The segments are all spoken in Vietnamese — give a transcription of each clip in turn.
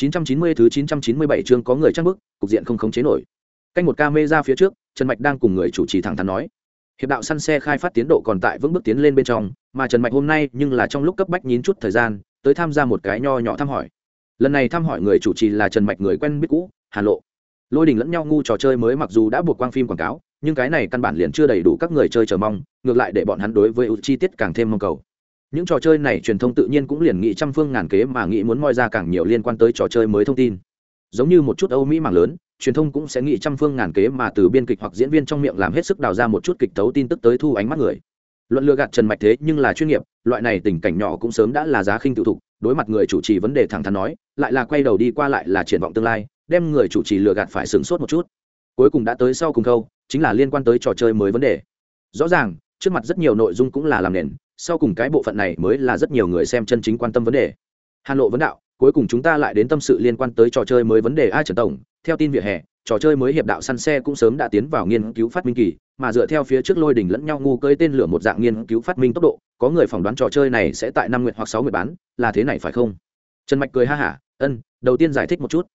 990 thứ 997 chương có người chắc bức, cục diện không khống chế nổi. Canh một ca mê ra phía trước, Trần Mạch đang cùng người chủ trì thẳng thắn nói. Hiệp đạo săn xe khai phát tiến độ còn tại vững bước tiến lên bên trong, mà Trần Mạch hôm nay nhưng là trong lúc cấp bách nhín chút thời gian, tới tham gia một cái nho nhỏ thăm hỏi. Lần này thăm hỏi người chủ trì là Trần Mạch người quen biết cũ, Hàn Lộ. Lôi đình lẫn nhau ngu trò chơi mới mặc dù đã buộc quang phim quảng cáo, nhưng cái này căn bản liền chưa đầy đủ các người chơi chờ mong, ngược lại để bọn hắn đối với ưu chi tiết càng thêm mong cầu những trò chơi này truyền thông tự nhiên cũng liền nghĩ trăm phương ngàn kế mà nghĩ muốn moi ra càng nhiều liên quan tới trò chơi mới thông tin. Giống như một chút âu mỹ mạng lớn, truyền thông cũng sẽ nghĩ trăm phương ngàn kế mà từ biên kịch hoặc diễn viên trong miệng làm hết sức đào ra một chút kịch tấu tin tức tới thu ánh mắt người. Luận lừa gạt trần mạch thế nhưng là chuyên nghiệp, loại này tình cảnh nhỏ cũng sớm đã là giá khinh tự thục, đối mặt người chủ trì vấn đề thẳng thắn nói, lại là quay đầu đi qua lại là triển vọng tương lai, đem người chủ trì lừa gạt phải sửng sốt một chút. Cuối cùng đã tới sau cùng câu, chính là liên quan tới trò chơi mới vấn đề. Rõ ràng, trước mặt rất nhiều nội dung cũng là làm nền sau cùng cái bộ phận này mới là rất nhiều người xem chân chính quan tâm vấn đề. Hàn lộ vấn đạo, cuối cùng chúng ta lại đến tâm sự liên quan tới trò chơi mới vấn đề ai trần tổng. Theo tin vỉa hè, trò chơi mới hiệp đạo săn xe cũng sớm đã tiến vào nghiên cứu phát minh kỳ, mà dựa theo phía trước lôi đỉnh lẫn nhau ngu cơi tên lửa một dạng nghiên cứu phát minh tốc độ, có người phỏng đoán trò chơi này sẽ tại năm nguyện hoặc sáu nguyện bán, là thế này phải không? Trần mạch cười ha hả, ân, đầu tiên giải thích một chút.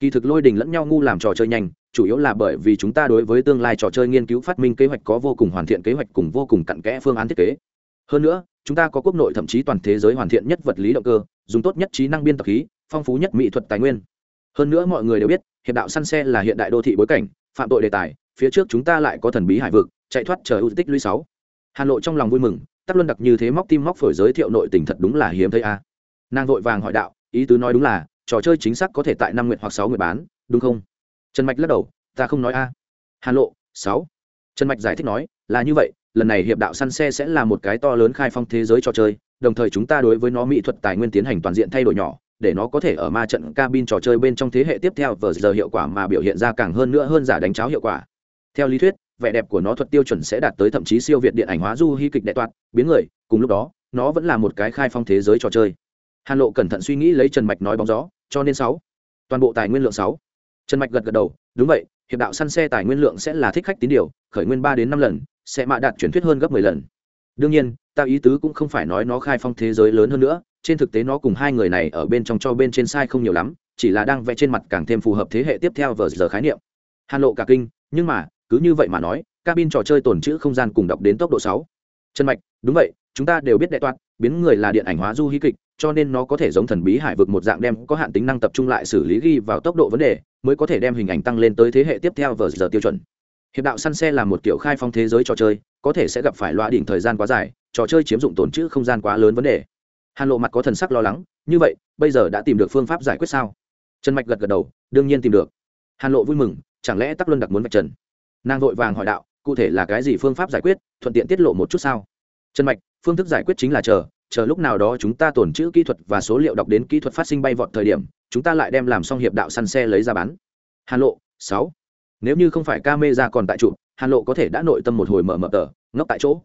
Kỳ thực lôi đình lẫn nhau ngu làm trò chơi nhanh, chủ yếu là bởi vì chúng ta đối với tương lai trò chơi nghiên cứu phát minh kế hoạch có vô cùng hoàn thiện kế hoạch cùng vô cùng cặn kẽ phương án thiết kế hơn nữa, chúng ta có quốc nội thậm chí toàn thế giới hoàn thiện nhất vật lý động cơ, dùng tốt nhất trí năng biên tập khí, phong phú nhất mỹ thuật tài nguyên. Hơn nữa mọi người đều biết, hiệp đạo săn xe là hiện đại đô thị bối cảnh, phạm tội đề tài, phía trước chúng ta lại có thần bí hải vực, chạy thoát chờ ưu tích lũy sáu. Hà nội trong lòng vui mừng, tắc luân đặc như thế móc tim móc phổi giới thiệu nội tình thật đúng là hiếm thấy a. Nàng vội vàng hỏi đạo, ý tứ nói đúng là, trò chơi chính xác có thể tại năm nguyện hoặc sáu nguyện bán, đúng không? Trần mạch lắc đầu, ta không nói a. Hà lộ, sáu. Trần mạch giải thích nói, là như vậy lần này hiệp đạo săn xe sẽ là một cái to lớn khai phong thế giới trò chơi, đồng thời chúng ta đối với nó mỹ thuật tài nguyên tiến hành toàn diện thay đổi nhỏ, để nó có thể ở ma trận cabin trò chơi bên trong thế hệ tiếp theo vờ giờ hiệu quả mà biểu hiện ra càng hơn nữa hơn giả đánh cháo hiệu quả. Theo lý thuyết, vẻ đẹp của nó thuật tiêu chuẩn sẽ đạt tới thậm chí siêu việt điện ảnh hóa du hy kịch đại toạt, biến người, cùng lúc đó, nó vẫn là một cái khai phong thế giới trò chơi. Hàn lộ cẩn thận suy nghĩ lấy trần mạch nói bóng gió, cho nên sáu. Toàn bộ tài nguyên lượng sáu. Trần mạch gật gật đầu, đúng vậy, hiệp đạo săn xe tài nguyên lượng sẽ là thích khách tín điều, khởi nguyên ba đến năm lần sẽ mạ đạt truyền thuyết hơn gấp mười lần. Đương nhiên, ta ý tứ cũng không phải nói nó khai phong thế giới lớn hơn nữa, trên thực tế nó cùng hai người này ở bên trong cho bên trên sai không nhiều lắm, chỉ là đang vẽ trên mặt càng thêm phù hợp thế hệ tiếp theo vờ giờ khái niệm. Hàn lộ cả kinh, nhưng mà, cứ như vậy mà nói, cabin trò chơi tồn chữ không gian cùng đọc đến tốc độ sáu. Trần mạch, đúng vậy, chúng ta đều biết đệ toát biến người là điện ảnh hóa du hí kịch, cho nên nó có thể giống thần bí hải vực một dạng đem có hạn tính năng tập trung lại xử lý ghi vào tốc độ vấn đề, mới có thể đem hình ảnh tăng lên tới thế hệ tiếp theo vờ giờ tiêu chuẩn hiệp đạo săn xe là một kiểu khai phong thế giới trò chơi, có thể sẽ gặp phải loại đỉnh thời gian quá dài, trò chơi chiếm dụng tổn chữ không gian quá lớn vấn đề. Hàn lộ mặt có thần sắc lo lắng, như vậy, bây giờ đã tìm được phương pháp giải quyết sao? Trần mạch gật gật đầu, đương nhiên tìm được. Hàn lộ vui mừng, chẳng lẽ tắc luân đặc muốn vạch trần? Nàng vội vàng hỏi đạo, cụ thể là cái gì phương pháp giải quyết, thuận tiện tiết lộ một chút sao? Trần mạch, phương thức giải quyết chính là chờ chờ lúc nào đó chúng ta tổn chữ kỹ thuật và số liệu đọc đến kỹ thuật phát sinh bay vọt thời điểm, chúng ta lại đem làm xong hiệp đạo săn xe lấy ra bán. Hàn lộ, sáu nếu như không phải ca mê ra còn tại trụ hàn lộ có thể đã nội tâm một hồi mở mở tờ, ngốc tại chỗ.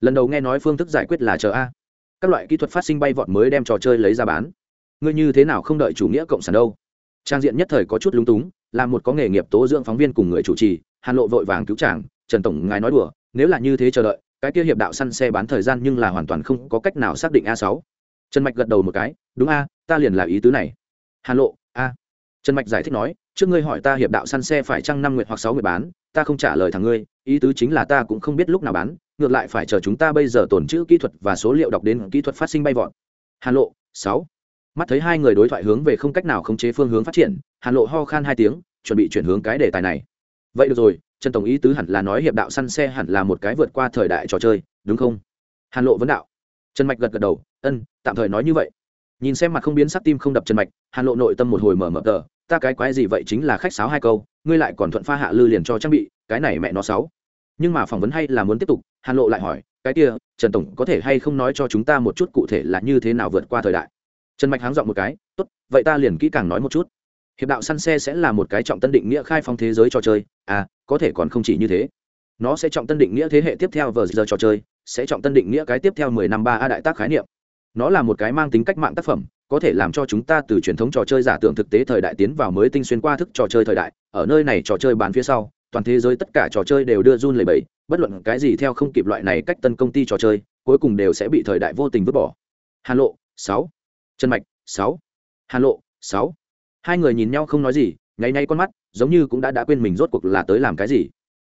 Lần đầu nghe nói phương thức giải quyết là chờ a. Các loại kỹ thuật phát sinh bay vọt mới đem trò chơi lấy ra bán. Ngươi như thế nào không đợi chủ nghĩa cộng sản đâu? Trang diện nhất thời có chút lúng túng, là một có nghề nghiệp tố dưỡng phóng viên cùng người chủ trì hàn lộ vội vàng cứu chàng, trần tổng, ngài nói đùa, nếu là như thế chờ đợi, cái kia hiệp đạo săn xe bán thời gian nhưng là hoàn toàn không có cách nào xác định a sáu. Trần mạch gật đầu một cái, đúng a, ta liền là ý tứ này. Hàn lộ, a. Trần mạch giải thích nói trước ngươi hỏi ta hiệp đạo săn xe phải chăng năm nguyện hoặc sáu nguyện bán, ta không trả lời thằng ngươi, ý tứ chính là ta cũng không biết lúc nào bán, ngược lại phải chờ chúng ta bây giờ tổn chữ kỹ thuật và số liệu đọc đến kỹ thuật phát sinh bay vọt. Hàn lộ, sáu. Mắt thấy hai người đối thoại hướng về không cách nào khống chế phương hướng phát triển, hàn lộ ho khan hai tiếng, chuẩn bị chuyển hướng cái đề tài này. Vậy được rồi, trần tổng ý tứ hẳn là nói hiệp đạo săn xe hẳn là một cái vượt qua thời đại trò chơi, đúng không? Hàn lộ vấn đạo. Trần mạch gật gật đầu ân tạm thời nói như vậy. Nhìn xem mặt không biến sắc tim không đập trần mạch, hàn lộ nội tâm một hồi mở mở tờ ta cái quái gì vậy chính là khách sáo hai câu, ngươi lại còn thuận pha hạ lư liền cho trang bị, cái này mẹ nó sáu. Nhưng mà phỏng vấn hay là muốn tiếp tục, hàn lộ lại hỏi, cái kia, trần tổng có thể hay không nói cho chúng ta một chút cụ thể là như thế nào vượt qua thời đại? Trần mạch háng dọn một cái, tốt, vậy ta liền kỹ càng nói một chút. Hiệp đạo săn xe sẽ là một cái trọng tân định nghĩa khai phong thế giới trò chơi à có thể còn không chỉ như thế. Nó sẽ trọng tân định nghĩa thế hệ tiếp theo vờ giờ trò chơi, sẽ trọng tân định nghĩa cái tiếp theo mười năm ba a đại tác khái niệm. Nó là một cái mang tính cách mạng tác phẩm có thể làm cho chúng ta từ truyền thống trò chơi giả tưởng thực tế thời đại tiến vào mới tinh xuyên qua thức trò chơi thời đại, ở nơi này trò chơi bán phía sau, toàn thế giới tất cả trò chơi đều đưa run lẩy bẫy bất luận cái gì theo không kịp loại này cách tân công ty trò chơi, cuối cùng đều sẽ bị thời đại vô tình vứt bỏ. Hà lộ, sáu. Chân mạch, sáu. Hà lộ, sáu. Hai người nhìn nhau không nói gì, nháy nháy con mắt, giống như cũng đã đã quên mình rốt cuộc là tới làm cái gì.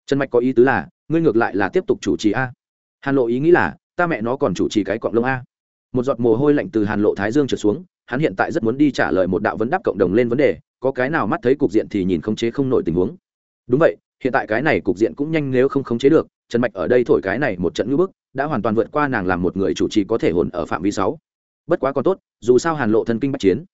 Trần mạch có ý tứ là, ngươi ngược lại là tiếp tục chủ trì a. Hàn lộ ý nghĩ là, ta mẹ nó còn chủ trì cái cọng lông a một giọt mồ hôi lạnh từ hàn lộ thái dương trượt xuống, hắn hiện tại rất muốn đi trả lời một đạo vấn đáp cộng đồng lên vấn đề, có cái nào mắt thấy cục diện thì nhìn không chế không nổi tình huống. Đúng vậy, hiện tại cái này cục diện cũng nhanh nếu không khống chế được, trần mạch ở đây thổi cái này một trận ngữ bức, đã hoàn toàn vượt qua nàng làm một người chủ trì có thể hồn ở phạm vi sáu. Bất quá còn tốt, dù sao hàn lộ thân kinh bắc chiến.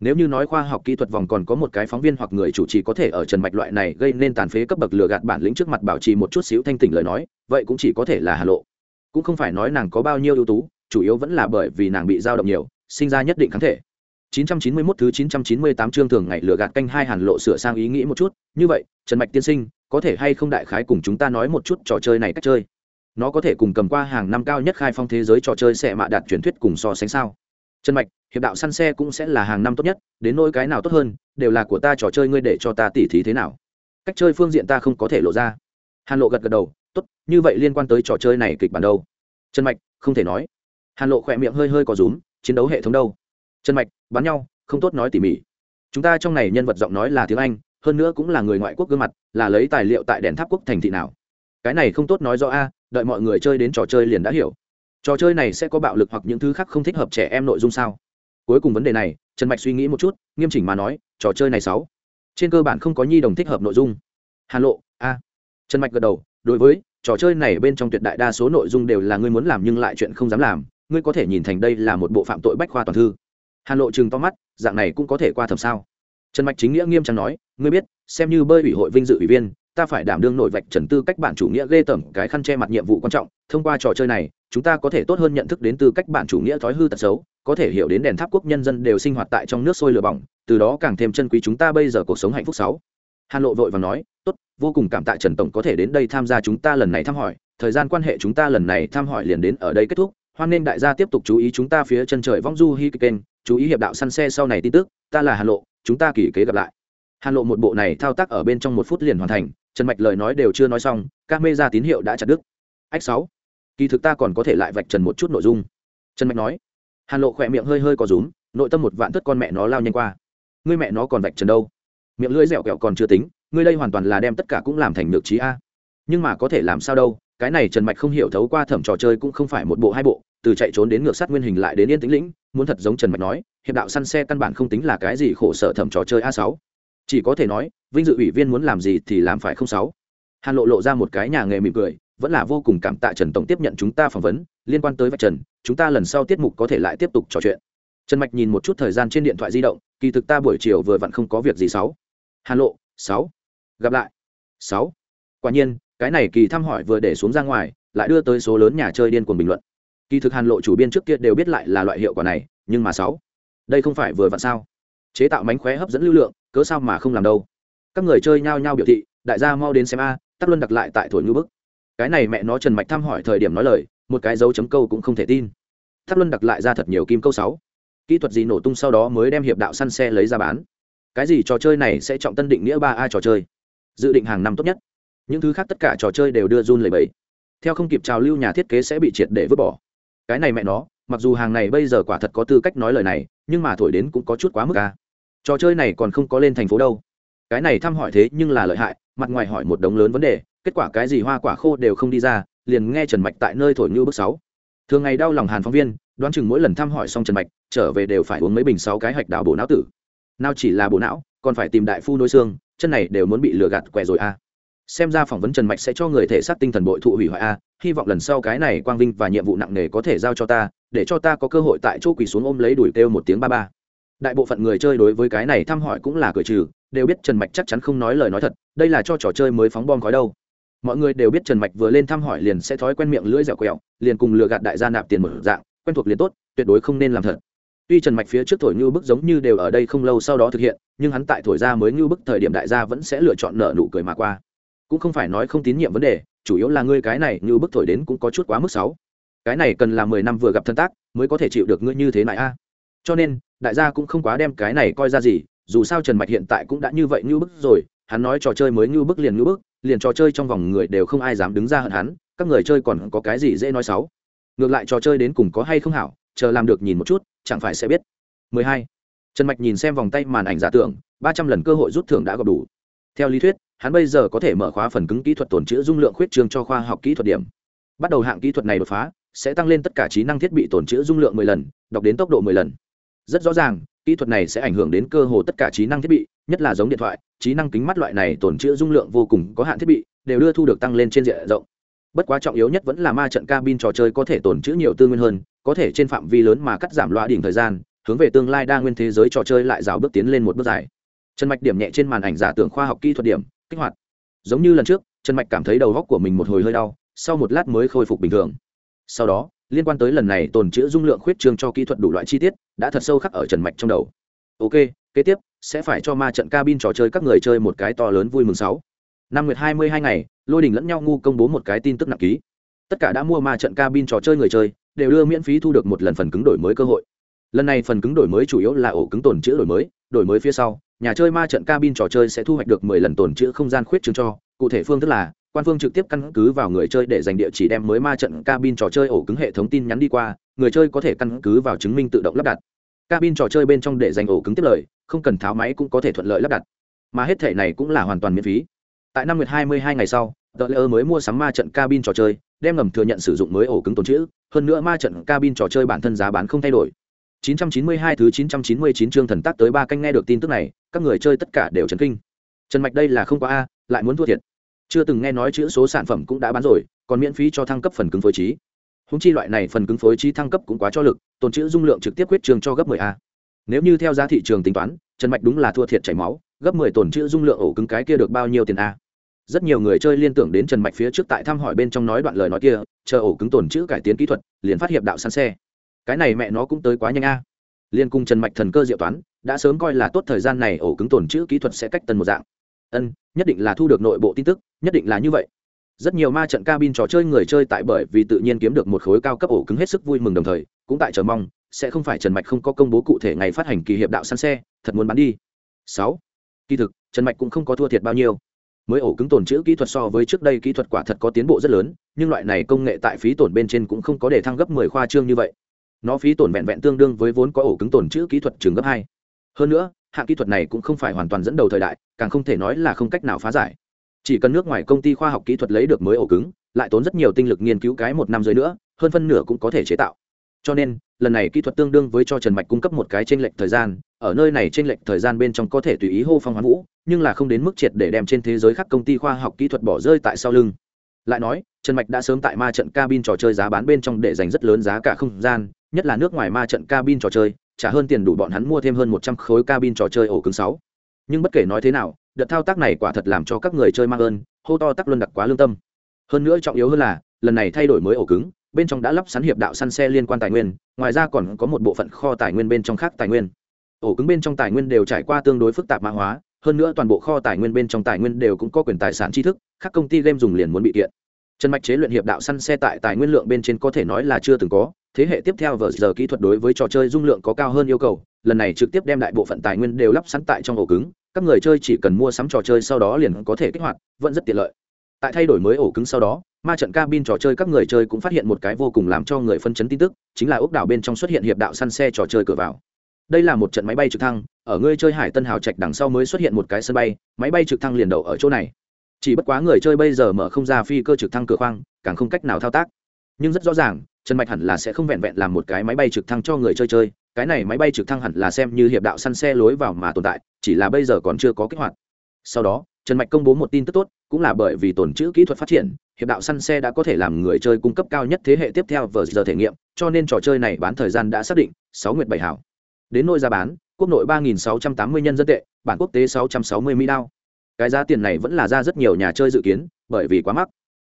Nếu như nói khoa học kỹ thuật vòng còn có một cái phóng viên hoặc người chủ trì có thể ở trần mạch loại này gây nên tàn phế cấp bậc lừa gạt bản lĩnh trước mặt bảo trì một chút xíu thanh tỉnh lời nói, vậy cũng chỉ có thể là hà lộ. Cũng không phải nói nàng có bao nhiêu ưu tú chủ yếu vẫn là bởi vì nàng bị dao động nhiều, sinh ra nhất định kháng thể. 991 thứ 998 chương thường ngày lừa gạt canh hai hàn lộ sửa sang ý nghĩ một chút, như vậy, trần mạch tiên sinh, có thể hay không đại khái cùng chúng ta nói một chút trò chơi này cách chơi? Nó có thể cùng cầm qua hàng năm cao nhất khai phong thế giới trò chơi sẽ mạ đạt truyền thuyết cùng so sánh sao? Trần mạch, hiệp đạo săn xe cũng sẽ là hàng năm tốt nhất, đến nỗi cái nào tốt hơn, đều là của ta trò chơi ngươi để cho ta tỉ thí thế nào? Cách chơi phương diện ta không có thể lộ ra. Hàn lộ gật gật đầu, tốt, như vậy liên quan tới trò chơi này kịch bản đâu? Trần mạch, không thể nói hàn lộ khỏe miệng hơi hơi có rúm, chiến đấu hệ thống đâu? Trần mạch, bắn nhau, không tốt nói tỉ mỉ. Chúng ta trong này nhân vật giọng nói là tiếng anh, hơn nữa cũng là người ngoại quốc gương mặt, là lấy tài liệu tại đèn tháp quốc thành thị nào? Cái này không tốt nói rõ a à, đợi mọi người chơi đến trò chơi liền đã hiểu. Trò chơi này sẽ có bạo lực hoặc những thứ khác không thích hợp trẻ em nội dung sao? Cuối cùng vấn đề này, trần mạch suy nghĩ một chút, nghiêm chỉnh mà nói, trò chơi này sáu. Trên cơ bản không có nhi đồng thích hợp nội dung. Hàn lộ, a. Trần mạch gật đầu, đối với, trò chơi này bên trong tuyệt đại đa số nội dung đều là ngươi muốn làm nhưng lại chuyện không dám làm ngươi có thể nhìn thành đây là một bộ phạm tội bách khoa toàn thư. Hàn lộ chừng to mắt, dạng này cũng có thể qua thẩm sao? Trần mạch chính nghĩa nghiêm trang nói, ngươi biết, xem như bơi ủy hội vinh dự ủy viên, ta phải đảm đương nổi vạch trần tư cách bản chủ nghĩa ghê tởm, cái khăn che mặt nhiệm vụ quan trọng, thông qua trò chơi này, chúng ta có thể tốt hơn nhận thức đến tư cách bản chủ nghĩa thói hư tật xấu, có thể hiểu đến đèn tháp quốc nhân dân đều sinh hoạt tại trong nước sôi lửa bỏng, từ đó càng thêm chân quý chúng ta bây giờ cuộc sống hạnh phúc sáu. Hàn lộ vội và nói, tốt, vô cùng cảm tạ trần tổng có thể đến đây tham gia chúng ta lần này thăm hỏi, thời gian quan hệ chúng ta lần này thăm hỏi liền đến ở đây kết thúc hoan nên đại gia tiếp tục chú ý chúng ta phía chân trời vong du hi kênh, chú ý hiệp đạo săn xe sau này tin tức, ta là hàn lộ, chúng ta kỳ kế gặp lại. Hàn lộ một bộ này thao tác ở bên trong một phút liền hoàn thành, trần mạch lời nói đều chưa nói xong các mê ra tín hiệu đã chặt đứt. Ách sáu, kỳ thực ta còn có thể lại vạch trần một chút nội dung. Trần mạch nói hàn lộ khỏe miệng hơi hơi có rúm, nội tâm một vạn thất con mẹ nó lao nhanh qua. Ngươi mẹ nó còn vạch trần đâu? Miệng lưỡi dẻo kẹo còn chưa tính, ngươi đây hoàn toàn là đem tất cả cũng làm thành nhược trí a. Nhưng mà có thể làm sao đâu? Cái này trần mạch không hiểu thấu qua thẩm trò chơi cũng không phải một bộ hai bộ, từ chạy trốn đến ngược sát nguyên hình lại đến yên tĩnh lĩnh, muốn thật giống trần mạch nói, hiệp đạo săn xe căn bản không tính là cái gì khổ sở thẩm trò chơi a sáu. Chỉ có thể nói, vinh dự ủy viên muốn làm gì thì làm phải không sáu. Hàn lộ lộ ra một cái nhà nghề mỉm cười, vẫn là vô cùng cảm tạ trần tổng tiếp nhận chúng ta phỏng vấn, liên quan tới vạch trần, chúng ta lần sau tiết mục có thể lại tiếp tục trò chuyện. Trần mạch nhìn một chút thời gian trên điện thoại di động, kỳ thực ta buổi chiều vừa vặn không có việc gì sáu. Hàn lộ, sáu. Gặp lại. Sáu. Quả nhiên cái này kỳ thăm hỏi vừa để xuống ra ngoài, lại đưa tới số lớn nhà chơi điên cuồng bình luận. Kỳ thực hàn lộ chủ biên trước kia đều biết lại là loại hiệu quả này, nhưng mà sáu, đây không phải vừa vặn sao? Chế tạo mánh khóe hấp dẫn lưu lượng, cớ sao mà không làm đâu? Các người chơi nhao nhao biểu thị, đại gia mau đến xem a tắt luân đặt lại tại thổi ngư bức. Cái này mẹ nó trần mạch thăm hỏi thời điểm nói lời, một cái dấu chấm câu cũng không thể tin. Tắc luân đặt lại ra thật nhiều kim câu sáu. Kỹ thuật gì nổ tung sau đó mới đem hiệp đạo săn xe lấy ra bán. Cái gì trò chơi này sẽ trọng tân định nghĩa ba a trò chơi? Dự định hàng năm tốt nhất những thứ khác tất cả trò chơi đều đưa run lầy bẫy theo không kịp trào lưu nhà thiết kế sẽ bị triệt để vứt bỏ. Cái này mẹ nó, mặc dù hàng này bây giờ quả thật có tư cách nói lời này, nhưng mà thổi đến cũng có chút quá mức a trò chơi này còn không có lên thành phố đâu. Cái này thăm hỏi thế nhưng là lợi hại, mặt ngoài hỏi một đống lớn vấn đề, kết quả cái gì hoa quả khô đều không đi ra, liền nghe trần mạch tại nơi thổi như bước sáu. Thường ngày đau lòng hàn phóng viên, đoán chừng mỗi lần thăm hỏi xong trần mạch, trở về đều phải uống mấy bình sáu cái hạch đào bổ não tử. Nào chỉ là bổ não, còn phải tìm đại phu nối xương, chân này đều muốn bị lừa gạt què rồi à? Xem ra phỏng vấn trần mạch sẽ cho người thể xác tinh thần bội thụ hủy hoại a, hy vọng lần sau cái này quang vinh và nhiệm vụ nặng nề có thể giao cho ta, để cho ta có cơ hội tại chỗ quỳ xuống ôm lấy đuổi kêu một tiếng ba ba. Đại bộ phận người chơi đối với cái này thăm hỏi cũng là cười trừ, đều biết trần mạch chắc chắn không nói lời nói thật, đây là cho trò chơi mới phóng bom khói đâu. Mọi người đều biết trần mạch vừa lên thăm hỏi liền sẽ thói quen miệng lưỡi dẻo quẹo, liền cùng lừa gạt đại gia nạp tiền một dạng, quen thuộc liền tốt, tuyệt đối không nên làm thật. Tuy trần mạch phía trước thổi như bức giống như đều ở đây không lâu sau đó thực hiện, nhưng hắn tại thổi ra mới như bức thời điểm đại gia vẫn sẽ lựa chọn nợ nụ cười mà qua cũng không phải nói không tín nhiệm vấn đề, chủ yếu là ngươi cái này như bức thổi đến cũng có chút quá mức sáu cái này cần là mười năm vừa gặp thân tác, mới có thể chịu được ngươi như thế này a. Cho nên, đại gia cũng không quá đem cái này coi ra gì, dù sao trần mạch hiện tại cũng đã như vậy như bức rồi, hắn nói trò chơi mới như bức liền như bức, liền trò chơi trong vòng người đều không ai dám đứng ra hận hắn, các người chơi còn có cái gì dễ nói xấu. Ngược lại trò chơi đến cùng có hay không hảo, chờ làm được nhìn một chút, chẳng phải sẽ biết. 12. trần mạch nhìn xem vòng tay màn ảnh giả tưởng, ba trăm lần cơ hội rút thưởng đã gặp đủ. Theo lý thuyết hắn bây giờ có thể mở khóa phần cứng kỹ thuật tồn chữ dung lượng khuyết trường cho khoa học kỹ thuật điểm. Bắt đầu hạng kỹ thuật này đột phá, sẽ tăng lên tất cả trí năng thiết bị tồn chữ dung lượng 10 lần, đọc đến tốc độ 10 lần. Rất rõ ràng, kỹ thuật này sẽ ảnh hưởng đến cơ hồ tất cả trí năng thiết bị, nhất là giống điện thoại, trí năng kính mắt loại này tồn chữ dung lượng vô cùng có hạn thiết bị, đều đưa thu được tăng lên trên diện rộng. Bất quá trọng yếu nhất vẫn là ma trận cabin trò chơi có thể tồn chữ nhiều tư nguyên hơn, có thể trên phạm vi lớn mà cắt giảm loa đỉnh thời gian, hướng về tương lai đa nguyên thế giới trò chơi lại rào bước tiến lên một bước dài. Chân mạch điểm nhẹ trên màn ảnh giả tưởng khoa học kỹ thuật điểm kích hoạt. Giống như lần trước, trần mạch cảm thấy đầu góc của mình một hồi hơi đau, sau một lát mới khôi phục bình thường. Sau đó, liên quan tới lần này tồn chữ dung lượng khuyết trương cho kỹ thuật đủ loại chi tiết, đã thật sâu khắc ở trần mạch trong đầu. Ok, kế tiếp, sẽ phải cho ma trận cabin trò chơi các người chơi một cái to lớn vui mừng sáu. Năm nguyệt hai mươi hai ngày, lôi đình lẫn nhau ngu công bố một cái tin tức nặng ký. Tất cả đã mua ma trận cabin trò chơi người chơi, đều đưa miễn phí thu được một lần phần cứng đổi mới cơ hội lần này phần cứng đổi mới chủ yếu là ổ cứng tồn chữ đổi mới đổi mới phía sau, nhà chơi ma trận cabin trò chơi sẽ thu hoạch được mười lần tồn chữ không gian khuyết trương cho. Cụ thể phương thức là, quan phương trực tiếp căn cứ vào người chơi để dành địa chỉ đem mới ma trận cabin trò chơi ổ cứng hệ thống tin nhắn đi qua, người chơi có thể căn cứ vào chứng minh tự động lắp đặt. Cabin trò chơi bên trong để dành ổ cứng tiếp lời, không cần tháo máy cũng có thể thuận lợi lắp đặt. Mà hết thể này cũng là hoàn toàn miễn phí. Tại năm nguyệt hai mươi hai ngày sau tờ lỡ mới mua sắm ma trận cabin trò chơi, đem ngầm thừa nhận sử dụng mới ổ cứng tồn chữ, hơn nữa ma trận cabin trò chơi bản thân giá bán không thay đổi. 992 thứ 999 chương thần tác tới ba canh nghe được tin tức này, các người chơi tất cả đều chấn kinh. Trần Mạch đây là không có a, lại muốn thua thiệt. Chưa từng nghe nói chữ số sản phẩm cũng đã bán rồi, còn miễn phí cho thăng cấp phần cứng phối trí. Húng chi loại này phần cứng phối trí thăng cấp cũng quá cho lực, tồn chữ dung lượng trực tiếp quyết trường cho gấp 10 a. Nếu như theo giá thị trường tính toán, Trần Mạch đúng là thua thiệt chảy máu, gấp 10 tồn chữ dung lượng ổ cứng cái kia được bao nhiêu tiền a? Rất nhiều người chơi liên tưởng đến Trần Mạch phía trước tại thăm hỏi bên trong nói đoạn lời nói kia, chờ ổ cứng tồn chữ cải tiến kỹ thuật, liền phát hiệp đạo săn xe. Cái này mẹ nó cũng tới quá nhanh a. Liên cung trần mạch thần cơ diệu toán, đã sớm coi là tốt thời gian này ổ cứng tồn chữ kỹ thuật sẽ cách tân một dạng. Ân, nhất định là thu được nội bộ tin tức, nhất định là như vậy. Rất nhiều ma trận cabin trò chơi người chơi tại bởi vì tự nhiên kiếm được một khối cao cấp ổ cứng hết sức vui mừng đồng thời, cũng tại chờ mong, sẽ không phải trần mạch không có công bố cụ thể ngày phát hành kỳ hiệp đạo săn xe, thật muốn bán đi. Sáu, kỳ thực, trần mạch cũng không có thua thiệt bao nhiêu. Mới ổ cứng tồn chữ kỹ thuật so với trước đây kỹ thuật quả thật có tiến bộ rất lớn, nhưng loại này công nghệ tại phí tổn bên trên cũng không có để thăng gấp mười khoa trương như vậy nó phí tổn vẹn vẹn tương đương với vốn có ổ cứng tồn chữ kỹ thuật trường gấp hai. Hơn nữa, hạng kỹ thuật này cũng không phải hoàn toàn dẫn đầu thời đại, càng không thể nói là không cách nào phá giải. Chỉ cần nước ngoài công ty khoa học kỹ thuật lấy được mới ổ cứng, lại tốn rất nhiều tinh lực nghiên cứu cái một năm dưới nữa, hơn phân nửa cũng có thể chế tạo. Cho nên, lần này kỹ thuật tương đương với cho trần mạch cung cấp một cái t r ê n lệch thời gian, ở nơi này t r ê n lệch thời gian bên trong có thể tùy ý hô phong hoán vũ, nhưng là không đến mức triệt để đem trên thế giới khác công ty khoa học kỹ thuật bỏ rơi tại sau lưng. Lại nói, trần mạch đã sớm tại ma trận cabin trò chơi giá bán bên trong để dành rất lớn giá cả không gian nhất là nước ngoài ma trận cabin trò chơi trả hơn tiền đủ bọn hắn mua thêm hơn một trăm khối cabin trò chơi ổ cứng sáu. Nhưng bất kể nói thế nào, đợt thao tác này quả thật làm cho các người chơi mang ơn, hô to tắc luân đặc quá lương tâm. Hơn nữa trọng yếu hơn là, lần này thay đổi mới ổ cứng, bên trong đã lắp sắn hiệp đạo săn xe liên quan tài nguyên, ngoài ra còn có một bộ phận kho tài nguyên bên trong khác tài nguyên. Ổ cứng bên trong tài nguyên đều trải qua tương đối phức tạp mã hóa, hơn nữa toàn bộ kho tài nguyên bên trong tài nguyên đều cũng có quyền tài sản tri thức các công ty game dùng liền muốn bị kiện. Trần mạch chế luyện hiệp đạo săn xe tại tài nguyên lượng bên trên có thể nói là chưa từng có thế hệ tiếp theo vờ giờ kỹ thuật đối với trò chơi dung lượng có cao hơn yêu cầu, lần này trực tiếp đem đại bộ phận tài nguyên đều lắp sẵn tại trong ổ cứng, các người chơi chỉ cần mua sắm trò chơi sau đó liền có thể kích hoạt, vẫn rất tiện lợi. Tại thay đổi mới ổ cứng sau đó, ma trận cabin trò chơi các người chơi cũng phát hiện một cái vô cùng làm cho người phân chấn tin tức, chính là ốc đảo bên trong xuất hiện hiệp đạo săn xe trò chơi cửa vào. Đây là một trận máy bay trực thăng, ở ngươi chơi hải tân hào trạch đằng sau mới xuất hiện một cái sân bay, máy bay trực thăng liền đậu ở chỗ này. Chỉ bất quá người chơi bây giờ mở không ra phi cơ trực thăng cửa khoang, càng không cách nào thao tác nhưng rất rõ ràng, trần mạch hẳn là sẽ không vẹn vẹn làm một cái máy bay trực thăng cho người chơi chơi, cái này máy bay trực thăng hẳn là xem như hiệp đạo săn xe lối vào mà tồn tại, chỉ là bây giờ còn chưa có kích hoạt. Sau đó, trần mạch công bố một tin tức tốt, cũng là bởi vì tồn chữ kỹ thuật phát triển, hiệp đạo săn xe đã có thể làm người chơi cung cấp cao nhất thế hệ tiếp theo vờ giờ thể nghiệm, cho nên trò chơi này bán thời gian đã xác định, sáu nguyệt bảy hảo. Đến nội giá bán, quốc nội ba nghìn sáu trăm tám mươi nhân dân tệ, bản quốc tế sáu trăm sáu mươi mỹ đao. Cái giá tiền này vẫn là ra rất nhiều nhà chơi dự kiến, bởi vì quá mắc.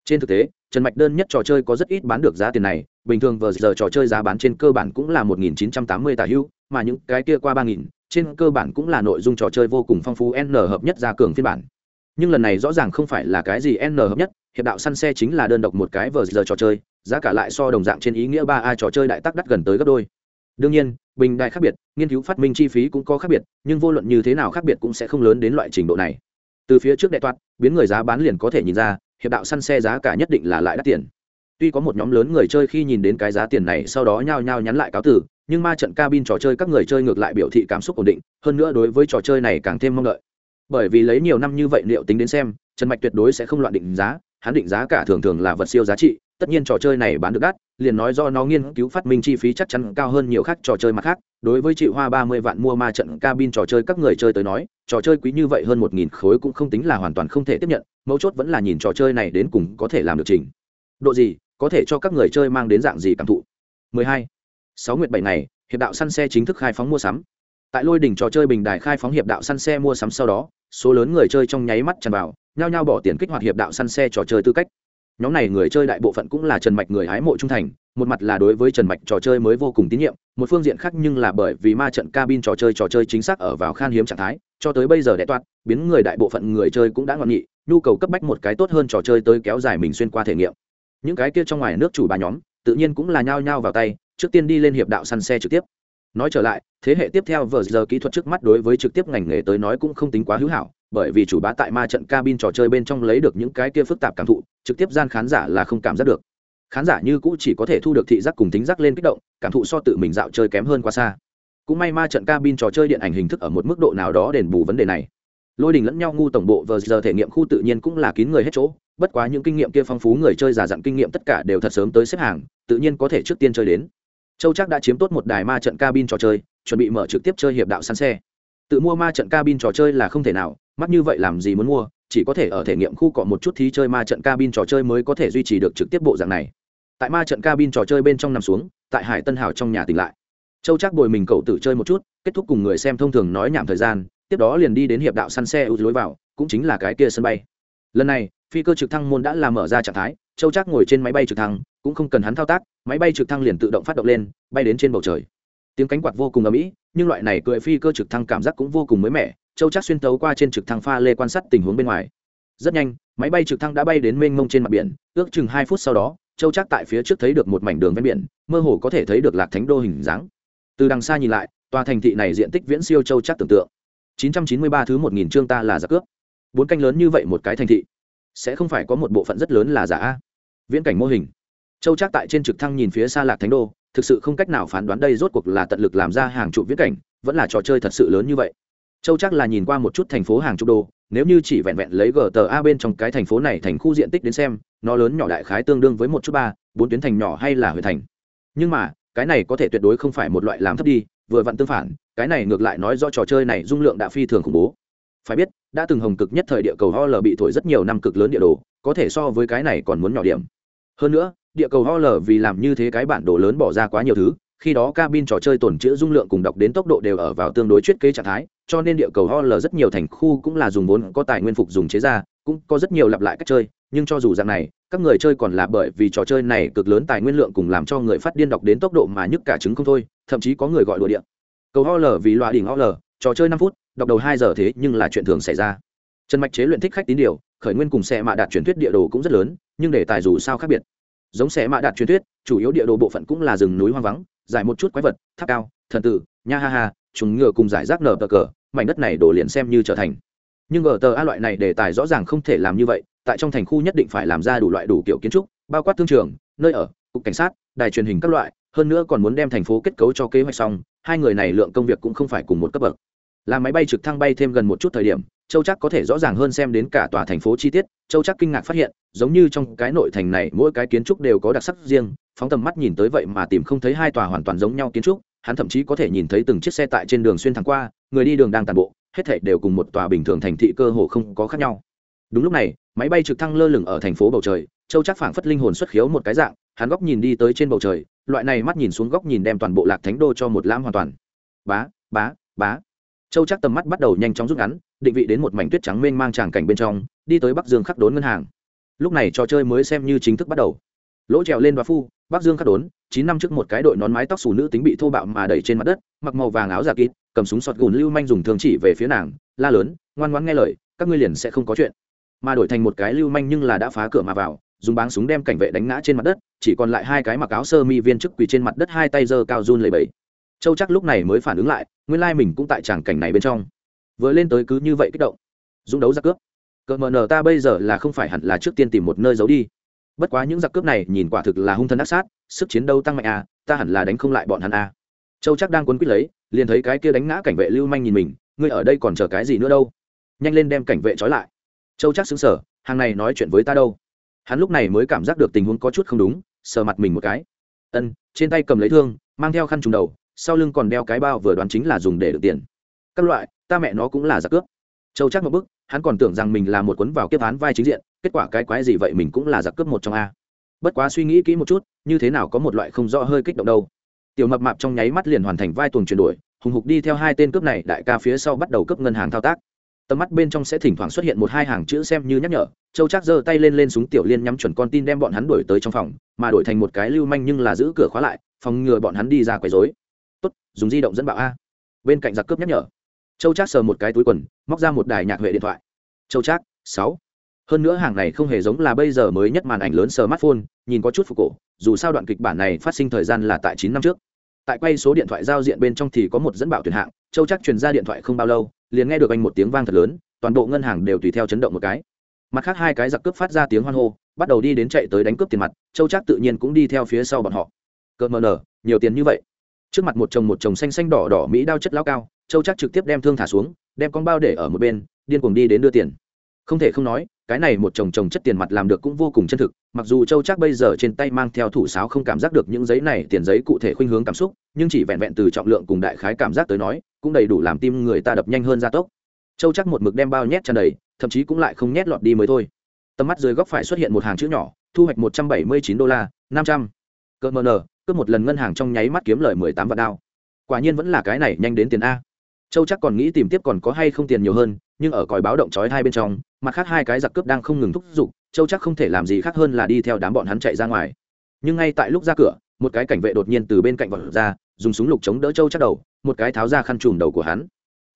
Trên thực tế trần mạch đơn nhất trò chơi có rất ít bán được giá tiền này, bình thường vờ giờ trò chơi giá bán trên cơ bản cũng là một nghìn chín trăm tám mươi tà hưu mà những cái kia qua ba nghìn, trên cơ bản cũng là nội dung trò chơi vô cùng phong phú n hợp nhất ra cường phiên bản. Nhưng lần này rõ ràng không phải là cái gì n hợp nhất, hiệp đạo săn xe chính là đơn độc một cái vờ giờ trò chơi, giá cả lại so đồng dạng trên ý nghĩa ba a trò chơi đại tắc đắt gần tới gấp đôi. Đương nhiên, bình đại khác biệt, nghiên cứu phát minh chi phí cũng có khác biệt, nhưng vô luận như thế nào khác biệt cũng sẽ không lớn đến loại trình độ này. Từ phía trước đại toát biến người giá bán liền có thể nhìn ra hiệp đạo săn xe giá cả nhất định là lại đắt tiền. Tuy có một nhóm lớn người chơi khi nhìn đến cái giá tiền này sau đó nhao nhao nhắn lại cáo tử nhưng ma trận cabin trò chơi các người chơi ngược lại biểu thị cảm xúc ổn định, hơn nữa đối với trò chơi này càng thêm mong đợi. Bởi vì lấy nhiều năm như vậy liệu tính đến xem, trần mạch tuyệt đối sẽ không loạn định giá hắn định giá cả thường thường là vật siêu giá trị, tất nhiên trò chơi này bán được đắt, liền nói do nó nghiên cứu phát minh chi phí chắc chắn cao hơn nhiều khác trò chơi mặt khác đối với chị hoa ba mươi vạn mua ma trận cabin trò chơi các người chơi tới nói, trò chơi quý như vậy hơn một nghìn khối cũng không tính là hoàn toàn không thể tiếp nhận, mấu chốt vẫn là nhìn trò chơi này đến cùng có thể làm được trình độ gì, có thể cho các người chơi mang đến dạng gì cảm thụ 12. 6 nguyệt 7 ngày, hiệp đạo săn xe chính thức khai phóng mua sắm tại lôi đỉnh trò chơi bình đài khai phóng hiệp đạo săn xe mua sắm sau đó, số lớn người chơi trong nháy mắt tràn vào, nhao nhao bỏ tiền kích hoạt hiệp đạo săn xe trò chơi tư cách. Nhóm này người chơi đại bộ phận cũng là trần mạch người hái mộ trung thành, một mặt là đối với trần mạch trò chơi mới vô cùng tín nhiệm, một phương diện khác nhưng là bởi vì ma trận cabin trò chơi trò chơi chính xác ở vào khan hiếm trạng thái, cho tới bây giờ đẻ toát biến người đại bộ phận người chơi cũng đã ngọn nghị nhu cầu cấp bách một cái tốt hơn trò chơi tới kéo dài mình xuyên qua thể nghiệm. Những cái kia trong ngoài nước chủ bà nhóm, tự nhiên cũng là nhao nhao vào tay, trước tiên đi lên hiệp đạo săn xe trực tiếp nói trở lại, thế hệ tiếp theo vờ giờ kỹ thuật trước mắt đối với trực tiếp ngành nghề tới nói cũng không tính quá hữu hảo, bởi vì chủ bá tại ma trận cabin trò chơi bên trong lấy được những cái kia phức tạp cảm thụ, trực tiếp gian khán giả là không cảm giác được. Khán giả như cũ chỉ có thể thu được thị giác cùng tính giác lên kích động, cảm thụ so tự mình dạo chơi kém hơn quá xa. Cũng may ma trận cabin trò chơi điện ảnh hình thức ở một mức độ nào đó đền bù vấn đề này. Lôi đình lẫn nhau ngu tổng bộ vờ giờ thể nghiệm khu tự nhiên cũng là kín người hết chỗ, bất quá những kinh nghiệm kia phong phú người chơi giả dặn kinh nghiệm tất cả đều thật sớm tới xếp hàng, tự nhiên có thể trước tiên chơi đến châu chắc đã chiếm tốt một đài ma trận cabin trò chơi, chuẩn bị mở trực tiếp chơi hiệp đạo săn xe. Tự mua ma trận cabin trò chơi là không thể nào mắt như vậy làm gì muốn mua, chỉ có thể ở thể nghiệm khu cọ một chút thí chơi ma trận cabin trò chơi mới có thể duy trì được trực tiếp bộ dạng này. Tại ma trận cabin trò chơi bên trong nằm xuống, tại hải tân hào trong nhà tỉnh lại. Châu chắc bồi mình cậu tự chơi một chút, kết thúc cùng người xem thông thường nói nhảm thời gian, tiếp đó liền đi đến hiệp đạo săn xe ưu lối vào, cũng chính là cái kia sân bay. Lần này, phi cơ trực thăng môn đã làm mở ra trạng thái châu chắc ngồi trên máy bay trực thăng, cũng không cần hắn thao tác, máy bay trực thăng liền tự động phát động lên, bay đến trên bầu trời. Tiếng cánh quạt vô cùng ầm ĩ, nhưng loại này cười phi cơ trực thăng cảm giác cũng vô cùng mới mẻ, châu chắc xuyên tấu qua trên trực thăng pha lê quan sát tình huống bên ngoài. Rất nhanh, máy bay trực thăng đã bay đến mênh mông trên mặt biển, ước chừng hai phút sau đó, châu chắc tại phía trước thấy được một mảnh đường ven biển, mơ hồ có thể thấy được lạc thánh đô hình dáng. Từ đằng xa nhìn lại, tòa thành thị này diện tích viễn siêu châu chắc tưởng tượng. 993 thứ 1000 chương ta là giả cướp. Bốn canh lớn như vậy một cái thành thị, sẽ không phải có một bộ phận rất lớn là giả a viễn cảnh mô hình. Châu Trác tại trên trực thăng nhìn phía xa lạc thánh đô, thực sự không cách nào phán đoán đây rốt cuộc là tận lực làm ra hàng chục viễn cảnh, vẫn là trò chơi thật sự lớn như vậy. Châu Trác là nhìn qua một chút thành phố hàng chục đô, nếu như chỉ vẹn vẹn lấy gta bên trong cái thành phố này thành khu diện tích đến xem, nó lớn nhỏ đại khái tương đương với một chút ba, bốn tuyến thành nhỏ hay là huyện thành. Nhưng mà, cái này có thể tuyệt đối không phải một loại làm thấp đi, vừa vặn tương phản, cái này ngược lại nói do trò chơi này dung lượng đã phi thường khủng bố. Phải biết, đã từng hồng cực nhất thời địa cầu ho l bị thổi rất nhiều năm cực lớn địa đồ, có thể so với cái này còn muốn nhỏ điểm hơn nữa, địa cầu ho lở vì làm như thế cái bản đồ lớn bỏ ra quá nhiều thứ, khi đó cabin trò chơi tồn chữ dung lượng cùng đọc đến tốc độ đều ở vào tương đối chuyết kế trạng thái, cho nên địa cầu ho lở rất nhiều thành khu cũng là dùng vốn có tài nguyên phục dùng chế ra, cũng có rất nhiều lặp lại cách chơi, nhưng cho dù dạng này, các người chơi còn là bởi vì trò chơi này cực lớn tài nguyên lượng cùng làm cho người phát điên đọc đến tốc độ mà nhức cả trứng không thôi, thậm chí có người gọi đùa điện cầu ho lở vì loại đỉnh ho lở. trò chơi năm phút, đọc đầu hai giờ thế nhưng là chuyện thường xảy ra trần mạch chế luyện thích khách tín điều, khởi nguyên cùng xe mạ đạt truyền thuyết địa đồ cũng rất lớn nhưng để tài dù sao khác biệt. Giống xe mạ đạt truyền thuyết, chủ yếu địa đồ bộ phận cũng là rừng núi hoang vắng giải một chút quái vật, tháp cao, thần tử, nha ha ha chúng ngựa cùng giải rác nở cờ cờ, mảnh đất này đổ liền xem như trở thành. Nhưng ở tờ a loại này đề tài rõ ràng không thể làm như vậy, tại trong thành khu nhất định phải làm ra đủ loại đủ kiểu kiến trúc, bao quát thương trường, nơi ở, cục cảnh sát, đài truyền hình các loại, hơn nữa còn muốn đem thành phố kết cấu cho kế hoạch xong, hai người này lượng công việc cũng không phải cùng một cấp bậc. Làm máy bay trực thăng bay thêm gần một chút thời điểm, châu chắc có thể rõ ràng hơn xem đến cả tòa thành phố chi tiết, châu chắc kinh ngạc phát hiện giống như trong cái nội thành này, mỗi cái kiến trúc đều có đặc sắc riêng, phóng tầm mắt nhìn tới vậy mà tìm không thấy hai tòa hoàn toàn giống nhau kiến trúc, hắn thậm chí có thể nhìn thấy từng chiếc xe tại trên đường xuyên thẳng qua, người đi đường đang tàn bộ, hết thể đều cùng một tòa bình thường thành thị cơ hồ không có khác nhau. Đúng lúc này, máy bay trực thăng lơ lửng ở thành phố bầu trời, châu chắc phảng phất linh hồn xuất khiếu một cái dạng, hắn góc nhìn đi tới trên bầu trời, loại này mắt nhìn xuống góc nhìn đem toàn bộ lạc thánh đô cho một lãm hoàn toàn. Bá bá bá. Châu chắc tầm mắt bắt đầu nhanh chóng rút ngắn, định vị đến một mảnh tuyết trắng mênh mang tràng cảnh bên trong, đi tới bắc dương khắc đốn ngân hàng lúc này trò chơi mới xem như chính thức bắt đầu. Lỗ trèo lên và phu bắc dương khắc đốn, chín năm trước một cái đội nón mái tóc xù nữ tính bị thô bạo mà đẩy trên mặt đất, mặc màu vàng áo giả kín cầm súng sọt gùn lưu manh dùng thường chỉ về phía nàng, la lớn, ngoan ngoãn nghe lời, các ngươi liền sẽ không có chuyện. Mà đổi thành một cái lưu manh nhưng là đã phá cửa mà vào, dùng báng súng đem cảnh vệ đánh ngã trên mặt đất, chỉ còn lại hai cái mặc áo sơ mi viên chức quỳ trên mặt đất hai tay giơ cao run lầy bẫy châu chắc lúc này mới phản ứng lại, nguyên lai mình cũng tại tràng cảnh này bên trong. Vừa lên tới cứ như vậy kích động. Dũng đấu giặc cướp cờ mờ nờ ta bây giờ là không phải hẳn là trước tiên tìm một nơi giấu đi. Bất quá những giặc cướp này nhìn quả thực là hung thân ác sát, sức chiến đấu tăng mạnh à ta hẳn là đánh không lại bọn hắn à. Châu chắc đang quấn quýt lấy, liền thấy cái kia đánh ngã cảnh vệ lưu manh nhìn mình, ngươi ở đây còn chờ cái gì nữa đâu? Nhanh lên đem cảnh vệ trói lại. Châu chắc xứng sở hàng này nói chuyện với ta đâu? Hắn lúc này mới cảm giác được tình huống có chút không đúng, sờ mặt mình một cái. Ân, trên tay cầm lấy thương, mang theo khăn trùng đầu, sau lưng còn đeo cái bao vừa đoán chính là dùng để được tiền. Các loại, ta mẹ nó cũng là giặc cướp châu chắc một bức hắn còn tưởng rằng mình là một cuốn vào kiếp án vai chính diện, kết quả cái quái gì vậy mình cũng là giặc cướp một trong a. Bất quá suy nghĩ kỹ một chút, như thế nào có một loại không rõ hơi kích động đâu. Tiểu mập mạp trong nháy mắt liền hoàn thành vai tuồng chuyển đổi, hùng hục đi theo hai tên cướp này, đại ca phía sau bắt đầu cướp ngân hàng thao tác. Tầm mắt bên trong sẽ thỉnh thoảng xuất hiện một hai hàng chữ xem như nhắc nhở, châu chắc giơ tay lên lên súng tiểu liên nhắm chuẩn con tin đem bọn hắn đuổi tới trong phòng, mà đổi thành một cái lưu manh nhưng là giữ cửa khóa lại, phòng ngừa bọn hắn đi ra quấy rối. Tốt, dùng di động dẫn bạo a. Bên cạnh giặc cướp nhắc nhở châu Trác sờ một cái túi quần móc ra một đài nhạc huệ điện thoại. Châu Trác, sáu. Hơn nữa hàng này không hề giống là bây giờ mới nhất màn ảnh lớn smartphone nhìn có chút phục cổ dù sao đoạn kịch bản này phát sinh thời gian là tại chín năm trước. Tại quay số điện thoại giao diện bên trong thì có một dẫn bảo tuyển hạng châu chắc truyền ra điện thoại không bao lâu liền nghe được anh một tiếng vang thật lớn toàn bộ ngân hàng đều tùy theo chấn động một cái. Mặt khác hai cái giặc cướp phát ra tiếng hoan hô bắt đầu đi đến chạy tới đánh cướp tiền mặt châu chắc tự nhiên cũng đi theo phía sau bọn họ. Cờ mờ nở nhiều tiền như vậy. Trước mặt một chồng một chồng xanh xanh đỏ đỏ mỹ đao chất lao cao châu chắc trực tiếp đem thương thả xuống, đem con bao để ở một bên, điên cuồng đi đến đưa tiền. Không thể không nói, cái này một chồng chồng chất tiền mặt làm được cũng vô cùng chân thực, mặc dù châu chắc bây giờ trên tay mang theo thủ sáo không cảm giác được những giấy này tiền giấy cụ thể khuynh hướng cảm xúc, nhưng chỉ vẹn vẹn từ trọng lượng cùng đại khái cảm giác tới nói, cũng đầy đủ làm tim người ta đập nhanh hơn gia tốc. Châu chắc một mực đem bao nhét tràn đầy, thậm chí cũng lại không nhét lọt đi mới thôi. Tầm mắt dưới góc phải xuất hiện một hàng chữ nhỏ, thu hoạch một trăm bảy mươi chín đô la, năm trăm. Cỡ mờ nờ, cướp một lần ngân hàng trong nháy mắt kiếm lời mười tám vạn đao. Quả nhiên vẫn là cái này nhanh đến tiền a châu chắc còn nghĩ tìm tiếp còn có hay không tiền nhiều hơn, nhưng ở còi báo động chói hai bên trong, mặt khác hai cái giặc cướp đang không ngừng thúc giục, châu chắc không thể làm gì khác hơn là đi theo đám bọn hắn chạy ra ngoài. Nhưng ngay tại lúc ra cửa, một cái cảnh vệ đột nhiên từ bên cạnh vật ra, dùng súng lục chống đỡ châu chắc đầu, một cái tháo ra khăn trùm đầu của hắn.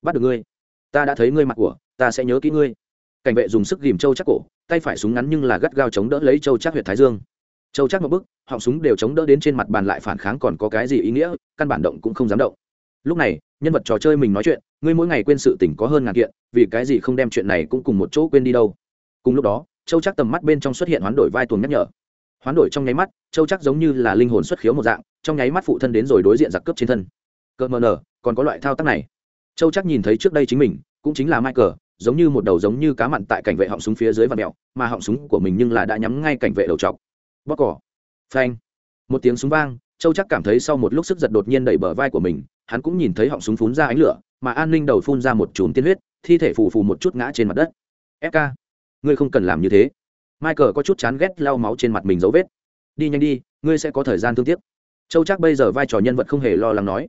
Bắt được ngươi. Ta đã thấy ngươi mặt của, ta sẽ nhớ kỹ ngươi. Cảnh vệ dùng sức ghìm châu chắc cổ, tay phải súng ngắn nhưng là gắt gao chống đỡ lấy châu chắc huyện thái dương. Châu chắc một bức họng súng đều chống đỡ đến trên mặt bàn lại phản kháng còn có cái gì ý nghĩa, căn bản động cũng không dám động. Lúc này nhân vật trò chơi mình nói chuyện, ngươi mỗi ngày quên sự tỉnh có hơn ngàn kiện, vì cái gì không đem chuyện này cũng cùng một chỗ quên đi đâu. Cùng lúc đó, châu chắc tầm mắt bên trong xuất hiện hoán đổi vai tuồng nhắc nhở. Hoán đổi trong nháy mắt, châu chắc giống như là linh hồn xuất khiếu một dạng, trong nháy mắt phụ thân đến rồi đối diện giặc cướp trên thân. Cờ mờ nở còn có loại thao tác này. Châu chắc nhìn thấy trước đây chính mình, cũng chính là michael, giống như một đầu giống như cá mặn tại cảnh vệ họng súng phía dưới và mẹo, mà họng súng của mình nhưng là đã nhắm ngay cảnh vệ đầu trọc. Bóc cỏ. Phanh. Một tiếng súng vang, châu chắc cảm thấy sau một lúc sức giật đột nhiên đẩy bờ vai của mình hắn cũng nhìn thấy họng súng phun ra ánh lửa, mà an ninh đầu phun ra một chùm tiên huyết, thi thể phù phù một chút ngã trên mặt đất. Fk ngươi không cần làm như thế. Michael có chút chán ghét lau máu trên mặt mình dấu vết. Đi nhanh đi, ngươi sẽ có thời gian thương tiếc. Châu chắc bây giờ vai trò nhân vật không hề lo lắng nói.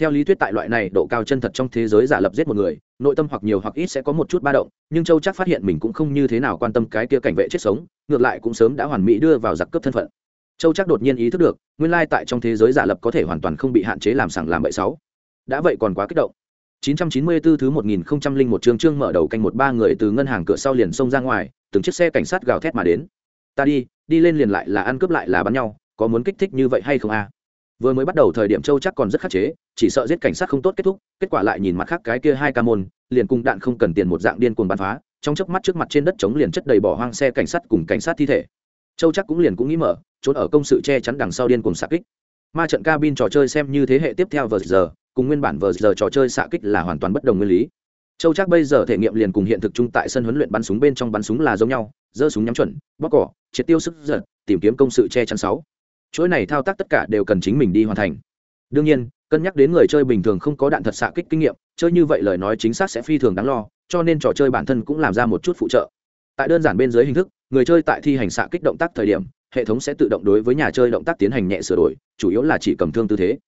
Theo lý thuyết tại loại này độ cao chân thật trong thế giới giả lập giết một người, nội tâm hoặc nhiều hoặc ít sẽ có một chút ba động, nhưng châu chắc phát hiện mình cũng không như thế nào quan tâm cái kia cảnh vệ chết sống, ngược lại cũng sớm đã hoàn mỹ đưa vào giặc cướp thân phận châu chắc đột nhiên ý thức được nguyên lai tại trong thế giới giả lập có thể hoàn toàn không bị hạn chế làm sảng làm bậy sáu đã vậy còn quá kích động 994 thứ 1001 chương chương mở đầu canh một ba người từ ngân hàng cửa sau liền xông ra ngoài, từng chiếc xe cảnh sát gào thét mà đến. Ta đi, đi lên liền lại là ăn cướp lại là bắn nhau, có muốn kích thích như vậy hay không a? Vừa mới bắt đầu thời điểm Châu chắc còn rất khắc chế, chỉ sợ giết cảnh sát không tốt kết thúc, kết quả lại nhìn mặt khác cái kia hai ca môn, liền cùng đạn không cần tiền một dạng điên cuồng bắn phá, trong chớp mắt trước mặt trên đất trống liền chất đầy bỏ hoang xe cảnh sát cùng cảnh sát thi thể. Châu chắc cũng liền cũng nghĩ mở, trốn ở công sự che chắn đằng sau điên cùng xạ kích. Ma trận cabin trò chơi xem như thế hệ tiếp theo vừa giờ, cùng nguyên bản vờ giờ trò chơi xạ kích là hoàn toàn bất đồng nguyên lý. Châu chắc bây giờ thể nghiệm liền cùng hiện thực chung tại sân huấn luyện bắn súng bên trong bắn súng là giống nhau giơ súng nhắm chuẩn bóc cỏ triệt tiêu sức giật tìm kiếm công sự che chắn sáu. Chuỗi này thao tác tất cả đều cần chính mình đi hoàn thành. Đương nhiên cân nhắc đến người chơi bình thường không có đạn thật xạ kích kinh nghiệm chơi như vậy lời nói chính xác sẽ phi thường đáng lo cho nên trò chơi bản thân cũng làm ra một chút phụ trợ. Tại đơn giản bên dưới hình thức người chơi tại thi hành xạ kích động tác thời điểm, hệ thống sẽ tự động đối với nhà chơi động tác tiến hành nhẹ sửa đổi, chủ yếu là chỉ cầm thương tư thế.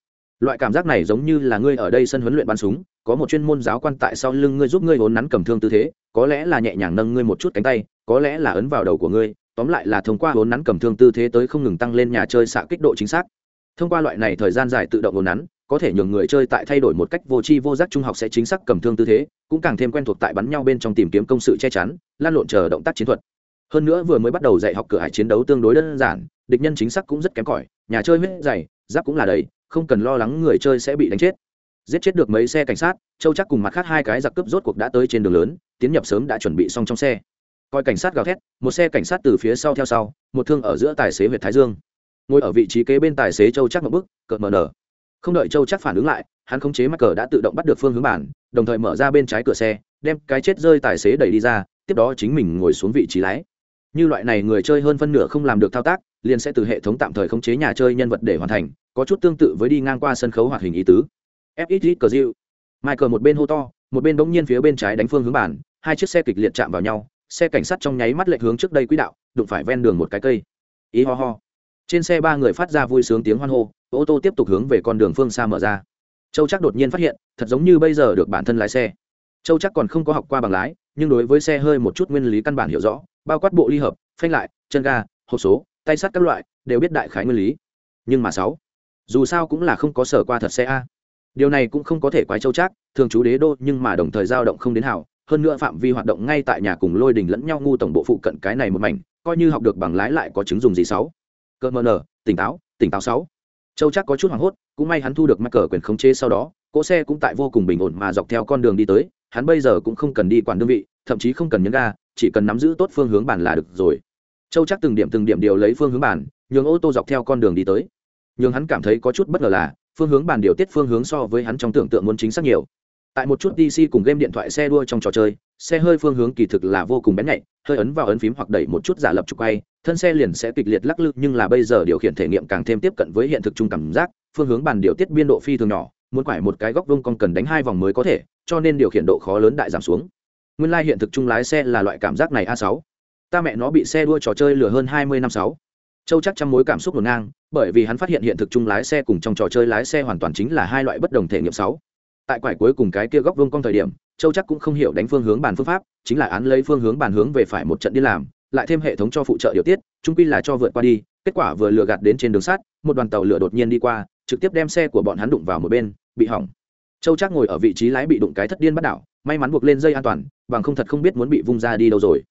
Loại cảm giác này giống như là ngươi ở đây sân huấn luyện bắn súng, có một chuyên môn giáo quan tại sau lưng ngươi giúp ngươi vốn nắn cầm thương tư thế, có lẽ là nhẹ nhàng nâng ngươi một chút cánh tay, có lẽ là ấn vào đầu của ngươi, tóm lại là thông qua vốn nắn cầm thương tư thế tới không ngừng tăng lên nhà chơi xạ kích độ chính xác. Thông qua loại này thời gian dài tự động vốn nắn, có thể nhường người chơi tại thay đổi một cách vô tri vô giác trung học sẽ chính xác cầm thương tư thế, cũng càng thêm quen thuộc tại bắn nhau bên trong tìm kiếm công sự che chắn, lan lộn chờ động tác chiến thuật hơn nữa vừa mới bắt đầu dạy học cửa hải chiến đấu tương đối đơn giản, địch nhân chính xác cũng rất kém cỏi, nhà chơi huyết dày, giáp cũng là đầy, không cần lo lắng người chơi sẽ bị đánh chết. Giết chết được mấy xe cảnh sát, châu chắc cùng mặt khác hai cái giặc cướp rốt cuộc đã tới trên đường lớn, tiến nhập sớm đã chuẩn bị xong trong xe. Coi cảnh sát gào thét, một xe cảnh sát từ phía sau theo sau, một thương ở giữa tài xế huyện thái dương. Ngồi ở vị trí kế bên tài xế châu chắc một bức cợt mờ nở. Không đợi châu chắc phản ứng lại, hắn khống chế mắc cờ đã tự động bắt được phương hướng bản, đồng thời mở ra bên trái cửa xe, đem cái chết rơi tài xế đẩy đi ra, tiếp đó chính mình ngồi xuống vị trí lái như loại này người chơi hơn phân nửa không làm được thao tác, liền sẽ từ hệ thống tạm thời khống chế nhà chơi nhân vật để hoàn thành, có chút tương tự với đi ngang qua sân khấu hoạt hình ý tứ. Fxx cờ diệu michael một bên hô to, một bên bỗng nhiên phía bên trái đánh phương hướng bản hai chiếc xe kịch liệt chạm vào nhau, xe cảnh sát trong nháy mắt lệch hướng trước đây quỹ đạo, đụng phải ven đường một cái cây. Ý ho ho. Trên xe ba người phát ra vui sướng tiếng hoan hô, ô tô tiếp tục hướng về con đường phương xa mở ra. Châu chắc đột nhiên phát hiện, thật giống như bây giờ được bản thân lái xe. Châu chắc còn không có học qua bằng lái nhưng đối với xe hơi một chút nguyên lý căn bản hiểu rõ, bao quát bộ ly hợp, phanh lại, chân ga, hộp số, tay sắt các loại, đều biết đại khái nguyên lý. Nhưng mà sáu, dù sao cũng là không có sở qua thật xe a. Điều này cũng không có thể quái châu chắc thường chú đế đô nhưng mà đồng thời dao động không đến hảo hơn nữa phạm vi hoạt động ngay tại nhà cùng lôi đình lẫn nhau ngu tổng bộ phụ cận cái này một mảnh, coi như học được bằng lái lại có chứng dùng gì sáu. Cơ mờ nở, tỉnh táo tỉnh táo sáu. Châu chắc có chút hoảng hốt, cũng may hắn thu được mắc cờ quyền khống chế sau đó cỗ xe cũng tại vô cùng bình ổn mà dọc theo con đường đi tới, hắn bây giờ cũng không cần đi quản đơn vị, thậm chí không cần nhấn ga, chỉ cần nắm giữ tốt phương hướng bản là được rồi. Châu chắc từng điểm từng điểm điều lấy phương hướng bản, nhường ô tô dọc theo con đường đi tới. Nhường hắn cảm thấy có chút bất ngờ là, phương hướng bản điều tiết phương hướng so với hắn trong tưởng tượng muốn chính xác nhiều. Tại một chút dc cùng game điện thoại xe đua trong trò chơi, xe hơi phương hướng kỳ thực là vô cùng bén nhạy, hơi ấn vào ấn phím hoặc đẩy một chút giả lập trục quay, thân xe liền sẽ kịch liệt lắc lư, nhưng là bây giờ điều khiển thể nghiệm càng thêm tiếp cận với hiện thực chung cảm giác, phương hướng bàn điều tiết biên độ phi thường nhỏ muốn quải một cái góc vông con cần đánh hai vòng mới có thể, cho nên điều khiển độ khó lớn đại giảm xuống. Nguyên lai hiện thực chung lái xe là loại cảm giác này a sáu. Ta mẹ nó bị xe đua trò chơi lừa hơn hai mươi năm sáu. Châu chắc trăm mối cảm xúc ngổn ngang, bởi vì hắn phát hiện hiện thực chung lái xe cùng trong trò chơi lái xe hoàn toàn chính là hai loại bất đồng thể nghiệm sáu. Tại quải cuối cùng cái kia góc vuông cong thời điểm, châu chắc cũng không hiểu đánh phương hướng bàn phương pháp, chính là án lấy phương hướng bàn hướng về phải một trận đi làm, lại thêm hệ thống cho phụ trợ điều tiết trung quy là cho vượt qua đi, kết quả vừa lừa gạt đến trên đường sắt, một đoàn tàu lửa đột nhiên đi qua, trực tiếp đem xe của bọn hắn đụng vào một bên bị hỏng. Châu chắc ngồi ở vị trí lái bị đụng cái thất điên bắt đảo, may mắn buộc lên dây an toàn, bằng không thật không biết muốn bị vung ra đi đâu rồi.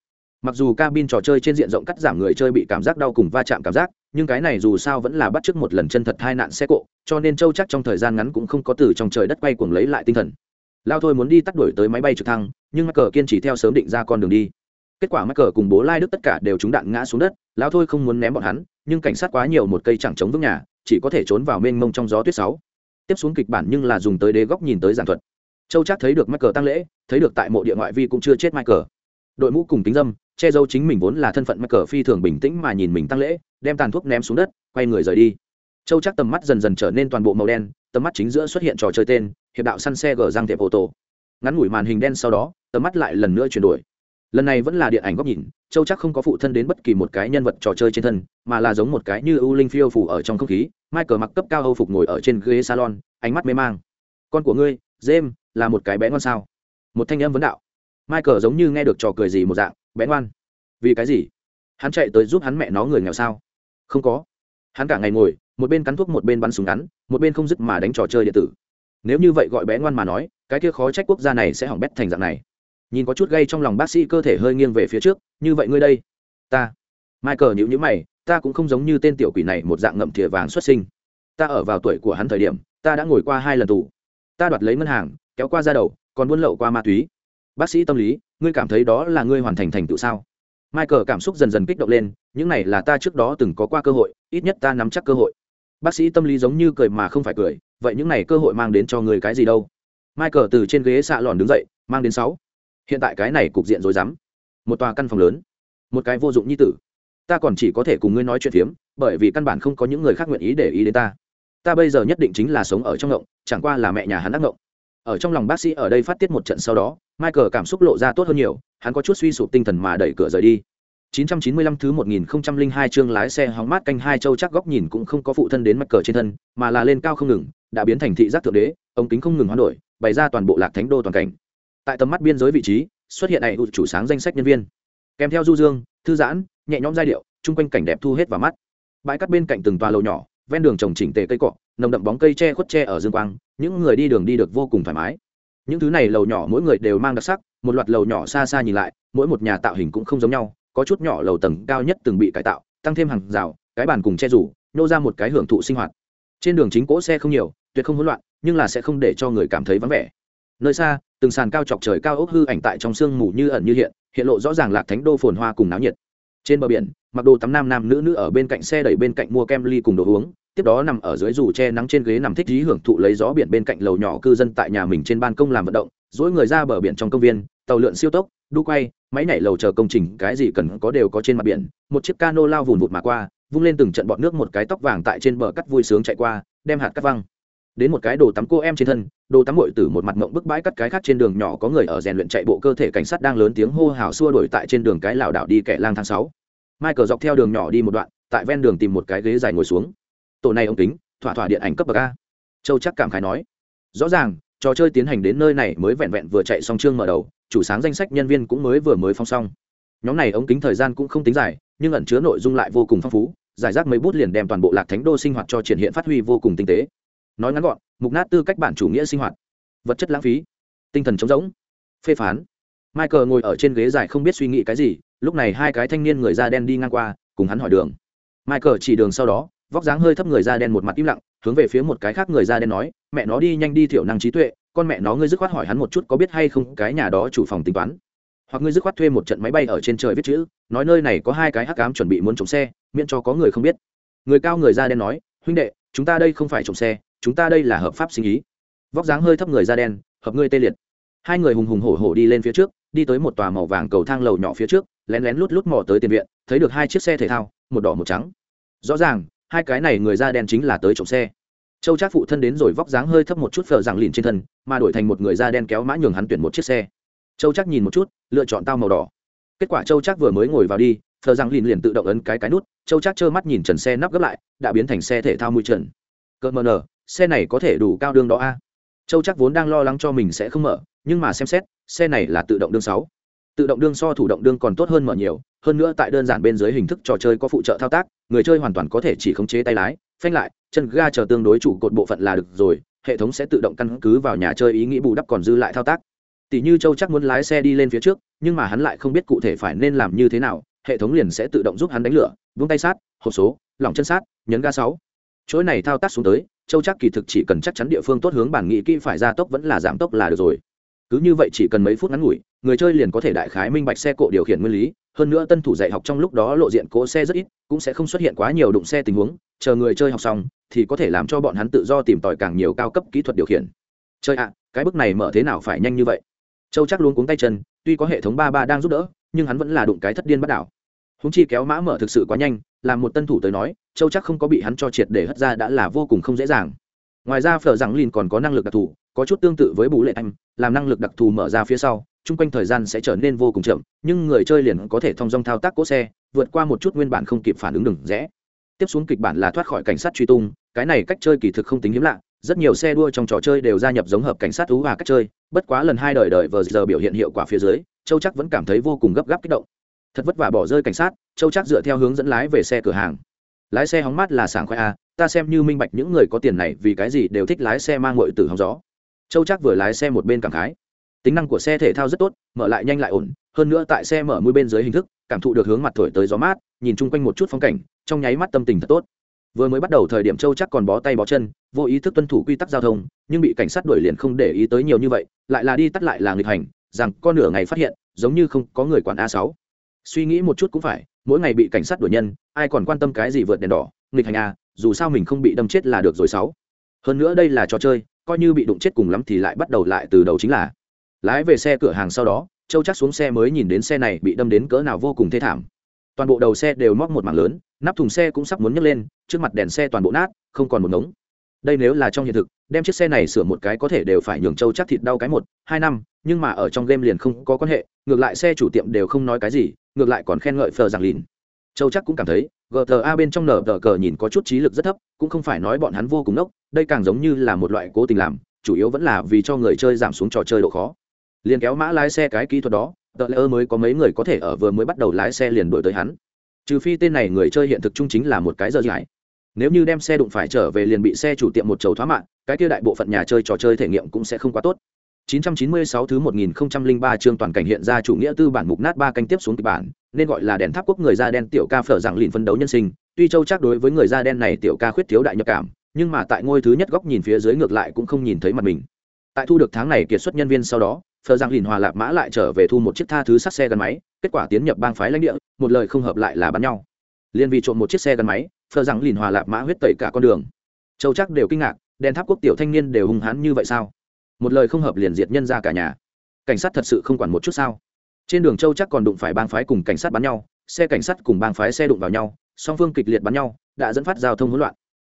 Mặc dù cabin trò chơi trên diện rộng cắt giảm người chơi bị cảm giác đau cùng va chạm cảm giác, nhưng cái này dù sao vẫn là bắt chước một lần chân thật hai nạn xe cộ, cho nên châu chắc trong thời gian ngắn cũng không có từ trong trời đất quay cuồng lấy lại tinh thần. Lao thôi muốn đi tắt đuổi tới máy bay trực thăng, nhưng mắc cờ kiên trì theo sớm định ra con đường đi. Kết quả mắc cờ cùng bố lai đức tất cả đều trúng đạn ngã xuống đất, lao thôi không muốn ném bọn hắn, nhưng cảnh sát quá nhiều một cây chẳng chống vững nhà, chỉ có thể trốn vào mênh mông trong gió tuyết sáu tiếp xuống kịch bản nhưng là dùng tới đế góc nhìn tới giảng thuật. Châu chắc thấy được michael cờ tăng lễ, thấy được tại mộ địa ngoại vi cũng chưa chết michael. Cờ đội mũ cùng kính dâm, che giấu chính mình vốn là thân phận michael cờ phi thường bình tĩnh mà nhìn mình tăng lễ, đem tàn thuốc ném xuống đất, quay người rời đi. Châu chắc tầm mắt dần dần trở nên toàn bộ màu đen, tầm mắt chính giữa xuất hiện trò chơi tên, hiệp đạo săn xe gờ răng tiệp ô tô. Ngắn ngủi màn hình đen sau đó, tầm mắt lại lần nữa chuyển đổi lần này vẫn là điện ảnh góc nhìn, châu chắc không có phụ thân đến bất kỳ một cái nhân vật trò chơi trên thân, mà là giống một cái như ưu linh phiêu phủ ở trong không khí, michael mặc cấp cao âu phục ngồi ở trên ghế salon, ánh mắt mê mang. Con của ngươi, james, là một cái bé ngon sao? Một thanh âm vấn đạo. Michael giống như nghe được trò cười gì một dạng, bé ngoan. Vì cái gì? Hắn chạy tới giúp hắn mẹ nó người nghèo sao? Không có. Hắn cả ngày ngồi, một bên cắn thuốc một bên bắn súng ngắn, một bên không dứt mà đánh trò chơi điện tử. Nếu như vậy gọi bé ngoan mà nói, cái kia khó trách quốc gia này sẽ hỏng bét thành dạng này nhìn có chút gây trong lòng bác sĩ cơ thể hơi nghiêng về phía trước, như vậy ngươi đây, ta. Michael nhữ nhữ mày, ta cũng không giống như tên tiểu quỷ này một dạng ngậm thìa vàng xuất sinh. Ta ở vào tuổi của hắn thời điểm, ta đã ngồi qua hai lần tù. Ta đoạt lấy ngân hàng, kéo qua ra đầu, còn buôn lậu qua ma túy. Bác sĩ tâm lý, ngươi cảm thấy đó là ngươi hoàn thành thành tựu sao? Michael cảm xúc dần dần kích động lên, những này là ta trước đó từng có qua cơ hội, ít nhất ta nắm chắc cơ hội. Bác sĩ tâm lý giống như cười mà không phải cười, vậy những này cơ hội mang đến cho người cái gì đâu? Michael từ trên ghế xạ lòn đứng dậy, mang đến sáu hiện tại cái này cục diện rối rắm. Một tòa căn phòng lớn một cái vô dụng như tử. Ta còn chỉ có thể cùng ngươi nói chuyện phiếm bởi vì căn bản không có những người khác nguyện ý để ý đến ta. Ta bây giờ nhất định chính là sống ở trong ngộng chẳng qua là mẹ nhà hắn ác ngộng. Ở trong lòng bác sĩ ở đây phát tiết một trận sau đó michael cảm xúc lộ ra tốt hơn nhiều hắn có chút suy sụp tinh thần mà đẩy cửa rời đi. 995 thứ 1002 chương lái xe hóng mát canh hai châu chắc góc nhìn cũng không có phụ thân đến mặt cờ trên thân, mà là lên cao không ngừng, đã biến thành thị giác thượng đế, ống kính không ngừng hoán đổi, bày ra toàn bộ lạc thánh đô toàn cảnh. Tại tầm mắt biên giới vị trí, xuất hiện này chủ sáng danh sách nhân viên. Kèm theo du dương, thư giãn, nhẹ nhõm giai điệu, chung quanh cảnh đẹp thu hết vào mắt. Bãi cát bên cạnh từng tòa lầu nhỏ, ven đường trồng chỉnh tề cây cọ, nồng đậm bóng cây che khuất che ở dương quang, những người đi đường đi được vô cùng thoải mái. Những thứ này lầu nhỏ mỗi người đều mang đặc sắc, một loạt lầu nhỏ xa xa nhìn lại, mỗi một nhà tạo hình cũng không giống nhau, có chút nhỏ lầu tầng cao nhất từng bị cải tạo tăng thêm hàng rào cái bàn cùng che rủ nô ra một cái hưởng thụ sinh hoạt trên đường chính cỗ xe không nhiều tuyệt không hỗn loạn nhưng là sẽ không để cho người cảm thấy vắng vẻ nơi xa, từng sàn cao chọc trời cao ốc hư ảnh tại trong sương mù như ẩn như hiện hiện lộ rõ ràng lạc thánh đô phồn hoa cùng náo nhiệt. Trên bờ biển, mặc đồ tắm nam nam nữ nữ ở bên cạnh xe đẩy bên cạnh mua kem ly cùng đồ uống, tiếp đó nằm ở dưới dù che nắng trên ghế nằm thích dí hưởng thụ lấy gió biển bên cạnh lầu nhỏ cư dân tại nhà mình trên ban công làm vận động, dỗi người ra bờ biển trong công viên, tàu lượn siêu tốc, đu quay, máy nhảy lầu chờ công trình, cái gì cần có đều có trên mặt biển, một chiếc cano lao vùn vụt mà qua, vung lên từng trận bọt nước một cái tóc vàng tại trên bờ cắt vui sướng chạy qua, đem hạt cắt văng đến một cái đồ tắm cô em trên thân đồ tắm mội từ một mặt mộng bức bãi cắt cái khác trên đường nhỏ có người ở rèn luyện chạy bộ cơ thể cảnh sát đang lớn tiếng hô hào xua đổi tại trên đường cái lảo đảo đi kẻ lang tháng sáu. Michael dọc theo đường nhỏ đi một đoạn tại ven đường tìm một cái ghế dài ngồi xuống. Tổ này ông tính, thỏa thỏa điện ảnh cấp bậc a. Châu chắc cảm khái nói. Rõ ràng trò chơi tiến hành đến nơi này mới vẹn vẹn vừa chạy xong chương mở đầu chủ sáng danh sách nhân viên cũng mới vừa mới phong xong. Nhóm này ống kính thời gian cũng không tính dài nhưng ẩn chứa nội dung lại vô cùng phong phú giải rác mấy bút liền đem toàn bộ lạc thánh đô sinh hoạt cho triển hiện phát huy vô cùng tinh tế nói ngắn gọn, mục nát tư cách bản chủ nghĩa sinh hoạt. Vật chất lãng phí, tinh thần trống rỗng, phê phán. Michael ngồi ở trên ghế dài không biết suy nghĩ cái gì, lúc này hai cái thanh niên người da đen đi ngang qua, cùng hắn hỏi đường. Michael chỉ đường sau đó, vóc dáng hơi thấp người da đen một mặt im lặng, hướng về phía một cái khác người da đen nói, mẹ nó đi nhanh đi thiểu năng trí tuệ, con mẹ nó ngươi dứt khoát hỏi hắn một chút có biết hay không cái nhà đó chủ phòng tính toán. Hoặc ngươi dứt khoát thuê một trận máy bay ở trên trời viết chữ, nói nơi này có hai cái hắc cám chuẩn bị muốn trồng xe, miễn cho có người không biết. Người cao người da đen nói, huynh đệ, chúng ta đây không phải trồng xe chúng ta đây là hợp pháp sinh ý. Vóc dáng hơi thấp người da đen, hợp ngươi tê liệt. Hai người hùng hùng hổ hổ đi lên phía trước, đi tới một tòa màu vàng cầu thang lầu nhỏ phía trước, lén lén lút lút mò tới tiền viện, thấy được hai chiếc xe thể thao, một đỏ một trắng. Rõ ràng, hai cái này người da đen chính là tới trộm xe. Châu trác phụ thân đến rồi vóc dáng hơi thấp một chút phở rằng lìn trên thân, mà đổi thành một người da đen kéo mã nhường hắn tuyển một chiếc xe. Châu trác nhìn một chút, lựa chọn tao màu đỏ. Kết quả châu trác vừa mới ngồi vào đi, phở rằng lìn liền tự động ấn cái cái nút, châu trác trơ mắt nhìn trần xe nắp gấp lại, đã biến thành xe thể thao mùi trần. Cỡ mờ nở xe này có thể đủ cao đương đó a? Châu chắc vốn đang lo lắng cho mình sẽ không mở, nhưng mà xem xét, xe này là tự động đương sáu. Tự động đương so thủ động đương còn tốt hơn mở nhiều, hơn nữa tại đơn giản bên dưới hình thức trò chơi có phụ trợ thao tác, người chơi hoàn toàn có thể chỉ khống chế tay lái, phanh lại, chân ga chờ tương đối chủ cột bộ phận là được rồi, hệ thống sẽ tự động căn cứ vào nhà chơi ý nghĩ bù đắp còn dư lại thao tác. Tỷ như châu chắc muốn lái xe đi lên phía trước, nhưng mà hắn lại không biết cụ thể phải nên làm như thế nào, hệ thống liền sẽ tự động giúp hắn đánh lửa, vung tay sát, hộp số, lỏng chân sát, nhấn ga sáu. Chuỗi này thao tác xuống tới châu chắc kỳ thực chỉ cần chắc chắn địa phương tốt hướng bản nghị kỹ phải ra tốc vẫn là giảm tốc là được rồi. Cứ như vậy chỉ cần mấy phút ngắn ngủi, người chơi liền có thể đại khái minh bạch xe cộ điều khiển nguyên lý. Hơn nữa tân thủ dạy học trong lúc đó lộ diện cỗ xe rất ít, cũng sẽ không xuất hiện quá nhiều đụng xe tình huống. Chờ người chơi học xong, thì có thể làm cho bọn hắn tự do tìm tòi càng nhiều cao cấp kỹ thuật điều khiển. Chơi ạ, cái bước này mở thế nào phải nhanh như vậy? Châu chắc luôn cuống tay chân, tuy có hệ thống ba ba đang giúp đỡ, nhưng hắn vẫn là đụng cái thất điên bắt đảo. Húng chi kéo mã mở thực sự quá nhanh, làm một tân thủ tới nói châu chắc không có bị hắn cho triệt để hất ra đã là vô cùng không dễ dàng. Ngoài ra phở rằng lìn còn có năng lực đặc thù, có chút tương tự với bù lệ anh làm năng lực đặc thù mở ra phía sau, chung quanh thời gian sẽ trở nên vô cùng chậm, nhưng người chơi liền có thể thông dong thao tác cỗ xe, vượt qua một chút nguyên bản không kịp phản ứng đừng rẽ. Tiếp xuống kịch bản là thoát khỏi cảnh sát truy tung, cái này cách chơi kỳ thực không tính hiếm lạ, rất nhiều xe đua trong trò chơi đều gia nhập giống hợp cảnh sát thú và cách chơi, bất quá lần hai đời đời vờ giờ biểu hiện hiệu quả phía dưới, châu chắc vẫn cảm thấy vô cùng gấp gáp kích động. Thật vất vả bỏ rơi cảnh sát, châu chắc dựa theo hướng dẫn lái về xe cửa hàng lái xe hóng mát là sảng khoai a, ta xem như minh bạch những người có tiền này vì cái gì đều thích lái xe mang ngội từ hóng gió. Châu chắc vừa lái xe một bên cảm khái. Tính năng của xe thể thao rất tốt, mở lại nhanh lại ổn, hơn nữa tại xe mở mũi bên dưới hình thức, cảm thụ được hướng mặt thổi tới gió mát, nhìn chung quanh một chút phong cảnh, trong nháy mắt tâm tình thật tốt. Vừa mới bắt đầu thời điểm châu chắc còn bó tay bó chân, vô ý thức tuân thủ quy tắc giao thông, nhưng bị cảnh sát đuổi liền không để ý tới nhiều như vậy, lại là đi tắt lại là nghịch hành, rằng con nửa ngày phát hiện, giống như không có người quản a sáu. Suy nghĩ một chút cũng phải mỗi ngày bị cảnh sát đuổi nhân ai còn quan tâm cái gì vượt đèn đỏ nghịch hành à, dù sao mình không bị đâm chết là được rồi sáu. Hơn nữa đây là trò chơi coi như bị đụng chết cùng lắm thì lại bắt đầu lại từ đầu chính là. Lái về xe cửa hàng sau đó châu chắc xuống xe mới nhìn đến xe này bị đâm đến cỡ nào vô cùng thê thảm. Toàn bộ đầu xe đều móc một mảng lớn nắp thùng xe cũng sắp muốn nhấc lên trước mặt đèn xe toàn bộ nát không còn một ngống. Đây nếu là trong hiện thực đem chiếc xe này sửa một cái có thể đều phải nhường châu chắc thịt đau cái một hai năm nhưng mà ở trong game liền không có quan hệ ngược lại xe chủ tiệm đều không nói cái gì ngược lại còn khen ngợi phờ giảng lìn. Châu chắc cũng cảm thấy gta bên trong nở tờ cờ nhìn có chút trí lực rất thấp, cũng không phải nói bọn hắn vô cùng nốc đây càng giống như là một loại cố tình làm, chủ yếu vẫn là vì cho người chơi giảm xuống trò chơi độ khó. Liền kéo mã lái xe cái kỹ thuật đó, tờ lễ mới có mấy người có thể ở vừa mới bắt đầu lái xe liền đổi tới hắn. Trừ phi tên này người chơi hiện thực trung chính là một cái giờ dài. Nếu như đem xe đụng phải trở về liền bị xe chủ tiệm một chầu thoá mạng, cái kia đại bộ phận nhà chơi trò chơi thể nghiệm cũng sẽ không quá tốt. 996 thứ 1003 chương toàn cảnh hiện ra chủ nghĩa tư bản mục nát ba canh tiếp xuống kịch bản, nên gọi là đèn tháp quốc người da đen tiểu ca phở rằng lìn phân đấu nhân sinh, tuy châu chắc đối với người da đen này tiểu ca khuyết thiếu đại nhập cảm, nhưng mà tại ngôi thứ nhất góc nhìn phía dưới ngược lại cũng không nhìn thấy mặt mình. Tại thu được tháng này kiệt xuất nhân viên sau đó, phở rằng lìn hòa lạp mã lại trở về thu một chiếc tha thứ sắt xe gắn máy, kết quả tiến nhập bang phái lãnh địa, một lời không hợp lại là bắn nhau. Liên vì trộm một chiếc xe gắn máy, phở rằng lìn hòa lạp mã huyết tẩy cả con đường châu chắc đều kinh ngạc đèn tháp quốc tiểu thanh niên đều hung hãn như vậy sao một lời không hợp liền diệt nhân ra cả nhà. Cảnh sát thật sự không quản một chút sao? Trên đường châu chắc còn đụng phải bang phái cùng cảnh sát bắn nhau, xe cảnh sát cùng bang phái xe đụng vào nhau, song phương kịch liệt bắn nhau, đã dẫn phát giao thông hỗn loạn.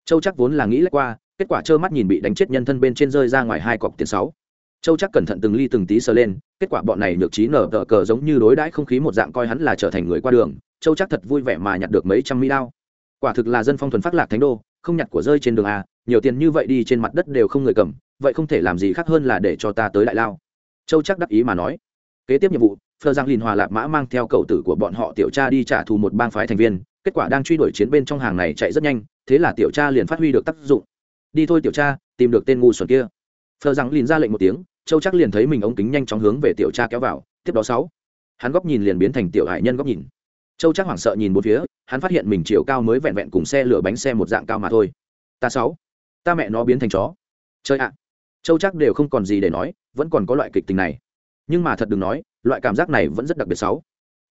Châu chắc vốn là nghĩ lách qua, kết quả trơ mắt nhìn bị đánh chết nhân thân bên trên rơi ra ngoài hai cọc tiền sáu. Châu chắc cẩn thận từng ly từng tí sờ lên, kết quả bọn này nhược trí nở tờ cờ giống như đối đãi không khí một dạng coi hắn là trở thành người qua đường, châu chắc thật vui vẻ mà nhặt được mấy trăm mỹ đao. Quả thực là dân phong thuần phát lạc thánh đô, không nhặt của rơi trên đường à nhiều tiền như vậy đi trên mặt đất đều không người cầm vậy không thể làm gì khác hơn là để cho ta tới đại lao. Châu chắc đắc ý mà nói. Kế tiếp nhiệm vụ, phờ giang lìn hòa lạp mã mang theo cầu tử của bọn họ tiểu cha đi trả thù một bang phái thành viên. Kết quả đang truy đuổi chiến bên trong hàng này chạy rất nhanh, thế là tiểu cha liền phát huy được tác dụng. Đi thôi tiểu cha, tìm được tên ngu xuẩn kia. Phờ giang lìn ra lệnh một tiếng, châu chắc liền thấy mình ống kính nhanh chóng hướng về tiểu cha kéo vào. Tiếp đó sáu, hắn góc nhìn liền biến thành tiểu hải nhân góc nhìn. Châu chắc hoảng sợ nhìn một phía, hắn phát hiện mình chiều cao mới vẹn vẹn cùng xe lửa bánh xe một dạng cao mà thôi. Ta sáu, ta mẹ nó biến thành chó. Chơi ạ châu chắc đều không còn gì để nói, vẫn còn có loại kịch tình này. Nhưng mà thật đừng nói, loại cảm giác này vẫn rất đặc biệt sáu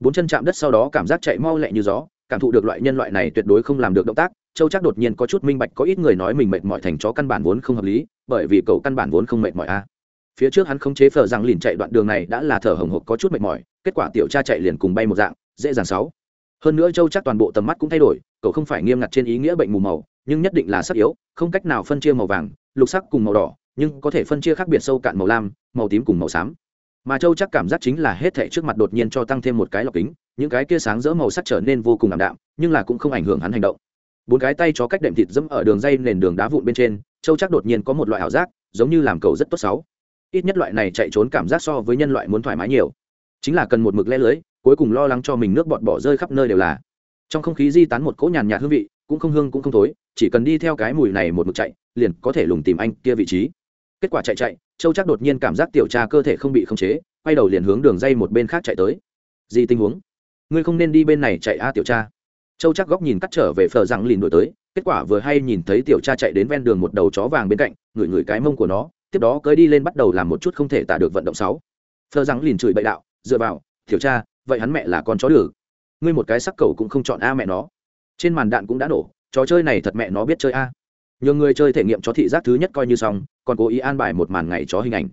bốn chân chạm đất sau đó cảm giác chạy mau lẹ như gió, cảm thụ được loại nhân loại này tuyệt đối không làm được động tác, châu chắc đột nhiên có chút minh bạch có ít người nói mình mệt mỏi thành chó căn bản vốn không hợp lý, bởi vì cậu căn bản vốn không mệt mỏi a phía trước hắn không chế phở rằng liền chạy đoạn đường này đã là thở hồng hộc có chút mệt mỏi, kết quả tiểu cha chạy liền cùng bay một dạng, dễ dàng sáu hơn nữa châu chắc toàn bộ tầm mắt cũng thay đổi, cậu không phải nghiêm ngặt trên ý nghĩa bệnh mù màu, nhưng nhất định là sắc yếu, không cách nào phân chia màu vàng, lục sắc cùng màu đỏ nhưng có thể phân chia khác biệt sâu cạn màu lam, màu tím cùng màu xám. Mà châu chắc cảm giác chính là hết thảy trước mặt đột nhiên cho tăng thêm một cái lọc kính, những cái kia sáng rỡ màu sắc trở nên vô cùng ảm đạm, nhưng là cũng không ảnh hưởng hắn hành động. Bốn cái tay chó cách đệm thịt dẫm ở đường dây nền đường đá vụn bên trên, châu chắc đột nhiên có một loại ảo giác, giống như làm cầu rất tốt sáu. Ít nhất loại này chạy trốn cảm giác so với nhân loại muốn thoải mái nhiều. Chính là cần một mực le lưới, cuối cùng lo lắng cho mình nước bọt bỏ rơi khắp nơi đều là. Trong không khí di tán một cỗ nhàn nhạt hương vị, cũng không hương cũng không thối, chỉ cần đi theo cái mùi này một mực chạy, liền có thể lùng tìm anh kia vị trí kết quả chạy chạy châu chắc đột nhiên cảm giác tiểu tra cơ thể không bị khống chế quay đầu liền hướng đường dây một bên khác chạy tới. Gì tình huống? Ngươi không nên đi bên này chạy a tiểu Tra. châu chắc góc nhìn cắt trở về phờ rằng lìn đổi tới kết quả vừa hay nhìn thấy tiểu cha chạy đến ven đường một đầu chó vàng bên cạnh ngửi ngửi cái mông của nó tiếp đó cưới đi lên bắt đầu làm một chút không thể tả được vận động sáu. Phờ rằng lìn chửi bậy đạo dựa vào tiểu cha vậy hắn mẹ là con chó đường, ngươi một cái sắc cầu cũng không chọn a mẹ nó. Trên màn đạn cũng đã nổ trò chơi này thật mẹ nó biết chơi a. Nhiều người chơi thể nghiệm chó thị giác thứ nhất coi như xong còn cố ý an bài một màn ngày chó hình ảnh.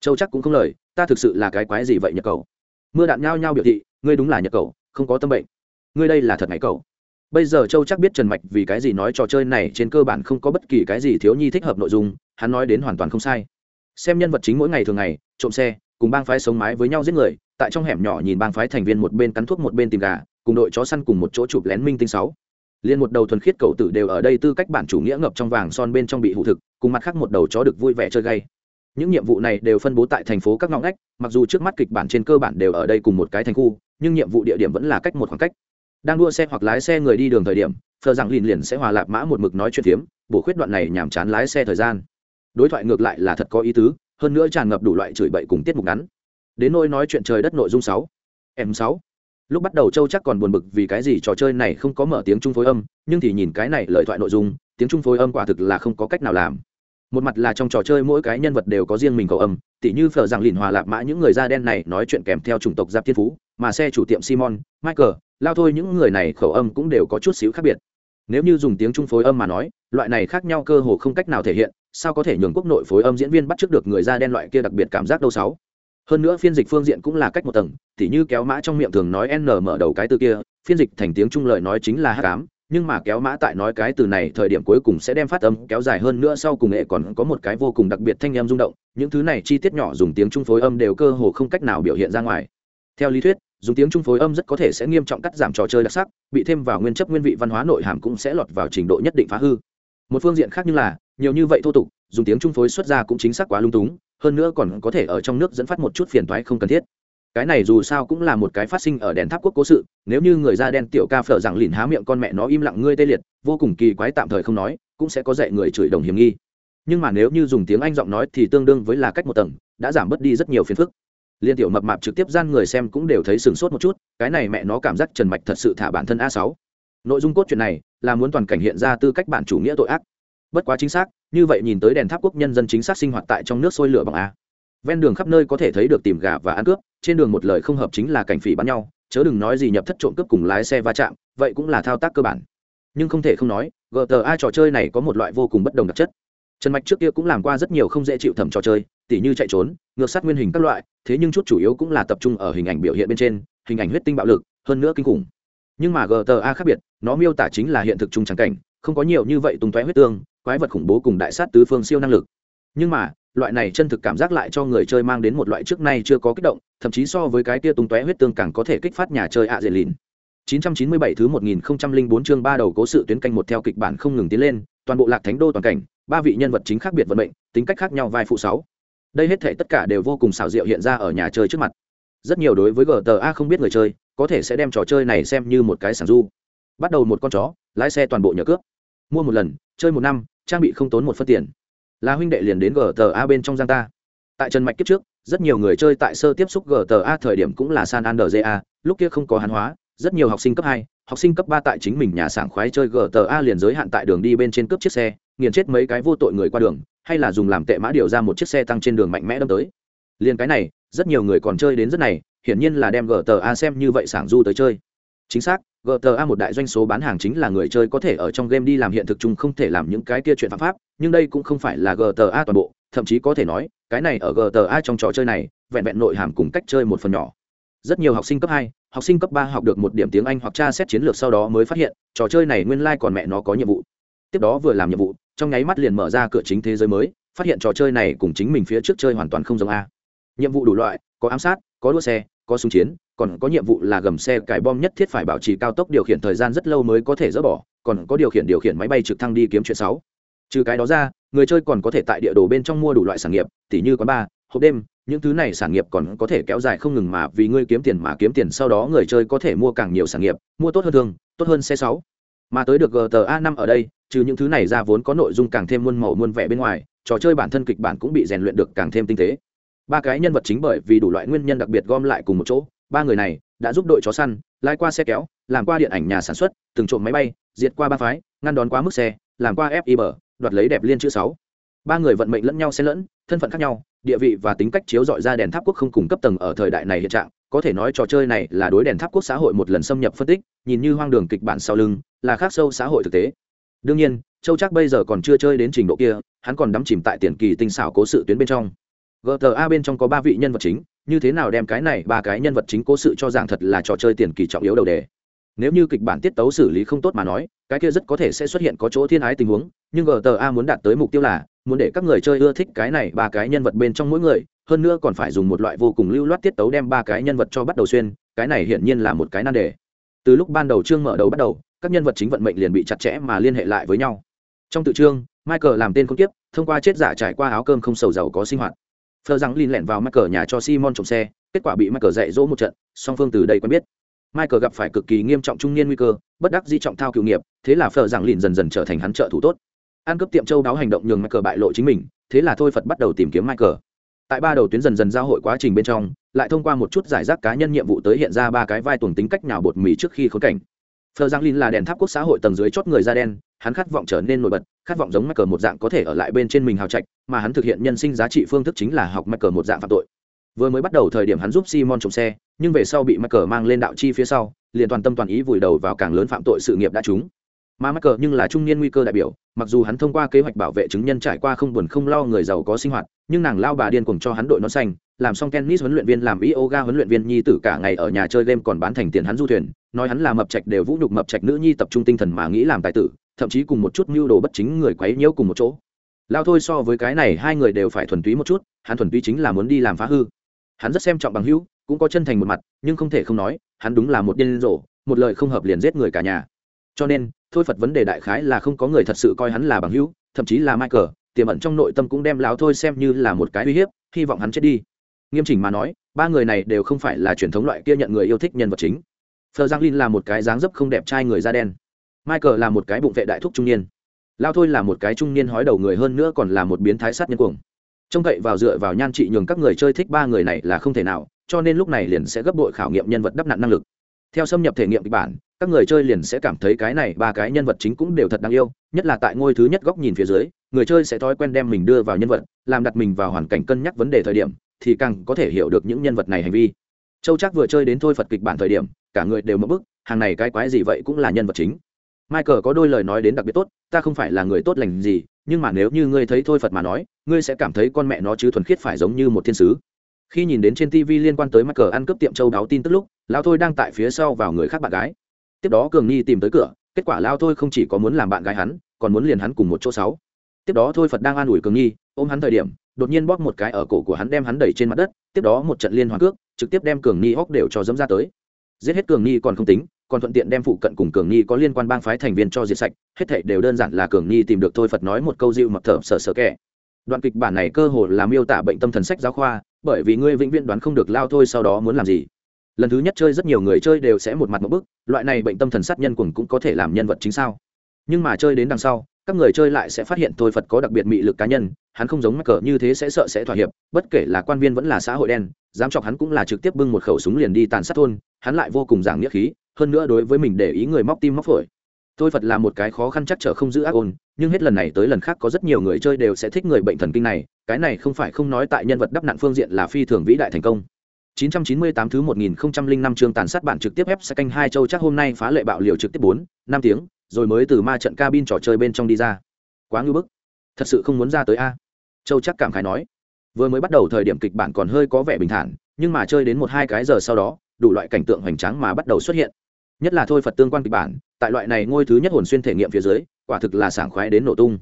Châu chắc cũng không lời, ta thực sự là cái quái gì vậy nhật cầu? Mưa đạn nhao nhao biểu thị, ngươi đúng là nhật cầu, không có tâm bệnh. Ngươi đây là thật ngày cầu. Bây giờ châu chắc biết trần mạch vì cái gì nói trò chơi này trên cơ bản không có bất kỳ cái gì thiếu nhi thích hợp nội dung, hắn nói đến hoàn toàn không sai. Xem nhân vật chính mỗi ngày thường ngày, trộm xe, cùng bang phái sống mái với nhau giết người, tại trong hẻm nhỏ nhìn bang phái thành viên một bên cắn thuốc một bên tìm gà, cùng đội chó săn cùng một chỗ chụp lén minh tinh sáu liên một đầu thuần khiết cầu tử đều ở đây tư cách bản chủ nghĩa ngập trong vàng son bên trong bị hụ thực, cùng mặt khác một đầu chó được vui vẻ chơi gay. Những nhiệm vụ này đều phân bố tại thành phố các ngõ ngách, mặc dù trước mắt kịch bản trên cơ bản đều ở đây cùng một cái thành khu, nhưng nhiệm vụ địa điểm vẫn là cách một khoảng cách. Đang đua xe hoặc lái xe người đi đường thời điểm thờ rằng liền liền sẽ hòa lạp mã một mực nói chuyện phiếm, bổ khuyết đoạn này nhàm chán lái xe thời gian. Đối thoại ngược lại là thật có ý tứ, hơn nữa tràn ngập đủ loại chửi bậy cùng tiết mục ngắn. Đến nỗi nói chuyện trời đất nội dung sáu m sáu lúc bắt đầu châu chắc còn buồn bực vì cái gì trò chơi này không có mở tiếng trung phối âm, nhưng thì nhìn cái này lời thoại nội dung, tiếng trung phối âm quả thực là không có cách nào làm. Một mặt là trong trò chơi mỗi cái nhân vật đều có riêng mình khẩu âm, tỉ như phở rằng lìn hòa lạp mã những người da đen này nói chuyện kèm theo chủng tộc giáp thiên phú, mà xe chủ tiệm simon, michael, lao thôi những người này khẩu âm cũng đều có chút xíu khác biệt. Nếu như dùng tiếng trung phối âm mà nói, loại này khác nhau cơ hồ không cách nào thể hiện, sao có thể nhường quốc nội phối âm diễn viên bắt trước được người da đen loại kia đặc biệt cảm giác đâu sáu? Hơn nữa phiên dịch phương diện cũng là cách một tầng thì như kéo mã trong miệng thường nói n mở đầu cái từ kia, phiên dịch thành tiếng trung lời nói chính là hát cám nhưng mà kéo mã tại nói cái từ này thời điểm cuối cùng sẽ đem phát âm kéo dài hơn nữa sau cùng nghệ còn có một cái vô cùng đặc biệt thanh âm rung động, những thứ này chi tiết nhỏ dùng tiếng trung phối âm đều cơ hồ không cách nào biểu hiện ra ngoài. Theo lý thuyết, dùng tiếng trung phối âm rất có thể sẽ nghiêm trọng cắt giảm trò chơi đặc sắc, bị thêm vào nguyên chất nguyên vị văn hóa nội hàm cũng sẽ lọt vào trình độ nhất định phá hư. Một phương diện khác như là, nhiều như vậy thô tục dùng tiếng trung phối xuất ra cũng chính xác quá lung túng, hơn nữa còn có thể ở trong nước dẫn phát một chút phiền toái không cần thiết. Cái này dù sao cũng là một cái phát sinh ở đèn tháp quốc cố sự, nếu như người da đen tiểu ca phở rằng lìn há miệng con mẹ nó im lặng ngươi tê liệt, vô cùng kỳ quái tạm thời không nói, cũng sẽ có dạy người chửi đồng hiểm nghi. Nhưng mà nếu như dùng tiếng anh giọng nói thì tương đương với là cách một tầng, đã giảm bớt đi rất nhiều phiền phức. Liên tiểu mập mạp trực tiếp gian người xem cũng đều thấy sửng sốt một chút, cái này mẹ nó cảm giác trần mạch thật sự thả bản thân a sáu. Nội dung cốt truyện này là muốn toàn cảnh hiện ra tư cách bản chủ nghĩa tội ác. Bất quá chính xác như vậy nhìn tới đèn tháp quốc nhân dân chính xác sinh hoạt tại trong nước sôi lửa bằng a. Ven đường khắp nơi có thể thấy được tìm gà và ăn cướp, trên đường một lời không hợp chính là cảnh phỉ bắn nhau, chớ đừng nói gì nhập thất trộm cướp cùng lái xe va chạm, vậy cũng là thao tác cơ bản. Nhưng không thể không nói, gta trò chơi này có một loại vô cùng bất đồng đặc chất. Trần mạch trước kia cũng làm qua rất nhiều không dễ chịu thẩm trò chơi, tỉ như chạy trốn, ngược sát nguyên hình các loại, thế nhưng chút chủ yếu cũng là tập trung ở hình ảnh biểu hiện bên trên, hình ảnh huyết tinh bạo lực, hơn nữa kinh khủng. Nhưng mà gta khác biệt, nó miêu tả chính là hiện thực chung trắng cảnh, không có nhiều như vậy tung tóe huyết tương quái vật khủng bố cùng đại sát tứ phương siêu năng lực nhưng mà loại này chân thực cảm giác lại cho người chơi mang đến một loại trước nay chưa có kích động thậm chí so với cái tia tung tóe huyết tương càng có thể kích phát nhà chơi ạ dệt lìn 997 thứ 1004 chương ba đầu cố sự tuyến canh một theo kịch bản không ngừng tiến lên, toàn bộ Lạc Thánh đô toàn cảnh, ba vị nhân vật chính khác biệt vận mệnh, tính cách khác nhau vai phụ sáu. Đây hết thảy tất cả đều vô cùng xảo diệu hiện ra ở nhà chơi trước mặt. Rất nhiều đối với GTA không biết người chơi, có thể sẽ đem trò chơi này xem như một cái sản du. Bắt đầu một con chó, lái xe toàn bộ nhờ cướp. Mua một lần, chơi một năm, trang bị không tốn một phân tiền. Là huynh đệ liền đến GTA bên trong giang ta. Tại Trần Mạch kiếp trước, rất nhiều người chơi tại sơ tiếp xúc GTA thời điểm cũng là San Andreas, lúc kia không có hàn hóa, rất nhiều học sinh cấp hai học sinh cấp ba tại chính mình nhà sảng khoái chơi gta liền giới hạn tại đường đi bên trên cướp chiếc xe nghiền chết mấy cái vô tội người qua đường hay là dùng làm tệ mã điều ra một chiếc xe tăng trên đường mạnh mẽ đâm tới liền cái này rất nhiều người còn chơi đến rất này hiển nhiên là đem gta xem như vậy sảng du tới chơi chính xác gta một đại doanh số bán hàng chính là người chơi có thể ở trong game đi làm hiện thực chung không thể làm những cái kia chuyện phạm pháp, nhưng đây cũng không phải là gta toàn bộ, thậm chí có thể nói, cái này ở gta trong trò chơi này, vẹn vẹn nội hàm cùng cách chơi một phần nhỏ. Rất nhiều học sinh cấp hai, học sinh cấp ba học được một điểm tiếng anh hoặc tra xét chiến lược sau đó mới phát hiện, trò chơi này nguyên lai、like、còn mẹ nó có nhiệm vụ. Tiếp đó vừa làm nhiệm vụ, trong nháy mắt liền mở ra cửa chính thế giới mới, phát hiện trò chơi này cùng chính mình phía trước chơi hoàn toàn không giống a. Nhiệm vụ đủ loại, có ám sát, có đua xe có súng chiến, còn có nhiệm vụ là gầm xe cải bom nhất thiết phải bảo trì cao tốc điều khiển thời gian rất lâu mới có thể dỡ bỏ, còn có điều khiển điều khiển máy bay trực thăng đi kiếm chuyện sáu trừ cái đó ra, người chơi còn có thể tại địa đồ bên trong mua đủ loại sản nghiệp, tỉ như quán bar, hộp đêm, những thứ này sản nghiệp còn có thể kéo dài không ngừng mà vì ngươi kiếm tiền mà kiếm tiền, sau đó người chơi có thể mua càng nhiều sản nghiệp, mua tốt hơn thường tốt hơn xe sáu. Mà tới được gta năm ở đây, trừ những thứ này ra vốn có nội dung càng thêm muôn màu muôn vẻ bên ngoài, trò chơi bản thân kịch bản cũng bị rèn luyện được càng thêm tinh tế ba cái nhân vật chính bởi vì đủ loại nguyên nhân đặc biệt gom lại cùng một chỗ, ba người này đã giúp đội chó săn lai qua xe kéo, làm qua điện ảnh nhà sản xuất, từng trộm máy bay, diệt qua ba phái, ngăn đón quá mức xe, làm qua fib đoạt lấy đẹp liên chữ sáu. Ba người vận mệnh lẫn nhau xen lẫn, thân phận khác nhau, địa vị và tính cách chiếu dọi ra đèn tháp quốc không cùng cấp tầng ở thời đại này hiện trạng, có thể nói trò chơi này là đối đèn tháp quốc xã hội một lần xâm nhập phân tích, nhìn như hoang đường kịch bản sau lưng, là khác sâu xã hội thực tế. Đương nhiên, châu chắc bây giờ còn chưa chơi đến trình độ kia, hắn còn đắm chìm tại tiền kỳ tinh xảo cố sự tuyến bên trong gta bên trong có ba vị nhân vật chính, như thế nào đem cái này ba cái nhân vật chính cố sự cho rằng thật là trò chơi tiền kỳ trọng yếu đầu đề. Nếu như kịch bản tiết tấu xử lý không tốt mà nói, cái kia rất có thể sẽ xuất hiện có chỗ thiên ái tình huống, nhưng gta muốn đạt tới mục tiêu là, muốn để các người chơi ưa thích cái này ba cái nhân vật bên trong mỗi người, hơn nữa còn phải dùng một loại vô cùng lưu loát tiết tấu đem ba cái nhân vật cho bắt đầu xuyên, cái này hiển nhiên là một cái nan đề. Từ lúc ban đầu chương mở đầu bắt đầu, các nhân vật chính vận mệnh liền bị chặt chẽ mà liên hệ lại với nhau. Trong tự chương michael làm tên không tiếp thông qua chết giả trải qua áo cơm không sầu giàu có sinh hoạt phờ rằng lin lẹn vào michael nhà cho simon trộm xe, kết quả bị michael dạy dỗ một trận, song phương từ đây quen biết. Michael gặp phải cực kỳ nghiêm trọng trung niên nguy cơ, bất đắc di trọng thao cựu nghiệp, thế là phờ rằng lin dần dần trở thành hắn trợ thủ tốt. Ăn cướp tiệm châu đáo hành động nhường michael bại lộ chính mình, thế là thôi phật bắt đầu tìm kiếm michael. Tại ba đầu tuyến dần dần giao hội quá trình bên trong, lại thông qua một chút giải rác cá nhân nhiệm vụ tới hiện ra ba cái vai tuồng tính cách nào bột mì trước khi khốn cảnh. Phờ Giang Linh là đèn tháp quốc xã hội tầng dưới chót người da đen, hắn khát vọng trở nên nổi bật, khát vọng giống Michael một dạng có thể ở lại bên trên mình hào trạch, mà hắn thực hiện nhân sinh giá trị phương thức chính là học Michael một dạng phạm tội. Vừa mới bắt đầu thời điểm hắn giúp Simon trộm xe, nhưng về sau bị Michael mang lên đạo chi phía sau, liền toàn tâm toàn ý vùi đầu vào càng lớn phạm tội sự nghiệp đã trúng mà Michael cờ nhưng là trung niên nguy cơ đại biểu mặc dù hắn thông qua kế hoạch bảo vệ chứng nhân trải qua không buồn không lo người giàu có sinh hoạt nhưng nàng lao bà điên cuồng cho hắn đội nó xanh làm xong tennis huấn luyện viên, làm yoga huấn luyện viên nhi tử cả ngày ở nhà chơi game còn bán thành tiền hắn du thuyền. Nói hắn là mập trạch đều vũ nhục mập trạch nữ nhi tập trung tinh thần mà nghĩ làm tài tử, thậm chí cùng một chút mưu đồ bất chính người quấy nhiễu cùng một chỗ. Lao thôi so với cái này hai người đều phải thuần túy một chút, hắn thuần túy chính là muốn đi làm phá hư. Hắn rất xem trọng bằng hữu, cũng có chân thành một mặt, nhưng không thể không nói, hắn đúng là một điên rồ, một lời không hợp liền giết người cả nhà. Cho nên, thôi phật vấn đề đại khái là không có người thật sự coi hắn là bằng hữu, thậm chí là michael, tiềm ẩn trong nội tâm cũng đem Lão thôi xem như là một cái uy hiếp, hy vọng hắn chết đi nghiêm chỉnh mà nói, ba người này đều không phải là truyền thống loại kia nhận người yêu thích nhân vật chính. Phờ giang linh là một cái dáng dấp không đẹp trai người da đen. Michael là một cái bụng vệ đại thúc trung niên. Lao thôi là một cái trung niên hói đầu người hơn nữa còn là một biến thái sát nhân cuồng. Trông cậy vào dựa vào nhan trị nhường các người chơi thích ba người này là không thể nào, cho nên lúc này liền sẽ gấp bội khảo nghiệm nhân vật đắp nặn năng lực. Theo xâm nhập thể nghiệm kịch bản, các người chơi liền sẽ cảm thấy cái này ba cái nhân vật chính cũng đều thật đáng yêu, nhất là tại ngôi thứ nhất góc nhìn phía dưới, người chơi sẽ thói quen đem mình đưa vào nhân vật, làm đặt mình vào hoàn cảnh cân nhắc vấn đề thời điểm thì càng có thể hiểu được những nhân vật này hành vi. Châu chắc vừa chơi đến thôi phật kịch bản thời điểm, cả người đều mất bức, hàng này cái quái gì vậy cũng là nhân vật chính. Michael có đôi lời nói đến đặc biệt tốt, ta không phải là người tốt lành gì, nhưng mà nếu như ngươi thấy thôi phật mà nói, ngươi sẽ cảm thấy con mẹ nó chứ thuần khiết phải giống như một thiên sứ. Khi nhìn đến trên tv liên quan tới michael ăn cướp tiệm châu đáo tin tức lúc, lão thôi đang tại phía sau vào người khác bạn gái. Tiếp đó cường nhi tìm tới cửa, kết quả lao thôi không chỉ có muốn làm bạn gái hắn, còn muốn liền hắn cùng một chỗ sáu. Tiếp đó thôi phật đang an ủi cường nhi, ôm hắn thời điểm đột nhiên bóp một cái ở cổ của hắn đem hắn đẩy trên mặt đất, tiếp đó một trận liên hoàn cước, trực tiếp đem cường ni hóc đều cho dẫm ra tới. Giết hết cường ni còn không tính, còn thuận tiện đem phụ cận cùng cường ni có liên quan bang phái thành viên cho diệt sạch, hết thảy đều đơn giản là cường ni tìm được thôi phật nói một câu dịu mập thở sợ sợ kẻ. Đoạn kịch bản này cơ hồ là miêu tả bệnh tâm thần sách giáo khoa, bởi vì ngươi vĩnh viễn đoán không được lao thôi sau đó muốn làm gì. Lần thứ nhất chơi rất nhiều người chơi đều sẽ một mặt một bức, loại này bệnh tâm thần sát nhân cùng cũng có thể làm nhân vật chính sao. Nhưng mà chơi đến đằng sau, các người chơi lại sẽ phát hiện thôi phật có đặc biệt mị lực cá nhân hắn không giống mắc cờ như thế sẽ sợ sẽ thỏa hiệp bất kể là quan viên vẫn là xã hội đen dám chọc hắn cũng là trực tiếp bưng một khẩu súng liền đi tàn sát thôn hắn lại vô cùng giảng nghĩa khí hơn nữa đối với mình để ý người móc tim móc phổi thôi phật là một cái khó khăn chắc trở không giữ ác ôn nhưng hết lần này tới lần khác có rất nhiều người chơi đều sẽ thích người bệnh thần kinh này cái này không phải không nói tại nhân vật đắp nạn phương diện là phi thường vĩ đại thành công 998 thứ 1005 chương tàn sát bản trực tiếp ép sẽ canh hai châu chắc hôm nay phá lệ bạo liều trực tiếp 4, 5 tiếng, rồi mới từ ma trận cabin trò chơi bên trong đi ra. Quá ngư bức. Thật sự không muốn ra tới a. Châu chắc cảm khái nói. Vừa mới bắt đầu thời điểm kịch bản còn hơi có vẻ bình thản, nhưng mà chơi đến một hai cái giờ sau đó, đủ loại cảnh tượng hoành tráng mà bắt đầu xuất hiện. Nhất là thôi Phật tương quan kịch bản, tại loại này ngôi thứ nhất hồn xuyên thể nghiệm phía dưới, quả thực là sảng khoái đến nổ tung.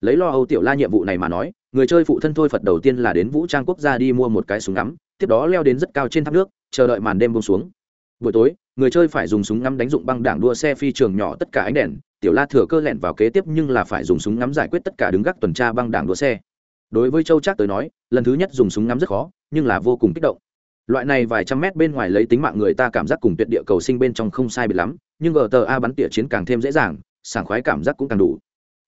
Lấy lo Âu Tiểu La nhiệm vụ này mà nói, người chơi phụ thân thôi Phật đầu tiên là đến vũ trang quốc gia đi mua một cái súng ngắm, tiếp đó leo đến rất cao trên tháp nước chờ đợi màn đêm bông xuống buổi tối người chơi phải dùng súng ngắm đánh dụng băng đảng đua xe phi trường nhỏ tất cả ánh đèn tiểu la thừa cơ lẹn vào kế tiếp nhưng là phải dùng súng ngắm giải quyết tất cả đứng gác tuần tra băng đảng đua xe đối với châu trác tới nói, lần thứ nhất dùng súng ngắm rất khó, nhưng là vô cùng kích động. Loại này vài trăm mét bên ngoài lấy tính mạng người ta cảm giác cùng tuyệt địa cầu sinh bên trong không sai biệt lắm, nhưng gta bắn tỉa chiến càng thêm dễ dàng, sảng khoái cảm giác cũng càng đủ.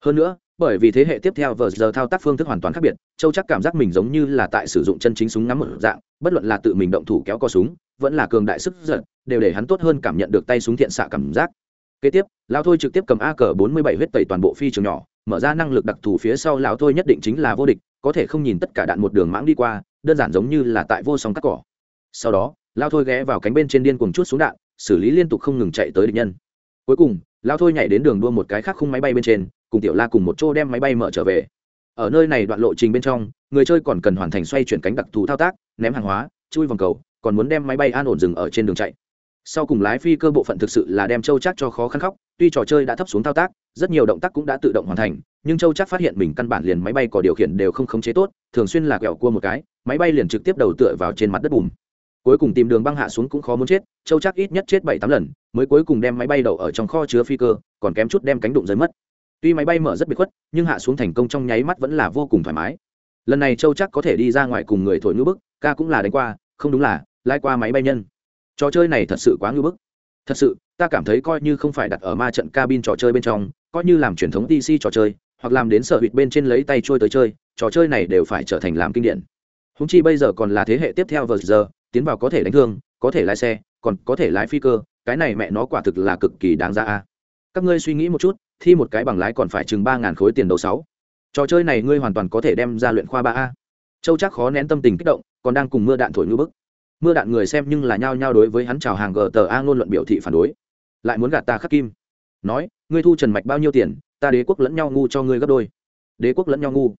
Hơn nữa, bởi vì thế hệ tiếp theo vờ giờ thao tác phương thức hoàn toàn khác biệt, châu chắc cảm giác mình giống như là tại sử dụng chân chính súng ngắm một dạng, bất luận là tự mình động thủ kéo co súng, vẫn là cường đại sức giận đều để hắn tốt hơn cảm nhận được tay súng thiện xạ cảm giác. Kế tiếp, lão thôi trực tiếp cầm a cờ bốn mươi bảy huyết tẩy toàn bộ phi trường nhỏ, mở ra năng lực đặc thù phía sau lão thôi nhất định chính là vô địch có thể không nhìn tất cả đạn một đường mãng đi qua, đơn giản giống như là tại vô song cắt cỏ. Sau đó, lao thôi ghé vào cánh bên trên điên cùng chút xuống đạn, xử lý liên tục không ngừng chạy tới địch nhân. Cuối cùng, lao thôi nhảy đến đường đua một cái khác khung máy bay bên trên, cùng tiểu la cùng một chỗ đem máy bay mở trở về. Ở nơi này đoạn lộ trình bên trong, người chơi còn cần hoàn thành xoay chuyển cánh đặc thù thao tác, ném hàng hóa, chui vòng cầu, còn muốn đem máy bay an ổn dừng ở trên đường chạy. Sau cùng lái phi cơ bộ phận thực sự là đem châu chắc cho khó khăn khóc, tuy trò chơi đã thấp xuống thao tác, rất nhiều động tác cũng đã tự động hoàn thành nhưng châu chắc phát hiện mình căn bản liền máy bay có điều khiển đều không khống chế tốt, thường xuyên là quẹo cua một cái, máy bay liền trực tiếp đầu tựa vào trên mặt đất bùm. Cuối cùng tìm đường băng hạ xuống cũng khó muốn chết, châu chắc ít nhất chết bảy tám lần, mới cuối cùng đem máy bay đậu ở trong kho chứa phi cơ, còn kém chút đem cánh đụng rơi mất. Tuy máy bay mở rất bị khuất, nhưng hạ xuống thành công trong nháy mắt vẫn là vô cùng thoải mái. Lần này châu chắc có thể đi ra ngoài cùng người thổi ngư bức, ca cũng là đánh qua, không đúng là, lai qua máy bay nhân. Trò chơi này thật sự quá ngư bức. Thật sự, ta cảm thấy coi như không phải đặt ở ma trận cabin trò chơi bên trong, coi như làm truyền thống dc trò chơi hoặc làm đến sở hụt bên trên lấy tay trôi tới chơi, trò chơi này đều phải trở thành làm kinh điển. Húng chi bây giờ còn là thế hệ tiếp theo vờ giờ, tiến vào có thể đánh thương, có thể lái xe, còn có thể lái phi cơ, cái này mẹ nó quả thực là cực kỳ đáng ra a. Các ngươi suy nghĩ một chút, thi một cái bằng lái còn phải chừng ba ngàn khối tiền đầu sáu. Trò chơi này ngươi hoàn toàn có thể đem ra luyện khoa ba a. Châu chắc khó nén tâm tình kích động, còn đang cùng mưa đạn thổi ngư bức. Mưa đạn người xem nhưng là nhao nhao đối với hắn chào hàng gờ tờ a ngôn luận biểu thị phản đối. Lại muốn gạt ta khắc kim. Nói, ngươi thu trần mạch bao nhiêu tiền ta đế quốc lẫn nhau ngu cho ngươi gấp đôi. Đế quốc lẫn nhau ngu.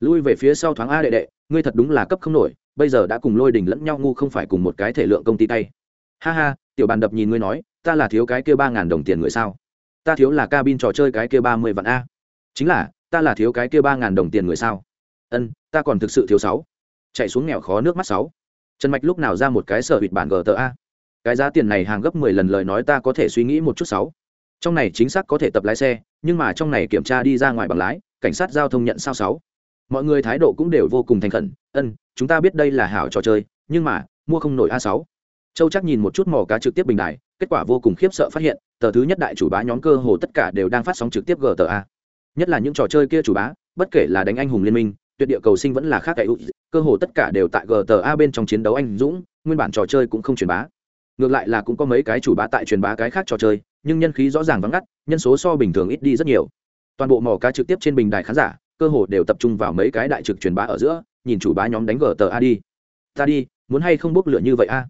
Lui về phía sau thoáng a đệ đệ, ngươi thật đúng là cấp không nổi, bây giờ đã cùng lôi đình lẫn nhau ngu không phải cùng một cái thể lượng công ty tay. Ha ha, tiểu bàn đập nhìn ngươi nói, ta là thiếu cái kia ba ngàn đồng tiền người sao? Ta thiếu là cabin trò chơi cái kia ba mươi vạn a. Chính là, ta là thiếu cái kia ba ngàn đồng tiền người sao? Ân, ta còn thực sự thiếu sáu. Chạy xuống nghèo khó nước mắt sáu. Trần mạch lúc nào ra một cái sở hụt bản gờ tờ a? Cái giá tiền này hàng gấp mười lần lời nói ta có thể suy nghĩ một chút sáu. Trong này chính xác có thể tập lái xe nhưng mà trong này kiểm tra đi ra ngoài bằng lái, cảnh sát giao thông nhận sao sáu. Mọi người thái độ cũng đều vô cùng thành khẩn, ân, chúng ta biết đây là hảo trò chơi, nhưng mà, mua không nổi a sáu. Châu chắc nhìn một chút mỏ cá trực tiếp bình đài, kết quả vô cùng khiếp sợ phát hiện, tờ thứ nhất đại chủ bá nhóm cơ hồ tất cả đều đang phát sóng trực tiếp gta nhất là những trò chơi kia chủ bá, bất kể là đánh anh hùng liên minh, tuyệt địa cầu sinh vẫn là khác cậy cơ hồ tất cả đều tại gta bên trong chiến đấu anh dũng, nguyên bản trò chơi cũng không truyền bá. Ngược lại là cũng có mấy cái chủ bá tại truyền bá cái khác trò chơi nhưng nhân khí rõ ràng vắng ngắt, nhân số so bình thường ít đi rất nhiều. Toàn bộ mỏ cá trực tiếp trên bình đài khán giả, cơ hồ đều tập trung vào mấy cái đại trực truyền bá ở giữa, nhìn chủ bá nhóm đánh gta đi. Ta đi, muốn hay không bốc lửa như vậy a?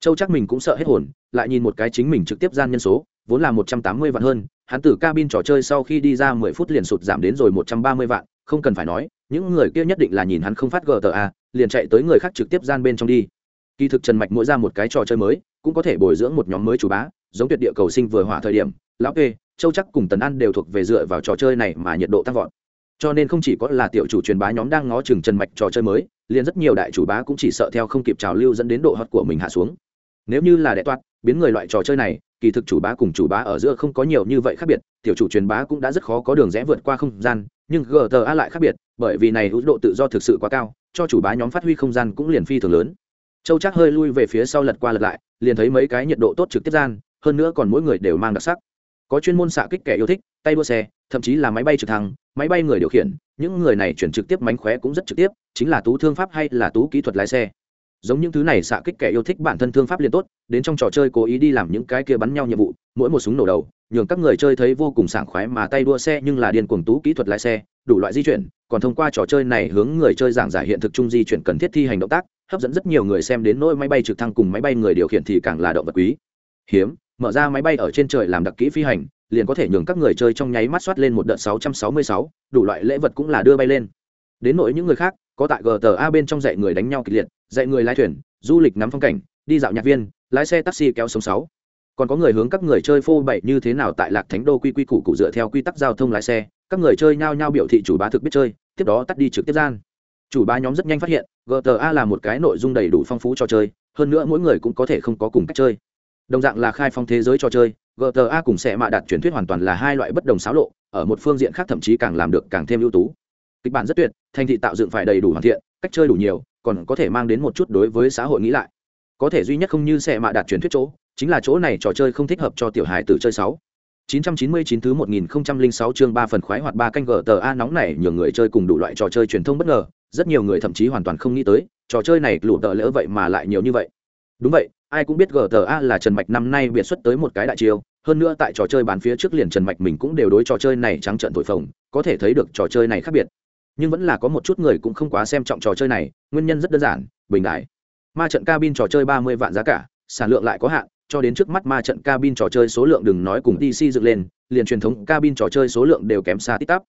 Châu chắc mình cũng sợ hết hồn, lại nhìn một cái chính mình trực tiếp gian nhân số, vốn là một trăm tám mươi vạn hơn, hắn từ cabin trò chơi sau khi đi ra mười phút liền sụt giảm đến rồi một trăm ba mươi vạn, không cần phải nói, những người kia nhất định là nhìn hắn không phát gta liền chạy tới người khác trực tiếp gian bên trong đi. Kỳ thực trần mạch mỗi ra một cái trò chơi mới, cũng có thể bồi dưỡng một nhóm mới chủ bá giống tuyệt địa cầu sinh vừa hỏa thời điểm, lão kê, châu chắc cùng tần ăn đều thuộc về dựa vào trò chơi này mà nhiệt độ tăng vọt. Cho nên không chỉ có là tiểu chủ truyền bá nhóm đang ngó chừng trần mạch trò chơi mới, liền rất nhiều đại chủ bá cũng chỉ sợ theo không kịp trào lưu dẫn đến độ hot của mình hạ xuống. Nếu như là đệ toát, biến người loại trò chơi này, kỳ thực chủ bá cùng chủ bá ở giữa không có nhiều như vậy khác biệt, tiểu chủ truyền bá cũng đã rất khó có đường rẽ vượt qua không gian, nhưng gta lại khác biệt, bởi vì này hữu độ tự do thực sự quá cao, cho chủ bá nhóm phát huy không gian cũng liền phi thường lớn. Châu chắc hơi lui về phía sau lật qua lật lại, liền thấy mấy cái nhiệt độ tốt trực tiếp gian hơn nữa còn mỗi người đều mang đặc sắc. Có chuyên môn xạ kích kẻ yêu thích, tay đua xe, thậm chí là máy bay trực thăng, máy bay người điều khiển, những người này chuyển trực tiếp mánh khóe cũng rất trực tiếp, chính là tú thương pháp hay là tú kỹ thuật lái xe. Giống những thứ này xạ kích kẻ yêu thích bản thân thương pháp liền tốt, đến trong trò chơi cố ý đi làm những cái kia bắn nhau nhiệm vụ, mỗi một súng nổ đầu, nhường các người chơi thấy vô cùng sảng khoái mà tay đua xe nhưng là điên cuồng tú kỹ thuật lái xe, đủ loại di chuyển, còn thông qua trò chơi này hướng người chơi giảng giải hiện thực chung di chuyển cần thiết thi hành động tác, hấp dẫn rất nhiều người xem đến nỗi máy bay trực thăng cùng máy bay người điều khiển thì càng là động vật quý. Hiếm mở ra máy bay ở trên trời làm đặc kỹ phi hành liền có thể nhường các người chơi trong nháy mắt soát lên một đợt 666, đủ loại lễ vật cũng là đưa bay lên. Đến nỗi những người khác có tại gta bên trong dạy người đánh nhau kịch liệt dạy người lái thuyền du lịch ngắm phong cảnh đi dạo nhạc viên lái xe taxi kéo sống sáu. Còn có người hướng các người chơi phô bày như thế nào tại lạc thánh đô quy quy củ cụ dựa theo quy tắc giao thông lái xe các người chơi nhao nhao biểu thị chủ bá thực biết chơi tiếp đó tắt đi trực tiếp gian. Chủ bá nhóm rất nhanh phát hiện gta là một cái nội dung đầy đủ phong phú cho chơi hơn nữa mỗi người cũng có thể không có cùng cách chơi đồng dạng là khai phong thế giới trò chơi gta cùng sẽ mạ đặt truyền thuyết hoàn toàn là hai loại bất đồng xáo lộ ở một phương diện khác thậm chí càng làm được càng thêm ưu tú. Kịch bản rất tuyệt thành thị tạo dựng phải đầy đủ hoàn thiện cách chơi đủ nhiều còn có thể mang đến một chút đối với xã hội nghĩ lại. Có thể duy nhất không như sẽ mạ đạt truyền thuyết chỗ chính là chỗ này trò chơi không thích hợp cho tiểu hài tử chơi sáu. 999 thứ 1006 chương 3 phần khoái hoạt 3 canh GTA nóng này nhường người chơi cùng đủ loại trò chơi truyền thông bất ngờ, rất nhiều người thậm chí hoàn toàn không nghĩ tới, trò chơi này lụt tợ lỡ vậy mà lại nhiều như vậy. Đúng vậy, ai cũng biết GTA là Trần Mạch năm nay biệt xuất tới một cái đại chiêu, hơn nữa tại trò chơi bán phía trước liền Trần Mạch mình cũng đều đối trò chơi này trắng trợn thổi phồng, có thể thấy được trò chơi này khác biệt. Nhưng vẫn là có một chút người cũng không quá xem trọng trò chơi này, nguyên nhân rất đơn giản, bình đại. Ma trận cabin trò chơi 30 vạn giá cả, sản lượng lại có hạn, cho đến trước mắt ma trận cabin trò chơi số lượng đừng nói cùng DC dựng lên, liền truyền thống cabin trò chơi số lượng đều kém xa tít tắp.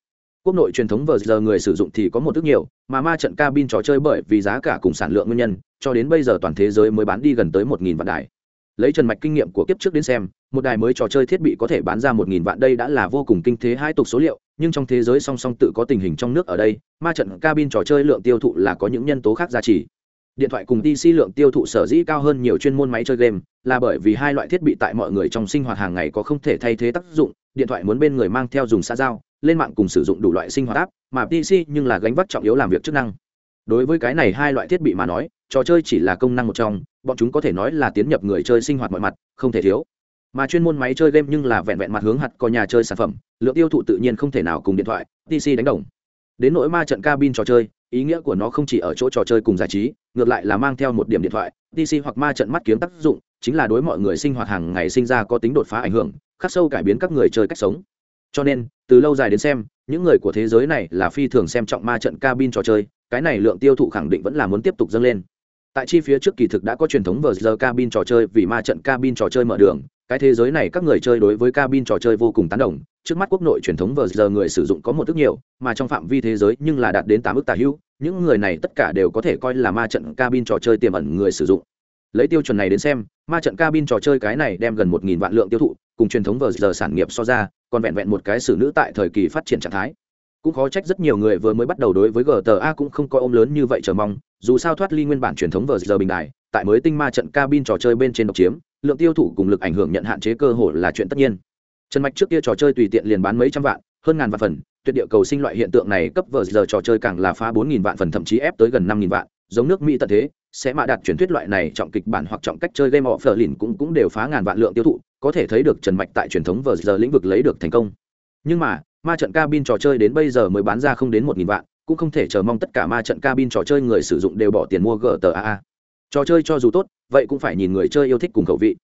Quốc nội truyền thống vừa giờ người sử dụng thì có một rất nhiều, mà ma trận cabin trò chơi bởi vì giá cả cùng sản lượng nguyên nhân, cho đến bây giờ toàn thế giới mới bán đi gần tới 1000 vạn đài. Lấy Trần Mạch kinh nghiệm của kiếp trước đến xem, một đài mới trò chơi thiết bị có thể bán ra 1000 vạn đây đã là vô cùng kinh thế hai tục số liệu, nhưng trong thế giới song song tự có tình hình trong nước ở đây, ma trận cabin trò chơi lượng tiêu thụ là có những nhân tố khác giá trị điện thoại cùng pc lượng tiêu thụ sở dĩ cao hơn nhiều chuyên môn máy chơi game là bởi vì hai loại thiết bị tại mọi người trong sinh hoạt hàng ngày có không thể thay thế tác dụng điện thoại muốn bên người mang theo dùng xã giao lên mạng cùng sử dụng đủ loại sinh hoạt áp mà pc nhưng là gánh vác trọng yếu làm việc chức năng. Đối với cái này hai loại thiết bị mà nói, trò chơi chỉ là công năng một trong, bọn chúng có thể nói là tiến nhập người chơi sinh hoạt mọi mặt, không thể thiếu. Mà chuyên môn máy chơi game nhưng là vẹn vẹn mặt hướng hạt có nhà chơi sản phẩm, lượng tiêu thụ tự nhiên không thể nào cùng điện thoại pc đánh đồng. Đến nỗi ma trận cabin trò chơi, ý nghĩa của nó không chỉ ở chỗ trò chơi cùng giải trí, ngược lại là mang theo một điểm điện thoại dc hoặc ma trận mắt kiếm tác dụng, chính là đối mọi người sinh hoạt hàng ngày sinh ra có tính đột phá ảnh hưởng, khắc sâu cải biến các người chơi cách sống. Cho nên từ lâu dài đến xem, những người của thế giới này là phi thường xem trọng ma trận cabin trò chơi, cái này lượng tiêu thụ khẳng định vẫn là muốn tiếp tục dâng lên. Tại chi phía trước kỳ thực đã có truyền thống vờ giờ cabin trò chơi, vì ma trận cabin trò chơi mở đường, cái thế giới này các người chơi đối với cabin trò chơi vô cùng tán đồng. Trước mắt quốc nội truyền thống vờ giờ người sử dụng có một ước nhiều, mà trong phạm vi thế giới nhưng là đạt đến tám ước tả hữu, những người này tất cả đều có thể coi là ma trận cabin trò chơi tiềm ẩn người sử dụng. Lấy tiêu chuẩn này đến xem, ma trận cabin trò chơi cái này đem gần một nghìn vạn lượng tiêu thụ, cùng truyền thống vờ giờ sản nghiệp so ra còn vẹn vẹn một cái xử nữ tại thời kỳ phát triển trạng thái. Cũng khó trách rất nhiều người vừa mới bắt đầu đối với gta cũng không coi ôm lớn như vậy chờ mong, dù sao thoát ly nguyên bản truyền thống vờ giờ bình đài, tại mới tinh ma trận cabin trò chơi bên trên độc chiếm, lượng tiêu thụ cùng lực ảnh hưởng nhận hạn chế cơ hội là chuyện tất nhiên. Trần mạch trước kia trò chơi tùy tiện liền bán mấy trăm vạn, hơn ngàn vạn phần, tuyệt địa cầu sinh loại hiện tượng này cấp vờ giờ trò chơi càng là phá bốn nghìn vạn phần, thậm chí ép tới gần năm nghìn vạn, giống nước mỹ tận thế sẽ mạ đặt truyền thuyết loại này trọng kịch bản hoặc trọng cách chơi game of the lin cũng cũng đều phá ngàn vạn lượng tiêu thụ, có thể thấy được trần mạch tại truyền thống vờ giờ lĩnh vực lấy được thành công. Nhưng mà, ma trận cabin trò chơi đến bây giờ mới bán ra không đến một nghìn vạn, cũng không thể chờ mong tất cả ma trận cabin trò chơi người sử dụng đều bỏ tiền mua gtaa trò chơi cho dù tốt, vậy cũng phải nhìn người chơi yêu thích cùng khẩu vị.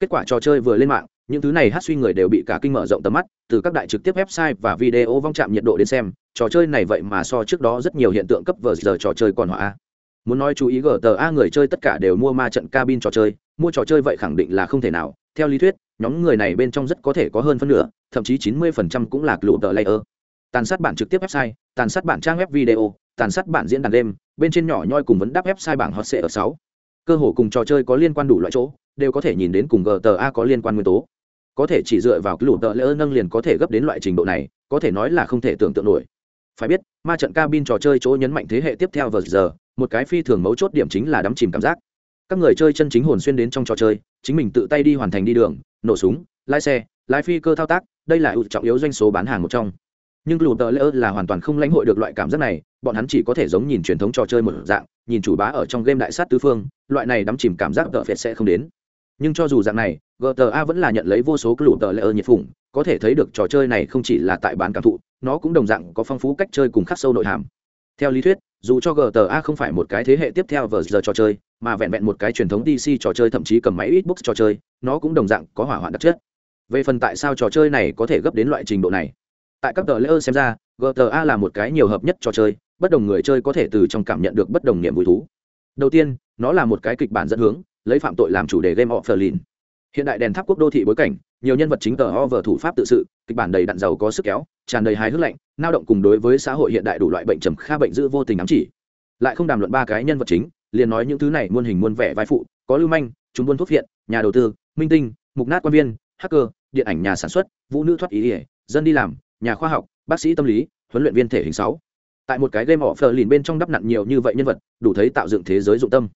Kết quả trò chơi vừa lên mạng, những thứ này hát suy người đều bị cả kinh mở rộng tầm mắt, từ các đại trực tiếp website và video vong chạm nhiệt độ đến xem, trò chơi này vậy mà so trước đó rất nhiều hiện tượng cấp vờ giờ trò chơi còn hỏa muốn nói chú ý gta người chơi tất cả đều mua ma trận cabin trò chơi, mua trò chơi vậy khẳng định là không thể nào. Theo lý thuyết, nhóm người này bên trong rất có thể có hơn phân nửa, thậm chí 90% cũng là lụ tờ layer. Tàn sát bản trực tiếp website, tàn sát bản trang web video, tàn sát bản diễn đàn đêm bên trên nhỏ nhoi cùng vấn đáp website bảng hot sệ ở sáu. Cơ hồ cùng trò chơi có liên quan đủ loại chỗ, đều có thể nhìn đến cùng gta có liên quan nguyên tố. Có thể chỉ dựa vào cái tờ layer nâng liền có thể gấp đến loại trình độ này, có thể nói là không thể tưởng tượng nổi. Phải biết, ma trận cabin trò chơi chỗ nhấn mạnh thế hệ tiếp theo vờ giờ một cái phi thường mấu chốt điểm chính là đắm chìm cảm giác. Các người chơi chân chính hồn xuyên đến trong trò chơi, chính mình tự tay đi hoàn thành đi đường, nổ súng, lái xe, lái phi cơ thao tác, đây là ưu trọng yếu doanh số bán hàng một trong. Nhưng lụt tờ lễ là hoàn toàn không lãnh hội được loại cảm giác này, bọn hắn chỉ có thể giống nhìn truyền thống trò chơi một dạng, nhìn chủ bá ở trong game đại sát tứ phương, loại này đắm chìm cảm giác tợ phệt sẽ không đến. Nhưng cho dù dạng này gta vẫn là nhận lấy vô số lụt tờ lễ nhiệt phủng có thể thấy được trò chơi này không chỉ là tại bán cảm thụ, nó cũng đồng dạng có phong phú cách chơi cùng khắc sâu nội hàm. Theo lý thuyết dù cho gta không phải một cái thế hệ tiếp theo vờ giờ trò chơi, mà vẹn vẹn một cái truyền thống dc trò chơi, thậm chí cầm máy xbox trò chơi, nó cũng đồng dạng có hỏa hoạn đặc chất. Về phần tại sao trò chơi này có thể gấp đến loại trình độ này? Tại các tờ lễ xem ra gta là một cái nhiều hợp nhất trò chơi, bất đồng người chơi có thể từ trong cảm nhận được bất đồng niềm vui thú. Đầu tiên, nó là một cái kịch bản dẫn hướng, lấy phạm tội làm chủ đề game of berlin hiện đại đèn tháp quốc đô thị bối cảnh nhiều nhân vật chính tờ ho vờ thủ pháp tự sự, kịch bản đầy đặn giàu có sức kéo, tràn đầy hài hước lạnh lao động cùng đối với xã hội hiện đại đủ loại bệnh trầm kha bệnh dữ vô tình ám chỉ. Lại không đàm luận ba cái nhân vật chính, liền nói những thứ này muôn hình muôn vẻ vai phụ, có lưu manh, chúng buôn thuốc viện, nhà đầu tư, minh tinh, mục nát quan viên, hacker, điện ảnh nhà sản xuất, vũ nữ thoát ý ỉa, dân đi làm, nhà khoa học, bác sĩ tâm lý, huấn luyện viên thể hình sáu. Tại một cái game offer lìn bên trong đắp nặn nhiều như vậy nhân vật, đủ thấy tạo dựng thế giới dụng tâm.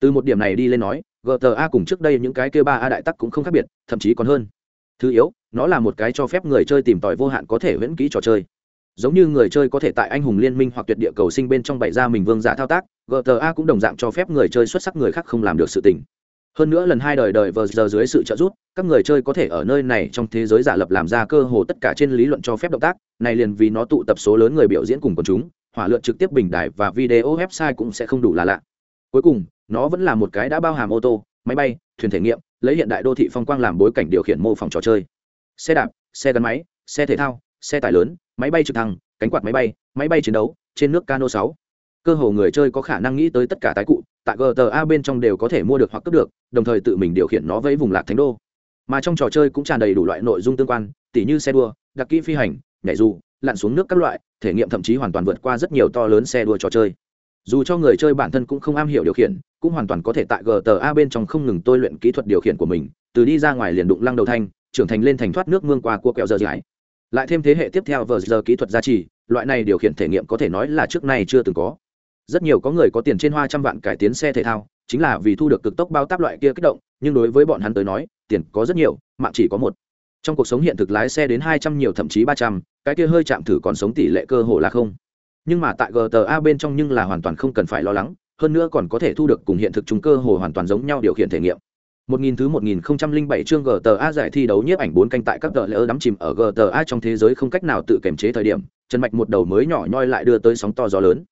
Từ một điểm này đi lên nói gta cùng trước đây những cái kêu ba a đại tắc cũng không khác biệt, thậm chí còn hơn thứ yếu, nó là một cái cho phép người chơi tìm tòi vô hạn có thể viễn kỹ trò chơi. Giống như người chơi có thể tại anh hùng liên minh hoặc tuyệt địa cầu sinh bên trong bày ra mình vương giả thao tác gta cũng đồng dạng cho phép người chơi xuất sắc người khác không làm được sự tình. Hơn nữa lần hai đời đời vờ giờ dưới sự trợ giúp, các người chơi có thể ở nơi này trong thế giới giả lập làm ra cơ hồ tất cả trên lý luận cho phép động tác, này liền vì nó tụ tập số lớn người biểu diễn cùng quần chúng, hỏa lượn trực tiếp bình đài và video website cũng sẽ không đủ là lạ. Cuối cùng, nó vẫn là một cái đã bao hàm ô tô, máy bay, thuyền thể nghiệm lấy hiện đại đô thị phong quang làm bối cảnh điều khiển mô phỏng trò chơi. Xe đạp, xe gắn máy, xe thể thao, xe tải lớn, máy bay trực thăng, cánh quạt máy bay máy bay chiến đấu, trên nước cano sáu. Cơ hồ người chơi có khả năng nghĩ tới tất cả tái cụ, tại gta bên trong đều có thể mua được hoặc cấp được, đồng thời tự mình điều khiển nó với vùng lạc thánh đô. Mà trong trò chơi cũng tràn đầy đủ loại nội dung tương quan, tỉ như xe đua, đặc kỹ phi hành, nhảy dù, lặn xuống nước các loại, thể nghiệm thậm chí hoàn toàn vượt qua rất nhiều to lớn xe đua trò chơi dù cho người chơi bản thân cũng không am hiểu điều khiển, cũng hoàn toàn có thể tại gta bên trong không ngừng tôi luyện kỹ thuật điều khiển của mình, từ đi ra ngoài liền đụng lăng đầu thanh, trưởng thành lên thành thoát nước mương qua cua kẹo giờ dài. Lại thêm thế hệ tiếp theo vờ giờ kỹ thuật gia trì, loại này điều khiển thể nghiệm có thể nói là trước nay chưa từng có. Rất nhiều có người có tiền trên hoa trăm vạn cải tiến xe thể thao, chính là vì thu được cực tốc bao táp loại kia kích động, nhưng đối với bọn hắn tới nói, tiền có rất nhiều, mạng chỉ có một. Trong cuộc sống hiện thực lái xe đến hai trăm nhiều, thậm chí ba trăm, cái kia hơi chạm thử còn sống tỷ lệ cơ hồ là không nhưng mà tại gta bên trong nhưng là hoàn toàn không cần phải lo lắng hơn nữa còn có thể thu được cùng hiện thực chúng cơ hồ hoàn toàn giống nhau điều khiển thể nghiệm một nghìn thứ một nghìn không trăm linh bảy chương GTA giải thi đấu nhiếp ảnh bốn canh tại các tờ lỡ đắm chìm ở GTA trong thế giới không cách nào tự kiểm chế thời điểm, Trần Mạch một đầu mới nhỏ nhoi lại đưa tới sóng to gió lớn.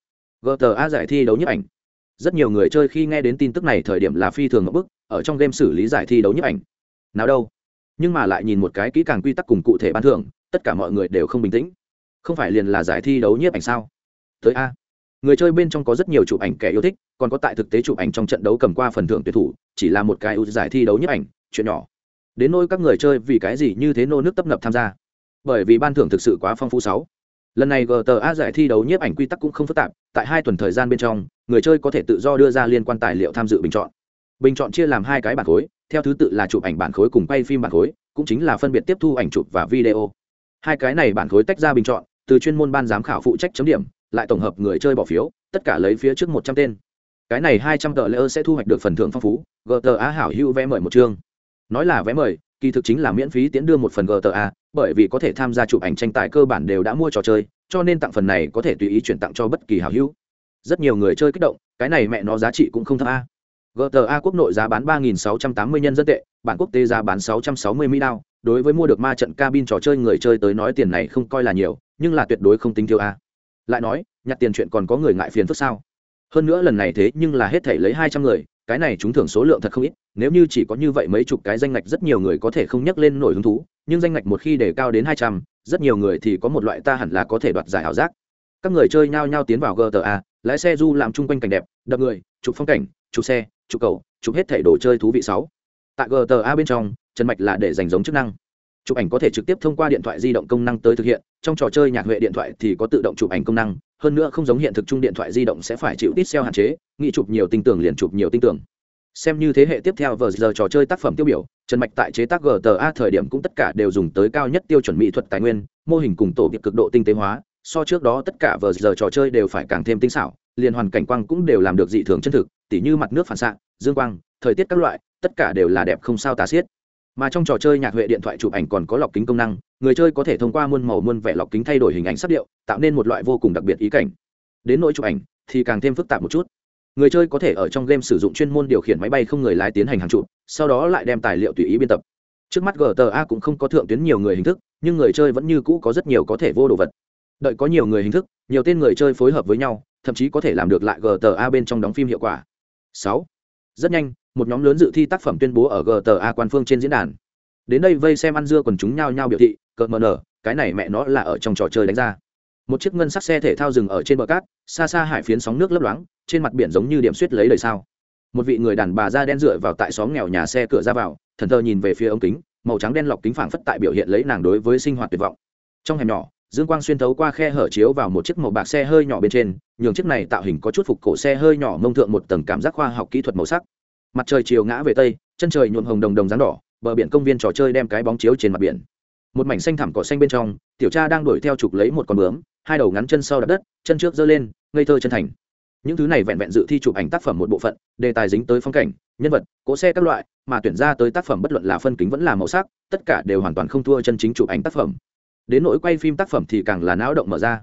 GTA giải thi đấu nhiếp ảnh. Rất nhiều người chơi khi nghe đến tin tức này thời điểm là phi thường ngộp bức, ở trong game xử lý giải thi đấu nhiếp ảnh. Nào đâu? Nhưng mà lại nhìn một cái kỹ càng quy tắc cùng cụ thể ban thưởng, tất cả mọi người đều không bình tĩnh. Không phải liền là giải thi đấu nhiếp ảnh sao? Tới a. Người chơi bên trong có rất nhiều chụp ảnh kẻ yêu thích, còn có tại thực tế chụp ảnh trong trận đấu cầm qua phần thưởng tuyệt thủ, chỉ là một cái ưu giải thi đấu nhiếp ảnh, chuyện nhỏ. Đến nỗi các người chơi vì cái gì như thế nô nước tấp nập tham gia? Bởi vì ban thưởng thực sự quá phong phú sáu. Lần này gta giải thi đấu nhiếp ảnh quy tắc cũng không phức tạp, tại hai tuần thời gian bên trong, người chơi có thể tự do đưa ra liên quan tài liệu tham dự bình chọn. Bình chọn chia làm hai cái bản khối, theo thứ tự là chụp ảnh bản khối cùng quay phim bản khối, cũng chính là phân biệt tiếp thu ảnh chụp và video. Hai cái này bản khối tách ra bình chọn, từ chuyên môn ban giám khảo phụ trách chấm điểm lại tổng hợp người chơi bỏ phiếu, tất cả lấy phía trước một trăm tên. Cái này hai trăm tờ lễ sẽ thu hoạch được phần thưởng phong phú gta hảo hữu vé mời một chương. Nói là vé mời, kỳ thực chính là miễn phí tiễn đưa một phần gta bởi vì có thể tham gia chụp ảnh tranh tài cơ bản đều đã mua trò chơi, cho nên tặng phần này có thể tùy ý chuyển tặng cho bất kỳ hảo hữu. Rất nhiều người chơi kích động, cái này mẹ nó giá trị cũng không thấp a. Gta quốc nội giá bán ba nghìn sáu trăm tám mươi nhân dân tệ, bản quốc tế giá bán sáu trăm sáu mươi mỹ đao. Đối với mua được ma trận cabin trò chơi người chơi tới nói tiền này không coi là nhiều, nhưng là tuyệt đối không tính thiếu a lại nói, nhặt tiền chuyện còn có người ngại phiền phức sao? Hơn nữa lần này thế nhưng là hết thể lấy hai trăm người, cái này chúng thưởng số lượng thật không ít, nếu như chỉ có như vậy mấy chục cái danh ngạch rất nhiều người có thể không nhắc lên nổi hứng thú, nhưng danh ngạch một khi để cao đến hai trăm, rất nhiều người thì có một loại ta hẳn là có thể đoạt giải ảo giác. Các người chơi nhao nhao tiến vào gta lái xe du làm chung quanh cảnh đẹp, đập người, chụp phong cảnh, chụp xe, chụp cầu, chụp hết thẻ đồ chơi thú vị sáu. Tại gta bên trong, trần mạch là để dành giống chức năng chụp ảnh có thể trực tiếp thông qua điện thoại di động công năng tới thực hiện, trong trò chơi nhạc huệ điện thoại thì có tự động chụp ảnh công năng, hơn nữa không giống hiện thực chung điện thoại di động sẽ phải chịu tít xeo hạn chế nghĩ chụp nhiều tinh tưởng liền chụp nhiều tinh tưởng xem như thế hệ tiếp theo vờ giờ trò chơi tác phẩm tiêu biểu, trần mạch tại chế tác gta thời điểm cũng tất cả đều dùng tới cao nhất tiêu chuẩn mỹ thuật tài nguyên, mô hình cùng tổ việc cực độ tinh tế hóa, so trước đó tất cả vờ giờ trò chơi đều phải càng thêm tinh xảo, liền hoàn cảnh quang cũng đều làm được dị thường chân thực, tỉ như mặt nước phản xạ, dương quang, thời tiết các loại, tất cả đều là đẹp không sao tà xiết mà trong trò chơi nhạc huệ điện thoại chụp ảnh còn có lọc kính công năng, người chơi có thể thông qua muôn màu muôn vẻ lọc kính thay đổi hình ảnh sắc điệu, tạo nên một loại vô cùng đặc biệt ý cảnh. Đến nỗi chụp ảnh, thì càng thêm phức tạp một chút. Người chơi có thể ở trong game sử dụng chuyên môn điều khiển máy bay không người lái tiến hành hàng chụp, sau đó lại đem tài liệu tùy ý biên tập. Trước mắt gta cũng không có thượng tuyến nhiều người hình thức, nhưng người chơi vẫn như cũ có rất nhiều có thể vô đồ vật. Đợi có nhiều người hình thức, nhiều tên người chơi phối hợp với nhau, thậm chí có thể làm được lại gta bên trong đóng phim hiệu quả. Sáu. Rất nhanh một nhóm lớn dự thi tác phẩm tuyên bố ở gta quan phương trên diễn đàn. Đến đây vây xem ăn dưa còn chúng nhao nhao biểu thị cợt mờ nở, cái này mẹ nó là ở trong trò chơi đánh ra. Một chiếc ngân sắc xe thể thao dừng ở trên bờ cát, xa xa hải phiến sóng nước lấp loáng, trên mặt biển giống như điểm suýt lấy đời sao. Một vị người đàn bà da đen dựa vào tại xóm nghèo nhà xe cửa ra vào, thần thờ nhìn về phía ống kính, màu trắng đen lọc kính phảng phất tại biểu hiện lấy nàng đối với sinh hoạt tuyệt vọng. Trong hẻm nhỏ, dương quang xuyên thấu qua khe hở chiếu vào một chiếc màu bạc xe hơi nhỏ bên trên, nhường chiếc này tạo hình có chút phục cổ xe hơi nhỏ mông thượng một tầng cảm giác khoa học kỹ thuật màu sắc mặt trời chiều ngã về tây, chân trời nhuộm hồng đồng đồng rắn đỏ, bờ biển công viên trò chơi đem cái bóng chiếu trên mặt biển. Một mảnh xanh thẳm cỏ xanh bên trong, tiểu cha đang đuổi theo chụp lấy một con bướm, hai đầu ngắn chân sau đặt đất, chân trước giơ lên, ngây thơ chân thành. Những thứ này vẹn vẹn dự thi chụp ảnh tác phẩm một bộ phận, đề tài dính tới phong cảnh, nhân vật, cỗ xe các loại, mà tuyển ra tới tác phẩm bất luận là phân kính vẫn là màu sắc, tất cả đều hoàn toàn không thua chân chính chụp ảnh tác phẩm. Đến nỗi quay phim tác phẩm thì càng là não động mở ra.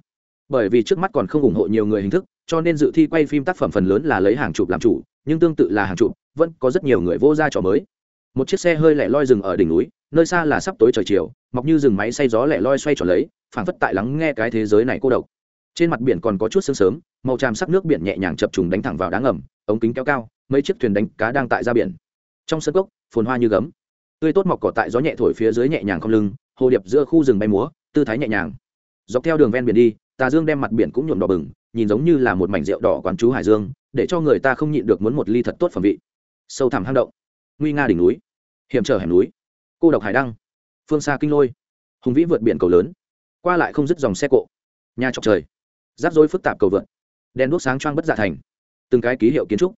Bởi vì trước mắt còn không ủng hộ nhiều người hình thức, cho nên dự thi quay phim tác phẩm phần lớn là lấy hàng chụp làm chủ, nhưng tương tự là hàng chụp vẫn có rất nhiều người vô ra trò mới. Một chiếc xe hơi lẻ loi rừng ở đỉnh núi, nơi xa là sắp tối trời chiều, mọc như rừng máy xay gió lẻ loi xoay tròn lấy, phảng phất tại lắng nghe cái thế giới này cô độc. Trên mặt biển còn có chút sương sớm, màu tràm sắc nước biển nhẹ nhàng chập trùng đánh thẳng vào đá ngầm, ống kính kéo cao, mấy chiếc thuyền đánh cá đang tại ra biển. Trong sân cốc, phồn hoa như gấm. Tươi tốt mọc cỏ tại gió nhẹ thổi phía dưới nhẹ nhàng không lưng, hồ điệp giữa khu rừng bay múa, tư thái nhẹ nhàng. Dọc theo đường ven biển đi, tà dương đem mặt biển cũng nhuộm đỏ bừng, nhìn giống như là một mảnh rượu đỏ quán chú hải dương, để cho người ta không nhịn được muốn một ly thật tốt phẩm vị sâu thẳm hang động, nguy nga đỉnh núi, hiểm trở hẻm núi, cô độc hải đăng, phương xa kinh lôi, hùng vĩ vượt biển cầu lớn, qua lại không dứt dòng xe cộ, nhà trọc trời, rắc rối phức tạp cầu vượt đèn đuốc sáng choang bất dạ thành, từng cái ký hiệu kiến trúc.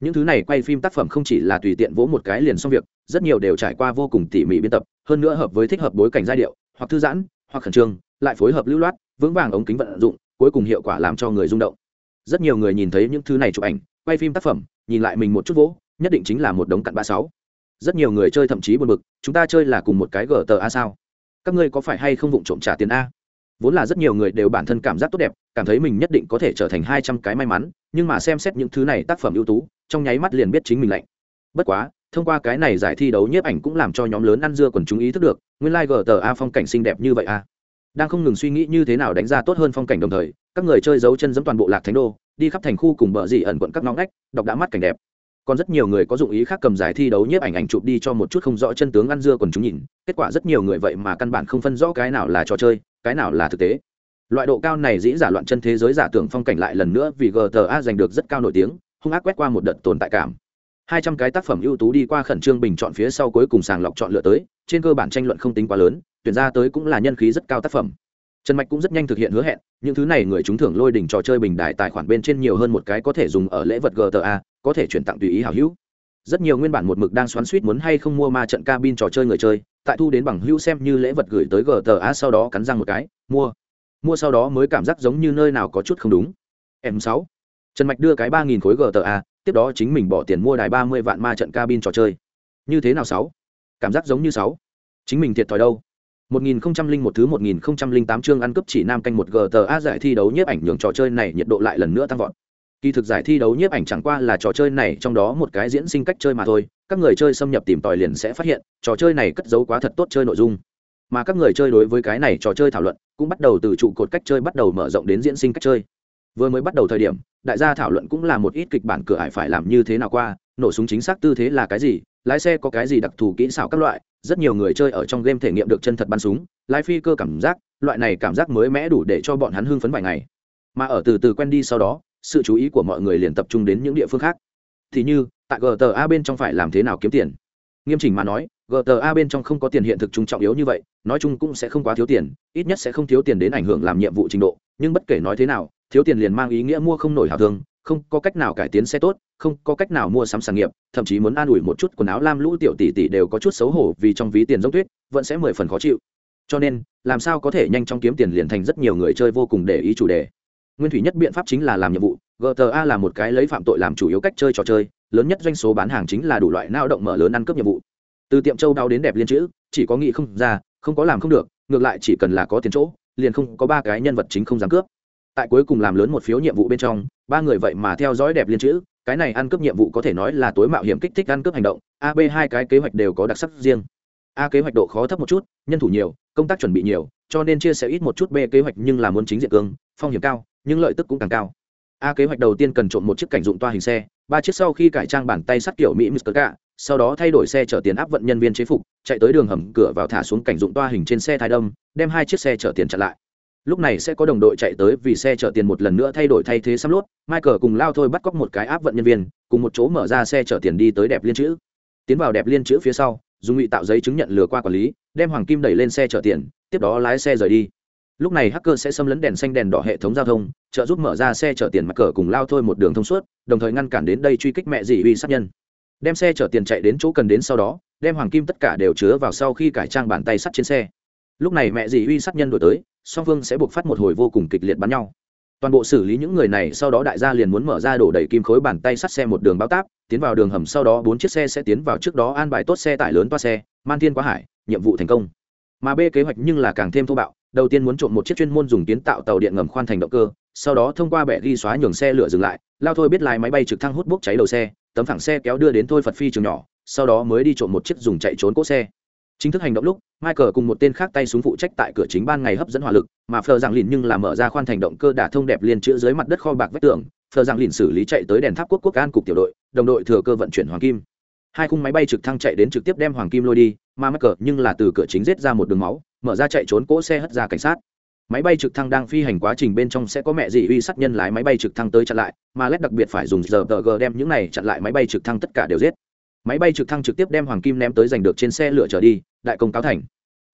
Những thứ này quay phim tác phẩm không chỉ là tùy tiện vỗ một cái liền xong việc, rất nhiều đều trải qua vô cùng tỉ mỉ biên tập, hơn nữa hợp với thích hợp bối cảnh giai điệu, hoặc thư giãn, hoặc khẩn trương, lại phối hợp lưu loát, vững vàng ống kính vận dụng, cuối cùng hiệu quả làm cho người rung động. Rất nhiều người nhìn thấy những thứ này chụp ảnh, quay phim tác phẩm, nhìn lại mình một chút vỗ nhất định chính là một đống cặn ba sáu. Rất nhiều người chơi thậm chí buồn bực, chúng ta chơi là cùng một cái gờ tờ a sao? Các ngươi có phải hay không vụng trộm trả tiền a? Vốn là rất nhiều người đều bản thân cảm giác tốt đẹp, cảm thấy mình nhất định có thể trở thành hai trăm cái may mắn, nhưng mà xem xét những thứ này tác phẩm ưu tú, trong nháy mắt liền biết chính mình lạnh. Bất quá, thông qua cái này giải thi đấu nhiếp ảnh cũng làm cho nhóm lớn ăn dưa quần chúng ý thức được, nguyên lai、like、gờ tờ a phong cảnh xinh đẹp như vậy a. Đang không ngừng suy nghĩ như thế nào đánh ra tốt hơn phong cảnh đồng thời, các người chơi giấu chân giẫm toàn bộ lạc thánh đô, đi khắp thành khu cùng bờ dị ẩn quận các ngõ ngách, đọc đã mắt cảnh đẹp còn rất nhiều người có dụng ý khác cầm giải thi đấu nhiếp ảnh ảnh chụp đi cho một chút không rõ chân tướng ăn dưa còn chúng nhìn. Kết quả rất nhiều người vậy mà căn bản không phân rõ cái nào là trò chơi, cái nào là thực tế. Loại độ cao này dĩ giả loạn chân thế giới giả tưởng phong cảnh lại lần nữa vì gta giành được rất cao nổi tiếng, hung ác quét qua một đợt tồn tại cảm. Hai trăm cái tác phẩm ưu tú đi qua khẩn trương bình chọn phía sau cuối cùng sàng lọc chọn lựa tới, trên cơ bản tranh luận không tính quá lớn, tuyển ra tới cũng là nhân khí rất cao tác phẩm. Trần mạch cũng rất nhanh thực hiện hứa hẹn, những thứ này người chúng thưởng lôi đỉnh trò chơi bình đại tài khoản bên trên nhiều hơn một cái có thể dùng ở lễ vật gta có thể chuyển tặng tùy ý hảo hữu. Rất nhiều nguyên bản một mực đang xoắn suýt muốn hay không mua ma trận cabin trò chơi người chơi, tại thu đến bằng hữu xem như lễ vật gửi tới gta sau đó cắn răng một cái, mua. Mua sau đó mới cảm giác giống như nơi nào có chút không đúng. M sáu. Trần mạch đưa cái ba nghìn khối gta tiếp đó chính mình bỏ tiền mua đài ba mươi vạn ma trận cabin trò chơi. Như thế nào sáu? Cảm giác giống như sáu. Chính mình thiệt thòi đâu? một nghìn không trăm linh một thứ một nghìn không trăm linh tám chương ăn cướp chỉ nam canh một GTA giải thi đấu nhiếp ảnh nhường trò chơi này nhiệt độ lại lần nữa tăng vọt. Kỳ thực giải thi đấu nhiếp ảnh chẳng qua là trò chơi này trong đó một cái diễn sinh cách chơi mà thôi, các người chơi xâm nhập tìm tòi liền sẽ phát hiện, trò chơi này cất giấu quá thật tốt chơi nội dung. Mà các người chơi đối với cái này trò chơi thảo luận, cũng bắt đầu từ trụ cột cách chơi bắt đầu mở rộng đến diễn sinh cách chơi. Vừa mới bắt đầu thời điểm, đại gia thảo luận cũng là một ít kịch bản cửa ải phải làm như thế nào qua, nổ súng chính xác tư thế là cái gì, lái xe có cái gì đặc thù kỹ xảo các loại, rất nhiều người chơi ở trong game thể nghiệm được chân thật bắn súng lái phi cơ cảm giác loại này cảm giác mới mẽ đủ để cho bọn hắn hưng phấn vài ngày mà ở từ từ quen đi sau đó sự chú ý của mọi người liền tập trung đến những địa phương khác. Thì như, tại gta bên trong phải làm thế nào kiếm tiền? Nghiêm chỉnh mà nói gta bên trong không có tiền hiện thực trung trọng yếu như vậy, nói chung cũng sẽ không quá thiếu tiền, ít nhất sẽ không thiếu tiền đến ảnh hưởng làm nhiệm vụ trình độ, nhưng bất kể nói thế nào, thiếu tiền liền mang ý nghĩa mua không nổi hào thương, không có cách nào cải tiến xe tốt, không có cách nào mua sắm sản nghiệp, thậm chí muốn an ủi một chút quần áo lam lũ tiểu tỷ tỷ đều có chút xấu hổ vì trong ví tiền giống tuyết, vẫn sẽ mười phần khó chịu. Cho nên, làm sao có thể nhanh chóng kiếm tiền liền thành rất nhiều người chơi vô cùng để ý chủ đề nguyên thủy nhất biện pháp chính là làm nhiệm vụ gta là một cái lấy phạm tội làm chủ yếu cách chơi trò chơi, lớn nhất doanh số bán hàng chính là đủ loại lao động mở lớn ăn cướp nhiệm vụ. Từ tiệm châu đau đến đẹp liên chữ, chỉ có nghĩ không ra, không có làm không được, ngược lại chỉ cần là có tiền chỗ, liền không có ba cái nhân vật chính không dám cướp. Tại cuối cùng làm lớn một phiếu nhiệm vụ bên trong, ba người vậy mà theo dõi đẹp liên chữ, cái này ăn cướp nhiệm vụ có thể nói là tối mạo hiểm kích thích ăn cướp hành động ab hai cái kế hoạch đều có đặc sắc riêng. A kế hoạch độ khó thấp một chút, nhân thủ nhiều, công tác chuẩn bị nhiều, cho nên chia sẻ ít một chút b kế hoạch nhưng là muốn chính diện cương, phong hiểm cao nhưng lợi tức cũng càng cao. A kế hoạch đầu tiên cần trộm một chiếc cảnh dụng toa hình xe ba chiếc sau khi cải trang bàn tay sắt kiểu mỹ mr cả, sau đó thay đổi xe chở tiền áp vận nhân viên chế phục chạy tới đường hầm cửa vào thả xuống cảnh dụng toa hình trên xe thái đâm đem hai chiếc xe chở tiền chặn lại. Lúc này sẽ có đồng đội chạy tới vì xe chở tiền một lần nữa thay đổi thay thế xăm lốt michael cùng lao thôi bắt cóc một cái áp vận nhân viên cùng một chỗ mở ra xe chở tiền đi tới đẹp liên chữ. Tiến vào đẹp liên chữ phía sau dùng ngụy tạo giấy chứng nhận lừa qua quản lý đem hoàng kim đẩy lên xe chở tiền tiếp đó lái xe rời đi lúc này hacker sẽ xâm lấn đèn xanh, đèn đỏ hệ thống giao thông, trợ giúp mở ra xe chở tiền mặt cờ cùng lao thôi một đường thông suốt, đồng thời ngăn cản đến đây truy kích mẹ dì uy sát nhân. Đem xe chở tiền chạy đến chỗ cần đến sau đó, đem hoàng kim tất cả đều chứa vào sau khi cải trang bàn tay sắt trên xe. Lúc này mẹ dì uy sát nhân đổi tới, song phương sẽ buộc phát một hồi vô cùng kịch liệt bắn nhau. Toàn bộ xử lý những người này sau đó đại gia liền muốn mở ra đổ đầy kim khối bàn tay sắt xe một đường bao táp, tiến vào đường hầm sau đó bốn chiếc xe sẽ tiến vào trước đó an bài tốt xe tải lớn toa xe, man thiên quá hải, nhiệm vụ thành công. Mà b kế hoạch nhưng là càng thêm thô bạo đầu tiên muốn trộm một chiếc chuyên môn dùng kiến tạo tàu điện ngầm khoan thành động cơ, sau đó thông qua bệ ghi xóa nhường xe lửa dừng lại, lao thôi biết lái máy bay trực thăng hút bốc cháy đầu xe, tấm thẳng xe kéo đưa đến thôi phật phi trường nhỏ, sau đó mới đi trộm một chiếc dùng chạy trốn cỗ xe. Chính thức hành động lúc, michael cùng một tên khác tay súng phụ trách tại cửa chính ban ngày hấp dẫn hỏa lực, mà phờ giảng lìn nhưng là mở ra khoan thành động cơ đả thông đẹp liền chữ dưới mặt đất kho bạc vách tường, phờ giảng lìn xử lý chạy tới đèn tháp quốc quốc an cục tiểu đội, đồng đội thừa cơ vận chuyển hoàng kim. Hai khung máy bay trực thăng chạy đến trực tiếp đem hoàng kim lôi đi mà mắc cờ nhưng là từ cửa chính giết ra một đường máu, mở ra chạy trốn cỗ xe hất ra cảnh sát. Máy bay trực thăng đang phi hành quá trình bên trong sẽ có mẹ dị uy sát nhân lái máy bay trực thăng tới chặn lại, mà led đặc biệt phải dùng giờ tờ g đem những này chặn lại máy bay trực thăng tất cả đều giết. Máy bay trực thăng trực tiếp đem hoàng kim ném tới giành được trên xe lửa trở đi, đại công cáo thành.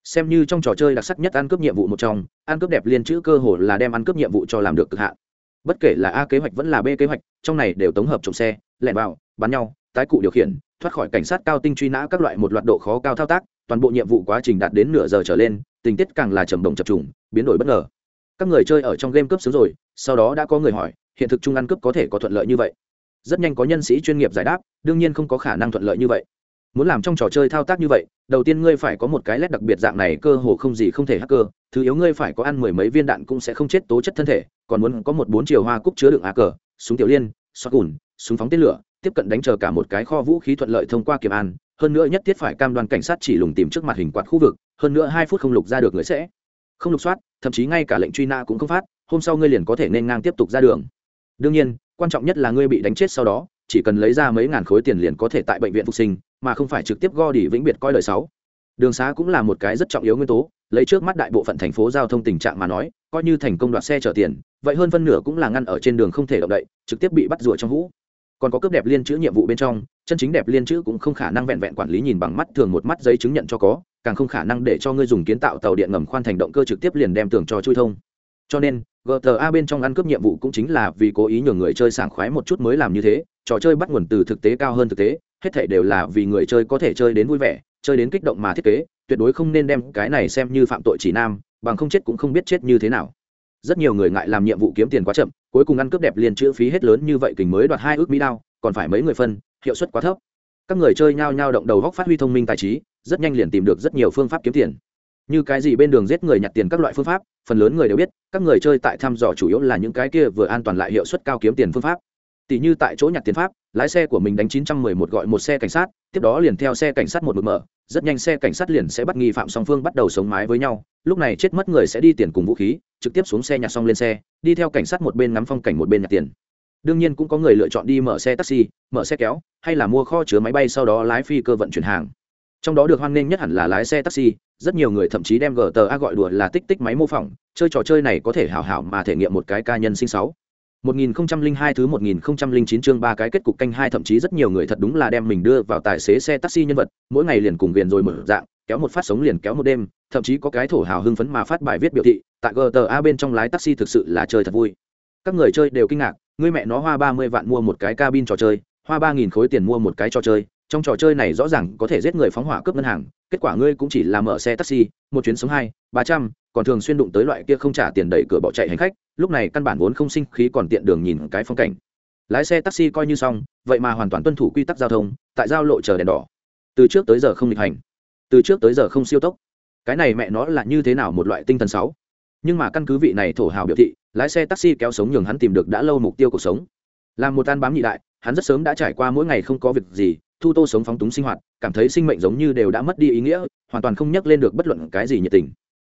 Xem như trong trò chơi đặc sắc nhất ăn cướp nhiệm vụ một trong, ăn cướp đẹp liên chữ cơ hồ là đem ăn cướp nhiệm vụ cho làm được cực hạn. Bất kể là a kế hoạch vẫn là b kế hoạch, trong này đều tổng hợp trộm xe, lẻn vào, bắn nhau, tái cụ điều khiển thoát khỏi cảnh sát cao tinh truy nã các loại một loạt độ khó cao thao tác, toàn bộ nhiệm vụ quá trình đạt đến nửa giờ trở lên, tình tiết càng là trầm đồng chập trùng, biến đổi bất ngờ. Các người chơi ở trong game cướp sướng rồi, sau đó đã có người hỏi, hiện thực trung ăn cướp có thể có thuận lợi như vậy? Rất nhanh có nhân sĩ chuyên nghiệp giải đáp, đương nhiên không có khả năng thuận lợi như vậy. Muốn làm trong trò chơi thao tác như vậy, đầu tiên ngươi phải có một cái led đặc biệt dạng này, cơ hồ không gì không thể hacker, thứ yếu ngươi phải có ăn mười mấy viên đạn cũng sẽ không chết tố chất thân thể, còn muốn có một bốn chiều hoa cúc chứa đựng a cờ, súng tiểu liên xoát cùn súng phóng tên lửa tiếp cận đánh chờ cả một cái kho vũ khí thuận lợi thông qua kiểm an, hơn nữa nhất thiết phải cam đoan cảnh sát chỉ lùng tìm trước mặt hình quạt khu vực, hơn nữa hai phút không lục ra được người sẽ không lục soát, thậm chí ngay cả lệnh truy nã cũng không phát, hôm sau ngươi liền có thể nên ngang tiếp tục ra đường. Đương nhiên, quan trọng nhất là ngươi bị đánh chết sau đó, chỉ cần lấy ra mấy ngàn khối tiền liền có thể tại bệnh viện phục sinh, mà không phải trực tiếp go đi vĩnh biệt coi lời sáu. Đường xá cũng là một cái rất trọng yếu nguyên tố, lấy trước mắt đại bộ phận thành phố giao thông tình trạng mà nói, coi như thành công đoạt xe chở tiền, vậy hơn phân nửa cũng là ngăn ở trên đường không thể động đậy, trực tiếp bị bắt rùa trong hũ còn có cướp đẹp liên chữ nhiệm vụ bên trong, chân chính đẹp liên chữ cũng không khả năng vẹn vẹn quản lý nhìn bằng mắt, thường một mắt giấy chứng nhận cho có, càng không khả năng để cho ngươi dùng kiến tạo tàu điện ngầm khoan thành động cơ trực tiếp liền đem tường cho chui thông. Cho nên gta bên trong ăn cướp nhiệm vụ cũng chính là vì cố ý nhường người chơi sảng khoái một chút mới làm như thế, trò chơi bắt nguồn từ thực tế cao hơn thực tế, hết thể đều là vì người chơi có thể chơi đến vui vẻ, chơi đến kích động mà thiết kế, tuyệt đối không nên đem cái này xem như phạm tội chỉ nam, bằng không chết cũng không biết chết như thế nào. Rất nhiều người ngại làm nhiệm vụ kiếm tiền quá chậm cuối cùng ăn cướp đẹp liền chữ phí hết lớn như vậy kình mới đoạt hai ước mỹ đao, còn phải mấy người phân, hiệu suất quá thấp. Các người chơi nhao nhao động đầu góc phát huy thông minh tài trí, rất nhanh liền tìm được rất nhiều phương pháp kiếm tiền. Như cái gì bên đường giết người nhặt tiền các loại phương pháp, phần lớn người đều biết, các người chơi tại thăm dò chủ yếu là những cái kia vừa an toàn lại hiệu suất cao kiếm tiền phương pháp. Tỷ như tại chỗ nhặt tiền pháp, lái xe của mình đánh 911 gọi một xe cảnh sát, tiếp đó liền theo xe cảnh sát một mực mở, rất nhanh xe cảnh sát liền sẽ bắt nghi phạm song phương bắt đầu sống mái với nhau, lúc này chết mất người sẽ đi tiền cùng vũ khí, trực tiếp xuống xe nhặt xong lên xe đi theo cảnh sát một bên ngắm phong cảnh một bên nhặt tiền. Đương nhiên cũng có người lựa chọn đi mở xe taxi mở xe kéo hay là mua kho chứa máy bay sau đó lái phi cơ vận chuyển hàng. Trong đó được hoan nghênh nhất hẳn là lái xe taxi rất nhiều người thậm chí đem gta gọi đùa là tích tích máy mô phỏng chơi trò chơi này có thể hảo hảo mà thể nghiệm một cái ca nhân sinh sáu. 1002 thứ 1009 chương ba cái kết cục canh hai thậm chí rất nhiều người thật đúng là đem mình đưa vào tài xế xe taxi nhân vật, mỗi ngày liền cùng viền rồi mở dạng, kéo một phát sống liền kéo một đêm, thậm chí có cái thổ hào hưng phấn mà phát bài viết biểu thị, tại GTA bên trong lái taxi thực sự là chơi thật vui. Các người chơi đều kinh ngạc, người mẹ nó hoa 30 vạn mua một cái cabin trò chơi, hoa ba nghìn khối tiền mua một cái trò chơi, trong trò chơi này rõ ràng có thể giết người phóng hỏa cướp ngân hàng, kết quả ngươi cũng chỉ là mở xe taxi, một chuyến sống hai, 300, còn thường xuyên đụng tới loại kia không trả tiền đẩy cửa bỏ chạy hành khách, lúc này căn bản vốn không sinh khí còn tiện đường nhìn cái phong cảnh. Lái xe taxi coi như xong vậy mà hoàn toàn tuân thủ quy tắc giao thông tại giao lộ chờ đèn đỏ. Từ trước tới giờ không lịch hành từ trước tới giờ không siêu tốc. Cái này mẹ nó là như thế nào một loại tinh thần sáu nhưng mà căn cứ vị này thổ hào biểu thị, lái xe taxi kéo sống nhường hắn tìm được đã lâu mục tiêu cuộc sống. Làm một tan bám nhị đại, hắn rất sớm đã trải qua mỗi ngày không có việc gì, thu tô sống phóng túng sinh hoạt, cảm thấy sinh mệnh giống như đều đã mất đi ý nghĩa, hoàn toàn không nhắc lên được bất luận cái gì nhiệt tình.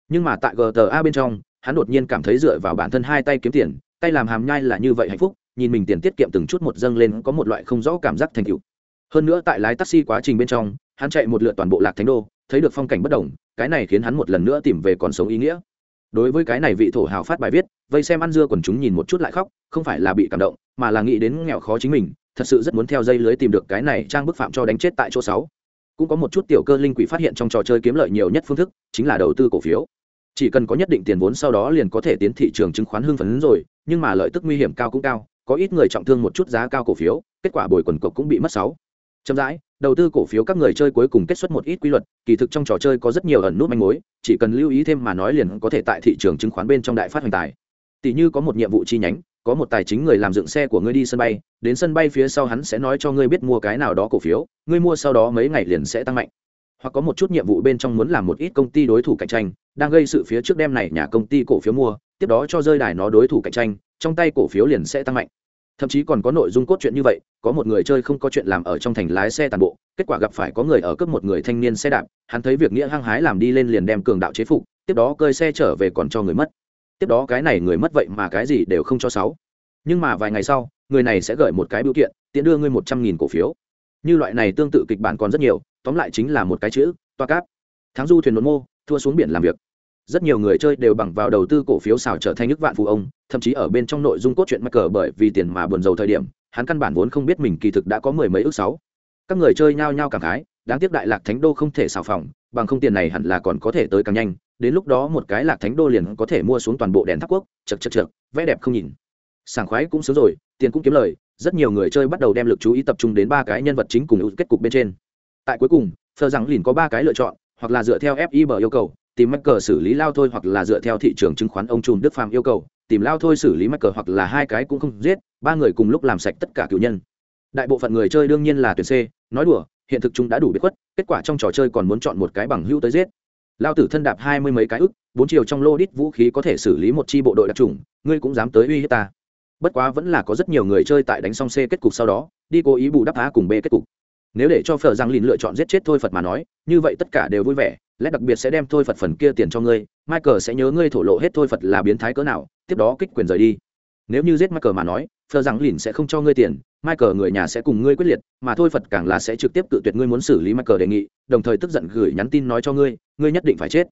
Nhưng mà tại gta bên trong, hắn đột nhiên cảm thấy dựa vào bản thân hai tay kiếm tiền, tay làm hàm nhai là như vậy hạnh phúc, nhìn mình tiền tiết kiệm từng chút một dâng lên có một loại không rõ cảm giác thành tựu. Hơn nữa tại lái taxi quá trình bên trong hắn chạy một lượt toàn bộ lạc thánh đô, thấy được phong cảnh bất đồng, cái này khiến hắn một lần nữa tìm về còn sống ý nghĩa. Đối với cái này vị thổ hào phát bài viết, vây xem ăn dưa quần chúng nhìn một chút lại khóc, không phải là bị cảm động, mà là nghĩ đến nghèo khó chính mình, thật sự rất muốn theo dây lưới tìm được cái này trang bức phạm cho đánh chết tại chỗ sáu. Cũng có một chút tiểu cơ linh quỷ phát hiện trong trò chơi kiếm lợi nhiều nhất phương thức, chính là đầu tư cổ phiếu. Chỉ cần có nhất định tiền vốn sau đó liền có thể tiến thị trường chứng khoán hưng phấn rồi, nhưng mà lợi tức nguy hiểm cao cũng cao, có ít người trọng thương một chút giá cao cổ phiếu, kết quả bồi quần cộc cũng bị mất sáu chậm rãi, đầu tư cổ phiếu các người chơi cuối cùng kết xuất một ít quy luật, kỳ thực trong trò chơi có rất nhiều ẩn nút manh mối, chỉ cần lưu ý thêm mà nói liền có thể tại thị trường chứng khoán bên trong đại phát hoành tài. Tỷ như có một nhiệm vụ chi nhánh, có một tài chính người làm dựng xe của ngươi đi sân bay, đến sân bay phía sau hắn sẽ nói cho ngươi biết mua cái nào đó cổ phiếu, ngươi mua sau đó mấy ngày liền sẽ tăng mạnh. Hoặc có một chút nhiệm vụ bên trong muốn làm một ít công ty đối thủ cạnh tranh, đang gây sự phía trước đem này nhà công ty cổ phiếu mua, tiếp đó cho rơi đài nó đối thủ cạnh tranh, trong tay cổ phiếu liền sẽ tăng mạnh thậm chí còn có nội dung cốt truyện như vậy, có một người chơi không có chuyện làm ở trong thành lái xe tàn bộ, kết quả gặp phải có người ở cướp một người thanh niên xe đạp, hắn thấy việc nghĩa hăng hái làm đi lên liền đem cường đạo chế phục, tiếp đó cơi xe trở về còn cho người mất. Tiếp đó cái này người mất vậy mà cái gì đều không cho sáu. Nhưng mà vài ngày sau, người này sẽ gửi một cái biểu kiện tiện đưa ngươi một trăm nghìn cổ phiếu. Như loại này tương tự kịch bản còn rất nhiều, tóm lại chính là một cái chữ, toa cáp. Tháng du thuyền nôn mô, thua xuống biển làm việc rất nhiều người chơi đều bằng vào đầu tư cổ phiếu xào trở thành nước vạn phụ ông, thậm chí ở bên trong nội dung cốt truyện mắc cờ bởi vì tiền mà buồn dầu thời điểm, hắn căn bản vốn không biết mình kỳ thực đã có mười mấy ước sáu. Các người chơi nhao nhao cảm khái, đáng tiếc đại lạc thánh đô không thể xào phòng, bằng không tiền này hẳn là còn có thể tới càng nhanh, đến lúc đó một cái lạc thánh đô liền có thể mua xuống toàn bộ đèn tháp quốc, chật chật chật vẽ đẹp không nhìn. Sảng khoái cũng sướng rồi, tiền cũng kiếm lời, rất nhiều người chơi bắt đầu đem lực chú ý tập trung đến ba cái nhân vật chính cùng ưu kết cục bên trên. Tại cuối cùng thờ rằng lìn có ba cái lựa chọn, hoặc là dựa theo fib yêu cầu tìm mắc cờ xử lý lao thôi hoặc là dựa theo thị trường chứng khoán ông trùm đức phạm yêu cầu, tìm lao thôi xử lý mắc cờ hoặc là hai cái cũng không giết, ba người cùng lúc làm sạch tất cả cựu nhân. Đại bộ phận người chơi đương nhiên là tuyển c, nói đùa, hiện thực chúng đã đủ biết khuất, kết quả trong trò chơi còn muốn chọn một cái bằng hữu tới giết. Lao tử thân đạp hai mươi mấy cái ức, bốn chiều trong lô đít vũ khí có thể xử lý một chi bộ đội đặc trùng ngươi cũng dám tới uy hiếp ta. Bất quá vẫn là có rất nhiều người chơi tại đánh xong c kết cục sau đó, đi cố ý bù đắp á cùng b kết cục nếu để cho phở giang lìn lựa chọn giết chết thôi phật mà nói như vậy tất cả đều vui vẻ lẽ đặc biệt sẽ đem thôi phật phần kia tiền cho ngươi michael sẽ nhớ ngươi thổ lộ hết thôi phật là biến thái cỡ nào tiếp đó kích quyền rời đi nếu như giết michael mà nói phở giang lìn sẽ không cho ngươi tiền michael người nhà sẽ cùng ngươi quyết liệt mà thôi phật càng là sẽ trực tiếp tự tuyệt ngươi muốn xử lý michael đề nghị đồng thời tức giận gửi nhắn tin nói cho ngươi ngươi nhất định phải chết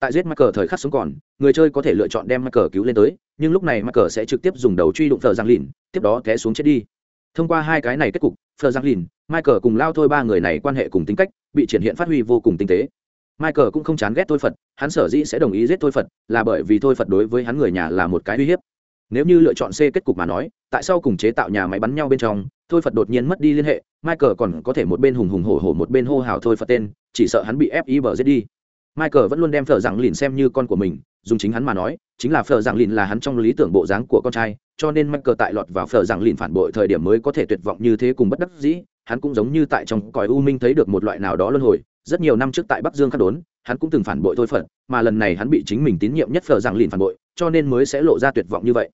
tại giết Michael thời khắc sống còn, người chơi có thể lựa chọn đem Michael cứu lên tới, nhưng lúc này Michael sẽ trực tiếp dùng đầu truy đụng Phở Giang Lìn, tiếp đó té xuống chết đi. Thông qua hai cái này kết cục, Phờ Giang Lìn, Michael cùng lao thôi ba người này quan hệ cùng tính cách, bị triển hiện phát huy vô cùng tinh tế. Michael cũng không chán ghét Thôi Phật, hắn sở dĩ sẽ đồng ý giết Thôi Phật, là bởi vì Thôi Phật đối với hắn người nhà là một cái uy hiếp. Nếu như lựa chọn C kết cục mà nói, tại sao cùng chế tạo nhà máy bắn nhau bên trong, Thôi Phật đột nhiên mất đi liên hệ, Michael còn có thể một bên hùng hùng hổ hổ một bên hô hào Thôi Phật tên, chỉ sợ hắn bị FIB giết đi. Michael vẫn luôn đem Phở Giang Lìn xem như con của mình, dùng chính hắn mà nói, chính là Phở Giang Lìn là hắn trong lý tưởng bộ dáng của con trai, cho nên Michael tại lọt vào Phở rằng Lìn phản bội thời điểm mới có thể tuyệt vọng như thế cùng bất đắc dĩ, hắn cũng giống như tại trong cõi u minh thấy được một loại nào đó luân hồi, rất nhiều năm trước tại Bắc Dương khắc đốn, hắn cũng từng phản bội thôi phận, mà lần này hắn bị chính mình tín nhiệm nhất Phở rằng Lìn phản bội, cho nên mới sẽ lộ ra tuyệt vọng như vậy.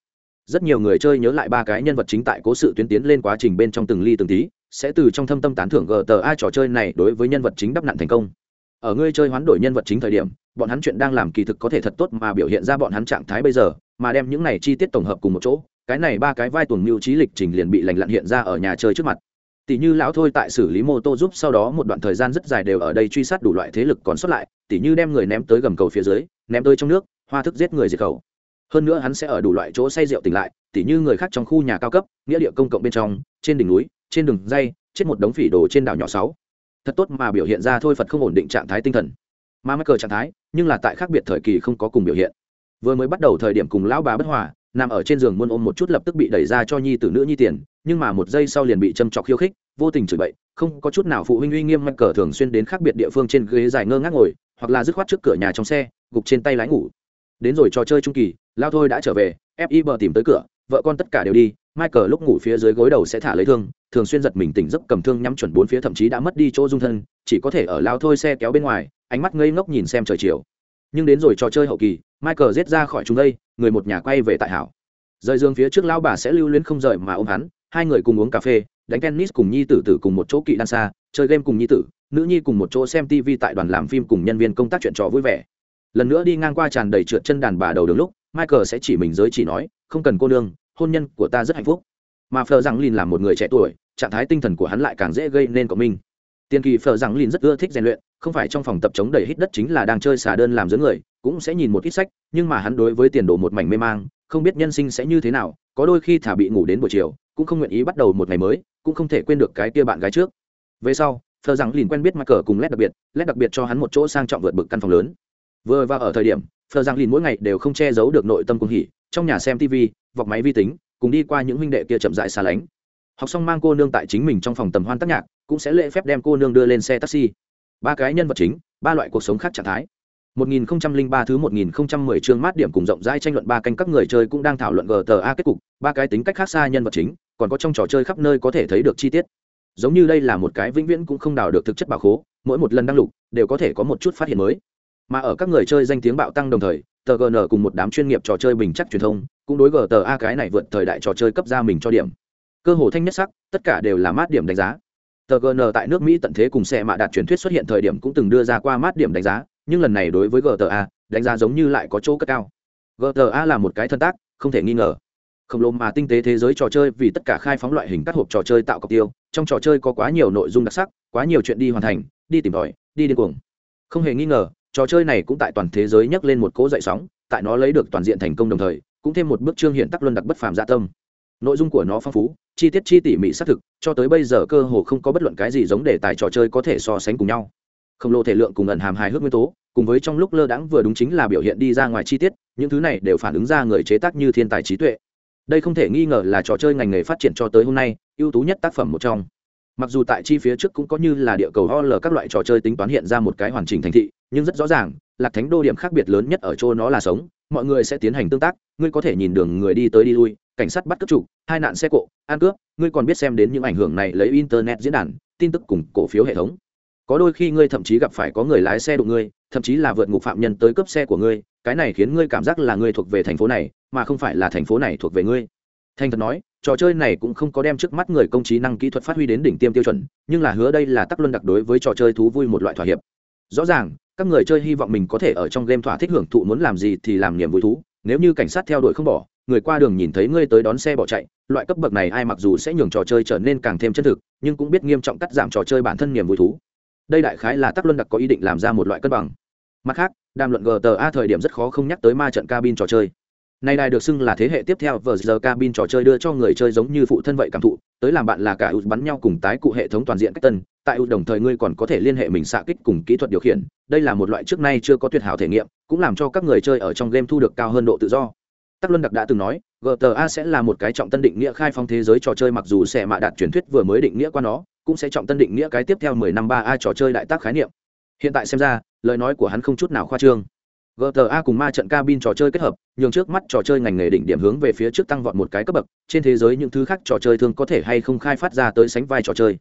Rất nhiều người chơi nhớ lại ba cái nhân vật chính tại cố sự tuyến tiến lên quá trình bên trong từng ly từng tí, sẽ từ trong thâm tâm tán thưởng GTA trò chơi này đối với nhân vật chính đắp nặn thành công. Ở ngươi chơi hoán đổi nhân vật chính thời điểm bọn hắn chuyện đang làm kỳ thực có thể thật tốt mà biểu hiện ra bọn hắn trạng thái bây giờ mà đem những này chi tiết tổng hợp cùng một chỗ, cái này ba cái vai tuần mưu trí lịch trình liền bị lành lặn hiện ra ở nhà chơi trước mặt. Tỷ như lão thôi tại xử lý mô tô giúp sau đó một đoạn thời gian rất dài đều ở đây truy sát đủ loại thế lực còn sót lại, tỷ như đem người ném tới gầm cầu phía dưới, ném tới trong nước, hoa thức giết người diệt khẩu. Hơn nữa hắn sẽ ở đủ loại chỗ say rượu tỉnh lại, Tỷ như người khác trong khu nhà cao cấp, nghĩa địa công cộng bên trong, trên đỉnh núi, trên đường dây, chết một đống phỉ đồ trên đảo nhỏ sáu. Thật tốt mà biểu hiện ra thôi phật không ổn định trạng thái tinh thần. Mà mắc cờ trạng thái, nhưng là tại khác biệt thời kỳ không có cùng biểu hiện vừa mới bắt đầu thời điểm cùng lão bà bất hòa, nằm ở trên giường muôn ôm một chút lập tức bị đẩy ra cho nhi tử nữ nhi tiền, nhưng mà một giây sau liền bị châm chọc khiêu khích, vô tình chửi bậy, không có chút nào phụ huynh uy nghiêm mắc cờ thường xuyên đến khác biệt địa phương trên ghế dài ngơ ngác ngồi, hoặc là dứt khoát trước cửa nhà trong xe, gục trên tay lái ngủ. Đến rồi trò chơi trung kỳ lao thôi đã trở về fi bờ tìm tới cửa, vợ con tất cả đều đi, michael lúc ngủ phía dưới gối đầu sẽ thả lấy thương, thường xuyên giật mình tỉnh giấc cầm thương nhắm chuẩn bốn phía thậm chí đã mất đi chỗ dung thân, chỉ có thể ở lao thôi xe kéo bên ngoài, ánh mắt ngây ngốc nhìn xem trời chiều nhưng đến rồi trò chơi hậu kỳ, michael giết ra khỏi chúng đây, người một nhà quay về tại hảo. Rời giường phía trước lao bà sẽ lưu luyến không rời mà ôm hắn, hai người cùng uống cà phê, đánh tennis cùng nhi tử tử cùng một chỗ kỵ đan xa, chơi game cùng nhi tử, nữ nhi cùng một chỗ xem tv tại đoàn làm phim cùng nhân viên công tác chuyện trò vui vẻ. Lần nữa đi ngang qua tràn đầy trượt chân đàn bà đầu đường lúc, michael sẽ chỉ mình giới chỉ nói, không cần cô nương, hôn nhân của ta rất hạnh phúc. Mà phờ rằng lìn là một người trẻ tuổi, trạng thái tinh thần của hắn lại càng dễ gây nên cộng minh tiền kỳ Phở rằng lìn rất ưa thích rèn luyện, không phải trong phòng tập chống đầy hít đất chính là đang chơi xà đơn làm giữa người, cũng sẽ nhìn một ít sách, nhưng mà hắn đối với tiền đồ một mảnh mê mang, không biết nhân sinh sẽ như thế nào, có đôi khi thả bị ngủ đến buổi chiều, cũng không nguyện ý bắt đầu một ngày mới, cũng không thể quên được cái kia bạn gái trước. Về sau phờ rằng lìn quen biết mặt cờ cùng led đặc biệt, led đặc biệt cho hắn một chỗ sang trọng vượt bực căn phòng lớn. Vừa và ở thời điểm phờ rằng lìn mỗi ngày đều không che giấu được nội tâm cung hỉ, trong nhà xem tv vọc máy vi tính, cùng đi qua những huynh đệ kia chậm dại xa lánh. Học xong mang cô nương tại chính mình trong phòng tầm hoan tác nhạc cũng sẽ lễ phép đem cô nương đưa lên xe taxi ba cái nhân vật chính ba loại cuộc sống khác trạng thái 1003 thứ 1010 chương mát điểm cùng rộng rãi tranh luận ba canh các người chơi cũng đang thảo luận GTA kết cục, ba cái tính cách khác xa nhân vật chính, còn có trong trò chơi khắp nơi có thể thấy được chi tiết. Giống như đây là một cái vĩnh viễn cũng không đào được thực chất bảo khố, mỗi một lần đăng lục đều có thể có một chút phát hiện mới. Mà ở các người chơi danh tiếng bạo tăng đồng thời, TGN cùng một đám chuyên nghiệp trò chơi bình chắc truyền thông, cũng đối GTA cái này vượt thời đại trò chơi cấp ra mình cho điểm. Cơ hồ thanh nhất sắc, tất cả đều là mát điểm đánh giá. TGN tại nước Mỹ tận thế cùng xe mạ đạt truyền thuyết xuất hiện thời điểm cũng từng đưa ra qua mát điểm đánh giá, nhưng lần này đối với gta đánh giá giống như lại có chỗ cất cao. Gta là một cái thân tác không thể nghi ngờ. Khổng lồ mà tinh tế thế giới trò chơi vì tất cả khai phóng loại hình các hộp trò chơi tạo cọc tiêu trong trò chơi có quá nhiều nội dung đặc sắc quá nhiều chuyện đi hoàn thành đi tìm tòi đi điên cuồng. Không hề nghi ngờ trò chơi này cũng tại toàn thế giới nhắc lên một cỗ dậy sóng tại nó lấy được toàn diện thành công đồng thời cũng thêm một bước trương hiện tắc luân đặc bất phàm dạ tâm nội dung của nó phong phú, chi tiết chi tỉ mỉ xác thực, cho tới bây giờ cơ hồ không có bất luận cái gì giống đề tài trò chơi có thể so sánh cùng nhau. Khổng lồ thể lượng cùng ẩn hàm hài hước nguyên tố, cùng với trong lúc lơ đãng vừa đúng chính là biểu hiện đi ra ngoài chi tiết, những thứ này đều phản ứng ra người chế tác như thiên tài trí tuệ. Đây không thể nghi ngờ là trò chơi ngành nghề phát triển cho tới hôm nay, ưu tú nhất tác phẩm một trong. Mặc dù tại chi phía trước cũng có như là địa cầu ho l các loại trò chơi tính toán hiện ra một cái hoàn chỉnh thành thị, nhưng rất rõ ràng, lạc thánh đô điểm khác biệt lớn nhất ở chỗ nó là sống, mọi người sẽ tiến hành tương tác, ngươi có thể nhìn đường người đi tới đi lui cảnh sát bắt cướp chủ, hai nạn xe cộ, ăn cướp, ngươi còn biết xem đến những ảnh hưởng này lấy internet diễn đàn, tin tức cùng cổ phiếu hệ thống. Có đôi khi ngươi thậm chí gặp phải có người lái xe đụng ngươi, thậm chí là vượt ngục phạm nhân tới cướp xe của ngươi, cái này khiến ngươi cảm giác là ngươi thuộc về thành phố này, mà không phải là thành phố này thuộc về ngươi. Thanh thật nói, trò chơi này cũng không có đem trước mắt người công trí năng kỹ thuật phát huy đến đỉnh tiêm tiêu chuẩn, nhưng là hứa đây là tắc luân đặc đối với trò chơi thú vui một loại thỏa hiệp. Rõ ràng, các người chơi hy vọng mình có thể ở trong game thỏa thích hưởng thụ muốn làm gì thì làm niềm vui thú, nếu như cảnh sát theo đuổi không bỏ người qua đường nhìn thấy ngươi tới đón xe bỏ chạy, loại cấp bậc này ai mặc dù sẽ nhường trò chơi trở nên càng thêm chân thực, nhưng cũng biết nghiêm trọng cắt giảm trò chơi bản thân niềm vui thú. Đây đại khái là tắc luân đặc có ý định làm ra một loại cân bằng. Mặt khác, đàm luận gta thời điểm rất khó không nhắc tới ma trận cabin trò chơi. Nay đài được xưng là thế hệ tiếp theo vờ giờ cabin trò chơi đưa cho người chơi giống như phụ thân vậy cảm thụ, tới làm bạn là cả ụt bắn nhau cùng tái cụ hệ thống toàn diện cách tân, tại ụt đồng thời ngươi còn có thể liên hệ mình xạ kích cùng kỹ thuật điều khiển. Đây là một loại trước nay chưa có tuyệt hảo thể nghiệm, cũng làm cho các người chơi ở trong game thu được cao hơn độ tự do tắc luân đặc đã từng nói gta sẽ là một cái trọng tân định nghĩa khai phong thế giới trò chơi mặc dù sẽ mạ đạt truyền thuyết vừa mới định nghĩa qua nó, cũng sẽ trọng tân định nghĩa cái tiếp theo mười năm ba a trò chơi đại tác khái niệm. Hiện tại xem ra, lời nói của hắn không chút nào khoa trương. Gta cùng ma trận cabin trò chơi kết hợp, nhường trước mắt trò chơi ngành nghề đỉnh điểm hướng về phía trước tăng vọt một cái cấp bậc, trên thế giới những thứ khác trò chơi thường có thể hay không khai phát ra tới sánh vai trò chơi.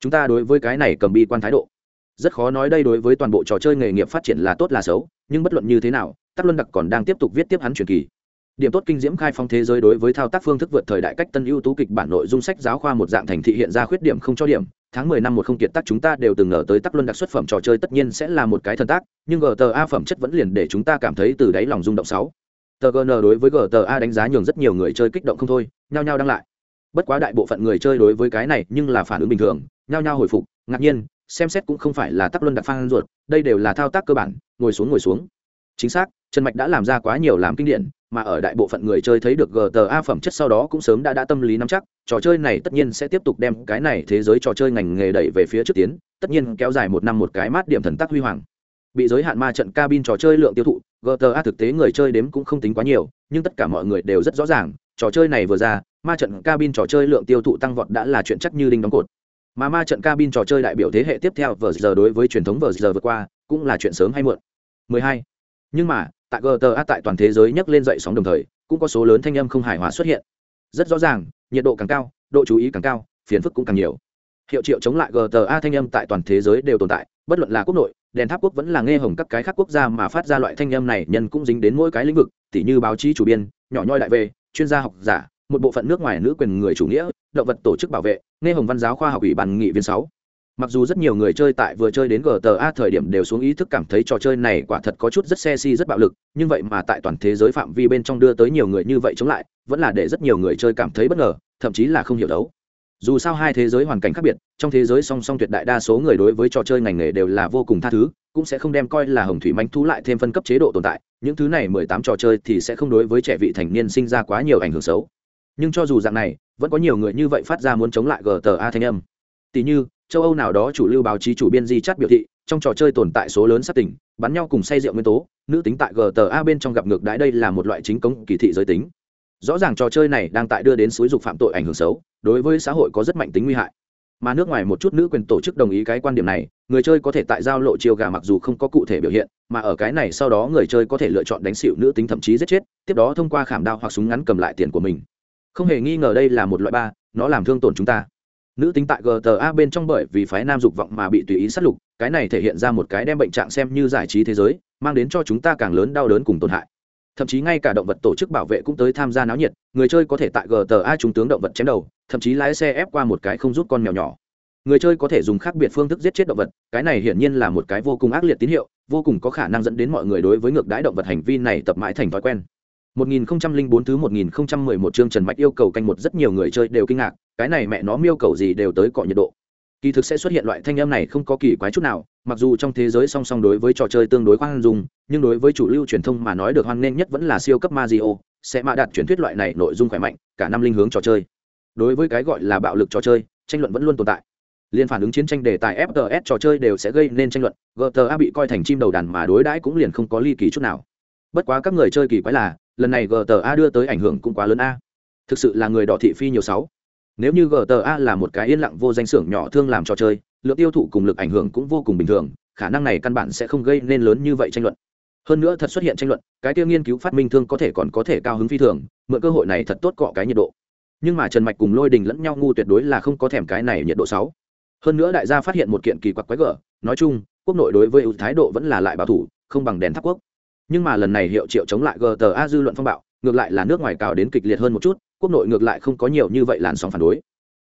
Chúng ta đối với cái này cầm bi quan thái độ. Rất khó nói đây đối với toàn bộ trò chơi nghề nghiệp phát triển là tốt là xấu, nhưng bất luận như thế nào, tắc luân đặc còn đang tiếp tục viết tiếp hắn truyền kỳ điểm tốt kinh diễm khai phong thế giới đối với thao tác phương thức vượt thời đại cách tân ưu tú kịch bản nội dung sách giáo khoa một dạng thành thị hiện ra khuyết điểm không cho điểm. Tháng mười năm một không kiệt tác chúng ta đều từng ngờ tới tác luân đặc xuất phẩm trò chơi tất nhiên sẽ là một cái thần tác, nhưng gta phẩm chất vẫn liền để chúng ta cảm thấy từ đáy lòng rung động sáu. Tgn đối với gta đánh giá nhường rất nhiều người chơi kích động không thôi, nhao nhao đăng lại. Bất quá đại bộ phận người chơi đối với cái này nhưng là phản ứng bình thường, nhao nhao hồi phục, ngạc nhiên, xem xét cũng không phải là tác luân đặc phan ruột, đây đều là thao tác cơ bản, ngồi xuống ngồi xuống. Chính xác, trần mạch đã làm ra quá nhiều làm kinh điển mà ở đại bộ phận người chơi thấy được gta phẩm chất sau đó cũng sớm đã đã tâm lý nắm chắc, trò chơi này tất nhiên sẽ tiếp tục đem cái này thế giới trò chơi ngành nghề đẩy về phía trước tiến, tất nhiên kéo dài một năm một cái mát điểm thần tắc huy hoàng. Bị giới hạn ma trận cabin trò chơi lượng tiêu thụ gta thực tế người chơi đếm cũng không tính quá nhiều, nhưng tất cả mọi người đều rất rõ ràng, trò chơi này vừa ra, ma trận cabin trò chơi lượng tiêu thụ tăng vọt đã là chuyện chắc như đinh đóng cột. Mà ma trận cabin trò chơi đại biểu thế hệ tiếp theo vừa giờ đối với truyền thống vừa giờ vừa qua, cũng là chuyện sớm hay muộn. 12. nhưng mà tại gta tại toàn thế giới nhấc lên dậy sóng đồng thời, cũng có số lớn thanh âm không hài hòa xuất hiện. Rất rõ ràng, nhiệt độ càng cao, độ chú ý càng cao, phiền phức cũng càng nhiều. Hiệu triệu chống lại gta thanh âm tại toàn thế giới đều tồn tại, bất luận là quốc nội, đèn tháp quốc vẫn là nghe hồng các cái khác quốc gia mà phát ra loại thanh âm này, nhân cũng dính đến mỗi cái lĩnh vực, tỉ như báo chí chủ biên, nhỏ nhoi đại về chuyên gia học giả, một bộ phận nước ngoài nữ quyền người chủ nghĩa, động vật tổ chức bảo vệ, nghe hồng văn giáo khoa học ủy ban nghị viên sáu mặc dù rất nhiều người chơi tại vừa chơi đến gta thời điểm đều xuống ý thức cảm thấy trò chơi này quả thật có chút rất xe rất bạo lực, nhưng vậy mà tại toàn thế giới phạm vi bên trong đưa tới nhiều người như vậy chống lại, vẫn là để rất nhiều người chơi cảm thấy bất ngờ, thậm chí là không hiểu đấu. Dù sao hai thế giới hoàn cảnh khác biệt, trong thế giới song song tuyệt đại đa số người đối với trò chơi ngành nghề đều là vô cùng tha thứ, cũng sẽ không đem coi là hồng thủy manh thú lại thêm phân cấp chế độ tồn tại, những thứ này mười tám trò chơi thì sẽ không đối với trẻ vị thành niên sinh ra quá nhiều ảnh hưởng xấu. Nhưng cho dù dạng này, vẫn có nhiều người như vậy phát ra muốn chống lại gta thanh âm. Tỷ như châu âu nào đó chủ lưu báo chí chủ biên di chắt biểu thị, trong trò chơi tồn tại số lớn sát tỉnh bắn nhau cùng say rượu nguyên tố, nữ tính tại gta bên trong gặp ngược đãi đây là một loại chính công kỳ thị giới tính. Rõ ràng trò chơi này đang tại đưa đến xúi dục phạm tội ảnh hưởng xấu, đối với xã hội có rất mạnh tính nguy hại. Mà nước ngoài một chút nữ quyền tổ chức đồng ý cái quan điểm này, người chơi có thể tại giao lộ chiêu gà mặc dù không có cụ thể biểu hiện, mà ở cái này sau đó người chơi có thể lựa chọn đánh xịu nữ tính thậm chí giết chết, tiếp đó thông qua khảm đao hoặc súng ngắn cầm lại tiền của mình. Không hề nghi ngờ đây là một loại ba, nó làm thương tổn chúng ta nữ tính tại gta bên trong bởi vì phái nam dục vọng mà bị tùy ý sát lục, cái này thể hiện ra một cái đem bệnh trạng xem như giải trí thế giới, mang đến cho chúng ta càng lớn đau đớn cùng tổn hại. Thậm chí ngay cả động vật tổ chức bảo vệ cũng tới tham gia náo nhiệt, người chơi có thể tại gta trung tướng động vật chém đầu, thậm chí lái xe ép qua một cái không rút con mèo nhỏ. Người chơi có thể dùng khác biệt phương thức giết chết động vật, cái này hiển nhiên là một cái vô cùng ác liệt tín hiệu, vô cùng có khả năng dẫn đến mọi người đối với ngược đãi động vật hành vi này tập mãi thành thói quen. 1004 thứ 1011 chương Trần Mạch yêu cầu canh một rất nhiều người chơi đều kinh ngạc, cái này mẹ nó miêu cầu gì đều tới cọ nhiệt độ. Kỳ thực sẽ xuất hiện loại thanh âm này không có kỳ quái chút nào, mặc dù trong thế giới song song đối với trò chơi tương đối khoan dung, nhưng đối với chủ lưu truyền thông mà nói được hoan nghênh nhất vẫn là siêu cấp Mario, sẽ mã đạt truyền thuyết loại này nội dung khỏe mạnh, cả năm linh hướng trò chơi. Đối với cái gọi là bạo lực trò chơi, tranh luận vẫn luôn tồn tại. Liên phản ứng chiến tranh đề tài FTS trò chơi đều sẽ gây nên tranh luận, GTA bị coi thành chim đầu đàn mà đối đãi cũng liền không có ly kỳ chút nào. Bất quá các người chơi kỳ quái là, lần này gta đưa tới ảnh hưởng cũng quá lớn a. Thực sự là người đỏ thị phi nhiều sáu. Nếu như gta là một cái yên lặng vô danh xưởng nhỏ thương làm trò chơi, lượng tiêu thụ cùng lực ảnh hưởng cũng vô cùng bình thường, khả năng này căn bản sẽ không gây nên lớn như vậy tranh luận. Hơn nữa thật xuất hiện tranh luận, cái tiêu nghiên cứu phát minh thương có thể còn có thể cao hứng phi thường, mượn cơ hội này thật tốt cọ cái nhiệt độ. Nhưng mà trần mạch cùng lôi đình lẫn nhau ngu tuyệt đối là không có thèm cái này nhiệt độ sáu. Hơn nữa đại gia phát hiện một kiện kỳ quặc quái gở, nói chung, quốc nội đối với ưu thái độ vẫn là lại bảo thủ, không bằng đèn tháp quốc nhưng mà lần này hiệu triệu chống lại gta dư luận phong bạo, ngược lại là nước ngoài cào đến kịch liệt hơn một chút, quốc nội ngược lại không có nhiều như vậy làn sóng phản đối.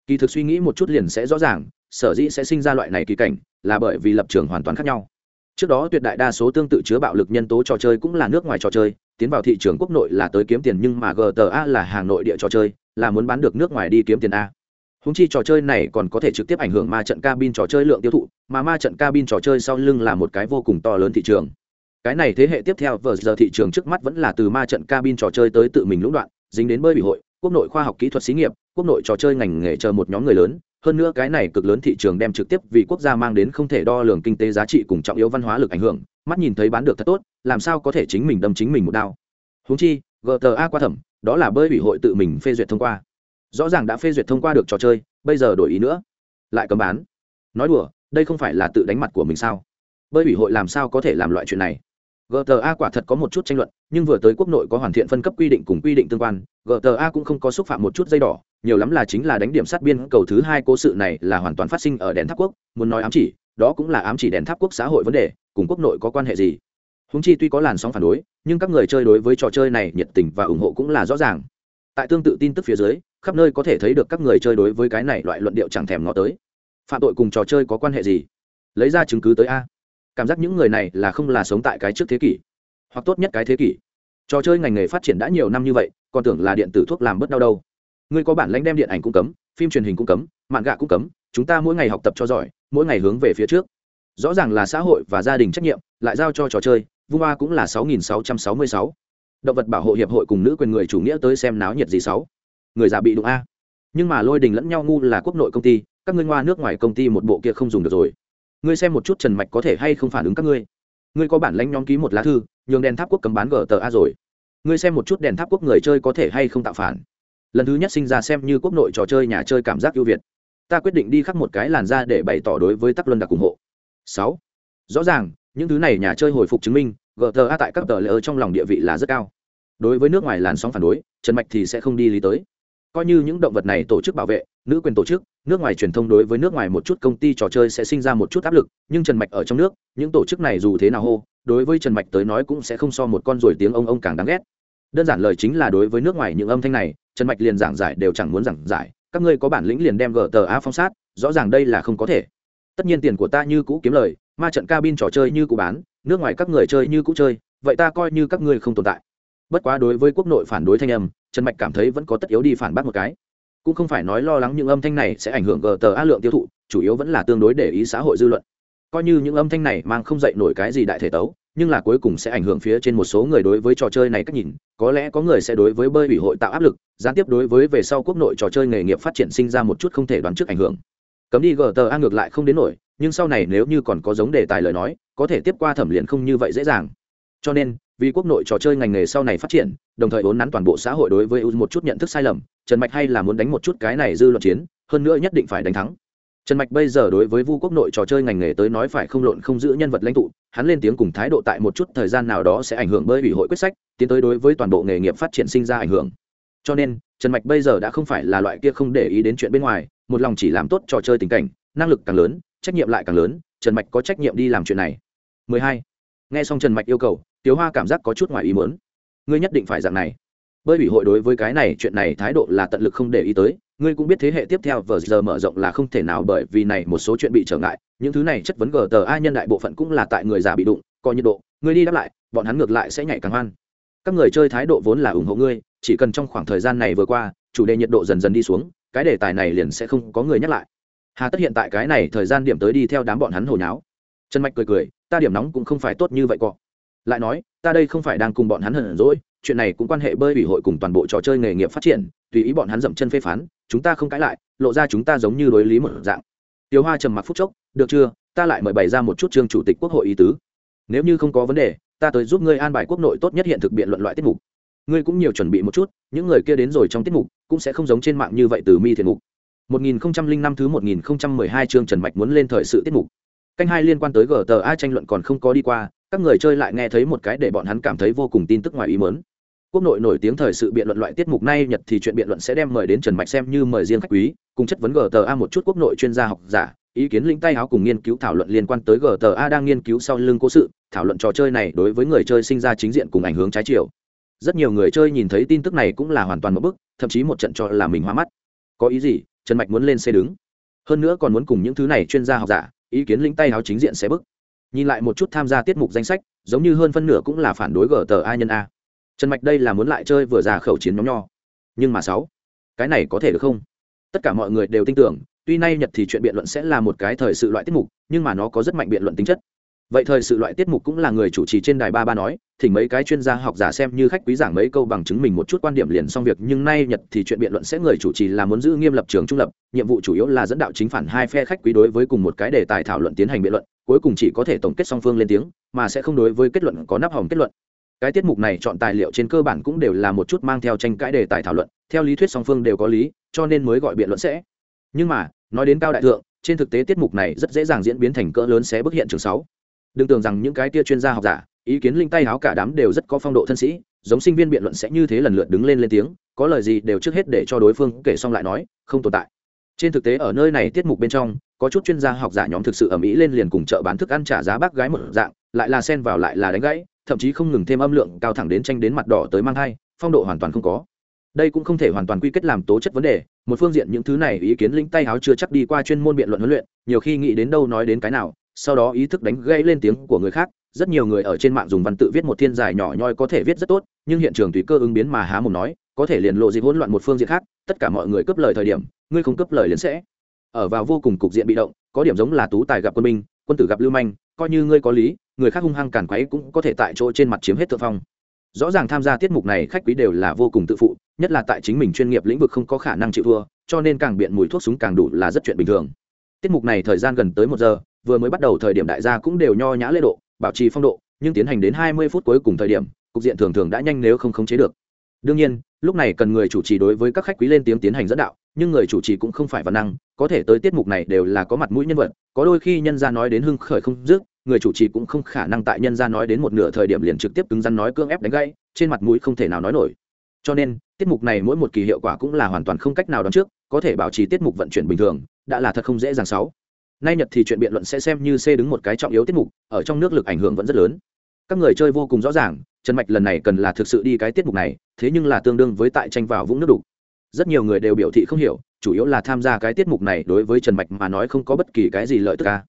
Kỳ thực suy nghĩ một chút liền sẽ rõ ràng, sở dĩ sẽ sinh ra loại này kỳ cảnh, là bởi vì lập trường hoàn toàn khác nhau. Trước đó tuyệt đại đa số tương tự chứa bạo lực nhân tố trò chơi cũng là nước ngoài trò chơi, tiến vào thị trường quốc nội là tới kiếm tiền nhưng mà gta là hàng nội địa trò chơi, là muốn bán được nước ngoài đi kiếm tiền a. Húng chi trò chơi này còn có thể trực tiếp ảnh hưởng ma trận cabin trò chơi lượng tiêu thụ, mà ma trận cabin trò chơi sau lưng là một cái vô cùng to lớn thị trường cái này thế hệ tiếp theo vờ giờ thị trường trước mắt vẫn là từ ma trận cabin trò chơi tới tự mình lũng đoạn, dính đến bơi bị hội, quốc nội khoa học kỹ thuật xí nghiệp, quốc nội trò chơi ngành nghề chờ một nhóm người lớn. Hơn nữa cái này cực lớn thị trường đem trực tiếp vì quốc gia mang đến không thể đo lường kinh tế giá trị cùng trọng yếu văn hóa lực ảnh hưởng, mắt nhìn thấy bán được thật tốt, làm sao có thể chính mình đâm chính mình một đao. Húng chi gta qua thẩm, đó là bơi bị hội tự mình phê duyệt thông qua. Rõ ràng đã phê duyệt thông qua được trò chơi, bây giờ đổi ý nữa. Lại cấm bán. Nói đùa, đây không phải là tự đánh mặt của mình sao? Bơi ủy hội làm sao có thể làm loại chuyện này? Gta quả thật có một chút tranh luận, nhưng vừa tới quốc nội có hoàn thiện phân cấp quy định cùng quy định tương quan gta cũng không có xúc phạm một chút dây đỏ, nhiều lắm là chính là đánh điểm sát biên, cầu thứ hai cố sự này là hoàn toàn phát sinh ở đèn tháp quốc, muốn nói ám chỉ, đó cũng là ám chỉ đèn tháp quốc xã hội vấn đề, cùng quốc nội có quan hệ gì. Húng chi tuy có làn sóng phản đối, nhưng các người chơi đối với trò chơi này nhiệt tình và ủng hộ cũng là rõ ràng. Tại tương tự tin tức phía dưới, khắp nơi có thể thấy được các người chơi đối với cái này loại luận điệu chẳng thèm ngó tới. Phạm tội cùng trò chơi có quan hệ gì? Lấy ra chứng cứ tới a cảm giác những người này là không là sống tại cái trước thế kỷ, hoặc tốt nhất cái thế kỷ. Trò chơi ngành nghề phát triển đã nhiều năm như vậy, còn tưởng là điện tử thuốc làm bớt đau đâu. Ngươi có bản lãnh đem điện ảnh cũng cấm, phim truyền hình cũng cấm, mạng gạ cũng cấm, chúng ta mỗi ngày học tập cho giỏi, mỗi ngày hướng về phía trước. Rõ ràng là xã hội và gia đình trách nhiệm, lại giao cho trò chơi vung a cũng là sáu nghìn sáu trăm sáu mươi sáu. Động vật bảo hộ hiệp hội cùng nữ quyền người chủ nghĩa tới xem náo nhiệt gì sáu. Người già bị đụng a. Nhưng mà lôi đình lẫn nhau ngu là quốc nội công ty, các ngươi ngoa nước ngoài công ty một bộ kia không dùng được rồi ngươi xem một chút trần mạch có thể hay không phản ứng các ngươi. Ngươi có bản lãnh nhóm ký một lá thư, nhường đèn tháp quốc cấm bán gờ tờ a rồi. Ngươi xem một chút đèn tháp quốc người chơi có thể hay không tạo phản. Lần thứ nhất sinh ra xem như quốc nội trò chơi nhà chơi cảm giác ưu việt. Ta quyết định đi khắc một cái làn ra để bày tỏ đối với tắc luân đặc ủng hộ. Sáu. Rõ ràng, những thứ này nhà chơi hồi phục chứng minh gta tại các tờ lỡ trong lòng địa vị là rất cao. Đối với nước ngoài làn sóng phản đối, trần mạch thì sẽ không đi lý tới. Coi như những động vật này tổ chức bảo vệ, nữ quyền tổ chức nước ngoài truyền thông đối với nước ngoài một chút công ty trò chơi sẽ sinh ra một chút áp lực, nhưng trần mạch ở trong nước, những tổ chức này dù thế nào hô, đối với trần mạch tới nói cũng sẽ không so một con ruồi tiếng ông ông càng đáng ghét. Đơn giản lời chính là đối với nước ngoài những âm thanh này, trần mạch liền giảng giải đều chẳng muốn giảng giải, các ngươi có bản lĩnh liền đem gờ tờ a phong sát, rõ ràng đây là không có thể. Tất nhiên tiền của ta như cũ kiếm lời, ma trận cabin trò chơi như cũ bán, nước ngoài các người chơi như cũ chơi, vậy ta coi như các ngươi không tồn tại. Bất quá đối với quốc nội phản đối thanh âm, trần mạch cảm thấy vẫn có tất yếu đi phản bác một cái cũng không phải nói lo lắng những âm thanh này sẽ ảnh hưởng gờ tờ a lượng tiêu thụ, chủ yếu vẫn là tương đối để ý xã hội dư luận. Coi như những âm thanh này mang không dậy nổi cái gì đại thể tấu, nhưng là cuối cùng sẽ ảnh hưởng phía trên một số người đối với trò chơi này cách nhìn, có lẽ có người sẽ đối với bơi ủy hội tạo áp lực, gián tiếp đối với về sau quốc nội trò chơi nghề nghiệp phát triển sinh ra một chút không thể đoán trước ảnh hưởng. Cấm đi gờ tờ a ngược lại không đến nổi, nhưng sau này nếu như còn có giống đề tài lời nói, có thể tiếp qua thẩm liền không như vậy dễ dàng cho nên, vì quốc nội trò chơi ngành nghề sau này phát triển, đồng thời vốn nắn toàn bộ xã hội đối với một chút nhận thức sai lầm, trần mạch hay là muốn đánh một chút cái này dư luận chiến, hơn nữa nhất định phải đánh thắng. Trần mạch bây giờ đối với vu quốc nội trò chơi ngành nghề tới nói phải không lộn không giữ nhân vật lãnh tụ, hắn lên tiếng cùng thái độ tại một chút thời gian nào đó sẽ ảnh hưởng bởi ủy hội quyết sách, tiến tới đối với toàn bộ nghề nghiệp phát triển sinh ra ảnh hưởng. Cho nên, trần mạch bây giờ đã không phải là loại kia không để ý đến chuyện bên ngoài, một lòng chỉ làm tốt trò chơi tình cảnh, năng lực càng lớn, trách nhiệm lại càng lớn, trần mạch có trách nhiệm đi làm chuyện này. 12. nghe xong trần mạch yêu cầu tiếu hoa cảm giác có chút ngoài ý muốn. Ngươi nhất định phải dạng này. Bơi ủy hội đối với cái này chuyện này thái độ là tận lực không để ý tới, ngươi cũng biết thế hệ tiếp theo vờ giờ mở rộng là không thể nào bởi vì này một số chuyện bị trở ngại, những thứ này chất vấn gờ tờ ai nhân đại bộ phận cũng là tại người già bị đụng, coi nhiệt độ, ngươi đi đáp lại, bọn hắn ngược lại sẽ nhảy càng hoan. Các người chơi thái độ vốn là ủng hộ ngươi, chỉ cần trong khoảng thời gian này vừa qua, chủ đề nhiệt độ dần dần đi xuống, cái đề tài này liền sẽ không có người nhắc lại. Hà tất hiện tại cái này thời gian điểm tới đi theo đám bọn hắn hồi nháo. Trần mạch cười cười, ta điểm nóng cũng không phải tốt như vậy cọ lại nói ta đây không phải đang cùng bọn hắn hận rỗi chuyện này cũng quan hệ bơi ủy hội cùng toàn bộ trò chơi nghề nghiệp phát triển tùy ý bọn hắn dậm chân phê phán chúng ta không cãi lại lộ ra chúng ta giống như đối lý một dạng. Tiêu hoa trầm mặc phúc chốc được chưa ta lại mời bày ra một chút chương chủ tịch quốc hội ý tứ. Nếu như không có vấn đề ta tới giúp ngươi an bài quốc nội tốt nhất hiện thực biện luận loại tiết mục. Ngươi cũng nhiều chuẩn bị một chút những người kia đến rồi trong tiết mục cũng sẽ không giống trên mạng như vậy từ mi thiện mục. 1005 thứ 1012 chương Trần Mạch muốn lên thời sự tiết mục. Canh hai liên quan tới GTA tranh luận còn không có đi qua, các người chơi lại nghe thấy một cái để bọn hắn cảm thấy vô cùng tin tức ngoài ý muốn. Quốc nội nổi tiếng thời sự biện luận loại tiết mục nay Nhật thì chuyện biện luận sẽ đem mời đến Trần Mạch xem như mời riêng khách quý, cùng chất vấn GTA một chút quốc nội chuyên gia học giả, ý kiến lĩnh tay áo cùng nghiên cứu thảo luận liên quan tới GTA đang nghiên cứu sau lưng cố sự, thảo luận trò chơi này đối với người chơi sinh ra chính diện cùng ảnh hưởng trái chiều. Rất nhiều người chơi nhìn thấy tin tức này cũng là hoàn toàn một bức, thậm chí một trận cho là mình hoa mắt. Có ý gì? Trần Mạch muốn lên xe đứng. Hơn nữa còn muốn cùng những thứ này chuyên gia học giả, ý kiến lĩnh tay áo chính diện sẽ bức. Nhìn lại một chút tham gia tiết mục danh sách, giống như hơn phân nửa cũng là phản đối gờ tờ a nhân a. Trần Mạch đây là muốn lại chơi vừa ra khẩu chiến nhóm nho. Nhưng mà sáu, cái này có thể được không? Tất cả mọi người đều tin tưởng, tuy nay nhật thì chuyện biện luận sẽ là một cái thời sự loại tiết mục nhưng mà nó có rất mạnh biện luận tính chất vậy thời sự loại tiết mục cũng là người chủ trì trên đài ba ba nói thỉnh mấy cái chuyên gia học giả xem như khách quý giảng mấy câu bằng chứng mình một chút quan điểm liền xong việc, nhưng nay nhật thì chuyện biện luận sẽ người chủ trì là muốn giữ nghiêm lập trường trung lập, nhiệm vụ chủ yếu là dẫn đạo chính phản hai phe khách quý đối với cùng một cái đề tài thảo luận tiến hành biện luận, cuối cùng chỉ có thể tổng kết song phương lên tiếng, mà sẽ không đối với kết luận có nắp hỏng kết luận. Cái tiết mục này chọn tài liệu trên cơ bản cũng đều là một chút mang theo tranh cãi đề tài thảo luận, theo lý thuyết song phương đều có lý, cho nên mới gọi biện luận sẽ. Nhưng mà, nói đến cao đại thượng, trên thực tế tiết mục này rất dễ dàng diễn biến thành cỡ lớn sẽ bức hiện trường sáu đừng tưởng rằng những cái tia chuyên gia học giả, ý kiến linh tay háo cả đám đều rất có phong độ thân sĩ, giống sinh viên biện luận sẽ như thế lần lượt đứng lên lên tiếng, có lời gì đều trước hết để cho đối phương kể xong lại nói, không tồn tại. Trên thực tế ở nơi này tiết mục bên trong, có chút chuyên gia học giả nhóm thực sự ở Mỹ lên liền cùng chợ bán thức ăn trả giá bác gái một dạng, lại là xen vào lại là đánh gãy, thậm chí không ngừng thêm âm lượng cao thẳng đến tranh đến mặt đỏ tới mang thai, phong độ hoàn toàn không có. Đây cũng không thể hoàn toàn quy kết làm tố chất vấn đề, một phương diện những thứ này ý kiến linh tay háo chưa chắc đi qua chuyên môn biện luận huấn luyện, nhiều khi nghĩ đến đâu nói đến cái nào sau đó ý thức đánh gây lên tiếng của người khác rất nhiều người ở trên mạng dùng văn tự viết một thiên dài nhỏ nhoi có thể viết rất tốt nhưng hiện trường tùy cơ ứng biến mà há mồm nói có thể liền lộ dịp hỗn loạn một phương diện khác tất cả mọi người cấp lời thời điểm ngươi không cấp lời liền sẽ ở vào vô cùng cục diện bị động có điểm giống là tú tài gặp quân minh, quân tử gặp lưu manh coi như ngươi có lý người khác hung hăng cản quấy cũng có thể tại chỗ trên mặt chiếm hết thượng phong. Rõ ràng tham gia tiết mục này khách quý đều là vô cùng tự phụ nhất là tại chính mình chuyên nghiệp lĩnh vực không có khả năng chịu thua cho nên càng biện mùi thuốc súng càng đủ là rất chuyện bình thường. Tiết mục này thời gian gần tới một giờ vừa mới bắt đầu thời điểm đại gia cũng đều nho nhã lễ độ, bảo trì phong độ, nhưng tiến hành đến hai mươi phút cuối cùng thời điểm, cục diện thường thường đã nhanh nếu không khống chế được. Đương nhiên, lúc này cần người chủ trì đối với các khách quý lên tiếng tiến hành dẫn đạo, nhưng người chủ trì cũng không phải văn năng, có thể tới tiết mục này đều là có mặt mũi nhân vật, có đôi khi nhân gia nói đến hưng khởi không dứt, người chủ trì cũng không khả năng tại nhân gia nói đến một nửa thời điểm liền trực tiếp cứng rắn nói cưỡng ép đánh gãy, trên mặt mũi không thể nào nói nổi. Cho nên, tiết mục này mỗi một kỳ hiệu quả cũng là hoàn toàn không cách nào đoán trước, có thể bảo trì tiết mục vận chuyển bình thường, đã là thật không dễ dàng sáu nay nhật thì chuyện biện luận sẽ xem như c đứng một cái trọng yếu tiết mục, ở trong nước lực ảnh hưởng vẫn rất lớn. Các người chơi vô cùng rõ ràng, trần mạch lần này cần là thực sự đi cái tiết mục này, thế nhưng là tương đương với tại tranh vào vũng nước đục. Rất nhiều người đều biểu thị không hiểu, chủ yếu là tham gia cái tiết mục này đối với trần mạch mà nói không có bất kỳ cái gì lợi tức ca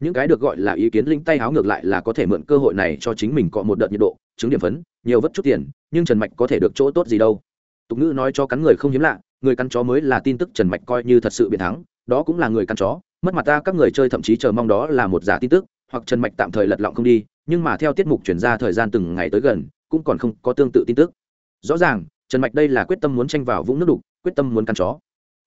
những cái được gọi là ý kiến linh tay háo ngược lại là có thể mượn cơ hội này cho chính mình cọ một đợt nhiệt độ, chứng điểm phấn, nhiều vất chút tiền, nhưng trần mạch có thể được chỗ tốt gì đâu. Tục ngữ nói cho cắn người không hiếm lạ, người cắn chó mới là tin tức trần mạch coi như thật sự biến thắng đó cũng là người căn chó, mất mặt ta, các người chơi thậm chí chờ mong đó là một giả tin tức, hoặc trần mạch tạm thời lật lọng không đi, nhưng mà theo tiết mục chuyển ra thời gian từng ngày tới gần, cũng còn không có tương tự tin tức. Rõ ràng, trần mạch đây là quyết tâm muốn tranh vào vũng nước đục, quyết tâm muốn căn chó.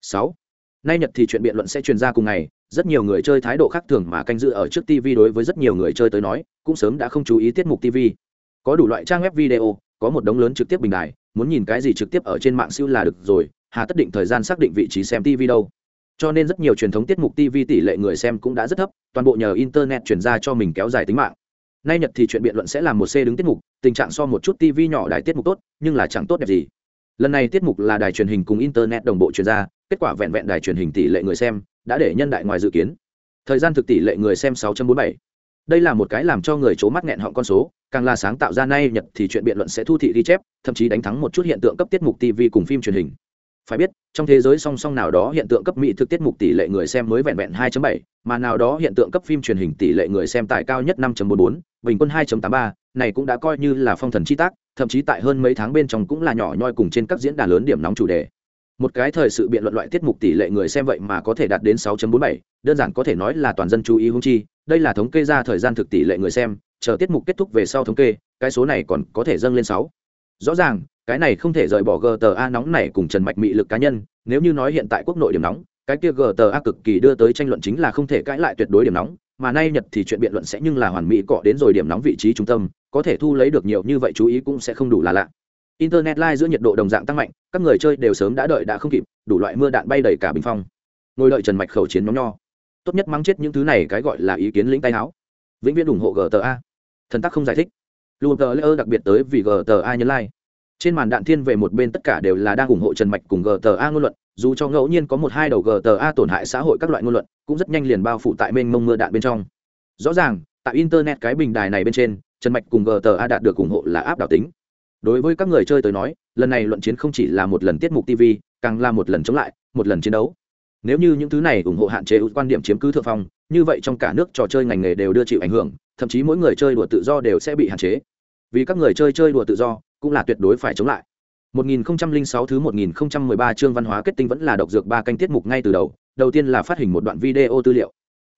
Sáu. Nay nhật thì chuyện biện luận sẽ truyền ra cùng ngày, rất nhiều người chơi thái độ khác thường mà canh dự ở trước tv đối với rất nhiều người chơi tới nói, cũng sớm đã không chú ý tiết mục tv có đủ loại trang web video, có một đống lớn trực tiếp bình đài, muốn nhìn cái gì trực tiếp ở trên mạng siêu là được rồi, hà tất định thời gian xác định vị trí xem tv đâu cho nên rất nhiều truyền thống tiết mục tv tỷ lệ người xem cũng đã rất thấp, toàn bộ nhờ internet chuyển ra cho mình kéo dài tính mạng. Nay nhật thì chuyện biện luận sẽ làm một c đứng tiết mục, tình trạng so một chút tv nhỏ đài tiết mục tốt, nhưng là chẳng tốt đẹp gì. Lần này tiết mục là đài truyền hình cùng internet đồng bộ chuyển ra, kết quả vẹn vẹn đài truyền hình tỷ lệ người xem đã để nhân đại ngoài dự kiến. Thời gian thực tỷ lệ người xem 647. đây là một cái làm cho người c mắt nghẹn họng con số, càng là sáng tạo ra nay nhật thì chuyện biện luận sẽ thu thị ghi chép, thậm chí đánh thắng một chút hiện tượng cấp tiết mục tv cùng phim truyền hình. Phải biết trong thế giới song song nào đó hiện tượng cấp mỹ thực tiết mục tỷ lệ người xem mới vẹn vẹn 2.7, mà nào đó hiện tượng cấp phim truyền hình tỷ lệ người xem tại cao nhất 5.44, bình quân 2.83, này cũng đã coi như là phong thần chi tác thậm chí tại hơn mấy tháng bên trong cũng là nhỏ nhoi cùng trên các diễn đàn lớn điểm nóng chủ đề một cái thời sự biện luận loại tiết mục tỷ lệ người xem vậy mà có thể đạt đến 6.47, đơn giản có thể nói là toàn dân chú ý hung chi đây là thống kê ra thời gian thực tỷ lệ người xem chờ tiết mục kết thúc về sau thống kê cái số này còn có thể dâng lên 6 rõ ràng, cái này không thể rời bỏ gta nóng này cùng trần mạch mị lực cá nhân, nếu như nói hiện tại quốc nội điểm nóng, cái kia gta cực kỳ đưa tới tranh luận chính là không thể cãi lại tuyệt đối điểm nóng, mà nay nhật thì chuyện biện luận sẽ nhưng là hoàn mỹ cọ đến rồi điểm nóng vị trí trung tâm, có thể thu lấy được nhiều như vậy chú ý cũng sẽ không đủ là lạ. Internet live giữa nhiệt độ đồng dạng tăng mạnh, các người chơi đều sớm đã đợi đã không kịp, đủ loại mưa đạn bay đầy cả bình phong. Ngồi đợi trần mạch khẩu chiến nhóm nho. Tốt nhất mắng chết những thứ này cái gọi là ý kiến lĩnh tay áo. Vĩnh viễn ủng hộ gta thần tắc không giải thích lùm tờ lễ ơ đặc biệt tới vì gta nhấn like trên màn đạn thiên về một bên tất cả đều là đang ủng hộ trần mạch cùng gta ngôn luận, dù cho ngẫu nhiên có một hai đầu gta tổn hại xã hội các loại ngôn luận, cũng rất nhanh liền bao phủ tại mênh mông mưa đạn bên trong. Rõ ràng, tại internet cái bình đài này bên trên, trần mạch cùng gta đạt được ủng hộ là áp đảo tính. Đối với các người chơi tới nói, lần này luận chiến không chỉ là một lần tiết mục tv càng là một lần chống lại, một lần chiến đấu nếu như những thứ này ủng hộ hạn chế quan điểm chiếm cứ thượng phong, như vậy trong cả nước trò chơi ngành nghề đều đưa chịu ảnh hưởng, thậm chí mỗi người chơi đùa tự do đều sẽ bị hạn chế. Vì các người chơi chơi đùa tự do, cũng là tuyệt đối phải chống lại. 1006 thứ 1013 chương văn hóa kết tinh vẫn là độc dược ba canh tiết mục ngay từ đầu đầu tiên là phát hình một đoạn video tư liệu.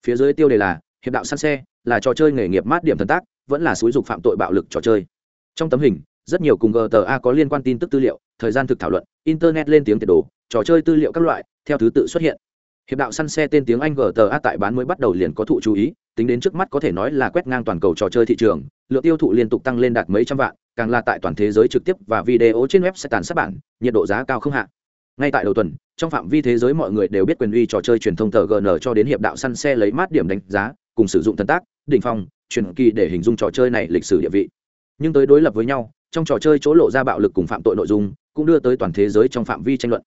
Phía dưới tiêu đề là, hiệp đạo săn xe, là trò chơi nghề nghiệp mát điểm thần tác, vẫn là xúi dục phạm tội bạo lực trò chơi. Trong tấm hình, rất nhiều cùng gta có liên quan tin tức tư liệu, thời gian thực thảo luận, internet lên tiếng tiệt đồ, trò chơi tư liệu các loại theo thứ tự xuất hiện. Hiệp đạo săn xe tên tiếng anh gta tại bán mới bắt đầu liền có thụ chú ý, tính đến trước mắt có thể nói là quét ngang toàn cầu trò chơi thị trường, lượng tiêu thụ liên tục tăng lên đạt mấy trăm vạn, càng là tại toàn thế giới trực tiếp và video trên web sẽ tàn sát bản, nhiệt độ giá cao không hạ. Ngay tại đầu tuần, trong phạm vi thế giới mọi người đều biết quyền uy trò chơi truyền thông tờ gn cho đến hiệp đạo săn xe lấy mát điểm đánh giá, cùng sử dụng thần tác, đỉnh phong, truyền kỳ để hình dung trò chơi này lịch sử địa vị. Nhưng tới đối lập với nhau, trong trò chơi chỗ lộ ra bạo lực cùng phạm tội nội dung, cũng đưa tới toàn thế giới trong phạm vi tranh luận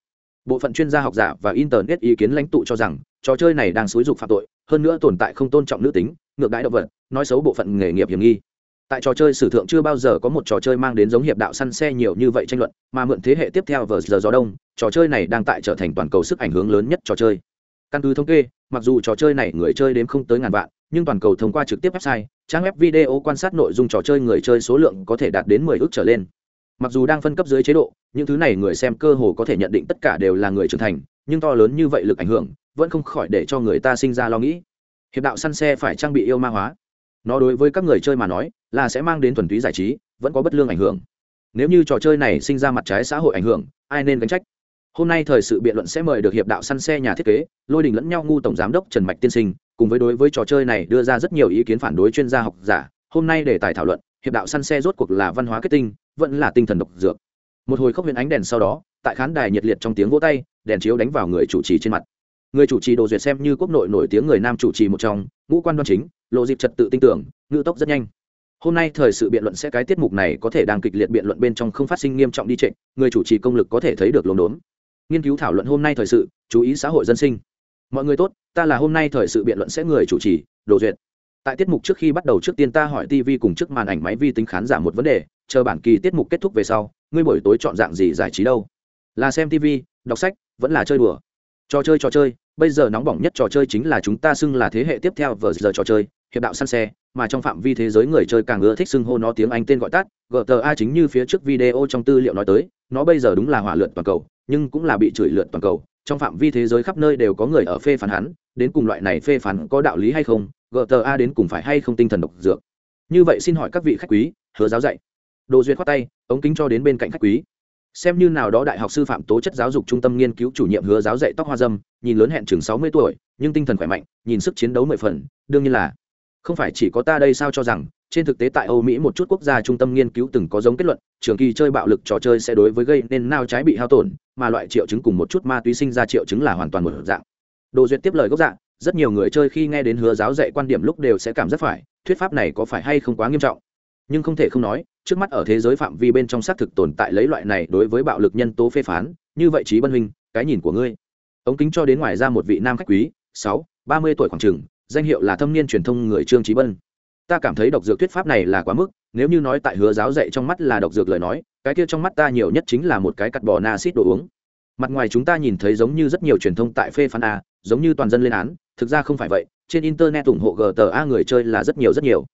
bộ phận chuyên gia học giả và internet ý kiến lãnh tụ cho rằng, trò chơi này đang xúi dục phạm tội, hơn nữa tồn tại không tôn trọng nữ tính, ngược đãi động vật, nói xấu bộ phận nghề nghiệp hiểm nghi. Tại trò chơi sử thượng chưa bao giờ có một trò chơi mang đến giống hiệp đạo săn xe nhiều như vậy tranh luận, mà mượn thế hệ tiếp theo vờ giờ gió đông, trò chơi này đang tại trở thành toàn cầu sức ảnh hưởng lớn nhất trò chơi. Căn cứ thống kê, mặc dù trò chơi này người chơi đến không tới ngàn vạn, nhưng toàn cầu thông qua trực tiếp website, trang web video quan sát nội dung trò chơi người chơi số lượng có thể đạt đến mười ước trở lên mặc dù đang phân cấp dưới chế độ, những thứ này người xem cơ hồ có thể nhận định tất cả đều là người trưởng thành, nhưng to lớn như vậy lực ảnh hưởng, vẫn không khỏi để cho người ta sinh ra lo nghĩ. Hiệp đạo săn xe phải trang bị yêu ma hóa. Nó đối với các người chơi mà nói, là sẽ mang đến thuần túy giải trí, vẫn có bất lương ảnh hưởng. Nếu như trò chơi này sinh ra mặt trái xã hội ảnh hưởng, ai nên gánh trách? Hôm nay thời sự biện luận sẽ mời được hiệp đạo săn xe nhà thiết kế, lôi đình lẫn nhau ngu tổng giám đốc trần mạch tiên sinh, cùng với đối với trò chơi này đưa ra rất nhiều ý kiến phản đối chuyên gia học giả. Hôm nay để tài thảo luận, hiệp đạo săn xe rốt cuộc là văn hóa kết tinh vẫn là tinh thần độc dược. Một hồi khốc huyền ánh đèn sau đó, tại khán đài nhiệt liệt trong tiếng vỗ tay, đèn chiếu đánh vào người chủ trì trên mặt. Người chủ trì đồ duyệt xem như quốc nội nổi tiếng người nam chủ trì một trong, ngũ quan đoan chính, lộ dịp trật tự tinh tưởng, ngữ tốc rất nhanh. Hôm nay thời sự biện luận sẽ cái tiết mục này có thể đang kịch liệt biện luận bên trong không phát sinh nghiêm trọng đi trệ, người chủ trì công lực có thể thấy được lồn đốn nghiên cứu thảo luận hôm nay thời sự, chú ý xã hội dân sinh. Mọi người tốt, ta là hôm nay thời sự biện luận sẽ người chủ trì, đồ duyệt. Tại tiết mục trước khi bắt đầu trước tiên ta hỏi tv cùng trước màn ảnh máy vi tính khán giả một vấn đề chờ bản kỳ tiết mục kết thúc về sau, ngươi buổi tối chọn dạng gì giải trí đâu? Là xem tv đọc sách, vẫn là chơi đùa? Trò chơi trò chơi, bây giờ nóng bỏng nhất trò chơi chính là chúng ta xưng là thế hệ tiếp theo vờ giờ trò chơi, hiệp đạo săn xe, mà trong phạm vi thế giới người chơi càng ưa thích xưng hô nó tiếng anh tên gọi tắt gta chính như phía trước video trong tư liệu nói tới, nó bây giờ đúng là hỏa lượn toàn cầu, nhưng cũng là bị chửi lượn toàn cầu. Trong phạm vi thế giới khắp nơi đều có người ở phê phán hắn, đến cùng loại này phê phán có đạo lý hay không gta đến cùng phải hay không tinh thần độc dược? Như vậy xin hỏi các vị khách quý, hứa giáo dạy đồ duyệt khoát tay, ống kính cho đến bên cạnh khách quý. Xem như nào đó đại học sư phạm tố chất giáo dục trung tâm nghiên cứu chủ nhiệm hứa giáo dạy tóc hoa dâm, nhìn lớn hẹn chừng sáu mươi tuổi, nhưng tinh thần khỏe mạnh, nhìn sức chiến đấu mười phần, đương nhiên là, không phải chỉ có ta đây sao cho rằng, trên thực tế tại âu mỹ một chút quốc gia trung tâm nghiên cứu từng có giống kết luận, trường kỳ chơi bạo lực trò chơi sẽ đối với gây nên nao trái bị hao tổn, mà loại triệu chứng cùng một chút ma túy sinh ra triệu chứng là hoàn toàn một dạng. Đồ duyệt tiếp lời gốc dạng rất nhiều người chơi khi nghe đến hứa giáo dạy quan điểm lúc đều sẽ cảm rất phải, thuyết pháp này có phải hay không quá nghiêm trọng? Nhưng không thể không nói trước mắt ở thế giới phạm vi bên trong xác thực tồn tại lấy loại này đối với bạo lực nhân tố phê phán, như vậy trí bân huynh, cái nhìn của ngươi. Ống kính cho đến ngoài ra một vị nam khách quý, sáu, ba mươi tuổi khoảng trường danh hiệu là thâm niên truyền thông người trương trí bân. Ta cảm thấy độc dược thuyết pháp này là quá mức, nếu như nói tại hứa giáo dạy trong mắt là độc dược lời nói, cái kia trong mắt ta nhiều nhất chính là một cái cắt bò na xít đồ uống. Mặt ngoài chúng ta nhìn thấy giống như rất nhiều truyền thông tại phê phán a, giống như toàn dân lên án, thực ra không phải vậy, trên internet ủng hộ gta người chơi là rất nhiều rất nhiều.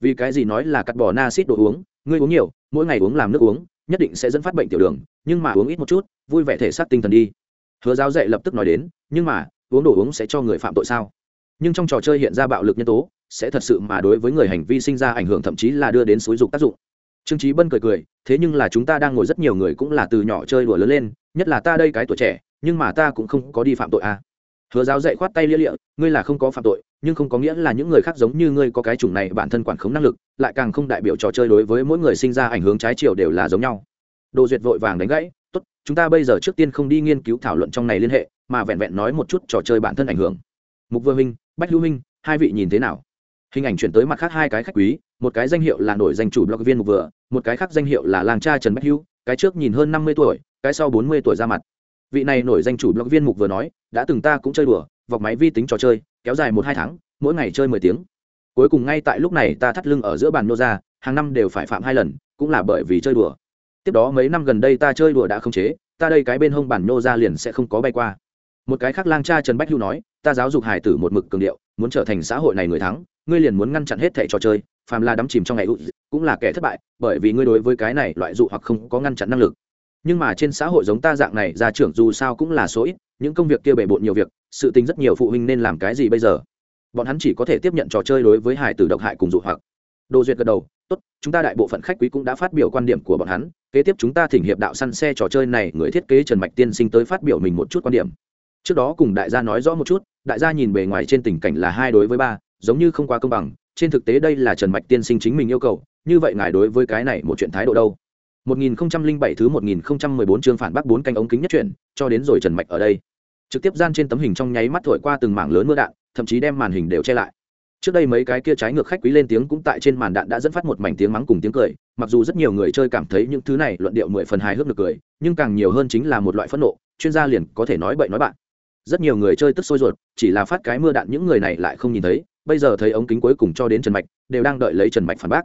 Vì cái gì nói là cắt bò na xít đồ uống ngươi uống nhiều, mỗi ngày uống làm nước uống, nhất định sẽ dẫn phát bệnh tiểu đường, nhưng mà uống ít một chút, vui vẻ thể xác tinh thần đi. Hứa giáo dạy lập tức nói đến, nhưng mà, uống đồ uống sẽ cho người phạm tội sao? Nhưng trong trò chơi hiện ra bạo lực nhân tố, sẽ thật sự mà đối với người hành vi sinh ra ảnh hưởng thậm chí là đưa đến xúi dục tác dụng. Trương trí bân cười cười, thế nhưng là chúng ta đang ngồi rất nhiều người cũng là từ nhỏ chơi đùa lớn lên, nhất là ta đây cái tuổi trẻ, nhưng mà ta cũng không có đi phạm tội à hứa giáo dạy khoát tay lia lịa, ngươi là không có phạm tội, nhưng không có nghĩa là những người khác giống như ngươi có cái chủng này, bản thân quản khống năng lực, lại càng không đại biểu trò chơi đối với mỗi người sinh ra ảnh hưởng trái chiều đều là giống nhau. Đồ duyệt vội vàng đánh gãy, tốt, chúng ta bây giờ trước tiên không đi nghiên cứu thảo luận trong này liên hệ, mà vẹn vẹn nói một chút trò chơi bản thân ảnh hưởng. Mục vương minh, bách lưu minh, hai vị nhìn thế nào? Hình ảnh chuyển tới mặt khác hai cái khách quý, một cái danh hiệu là nổi danh chủ blog viên mục vừa, một cái khác danh hiệu là làng cha trần bách hữu, cái trước nhìn hơn năm mươi tuổi, cái sau bốn mươi tuổi ra mặt vị này nổi danh chủ blog viên mục vừa nói, đã từng ta cũng chơi đùa, vọc máy vi tính trò chơi, kéo dài một hai tháng, mỗi ngày chơi mười tiếng. Cuối cùng ngay tại lúc này ta thắt lưng ở giữa bàn nô ra, hàng năm đều phải phạm hai lần, cũng là bởi vì chơi đùa. Tiếp đó mấy năm gần đây ta chơi đùa đã không chế, ta đây cái bên hông bản nô ra liền sẽ không có bay qua. Một cái khác lang cha trần bách hưu nói, ta giáo dục hải tử một mực cường điệu, muốn trở thành xã hội này người thắng, ngươi liền muốn ngăn chặn hết thẻ trò chơi, phàm là đắm chìm trong ngày cũng là kẻ thất bại, bởi vì ngươi đối với cái này loại dụ hoặc không có ngăn chặn năng lực nhưng mà trên xã hội giống ta dạng này ra trưởng dù sao cũng là số ít, những công việc kia bề bộn nhiều việc, sự tình rất nhiều phụ huynh nên làm cái gì bây giờ? Bọn hắn chỉ có thể tiếp nhận trò chơi đối với hải tử độc hại cùng dụ hoặc. Đồ duyệt gật đầu, tốt, chúng ta đại bộ phận khách quý cũng đã phát biểu quan điểm của bọn hắn, kế tiếp chúng ta thỉnh hiệp đạo săn xe trò chơi này, người thiết kế trần mạch tiên sinh tới phát biểu mình một chút quan điểm. Trước đó cùng đại gia nói rõ một chút, đại gia nhìn bề ngoài trên tình cảnh là hai đối với ba, giống như không quá công bằng, trên thực tế đây là trần mạch tiên sinh chính mình yêu cầu, như vậy ngài đối với cái này một chuyện thái độ đâu? 1007 thứ 1014 chương phản bác bốn canh ống kính nhất chuyển, cho đến rồi trần mạch ở đây. Trực tiếp gian trên tấm hình trong nháy mắt thổi qua từng mảng lớn mưa đạn, thậm chí đem màn hình đều che lại. Trước đây mấy cái kia trái ngược khách quý lên tiếng cũng tại trên màn đạn đã dẫn phát một mảnh tiếng mắng cùng tiếng cười, mặc dù rất nhiều người chơi cảm thấy những thứ này luận điệu mười phần hài hước được cười, nhưng càng nhiều hơn chính là một loại phẫn nộ, chuyên gia liền có thể nói bậy nói bạn. Rất nhiều người chơi tức sôi ruột, chỉ là phát cái mưa đạn những người này lại không nhìn thấy, bây giờ thấy ống kính cuối cùng cho đến trần mạch, đều đang đợi lấy trần mạch phản bác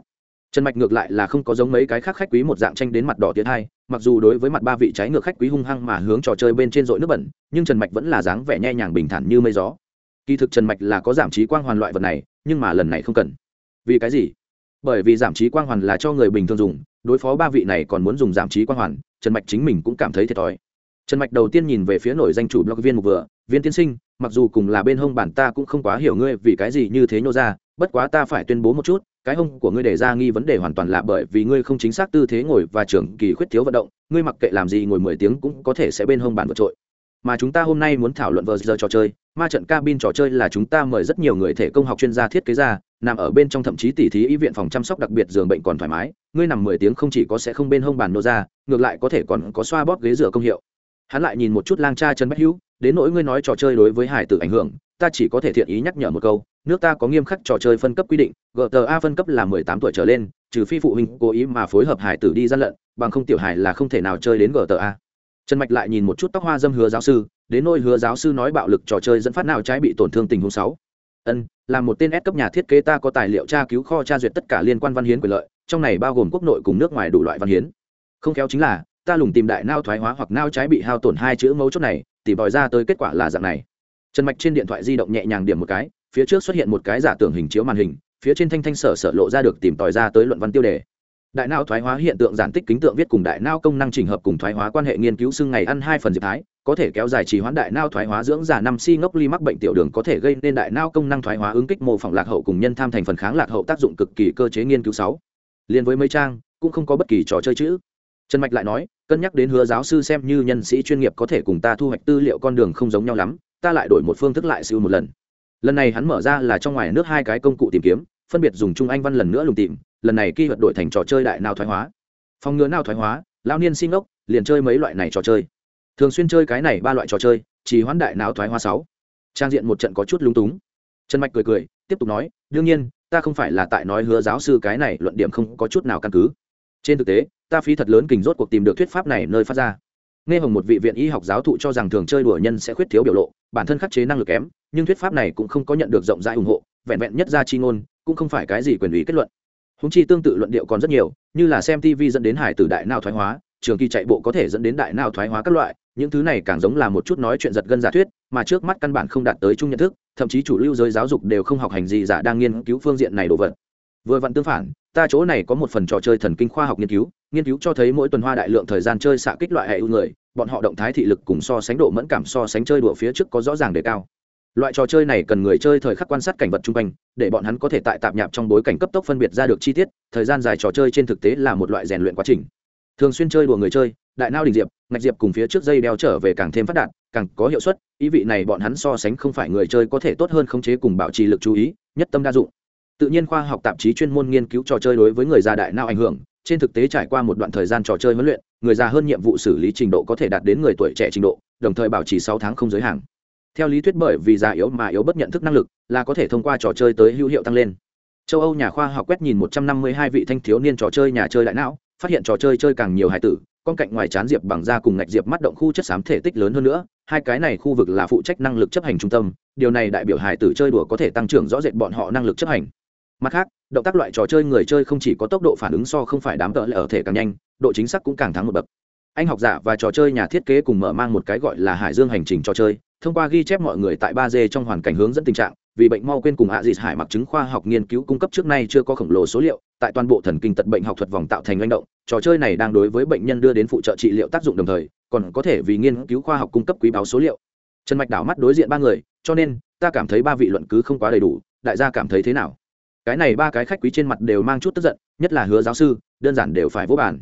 trần mạch ngược lại là không có giống mấy cái khác khách quý một dạng tranh đến mặt đỏ tiến hai, mặc dù đối với mặt ba vị trái ngược khách quý hung hăng mà hướng trò chơi bên trên dội nước bẩn, nhưng trần mạch vẫn là dáng vẻ nhẹ nhàng bình thản như mây gió. Kỳ thực trần mạch là có giảm trí quang hoàn loại vật này, nhưng mà lần này không cần. Vì cái gì? Bởi vì giảm trí quang hoàn là cho người bình thường dùng, đối phó ba vị này còn muốn dùng giảm trí quang hoàn, trần mạch chính mình cũng cảm thấy thiệt thòi trần mạch đầu tiên nhìn về phía nổi danh chủ blog viên mục vừa, viên tiên sinh, mặc dù cùng là bên hông bản ta cũng không quá hiểu ngươi vì cái gì như thế nhô ra, bất quá ta phải tuyên bố một chút, cái hông của ngươi để ra nghi vấn đề hoàn toàn là bởi vì ngươi không chính xác tư thế ngồi và trưởng kỳ khuyết thiếu vận động, ngươi mặc kệ làm gì ngồi mười tiếng cũng có thể sẽ bên hông bản vượt trội. Mà chúng ta hôm nay muốn thảo luận vờ giờ trò chơi, ma trận cabin trò chơi là chúng ta mời rất nhiều người thể công học chuyên gia thiết kế ra, nằm ở bên trong thậm chí tỉ thí y viện phòng chăm sóc đặc biệt giường bệnh còn thoải mái, ngươi nằm mười tiếng không chỉ có sẽ không bên hông bàn nô ra, ngược lại có thể còn có xoa bóp ghế rửa công hiệu hắn lại nhìn một chút lang cha trần bách hữu, đến nỗi ngươi nói trò chơi đối với hải tử ảnh hưởng, ta chỉ có thể thiện ý nhắc nhở một câu, nước ta có nghiêm khắc trò chơi phân cấp quy định gta phân cấp là mười tám tuổi trở lên, trừ phi phụ huynh cố ý mà phối hợp hải tử đi gian lận, bằng không tiểu hải là không thể nào chơi đến gta trần mạch lại nhìn một chút tóc hoa dâm hứa giáo sư, đến nỗi hứa giáo sư nói bạo lực trò chơi dẫn phát nào trái bị tổn thương tình huống sáu. Ân, là một tên S cấp nhà thiết kế ta có tài liệu tra cứu kho tra duyệt tất cả liên quan văn hiến quyền lợi, trong này bao gồm quốc nội cùng nước ngoài đủ loại văn hiến. Không khéo chính là ta lùng tìm đại nao thoái hóa hoặc nao trái bị hao tổn hai chữ mấu chốt này, tỉ bòi ra tới kết quả là dạng này. Trần mạch trên điện thoại di động nhẹ nhàng điểm một cái, phía trước xuất hiện một cái giả tưởng hình chiếu màn hình, phía trên thanh thanh sở sở lộ ra được tìm tòi ra tới luận văn tiêu đề. Đại não thoái hóa hiện tượng giản tích kính tượng viết cùng đại não công năng trình hợp cùng thoái hóa quan hệ nghiên cứu xưng ngày ăn hai phần diệp thái, có thể kéo dài trì hoãn đại não thoái hóa dưỡng giả năm si ngốc ly mắc bệnh tiểu đường có thể gây nên đại não công năng thoái hóa ứng kích mô phỏng lạc hậu cùng nhân tham thành phần kháng lạc hậu tác dụng cực kỳ cơ chế nghiên cứu sáu. Liên với mấy trang, cũng không có bất kỳ trò chơi chữ trần mạch lại nói, cân nhắc đến hứa giáo sư xem như nhân sĩ chuyên nghiệp có thể cùng ta thu hoạch tư liệu con đường không giống nhau lắm, ta lại đổi một phương thức lại siêu một lần. Lần này hắn mở ra là trong ngoài nước hai cái công cụ tìm kiếm, phân biệt dùng trung anh văn lần nữa lùng tìm, lần này kỳ vật đổi thành trò chơi đại nào thoái hóa. Phòng ngừa nào thoái hóa lao niên sinh ốc liền chơi mấy loại này trò chơi. Thường xuyên chơi cái này ba loại trò chơi, chỉ hoãn đại não thoái hóa sáu. Trang diện một trận có chút lúng túng. Trần mạch cười cười, tiếp tục nói, đương nhiên, ta không phải là tại nói hứa giáo sư cái này luận điểm không có chút nào căn cứ trên thực tế, ta phí thật lớn kình rốt cuộc tìm được thuyết pháp này nơi phát ra. Nghe hồng một vị viện y học giáo thụ cho rằng thường chơi đùa nhân sẽ khuyết thiếu biểu lộ, bản thân khắc chế năng lực kém, nhưng thuyết pháp này cũng không có nhận được rộng rãi ủng hộ, vẹn vẹn nhất ra chi ngôn, cũng không phải cái gì quyền ủy kết luận. Húng chi tương tự luận điệu còn rất nhiều, như là xem tv dẫn đến hải từ đại nào thoái hóa, trường kỳ chạy bộ có thể dẫn đến đại nào thoái hóa các loại, những thứ này càng giống là một chút nói chuyện giật gân giả thuyết, mà trước mắt căn bản không đạt tới chung nhận thức, thậm chí chủ lưu giới giáo dục đều không học hành gì giả đang nghiên cứu phương diện này đồ vật. Vừa vặn tương phản ta chỗ này có một phần trò chơi thần kinh khoa học nghiên cứu nghiên cứu cho thấy mỗi tuần hoa đại lượng thời gian chơi xạ kích loại hệ ưu người, bọn họ động thái thị lực cùng so sánh độ mẫn cảm so sánh chơi đùa phía trước có rõ ràng đề cao. Loại trò chơi này cần người chơi thời khắc quan sát cảnh vật chung quanh, để bọn hắn có thể tại tạp nhạp trong bối cảnh cấp tốc phân biệt ra được chi tiết, thời gian dài trò chơi trên thực tế là một loại rèn luyện quá trình. Thường xuyên chơi đùa người chơi, đại nao đình diệp, ngạch diệp cùng phía trước dây đeo trở về càng thêm phát đạt, càng có hiệu suất, ý vị này bọn hắn so sánh không phải người chơi có thể tốt hơn khống chế cùng bảo trì lực chú ý, nhất tâm đa dụng tự nhiên khoa học tạp chí chuyên môn nghiên cứu trò chơi đối với người già đại não ảnh hưởng, trên thực tế trải qua một đoạn thời gian trò chơi huấn luyện, người già hơn nhiệm vụ xử lý trình độ có thể đạt đến người tuổi trẻ trình độ, đồng thời bảo trì sáu tháng không giới hạn. Theo lý thuyết bởi vì già yếu mà yếu bất nhận thức năng lực, là có thể thông qua trò chơi tới hữu hiệu tăng lên. Châu âu nhà khoa học quét nhìn một trăm năm mươi hai vị thanh thiếu niên trò chơi nhà chơi đại não, phát hiện trò chơi chơi càng nhiều hải tử, con cạnh ngoài chán diệp bằng da cùng ngạch diệp mắt động khu chất xám thể tích lớn hơn nữa, hai cái này khu vực là phụ trách năng lực chấp hành trung tâm, điều này đại biểu hải tử chơi đùa có thể tăng trưởng rõ rệt bọn họ năng lực chấp hành mặt khác, động tác loại trò chơi người chơi không chỉ có tốc độ phản ứng so không phải đám tợ lại ở thể càng nhanh, độ chính xác cũng càng thắng một bậc. Anh học giả và trò chơi nhà thiết kế cùng mở mang một cái gọi là hải dương hành trình trò chơi, thông qua ghi chép mọi người tại ba d trong hoàn cảnh hướng dẫn tình trạng, vì bệnh mau quên cùng hạ à dịt hải mặc chứng khoa học nghiên cứu cung cấp trước nay chưa có khổng lồ số liệu, tại toàn bộ thần kinh tật bệnh học thuật vòng tạo thành manh động, trò chơi này đang đối với bệnh nhân đưa đến phụ trợ trị liệu tác dụng đồng thời, còn có thể vì nghiên cứu khoa học cung cấp quý báo số liệu. Trần mạch đảo mắt đối diện ba người, cho nên, ta cảm thấy ba vị luận cứ không quá đầy đủ, đại gia cảm thấy thế nào? Cái này ba cái khách quý trên mặt đều mang chút tức giận, nhất là hứa giáo sư, đơn giản đều phải vô bàn.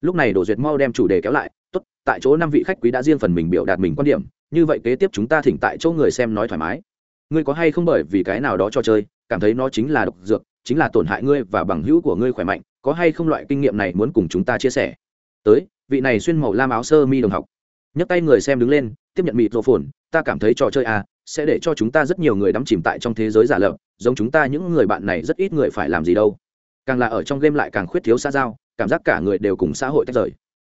Lúc này đổ duyệt mau đem chủ đề kéo lại, tốt, tại chỗ năm vị khách quý đã riêng phần mình biểu đạt mình quan điểm, như vậy kế tiếp chúng ta thỉnh tại chỗ người xem nói thoải mái. Ngươi có hay không bởi vì cái nào đó cho chơi, cảm thấy nó chính là độc dược, chính là tổn hại ngươi và bằng hữu của ngươi khỏe mạnh, có hay không loại kinh nghiệm này muốn cùng chúng ta chia sẻ? Tới, vị này xuyên màu lam áo sơ mi đồng học. Nhấc tay người xem đứng lên, tiếp nhận mịt rộ phồn, ta cảm thấy trò chơi à sẽ để cho chúng ta rất nhiều người đắm chìm tại trong thế giới giả lập, giống chúng ta những người bạn này rất ít người phải làm gì đâu. Càng là ở trong game lại càng khuyết thiếu xã giao, cảm giác cả người đều cùng xã hội tách rời.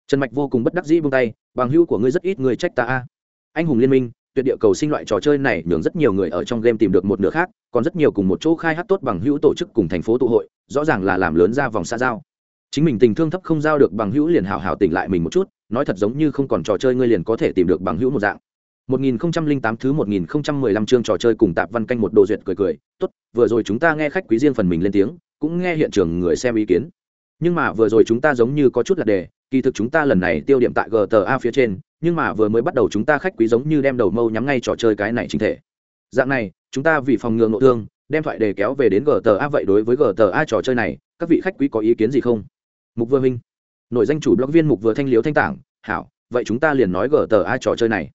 Trần mạch vô cùng bất đắc dĩ buông tay, bằng hữu của ngươi rất ít người trách ta a. Anh hùng liên minh, tuyệt địa cầu sinh loại trò chơi này nhường rất nhiều người ở trong game tìm được một nửa khác, còn rất nhiều cùng một chỗ khai hát tốt bằng hữu tổ chức cùng thành phố tụ hội, rõ ràng là làm lớn ra vòng xã giao. Chính mình tình thương thấp không giao được bằng hữu liền hào hào tỉnh lại mình một chút, nói thật giống như không còn trò chơi ngươi liền có thể tìm được bằng hữu một dạng. 1008 thứ 1015 chương trò chơi cùng tạp văn canh một đồ duyệt cười cười, tốt, vừa rồi chúng ta nghe khách quý riêng phần mình lên tiếng, cũng nghe hiện trường người xem ý kiến. Nhưng mà vừa rồi chúng ta giống như có chút là đề, kỳ thực chúng ta lần này tiêu điểm tại GTA phía trên, nhưng mà vừa mới bắt đầu chúng ta khách quý giống như đem đầu mâu nhắm ngay trò chơi cái này chính thể. Dạng này chúng ta vì phòng ngừa nội thương đem thoại đề kéo về đến gta vậy đối với gta trò chơi này các vị khách quý có ý kiến gì không? Mục vừa minh nội danh chủ blog viên mục vừa thanh liếu thanh tảng hảo vậy chúng ta liền nói gta trò chơi này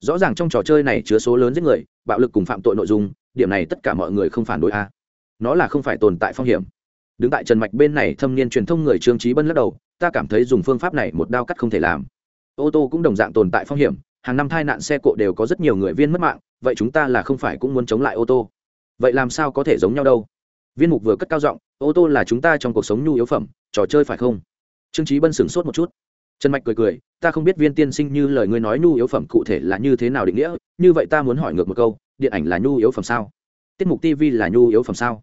rõ ràng trong trò chơi này chứa số lớn giết người, bạo lực cùng phạm tội nội dung, điểm này tất cả mọi người không phản đối a. Nó là không phải tồn tại phong hiểm. Đứng tại trần mạch bên này thâm niên truyền thông người trương trí bân lắc đầu, ta cảm thấy dùng phương pháp này một đao cắt không thể làm. Ô tô cũng đồng dạng tồn tại phong hiểm, hàng năm tai nạn xe cộ đều có rất nhiều người viên mất mạng, vậy chúng ta là không phải cũng muốn chống lại ô tô? Vậy làm sao có thể giống nhau đâu? Viên mục vừa cất cao giọng, ô tô là chúng ta trong cuộc sống nhu yếu phẩm, trò chơi phải không? Trương trí bân sửng sốt một chút trần mạch cười cười, ta không biết viên tiên sinh như lời ngươi nói nhu yếu phẩm cụ thể là như thế nào định nghĩa, như vậy ta muốn hỏi ngược một câu, điện ảnh là nhu yếu phẩm sao? Tiết mục tv là nhu yếu phẩm sao?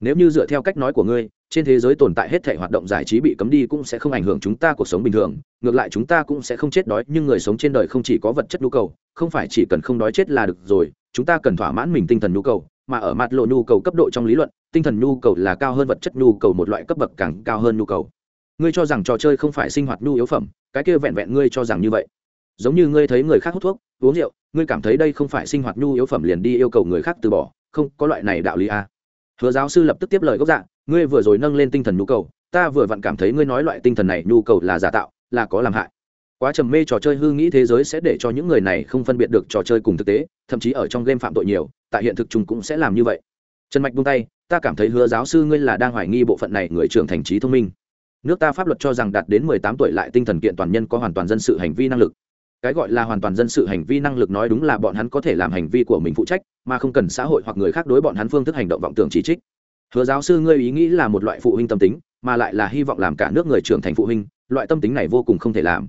Nếu như dựa theo cách nói của ngươi, trên thế giới tồn tại hết thể hoạt động giải trí bị cấm đi cũng sẽ không ảnh hưởng chúng ta cuộc sống bình thường, ngược lại chúng ta cũng sẽ không chết đói, nhưng người sống trên đời không chỉ có vật chất nhu cầu, không phải chỉ cần không đói chết là được rồi, chúng ta cần thỏa mãn mình tinh thần nhu cầu, mà ở mặt lộ nhu cầu cấp độ trong lý luận, tinh thần nhu cầu là cao hơn vật chất nhu cầu một loại cấp bậc càng cao hơn nhu cầu ngươi cho rằng trò chơi không phải sinh hoạt nhu yếu phẩm, cái kia vẹn vẹn ngươi cho rằng như vậy. Giống như ngươi thấy người khác hút thuốc, uống rượu, ngươi cảm thấy đây không phải sinh hoạt nhu yếu phẩm liền đi yêu cầu người khác từ bỏ, không, có loại này đạo lý a à. hứa giáo sư lập tức tiếp lời gốc dạ ngươi vừa rồi nâng lên tinh thần nhu cầu, ta vừa vặn cảm thấy ngươi nói loại tinh thần này nhu cầu là giả tạo, là có làm hại. Quá trầm mê trò chơi hư nghĩ thế giới sẽ để cho những người này không phân biệt được trò chơi cùng thực tế, thậm chí ở trong game phạm tội nhiều, tại hiện thực chúng cũng sẽ làm như vậy. Trần mạch buông tay, ta cảm thấy hứa giáo sư ngươi là đang hoài nghi bộ phận này người trưởng thành trí thông minh nước ta pháp luật cho rằng đạt đến mười tám tuổi lại tinh thần kiện toàn nhân có hoàn toàn dân sự hành vi năng lực. Cái gọi là hoàn toàn dân sự hành vi năng lực nói đúng là bọn hắn có thể làm hành vi của mình phụ trách, mà không cần xã hội hoặc người khác đối bọn hắn phương thức hành động vọng tưởng chỉ trích. Hứa giáo sư ngươi ý nghĩ là một loại phụ huynh tâm tính, mà lại là hy vọng làm cả nước người trưởng thành phụ huynh, loại tâm tính này vô cùng không thể làm.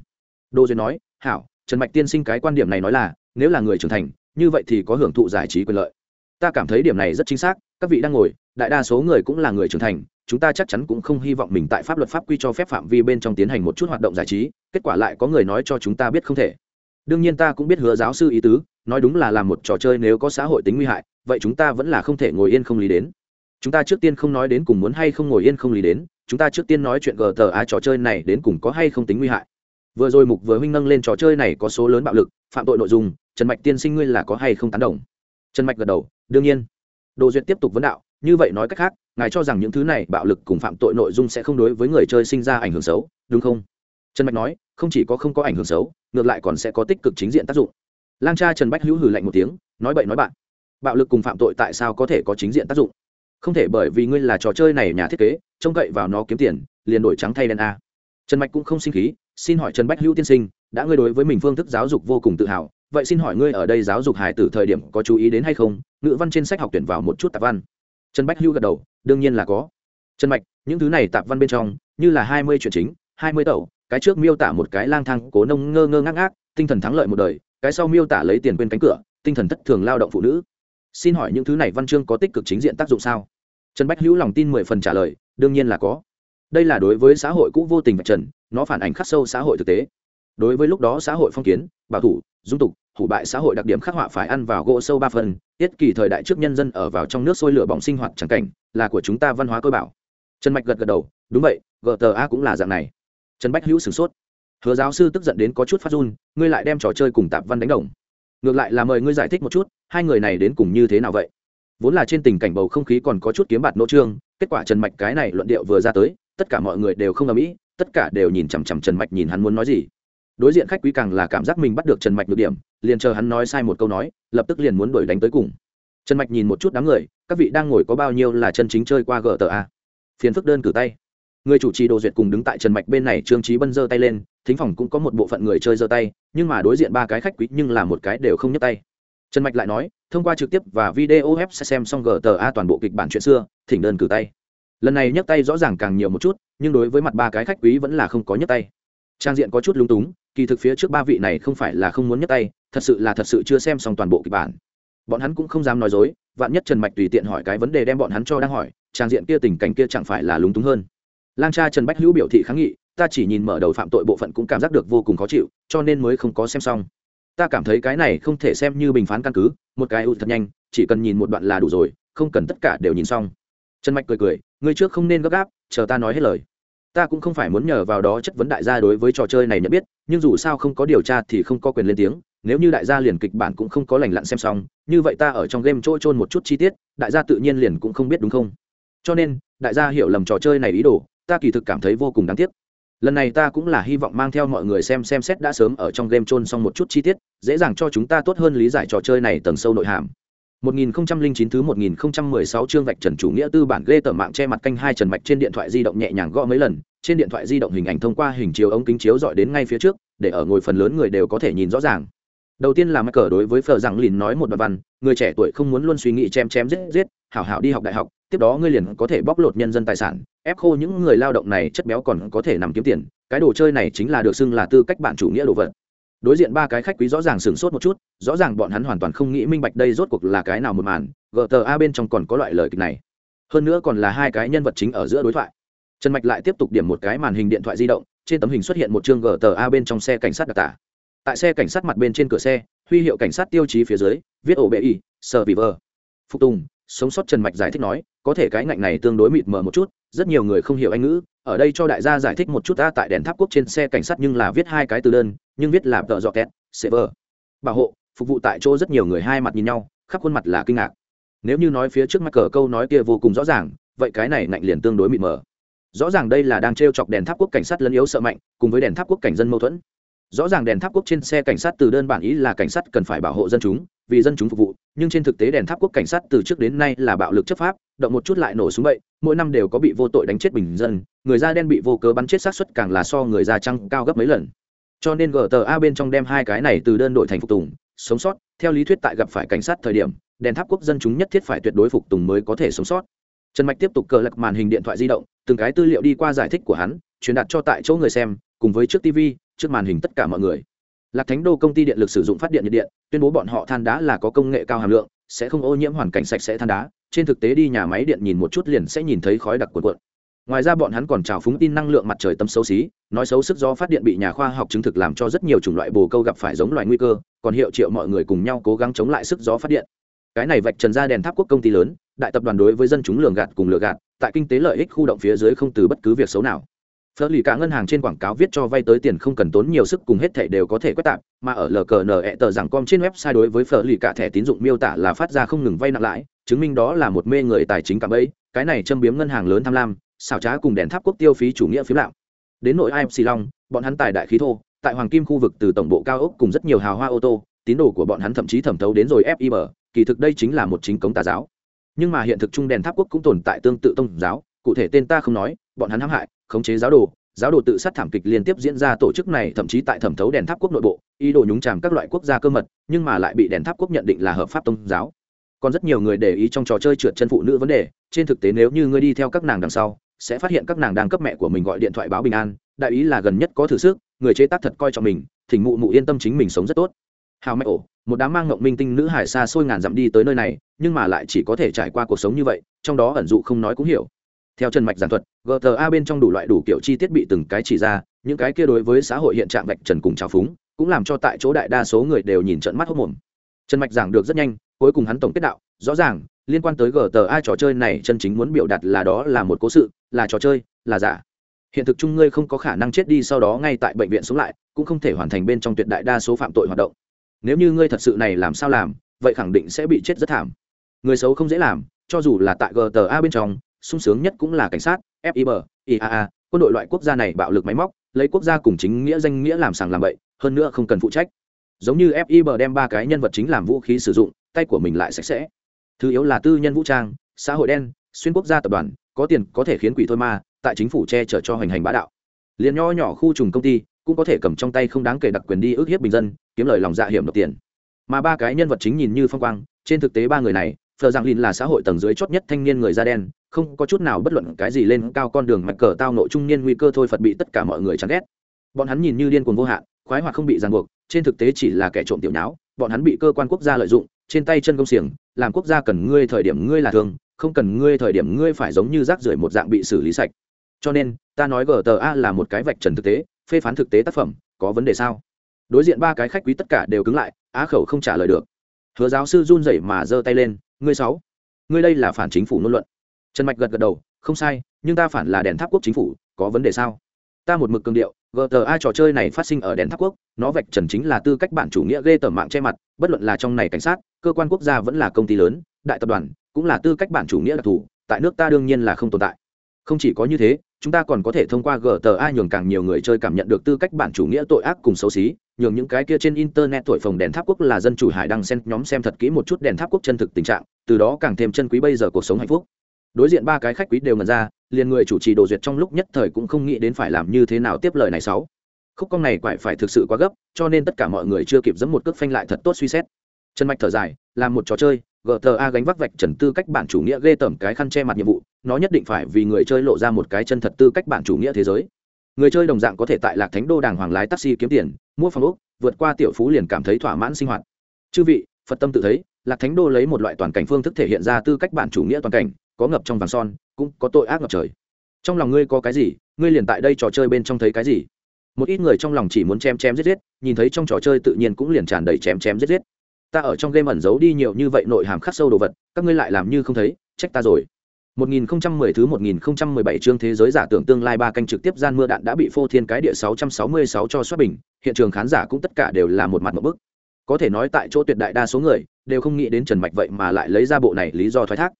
Đô duyên nói, hảo, trần mạch tiên sinh cái quan điểm này nói là, nếu là người trưởng thành, như vậy thì có hưởng thụ giải trí quyền lợi. Ta cảm thấy điểm này rất chính xác, các vị đang ngồi, đại đa số người cũng là người trưởng thành chúng ta chắc chắn cũng không hy vọng mình tại pháp luật pháp quy cho phép phạm vi bên trong tiến hành một chút hoạt động giải trí, kết quả lại có người nói cho chúng ta biết không thể. Đương nhiên ta cũng biết hứa giáo sư ý tứ, nói đúng là làm một trò chơi nếu có xã hội tính nguy hại, vậy chúng ta vẫn là không thể ngồi yên không lý đến. Chúng ta trước tiên không nói đến cùng muốn hay không ngồi yên không lý đến, chúng ta trước tiên nói chuyện gờ tờ á trò chơi này đến cùng có hay không tính nguy hại. Vừa rồi mục vừa huynh nâng lên trò chơi này có số lớn bạo lực, phạm tội nội dung, trần mạch tiên sinh ngươi là có hay không tán đồng? Trần mạch gật đầu, đương nhiên. Đồ duyệt tiếp tục vấn đạo như vậy nói cách khác, ngài cho rằng những thứ này bạo lực cùng phạm tội nội dung sẽ không đối với người chơi sinh ra ảnh hưởng xấu, đúng không? Trần mạch nói, không chỉ có không có ảnh hưởng xấu, ngược lại còn sẽ có tích cực chính diện tác dụng. Lang cha trần bách hữu hử lạnh một tiếng, nói bậy nói bạn. Bạo lực cùng phạm tội tại sao có thể có chính diện tác dụng? Không thể bởi vì ngươi là trò chơi này nhà thiết kế, trông cậy vào nó kiếm tiền, liền đổi trắng thay đen a. Trần mạch cũng không sinh khí, xin hỏi trần bách hữu tiên sinh, đã ngươi đối với mình phương thức giáo dục vô cùng tự hào, vậy xin hỏi ngươi ở đây giáo dục hài tử thời điểm có chú ý đến hay không? Ngữ văn trên sách học tuyển vào một chút tạp văn trần bách Hưu gật đầu, đương nhiên là có. Trần mạch, những thứ này tạp văn bên trong, như là hai mươi chuyện chính, hai mươi tẩu, cái trước miêu tả một cái lang thang cố nông ngơ ngơ ngác ngác, tinh thần thắng lợi một đời, cái sau miêu tả lấy tiền quên cánh cửa, tinh thần thất thường lao động phụ nữ. Xin hỏi những thứ này văn chương có tích cực chính diện tác dụng sao? Trần bách hữu lòng tin mười phần trả lời, đương nhiên là có. Đây là đối với xã hội cũ vô tình vạch trần, nó phản ảnh khắc sâu xã hội thực tế. Đối với lúc đó xã hội phong kiến, bảo thủ, dung tục hủ bại xã hội đặc điểm khắc họa phải ăn vào gỗ sâu ba phần, tiết kỳ thời đại trước nhân dân ở vào trong nước sôi lửa bỏng sinh hoạt chẳng cảnh, là của chúng ta văn hóa cơ bảo. Trần mạch gật gật đầu, đúng vậy gta cũng là dạng này. Trần bách hữu sửng sốt. Hứa giáo sư tức giận đến có chút phát run, ngươi lại đem trò chơi cùng tạp văn đánh đồng. Ngược lại là mời ngươi giải thích một chút, hai người này đến cùng như thế nào vậy? Vốn là trên tình cảnh bầu không khí còn có chút kiếm bạt nỗ trương, kết quả trần mạch cái này luận điệu vừa ra tới, tất cả mọi người đều không ầm ĩ, tất cả đều nhìn chằm chằm trần mạch nhìn hắn muốn nói gì. Đối diện khách quý càng là cảm giác mình bắt được trần mạch được điểm liền chờ hắn nói sai một câu nói, lập tức liền muốn đuổi đánh tới cùng. Trần mạch nhìn một chút đám người, các vị đang ngồi có bao nhiêu là chân chính chơi qua gờ tờ a? Phiền phức đơn cử tay. Người chủ trì đồ duyệt cùng đứng tại trần mạch bên này trương trí bân giơ tay lên, thính phòng cũng có một bộ phận người chơi giơ tay, nhưng mà đối diện ba cái khách quý nhưng là một cái đều không nhấc tay. Trần mạch lại nói, thông qua trực tiếp và video web sẽ xem xong gta toàn bộ kịch bản chuyện xưa, thỉnh đơn cử tay. Lần này nhấc tay rõ ràng càng nhiều một chút, nhưng đối với mặt ba cái khách quý vẫn là không có nhấc tay. Trang diện có chút lúng túng kỳ thực phía trước ba vị này không phải là không muốn nhấc tay, thật sự là thật sự chưa xem xong toàn bộ kịch bản. Bọn hắn cũng không dám nói dối, vạn nhất trần mạch tùy tiện hỏi cái vấn đề đem bọn hắn cho đang hỏi, trang diện kia tình cảnh kia chẳng phải là lúng túng hơn. Lang cha trần bách hữu biểu thị kháng nghị, ta chỉ nhìn mở đầu phạm tội bộ phận cũng cảm giác được vô cùng khó chịu, cho nên mới không có xem xong. Ta cảm thấy cái này không thể xem như bình phán căn cứ, một cái ưu thật nhanh, chỉ cần nhìn một đoạn là đủ rồi, không cần tất cả đều nhìn xong. Trần mạch cười cười ngươi trước không nên gấp gáp, chờ ta nói hết lời ta cũng không phải muốn nhờ vào đó chất vấn đại gia đối với trò chơi này nhận biết, nhưng dù sao không có điều tra thì không có quyền lên tiếng, nếu như đại gia liền kịch bản cũng không có lành lặn xem xong, như vậy ta ở trong game trôi trôn một chút chi tiết, đại gia tự nhiên liền cũng không biết đúng không? Cho nên, đại gia hiểu lầm trò chơi này ý đồ, ta kỳ thực cảm thấy vô cùng đáng tiếc. Lần này ta cũng là hy vọng mang theo mọi người xem xem xét đã sớm ở trong game trôn xong một chút chi tiết, dễ dàng cho chúng ta tốt hơn lý giải trò chơi này tầng sâu nội hàm. 1009 thứ 1016 chương vạch trần chủ nghĩa tư bản ghê tởm mạng che mặt canh hai trần mạch trên điện thoại di động nhẹ nhàng gõ mấy lần, trên điện thoại di động hình ảnh thông qua hình chiếu ống kính chiếu dọi đến ngay phía trước, để ở ngồi phần lớn người đều có thể nhìn rõ ràng. Đầu tiên là Michael đối với phở rằng lìn nói một đoạn văn, người trẻ tuổi không muốn luôn suy nghĩ chém chém giết giết, hảo hảo đi học đại học, tiếp đó ngươi liền có thể bóc lột nhân dân tài sản, ép khô những người lao động này chất béo còn có thể nằm kiếm tiền, cái đồ chơi này chính là được xưng là tư cách bản chủ nghĩa đồ vật đối diện ba cái khách quý rõ ràng sửng sốt một chút, rõ ràng bọn hắn hoàn toàn không nghĩ minh bạch đây rốt cuộc là cái nào một màn gta bên trong còn có loại lời kịch này. Hơn nữa còn là hai cái nhân vật chính ở giữa đối thoại. Trần mạch lại tiếp tục điểm một cái màn hình điện thoại di động, trên tấm hình xuất hiện một chương gta bên trong xe cảnh sát đặc tả. Tại xe cảnh sát mặt bên trên cửa xe, huy hiệu cảnh sát tiêu chí phía dưới, viết ổ bệ y sờ vì vờ. Phục tùng, sống sót trần mạch giải thích nói, có thể cái ngạnh này tương đối mịt mờ một chút, rất nhiều người không hiểu anh ngữ ở đây cho đại gia giải thích một chút ta tại đèn tháp quốc trên xe cảnh sát nhưng là viết hai cái từ đơn, nhưng viết là tợ dọ két server bảo hộ, phục vụ tại chỗ rất nhiều người hai mặt nhìn nhau, khắp khuôn mặt là kinh ngạc. Nếu như nói phía trước mắt cờ câu nói kia vô cùng rõ ràng, vậy cái này ngạnh liền tương đối mịt mờ. Rõ ràng đây là đang t r e o chọc đèn tháp quốc cảnh sát lân yếu sợ mạnh, cùng với đèn tháp quốc cảnh dân mâu thuẫn rõ ràng đèn tháp quốc trên xe cảnh sát từ đơn bản ý là cảnh sát cần phải bảo hộ dân chúng, vì dân chúng phục vụ, nhưng trên thực tế đèn tháp quốc cảnh sát từ trước đến nay là bạo lực chấp pháp, động một chút lại nổ súng bậy, mỗi năm đều có bị vô tội đánh chết bình dân, người da đen bị vô cớ bắn chết sát xuất càng là so người da trăng cao gấp mấy lần. Cho nên gta bên trong đem hai cái này từ đơn đội thành phục tùng, sống sót, theo lý thuyết tại gặp phải cảnh sát thời điểm, đèn tháp quốc dân chúng nhất thiết phải tuyệt đối phục tùng mới có thể sống sót. Trần mạch tiếp tục cờ lật màn hình điện thoại di động, từng cái tư liệu đi qua giải thích của hắn, truyền đạt cho tại chỗ người xem, cùng với trước tv trước màn hình tất cả mọi người. Lạc thánh đô công ty điện lực sử dụng phát điện nhiệt điện, tuyên bố bọn họ than đá là có công nghệ cao hàm lượng, sẽ không ô nhiễm hoàn cảnh sạch sẽ than đá. Trên thực tế đi nhà máy điện nhìn một chút liền sẽ nhìn thấy khói đặc cuộn cuộn. Ngoài ra bọn hắn còn trào phúng tin năng lượng mặt trời tâm xấu xí, nói xấu sức do phát điện bị nhà khoa học chứng thực làm cho rất nhiều chủng loại bồ câu gặp phải giống loài nguy cơ, còn hiệu triệu mọi người cùng nhau cố gắng chống lại sức gió phát điện. Cái này vạch trần ra đèn tháp quốc công ty lớn, đại tập đoàn đối với dân chúng lường gạt cùng lừa gạt, tại kinh tế lợi ích khu động phía dưới không từ bất cứ việc xấu nào phở lì cả ngân hàng trên quảng cáo viết cho vay tới tiền không cần tốn nhiều sức cùng hết thẻ đều có thể quét tạm mà ở lkne tờ rằng com trên website đối với phở lì cả thẻ tín dụng miêu tả là phát ra không ngừng vay nặng lãi, chứng minh đó là một mê người tài chính cảm ấy, cái này châm biếm ngân hàng lớn tham lam, xảo trá cùng đèn tháp quốc tiêu phí chủ nghĩa phiếm lạm. Đến nội imc long, bọn hắn tài đại khí thô, tại hoàng kim khu vực từ tổng bộ cao ốc cùng rất nhiều hào hoa ô tô, tín đồ của bọn hắn thậm chí thẩm thấu đến rồi fib kỳ thực đây chính là một chính cống tà giáo. Nhưng mà hiện thực trung đèn tháp quốc cũng tồn tại tương tự tôn giáo, cụ thể tên ta không nói, bọn hắn hãm hại khống chế giáo đồ giáo đồ tự sát thảm kịch liên tiếp diễn ra, tổ chức này thậm chí tại thẩm thấu đèn tháp quốc nội bộ, ý đồ nhúng chàm các loại quốc gia cơ mật, nhưng mà lại bị đèn tháp quốc nhận định là hợp pháp tôn giáo. Còn rất nhiều người để ý trong trò chơi trượt chân phụ nữ vấn đề, trên thực tế nếu như ngươi đi theo các nàng đằng sau, sẽ phát hiện các nàng đang cấp mẹ của mình gọi điện thoại báo bình an, đại ý là gần nhất có thử sức, người chế tác thật coi trọng mình, thỉnh mụ mụ yên tâm chính mình sống rất tốt. Hào mẹ ổ, một đám mang ngộng minh tinh nữ hải xa xôi ngàn dặm đi tới nơi này, nhưng mà lại chỉ có thể trải qua cuộc sống như vậy, trong đó ẩn dụ không nói cũng hiểu theo trần mạch giảng thuật gta bên trong đủ loại đủ kiểu chi tiết bị từng cái chỉ ra, những cái kia đối với xã hội hiện trạng vạch trần cùng trào phúng, cũng làm cho tại chỗ đại đa số người đều nhìn trận mắt hốc mồm. Trần mạch giảng được rất nhanh, cuối cùng hắn tổng kết đạo, rõ ràng, liên quan tới gta trò chơi này chân chính muốn biểu đạt là đó là một cố sự, là trò chơi, là giả. Hiện thực chung ngươi không có khả năng chết đi sau đó ngay tại bệnh viện sống lại, cũng không thể hoàn thành bên trong tuyệt đại đa số phạm tội hoạt động. Nếu như ngươi thật sự này làm sao làm, vậy khẳng định sẽ bị chết rất thảm. Người xấu không dễ làm, cho dù là tại gta bên trong sung sướng nhất cũng là cảnh sát fib iaa quân đội loại quốc gia này bạo lực máy móc, lấy quốc gia cùng chính nghĩa danh nghĩa làm sàng làm bậy, hơn nữa không cần phụ trách. Giống như fib đem ba cái nhân vật chính làm vũ khí sử dụng, tay của mình lại sạch sẽ. Thứ yếu là tư nhân vũ trang, xã hội đen, xuyên quốc gia tập đoàn, có tiền có thể khiến quỷ thôi ma tại chính phủ che chở cho hoành hành bá đạo. Liền nho nhỏ khu trùng công ty cũng có thể cầm trong tay không đáng kể đặc quyền đi ước hiếp bình dân, kiếm lời lòng dạ hiểm nộp tiền. Mà ba cái nhân vật chính nhìn như phong quang, trên thực tế ba người này, phờ rằng lin là xã hội tầng dưới chót nhất thanh niên người da đen không có chút nào bất luận cái gì lên cao con đường mạch cờ tao nội trung niên nguy cơ thôi phật bị tất cả mọi người chán ghét. Bọn hắn nhìn như điên cuồng vô hạn, khoái hoặc không bị ràng buộc, trên thực tế chỉ là kẻ trộm tiểu não bọn hắn bị cơ quan quốc gia lợi dụng, trên tay chân công xiềng, làm quốc gia cần ngươi thời điểm ngươi là thường, không cần ngươi thời điểm ngươi phải giống như rác rưởi một dạng bị xử lý sạch. Cho nên, ta nói gta là một cái vạch trần thực tế, phê phán thực tế tác phẩm, có vấn đề sao? Đối diện ba cái khách quý tất cả đều cứng lại, á khẩu không trả lời được. Hứa giáo sư run rẩy mà giơ tay lên, ngươi sáu, ngươi đây là phản chính phủ ngôn luận trần mạch gật gật đầu, không sai, nhưng ta phản là đèn tháp quốc chính phủ, có vấn đề sao? Ta một mực cường điệu gta trò chơi này phát sinh ở đèn tháp quốc, nó vạch trần chính là tư cách bản chủ nghĩa ghê tởm mạng che mặt, bất luận là trong này cảnh sát, cơ quan quốc gia vẫn là công ty lớn, đại tập đoàn, cũng là tư cách bản chủ nghĩa đặc thù, tại nước ta đương nhiên là không tồn tại. Không chỉ có như thế, chúng ta còn có thể thông qua gta nhường càng nhiều người chơi cảm nhận được tư cách bản chủ nghĩa tội ác cùng xấu xí, nhường những cái kia trên internet tuổi phồng đèn tháp quốc là dân chủ hải đăng xem nhóm xem thật kỹ một chút đèn tháp quốc chân thực tình trạng, từ đó càng thêm chân quý bây giờ cuộc sống hạnh phúc đối diện ba cái khách quý đều ngần ra, liền người chủ trì đồ duyệt trong lúc nhất thời cũng không nghĩ đến phải làm như thế nào tiếp lời này sáu. Khúc công này quải phải thực sự quá gấp, cho nên tất cả mọi người chưa kịp dẫm một cước phanh lại thật tốt suy xét. Trần mạch thở dài, làm một trò chơi gta gánh vác vạch trần tư cách bản chủ nghĩa ghê tởm cái khăn che mặt nhiệm vụ, nó nhất định phải vì người chơi lộ ra một cái chân thật tư cách bản chủ nghĩa thế giới. Người chơi đồng dạng có thể tại lạc thánh đô đàng hoàng lái taxi kiếm tiền, mua phòng úc vượt qua tiểu phú liền cảm thấy thỏa mãn sinh hoạt. Chư vị, phật tâm tự thấy, lạc thánh đô lấy một loại toàn cảnh phương thức thể hiện ra tư cách bản chủ nghĩa toàn cảnh có ngập trong vàng son cũng có tội ác ngập trời trong lòng ngươi có cái gì ngươi liền tại đây trò chơi bên trong thấy cái gì một ít người trong lòng chỉ muốn chém chém giết giết nhìn thấy trong trò chơi tự nhiên cũng liền tràn đầy chém chém giết giết ta ở trong game ẩn giấu đi nhiều như vậy nội hàm khắc sâu đồ vật các ngươi lại làm như không thấy trách ta rồi 1010 thứ 1017 chương thế giới giả tưởng tương lai ba canh trực tiếp gian mưa đạn đã bị phô thiên cái địa 666 cho xuất bình, hiện trường khán giả cũng tất cả đều là một mặt một bức. Có thể nói tại chỗ tuyệt đại đa số người đều không nghĩ đến Trần Mạch vậy mà lại lấy ra bộ này lý do thoái thác.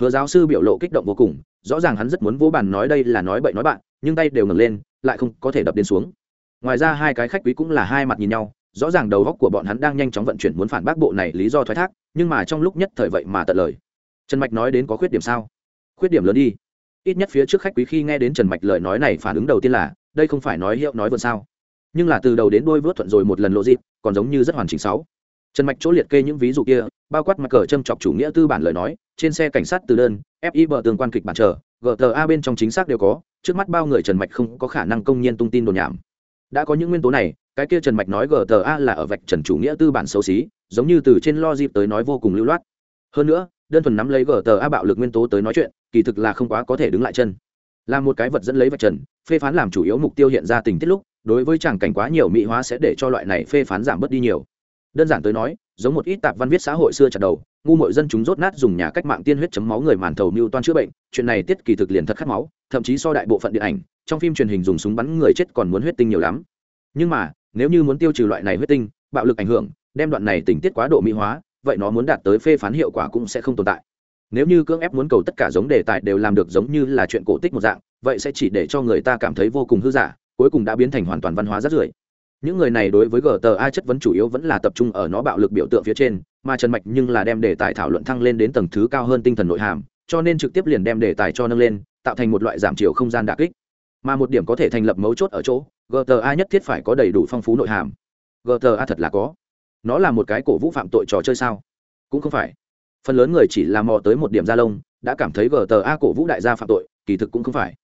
Hứa giáo sư biểu lộ kích động vô cùng, rõ ràng hắn rất muốn vỗ bàn nói đây là nói bậy nói bạn, nhưng tay đều ngẩng lên, lại không có thể đập đến xuống. Ngoài ra hai cái khách quý cũng là hai mặt nhìn nhau, rõ ràng đầu góc của bọn hắn đang nhanh chóng vận chuyển muốn phản bác bộ này lý do thoái thác, nhưng mà trong lúc nhất thời vậy mà tận lời. Trần Mạch nói đến có khuyết điểm sao? khuyết điểm lớn đi ít nhất phía trước khách quý khi nghe đến trần mạch lời nói này phản ứng đầu tiên là đây không phải nói hiệu nói vượt sao nhưng là từ đầu đến đôi vớt thuận rồi một lần lộ dịp còn giống như rất hoàn chỉnh sáu trần mạch chỗ liệt kê những ví dụ kia, bao quát mặt cờ châm chọc chủ nghĩa tư bản lời nói, trên xe cảnh sát từ đơn fib tương tường quan kịch bản chờ gta bên trong chính xác đều có, trước mắt bao người trần mạch không có khả năng công nhiên tung tin đồn nhảm. Đã có những nguyên tố này, cái kia trần mạch nói gta là ở vạch trần chủ nghĩa tư bản xấu xí, giống như từ trên lo dịp tới nói vô cùng lưu loát. Hơn nữa, đơn thuần nắm lấy gta bạo lực nguyên tố tới nói chuyện, kỳ thực là không quá có thể đứng lại chân. Là một cái vật dẫn lấy vật trần, phê phán làm chủ yếu mục tiêu hiện ra tình tiết lúc, đối với chàng cảnh quá nhiều mỹ hóa sẽ để cho loại này phê phán giảm bớt đi nhiều đơn giản tới nói, giống một ít tạp văn viết xã hội xưa chặt đầu, ngu mội dân chúng rốt nát dùng nhà cách mạng tiên huyết chấm máu người màn thầu mưu toan chữa bệnh, chuyện này tiết kỳ thực liền thật khát máu, thậm chí so đại bộ phận điện ảnh, trong phim truyền hình dùng súng bắn người chết còn muốn huyết tinh nhiều lắm. Nhưng mà, nếu như muốn tiêu trừ loại này huyết tinh, bạo lực ảnh hưởng, đem đoạn này tình tiết quá độ mỹ hóa, vậy nó muốn đạt tới phê phán hiệu quả cũng sẽ không tồn tại. Nếu như cưỡng ép muốn cầu tất cả giống đề tài đều làm được giống như là chuyện cổ tích một dạng, vậy sẽ chỉ để cho người ta cảm thấy vô cùng hư giả, cuối cùng đã biến thành hoàn toàn văn hóa rất rưởi những người này đối với gta chất vấn chủ yếu vẫn là tập trung ở nó bạo lực biểu tượng phía trên, mà trần mạch nhưng là đem đề tài thảo luận thăng lên đến tầng thứ cao hơn tinh thần nội hàm, cho nên trực tiếp liền đem đề tài cho nâng lên, tạo thành một loại giảm chiều không gian đà kích. Mà một điểm có thể thành lập mấu chốt ở chỗ gta nhất thiết phải có đầy đủ phong phú nội hàm. Gta thật là có. Nó là một cái cổ vũ phạm tội trò chơi sao? Cũng không phải. Phần lớn người chỉ làm mò tới một điểm gia lông, đã cảm thấy gta cổ vũ đại gia phạm tội, kỳ thực cũng không phải.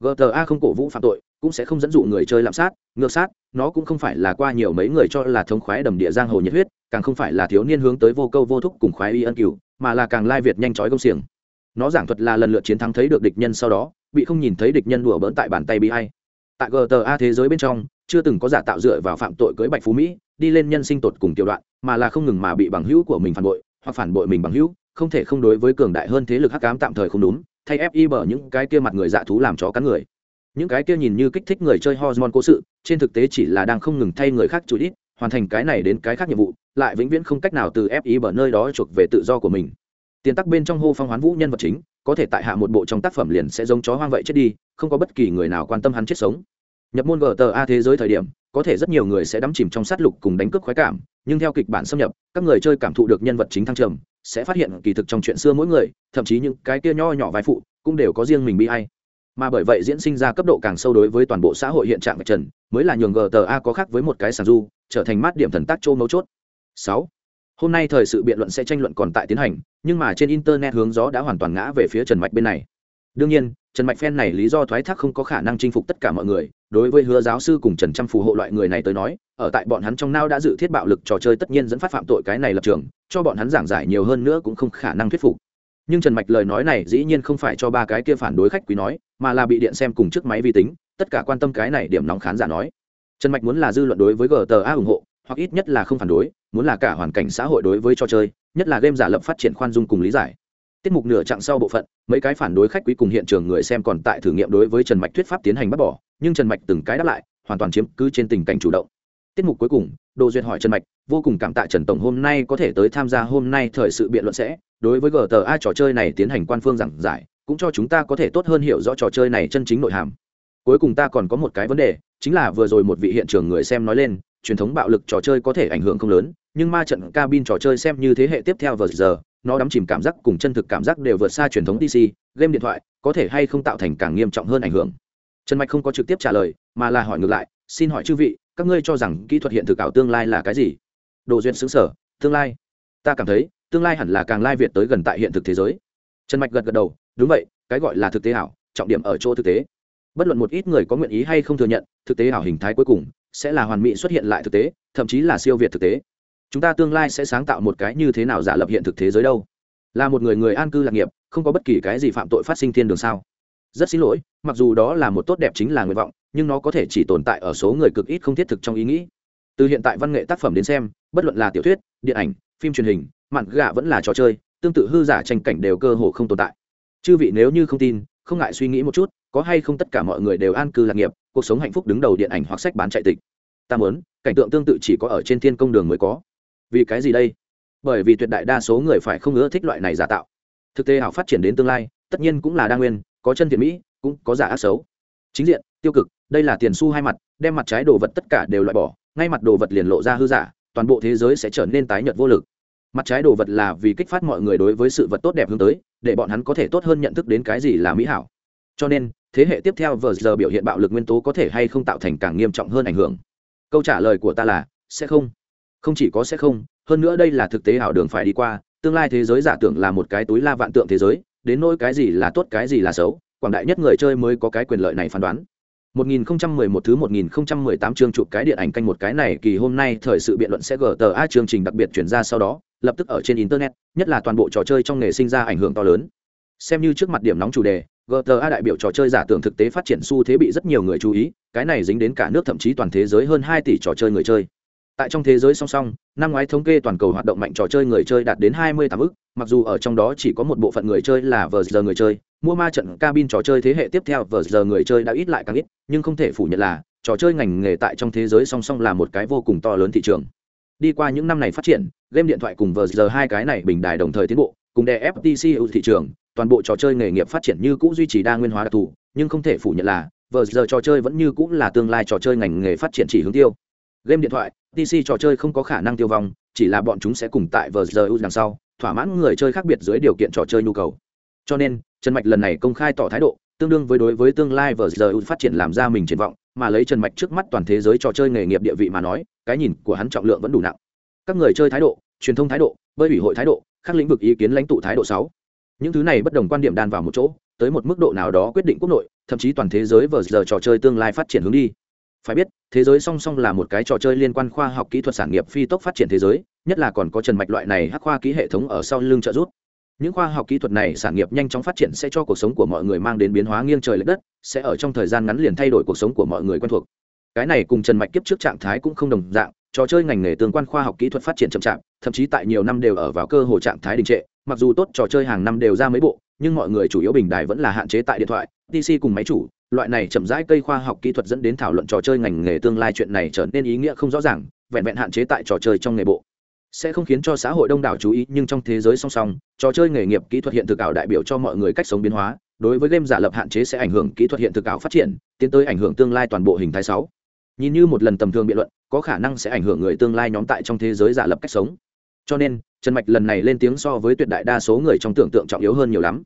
Gta không cổ vũ phạm tội cũng sẽ không dẫn dụ người chơi lạm sát, ngược sát, nó cũng không phải là qua nhiều mấy người cho là thống khoái đầm địa giang hồ nhiệt huyết, càng không phải là thiếu niên hướng tới vô câu vô thúc cùng khoái y ân cửu, mà là càng lai việt nhanh chói công xiềng. Nó giảng thuật là lần lượt chiến thắng thấy được địch nhân sau đó, bị không nhìn thấy địch nhân đùa bỡn tại bàn tay bị hay tại gta thế giới bên trong, chưa từng có giả tạo dựa vào phạm tội cưới bạch phú mỹ, đi lên nhân sinh tột cùng tiểu đoạn, mà là không ngừng mà bị bằng hữu của mình phản bội, hoặc phản bội mình bằng hữu, không thể không đối với cường đại hơn thế lực hắc ám tạm thời không đúng, thay fi bở những cái kia mặt người dạ thú làm chó cắn người những cái kia nhìn như kích thích người chơi hormone cố sự, trên thực tế chỉ là đang không ngừng thay người khác chủ ít hoàn thành cái này đến cái khác nhiệm vụ, lại vĩnh viễn không cách nào từ fi bởi nơi đó chuộc về tự do của mình. Tiền tắc bên trong hô phong hoán vũ nhân vật chính, có thể tại hạ một bộ trong tác phẩm liền sẽ giống chó hoang vậy chết đi, không có bất kỳ người nào quan tâm hắn chết sống. Nhập môn gta thế giới thời điểm, có thể rất nhiều người sẽ đắm chìm trong sát lục cùng đánh cướp khoái cảm, nhưng theo kịch bản xâm nhập, các người chơi cảm thụ được nhân vật chính thăng trầm, sẽ phát hiện kỳ thực trong chuyện xưa mỗi người, thậm chí những cái kia nho nhỏ vai phụ, cũng đều có riêng mình bị hay mà bởi vậy diễn sinh ra cấp độ càng sâu đối với toàn bộ xã hội hiện trạng vạch trần, mới là nhường gta có khác với một cái sàn du, trở thành mát điểm thần tác châu mấu chốt. Sáu, hôm nay thời sự biện luận sẽ tranh luận còn tại tiến hành, nhưng mà trên internet hướng gió đã hoàn toàn ngã về phía trần mạch bên này. Đương nhiên, trần mạch phen này lý do thoái thác không có khả năng chinh phục tất cả mọi người, đối với hứa giáo sư cùng trần trăm phù hộ loại người này tới nói, ở tại bọn hắn trong nao đã dự thiết bạo lực trò chơi tất nhiên dẫn phát phạm tội cái này lập trường, cho bọn hắn giảng giải nhiều hơn nữa cũng không khả năng thuyết phục nhưng trần mạch lời nói này dĩ nhiên không phải cho ba cái kia phản đối khách quý nói, mà là bị điện xem cùng chiếc máy vi tính, tất cả quan tâm cái này điểm nóng khán giả nói. Trần mạch muốn là dư luận đối với gta ủng hộ, hoặc ít nhất là không phản đối, muốn là cả hoàn cảnh xã hội đối với trò chơi, nhất là game giả lập phát triển khoan dung cùng lý giải. Tiết mục nửa chặng sau bộ phận, mấy cái phản đối khách quý cùng hiện trường người xem còn tại thử nghiệm đối với trần mạch thuyết pháp tiến hành bắt bỏ, nhưng trần mạch từng cái đáp lại, hoàn toàn chiếm cứ trên tình cảnh chủ động. Tiết mục cuối cùng, đồ duyệt hỏi trần mạch, vô cùng cảm tạ trần tổng hôm nay có thể tới tham gia hôm nay thời sự biện luận sẽ đối với gta trò chơi này tiến hành quan phương giảng giải, cũng cho chúng ta có thể tốt hơn hiểu rõ trò chơi này chân chính nội hàm. Cuối cùng ta còn có một cái vấn đề, chính là vừa rồi một vị hiện trường người xem nói lên, truyền thống bạo lực trò chơi có thể ảnh hưởng không lớn, nhưng ma trận cabin trò chơi xem như thế hệ tiếp theo vừa giờ, nó đắm chìm cảm giác cùng chân thực cảm giác đều vượt xa truyền thống pc game điện thoại, có thể hay không tạo thành càng nghiêm trọng hơn ảnh hưởng. Trần mạch không có trực tiếp trả lời, mà là hỏi ngược lại, xin hỏi chư vị, các ngươi cho rằng kỹ thuật hiện thực ảo tương lai là cái gì? Đồ duyên xứng sở tương lai. Ta cảm thấy tương lai hẳn là càng lai việt tới gần tại hiện thực thế giới. Trần mạch gật gật đầu, đúng vậy, cái gọi là thực tế ảo, trọng điểm ở chỗ thực tế. Bất luận một ít người có nguyện ý hay không thừa nhận, thực tế ảo hình thái cuối cùng sẽ là hoàn mỹ xuất hiện lại thực tế, thậm chí là siêu việt thực tế. Chúng ta tương lai sẽ sáng tạo một cái như thế nào giả lập hiện thực thế giới đâu? Là một người người an cư lạc nghiệp, không có bất kỳ cái gì phạm tội phát sinh thiên đường sao? Rất xin lỗi, mặc dù đó là một tốt đẹp chính là nguyện vọng, nhưng nó có thể chỉ tồn tại ở số người cực ít không thiết thực trong ý nghĩ. Từ hiện tại văn nghệ tác phẩm đến xem, bất luận là tiểu thuyết, điện ảnh, phim truyền hình mạn gạ vẫn là trò chơi, tương tự hư giả tranh cảnh đều cơ hồ không tồn tại. Chư vị nếu như không tin, không ngại suy nghĩ một chút, có hay không tất cả mọi người đều an cư lạc nghiệp, cuộc sống hạnh phúc đứng đầu điện ảnh hoặc sách bán chạy tịch. Ta muốn, cảnh tượng tương tự chỉ có ở trên thiên công đường mới có. Vì cái gì đây? Bởi vì tuyệt đại đa số người phải không ưa thích loại này giả tạo. Thực tế ảo phát triển đến tương lai, tất nhiên cũng là đa nguyên, có chân thiện mỹ, cũng có giả ác xấu. Chính diện, tiêu cực, đây là tiền xu hai mặt, đem mặt trái đồ vật tất cả đều loại bỏ, ngay mặt đồ vật liền lộ ra hư giả, toàn bộ thế giới sẽ trở nên tái nhợt vô lực mặt trái đồ vật là vì kích phát mọi người đối với sự vật tốt đẹp hướng tới, để bọn hắn có thể tốt hơn nhận thức đến cái gì là mỹ hảo. Cho nên, thế hệ tiếp theo vờ giờ biểu hiện bạo lực nguyên tố có thể hay không tạo thành càng nghiêm trọng hơn ảnh hưởng? Câu trả lời của ta là, sẽ không. Không chỉ có sẽ không, hơn nữa đây là thực tế ảo đường phải đi qua, tương lai thế giới giả tưởng là một cái túi la vạn tượng thế giới, đến nỗi cái gì là tốt cái gì là xấu, quảng đại nhất người chơi mới có cái quyền lợi này phán đoán. 1011 thứ 1018 chương chụp cái điện ảnh canh một cái này kỳ hôm nay thời sự biện luận sẽ GTA chương trình đặc biệt chuyển ra sau đó, lập tức ở trên internet, nhất là toàn bộ trò chơi trong nghề sinh ra ảnh hưởng to lớn. Xem như trước mặt điểm nóng chủ đề, GTA đại biểu trò chơi giả tưởng thực tế phát triển xu thế bị rất nhiều người chú ý, cái này dính đến cả nước thậm chí toàn thế giới hơn 2 tỷ trò chơi người chơi tại trong thế giới song song, năm ngoái thống kê toàn cầu hoạt động mạnh trò chơi người chơi đạt đến hai mươi tám ức, mặc dù ở trong đó chỉ có một bộ phận người chơi là vờ giờ người chơi, mua ma trận cabin trò chơi thế hệ tiếp theo vờ giờ người chơi đã ít lại càng ít, nhưng không thể phủ nhận là, trò chơi ngành nghề tại trong thế giới song song là một cái vô cùng to lớn thị trường. Đi qua những năm này phát triển, game điện thoại cùng vờ giờ hai cái này bình đài đồng thời tiến bộ, cùng đè ftc thị trường, toàn bộ trò chơi nghề nghiệp phát triển như cũ duy trì đa nguyên hóa đặc thù, nhưng không thể phủ nhận là, vờ giờ trò chơi vẫn như cũ là tương lai trò chơi ngành nghề phát triển chỉ hướng tiêu game điện thoại PC trò chơi không có khả năng tiêu vong, chỉ là bọn chúng sẽ cùng tại VRU đằng sau, thỏa mãn người chơi khác biệt dưới điều kiện trò chơi nhu cầu. Cho nên, Trần Mạch lần này công khai tỏ thái độ, tương đương với đối với tương lai VRU phát triển làm ra mình triển vọng, mà lấy Trần Mạch trước mắt toàn thế giới trò chơi nghề nghiệp địa vị mà nói, cái nhìn của hắn trọng lượng vẫn đủ nặng. Các người chơi thái độ, truyền thông thái độ, bơi ủy hội thái độ, các lĩnh vực ý kiến lãnh tụ thái độ sáu. Những thứ này bất đồng quan điểm đan vào một chỗ, tới một mức độ nào đó quyết định quốc nội, thậm chí toàn thế giới vờ giờ trò chơi tương lai phát triển hướng đi phải biết, thế giới song song là một cái trò chơi liên quan khoa học kỹ thuật sản nghiệp phi tốc phát triển thế giới, nhất là còn có trần mạch loại này hắc khoa ký hệ thống ở sau lưng trợ giúp. Những khoa học kỹ thuật này sản nghiệp nhanh chóng phát triển sẽ cho cuộc sống của mọi người mang đến biến hóa nghiêng trời l ệ đất, sẽ ở trong thời gian ngắn liền thay đổi cuộc sống của mọi người quen thuộc. Cái này cùng trần mạch kiếp trước trạng thái cũng không đồng dạng, trò chơi ngành nghề tương quan khoa học kỹ thuật phát triển chậm chạp, thậm chí tại nhiều năm đều ở vào cơ hồ trạng thái đình trệ, mặc dù tốt trò chơi hàng năm đều ra mấy bộ, nhưng mọi người chủ yếu bình đài vẫn là hạn chế tại điện thoại pc cùng máy chủ, loại này chậm rãi cây khoa học kỹ thuật dẫn đến thảo luận trò chơi ngành nghề tương lai chuyện này trở nên ý nghĩa không rõ ràng, vẹn vẹn hạn chế tại trò chơi trong nghề bộ. Sẽ không khiến cho xã hội đông đảo chú ý, nhưng trong thế giới song song, trò chơi nghề nghiệp kỹ thuật hiện thực ảo đại biểu cho mọi người cách sống biến hóa, đối với game giả lập hạn chế sẽ ảnh hưởng kỹ thuật hiện thực ảo phát triển, tiến tới ảnh hưởng tương lai toàn bộ hình thái sáu. Nhìn như một lần tầm thường biện luận, có khả năng sẽ ảnh hưởng người tương lai nhóm tại trong thế giới giả lập cách sống. Cho nên, trần mạch lần này lên tiếng so với tuyệt đại đa số người trong tưởng tượng trọng yếu hơn nhiều lắm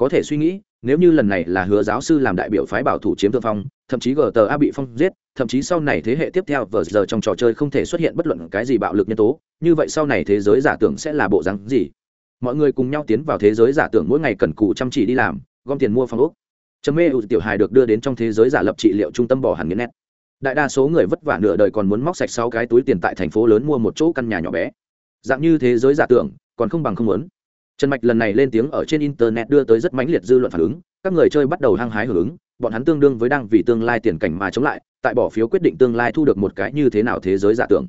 có thể suy nghĩ, nếu như lần này là hứa giáo sư làm đại biểu phái bảo thủ chiếm thượng phong, thậm chí gta bị phong giết, thậm chí sau này thế hệ tiếp theo vờ giờ trong trò chơi không thể xuất hiện bất luận cái gì bạo lực nhân tố, như vậy sau này thế giới giả tưởng sẽ là bộ rắn gì? Mọi người cùng nhau tiến vào thế giới giả tưởng mỗi ngày cần cù chăm chỉ đi làm, gom tiền mua phong úc chấm mê ưu tiểu hài được đưa đến trong thế giới giả lập trị liệu trung tâm bỏ hẳn nghiến nét. Đại đa số người vất vả nửa đời còn muốn móc sạch sáu cái túi tiền tại thành phố lớn mua một chỗ căn nhà nhỏ bé. Dạng như thế giới giả tưởng, còn không bằng không muốn trần mạch lần này lên tiếng ở trên internet đưa tới rất mãnh liệt dư luận phản ứng, các người chơi bắt đầu hăng hái hưởng ứng, bọn hắn tương đương với đang vì tương lai tiền cảnh mà chống lại, tại bỏ phiếu quyết định tương lai thu được một cái như thế nào thế giới giả tưởng.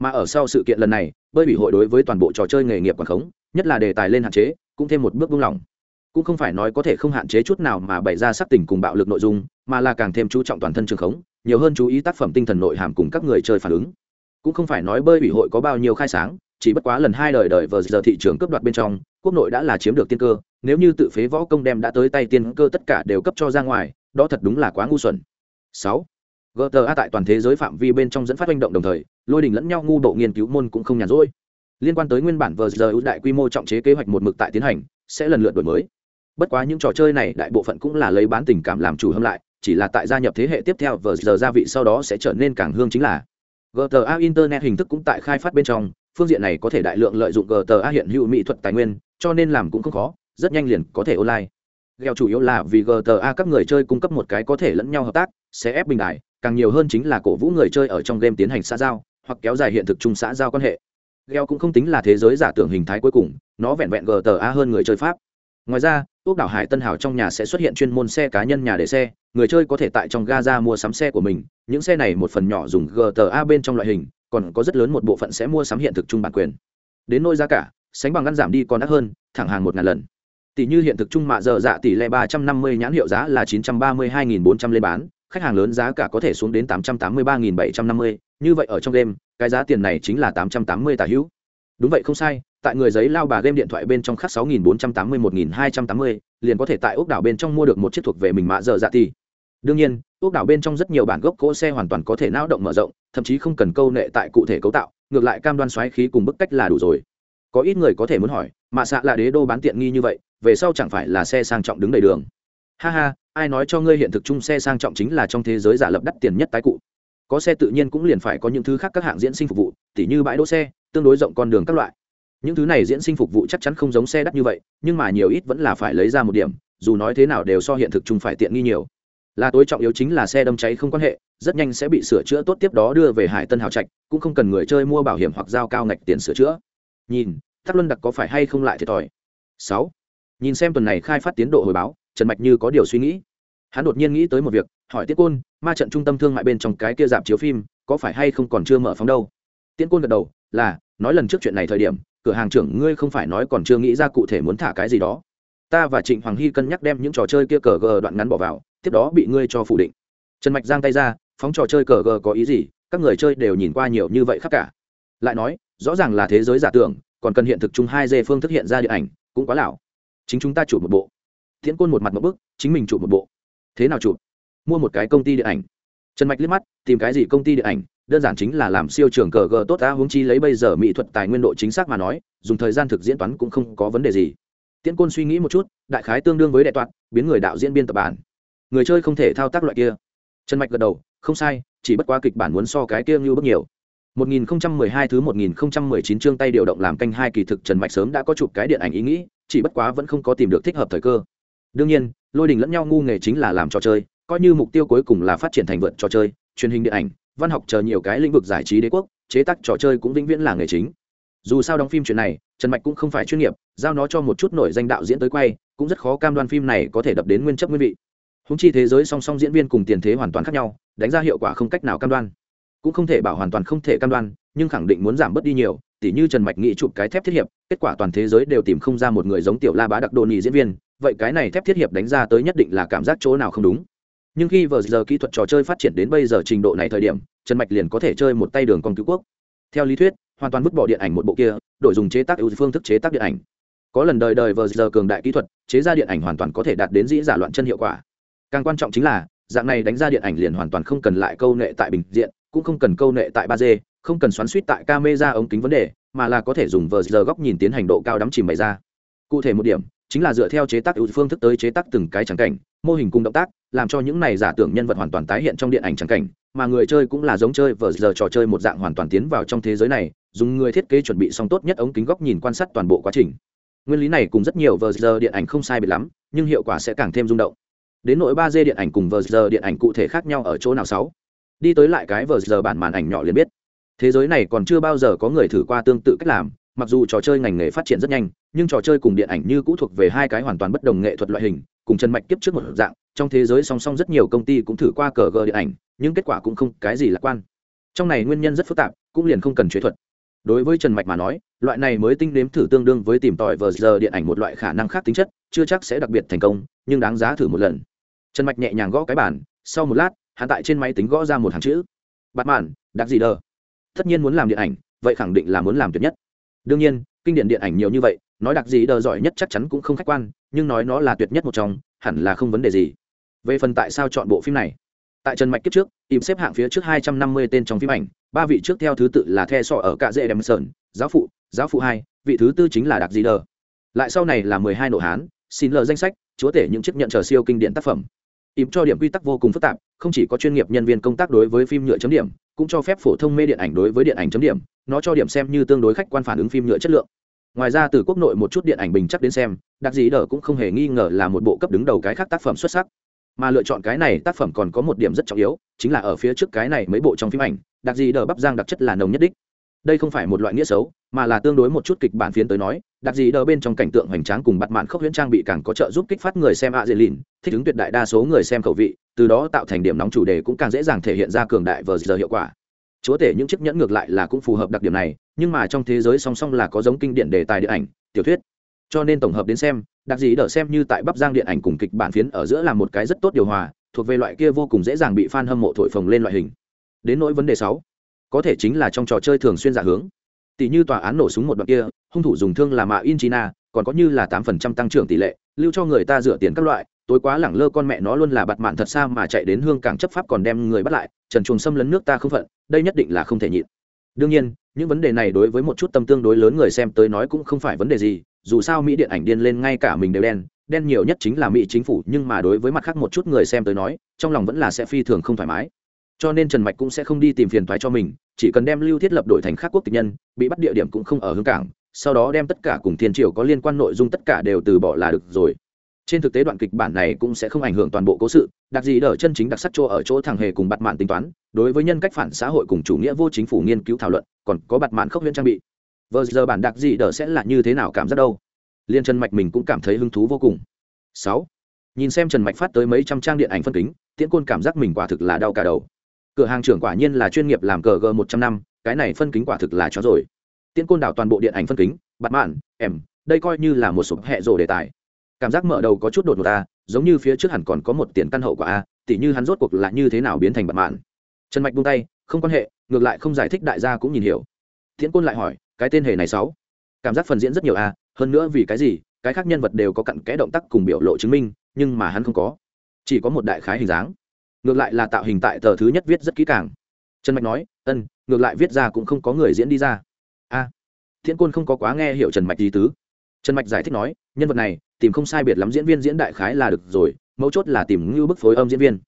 Mà ở sau sự kiện lần này, bơi bị hội đối với toàn bộ trò chơi nghề nghiệp quảng khống, nhất là đề tài lên hạn chế, cũng thêm một bước buông lỏng. Cũng không phải nói có thể không hạn chế chút nào mà bày ra sắc tình cùng bạo lực nội dung, mà là càng thêm chú trọng toàn thân trường khống, nhiều hơn chú ý tác phẩm tinh thần nội hàm cùng các người chơi phản ứng. Cũng không phải nói bơi ủy hội có bao nhiêu khai sáng, chỉ bất quá lần hai đời đời vờ giờ thị trường cướp đoạt bên trong quốc nội đã là chiếm được tiên cơ, nếu như tự phế võ công đem đã tới tay tiên cơ tất cả đều cấp cho ra ngoài, đó thật đúng là quá ngu xuẩn. Sáu gta tại toàn thế giới phạm vi bên trong dẫn phát hành động đồng thời, lôi đình lẫn nhau ngu bộ nghiên cứu môn cũng không nhàn rỗi. Liên quan tới nguyên bản vờ giờ ưu đại quy mô trọng chế kế hoạch một mực tại tiến hành, sẽ lần lượt đổi mới. Bất quá những trò chơi này đại bộ phận cũng là lấy bán tình cảm làm chủ hâm lại, chỉ là tại gia nhập thế hệ tiếp theo vờ giờ gia vị sau đó sẽ trở nên càng hương chính là gta internet hình thức cũng tại khai phát bên trong, phương diện này có thể đại lượng lợi dụng gta hiện hữu mỹ thuật tài nguyên cho nên làm cũng không khó, rất nhanh liền có thể online. Gheo chủ yếu là vì gta các người chơi cung cấp một cái có thể lẫn nhau hợp tác, sẽ ép bình đại càng nhiều hơn chính là cổ vũ người chơi ở trong game tiến hành xã giao, hoặc kéo dài hiện thực chung xã giao quan hệ. Gheo cũng không tính là thế giới giả tưởng hình thái cuối cùng, nó vẹn vẹn gta hơn người chơi pháp. Ngoài ra ốc đảo hải tân hảo trong nhà sẽ xuất hiện chuyên môn xe cá nhân nhà để xe, người chơi có thể tại trong gaza mua sắm xe của mình, những xe này một phần nhỏ dùng gta bên trong loại hình, còn có rất lớn một bộ phận sẽ mua sắm hiện thực chung bản quyền. Đến nôi giá cả sánh bằng ngăn giảm đi còn đắt hơn, thẳng hàng một ngàn lần. Tỷ như hiện thực chung mạ dở dạ tỷ lệ ba trăm năm mươi nhãn hiệu giá là chín trăm ba mươi hai nghìn bốn trăm lên bán, khách hàng lớn giá cả có thể xuống đến tám trăm tám mươi ba nghìn bảy trăm năm mươi, như vậy ở trong game, cái giá tiền này chính là tám trăm tám mươi tà hữu. Đúng vậy không sai, tại người giấy lao bà game điện thoại bên trong khắc sáu nghìn bốn trăm tám mươi một nghìn hai trăm tám mươi, liền có thể tại ốc đảo bên trong mua được một chiếc thuộc về mình mạ dở dạ tỷ. Đương nhiên ốc đảo bên trong rất nhiều bản gốc cỗ xe hoàn toàn có thể não động mở rộng, thậm chí không cần câu nệ tại cụ thể cấu tạo, ngược lại cam đoan xoáy khí cùng bức cách là đủ rồi có ít người có thể muốn hỏi mạ xạ là đế đô bán tiện nghi như vậy, về sau chẳng phải là xe sang trọng đứng đầy đường. Ha ha, ai nói cho ngươi hiện thực chung xe sang trọng chính là trong thế giới giả lập đắt tiền nhất tái cụ. Có xe tự nhiên cũng liền phải có những thứ khác các hạng diễn sinh phục vụ, tỉ như bãi đỗ xe, tương đối rộng con đường các loại. Những thứ này diễn sinh phục vụ chắc chắn không giống xe đắt như vậy, nhưng mà nhiều ít vẫn là phải lấy ra một điểm, dù nói thế nào đều so hiện thực chung phải tiện nghi nhiều. Là tối trọng yếu chính là xe đâm cháy không quan hệ, rất nhanh sẽ bị sửa chữa tốt tiếp đó đưa về hải tân hào trạch, cũng không cần người chơi mua bảo hiểm hoặc giao cao ngạch tiền sửa chữa nhìn tắc luân đặc có phải hay không lại thiệt thòi? Sáu. Nhìn xem tuần này khai phát tiến độ hồi báo, trần mạch như có điều suy nghĩ. Hắn đột nhiên nghĩ tới một việc, hỏi tiết côn, ma trận trung tâm thương mại bên trong cái kia dạp chiếu phim, có phải hay không còn chưa mở phóng đâu? Tiễn côn gật đầu, là, nói lần trước chuyện này thời điểm, cửa hàng trưởng ngươi không phải nói còn chưa nghĩ ra cụ thể muốn thả cái gì đó. Ta và trịnh hoàng hy cân nhắc đem những trò chơi kia cờ gờ đoạn ngắn bỏ vào, tiếp đó bị ngươi cho phủ định. Trần mạch giang tay ra, phóng trò chơi cờ gờ có ý gì? Các người chơi đều nhìn qua nhiều như vậy khắp cả lại nói, rõ ràng là thế giới giả tưởng, còn cần hiện thực chung hai dê phương thức hiện ra điện ảnh, cũng quá lão chính chúng ta chụp một bộ. Thiện côn một mặt một bức, chính mình chụp một bộ. Thế nào chụp? Mua một cái công ty điện ảnh. Trần mạch liếc mắt, tìm cái gì công ty điện ảnh, đơn giản chính là làm siêu trường cờ gờ tốt ta huống chi lấy bây giờ mỹ thuật tài nguyên độ chính xác mà nói, dùng thời gian thực diễn toán cũng không có vấn đề gì. Tiễn côn suy nghĩ một chút, đại khái tương đương với đại toạt biến người đạo diễn biên tập bản. Người chơi không thể thao tác loại kia. Trần mạch gật đầu, không sai, chỉ bất quá kịch bản muốn so cái kia ngưu bất nhiều. 1012 thứ 1019 chương tay điều động làm canh hai kỳ thực Trần Mạch sớm đã có chụp cái điện ảnh ý nghĩ, chỉ bất quá vẫn không có tìm được thích hợp thời cơ. Đương nhiên, lôi đình lẫn nhau ngu nghề chính là làm trò chơi, coi như mục tiêu cuối cùng là phát triển thành vượt trò chơi, truyền hình điện ảnh, văn học chờ nhiều cái lĩnh vực giải trí đế quốc, chế tác trò chơi cũng vĩnh viễn là nghề chính. Dù sao đóng phim chuyện này, Trần Mạch cũng không phải chuyên nghiệp, giao nó cho một chút nổi danh đạo diễn tới quay, cũng rất khó cam đoan phim này có thể đập đến nguyên chất nguyên vị. Húng chi thế giới song song diễn viên cùng tiền thế hoàn toàn khác nhau, đánh ra hiệu quả không cách nào cam đoan cũng không thể bảo hoàn toàn không thể cam đoan, nhưng khẳng định muốn giảm bớt đi nhiều, tỉ như trần mạch nghĩ chụp cái thép thiết hiệp, kết quả toàn thế giới đều tìm không ra một người giống tiểu la bá đặc đô nhì diễn viên, vậy cái này thép thiết hiệp đánh ra tới nhất định là cảm giác chỗ nào không đúng. Nhưng khi vờ giờ kỹ thuật trò chơi phát triển đến bây giờ trình độ này thời điểm, trần mạch liền có thể chơi một tay đường con cứu quốc. Theo lý thuyết, hoàn toàn vứt bỏ điện ảnh một bộ kia, đổi dùng chế tác ưu phương thức chế tác điện ảnh. Có lần đời đời vờ giờ cường đại kỹ thuật, chế ra điện ảnh hoàn toàn có thể đạt đến dĩ giả loạn chân hiệu quả. Càng quan trọng chính là, dạng này đánh ra điện ảnh liền hoàn toàn không cần lại câu nghệ tại bình diện cũng không cần câu nệ tại ba d, không cần xoắn suýt tại camera ống kính vấn đề, mà là có thể dùng vờ giờ góc nhìn tiến hành độ cao đắm chìm bày ra. Cụ thể một điểm, chính là dựa theo chế tác ưu phương thức tới chế tác từng cái trắng cảnh, mô hình cùng động tác, làm cho những này giả tưởng nhân vật hoàn toàn tái hiện trong điện ảnh trắng cảnh, mà người chơi cũng là giống chơi vờ giờ trò chơi một dạng hoàn toàn tiến vào trong thế giới này, dùng người thiết kế chuẩn bị xong tốt nhất ống kính góc nhìn quan sát toàn bộ quá trình. Nguyên lý này cùng rất nhiều vờ giờ điện ảnh không sai biệt lắm, nhưng hiệu quả sẽ càng thêm rung động. Đến nội ba d điện ảnh cùng vờ giờ điện ảnh cụ thể khác nhau ở chỗ nào sáu? Đi tới lại cái vờ giờ bản màn ảnh nhỏ liền biết. Thế giới này còn chưa bao giờ có người thử qua tương tự cách làm, mặc dù trò chơi ngành nghề phát triển rất nhanh, nhưng trò chơi cùng điện ảnh như cũ thuộc về hai cái hoàn toàn bất đồng nghệ thuật loại hình, cùng chân mạch kiếp trước một dạng, trong thế giới song song rất nhiều công ty cũng thử qua cờ gờ điện ảnh, nhưng kết quả cũng không cái gì lạc quan. Trong này nguyên nhân rất phức tạp, cũng liền không cần chế thuật. Đối với trần mạch mà nói, loại này mới tinh nếm thử tương đương với tìm tòi vờ giờ điện ảnh một loại khả năng khác tính chất, chưa chắc sẽ đặc biệt thành công, nhưng đáng giá thử một lần. Trần mạch nhẹ nhàng gõ cái bản sau một lát hắn tại trên máy tính gõ ra một hàng chữ. Bạt mạn, đặc gì đờ? Tất nhiên muốn làm điện ảnh, vậy khẳng định là muốn làm tuyệt nhất. Đương nhiên, kinh điển điện ảnh nhiều như vậy, nói đặc gì đờ giỏi nhất chắc chắn cũng không khách quan, nhưng nói nó là tuyệt nhất một trong, hẳn là không vấn đề gì. Về phần tại sao chọn bộ phim này? Tại trần mạch kiếp trước, im xếp hạng phía trước hai trăm năm mươi tên trong phim ảnh, ba vị trước theo thứ tự là the sọ ở cạ dễ đem sơn giáo phụ giáo phụ hai, vị thứ tư chính là đặc gì đờ. Lại sau này là mười hai nộ hán, xin lờ danh sách, chúa tể những chiếc nhận chờ siêu kinh điển tác phẩm ím cho điểm quy tắc vô cùng phức tạp, không chỉ có chuyên nghiệp nhân viên công tác đối với phim nhựa chấm điểm, cũng cho phép phổ thông mê điện ảnh đối với điện ảnh chấm điểm, nó cho điểm xem như tương đối khách quan phản ứng phim nhựa chất lượng. Ngoài ra, từ quốc nội một chút điện ảnh bình chắc đến xem, đặc dĩ đờ cũng không hề nghi ngờ là một bộ cấp đứng đầu cái khác tác phẩm xuất sắc. Mà lựa chọn cái này tác phẩm còn có một điểm rất trọng yếu, chính là ở phía trước cái này mấy bộ trong phim ảnh, đặc dĩ đờ bắp giang đặc chất là nồng nhất đích đây không phải một loại nghĩa xấu, mà là tương đối một chút kịch bản phiến tới nói, đặc gì đờ bên trong cảnh tượng hoành tráng cùng bắt mạn khốc huyễn trang bị càng có trợ giúp kích phát người xem a dễ lìn, thích ứng tuyệt đại đa số người xem khẩu vị, từ đó tạo thành điểm nóng chủ đề cũng càng dễ dàng thể hiện ra cường đại vờ giờ hiệu quả. Chúa tể những chiếc nhẫn ngược lại là cũng phù hợp đặc điểm này, nhưng mà trong thế giới song song là có giống kinh điển đề tài điện ảnh, tiểu thuyết. Cho nên tổng hợp đến xem, đặc gì đỡ xem như tại bắp giang điện ảnh cùng kịch bản phiến ở giữa là một cái rất tốt điều hòa, thuộc về loại kia vô cùng dễ dàng bị f a n hâm mộ thổi phồng lên loại hình. Đến nỗi vấn đề sáu có thể chính là trong trò chơi thường xuyên giả hướng. Tỷ như tòa án nổ súng một đoạn kia, hung thủ dùng thương là mạ in china, còn có như là tám phần trăm tăng trưởng tỷ lệ, lưu cho người ta dựa tiền các loại, tối quá lẳng lơ con mẹ nó luôn là bặt mạn thật xa mà chạy đến hương cảng chấp pháp còn đem người bắt lại, trần chuồng xâm lấn nước ta không phận, đây nhất định là không thể nhịn. Đương nhiên, những vấn đề này đối với một chút tâm tương đối lớn người xem tới nói cũng không phải vấn đề gì, dù sao mỹ điện ảnh điên lên ngay cả mình đều đen đen nhiều nhất chính là mỹ chính phủ, nhưng mà đối với mặt khác một chút người xem tới nói, trong lòng vẫn là sẽ phi thường không thoải mái cho nên trần mạch cũng sẽ không đi tìm phiền thoái cho mình, chỉ cần đem lưu thiết lập đổi thành khác quốc tịch nhân, bị bắt địa điểm cũng không ở hương cảng, sau đó đem tất cả cùng thiên triều có liên quan nội dung tất cả đều từ bỏ là được rồi. Trên thực tế đoạn kịch bản này cũng sẽ không ảnh hưởng toàn bộ cố sự, đặc gì đỡ chân chính đặc sắc chỗ ở chỗ thằng hề cùng bặt mạn tính toán, đối với nhân cách phản xã hội cùng chủ nghĩa vô chính phủ nghiên cứu thảo luận, còn có bặt mạn khốc huyễn trang bị. Vờ giờ bản đặc gì đỡ sẽ là như thế nào cảm giác đâu? Liên trần mạch mình cũng cảm thấy hứng thú vô cùng. Sáu. Nhìn xem trần mạch phát tới mấy trăm trang điện ảnh phân kính, tiễn côn cảm giác mình quả thực là đau cả đầu cửa hàng trưởng quả nhiên là chuyên nghiệp làm cờ g một trăm năm, cái này phân kính quả thực là cho rồi. Tiễn côn đảo toàn bộ điện ảnh phân kính bặt mạn, em, đây coi như là một sụp hẹ rổ đề tài. Cảm giác mở đầu có chút đột ngột ta giống như phía trước hẳn còn có một tiền căn hậu quả a, tỉ như hắn rốt cuộc là như thế nào biến thành bặt mạn. Trần mạch buông tay, không quan hệ, ngược lại không giải thích đại gia cũng nhìn hiểu. Tiễn côn lại hỏi, cái tên hề này sáu? Cảm giác phần diễn rất nhiều a, hơn nữa vì cái gì, cái khác nhân vật đều có cặn kẽ động tác cùng biểu lộ chứng minh, nhưng mà hắn không có. Chỉ có một đại khái hình dáng ngược lại là tạo hình tại tờ thứ nhất viết rất kỹ càng. Trần mạch nói ân ngược lại viết ra cũng không có người diễn đi ra. A à, thiện côn không có quá nghe hiểu trần mạch lý tứ. Trần mạch giải thích nói nhân vật này tìm không sai biệt lắm diễn viên diễn đại khái là được rồi mấu chốt là tìm ngưu bức phối âm diễn viên.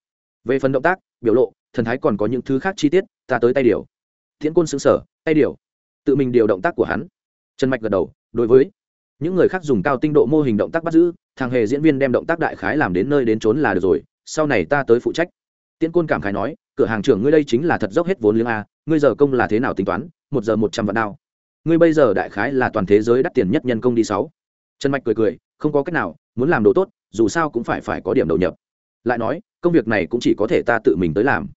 Về phần động tác biểu lộ thần thái còn có những thứ khác chi tiết ta tới tay điều. Thiện côn xứng sở tay điều? Tự mình điều động tác của hắn? Trần mạch gật đầu đối với những người khác dùng cao tinh độ mô hình động tác bắt giữ thằng hề diễn viên đem động tác đại khái làm đến nơi đến trốn là được rồi sau này ta tới phụ trách tiễn côn cảm khái nói cửa hàng trưởng ngươi đây chính là thật dốc hết vốn liếng a ngươi giờ công là thế nào tính toán một giờ một trăm vạn đao. Ngươi bây giờ đại khái là toàn thế giới đắt tiền nhất nhân công đi sáu. Trần mạch cười cười không có cách nào muốn làm đồ tốt dù sao cũng phải phải có điểm đầu nhập. Lại nói công việc này cũng chỉ có thể ta tự mình tới làm.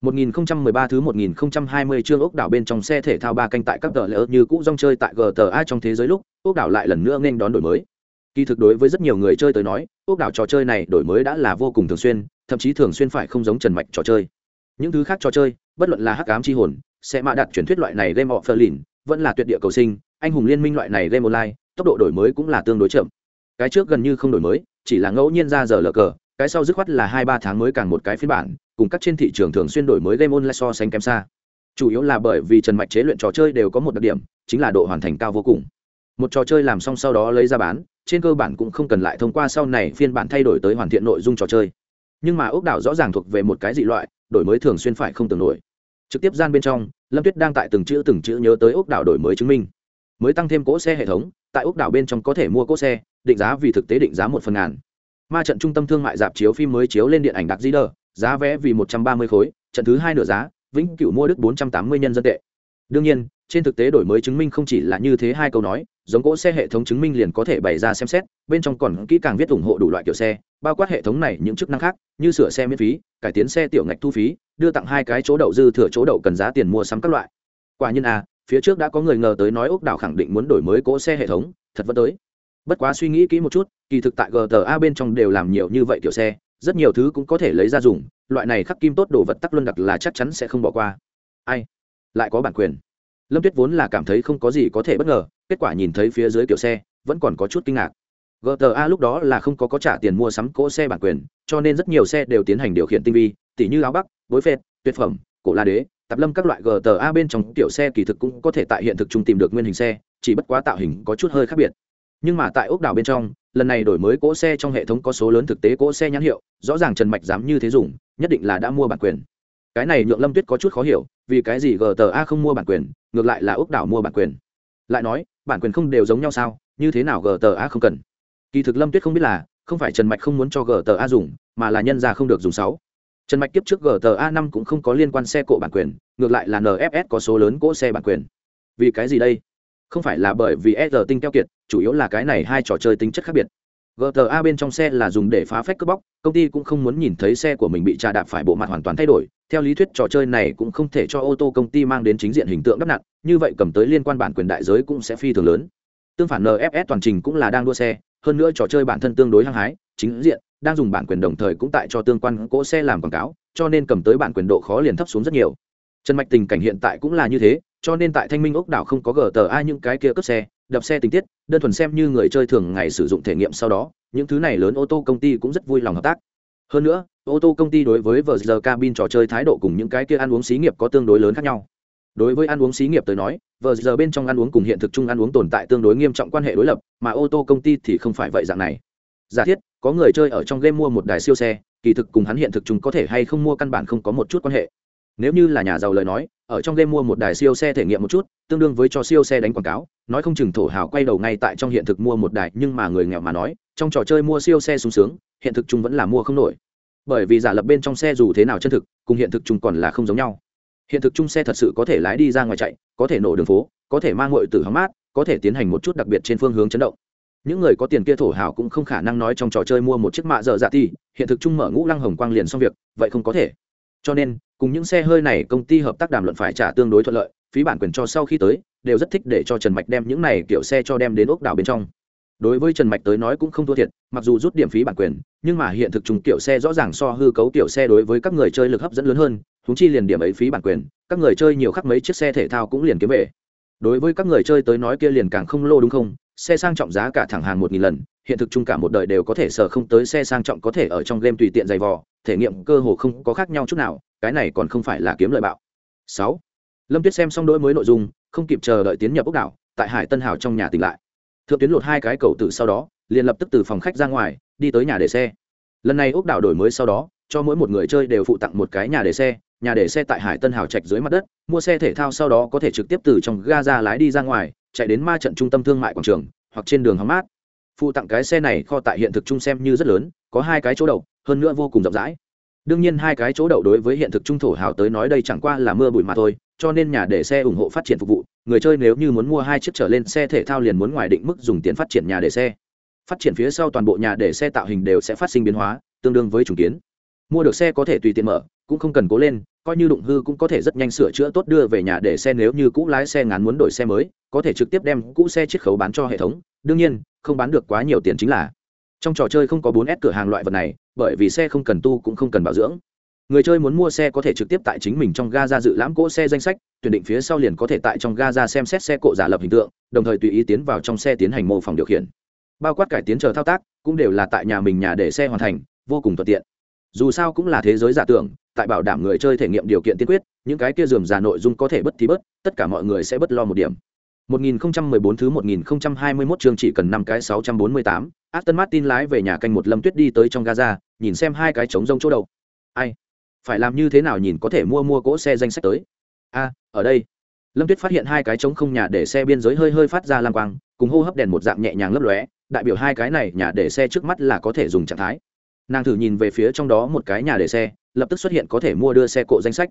1013 thứ 1020 chương ốc đảo bên trong xe thể thao ba canh tại các tờ lỡ như cũ rong chơi tại GTA trong thế giới lúc, ốc đảo lại lần nữa nên đón đổi mới. Kỳ thực đối với rất nhiều người chơi tới nói, ốc đảo trò chơi này đổi mới đã là vô cùng thường xuyên, thậm chí thường xuyên phải không giống Trần Mạch trò chơi. Những thứ khác trò chơi, bất luận là Hắc ám chi hồn, sẽ mạ đặt truyền thuyết loại này game of Berlin, vẫn là tuyệt địa cầu sinh, anh hùng liên minh loại này game online, tốc độ đổi mới cũng là tương đối chậm. Cái trước gần như không đổi mới, chỉ là ngẫu nhiên ra giờ lờ cờ, cái sau dứt khoát là hai ba tháng mới càng một cái phiên bản, cùng các trên thị trường thường xuyên đổi mới game online so sánh kém xa chủ yếu là bởi vì trần mạch chế luyện trò chơi đều có một đặc điểm chính là độ hoàn thành cao vô cùng một trò chơi làm xong sau đó lấy ra bán trên cơ bản cũng không cần lại thông qua sau này phiên bản thay đổi tới hoàn thiện nội dung trò chơi nhưng mà ốc đảo rõ ràng thuộc về một cái dị loại, đổi mới thường xuyên phải không tưởng nổi. Trực tiếp gian bên trong, lâm tuyết đang tại từng chữ từng chữ nhớ tới ốc đảo đổi mới chứng minh. Mới tăng thêm cỗ xe hệ thống, tại ốc đảo bên trong có thể mua cỗ xe, định giá vì thực tế định giá một phần ngàn. Ma trận trung tâm thương mại dạp chiếu phim mới chiếu lên điện ảnh đặc di đờ, giá vé vì một trăm ba mươi khối, trận thứ hai nửa giá, vĩnh cửu mua đức bốn trăm tám mươi nhân dân tệ. Đương nhiên, trên thực tế đổi mới chứng minh không chỉ là như thế hai câu nói, giống cỗ xe hệ thống chứng minh liền có thể bày ra xem xét, bên trong còn kỹ càng viết ủng hộ đủ loại kiểu xe bao quát hệ thống này những chức năng khác như sửa xe miễn phí, cải tiến xe tiểu ngạch thu phí, đưa tặng hai cái chỗ đậu dư thừa chỗ đậu cần giá tiền mua sắm các loại. Quả nhiên à phía trước đã có người ngờ tới nói ốc đảo khẳng định muốn đổi mới cỗ xe hệ thống, thật vẫn tới. Bất quá suy nghĩ kỹ một chút, kỳ thực tại gta bên trong đều làm nhiều như vậy kiểu xe, rất nhiều thứ cũng có thể lấy ra dùng, loại này khắc kim tốt đồ vật tắc luân đặc là chắc chắn sẽ không bỏ qua. Ai? Lại có bản quyền. Lâm tuyết vốn là cảm thấy không có gì có thể bất ngờ, kết quả nhìn thấy phía dưới kiểu xe, vẫn còn có chút kinh ngạc gta lúc đó là không có có trả tiền mua sắm cỗ xe bản quyền, cho nên rất nhiều xe đều tiến hành điều khiển tinh vi, tỉ như áo bắc, bối phệt, tuyệt phẩm, cổ la đế, tạp lâm các loại gta bên trong tiểu xe kỳ thực cũng có thể tại hiện thực chung tìm được nguyên hình xe, chỉ bất quá tạo hình có chút hơi khác biệt. Nhưng mà tại ốc đảo bên trong, lần này đổi mới cỗ xe trong hệ thống có số lớn thực tế cỗ xe nhãn hiệu, rõ ràng trần mạch dám như thế dùng, nhất định là đã mua bản quyền. Cái này nhượng lâm tuyết có chút khó hiểu, vì cái gì gta không mua bản quyền, ngược lại là ốc đảo mua bản quyền. Lại nói, bản quyền không đều giống nhau sao, như thế nào gta không cần? Kỳ thực lâm tuyết không biết là, không phải trần mạch không muốn cho gta dùng, mà là nhân ra không được dùng sáu. Trần mạch kiếp trước gta năm cũng không có liên quan xe cộ bản quyền, ngược lại là nfs có số lớn cỗ xe bản quyền. Vì cái gì đây? Không phải là bởi vì e r tinh keo kiệt, chủ yếu là cái này hai trò chơi tính chất khác biệt. Gta bên trong xe là dùng để phá phách cướp bóc, công ty cũng không muốn nhìn thấy xe của mình bị trà đạp phải bộ mặt hoàn toàn thay đổi. Theo lý thuyết trò chơi này cũng không thể cho ô tô công ty mang đến chính diện hình tượng đắp nặn như vậy cầm tới liên quan bản quyền đại giới cũng sẽ phi thường lớn tương phản nfs toàn trình cũng là đang đua xe, hơn nữa trò chơi bản thân tương đối hăng hái, chính diện, đang dùng bản quyền đồng thời cũng tại cho tương quan cỗ xe làm quảng cáo, cho nên cầm tới bản quyền độ khó liền thấp xuống rất nhiều. Trần mạch tình cảnh hiện tại cũng là như thế, cho nên tại thanh minh ốc đảo không có gờ tờ ai những cái kia cướp xe, đập xe tình tiết, đơn thuần xem như người chơi thường ngày sử dụng thể nghiệm sau đó, những thứ này lớn ô tô công ty cũng rất vui lòng hợp tác. Hơn nữa, ô tô công ty đối với vờ giờ cabin trò chơi thái độ cùng những cái kia ăn uống xí nghiệp có tương đối lớn khác nhau đối với ăn uống xí nghiệp tới nói, vờ giờ bên trong ăn uống cùng hiện thực chung ăn uống tồn tại tương đối nghiêm trọng quan hệ đối lập, mà ô tô công ty thì không phải vậy dạng này. Giả thiết, có người chơi ở trong game mua một đài siêu xe, kỳ thực cùng hắn hiện thực chúng có thể hay không mua căn bản không có một chút quan hệ. Nếu như là nhà giàu lời nói, ở trong game mua một đài siêu xe thể nghiệm một chút, tương đương với cho siêu xe đánh quảng cáo, nói không chừng thổ hào quay đầu ngay tại trong hiện thực mua một đài, nhưng mà người nghèo mà nói, trong trò chơi mua siêu xe sung sướng, hiện thực chúng vẫn là mua không nổi. Bởi vì giả lập bên trong xe dù thế nào chân thực, cùng hiện thực chúng còn là không giống nhau hiện thực chung xe thật sự có thể lái đi ra ngoài chạy, có thể nổ đường phố, có thể mang ngội từ hóng mát, có thể tiến hành một chút đặc biệt trên phương hướng chấn động. Những người có tiền kia thổ hào cũng không khả năng nói trong trò chơi mua một chiếc mạ dở dạ thì hiện thực chung mở ngũ lăng hồng quang liền xong việc, vậy không có thể. Cho nên, cùng những xe hơi này công ty hợp tác đàm luận phải trả tương đối thuận lợi, phí bản quyền cho sau khi tới, đều rất thích để cho trần mạch đem những này kiểu xe cho đem đến ốc đảo bên trong đối với trần mạch tới nói cũng không thua thiệt, mặc dù rút điểm phí bản quyền, nhưng mà hiện thực trùng kiểu xe rõ ràng so hư cấu kiểu xe đối với các người chơi lực hấp dẫn lớn hơn thúng chi liền điểm ấy phí bản quyền, các người chơi nhiều khắc mấy chiếc xe thể thao cũng liền kiếm về. Đối với các người chơi tới nói kia liền càng không lô đúng không, xe sang trọng giá cả thẳng hàng một nghìn lần, hiện thực chung cả một đời đều có thể sở không tới xe sang trọng có thể ở trong game tùy tiện giày vò, thể nghiệm cơ hồ không có khác nhau chút nào, cái này còn không phải là kiếm lợi bạo. Sáu. Lâm tuyết xem xong đỗi mới nội dung, không kịp chờ đợi tiến nhập ốc đảo, tại hải tân hào trong nhà tỉnh lại thượng tuyến lột hai cái cầu tử sau đó, liền lập tức từ phòng khách ra ngoài, đi tới nhà để xe. Lần này ốc đảo đổi mới sau đó, cho mỗi một người chơi đều phụ tặng một cái nhà để xe, nhà để xe tại hải tân hào trạch dưới mặt đất, mua xe thể thao sau đó có thể trực tiếp từ trong ga ra lái đi ra ngoài, chạy đến ma trận trung tâm thương mại quảng trường, hoặc trên đường hóng mát. Phụ tặng cái xe này kho tại hiện thực trung xem như rất lớn, có hai cái chỗ đậu, hơn nữa vô cùng rộng rãi. Đương nhiên hai cái chỗ đậu đối với hiện thực trung thổ hào tới nói đây chẳng qua là mưa bụi mà thôi cho nên nhà để xe ủng hộ phát triển phục vụ, người chơi nếu như muốn mua hai chiếc trở lên xe thể thao liền muốn ngoài định mức dùng tiền phát triển nhà để xe. Phát triển phía sau toàn bộ nhà để xe tạo hình đều sẽ phát sinh biến hóa, tương đương với trùng kiến. Mua được xe có thể tùy tiện mở, cũng không cần cố lên, coi như đụng hư cũng có thể rất nhanh sửa chữa tốt đưa về nhà để xe nếu như cũ lái xe ngắn muốn đổi xe mới, có thể trực tiếp đem cũ xe chiết khấu bán cho hệ thống. Đương nhiên, không bán được quá nhiều tiền chính là. Trong trò chơi không có 4S cửa hàng loại vật này, bởi vì xe không cần tu cũng không cần bảo dưỡng người chơi muốn mua xe có thể trực tiếp tại chính mình trong ga ra dự lãm cỗ xe danh sách tuyển định phía sau liền có thể tại trong ga ra xem xét xe cộ giả lập hình tượng đồng thời tùy ý tiến vào trong xe tiến hành mô phỏng điều khiển bao quát cải tiến chờ thao tác cũng đều là tại nhà mình nhà để xe hoàn thành vô cùng thuận tiện dù sao cũng là thế giới giả tưởng tại bảo đảm người chơi thể nghiệm điều kiện tiên quyết những cái kia dườm già nội dung có thể bất thì bớt tất cả mọi người sẽ bất lo một điểm 1014 thứ 1021 chương chỉ cần năm cái 648, Aston Martin lái về nhà canh một Lâm Tuyết đi tới trong Gaza, nhìn xem hai cái trống rông chỗ đầu. Ai? Phải làm như thế nào nhìn có thể mua mua cỗ xe danh sách tới? A, ở đây. Lâm Tuyết phát hiện hai cái trống không nhà để xe biên giới hơi hơi phát ra lam quang, cùng hô hấp đèn một dạng nhẹ nhàng lấp lóe, đại biểu hai cái này nhà để xe trước mắt là có thể dùng trạng thái. Nàng thử nhìn về phía trong đó một cái nhà để xe, lập tức xuất hiện có thể mua đưa xe cộ danh sách.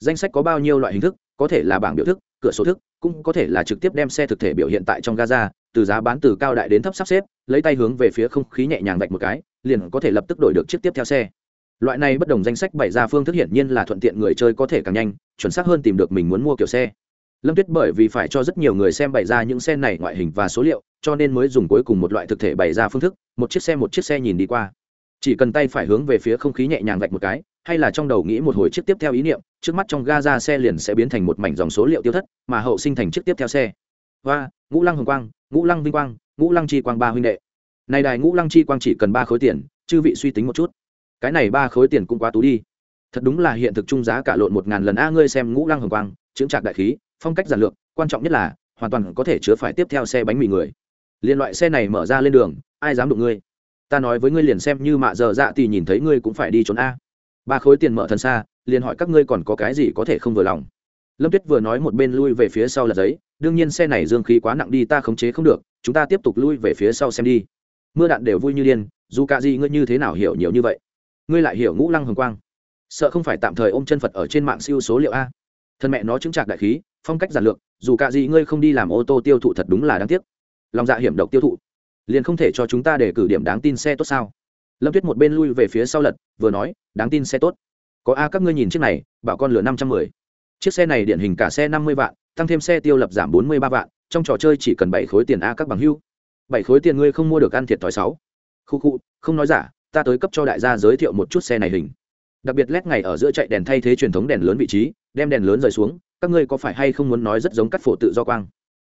Danh sách có bao nhiêu loại hình thức, có thể là bảng biểu thức, cửa sổ thức, cũng có thể là trực tiếp đem xe thực thể biểu hiện tại trong Gaza, từ giá bán từ cao đại đến thấp sắp xếp, lấy tay hướng về phía không khí nhẹ nhàng vạch một cái, liền có thể lập tức đổi được chiếc tiếp theo xe. Loại này bất đồng danh sách bày ra phương thức hiển nhiên là thuận tiện người chơi có thể càng nhanh, chuẩn xác hơn tìm được mình muốn mua kiểu xe. lâm tuyết bởi vì phải cho rất nhiều người xem bày ra những xe này ngoại hình và số liệu cho nên mới dùng cuối cùng một loại thực thể bày ra phương thức một chiếc xe một chiếc xe nhìn đi qua. Chỉ cần tay phải hướng về phía không khí nhẹ nhàng vạch một cái hay là trong đầu nghĩ một hồi chiếc tiếp theo ý niệm trước mắt trong ga ra xe liền sẽ biến thành một mảnh dòng số liệu tiêu thất mà hậu sinh thành chiếc tiếp theo xe. Và ngũ lăng hồng quang ngũ lăng vinh quang ngũ lăng chi quang ba huynh đệ. Này đài ngũ lăng chi quang chỉ cần ba khối tiền chư vị suy tính một chút cái này ba khối tiền cũng quá tú đi. Thật đúng là hiện thực trung giá cả lộn một ngàn lần a, ngươi xem ngũ lăng hồng quang, chững trạc đại khí, phong cách giản lược, quan trọng nhất là, hoàn toàn có thể chứa phải tiếp theo xe bánh mì người. Liên loại xe này mở ra lên đường, ai dám đụng ngươi? Ta nói với ngươi liền xem như mạ giờ dạ thì nhìn thấy ngươi cũng phải đi trốn a. Ba khối tiền mở thần xa, liền hỏi các ngươi còn có cái gì có thể không vừa lòng. Lâm tuyết vừa nói một bên lui về phía sau là giấy, đương nhiên xe này dương khí quá nặng đi ta khống chế không được, chúng ta tiếp tục lui về phía sau xem đi. Mưa đạn đều vui như điên, dù cả gì ngươi như thế nào hiểu nhiều như vậy ngươi lại hiểu ngũ lăng hồng quang. Sợ không phải tạm thời ôm chân phật ở trên mạng siêu số liệu a. Thân mẹ nó chứng trạc đại khí, phong cách giản lược, dù cả gì ngươi không đi làm ô tô tiêu thụ thật đúng là đáng tiếc. Lòng dạ hiểm độc tiêu thụ, liền không thể cho chúng ta để cử điểm đáng tin xe tốt sao? Lâm tuyết một bên lui về phía sau lật, vừa nói, đáng tin xe tốt. Có a, các ngươi nhìn chiếc này, bảo con lửa năm trăm mười. Chiếc xe này điển hình cả xe năm mươi vạn, tăng thêm xe tiêu lập giảm bốn mươi ba vạn, trong trò chơi chỉ cần bảy khối tiền a các bằng hưu. Bảy khối tiền ngươi không mua được ăn thiệt thòi sáu. Khu khu, không nói giả ta tới cấp cho đại gia giới thiệu một chút xe này hình. Đặc biệt led ngày ở giữa chạy đèn thay thế truyền thống đèn lớn vị trí, đem đèn lớn rời xuống, các ngươi có phải hay không muốn nói rất giống cắt phổ tự do quang?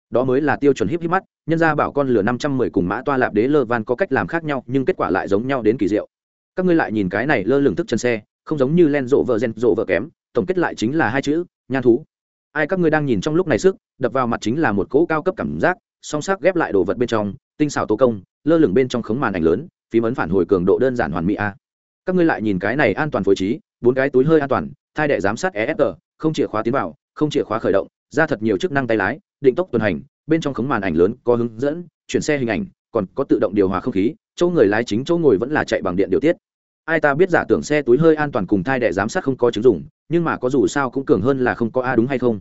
Đó mới là tiêu chuẩn híp híp mắt, nhân ra bảo con lửa năm trăm mười cùng mã toa lạp đế lơ van có cách làm khác nhau, nhưng kết quả lại giống nhau đến kỳ diệu. Các ngươi lại nhìn cái này lơ lửng thức chân xe, không giống như len rộ vợ gen rộ vợ kém, tổng kết lại chính là hai chữ, nhan thú. Ai các ngươi đang nhìn trong lúc này sức, đập vào mặt chính là một cỗ cao cấp cảm giác, song sắc ghép lại đồ vật bên trong, tinh xảo tố công, lơ lửng bên trong khống màn ảnh lớn phím ấn phản hồi cường độ đơn giản hoàn mỹ a. Các ngươi lại nhìn cái này an toàn phối trí, bốn cái túi hơi an toàn, thai đệ giám sát esg không chìa khóa tiến vào, không chìa khóa khởi động, ra thật nhiều chức năng tay lái, định tốc tuần hành, bên trong khống màn ảnh lớn, có hướng dẫn, chuyển xe hình ảnh, còn có tự động điều hòa không khí, chỗ người lái chính chỗ ngồi vẫn là chạy bằng điện điều tiết. Ai ta biết giả tưởng xe túi hơi an toàn cùng thai đệ giám sát không có chứng dụng, nhưng mà có dù sao cũng cường hơn là không có a đúng hay không?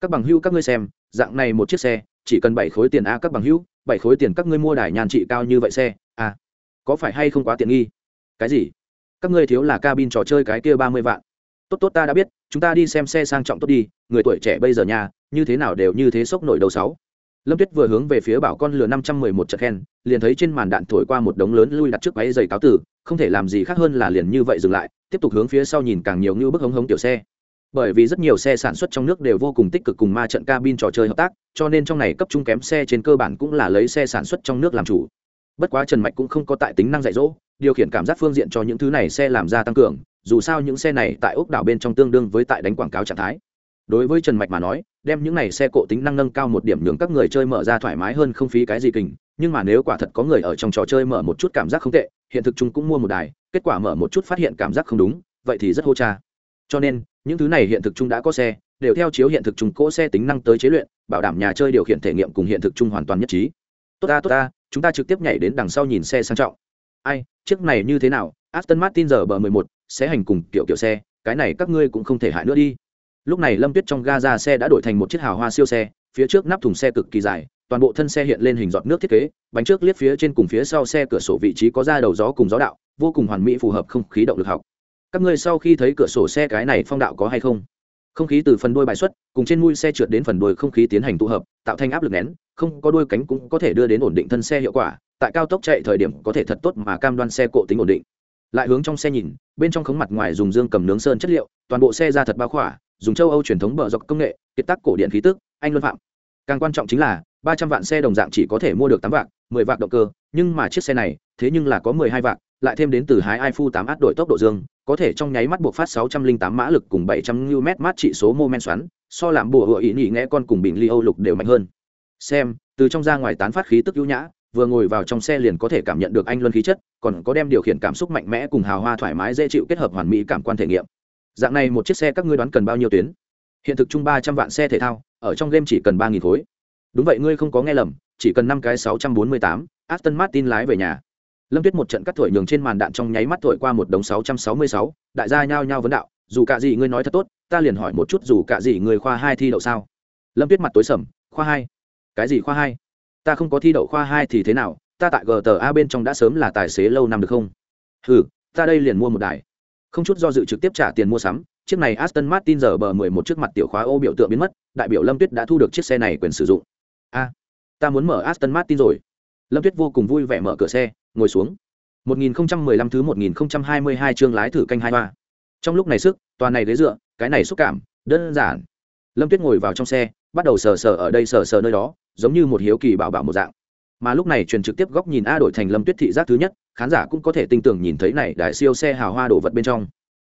Các bằng hữu các ngươi xem, dạng này một chiếc xe, chỉ cần bảy khối tiền a các bằng hữu, bảy khối tiền các ngươi mua đài nhàn trị cao như vậy xe a có phải hay không quá tiện nghi? Cái gì? Các ngươi thiếu là cabin trò chơi cái kia ba mươi vạn. Tốt tốt ta đã biết, chúng ta đi xem xe sang trọng tốt đi, người tuổi trẻ bây giờ nhà, như thế nào đều như thế sốc nổi đầu sáu. Lâm tuyết vừa hướng về phía bảo con lừa năm trăm mười một trận khen, liền thấy trên màn đạn thổi qua một đống lớn lui đặt trước máy giày cáo tử, không thể làm gì khác hơn là liền như vậy dừng lại, tiếp tục hướng phía sau nhìn càng nhiều như bức hống hống tiểu xe. Bởi vì rất nhiều xe sản xuất trong nước đều vô cùng tích cực cùng ma trận cabin trò chơi hợp tác, cho nên trong này cấp trung kém xe trên cơ bản cũng là lấy xe sản xuất trong nước làm chủ bất quá trần mạch cũng không có tại tính năng dạy dỗ, điều khiển cảm giác phương diện cho những thứ này xe làm ra tăng cường, dù sao những xe này tại ốc đảo bên trong tương đương với tại đánh quảng cáo trạng thái. Đối với trần mạch mà nói, đem những này xe cộ tính năng nâng cao một điểm nhường các người chơi mở ra thoải mái hơn không phí cái gì kình, nhưng mà nếu quả thật có người ở trong trò chơi mở một chút cảm giác không tệ, hiện thực chúng cũng mua một đài, kết quả mở một chút phát hiện cảm giác không đúng, vậy thì rất hô cha. Cho nên, những thứ này hiện thực chúng đã có xe, đều theo chiếu hiện thực chúng cỗ xe tính năng tới chế luyện, bảo đảm nhà chơi điều khiển thể nghiệm cùng hiện thực chung hoàn toàn nhất trí. Tốt ta tốt ta chúng ta trực tiếp nhảy đến đằng sau nhìn xe sang trọng. Ai chiếc này như thế nào? Aston martin giờ bờ 11, sẽ hành cùng kiểu kiểu xe cái này các ngươi cũng không thể hại nữa đi. Lúc này lâm tuyết trong ga ra xe đã đổi thành một chiếc hào hoa siêu xe phía trước nắp thùng xe cực kỳ dài toàn bộ thân xe hiện lên hình giọt nước thiết kế bánh trước liếc phía trên cùng phía sau xe cửa sổ vị trí có ra đầu gió cùng gió đạo vô cùng hoàn mỹ phù hợp không khí động lực học. Các ngươi sau khi thấy cửa sổ xe cái này phong đạo có hay không? Không khí từ phần đuôi bài xuất, cùng trên mũi xe trượt đến phần đuôi không khí tiến hành tụ hợp, tạo thành áp lực nén, không có đuôi cánh cũng có thể đưa đến ổn định thân xe hiệu quả, tại cao tốc chạy thời điểm có thể thật tốt mà cam đoan xe cộ tính ổn định. Lại hướng trong xe nhìn, bên trong khống mặt ngoài dùng dương cầm nướng sơn chất liệu, toàn bộ xe ra thật bao khỏa, dùng châu âu truyền thống bờ dọc công nghệ, kiệt tác cổ điện khí tức, anh luân phạm. Càng quan trọng chính là, ba trăm vạn xe đồng dạng chỉ có thể mua được tám vạn, mười vạn động cơ, nhưng mà chiếc xe này thế nhưng là có mười hai vạn lại thêm đến từ hai phu 8 át đổi tốc độ dương, có thể trong nháy mắt buộc phát 608 mã lực cùng 700 Nm mát trị số mô men xoắn, so làm bùa hựa ý nhị nghe con cùng bình ly Âu lục đều mạnh hơn. Xem, từ trong ra ngoài tán phát khí tức ưu nhã, vừa ngồi vào trong xe liền có thể cảm nhận được anh luân khí chất, còn có đem điều khiển cảm xúc mạnh mẽ cùng hào hoa thoải mái dễ chịu kết hợp hoàn mỹ cảm quan thể nghiệm. Dạng này một chiếc xe các ngươi đoán cần bao nhiêu tuyến? Hiện thực chung 300 vạn xe thể thao, ở trong game chỉ cần 3000 khối. Đúng vậy ngươi không có nghe lầm, chỉ cần 5 cái 648, Aston Martin lái về nhà lâm tuyết một trận cắt thổi nhường trên màn đạn trong nháy mắt thổi qua một đống sáu trăm sáu mươi sáu, đại gia nhao nhao vấn đạo, dù cả gì ngươi nói thật tốt, ta liền hỏi một chút dù cả gì người khoa hai thi đậu sao? Lâm tuyết mặt tối sầm, khoa hai? Cái gì khoa hai? Ta không có thi đậu khoa hai thì thế nào? Ta tại gta bên trong đã sớm là tài xế lâu năm được không? Ừ ta đây liền mua một đài. Không chút do dự trực tiếp trả tiền mua sắm, chiếc này aston martin giờ bờ 11 trước mặt tiểu khóa ô biểu tượng biến mất, đại biểu lâm tuyết đã thu được chiếc xe này quyền sử dụng. A, ta muốn mở aston martin rồi. Lâm tuyết vô cùng vui vẻ mở cửa xe ngồi xuống. 1015 thứ 1022 chương lái thử canh hai hoa. Trong lúc này sức toàn này ghế dựa, cái này xúc cảm, đơn giản. Lâm tuyết ngồi vào trong xe, bắt đầu sờ sờ ở đây sờ sờ nơi đó, giống như một hiếu kỳ bảo bảo một dạng. Mà lúc này truyền trực tiếp góc nhìn a đổi thành lâm tuyết thị giác thứ nhất, khán giả cũng có thể tinh tưởng nhìn thấy này đại siêu xe hào hoa đổ vật bên trong.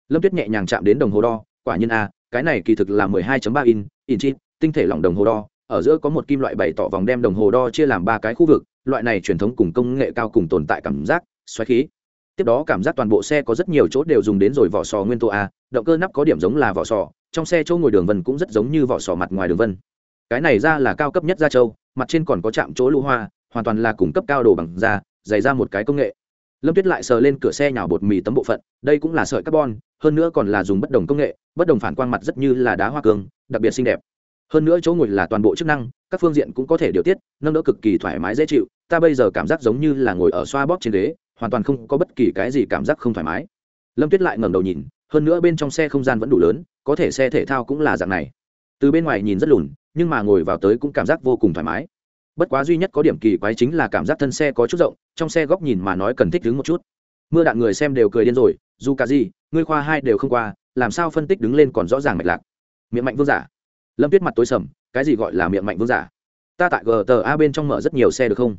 Lâm tuyết nhẹ nhàng chạm đến đồng hồ đo, quả nhiên a, cái này kỳ thực là 12.3 in in chip tinh thể lỏng đồng hồ đo, ở giữa có một kim loại bày tỏ vòng đem đồng hồ đo chia làm ba cái khu vực loại này truyền thống cùng công nghệ cao cùng tồn tại cảm giác, xoáy khí. Tiếp đó cảm giác toàn bộ xe có rất nhiều chỗ đều dùng đến rồi vỏ sò nguyên tố a, động cơ nắp có điểm giống là vỏ sò, trong xe chỗ ngồi đường vân cũng rất giống như vỏ sò mặt ngoài đường vân. Cái này ra là cao cấp nhất da châu, mặt trên còn có chạm chỗ lũ hoa, hoàn toàn là cung cấp cao đồ bằng da, dày ra một cái công nghệ. Lâm tuyết lại sờ lên cửa xe nhào bột mì tấm bộ phận, đây cũng là sợi carbon, hơn nữa còn là dùng bất đồng công nghệ, bất đồng phản quang mặt rất như là đá hoa cương, đặc biệt xinh đẹp. Hơn nữa chỗ ngồi là toàn bộ chức năng, các phương diện cũng có thể điều tiết, nâng đỡ cực kỳ thoải mái dễ chịu ta bây giờ cảm giác giống như là ngồi ở xoa bóp trên ghế, hoàn toàn không có bất kỳ cái gì cảm giác không thoải mái. Lâm tuyết lại ngẩng đầu nhìn, hơn nữa bên trong xe không gian vẫn đủ lớn, có thể xe thể thao cũng là dạng này. Từ bên ngoài nhìn rất lùn, nhưng mà ngồi vào tới cũng cảm giác vô cùng thoải mái. Bất quá duy nhất có điểm kỳ quái chính là cảm giác thân xe có chút rộng, trong xe góc nhìn mà nói cần thích đứng một chút. Mưa đạn người xem đều cười điên rồi, dù cả gì, ngươi khoa hai đều không qua, làm sao phân tích đứng lên còn rõ ràng mạch lạc. Miệng mạnh vương giả. Lâm tuyết mặt tối sầm, cái gì gọi là miệng mạnh vương giả? Ta tại gta bên trong mở rất nhiều xe được không?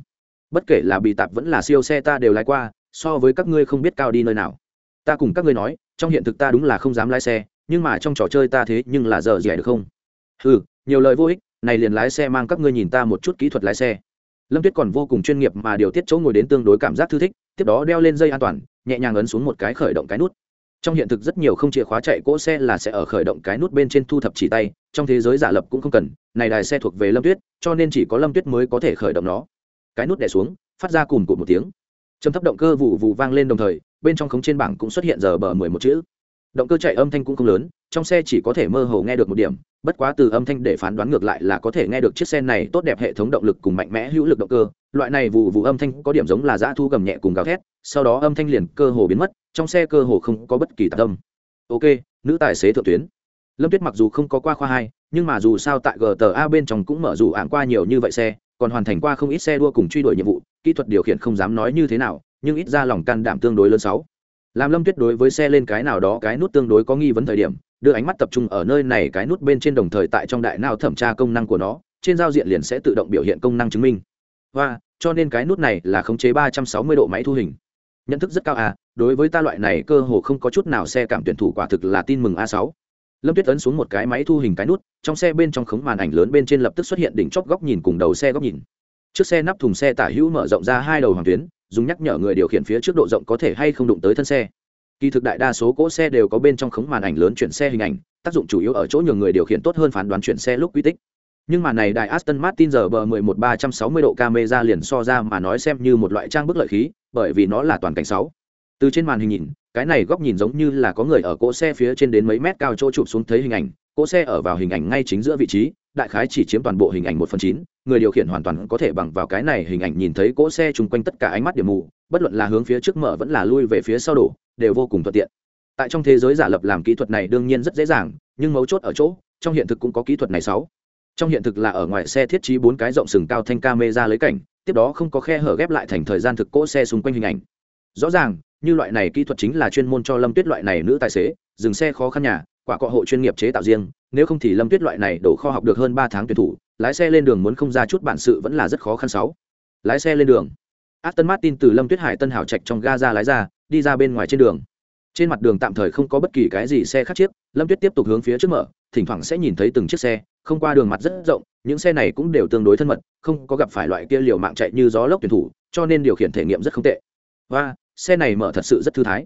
Bất kể là bị tạp vẫn là siêu xe ta đều lái qua, so với các ngươi không biết cao đi nơi nào. Ta cùng các ngươi nói, trong hiện thực ta đúng là không dám lái xe, nhưng mà trong trò chơi ta thế nhưng là giờ rẻ được không? Ừ nhiều lời vô ích, này liền lái xe mang các ngươi nhìn ta một chút kỹ thuật lái xe. Lâm tuyết còn vô cùng chuyên nghiệp mà điều tiết chỗ ngồi đến tương đối cảm giác thư thích, tiếp đó đeo lên dây an toàn, nhẹ nhàng ấn xuống một cái khởi động cái nút. Trong hiện thực rất nhiều không chìa khóa chạy cỗ xe là sẽ ở khởi động cái nút bên trên thu thập chỉ tay, trong thế giới giả lập cũng không cần, này đài xe thuộc về lâm tuyết, cho nên chỉ có lâm tuyết mới có thể khởi động nó cái nút đè xuống, phát ra cùng cụt một tiếng. Trầm thấp động cơ vụ vụ vang lên đồng thời, bên trong khống trên bảng cũng xuất hiện giờ bờ mười một chữ. Động cơ chạy âm thanh cũng không lớn, trong xe chỉ có thể mơ hồ nghe được một điểm, bất quá từ âm thanh để phán đoán ngược lại là có thể nghe được chiếc xe này tốt đẹp hệ thống động lực cùng mạnh mẽ hữu lực động cơ. Loại này vụ vụ âm thanh có điểm giống là dã thu gầm nhẹ cùng gào thét, sau đó âm thanh liền cơ hồ biến mất, trong xe cơ hồ không có bất kỳ tạp âm. Ok, nữ tài xế thượng tuyến. Lâm tuyết mặc dù không có qua khoa hai, nhưng mà dù sao tại gta bên trong cũng mở dù ảng qua nhiều như vậy xe còn hoàn thành qua không ít xe đua cùng truy đuổi nhiệm vụ, kỹ thuật điều khiển không dám nói như thế nào, nhưng ít ra lòng can đảm tương đối lớn sáu. Làm lâm tuyết đối với xe lên cái nào đó cái nút tương đối có nghi vấn thời điểm, đưa ánh mắt tập trung ở nơi này cái nút bên trên đồng thời tại trong đại nào thẩm tra công năng của nó, trên giao diện liền sẽ tự động biểu hiện công năng chứng minh. Và, cho nên cái nút này là khống chế ba trăm sáu mươi độ máy thu hình. Nhận thức rất cao à đối với ta loại này cơ hồ không có chút nào xe cảm tuyển thủ quả thực là tin mừng a sáu lâm tuyết ấn xuống một cái máy thu hình cái nút trong xe bên trong khống màn ảnh lớn bên trên lập tức xuất hiện đỉnh chóp góc nhìn cùng đầu xe góc nhìn. Trước xe nắp thùng xe tả hữu mở rộng ra hai đầu hoàng tuyến dùng nhắc nhở người điều khiển phía trước độ rộng có thể hay không đụng tới thân xe. Kỳ thực đại đa số cỗ xe đều có bên trong khống màn ảnh lớn chuyển xe hình ảnh tác dụng chủ yếu ở chỗ nhường người điều khiển tốt hơn phán đoán chuyển xe lúc quy tích. Nhưng mà này đại Aston Martin giờ bờ 11 360 độ camera liền so ra mà nói xem như một loại trang bức lợi khí, bởi vì nó là toàn cảnh 6. Từ trên màn hình nhìn, cái này góc nhìn giống như là có người ở cỗ xe phía trên đến mấy mét cao chỗ chụp xuống thấy hình ảnh, cỗ xe ở vào hình ảnh ngay chính giữa vị trí, đại khái chỉ chiếm toàn bộ hình ảnh một phần chín người điều khiển hoàn toàn có thể bằng vào cái này hình ảnh nhìn thấy cỗ xe chung quanh tất cả ánh mắt điểm mù, bất luận là hướng phía trước mở vẫn là lui về phía sau đổ, đều vô cùng thuận tiện. Tại trong thế giới giả lập làm kỹ thuật này đương nhiên rất dễ dàng, nhưng mấu chốt ở chỗ, trong hiện thực cũng có kỹ thuật này sáu trong hiện thực là ở ngoài xe thiết trí bốn cái rộng sừng cao thanh camera lấy cảnh tiếp đó không có khe hở ghép lại thành thời gian thực cỗ xe xung quanh hình ảnh rõ ràng như loại này kỹ thuật chính là chuyên môn cho lâm tuyết loại này nữ tài xế, dừng xe khó khăn nhà, quả cọ hộ chuyên nghiệp chế tạo riêng, nếu không thì lâm tuyết loại này đổ kho học được hơn ba tháng tuyển thủ, lái xe lên đường muốn không ra chút bản sự vẫn là rất khó khăn sáu. Lái xe lên đường. Aston martin từ lâm tuyết hải tân hảo trạch trong ga ra lái ra, đi ra bên ngoài trên đường. Trên mặt đường tạm thời không có bất kỳ cái gì xe khác chiếc, lâm tuyết tiếp tục hướng phía trước mở, thỉnh thoảng sẽ nhìn thấy từng chiếc xe, không qua đường mặt rất rộng, những xe này cũng đều tương đối thân mật, không có gặp phải loại kia liều mạng chạy như gió lốc tuyển thủ, cho nên điều khiển thể nghiệm rất không tệ. Và xe này mở thật sự rất thư thái.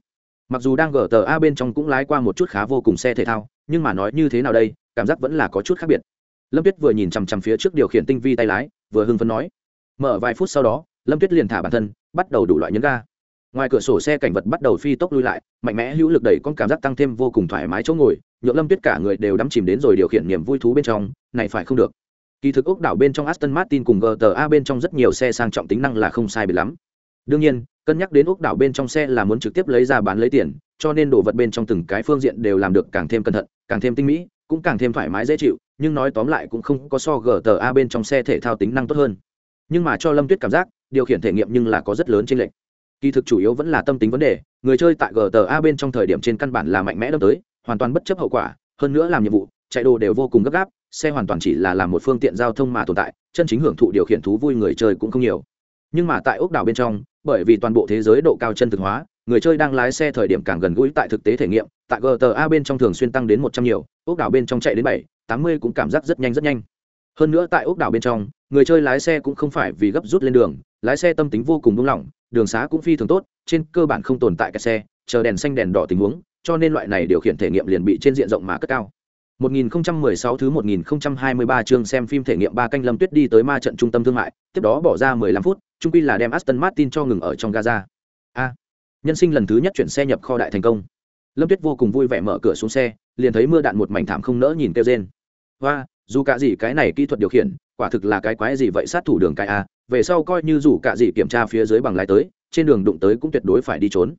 Mặc dù đang gờ tờ a bên trong cũng lái qua một chút khá vô cùng xe thể thao, nhưng mà nói như thế nào đây, cảm giác vẫn là có chút khác biệt. Lâm tuyết vừa nhìn chằm chằm phía trước điều khiển tinh vi tay lái, vừa hưng phấn nói, mở vài phút sau đó, lâm tuyết liền thả bản thân, bắt đầu đủ loại nhấn ga. Ngoài cửa sổ xe cảnh vật bắt đầu phi tốc lui lại, mạnh mẽ hữu lực đẩy con cảm giác tăng thêm vô cùng thoải mái chỗ ngồi, nhượng lâm tuyết cả người đều đắm chìm đến rồi điều khiển niềm vui thú bên trong, này phải không được. Kỳ thực ốc đảo bên trong aston martin cùng gta bên trong rất nhiều xe sang trọng tính năng là không sai biệt lắm. Đương nhiên cân nhắc đến ốc đảo bên trong xe là muốn trực tiếp lấy ra bán lấy tiền, cho nên đồ vật bên trong từng cái phương diện đều làm được càng thêm cẩn thận, càng thêm tinh mỹ, cũng càng thêm thoải mái dễ chịu, nhưng nói tóm lại cũng không có so gta bên trong xe thể thao tính năng tốt hơn. Nhưng mà cho lâm tuyết cảm giác, điều khiển thể nghiệm nhưng là có rất lớn trên lệch. Kỳ thực chủ yếu vẫn là tâm tính vấn đề, người chơi tại gta bên trong thời điểm trên căn bản là mạnh mẽ đâm tới, hoàn toàn bất chấp hậu quả, hơn nữa làm nhiệm vụ, chạy đồ đều vô cùng gấp gáp, xe hoàn toàn chỉ là làm một phương tiện giao thông mà tồn tại, chân chính hưởng thụ điều khiển thú vui người chơi cũng không nhiều. Nhưng mà tại ốc đảo bên trong bởi vì toàn bộ thế giới độ cao chân thực hóa, người chơi đang lái xe thời điểm càng gần gũi tại thực tế thể nghiệm, tại gta bên trong thường xuyên tăng đến một trăm nhiều, ốc đảo bên trong chạy đến bảy, tám mươi cũng cảm giác rất nhanh rất nhanh. Hơn nữa tại ốc đảo bên trong, người chơi lái xe cũng không phải vì gấp rút lên đường, lái xe tâm tính vô cùng buông lỏng, đường xá cũng phi thường tốt, trên cơ bản không tồn tại cái xe, chờ đèn xanh đèn đỏ tình huống, cho nên loại này điều khiển thể nghiệm liền bị trên diện rộng mà cất cao. 1016 thứ 1023 chương xem phim thể nghiệm ba canh Lâm Tuyết đi tới ma trận trung tâm thương mại, tiếp đó bỏ ra 15 phút, chung quy là đem Aston Martin cho ngừng ở trong Gaza. A, nhân sinh lần thứ nhất chuyển xe nhập kho đại thành công. Lâm Tuyết vô cùng vui vẻ mở cửa xuống xe, liền thấy mưa đạn một mảnh thảm không nỡ nhìn kêu rên. Hoa, dù cả gì cái này kỹ thuật điều khiển, quả thực là cái quái gì vậy sát thủ đường cái a, về sau coi như dù cả gì kiểm tra phía dưới bằng lái tới, trên đường đụng tới cũng tuyệt đối phải đi trốn.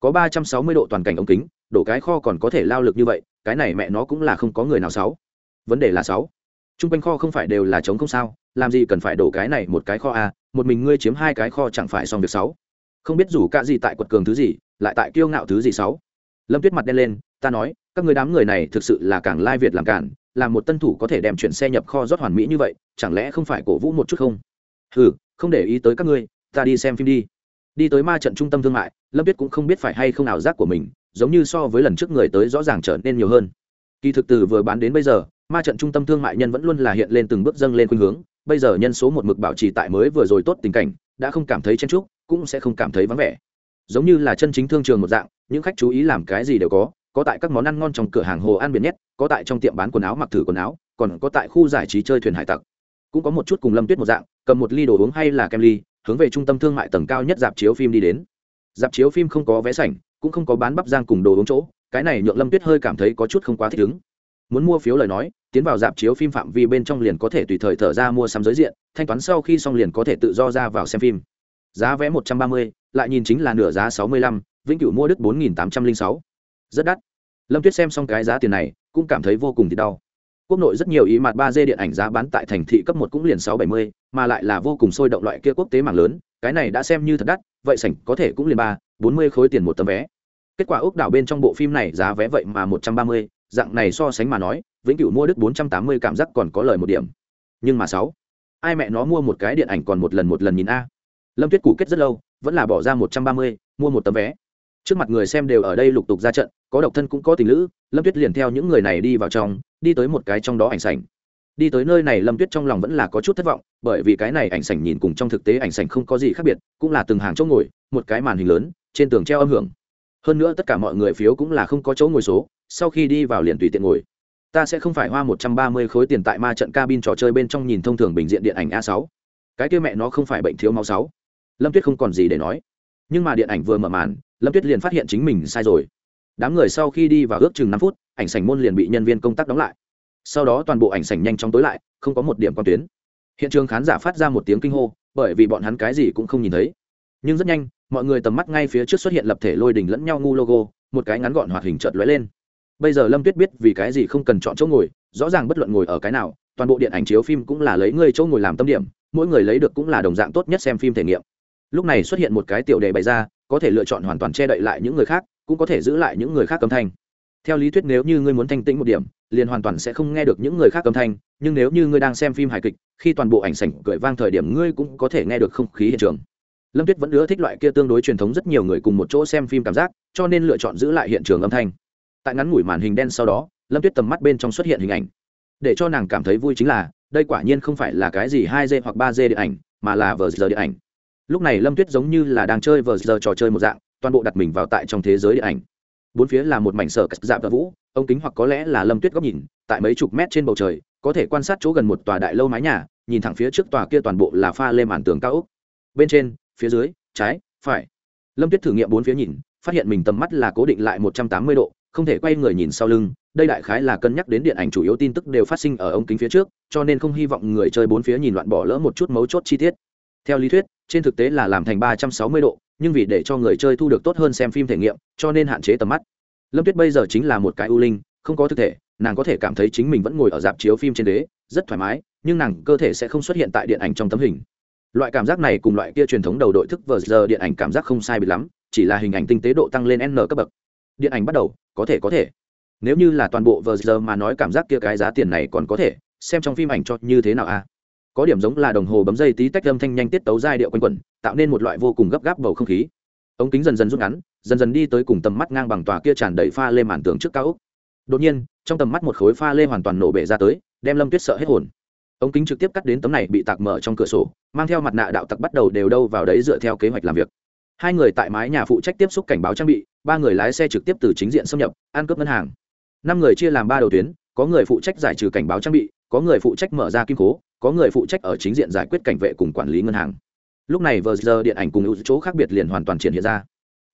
Có 360 độ toàn cảnh ống kính, đổ cái kho còn có thể lao lực như vậy, cái này mẹ nó cũng là không có người nào sáu. Vấn đề là sáu. Trung quanh kho không phải đều là chống không sao, làm gì cần phải đổ cái này một cái kho a một mình ngươi chiếm hai cái kho chẳng phải xong việc sáu. Không biết rủ cả gì tại quật cường thứ gì, lại tại kiêu ngạo thứ gì sáu. Lâm tuyết mặt đen lên, ta nói, các người đám người này thực sự là càng lai việt làm cản làm một tân thủ có thể đem chuyển xe nhập kho rót hoàn mỹ như vậy, chẳng lẽ không phải cổ vũ một chút không? Ừ không để ý tới các ngươi, ta đi xem phim đi đi tới ma trận trung tâm thương mại, lâm tuyết cũng không biết phải hay không ảo giác của mình, giống như so với lần trước người tới rõ ràng trở nên nhiều hơn. Kỳ thực từ vừa bán đến bây giờ, ma trận trung tâm thương mại nhân vẫn luôn là hiện lên từng bước dâng lên khuynh hướng. Bây giờ nhân số một mực bảo trì tại mới vừa rồi tốt tình cảnh, đã không cảm thấy chen trúc cũng sẽ không cảm thấy vắng vẻ. Giống như là chân chính thương trường một dạng, những khách chú ý làm cái gì đều có có tại các món ăn ngon trong cửa hàng hồ ăn biển nhét có tại trong tiệm bán quần áo mặc thử quần áo, còn có tại khu giải trí chơi thuyền hải tặc. Cũng có một chút cùng lâm tuyết một dạng, cầm một ly đồ uống hay là kem ly hướng về trung tâm thương mại tầng cao nhất dạp chiếu phim đi đến. Dạp chiếu phim không có vé sảnh, cũng không có bán bắp giang cùng đồ uống chỗ, cái này nhượng lâm tuyết hơi cảm thấy có chút không quá thích ứng. Muốn mua phiếu lời nói, tiến vào dạp chiếu phim phạm vi bên trong liền có thể tùy thời thở ra mua sắm giới diện, thanh toán sau khi xong liền có thể tự do ra vào xem phim. Giá vé một trăm ba mươi, lại nhìn chính là nửa giá sáu mươi lăm, vĩnh cửu mua đứt bốn nghìn tám trăm linh sáu. Rất đắt. Lâm tuyết xem xong cái giá tiền này, cũng cảm thấy vô cùng thì đau quốc nội rất nhiều ý mặt ba d điện ảnh giá bán tại thành thị cấp một cũng liền sáu bảy mươi, mà lại là vô cùng sôi động loại kia quốc tế mạng lớn, cái này đã xem như thật đắt, vậy sảnh có thể cũng liền ba, bốn mươi khối tiền một tấm vé. Kết quả ốc đảo bên trong bộ phim này giá vé vậy mà một trăm ba mươi, dạng này so sánh mà nói, vĩnh cửu mua đức bốn trăm tám mươi cảm giác còn có lời một điểm. Nhưng mà sáu, ai mẹ nó mua một cái điện ảnh còn một lần một lần nhìn a. Lâm tuyết củ kết rất lâu, vẫn là bỏ ra một trăm ba mươi, mua một tấm vé trước mặt người xem đều ở đây lục tục ra trận, có độc thân cũng có tình lữ, lâm tuyết liền theo những người này đi vào trong, đi tới một cái trong đó ảnh sảnh. Đi tới nơi này lâm tuyết trong lòng vẫn là có chút thất vọng, bởi vì cái này ảnh sảnh nhìn cùng trong thực tế ảnh sảnh không có gì khác biệt, cũng là từng hàng chỗ ngồi, một cái màn hình lớn, trên tường treo âm hưởng. Hơn nữa tất cả mọi người phiếu cũng là không có chỗ ngồi số, sau khi đi vào liền tùy tiện ngồi. Ta sẽ không phải hoa một trăm ba mươi khối tiền tại ma trận cabin trò chơi bên trong nhìn thông thường bình diện điện ảnh a sáu. Cái kia mẹ nó không phải bệnh thiếu máu sáu. Lâm tuyết không còn gì để nói. Nhưng mà điện ảnh vừa mở màn lâm tuyết liền phát hiện chính mình sai rồi. Đám người sau khi đi vào ước chừng năm phút, ảnh sảnh môn liền bị nhân viên công tác đóng lại. Sau đó toàn bộ ảnh sảnh nhanh chóng tối lại, không có một điểm quan tuyến. Hiện trường khán giả phát ra một tiếng kinh hô, bởi vì bọn hắn cái gì cũng không nhìn thấy. Nhưng rất nhanh, mọi người tầm mắt ngay phía trước xuất hiện lập thể lôi đỉnh lẫn nhau ngu logo, một cái ngắn gọn hoạt hình trợt lóe lên. Bây giờ lâm tuyết biết vì cái gì không cần chọn chỗ ngồi, rõ ràng bất luận ngồi ở cái nào, toàn bộ điện ảnh chiếu phim cũng là lấy người chỗ ngồi làm tâm điểm, mỗi người lấy được cũng là đồng dạng tốt nhất xem phim thể nghiệm. Lúc này xuất hiện một cái tiểu đề bày ra có thể lựa chọn hoàn toàn che đậy lại những người khác, cũng có thể giữ lại những người khác âm thanh. Theo lý thuyết nếu như ngươi muốn thanh tĩnh một điểm, liền hoàn toàn sẽ không nghe được những người khác âm thanh, nhưng nếu như ngươi đang xem phim hài kịch, khi toàn bộ ảnh sảnh cười vang thời điểm ngươi cũng có thể nghe được không khí hiện trường. Lâm tuyết vẫn ưa thích loại kia tương đối truyền thống rất nhiều người cùng một chỗ xem phim cảm giác, cho nên lựa chọn giữ lại hiện trường âm thanh. Tại ngắn ngủi màn hình đen sau đó, lâm tuyết tầm mắt bên trong xuất hiện hình ảnh. Để cho nàng cảm thấy vui chính là, đây quả nhiên không phải là cái gì hai d hoặc ba d điện ảnh, mà là vờ giờ điện ảnh lúc này lâm tuyết giống như là đang chơi vờ giờ trò chơi một dạng, toàn bộ đặt mình vào tại trong thế giới điện ảnh. Bốn phía là một mảnh sở cắt dạp và vũ, ông kính hoặc có lẽ là lâm tuyết góc nhìn, tại mấy chục mét trên bầu trời, có thể quan sát chỗ gần một tòa đại lâu mái nhà, nhìn thẳng phía trước tòa kia toàn bộ là pha lê màn tường cao ốc. Bên trên, phía dưới, trái, phải. Lâm tuyết thử nghiệm bốn phía nhìn, phát hiện mình tầm mắt là cố định lại một trăm tám mươi độ, không thể quay người nhìn sau lưng, đây đại khái là cân nhắc đến điện ảnh chủ yếu tin tức đều phát sinh ở ống kính phía trước, cho nên không hy vọng người chơi bốn phía nhìn loạn bỏ lỡ một chút mấu chốt chi tiết. Theo lý thuyết trên thực tế là làm thành ba trăm sáu mươi độ, nhưng vì để cho người chơi thu được tốt hơn xem phim thể nghiệm, cho nên hạn chế tầm mắt. Lâm tuyết bây giờ chính là một cái ưu linh, không có thực thể, nàng có thể cảm thấy chính mình vẫn ngồi ở dạp chiếu phim trên đế, rất thoải mái, nhưng nàng cơ thể sẽ không xuất hiện tại điện ảnh trong tấm hình. Loại cảm giác này cùng loại kia truyền thống đầu đội thức vờ giờ điện ảnh cảm giác không sai bị lắm, chỉ là hình ảnh tinh tế độ tăng lên n cấp bậc. Điện ảnh bắt đầu, có thể có thể. Nếu như là toàn bộ vờ giờ mà nói cảm giác kia cái giá tiền này còn có thể, xem trong phim ảnh cho như thế nào a có điểm giống là đồng hồ bấm dây tí tách âm thanh nhanh tiết tấu giai điệu quanh quẩn, tạo nên một loại vô cùng gấp gáp bầu không khí. Ống kính dần dần rút ngắn, dần dần đi tới cùng tầm mắt ngang bằng tòa kia tràn đầy pha lê màn tường trước cao úc đột nhiên, trong tầm mắt một khối pha lê hoàn toàn nổ bể ra tới, đem lâm tuyết sợ hết hồn. Ống kính trực tiếp cắt đến tấm này bị tạc mở trong cửa sổ, mang theo mặt nạ đạo tặc bắt đầu đều đâu vào đấy dựa theo kế hoạch làm việc. Hai người tại mái nhà phụ trách tiếp xúc cảnh báo trang bị, ba người lái xe trực tiếp từ chính diện xâm nhập, ăn cướp ngân hàng. Năm người chia làm ba đầu tuyến, có người phụ trách giải trừ cảnh báo trang bị, có người phụ trách mở ra kim cố có người phụ trách ở chính diện giải quyết cảnh vệ cùng quản lý ngân hàng. Lúc này vờ giờ điện ảnh cùng ưu chỗ khác biệt liền hoàn toàn triển hiện ra.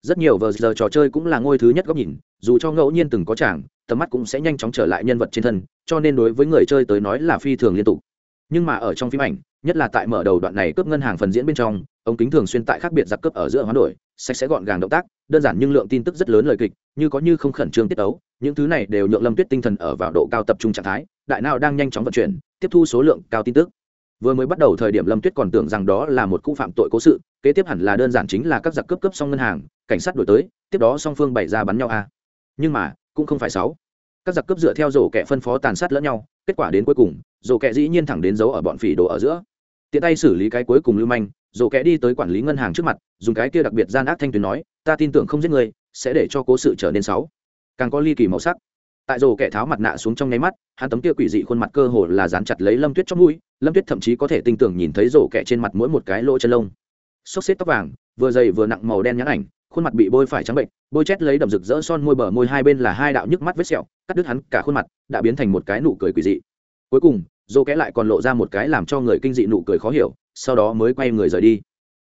Rất nhiều vờ giờ trò chơi cũng là ngôi thứ nhất góc nhìn, dù cho ngẫu nhiên từng có chàng tầm mắt cũng sẽ nhanh chóng trở lại nhân vật trên thân, cho nên đối với người chơi tới nói là phi thường liên tục. Nhưng mà ở trong phim ảnh, nhất là tại mở đầu đoạn này cướp ngân hàng phần diễn bên trong, ống kính thường xuyên tại khác biệt giặc cướp ở giữa hoán đổi, sạch sẽ gọn gàng động tác, đơn giản nhưng lượng tin tức rất lớn lời kịch, như có như không khẩn trương tiết ấu những thứ này đều nhượng lâm tuyết tinh thần ở vào độ cao tập trung trạng thái, đại nào đang nhanh chóng vận chuyển tiếp thu số lượng cao tin tức. Vừa mới bắt đầu thời điểm lâm tuyết còn tưởng rằng đó là một cú phạm tội cố sự, kế tiếp hẳn là đơn giản chính là các giặc cướp cướp xong ngân hàng, cảnh sát đổi tới, tiếp đó song phương bày ra bắn nhau a. Nhưng mà, cũng không phải sáu. Các giặc cướp dựa theo rổ kẻ phân phó tàn sát lẫn nhau, kết quả đến cuối cùng, rổ kẻ dĩ nhiên thẳng đến dấu ở bọn phỉ đồ ở giữa. Tiện tay xử lý cái cuối cùng lưu manh, rổ kẻ đi tới quản lý ngân hàng trước mặt, dùng cái kia đặc biệt gian ác thanh tuyến nói, ta tin tưởng không giết người, sẽ để cho cố sự trở nên xấu càng có ly kỳ màu sắc tại rổ kẻ tháo mặt nạ xuống trong nháy mắt, hắn tấm kia quỷ dị khuôn mặt cơ hồ là dán chặt lấy lâm tuyết trong mũi, lâm tuyết thậm chí có thể tinh tưởng nhìn thấy rổ kẻ trên mặt mỗi một cái lỗ chân lông. Xốc xếp tóc vàng, vừa dày vừa nặng màu đen nhãn ảnh, khuôn mặt bị bôi phải trắng bệnh, bôi chét lấy đầm rực rỡ son môi bờ môi hai bên là hai đạo nhức mắt vết sẹo, cắt đứt hắn cả khuôn mặt, đã biến thành một cái nụ cười quỷ dị. Cuối cùng dô kẽ lại còn lộ ra một cái làm cho người kinh dị nụ cười khó hiểu, sau đó mới quay người rời đi.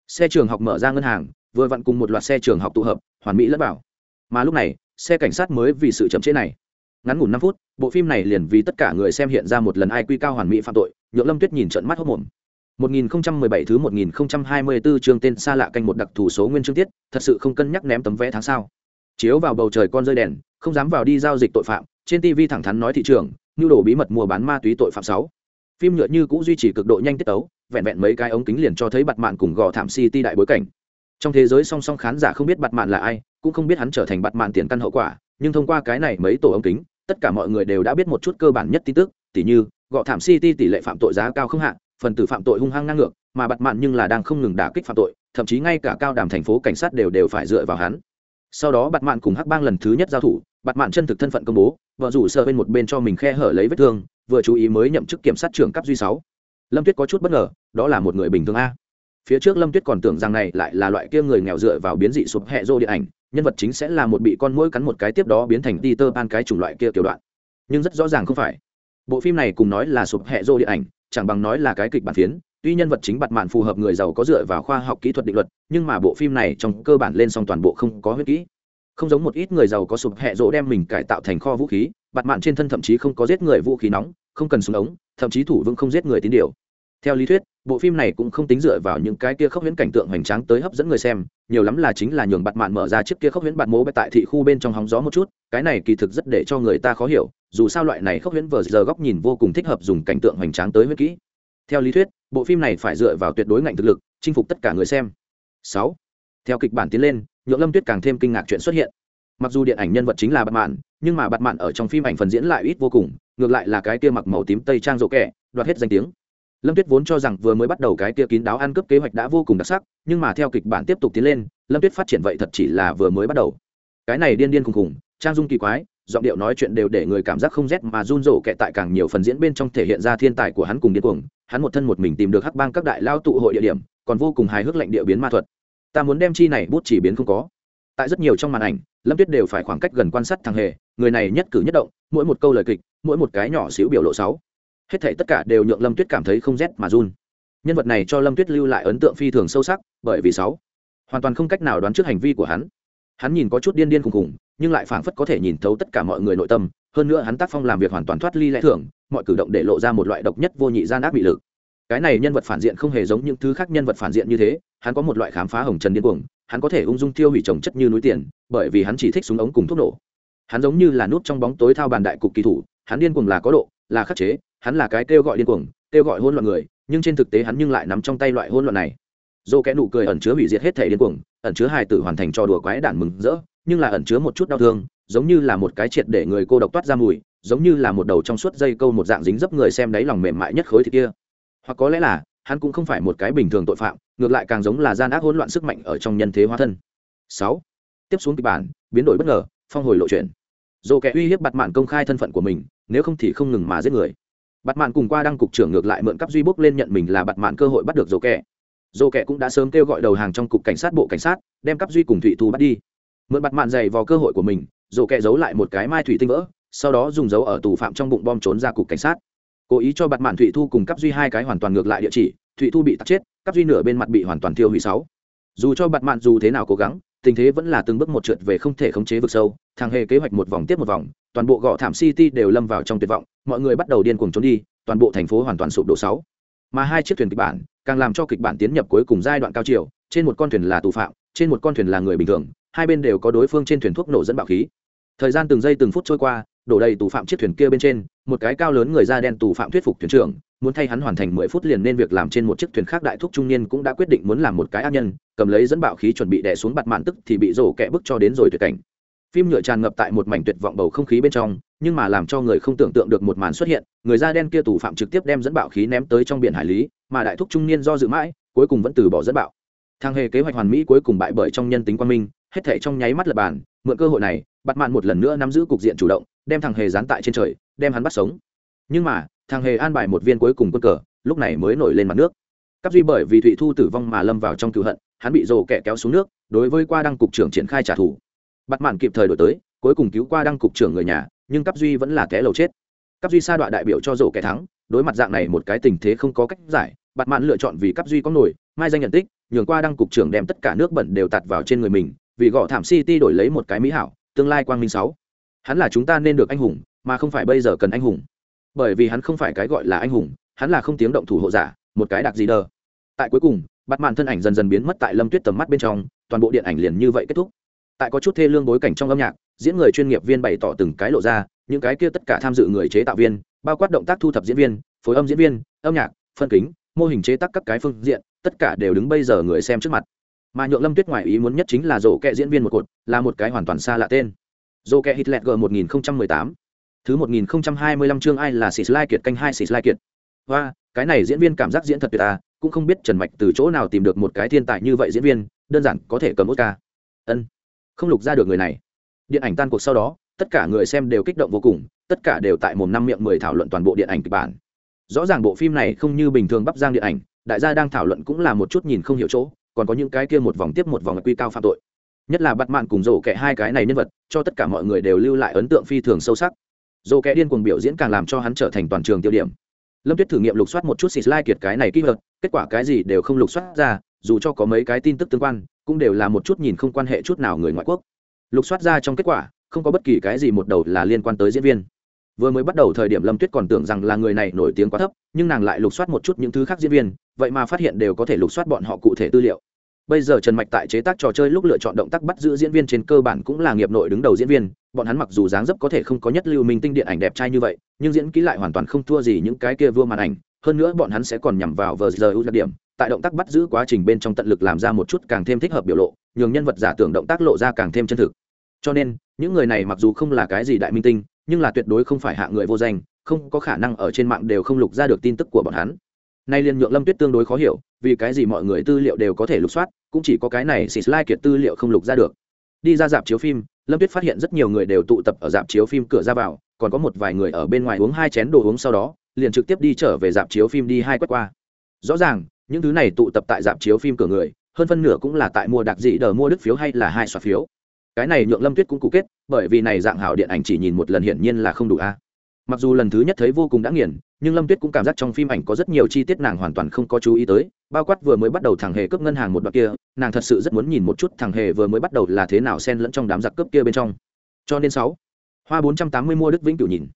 Xe trường học mở ra ngân hàng, vừa vặn cùng một loạt xe trường học tụ hợp, hoàn mỹ lẫn bảo mà lúc này, xe cảnh sát mới vì sự chậm chế này ngắn ngủn năm phút bộ phim này liền vì tất cả người xem hiện ra một lần ai quy cao hoàn mỹ phạm tội nhượng lâm tuyết nhìn trận mắt hốc mồm 1017 thứ 1024 chương tên xa lạ canh một đặc thù số nguyên chương tiết, thật sự không cân nhắc ném tấm vé tháng sao? Chiếu vào bầu trời con rơi đèn, không dám vào đi giao dịch tội phạm, trên TV thẳng thắn nói thị trường, nhu đồ bí mật mua bán ma túy tội phạm 6. Phim nhựa như cũ duy trì cực độ nhanh tiết tấu, vẹn vẹn mấy cái ống kính liền cho thấy bạt mạn cùng gò thảm city đại bối cảnh. Trong thế giới song song khán giả không biết bạt mạn là ai, cũng không biết hắn trở thành bạt mạn tiền căn hậu quả, nhưng thông qua cái này mấy tổ ống kính, tất cả mọi người đều đã biết một chút cơ bản nhất tin tức, tỉ như, gò thảm city tỷ lệ phạm tội giá cao không hạn, phần tử phạm tội hung hăng ngang ngược mà bặt mạn nhưng là đang không ngừng đả kích phạm tội thậm chí ngay cả cao đàm thành phố cảnh sát đều đều phải dựa vào hắn. Sau đó bặt mạn cùng hắc bang lần thứ nhất giao thủ bặt mạn chân thực thân phận công bố vợ rủ sợ bên một bên cho mình khe hở lấy vết thương vừa chú ý mới nhậm chức kiểm sát trưởng cấp duy sáu. Lâm tuyết có chút bất ngờ đó là một người bình thường a. Phía trước lâm tuyết còn tưởng rằng này lại là loại kia người nghèo dựa vào biến dị sụp hẹ rô điện ảnh nhân vật chính sẽ là một bị con mũi cắn một cái tiếp đó biến thành ti tơ ban cái chủng loại kia kiểu đoạn. Nhưng rất rõ ràng không phải. Bộ phim này cùng nói là sụp hẹ rô điện ảnh, chẳng bằng nói là cái kịch bản phiến. Tuy nhân vật chính bặt mạn phù hợp người giàu có dựa vào khoa học kỹ thuật định luật, nhưng mà bộ phim này trong cơ bản lên xong toàn bộ không có huyết kỹ. Không giống một ít người giàu có sụp hẹ rỗ đem mình cải tạo thành kho vũ khí bặt mạn trên thân thậm chí không có giết người vũ khí nóng, không cần súng ống, thậm chí thủ vững không giết người tín điều. Theo lý thuyết bộ phim này cũng không tính dựa vào những cái kia khốc huyễn cảnh tượng hoành tráng tới hấp dẫn người xem, nhiều lắm là chính là nhường bặt mạn mở ra chiếc kia khốc huyễn bạt mố tại thị khu bên trong hóng gió một chút, cái này kỳ thực rất để cho người ta khó hiểu, dù sao loại này khốc huyễn vờ giờ góc nhìn vô cùng thích hợp dùng cảnh tượng hoành tráng tới huyết kỹ. Theo lý thuyết, bộ phim này phải dựa vào tuyệt đối ngạnh thực lực, chinh phục tất cả người xem. Sáu, theo kịch bản tiến lên, nhượng lâm tuyết càng thêm kinh ngạc chuyện xuất hiện. Mặc dù điện ảnh nhân vật chính là bạt mạn, nhưng mà bạt mạn ở trong phim ảnh phần diễn lại ít vô cùng, ngược lại là cái kia mặc màu tím tây trang rộ kẻ, đoạt hết danh tiếng lâm tuyết vốn cho rằng vừa mới bắt đầu cái kia kín đáo ăn cướp kế hoạch đã vô cùng đặc sắc, nhưng mà theo kịch bản tiếp tục tiến lên, lâm tuyết phát triển vậy thật chỉ là vừa mới bắt đầu. Cái này điên điên khùng khùng, trang dung kỳ quái, giọng điệu nói chuyện đều để người cảm giác không rét mà run rổ kẹt tại càng nhiều phần diễn bên trong thể hiện ra thiên tài của hắn cùng điên cuồng, hắn một thân một mình tìm được hắc bang các đại lao tụ hội địa điểm, còn vô cùng hài hước lệnh địa biến ma thuật. Ta muốn đem chi này bút chỉ biến không có. Tại rất nhiều trong màn ảnh, lâm tuyết đều phải khoảng cách gần quan sát thằng hề, người này nhất cử nhất động, mỗi một câu lời kịch, mỗi một cái nhỏ xíu biểu lộ sáu hết thể tất cả đều nhượng lâm tuyết cảm thấy không rét mà run. Nhân vật này cho lâm tuyết lưu lại ấn tượng phi thường sâu sắc, bởi vì sáu, hoàn toàn không cách nào đoán trước hành vi của hắn. Hắn nhìn có chút điên điên khùng khùng, nhưng lại phảng phất có thể nhìn thấu tất cả mọi người nội tâm, hơn nữa hắn tác phong làm việc hoàn toàn thoát ly lẽ thường, mọi cử động để lộ ra một loại độc nhất vô nhị gian ác bị lực. Cái này nhân vật phản diện không hề giống những thứ khác nhân vật phản diện như thế, hắn có một loại khám phá hồng trần điên cuồng, hắn có thể ung dung tiêu hủy trồng chất như núi tiền, bởi vì hắn chỉ thích súng ống cùng thuốc nổ. Hắn giống như là nút trong bóng tối thao bàn đại cục kỳ thủ, hắn điên cuồng là có độ là khắc chế, hắn là cái kêu gọi điên cuồng, kêu gọi hôn loạn người, nhưng trên thực tế hắn nhưng lại nắm trong tay loại hôn loạn này. Dô kẽ nụ cười ẩn chứa hủy diệt hết thể điên cuồng, ẩn chứa hài tử hoàn thành trò đùa quái đản mừng rỡ, nhưng là ẩn chứa một chút đau thương, giống như là một cái triệt để người cô độc toát ra mùi, giống như là một đầu trong suốt dây câu một dạng dính dấp người xem đáy lòng mềm mại nhất khối thì kia. Hoặc có lẽ là, hắn cũng không phải một cái bình thường tội phạm, ngược lại càng giống là gian ác hỗn loạn sức mạnh ở trong nhân thế hóa thân. Sáu. Tiếp xuống kịch bản, biến đổi bất ngờ, phong hồi lộ chuyển dồ kẻ uy hiếp bặt mạn công khai thân phận của mình nếu không thì không ngừng mà giết người. Bặt mạn cùng qua đăng cục trưởng ngược lại mượn cắp duy bốc lên nhận mình là bặt mạn cơ hội bắt được dồ kẻ. Dồ kẻ cũng đã sớm kêu gọi đầu hàng trong cục cảnh sát bộ cảnh sát, đem cắp duy cùng thụy thu bắt đi. Mượn bặt mạn dày vào cơ hội của mình dồ kẻ giấu lại một cái mai thủy tinh vỡ, sau đó dùng dấu ở tù phạm trong bụng bom trốn ra cục cảnh sát. Cố ý cho bặt mạn thụy thu cùng cắp duy hai cái hoàn toàn ngược lại địa chỉ, thụy thu bị tắt chết, cắp duy nửa bên mặt bị hoàn toàn thiêu hủy sáu. Dù cho bặt mạn dù thế nào cố gắng, tình thế vẫn là từng bước một trượt về không thể khống chế vực sâu, thằng hề kế hoạch một vòng tiếp một vòng toàn bộ gò thảm city đều lâm vào trong tuyệt vọng, mọi người bắt đầu điên cuồng trốn đi, toàn bộ thành phố hoàn toàn sụp đổ sáu. Mà hai chiếc thuyền kịch bản càng làm cho kịch bản tiến nhập cuối cùng giai đoạn cao chiều, trên một con thuyền là tù phạm, trên một con thuyền là người bình thường, hai bên đều có đối phương trên thuyền thuốc nổ dẫn bạo khí. Thời gian từng giây từng phút trôi qua, đổ đầy tù phạm chiếc thuyền kia bên trên, một cái cao lớn người da đen tù phạm thuyết phục thuyền trưởng, muốn thay hắn hoàn thành mười phút liền nên việc làm trên một chiếc thuyền khác đại thúc trung niên cũng đã quyết định muốn làm một cái ác nhân, cầm lấy dẫn bạo khí chuẩn bị đè xuống bặt mạn tức thì bị rổ kẹ bức cho đến rồi tuyệt cảnh phim nhựa tràn ngập tại một mảnh tuyệt vọng bầu không khí bên trong, nhưng mà làm cho người không tưởng tượng được một màn xuất hiện, người da đen kia tù phạm trực tiếp đem dẫn bạo khí ném tới trong biển hải lý, mà đại thúc trung niên do dự mãi, cuối cùng vẫn từ bỏ dẫn bạo. Thang hề kế hoạch hoàn mỹ cuối cùng bại bởi trong nhân tính quan minh, hết thể trong nháy mắt lập bàn, mượn cơ hội này, bắt mạn một lần nữa nắm giữ cục diện chủ động, đem thằng hề dán tại trên trời, đem hắn bắt sống. Nhưng mà, thằng hề an bài một viên cuối cùng quân cờ, lúc này mới nổi lên mặt nước. Cắp duy bởi vì thụy thu tử vong mà lâm vào trong cựu hận, hắn bị rồ kẻ kéo xuống nước, đối với qua đăng cục trưởng triển khai trả thù bắt mạn kịp thời đổi tới, cuối cùng cứu qua đăng cục trưởng người nhà, nhưng cấp duy vẫn là té lầu chết. Cấp duy sa đoạn đại biểu cho rổ kẻ thắng, đối mặt dạng này một cái tình thế không có cách giải, bạt mạn lựa chọn vì cấp duy có nổi, mai danh nhận tích, nhường qua đăng cục trưởng đem tất cả nước bẩn đều tạt vào trên người mình, vì gõ thảm city đổi lấy một cái mỹ hảo, tương lai quang minh sáu. Hắn là chúng ta nên được anh hùng, mà không phải bây giờ cần anh hùng. Bởi vì hắn không phải cái gọi là anh hùng, hắn là không tiếng động thủ hộ giả, một cái đặc gì đờ. Tại cuối cùng bắt mạn thân ảnh dần dần biến mất tại lâm tuyết tầm mắt bên trong, toàn bộ điện ảnh liền như vậy kết thúc tại có chút thê lương bối cảnh trong âm nhạc, diễn người chuyên nghiệp viên bày tỏ từng cái lộ ra, những cái kia tất cả tham dự người chế tạo viên, bao quát động tác thu thập diễn viên, phối âm diễn viên, âm nhạc, phân kính, mô hình chế tác các cái phương diện, tất cả đều đứng bây giờ người xem trước mặt. Mà nhượng lâm tuyết ngoại ý muốn nhất chính là rổ kẹ diễn viên một cột, là một cái hoàn toàn xa lạ tên. Rổ kẹ hitler g 1018 thứ 1025 chương ai là sĩ lai kiệt canh hai sĩ lai kiệt. Và cái này diễn viên cảm giác diễn thật tuyệt à cũng không biết trần mạch từ chỗ nào tìm được một cái thiên tài như vậy diễn viên, đơn giản có thể cầm oscar. Ân không lục ra được người này. Điện ảnh tan cuộc sau đó, tất cả người xem đều kích động vô cùng, tất cả đều tại mồm năm miệng mười thảo luận toàn bộ điện ảnh kịch bản. Rõ ràng bộ phim này không như bình thường bắp giang điện ảnh, đại gia đang thảo luận cũng là một chút nhìn không hiểu chỗ, còn có những cái kia một vòng tiếp một vòng quy cao phạm tội. Nhất là bắt mạn cùng rổ kẻ hai cái này nhân vật, cho tất cả mọi người đều lưu lại ấn tượng phi thường sâu sắc. Rổ kẻ điên cuồng biểu diễn càng làm cho hắn trở thành toàn trường tiêu điểm. Lâm tuyết thử nghiệm lục soát một chút xịt lai kiệt cái này kỹ thuật, kết quả cái gì đều không lục soát ra dù cho có mấy cái tin tức tương quan, cũng đều là một chút nhìn không quan hệ chút nào người ngoại quốc. Lục soát ra trong kết quả, không có bất kỳ cái gì một đầu là liên quan tới diễn viên. Vừa mới bắt đầu thời điểm lâm tuyết còn tưởng rằng là người này nổi tiếng quá thấp, nhưng nàng lại lục soát một chút những thứ khác diễn viên, vậy mà phát hiện đều có thể lục soát bọn họ cụ thể tư liệu. Bây giờ trần mạch tại chế tác trò chơi lúc lựa chọn động tác bắt giữ diễn viên trên cơ bản cũng là nghiệp nội đứng đầu diễn viên, bọn hắn mặc dù dáng dấp có thể không có nhất lưu minh tinh điện ảnh đẹp trai như vậy, nhưng diễn kỹ lại hoàn toàn không thua gì những cái kia vua màn ảnh, hơn nữa bọn hắn sẽ còn nhằm vào vờ giờ ưu đặc điểm tại động tác bắt giữ quá trình bên trong tận lực làm ra một chút càng thêm thích hợp biểu lộ, nhường nhân vật giả tưởng động tác lộ ra càng thêm chân thực. Cho nên, những người này mặc dù không là cái gì đại minh tinh, nhưng là tuyệt đối không phải hạ người vô danh, không có khả năng ở trên mạng đều không lục ra được tin tức của bọn hắn. Nay liên nhượng lâm tuyết tương đối khó hiểu, vì cái gì mọi người tư liệu đều có thể lục soát, cũng chỉ có cái này xịt lai kiệt tư liệu không lục ra được. Đi ra dạp chiếu phim, lâm tuyết phát hiện rất nhiều người đều tụ tập ở dạp chiếu phim cửa ra vào, còn có một vài người ở bên ngoài uống hai chén đồ uống sau đó, liền trực tiếp đi trở về dạp chiếu phim đi hai quét qua. Rõ ràng những thứ này tụ tập tại dạp chiếu phim cửa người, hơn phân nửa cũng là tại mua đặc dị đờ, mua đức phiếu hay là hai xoạt phiếu. Cái này nhượng lâm tuyết cũng cụ kết, bởi vì này dạng hảo điện ảnh chỉ nhìn một lần hiển nhiên là không đủ a. Mặc dù lần thứ nhất thấy vô cùng đã nghiền, nhưng lâm tuyết cũng cảm giác trong phim ảnh có rất nhiều chi tiết nàng hoàn toàn không có chú ý tới, bao quát vừa mới bắt đầu thằng hề cướp ngân hàng một đoạn kia, nàng thật sự rất muốn nhìn một chút thằng hề vừa mới bắt đầu là thế nào xen lẫn trong đám giặc cướp kia bên trong. Cho nên sáu, hoa bốn trăm tám mươi mua đức vĩnh cửu nhìn.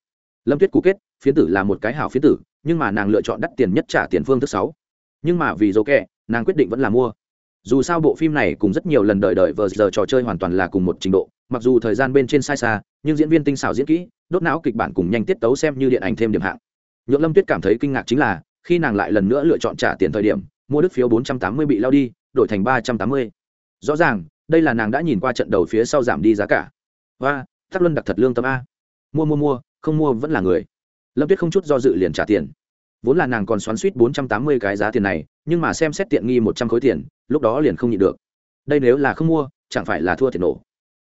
Lâm tuyết cũ kết, phiến tử là một cái hảo phiến tử, nhưng mà nàng lựa chọn đắt tiền nhất trả tiền phương thứ sáu nhưng mà vì dấu kẹ, nàng quyết định vẫn là mua. Dù sao bộ phim này cùng rất nhiều lần đợi đợi vờ giờ trò chơi hoàn toàn là cùng một trình độ, mặc dù thời gian bên trên sai xa, nhưng diễn viên tinh xảo diễn kỹ, đốt não kịch bản cùng nhanh tiết tấu xem như điện ảnh thêm điểm hạng. Nhượng lâm tuyết cảm thấy kinh ngạc chính là, khi nàng lại lần nữa lựa chọn trả tiền thời điểm, mua đức phiếu 480 bị lao đi, đổi thành 380. rõ ràng, đây là nàng đã nhìn qua trận đầu phía sau giảm đi giá cả. Và thắc luân đặc thật lương tâm a. Mua mua mua, không mua vẫn là người. Lâm tuyết không chút do dự liền trả tiền vốn là nàng còn xoắn suýt 480 cái giá tiền này, nhưng mà xem xét tiện nghi một trăm khối tiền, lúc đó liền không nhịn được. Đây nếu là không mua, chẳng phải là thua tiền nổ.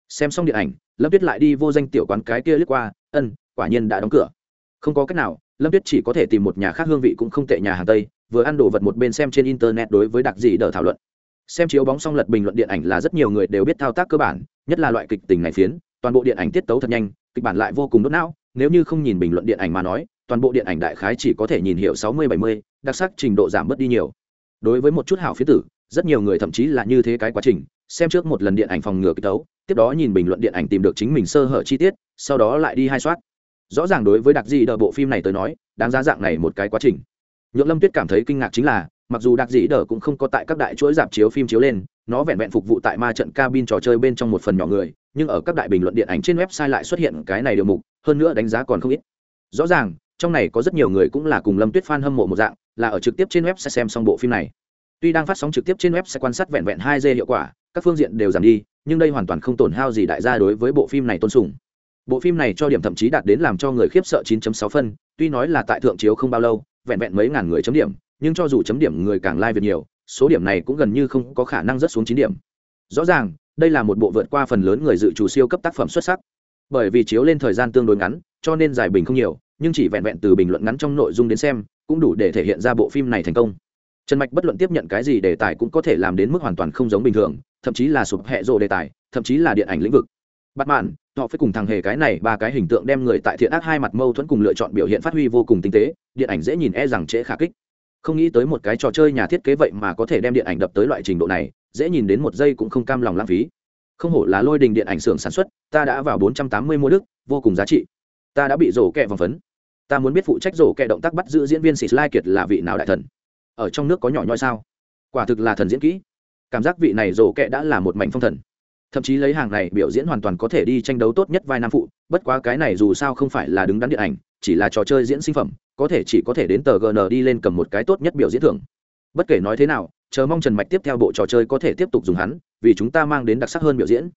Xem xong điện ảnh, lâm tuyết lại đi vô danh tiểu quán cái kia lướt qua, ân, quả nhiên đã đóng cửa. Không có cách nào, lâm tuyết chỉ có thể tìm một nhà khác hương vị cũng không tệ nhà hàng tây, vừa ăn đồ vật một bên xem trên internet đối với đặc dị đỡ thảo luận. Xem chiếu bóng xong lật bình luận điện ảnh là rất nhiều người đều biết thao tác cơ bản, nhất là loại kịch tình này phiến, toàn bộ điện ảnh tiết tấu thật nhanh, kịch bản lại vô cùng đốt não, nếu như không nhìn bình luận điện ảnh mà nói toàn bộ điện ảnh đại khái chỉ có thể nhìn hiểu sáu mươi, bảy mươi, đặc sắc trình độ giảm bớt đi nhiều. Đối với một chút hảo phía tử, rất nhiều người thậm chí là như thế cái quá trình, xem trước một lần điện ảnh phòng ngừa kỹ tấu tiếp đó nhìn bình luận điện ảnh tìm được chính mình sơ hở chi tiết, sau đó lại đi hai soát. Rõ ràng đối với đặc dị đờ bộ phim này tới nói, đáng giá dạng này một cái quá trình. Nhượng lâm tuyết cảm thấy kinh ngạc chính là, mặc dù đặc dị đờ cũng không có tại các đại chuỗi dạp chiếu phim chiếu lên, nó vẹn vẹn phục vụ tại ma trận cabin trò chơi bên trong một phần nhỏ người, nhưng ở các đại bình luận điện ảnh trên website lại xuất hiện cái này điều mục, hơn nữa đánh giá còn không ít. Rõ ràng trong này có rất nhiều người cũng là cùng lâm tuyết fan hâm mộ một dạng, là ở trực tiếp trên web sẽ xem xong bộ phim này. Tuy đang phát sóng trực tiếp trên web sẽ quan sát vẹn vẹn hai d hiệu quả, các phương diện đều giảm đi, nhưng đây hoàn toàn không tổn hao gì đại gia đối với bộ phim này tôn sùng. Bộ phim này cho điểm thậm chí đạt đến làm cho người khiếp sợ 9.6 phân, tuy nói là tại thượng chiếu không bao lâu, vẹn vẹn mấy ngàn người chấm điểm, nhưng cho dù chấm điểm người càng like việc nhiều, số điểm này cũng gần như không có khả năng rớt xuống chín điểm. Rõ ràng, đây là một bộ vượt qua phần lớn người dự trù siêu cấp tác phẩm xuất sắc. Bởi vì chiếu lên thời gian tương đối ngắn, cho nên giải bình không nhiều nhưng chỉ vẹn vẹn từ bình luận ngắn trong nội dung đến xem, cũng đủ để thể hiện ra bộ phim này thành công. Trần mạch bất luận tiếp nhận cái gì đề tài cũng có thể làm đến mức hoàn toàn không giống bình thường, thậm chí là sụp hẹ rộ đề tài, thậm chí là điện ảnh lĩnh vực. Bắt mạn, họ phải cùng thằng hề cái này ba cái hình tượng đem người tại thiện ác hai mặt mâu thuẫn cùng lựa chọn biểu hiện phát huy vô cùng tinh tế, điện ảnh dễ nhìn e rằng trễ khả kích. Không nghĩ tới một cái trò chơi nhà thiết kế vậy mà có thể đem điện ảnh đập tới loại trình độ này, dễ nhìn đến một giây cũng không cam lòng lãng phí. Không hổ là lôi đình điện ảnh xưởng sản xuất, ta đã vào bốn trăm tám mươi mua đức, vô cùng giá trị. Ta đã bị rổ kẹ vòng phấn ta muốn biết phụ trách rổ kẻ động tác bắt giữ diễn viên sĩ lai kiệt là vị nào đại thần? Ở trong nước có nhỏ nhoi sao? Quả thực là thần diễn kỹ. Cảm giác vị này rổ kẻ đã là một mảnh phong thần. Thậm chí lấy hàng này biểu diễn hoàn toàn có thể đi tranh đấu tốt nhất vai nam phụ, bất quá cái này dù sao không phải là đứng đắn điện ảnh, chỉ là trò chơi diễn sinh phẩm, có thể chỉ có thể đến tờ gn đi lên cầm một cái tốt nhất biểu diễn thưởng. Bất kể nói thế nào, chờ mong trần mạch tiếp theo bộ trò chơi có thể tiếp tục dùng hắn, vì chúng ta mang đến đặc sắc hơn biểu diễn.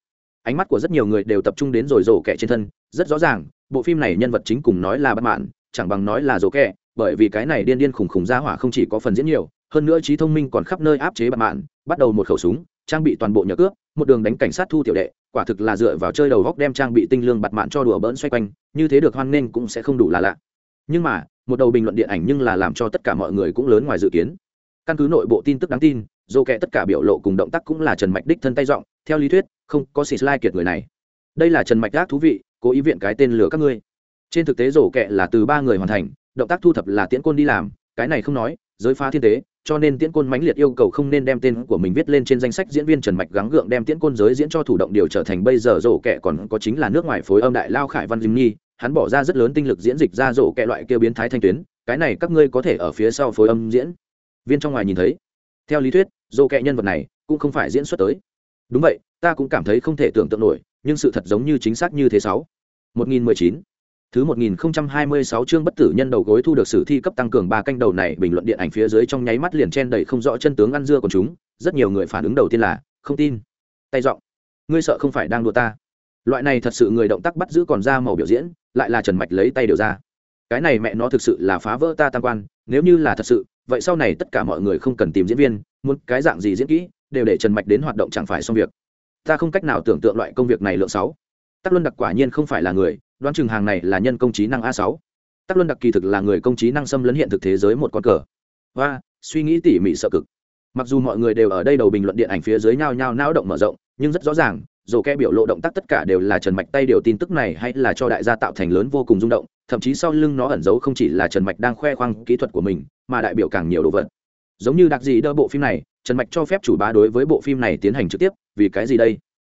Ánh mắt của rất nhiều người đều tập trung đến rồi rổ kẻ trên thân, rất rõ ràng, bộ phim này nhân vật chính cùng nói là bất mãn chẳng bằng nói là rổ kẹ, bởi vì cái này điên điên khủng khủng ra hỏa không chỉ có phần diễn nhiều, hơn nữa trí thông minh còn khắp nơi áp chế bạn mãn bắt đầu một khẩu súng, trang bị toàn bộ nhờ cướp, một đường đánh cảnh sát thu tiểu đệ, quả thực là dựa vào chơi đầu góc đem trang bị tinh lương bặt mạn cho đùa bỡn xoay quanh, như thế được hoan nghênh cũng sẽ không đủ là lạ. Nhưng mà, một đầu bình luận điện ảnh nhưng là làm cho tất cả mọi người cũng lớn ngoài dự kiến. Căn cứ nội bộ tin tức đáng tin dô kệ tất cả biểu lộ cùng động tác cũng là trần mạch đích thân tay giọng, theo lý thuyết, không có xì slide kiệt người này. Đây là trần mạch gác thú vị, cố ý viện cái tên lửa các ngươi trên thực tế rổ kẹ là từ ba người hoàn thành, động tác thu thập là tiễn côn đi làm, cái này không nói, giới phá thiên tế, cho nên tiễn côn mãnh liệt yêu cầu không nên đem tên của mình viết lên trên danh sách diễn viên trần mạch gắng gượng đem tiễn côn giới diễn cho thủ động điều trở thành bây giờ rổ kẹ còn có chính là nước ngoài phối âm đại lao khải văn dinh nhi, hắn bỏ ra rất lớn tinh lực diễn dịch ra rổ kẹ loại kêu biến thái thanh tuyến, cái này các ngươi có thể ở phía sau phối âm diễn. Viên trong ngoài nhìn thấy, theo lý thuyết, rổ kẹ nhân vật này cũng không phải diễn xuất tới. Đúng vậy, ta cũng cảm thấy không thể tưởng tượng nổi, nhưng sự thật giống như chính xác như thế sáu. 1019 Thứ 1026 chương bất tử nhân đầu gối thu được sử thi cấp tăng cường ba canh đầu này bình luận điện ảnh phía dưới trong nháy mắt liền chen đầy không rõ chân tướng ăn dưa của chúng, rất nhiều người phản ứng đầu tiên là không tin. Tay giọng, ngươi sợ không phải đang đùa ta. Loại này thật sự người động tác bắt giữ còn ra màu biểu diễn, lại là Trần Mạch lấy tay điều ra. Cái này mẹ nó thực sự là phá vỡ ta tam quan, nếu như là thật sự, vậy sau này tất cả mọi người không cần tìm diễn viên, muốn cái dạng gì diễn kỹ, đều để Trần Mạch đến hoạt động chẳng phải xong việc. Ta không cách nào tưởng tượng loại công việc này lượng sáu. Tắc Luân đặc quả nhiên không phải là người, đoán chừng hàng này là nhân công trí năng a sáu. Tắc luân đặc kỳ thực là người công trí năng xâm lấn hiện thực thế giới một con cờ. Và suy nghĩ tỉ mỉ sợ cực. Mặc dù mọi người đều ở đây đầu bình luận điện ảnh phía dưới nhau nhau não động mở rộng, nhưng rất rõ ràng, dù kẽ biểu lộ động tác tất cả đều là trần mạch tay điều tin tức này hay là cho đại gia tạo thành lớn vô cùng rung động, thậm chí sau lưng nó ẩn giấu không chỉ là trần mạch đang khoe khoang kỹ thuật của mình, mà đại biểu càng nhiều đồ vật. Giống như đặc gì đỡ bộ phim này, trần mạch cho phép chủ bá đối với bộ phim này tiến hành trực tiếp, vì cái gì đây?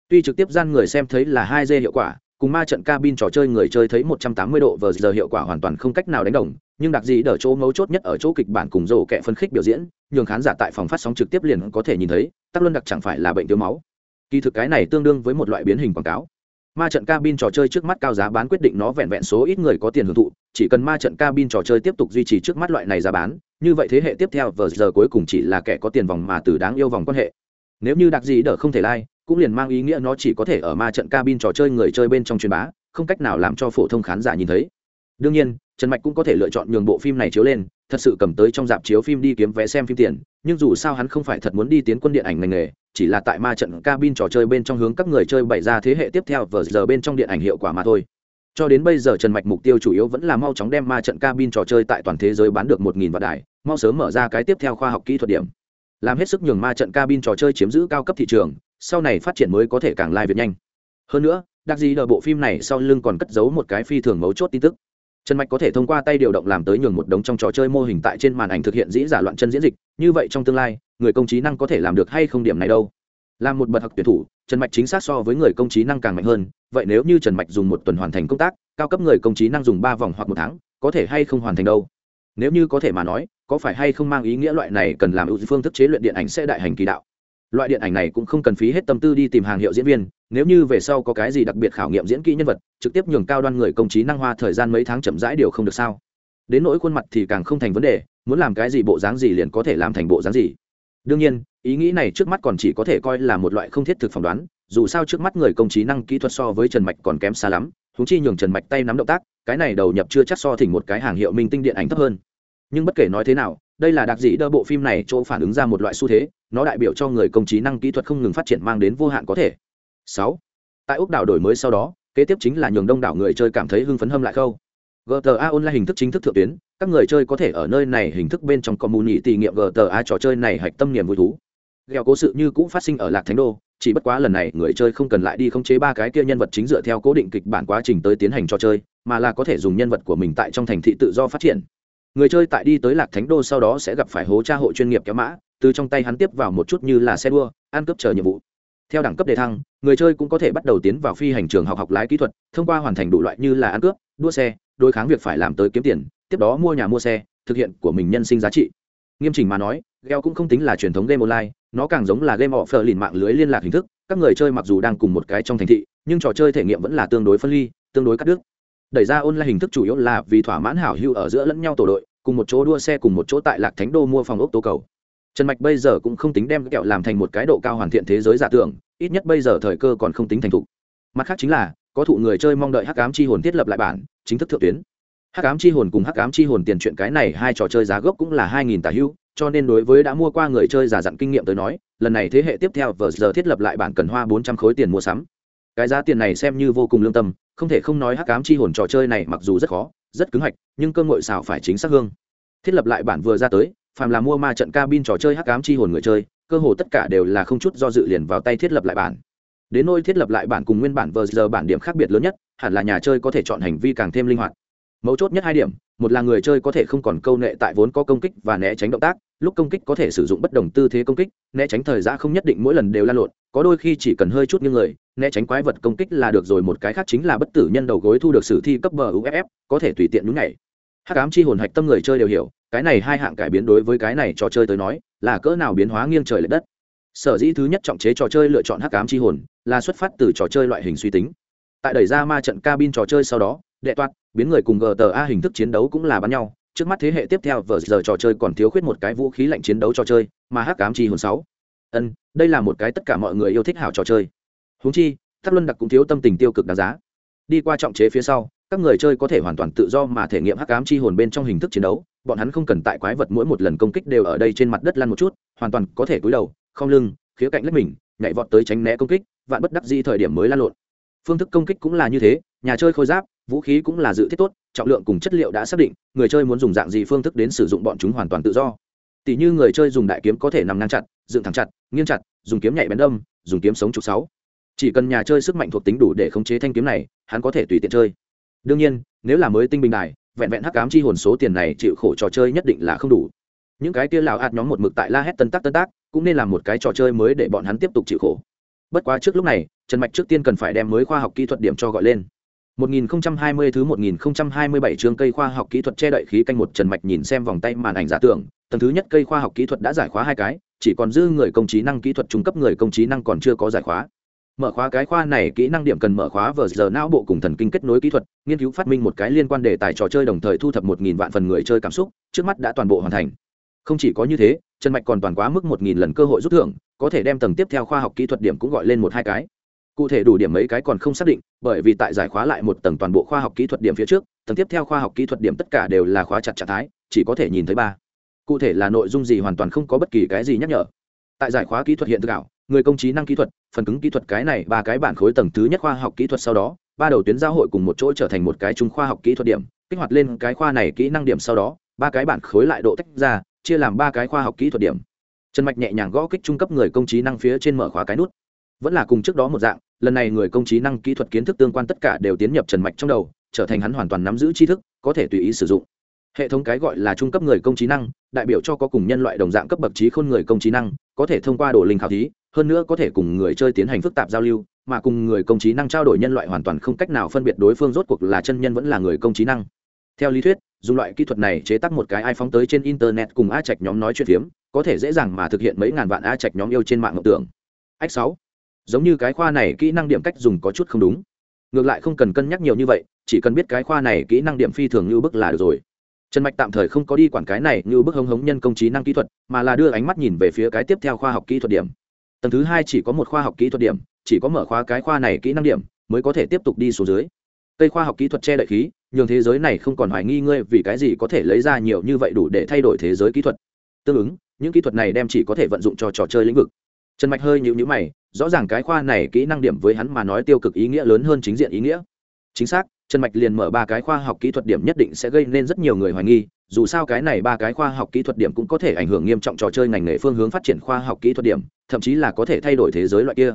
Tuy trực tiếp gian người xem thấy là hai d hiệu quả cùng ma trận cabin trò chơi người chơi thấy 180 độ vờ giờ hiệu quả hoàn toàn không cách nào đánh đồng nhưng đặc gì đỡ chỗ ngấu chốt nhất ở chỗ kịch bản cùng rổ kẹ phân khích biểu diễn nhường khán giả tại phòng phát sóng trực tiếp liền có thể nhìn thấy tắc luân đặc chẳng phải là bệnh thiếu máu. Kỳ thực cái này tương đương với một loại biến hình quảng cáo. Ma trận cabin trò chơi trước mắt cao giá bán quyết định nó vẹn vẹn số ít người có tiền hưởng thụ chỉ cần ma trận cabin trò chơi tiếp tục duy trì trước mắt loại này giá bán như vậy thế hệ tiếp theo vờ giờ cuối cùng chỉ là kẻ có tiền vòng mà từ đáng yêu vòng quan hệ. Nếu như đặc gì đỡ không thể lai、like, cũng liền mang ý nghĩa nó chỉ có thể ở ma trận cabin trò chơi người chơi bên trong truyền bá, không cách nào làm cho phổ thông khán giả nhìn thấy. Đương nhiên, trần mạch cũng có thể lựa chọn nhường bộ phim này chiếu lên, thật sự cầm tới trong dạp chiếu phim đi kiếm vé xem phim tiền, nhưng dù sao hắn không phải thật muốn đi tiến quân điện ảnh ngành nghề, chỉ là tại ma trận cabin trò chơi bên trong hướng các người chơi bày ra thế hệ tiếp theo vờ giờ bên trong điện ảnh hiệu quả mà thôi. Cho đến bây giờ trần mạch mục tiêu chủ yếu vẫn là mau chóng đem ma trận cabin trò chơi tại toàn thế giới bán được một nghìn vạn đài, mau sớm mở ra cái tiếp theo khoa học kỹ thuật điểm. Làm hết sức nhường ma trận cabin trò chơi chiếm giữ cao cấp thị trường sau này phát triển mới có thể càng lai việt nhanh. Hơn nữa, đặc gì đờ bộ phim này sau lưng còn cất giấu một cái phi thường mấu chốt tin tức. Trần mạch có thể thông qua tay điều động làm tới nhường một đống trong trò chơi mô hình tại trên màn ảnh thực hiện dĩ giả loạn chân diễn dịch, như vậy trong tương lai, người công trí năng có thể làm được hay không điểm này đâu. Làm một bậc học tuyển thủ, trần mạch chính xác so với người công trí năng càng mạnh hơn, vậy nếu như trần mạch dùng một tuần hoàn thành công tác, cao cấp người công trí năng dùng ba vòng hoặc một tháng, có thể hay không hoàn thành đâu? Nếu như có thể mà nói, có phải hay không mang ý nghĩa loại này cần làm ưu phương thức chế luyện điện ảnh sẽ đại hành kỳ đạo? Loại điện ảnh này cũng không cần phí hết tâm tư đi tìm hàng hiệu diễn viên, nếu như về sau có cái gì đặc biệt khảo nghiệm diễn kỹ nhân vật, trực tiếp nhường cao đoan người công trí năng hoa thời gian mấy tháng chậm rãi điều không được sao? Đến nỗi khuôn mặt thì càng không thành vấn đề, muốn làm cái gì bộ dáng gì liền có thể làm thành bộ dáng gì. Đương nhiên, ý nghĩ này trước mắt còn chỉ có thể coi là một loại không thiết thực phỏng đoán, dù sao trước mắt người công trí năng kỹ thuật so với trần mạch còn kém xa lắm húng chi nhường trần mạch tay nắm động tác, cái này đầu nhập chưa chắc so thỉnh một cái hàng hiệu minh tinh điện ảnh thấp hơn. Nhưng bất kể nói thế nào đây là đặc dĩ đỡ bộ phim này chỗ phản ứng ra một loại xu thế, nó đại biểu cho người công trí năng kỹ thuật không ngừng phát triển mang đến vô hạn có thể. Sáu, tại úc đảo đổi mới sau đó, kế tiếp chính là nhường đông đảo người chơi cảm thấy hưng phấn hâm lại khâu. Gta online hình thức chính thức thượng tuyến, các người chơi có thể ở nơi này hình thức bên trong có mù nhị tỉ nghiệm gta trò chơi này hạch tâm niềm vui thú. Gheo cố sự như cũ phát sinh ở lạc thánh đô, chỉ bất quá lần này người chơi không cần lại đi khống chế ba cái kia nhân vật chính dựa theo cố định kịch bản quá trình tới tiến hành trò chơi, mà là có thể dùng nhân vật của mình tại trong thành thị tự do phát triển người chơi tại đi tới lạc thánh đô sau đó sẽ gặp phải hố tra hội chuyên nghiệp kéo mã, từ trong tay hắn tiếp vào một chút như là xe đua, ăn cướp chờ nhiệm vụ. Theo đẳng cấp đề thăng, người chơi cũng có thể bắt đầu tiến vào phi hành trường học học lái kỹ thuật, thông qua hoàn thành đủ loại như là ăn cướp, đua xe, đối kháng việc phải làm tới kiếm tiền, tiếp đó mua nhà mua xe, thực hiện của mình nhân sinh giá trị. Nghiêm chỉnh mà nói gheo cũng không tính là truyền thống game online, nó càng giống là game offer lìn mạng lưới liên lạc hình thức, các người chơi mặc dù đang cùng một cái trong thành thị, nhưng trò chơi thể nghiệm vẫn là tương đối phân ly, tương đối cắt đứt đẩy ra online hình thức chủ yếu là vì thỏa mãn hảo hưu ở giữa lẫn nhau tổ đội, cùng một chỗ đua xe cùng một chỗ tại lạc thánh đô mua phòng ốc tố cầu. Trần mạch bây giờ cũng không tính đem kẹo làm thành một cái độ cao hoàn thiện thế giới giả tưởng, ít nhất bây giờ thời cơ còn không tính thành thục. Mặt khác chính là, có thụ người chơi mong đợi hắc ám chi hồn thiết lập lại bản, chính thức thượng tuyến. Hắc ám chi hồn cùng hắc ám chi hồn tiền chuyện cái này hai trò chơi giá gốc cũng là hai nghìn tà hưu cho nên đối với đã mua qua người chơi giả dặn kinh nghiệm tới nói, lần này thế hệ tiếp theo vờ giờ thiết lập lại bản cần hoa bốn trăm khối tiền mua sắm. Cái giá tiền này xem như vô cùng lương tâm không thể không nói hắc ám chi hồn trò chơi này mặc dù rất khó, rất cứng hạch, nhưng cơ ngội xào phải chính xác hương. Thiết lập lại bản vừa ra tới, phàm là mua ma trận cabin trò chơi hắc ám chi hồn người chơi, cơ hồ tất cả đều là không chút do dự liền vào tay thiết lập lại bản. Đến nôi thiết lập lại bản cùng nguyên bản vờ giờ bản điểm khác biệt lớn nhất, hẳn là nhà chơi có thể chọn hành vi càng thêm linh hoạt. Mấu chốt nhất hai điểm, một là người chơi có thể không còn câu nệ tại vốn có công kích và né tránh động tác lúc công kích có thể sử dụng bất đồng tư thế công kích, né tránh thời gian không nhất định mỗi lần đều lan lộn, có đôi khi chỉ cần hơi chút như người, né tránh quái vật công kích là được rồi, một cái khác chính là bất tử nhân đầu gối thu được sử thi cấp bờ uff có thể tùy tiện nhúng nhảy. Hắc ám chi hồn hạch tâm người chơi đều hiểu, cái này hai hạng cải biến đối với cái này trò chơi tới nói, là cỡ nào biến hóa nghiêng trời l ệ đất. Sở dĩ thứ nhất trọng chế trò chơi lựa chọn hắc ám chi hồn, là xuất phát từ trò chơi loại hình suy tính. Tại đẩy ra ma trận cabin trò chơi sau đó, đệ toát biến người cùng gta hình thức chiến đấu cũng là bắn nhau trước mắt thế hệ tiếp theo vờ giờ trò chơi còn thiếu khuyết một cái vũ khí lạnh chiến đấu trò chơi, mà hắc ám chi hồn sáu. Ân, đây là một cái tất cả mọi người yêu thích hảo trò chơi. Húng chi tháp luân đặc cũng thiếu tâm tình tiêu cực đáng giá. Đi qua trọng chế phía sau, các người chơi có thể hoàn toàn tự do mà thể nghiệm hắc ám chi hồn bên trong hình thức chiến đấu, bọn hắn không cần tại quái vật mỗi một lần công kích đều ở đây trên mặt đất lăn một chút, hoàn toàn có thể cúi đầu, không lưng, khía cạnh lách mình, nhảy vọt tới tránh né công kích, vạn bất đắc di thời điểm mới lan lộn. Phương thức công kích cũng là như thế, nhà chơi khôi giáp, vũ khí cũng là dự thiết tốt trọng lượng cùng chất liệu đã xác định, người chơi muốn dùng dạng gì phương thức đến sử dụng bọn chúng hoàn toàn tự do. Tỷ như người chơi dùng đại kiếm có thể nằm ngang chặt, dựng thẳng chặt, nghiêng chặt, dùng kiếm nhạy bén đâm, dùng kiếm sống trục sáu. Chỉ cần nhà chơi sức mạnh thuộc tính đủ để khống chế thanh kiếm này, hắn có thể tùy tiện chơi. Đương nhiên, nếu là mới tinh bình đài, vẹn vẹn hắc cám chi hồn số tiền này chịu khổ trò chơi nhất định là không đủ. Những cái kia lào ạt nhóm một mực tại la hét tân tác tân tác, cũng nên làm một cái trò chơi mới để bọn hắn tiếp tục chịu khổ. Bất quá trước lúc này, trần mạch trước tiên cần phải đem mới khoa học kỹ thuật điểm cho gọi lên. 1020 thứ 1027 chương cây khoa học kỹ thuật che đậy khí canh một Trần Mạch nhìn xem vòng tay màn ảnh giả tưởng, tầng thứ nhất cây khoa học kỹ thuật đã giải khóa hai cái chỉ còn dư người công trí năng kỹ thuật trung cấp người công trí năng còn chưa có giải khóa. Mở khóa cái khoa này kỹ năng điểm cần mở khóa vở giờ não bộ cùng thần kinh kết nối kỹ thuật nghiên cứu phát minh một cái liên quan đề tài trò chơi đồng thời thu thập một nghìn vạn phần người chơi cảm xúc trước mắt đã toàn bộ hoàn thành. Không chỉ có như thế trần mạch còn toàn quá mức một nghìn lần cơ hội rút thưởng có thể đem tầng tiếp theo khoa học kỹ thuật điểm cũng gọi lên một hai cái cụ thể đủ điểm mấy cái còn không xác định, bởi vì tại giải khóa lại một tầng toàn bộ khoa học kỹ thuật điểm phía trước, tầng tiếp theo khoa học kỹ thuật điểm tất cả đều là khóa chặt trạng thái, chỉ có thể nhìn thấy ba. Cụ thể là nội dung gì hoàn toàn không có bất kỳ cái gì nhắc nhở. Tại giải khóa kỹ thuật hiện thực ảo, người công trí năng kỹ thuật, phần cứng kỹ thuật cái này, ba cái bản khối tầng thứ nhất khoa học kỹ thuật sau đó, ba đầu tuyến giao hội cùng một chỗ trở thành một cái trung khoa học kỹ thuật điểm, kích hoạt lên cái khoa này kỹ năng điểm sau đó, ba cái bản khối lại độ tách ra, chia làm ba cái khoa học kỹ thuật điểm. Trần mạch nhẹ nhàng gõ kích trung cấp người công trí năng phía trên mở khóa cái nút. Vẫn là cùng trước đó một dạng lần này người công trí năng kỹ thuật kiến thức tương quan tất cả đều tiến nhập trần mạch trong đầu, trở thành hắn hoàn toàn nắm giữ tri thức, có thể tùy ý sử dụng. Hệ thống cái gọi là trung cấp người công trí năng, đại biểu cho có cùng nhân loại đồng dạng cấp bậc trí khôn người công trí năng, có thể thông qua đồ linh khảo thí, hơn nữa có thể cùng người chơi tiến hành phức tạp giao lưu, mà cùng người công trí năng trao đổi nhân loại hoàn toàn không cách nào phân biệt đối phương rốt cuộc là chân nhân vẫn là người công trí năng. Theo lý thuyết, dùng loại kỹ thuật này chế tác một cái ai phóng tới trên internet cùng a trạch nhóm nói chuyện phiếm, có thể dễ dàng mà thực hiện mấy ngàn vạn a trạch nhóm yêu trên mạng ngọc tưởng. Ách sáu giống như cái khoa này kỹ năng điểm cách dùng có chút không đúng. Ngược lại không cần cân nhắc nhiều như vậy, chỉ cần biết cái khoa này kỹ năng điểm phi thường như bức là được rồi. Trần mạch tạm thời không có đi quản cái này như bức hống hống nhân công trí năng kỹ thuật, mà là đưa ánh mắt nhìn về phía cái tiếp theo khoa học kỹ thuật điểm. Tầng thứ hai chỉ có một khoa học kỹ thuật điểm, chỉ có mở khóa cái khoa này kỹ năng điểm, mới có thể tiếp tục đi xuống dưới. Cây khoa học kỹ thuật che đậy khí, nhường thế giới này không còn hoài nghi ngươi vì cái gì có thể lấy ra nhiều như vậy đủ để thay đổi thế giới kỹ thuật. Tương ứng, những kỹ thuật này đem chỉ có thể vận dụng cho trò chơi lĩnh vực. Trần mạch hơi nhịu nhữ mày rõ ràng cái khoa này kỹ năng điểm với hắn mà nói tiêu cực ý nghĩa lớn hơn chính diện ý nghĩa. Chính xác, trần mạch liền mở ba cái khoa học kỹ thuật điểm nhất định sẽ gây nên rất nhiều người hoài nghi, dù sao cái này ba cái khoa học kỹ thuật điểm cũng có thể ảnh hưởng nghiêm trọng trò chơi ngành nghề phương hướng phát triển khoa học kỹ thuật điểm, thậm chí là có thể thay đổi thế giới loại kia.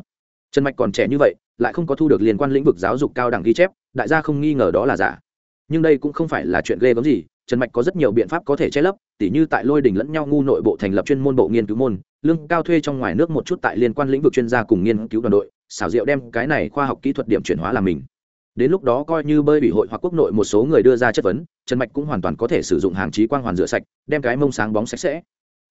Trần mạch còn trẻ như vậy, lại không có thu được liên quan lĩnh vực giáo dục cao đẳng ghi chép, đại gia không nghi ngờ đó là giả. Nhưng đây cũng không phải là chuyện ghê gớm gì trần mạch có rất nhiều biện pháp có thể che lấp, tỉ như tại lôi đình lẫn nhau ngu nội bộ thành lập chuyên môn bộ nghiên cứu môn, lương cao thuê trong ngoài nước một chút tại liên quan lĩnh vực chuyên gia cùng nghiên cứu đoàn đội, xảo diệu đem cái này khoa học kỹ thuật điểm chuyển hóa làm mình. Đến lúc đó coi như bơi bị hội hoặc quốc nội một số người đưa ra chất vấn, trần mạch cũng hoàn toàn có thể sử dụng hàng trí quang hoàn rửa sạch, đem cái mông sáng bóng sạch sẽ.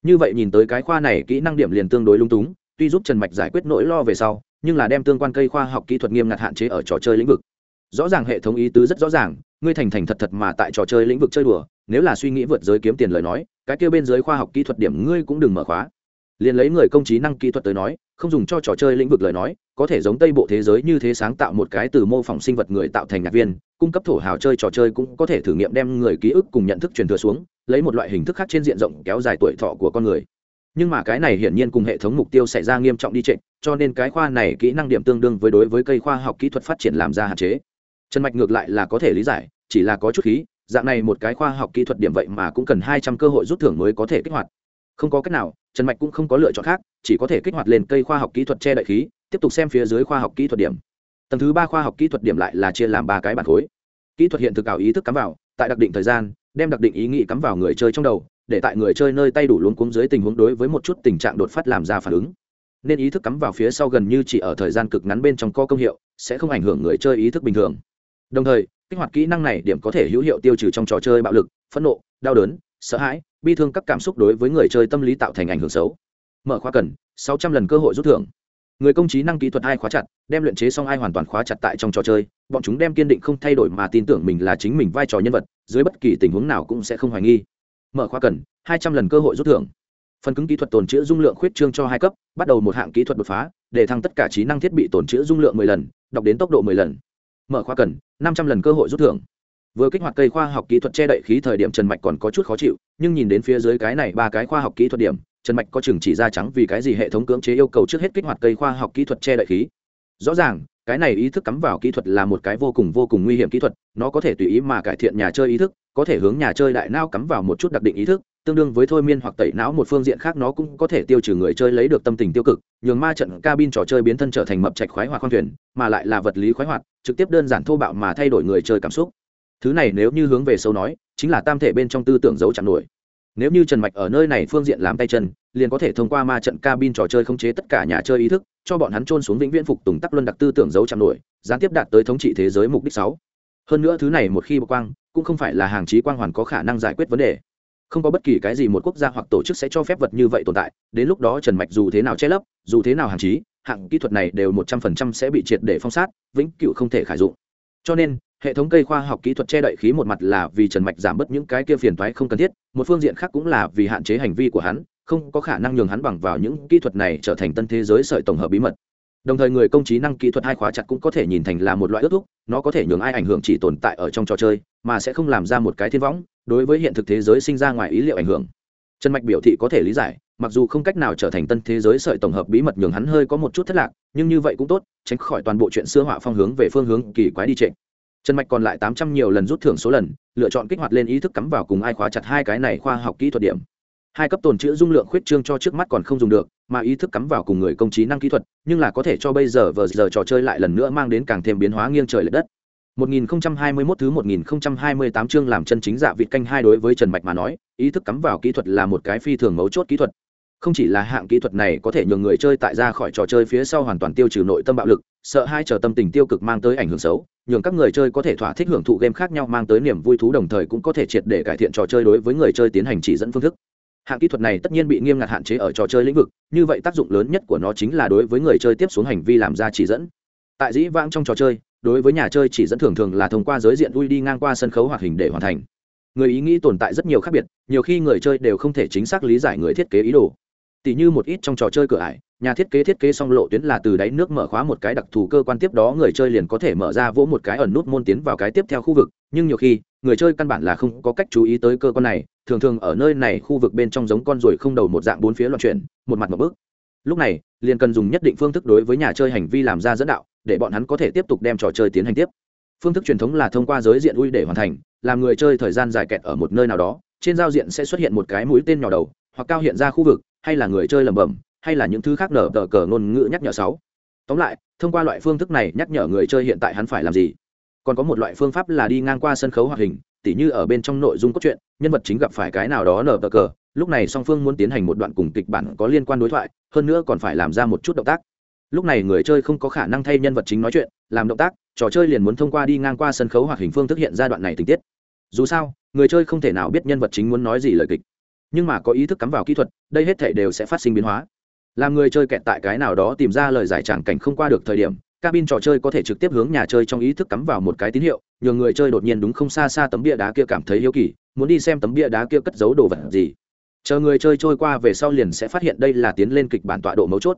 Như vậy nhìn tới cái khoa này kỹ năng điểm liền tương đối lung túng, tuy giúp trần mạch giải quyết nỗi lo về sau, nhưng là đem tương quan cây khoa học kỹ thuật nghiêm ngặt hạn chế ở trò chơi lĩnh vực. Rõ ràng hệ thống ý tứ rất rõ ràng ngươi thành thành thật thật mà tại trò chơi lĩnh vực chơi đùa, nếu là suy nghĩ vượt giới kiếm tiền lời nói, cái kia bên dưới khoa học kỹ thuật điểm ngươi cũng đừng mở khóa. Liền lấy người công trí năng kỹ thuật tới nói, không dùng cho trò chơi lĩnh vực lời nói, có thể giống tây bộ thế giới như thế sáng tạo một cái từ mô phỏng sinh vật người tạo thành nhạc viên, cung cấp thổ hào chơi trò chơi cũng có thể thử nghiệm đem người ký ức cùng nhận thức truyền thừa xuống, lấy một loại hình thức khác trên diện rộng kéo dài tuổi thọ của con người. Nhưng mà cái này hiển nhiên cùng hệ thống mục tiêu xảy ra nghiêm trọng đi trệ, cho nên cái khoa này kỹ năng điểm tương đương với đối với cây khoa học kỹ thuật phát triển làm ra hạn chế trần mạch ngược lại là có thể lý giải, chỉ là có chút khí, dạng này một cái khoa học kỹ thuật điểm vậy mà cũng cần hai trăm cơ hội rút thưởng mới có thể kích hoạt. Không có cách nào, trần mạch cũng không có lựa chọn khác, chỉ có thể kích hoạt lên cây khoa học kỹ thuật che đậy khí, tiếp tục xem phía dưới khoa học kỹ thuật điểm. Tầng thứ ba khoa học kỹ thuật điểm lại là chia làm ba cái bản khối. Kỹ thuật hiện thực ảo ý thức cắm vào, tại đặc định thời gian, đem đặc định ý nghĩ cắm vào người chơi trong đầu, để tại người chơi nơi tay đủ luống cuống dưới tình huống đối với một chút tình trạng đột phát làm ra phản ứng. Nên ý thức cắm vào phía sau gần như chỉ ở thời gian cực ngắn bên trong co công hiệu, sẽ không ảnh hưởng người chơi ý thức bình thường đồng thời, kích hoạt kỹ năng này điểm có thể hữu hiệu tiêu trừ trong trò chơi bạo lực, phẫn nộ, đau đớn, sợ hãi, bi thương các cảm xúc đối với người chơi tâm lý tạo thành ảnh hưởng xấu. Mở khóa cần, sáu trăm lần cơ hội rút thưởng. Người công trí năng kỹ thuật ai khóa chặt, đem luyện chế xong ai hoàn toàn khóa chặt tại trong trò chơi, bọn chúng đem kiên định không thay đổi mà tin tưởng mình là chính mình vai trò nhân vật, dưới bất kỳ tình huống nào cũng sẽ không hoài nghi. Mở khóa cần, hai trăm lần cơ hội rút thưởng. Phần cứng kỹ thuật tồn chữ dung lượng khuyết trương cho hai cấp, bắt đầu một hạng kỹ thuật đột phá, để thăng tất cả trí năng thiết bị tồn chữ dung lượng 10 lần, đọc đến tốc độ 10 lần mở khoa cần, năm trăm lần cơ hội rút thưởng. Vừa kích hoạt cây khoa học kỹ thuật che đậy khí thời điểm trần mạch còn có chút khó chịu, nhưng nhìn đến phía dưới cái này ba cái khoa học kỹ thuật điểm, trần mạch có chừng chỉ ra trắng vì cái gì hệ thống cưỡng chế yêu cầu trước hết kích hoạt cây khoa học kỹ thuật che đậy khí. Rõ ràng, cái này ý thức cắm vào kỹ thuật là một cái vô cùng vô cùng nguy hiểm kỹ thuật, nó có thể tùy ý mà cải thiện nhà chơi ý thức, có thể hướng nhà chơi đại não cắm vào một chút đặc định ý thức tương đương với thôi miên hoặc tẩy não một phương diện khác nó cũng có thể tiêu trừ người chơi lấy được tâm tình tiêu cực, nhường ma trận cabin trò chơi biến thân trở thành mập trạch khoái hoạt khoang thuyền, mà lại là vật lý khoái hoạt, trực tiếp đơn giản thô bạo mà thay đổi người chơi cảm xúc. Thứ này nếu như hướng về sâu nói, chính là tam thể bên trong tư tưởng giấu chặn nổi. Nếu như trần mạch ở nơi này phương diện làm tay chân, liền có thể thông qua ma trận cabin trò chơi khống chế tất cả nhà chơi ý thức, cho bọn hắn trôn xuống vĩnh viễn phục tùng tắc luân đặc tư tưởng giấu chặn nổi, gián tiếp đạt tới thống trị thế giới mục đích sáu. Hơn nữa thứ này một khi bộc quang, cũng không phải là hàng trí quang hoàn có khả năng giải quyết vấn đề không có bất kỳ cái gì một quốc gia hoặc tổ chức sẽ cho phép vật như vậy tồn tại, đến lúc đó trần mạch dù thế nào che lấp, dù thế nào hạn chí hạng kỹ thuật này đều một trăm phần trăm sẽ bị triệt để phong sát, vĩnh cựu không thể khải dụng. Cho nên, hệ thống cây khoa học kỹ thuật che đậy khí một mặt là vì trần mạch giảm bớt những cái kia phiền toái không cần thiết, một phương diện khác cũng là vì hạn chế hành vi của hắn, không có khả năng nhường hắn bằng vào những kỹ thuật này trở thành tân thế giới sợi tổng hợp bí mật đồng thời người công trí năng kỹ thuật hai khóa chặt cũng có thể nhìn thành là một loại ước thúc, nó có thể nhường ai ảnh hưởng chỉ tồn tại ở trong trò chơi, mà sẽ không làm ra một cái thiên võng, đối với hiện thực thế giới sinh ra ngoài ý liệu ảnh hưởng trần mạch biểu thị có thể lý giải, mặc dù không cách nào trở thành tân thế giới sợi tổng hợp bí mật nhường hắn hơi có một chút thất lạc, nhưng như vậy cũng tốt, tránh khỏi toàn bộ chuyện xưa họa phong hướng về phương hướng kỳ quái đi trệ. trần mạch còn lại tám trăm nhiều lần rút thưởng số lần, lựa chọn kích hoạt lên ý thức cắm vào cùng ai khóa chặt hai cái này khoa học kỹ thuật điểm hai cấp tồn chữ dung lượng khuyết trương cho trước mắt còn không dùng được mà ý thức cắm vào cùng người công trí năng kỹ thuật nhưng là có thể cho bây giờ vờ giờ trò chơi lại lần nữa mang đến càng thêm biến hóa nghiêng trời l ệ đất 1021 thứ 1028 chương làm chân chính dạ vịt canh hai đối với Trần Mạch mà nói, ý thức cắm vào kỹ thuật là một cái phi thường mấu chốt kỹ thuật. Không chỉ là hạng kỹ thuật này có thể nhường người chơi tại ra khỏi trò chơi phía sau hoàn toàn tiêu trừ nội tâm bạo lực, sợ hai chờ tâm tình tiêu cực mang tới ảnh hưởng xấu, nhường các người chơi có thể thỏa thích hưởng thụ game khác nhau mang tới niềm vui thú đồng thời cũng có thể triệt để cải thiện trò chơi đối với người chơi tiến hành chỉ dẫn phương thức hạng kỹ thuật này tất nhiên bị nghiêm ngặt hạn chế ở trò chơi lĩnh vực, như vậy tác dụng lớn nhất của nó chính là đối với người chơi tiếp xuống hành vi làm ra chỉ dẫn. Tại dĩ vãng trong trò chơi, đối với nhà chơi chỉ dẫn thường thường là thông qua giới diện ui đi ngang qua sân khấu hoạt hình để hoàn thành. Người ý nghĩ tồn tại rất nhiều khác biệt, nhiều khi người chơi đều không thể chính xác lý giải người thiết kế ý đồ. Tỷ như một ít trong trò chơi cửa ải, nhà thiết kế thiết kế xong lộ tuyến là từ đáy nước mở khóa một cái đặc thù cơ quan tiếp đó người chơi liền có thể mở ra vỗ một cái ẩn nút môn tiến vào cái tiếp theo khu vực, nhưng nhiều khi, người chơi căn bản là không có cách chú ý tới cơ quan này thường thường ở nơi này khu vực bên trong giống con ruồi không đầu một dạng bốn phía loạn chuyển, một mặt một bước. Lúc này, liền cần dùng nhất định phương thức đối với nhà chơi hành vi làm ra dẫn đạo, để bọn hắn có thể tiếp tục đem trò chơi tiến hành tiếp. Phương thức truyền thống là thông qua giới diện ui để hoàn thành, làm người chơi thời gian dài kẹt ở một nơi nào đó, trên giao diện sẽ xuất hiện một cái mũi tên nhỏ đầu, hoặc cao hiện ra khu vực, hay là người chơi lẩm bẩm, hay là những thứ khác nở tờ cờ ngôn ngữ nhắc nhở sáu. Tóm lại, thông qua loại phương thức này nhắc nhở người chơi hiện tại hắn phải làm gì? Còn có một loại phương pháp là đi ngang qua sân khấu hoạt hình tỉ như ở bên trong nội dung cốt truyện, nhân vật chính gặp phải cái nào đó nở tờ cờ, lúc này song phương muốn tiến hành một đoạn cùng kịch bản có liên quan đối thoại, hơn nữa còn phải làm ra một chút động tác. Lúc này người chơi không có khả năng thay nhân vật chính nói chuyện, làm động tác, trò chơi liền muốn thông qua đi ngang qua sân khấu hoặc hình phương thực hiện giai đoạn này tình tiết. Dù sao, người chơi không thể nào biết nhân vật chính muốn nói gì lời kịch. Nhưng mà có ý thức cắm vào kỹ thuật, đây hết thể đều sẽ phát sinh biến hóa. Làm người chơi kẹt tại cái nào đó tìm ra lời giải tràng cảnh không qua được thời điểm cabin trò chơi có thể trực tiếp hướng nhà chơi trong ý thức cắm vào một cái tín hiệu, nhờ người chơi đột nhiên đúng không xa xa tấm bia đá kia cảm thấy hiếu kỳ, muốn đi xem tấm bia đá kia cất giấu đồ vật gì. Chờ người chơi trôi qua về sau liền sẽ phát hiện đây là tiến lên kịch bản tọa độ mấu chốt.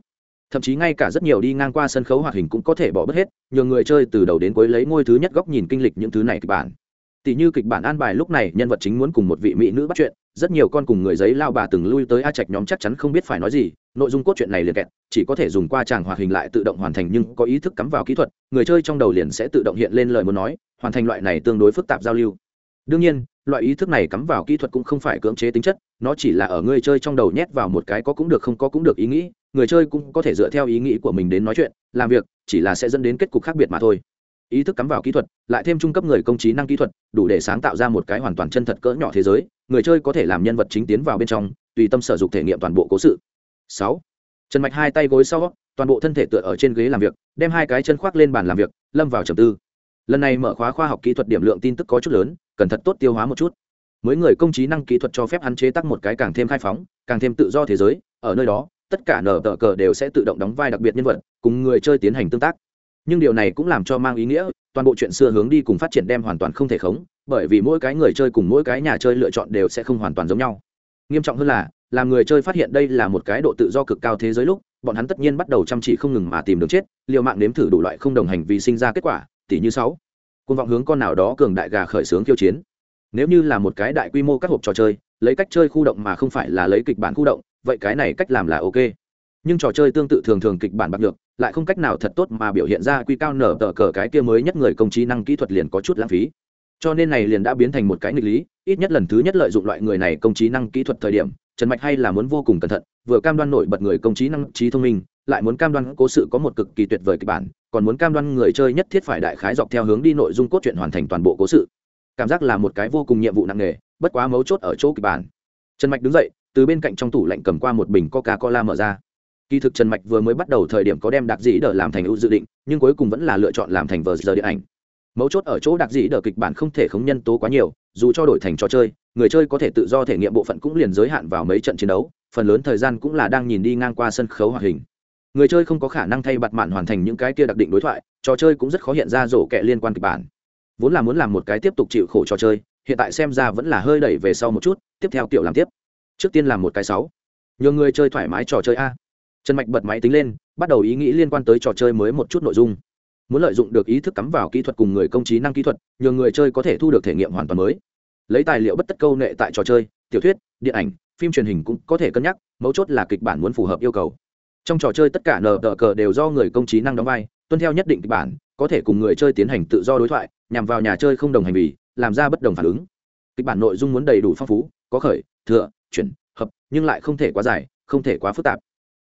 Thậm chí ngay cả rất nhiều đi ngang qua sân khấu hoạt hình cũng có thể bỏ bớt hết, nhờ người chơi từ đầu đến cuối lấy ngôi thứ nhất góc nhìn kinh lịch những thứ này kịch bản tỷ như kịch bản an bài lúc này, nhân vật chính muốn cùng một vị mỹ nữ bắt chuyện, rất nhiều con cùng người giấy lao bà từng lui tới a trạch nhóm chắc chắn không biết phải nói gì, nội dung cốt truyện này liền kẹt, chỉ có thể dùng qua tràng hoạt hình lại tự động hoàn thành nhưng có ý thức cắm vào kỹ thuật, người chơi trong đầu liền sẽ tự động hiện lên lời muốn nói, hoàn thành loại này tương đối phức tạp giao lưu. Đương nhiên, loại ý thức này cắm vào kỹ thuật cũng không phải cưỡng chế tính chất, nó chỉ là ở người chơi trong đầu nhét vào một cái có cũng được không có cũng được ý nghĩ, người chơi cũng có thể dựa theo ý nghĩ của mình đến nói chuyện, làm việc, chỉ là sẽ dẫn đến kết cục khác biệt mà thôi ý thức cắm vào kỹ thuật, lại thêm trung cấp người công trí năng kỹ thuật, đủ để sáng tạo ra một cái hoàn toàn chân thật cỡ nhỏ thế giới, người chơi có thể làm nhân vật chính tiến vào bên trong, tùy tâm sở dục thể nghiệm toàn bộ cố sự. Sáu, trần mạch hai tay gối sau, toàn bộ thân thể tựa ở trên ghế làm việc, đem hai cái chân khoác lên bàn làm việc, lâm vào trầm tư. Lần này mở khóa khoa học kỹ thuật điểm lượng tin tức có chút lớn, cần thật tốt tiêu hóa một chút. Mới người công trí năng kỹ thuật cho phép hắn chế tắc một cái càng thêm khai phóng, càng thêm tự do thế giới, ở nơi đó, tất cả nở tờ cờ đều sẽ tự động đóng vai đặc biệt nhân vật, cùng người chơi tiến hành tương tác nhưng điều này cũng làm cho mang ý nghĩa, toàn bộ chuyện xưa hướng đi cùng phát triển đem hoàn toàn không thể khống, bởi vì mỗi cái người chơi cùng mỗi cái nhà chơi lựa chọn đều sẽ không hoàn toàn giống nhau. Nghiêm trọng hơn là, làm người chơi phát hiện đây là một cái độ tự do cực cao thế giới lúc, bọn hắn tất nhiên bắt đầu chăm chỉ không ngừng mà tìm đường chết, liều mạng nếm thử đủ loại không đồng hành vì sinh ra kết quả tỷ như sáu. Côn vọng hướng con nào đó cường đại gà khởi xướng kiêu chiến. Nếu như là một cái đại quy mô các hộp trò chơi, lấy cách chơi khu động mà không phải là lấy kịch bản khu động, vậy cái này cách làm là ok. Nhưng trò chơi tương tự thường thường kịch bản bạc được lại không cách nào thật tốt mà biểu hiện ra quy cao nở tờ cờ cái kia mới nhất người công trí năng kỹ thuật liền có chút lãng phí. Cho nên này liền đã biến thành một cái nghịch lý, ít nhất lần thứ nhất lợi dụng loại người này công trí năng kỹ thuật thời điểm, trần mạch hay là muốn vô cùng cẩn thận, vừa cam đoan nổi bật người công trí năng trí thông minh, lại muốn cam đoan cố sự có một cực kỳ tuyệt vời kịch bản, còn muốn cam đoan người chơi nhất thiết phải đại khái dọc theo hướng đi nội dung cốt truyện hoàn thành toàn bộ cố sự. Cảm giác là một cái vô cùng nhiệm vụ nặng nề, bất quá mấu chốt ở chỗ kịch bản. Trần mạch đứng dậy, từ bên cạnh trong tủ lạnh cầm qua một bình coca cola mở ra kỳ thực trần mạch vừa mới bắt đầu thời điểm có đem đặc dĩ đờ làm thành ưu dự định, nhưng cuối cùng vẫn là lựa chọn làm thành vờ giờ điện ảnh. Mấu chốt ở chỗ đặc dĩ đờ kịch bản không thể khống nhân tố quá nhiều, dù cho đổi thành trò chơi, người chơi có thể tự do thể nghiệm bộ phận cũng liền giới hạn vào mấy trận chiến đấu, phần lớn thời gian cũng là đang nhìn đi ngang qua sân khấu hoạt hình. Người chơi không có khả năng thay bặt mạn hoàn thành những cái kia đặc định đối thoại, trò chơi cũng rất khó hiện ra rổ kẹ liên quan kịch bản. Vốn là muốn làm một cái tiếp tục chịu khổ trò chơi, hiện tại xem ra vẫn là hơi đẩy về sau một chút, tiếp theo kiểu làm tiếp. Trước tiên làm một cái sáu. Nhờ người chơi thoải mái trò chơi a trần mạch bật máy tính lên, bắt đầu ý nghĩ liên quan tới trò chơi mới một chút nội dung. Muốn lợi dụng được ý thức cắm vào kỹ thuật cùng người công trí năng kỹ thuật nhờ người chơi có thể thu được thể nghiệm hoàn toàn mới. Lấy tài liệu bất tất câu nệ tại trò chơi, tiểu thuyết, điện ảnh, phim truyền hình cũng có thể cân nhắc, mấu chốt là kịch bản muốn phù hợp yêu cầu. Trong trò chơi tất cả nờ tờ cờ đều do người công trí năng đóng vai, tuân theo nhất định kịch bản, có thể cùng người chơi tiến hành tự do đối thoại, nhằm vào nhà chơi không đồng hành vì, làm ra bất đồng phản ứng. Kịch bản nội dung muốn đầy đủ phong phú, có khởi, thừa, chuyển, hợp, nhưng lại không thể quá dài, không thể quá phức tạp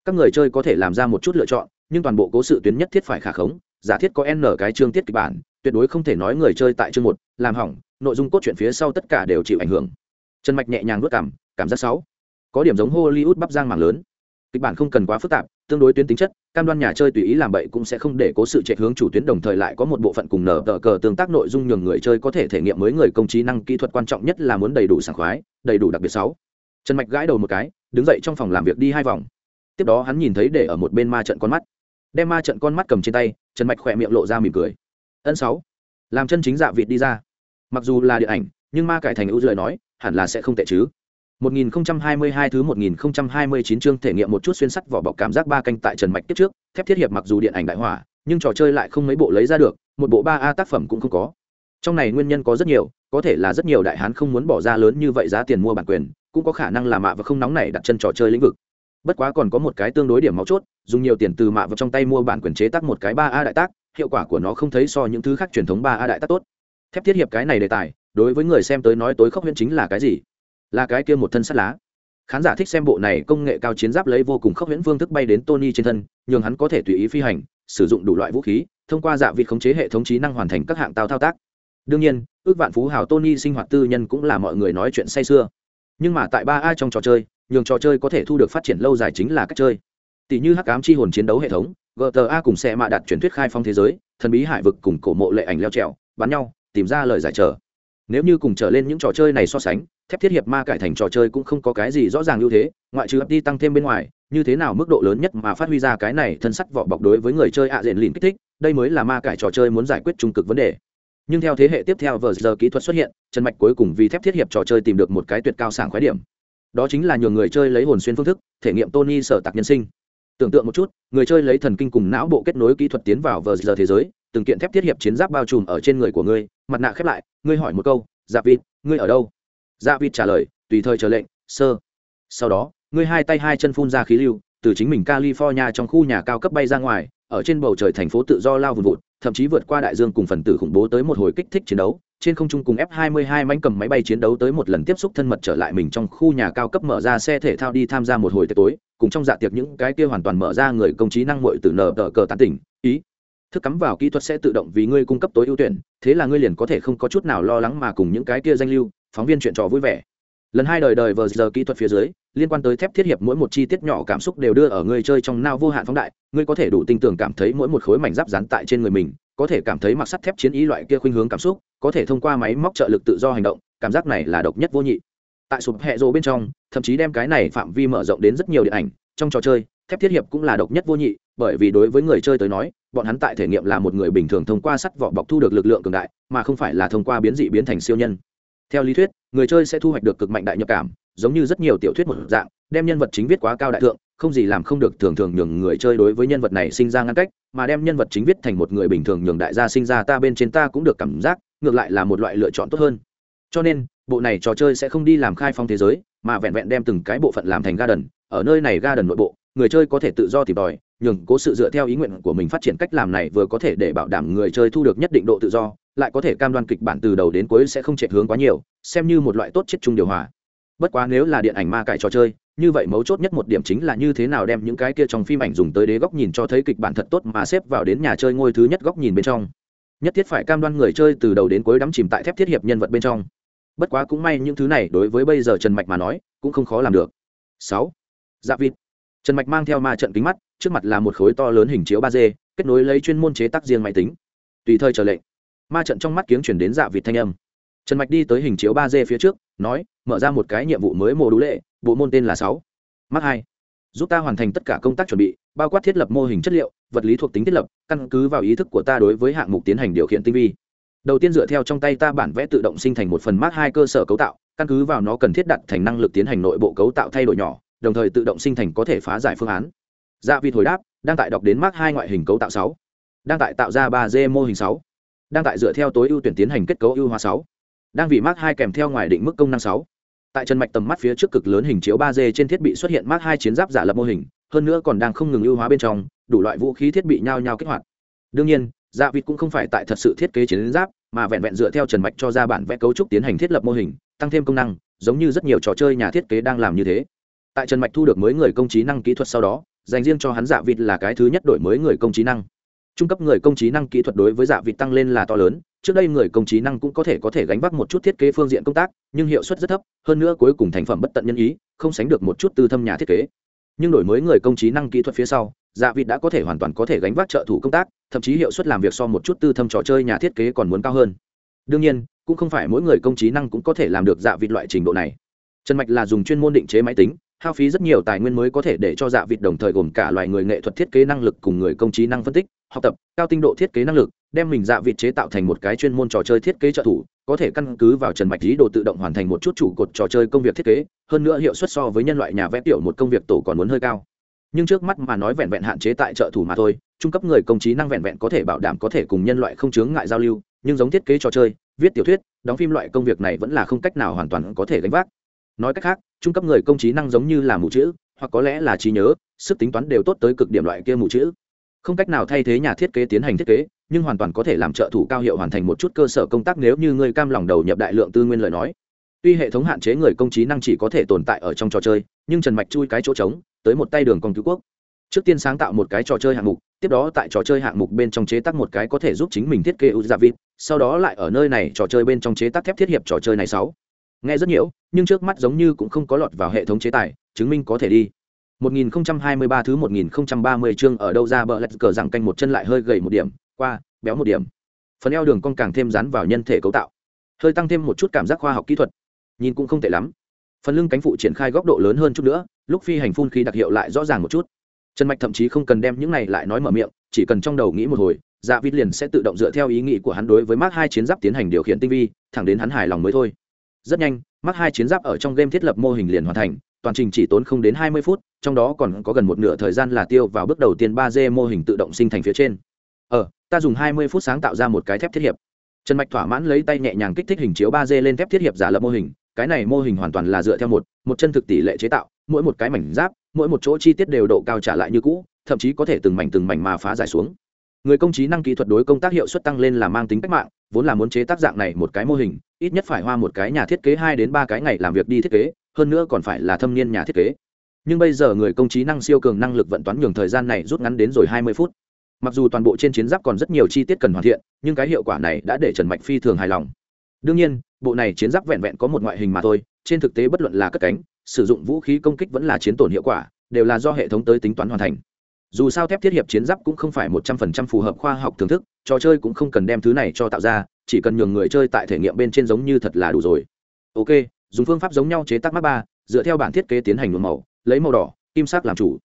các người chơi có thể làm ra một chút lựa chọn, nhưng toàn bộ cố sự tuyến nhất thiết phải khả khống, giả thiết có n cái chương tiết kịch bản, tuyệt đối không thể nói người chơi tại chương một, làm hỏng, nội dung cốt truyện phía sau tất cả đều chịu ảnh hưởng. Trần mạch nhẹ nhàng vất cảm cảm giác sáu. Có điểm giống hollywood bắp giang mảng lớn. Kịch bản không cần quá phức tạp, tương đối tuyến tính chất, cam đoan nhà chơi tùy ý làm bậy cũng sẽ không để cố sự chạy hướng chủ tuyến, đồng thời lại có một bộ phận cùng nở tờ cờ tương tác nội dung nhường người chơi có thể thể nghiệm mới người công trí năng kỹ thuật quan trọng nhất là muốn đầy đủ sảng khoái, đầy đủ đặc biệt sáu. Trần mạch gãi đầu một cái, đứng dậy trong phòng làm việc đi hai vòng tiếp đó hắn nhìn thấy để ở một bên ma trận con mắt đem ma trận con mắt cầm trên tay trần mạch khỏe miệng lộ ra mỉm cười ân sáu làm chân chính dạ vịt đi ra mặc dù là điện ảnh nhưng ma cải thành ưu lời nói hẳn là sẽ không tệ chứ 1022 thứ 1029 chương thể nghiệm một chút xuyên sắt vỏ bọc cảm giác ba canh tại Trần Mạch tiếp trước, thép thiết hiệp mặc dù điện ảnh đại hỏa, nhưng trò chơi lại không mấy bộ lấy ra được, một bộ 3A tác phẩm cũng không có. Trong này nguyên nhân có rất nhiều, có thể là rất nhiều đại hán không muốn bỏ ra lớn như vậy giá tiền mua bản quyền, cũng có khả năng là mạ và không nóng này đặt chân trò chơi lĩnh vực. Bất quá còn có một cái tương đối điểm máu chốt, dùng nhiều tiền từ mạ vào trong tay mua bản quyền chế tác một cái ba a đại tác, hiệu quả của nó không thấy so những thứ khác truyền thống ba a đại tác tốt. Thép thiết hiệp cái này đề tài, đối với người xem tới nói tối khốc huyễn chính là cái gì? là cái kia một thân sắt lá khán giả thích xem bộ này công nghệ cao chiến giáp lấy vô cùng khốc huyễn phương thức bay đến tony trên thân nhường hắn có thể tùy ý phi hành sử dụng đủ loại vũ khí thông qua dạ vị khống chế hệ thống trí năng hoàn thành các hạng tao thao tác đương nhiên ước vạn phú hào tony sinh hoạt tư nhân cũng là mọi người nói chuyện say sưa nhưng mà tại ba a trong trò chơi nhường trò chơi có thể thu được phát triển lâu dài chính là cách chơi. Tỷ như hắc ám chi hồn chiến đấu hệ thống gta cùng xe mạ đặt truyền thuyết khai phong thế giới, thần bí hải vực cùng cổ mộ lệ ảnh leo trèo, bắn nhau, tìm ra lời giải trở. Nếu như cùng trở lên những trò chơi này so sánh, thép thiết hiệp ma cải thành trò chơi cũng không có cái gì rõ ràng ưu thế, ngoại trừ ấp đi tăng thêm bên ngoài, như thế nào mức độ lớn nhất mà phát huy ra cái này thân sắt vỏ bọc đối với người chơi ạ diện lìn kích thích, đây mới là ma cải trò chơi muốn giải quyết trung cực vấn đề. Nhưng theo thế hệ tiếp theo vờ giờ kỹ thuật xuất hiện chân mạch cuối cùng vì thép thiết hiệp trò chơi tìm được một cái tuyệt cao sảng khoái điểm đó chính là nhường người chơi lấy hồn xuyên phương thức, thể nghiệm tony sở tạc nhân sinh. Tưởng tượng một chút, người chơi lấy thần kinh cùng não bộ kết nối kỹ thuật tiến vào vờ giờ thế giới, từng kiện thép thiết hiệp chiến giáp bao trùm ở trên người của ngươi, mặt nạ khép lại, ngươi hỏi một câu dạ vịt, ngươi ở đâu? Dạ vịt trả lời, tùy thời chờ lệnh sơ sau đó, ngươi hai tay hai chân phun ra khí lưu, từ chính mình california trong khu nhà cao cấp bay ra ngoài, ở trên bầu trời thành phố tự do lao vùn vụt, thậm chí vượt qua đại dương cùng phần tử khủng bố tới một hồi kích thích chiến đấu trên không trung cùng f 22 mãnh cầm máy bay chiến đấu tới một lần tiếp xúc thân mật trở lại mình trong khu nhà cao cấp mở ra xe thể thao đi tham gia một hồi tiệc tối, cùng trong dạ tiệc những cái kia hoàn toàn mở ra người công trí năng muội từ nở tờ cờ tán tỉnh. Ý, thức cắm vào kỹ thuật sẽ tự động vì ngươi cung cấp tối ưu tuyển, thế là ngươi liền có thể không có chút nào lo lắng mà cùng những cái kia danh lưu, phóng viên chuyện trò vui vẻ. Lần hai đời đời vờ giờ kỹ thuật phía dưới liên quan tới thép thiết hiệp mỗi một chi tiết nhỏ cảm xúc đều đưa ở người chơi trong nao vô hạn phóng đại, ngươi có thể đủ tin tưởng cảm thấy mỗi một khối mảnh giáp dán tại trên người mình, có thể cảm thấy mặc sắt thép chiến ý loại kia khuynh hướng cảm xúc, có thể thông qua máy móc trợ lực tự do hành động, cảm giác này là độc nhất vô nhị. Tại sụp hệ rộ bên trong, thậm chí đem cái này phạm vi mở rộng đến rất nhiều điện ảnh, trong trò chơi, thép thiết hiệp cũng là độc nhất vô nhị, bởi vì đối với người chơi tới nói, bọn hắn tại thể nghiệm là một người bình thường thông qua sắt vỏ bọc thu được lực lượng cường đại, mà không phải là thông qua biến dị biến thành siêu nhân. Theo lý thuyết, người chơi sẽ thu hoạch được cực mạnh đại nhập cảm giống như rất nhiều tiểu thuyết một dạng, đem nhân vật chính viết quá cao đại thượng, không gì làm không được thường thường nhường người chơi đối với nhân vật này sinh ra ngăn cách, mà đem nhân vật chính viết thành một người bình thường nhường đại gia sinh ra ta bên trên ta cũng được cảm giác, ngược lại là một loại lựa chọn tốt hơn. Cho nên, bộ này trò chơi sẽ không đi làm khai phong thế giới, mà vẹn vẹn đem từng cái bộ phận làm thành garden, ở nơi này garden nội bộ, người chơi có thể tự do tìm tòi, nhường cố sự dựa theo ý nguyện của mình phát triển cách làm này vừa có thể để bảo đảm người chơi thu được nhất định độ tự do, lại có thể cam đoan kịch bản từ đầu đến cuối sẽ không chạy hướng quá nhiều, xem như một loại tốt chết chung điều hòa bất quá nếu là điện ảnh ma cải trò chơi, như vậy mấu chốt nhất một điểm chính là như thế nào đem những cái kia trong phim ảnh dùng tới đế góc nhìn cho thấy kịch bản thật tốt mà xếp vào đến nhà chơi ngôi thứ nhất góc nhìn bên trong. Nhất thiết phải cam đoan người chơi từ đầu đến cuối đắm chìm tại thép thiết hiệp nhân vật bên trong. Bất quá cũng may những thứ này đối với bây giờ trần mạch mà nói, cũng không khó làm được. Sáu. Dạ vịt. Trần mạch mang theo ma trận kính mắt, trước mặt là một khối to lớn hình chiếu ba d, kết nối lấy chuyên môn chế tác riêng máy tính. Tùy thời chờ lệnh. Ma trận trong mắt kiếng chuyển đến dạ vịt thanh âm. Trần mạch đi tới hình chiếu ba d phía trước, nói mở ra một cái nhiệm vụ mới mô đũ lệ, bộ môn tên là sáu. Mắc hai. Giúp ta hoàn thành tất cả công tác chuẩn bị, bao quát thiết lập mô hình chất liệu, vật lý thuộc tính thiết lập, căn cứ vào ý thức của ta đối với hạng mục tiến hành điều khiển tinh vi. Đầu tiên dựa theo trong tay ta bản vẽ tự động sinh thành một phần mác hai cơ sở cấu tạo, căn cứ vào nó cần thiết đặt thành năng lực tiến hành nội bộ cấu tạo thay đổi nhỏ, đồng thời tự động sinh thành có thể phá giải phương án. Dạ vịt hồi đáp, đang tại đọc đến mác hai ngoại hình cấu tạo sáu. Đang tại tạo ra ba d mô hình sáu. Đang tại dựa theo tối ưu tuyển tiến hành kết cấu ưu hóa sáu. Đang vì mác hai kèm theo ngoài định mức công năng sáu tại Trần mạch tầm mắt phía trước cực lớn hình chiếu ba d trên thiết bị xuất hiện mark hai chiến giáp giả lập mô hình, hơn nữa còn đang không ngừng ưu hóa bên trong, đủ loại vũ khí thiết bị nhao nhau kích hoạt. Đương nhiên dạ vịt cũng không phải tại thật sự thiết kế chiến giáp, mà vẹn vẹn dựa theo trần mạch cho ra bản vẽ cấu trúc tiến hành thiết lập mô hình, tăng thêm công năng, giống như rất nhiều trò chơi nhà thiết kế đang làm như thế. Tại trần mạch thu được mới người công trí năng kỹ thuật sau đó, dành riêng cho hắn dạ vịt là cái thứ nhất đổi mới người công trí năng trung cấp người công trí năng kỹ thuật đối với dạ vịt tăng lên là to lớn, trước đây người công trí năng cũng có thể có thể gánh vác một chút thiết kế phương diện công tác, nhưng hiệu suất rất thấp, hơn nữa cuối cùng thành phẩm bất tận nhân ý, không sánh được một chút tư thâm nhà thiết kế. Nhưng đổi mới người công trí năng kỹ thuật phía sau dạ vịt đã có thể hoàn toàn có thể gánh vác trợ thủ công tác, thậm chí hiệu suất làm việc so một chút tư thâm trò chơi nhà thiết kế còn muốn cao hơn. Đương nhiên, cũng không phải mỗi người công trí năng cũng có thể làm được dạ vịt loại trình độ này. Trần mạch là dùng chuyên môn định chế máy tính, hao phí rất nhiều tài nguyên mới có thể để cho dạ vịt đồng thời gồm cả loài người nghệ thuật thiết kế năng lực cùng người công trí năng phân tích học tập, cao tinh độ thiết kế năng lực, đem mình dạ vịt chế tạo thành một cái chuyên môn trò chơi thiết kế trợ thủ, có thể căn cứ vào trần mạch lý đồ tự động hoàn thành một chút chủ cột trò chơi công việc thiết kế, hơn nữa hiệu suất so với nhân loại nhà vẽ tiểu một công việc tổ còn muốn hơi cao. Nhưng trước mắt mà nói vẹn vẹn hạn chế tại trợ thủ mà thôi, trung cấp người công trí năng vẹn vẹn có thể bảo đảm có thể cùng nhân loại không chướng ngại giao lưu, nhưng giống thiết kế trò chơi, viết tiểu thuyết, đóng phim loại công việc này vẫn là không cách nào hoàn toàn có thể gánh vác. Nói cách khác, trung cấp người công trí năng giống như là mù chữ, hoặc có lẽ là trí nhớ, sức tính toán đều tốt tới cực điểm loại kia mù chữ không cách nào thay thế nhà thiết kế tiến hành thiết kế, nhưng hoàn toàn có thể làm trợ thủ cao hiệu hoàn thành một chút cơ sở công tác nếu như người cam lòng đầu nhập đại lượng tư nguyên lời nói. Tuy hệ thống hạn chế người công trí năng chỉ có thể tồn tại ở trong trò chơi, nhưng trần mạch chui cái chỗ trống, tới một tay đường công cứu quốc. Trước tiên sáng tạo một cái trò chơi hạng mục, tiếp đó tại trò chơi hạng mục bên trong chế tác một cái có thể giúp chính mình thiết kế ưu dạ vịt sau đó lại ở nơi này trò chơi bên trong chế tác thép thiết hiệp trò chơi này sáu. Nghe rất nhiều, nhưng trước mắt giống như cũng không có lọt vào hệ thống chế tài, chứng minh có thể đi. 1023 thứ 1030 chương ở đâu ra bờ lật cờ rằng canh một chân lại hơi gầy một điểm, qua, béo một điểm. Phần eo đường cong càng thêm dán vào nhân thể cấu tạo. Hơi tăng thêm một chút cảm giác khoa học kỹ thuật. Nhìn cũng không tệ lắm. Phần lưng cánh phụ triển khai góc độ lớn hơn chút nữa, lúc phi hành phun khí đặc hiệu lại rõ ràng một chút. Trần mạch thậm chí không cần đem những này lại nói mở miệng, chỉ cần trong đầu nghĩ một hồi dạ vít liền sẽ tự động dựa theo ý nghĩ của hắn đối với mark hai chiến giáp tiến hành điều khiển tinh vi, thẳng đến hắn hài lòng mới thôi. Rất nhanh, mark hai chiến giáp ở trong game thiết lập mô hình liền hoàn thành toàn trình chỉ tốn không đến hai mươi phút, trong đó còn có gần một nửa thời gian là tiêu vào bước đầu tiên ba d mô hình tự động sinh thành phía trên. Ờ ta dùng hai mươi phút sáng tạo ra một cái thép thiết hiệp. Trần mạch thỏa mãn lấy tay nhẹ nhàng kích thích hình chiếu ba d lên thép thiết hiệp giả lập mô hình, cái này mô hình hoàn toàn là dựa theo một một chân thực tỷ lệ chế tạo, mỗi một cái mảnh giáp, mỗi một chỗ chi tiết đều độ cao trả lại như cũ, thậm chí có thể từng mảnh từng mảnh mà phá giải xuống. Người công trí năng kỹ thuật đối công tác hiệu suất tăng lên là mang tính cách mạng, vốn là muốn chế tác dạng này một cái mô hình, ít nhất phải hoa một cái nhà thiết kế hai đến ba cái ngày làm việc đi thiết kế hơn nữa còn phải là thâm niên nhà thiết kế. Nhưng bây giờ người công trí năng siêu cường năng lực vận toán nhường thời gian này rút ngắn đến rồi hai mươi phút. Mặc dù toàn bộ trên chiến giáp còn rất nhiều chi tiết cần hoàn thiện, nhưng cái hiệu quả này đã để trần mạch phi thường hài lòng. Đương nhiên, bộ này chiến giáp vẹn vẹn có một ngoại hình mà thôi, trên thực tế bất luận là cất cánh, sử dụng vũ khí công kích vẫn là chiến tổn hiệu quả, đều là do hệ thống tới tính toán hoàn thành. Dù sao thép thiết hiệp chiến giáp cũng không phải một trăm phần trăm phù hợp khoa học thưởng thức, trò chơi cũng không cần đem thứ này cho tạo ra, chỉ cần nhường người chơi tại thể nghiệm bên trên giống như thật là đủ rồi. Ok dùng phương pháp giống nhau chế tác mắt ba, dựa theo bản thiết kế tiến hành nhuộm màu, lấy màu đỏ, kim sắc làm chủ.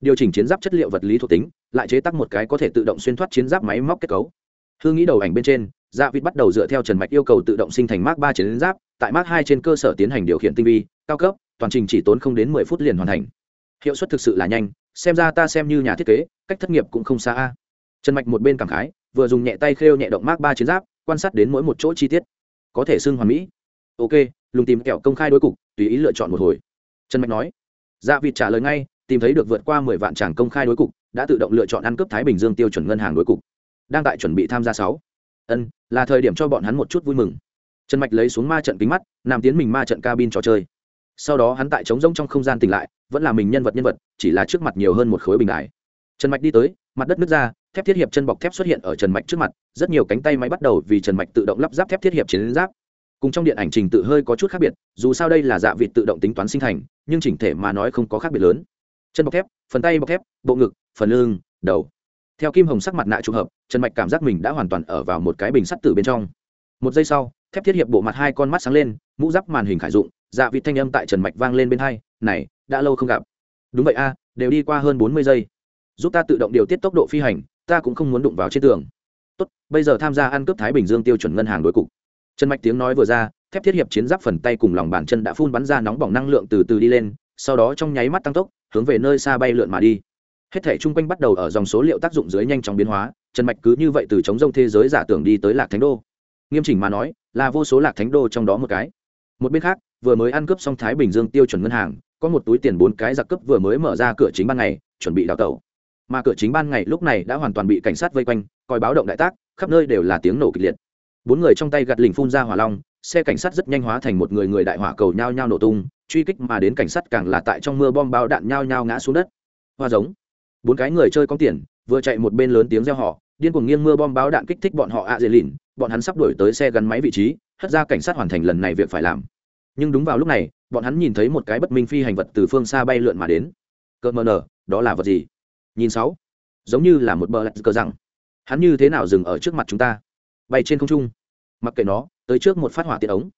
Điều chỉnh chiến giáp chất liệu vật lý thuộc tính, lại chế tác một cái có thể tự động xuyên thoát chiến giáp máy móc kết cấu. Hương nghĩ đầu ảnh bên trên dạ vịt bắt đầu dựa theo trần mạch yêu cầu tự động sinh thành mark ba chiến giáp, tại mark hai trên cơ sở tiến hành điều khiển tinh vi, cao cấp, toàn trình chỉ tốn không đến mười phút liền hoàn thành. Hiệu suất thực sự là nhanh, xem ra ta xem như nhà thiết kế, cách thất nghiệp cũng không xa a. Trần mạch một bên cảm khái, vừa dùng nhẹ tay khêu nhẹ động mark ba chiến giáp, quan sát đến mỗi một chỗ chi tiết. Có thể xưng hoàn mỹ ok, lùng tìm kẹo công khai đối cục, tùy ý lựa chọn một hồi. Trần mạch nói. Dạ vịt trả lời ngay, tìm thấy được vượt qua mười vạn tràng công khai đối cục, đã tự động lựa chọn ăn cướp thái bình dương tiêu chuẩn ngân hàng đối cục. Đang tại chuẩn bị tham gia sáu. Ân, là thời điểm cho bọn hắn một chút vui mừng. Trần mạch lấy xuống ma trận kính mắt làm tiến mình ma trận cabin trò chơi. Sau đó hắn tại trống rông trong không gian tỉnh lại, vẫn là mình nhân vật nhân vật, chỉ là trước mặt nhiều hơn một khối bình đại trần mạch đi tới, mặt đất nước ra, thép thiết hiệp chân bọc thép xuất hiện ở trần mạch trước mặt, rất nhiều cánh tay máy bắt đầu vì trần mạch tự động lắp ráp thép thiết hiệp chiến giáp cùng trong điện ảnh trình tự hơi có chút khác biệt, dù sao đây là dạ vịt tự động tính toán sinh thành, nhưng chỉnh thể mà nói không có khác biệt lớn. Chân bọc thép, phần tay bọc thép, bộ ngực, phần lưng, đầu. Theo kim hồng sắc mặt nạ trùng hợp, trần mạch cảm giác mình đã hoàn toàn ở vào một cái bình sắt từ bên trong. Một giây sau, thép thiết hiệp bộ mặt hai con mắt sáng lên, mũ giáp màn hình khải dụng dạ vịt thanh âm tại trần mạch vang lên bên hai, này, đã lâu không gặp. Đúng vậy a, đều đi qua hơn bốn mươi giây. Giúp ta tự động điều tiết tốc độ phi hành, ta cũng không muốn đụng vào trên tường. Tốt, bây giờ tham gia ăn cướp thái bình dương tiêu chuẩn ngân hàng đối cục trần mạch tiếng nói vừa ra, thép thiết hiệp chiến giáp phần tay cùng lòng bàn chân đã phun bắn ra nóng bỏng năng lượng từ từ đi lên, sau đó trong nháy mắt tăng tốc, hướng về nơi xa bay lượn mà đi. Hết thể chung quanh bắt đầu ở dòng số liệu tác dụng dưới nhanh chóng biến hóa, trần mạch cứ như vậy từ chống rông thế giới giả tưởng đi tới lạc thánh đô. Nghiêm chỉnh mà nói, là vô số lạc thánh đô trong đó một cái. Một bên khác, vừa mới ăn cướp xong thái bình dương tiêu chuẩn ngân hàng, có một túi tiền bốn cái giặc cướp vừa mới mở ra cửa chính ban ngày, chuẩn bị đào tẩu. Mà cửa chính ban ngày lúc này đã hoàn toàn bị cảnh sát vây quanh, coi báo động đại tác, khắp nơi đều là tiếng nổ kịch liệt bốn người trong tay gặt lình phun ra hỏa long, xe cảnh sát rất nhanh hóa thành một người người đại hỏa cầu nhao nhao nổ tung, truy kích mà đến cảnh sát càng là tại trong mưa bom bao đạn nhao nhao ngã xuống đất. Hoa giống. Bốn cái người chơi có tiền, vừa chạy một bên lớn tiếng reo họ điên cuồng nghiêng mưa bom báo đạn kích thích bọn họ ạ dễ lìn, bọn hắn sắp đuổi tới xe gắn máy vị trí, hất ra cảnh sát hoàn thành lần này việc phải làm. Nhưng đúng vào lúc này, bọn hắn nhìn thấy một cái bất minh phi hành vật từ phương xa bay lượn mà đến. Cỡ mờ nở, đó là vật gì? Nhìn sáu. Giống như là một bờ lạch cờ rằng hắn như thế nào dừng ở trước mặt chúng ta? Bay trên không trung. Mặc kệ nó, tới trước một phát hỏa tiện ống.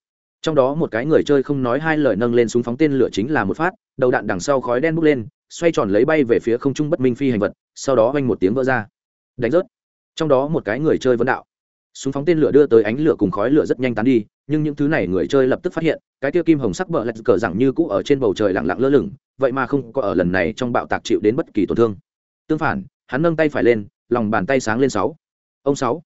Trong đó một cái người chơi không nói hai lời nâng lên súng phóng tên lửa chính là một phát, đầu đạn đằng sau khói đen bốc lên, xoay tròn lấy bay về phía không trung bất minh phi hành vật, sau đó oanh một tiếng vỡ ra. Đánh rớt. Trong đó một cái người chơi vấn đạo. Súng phóng tên lửa đưa tới ánh lửa cùng khói lửa rất nhanh tán đi, nhưng những thứ này người chơi lập tức phát hiện, cái tiêu kim hồng sắc bờ lạch cờ rằng như cũ ở trên bầu trời lặng lặng lơ lửng, vậy mà không có ở lần này trong bạo tạc chịu đến bất kỳ tổn thương. Tương phản, hắn nâng tay phải lên, lòng bàn tay sáng lên sáu. Ông sáu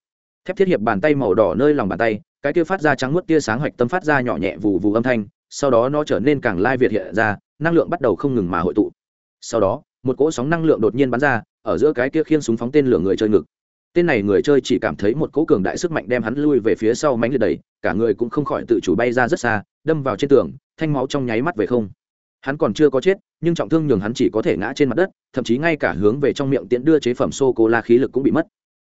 thép thiết hiệp bàn tay màu đỏ nơi lòng bàn tay, cái kia phát ra trắng muốt tia sáng hoạch tâm phát ra nhỏ nhẹ vù vù âm thanh, sau đó nó trở nên càng lai việt hiện ra, năng lượng bắt đầu không ngừng mà hội tụ. Sau đó, một cỗ sóng năng lượng đột nhiên bắn ra, ở giữa cái kia khiên súng phóng tên lửa người chơi ngực. Tên này người chơi chỉ cảm thấy một cỗ cường đại sức mạnh đem hắn lui về phía sau mánh liệt đầy, cả người cũng không khỏi tự chủ bay ra rất xa, đâm vào trên tường, thanh máu trong nháy mắt về không. Hắn còn chưa có chết, nhưng trọng thương nhường hắn chỉ có thể ngã trên mặt đất, thậm chí ngay cả hướng về trong miệng tiễn đưa chế phẩm sô cô la khí lực cũng bị mất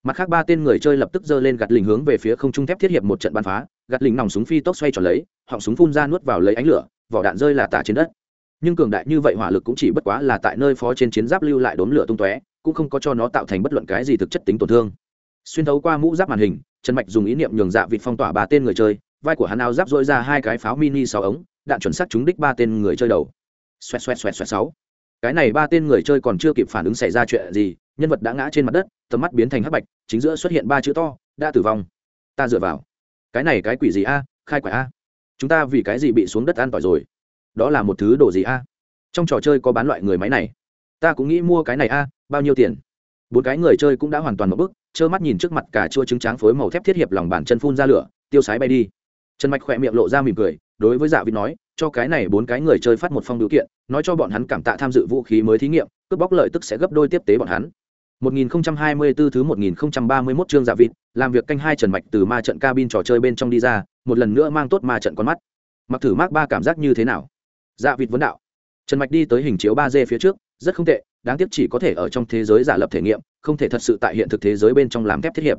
mặt khác ba tên người chơi lập tức giơ lên gạt lình hướng về phía không trung thép thiết hiệp một trận bắn phá. Gạt lình nòng súng phi tốc xoay tròn lấy, họng súng phun ra nuốt vào lấy ánh lửa, vỏ đạn rơi là tả trên đất. Nhưng cường đại như vậy hỏa lực cũng chỉ bất quá là tại nơi phó trên chiến giáp lưu lại đốn lửa tung tóe, cũng không có cho nó tạo thành bất luận cái gì thực chất tính tổn thương. Xuyên thấu qua mũ giáp màn hình, trần mạch dùng ý niệm nhường dạ vịt phong tỏa ba tên người chơi, vai của hắn áo giáp dội ra hai cái pháo mini sáu ống, đạn chuẩn xác trúng đích ba tên người chơi đầu. Xoẹt xoẹt xoẹt xoẹt sáu cái này ba tên người chơi còn chưa kịp phản ứng xảy ra chuyện gì, nhân vật đã ngã trên mặt đất, tầm mắt biến thành hắc bạch, chính giữa xuất hiện ba chữ to, đã tử vong. Ta dựa vào. Cái này cái quỷ gì a? Khai quả a? Chúng ta vì cái gì bị xuống đất an tỏi rồi? Đó là một thứ đồ gì a? Trong trò chơi có bán loại người máy này. Ta cũng nghĩ mua cái này a, bao nhiêu tiền? Bốn cái người chơi cũng đã hoàn toàn một bức trơ mắt nhìn trước mặt cả chua trứng tráng phối màu thép thiết hiệp lòng bàn chân phun ra lửa, tiêu sái bay đi. Trần mạch khỏe miệng lộ ra mỉm cười, đối với dạ vịt nói cho cái này bốn cái người chơi phát một phong điều kiện nói cho bọn hắn cảm tạ tham dự vũ khí mới thí nghiệm cướp bóc lợi tức sẽ gấp đôi tiếp tế bọn hắn 1024 thứ 1031 chương giả vịt, làm việc canh hai Trần Mạch từ ma trận cabin trò chơi bên trong đi ra, một lần nữa mang tốt ma trận con mắt. Mặc thử Mark ba cảm giác như thế nào? Dạ vịt vấn đạo. Trần Mạch đi tới hình chiếu 3D phía trước, rất không tệ, đáng tiếc chỉ có thể ở trong thế giới giả lập thể nghiệm, không thể thật sự tại hiện thực thế giới bên trong làm thép thiết hiệp.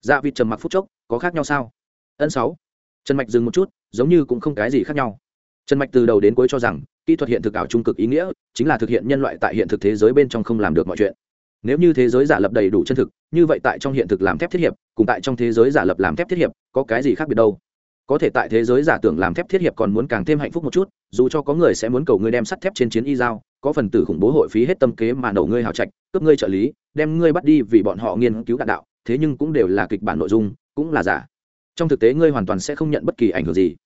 Dạ vịt trầm mặc phút chốc, có khác nhau sao? ấn 6. Trần Mạch dừng một chút, giống như cũng không cái gì khác nhau. Trần Mạch từ đầu đến cuối cho rằng, kỹ thuật hiện thực ảo trung cực ý nghĩa, chính là thực hiện nhân loại tại hiện thực thế giới bên trong không làm được mọi chuyện. Nếu như thế giới giả lập đầy đủ chân thực như vậy tại trong hiện thực làm thép thiết hiệp cùng tại trong thế giới giả lập làm thép thiết hiệp có cái gì khác biệt đâu? Có thể tại thế giới giả tưởng làm thép thiết hiệp còn muốn càng thêm hạnh phúc một chút dù cho có người sẽ muốn cầu ngươi đem sắt thép trên chiến y dao có phần tử khủng bố hội phí hết tâm kế mà nổ ngươi hào trạch cướp ngươi trợ lý đem ngươi bắt đi vì bọn họ nghiên cứu đạn đạo thế nhưng cũng đều là kịch bản nội dung cũng là giả. Trong thực tế ngươi hoàn toàn sẽ không nhận bất kỳ ảnh hưởng gì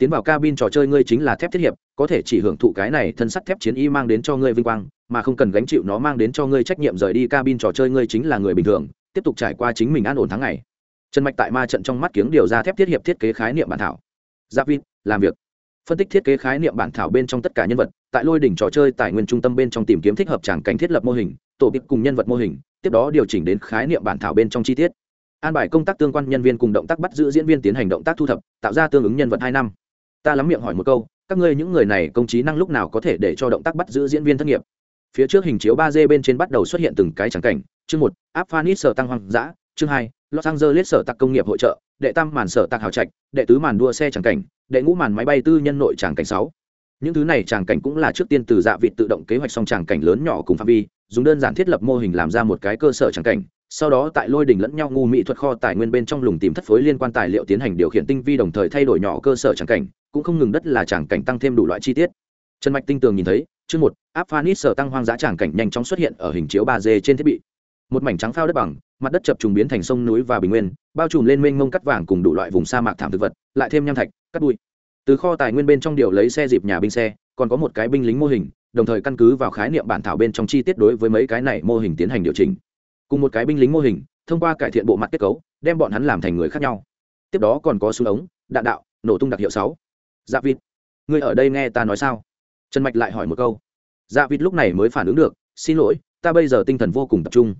tiến vào cabin trò chơi ngươi chính là thép thiết hiệp, có thể chỉ hưởng thụ cái này thân sắt thép chiến y mang đến cho ngươi vinh quang, mà không cần gánh chịu nó mang đến cho ngươi trách nhiệm rời đi cabin trò chơi ngươi chính là người bình thường, tiếp tục trải qua chính mình an ổn tháng ngày. Trần mạch tại ma trận trong mắt kiếng điều ra thép thiết hiệp thiết kế khái niệm bản thảo. Giáp vịt, làm việc. Phân tích thiết kế khái niệm bản thảo bên trong tất cả nhân vật, tại lôi đỉnh trò chơi tài nguyên trung tâm bên trong tìm kiếm thích hợp tràng cảnh thiết lập mô hình, tổ kịp cùng nhân vật mô hình, tiếp đó điều chỉnh đến khái niệm bản thảo bên trong chi tiết. An bài công tác tương quan nhân viên cùng động tác bắt giữ diễn viên tiến hành động tác thu thập, tạo ra tương ứng nhân vật hai năm ta lắm miệng hỏi một câu, các ngươi những người này công trí năng lúc nào có thể để cho động tác bắt giữ diễn viên thất nghiệp? Phía trước hình chiếu ba d bên trên bắt đầu xuất hiện từng cái trắng cảnh, chương một, áp phanit sở tăng hoang dã, chương hai, los angeles sở tặc công nghiệp hội trợ, đệ tam màn sở tặc hào trạch, đệ tứ màn đua xe tràng cảnh, đệ ngũ màn máy bay tư nhân nội tràng cảnh sáu. Những thứ này tràng cảnh cũng là trước tiên từ dạ vịt tự động kế hoạch xong tràng cảnh lớn nhỏ cùng phạm vi, dùng đơn giản thiết lập mô hình làm ra một cái cơ sở tràng cảnh, sau đó tại lôi đỉnh lẫn nhau ngu mỹ thuật kho tài nguyên bên trong lùng tìm thất phối liên quan tài liệu tiến hành điều khiển tinh vi đồng thời thay đổi nhỏ cơ sở tràng cảnh cũng không ngừng đất là tràng cảnh tăng thêm đủ loại chi tiết. Trần mạch tinh tường nhìn thấy, chương một, áp phanit sở tăng hoang dã tràng cảnh nhanh chóng xuất hiện ở hình chiếu ba d trên thiết bị. Một mảnh trắng phao đất bằng, mặt đất chập trùng biến thành sông núi và bình nguyên, bao trùm lên mênh mông cắt vàng cùng đủ loại vùng sa mạc thảm thực vật, lại thêm nham thạch cắt bụi. Từ kho tài nguyên bên trong điều lấy xe dịp nhà binh xe, còn có một cái binh lính mô hình, đồng thời căn cứ vào khái niệm bản thảo bên trong chi tiết đối với mấy cái này mô hình tiến hành điều chỉnh. Cùng một cái binh lính mô hình, thông qua cải thiện bộ mặt kết cấu, đem bọn hắn làm thành người khác nhau. Tiếp đó còn có súng ống, đạn đạo, nổ tung đặc hiệu sáu dạ vịt, ngươi ở đây nghe ta nói sao? Trần mạch lại hỏi một câu. Dạ vịt lúc này mới phản ứng được, xin lỗi, ta bây giờ tinh thần vô cùng tập trung.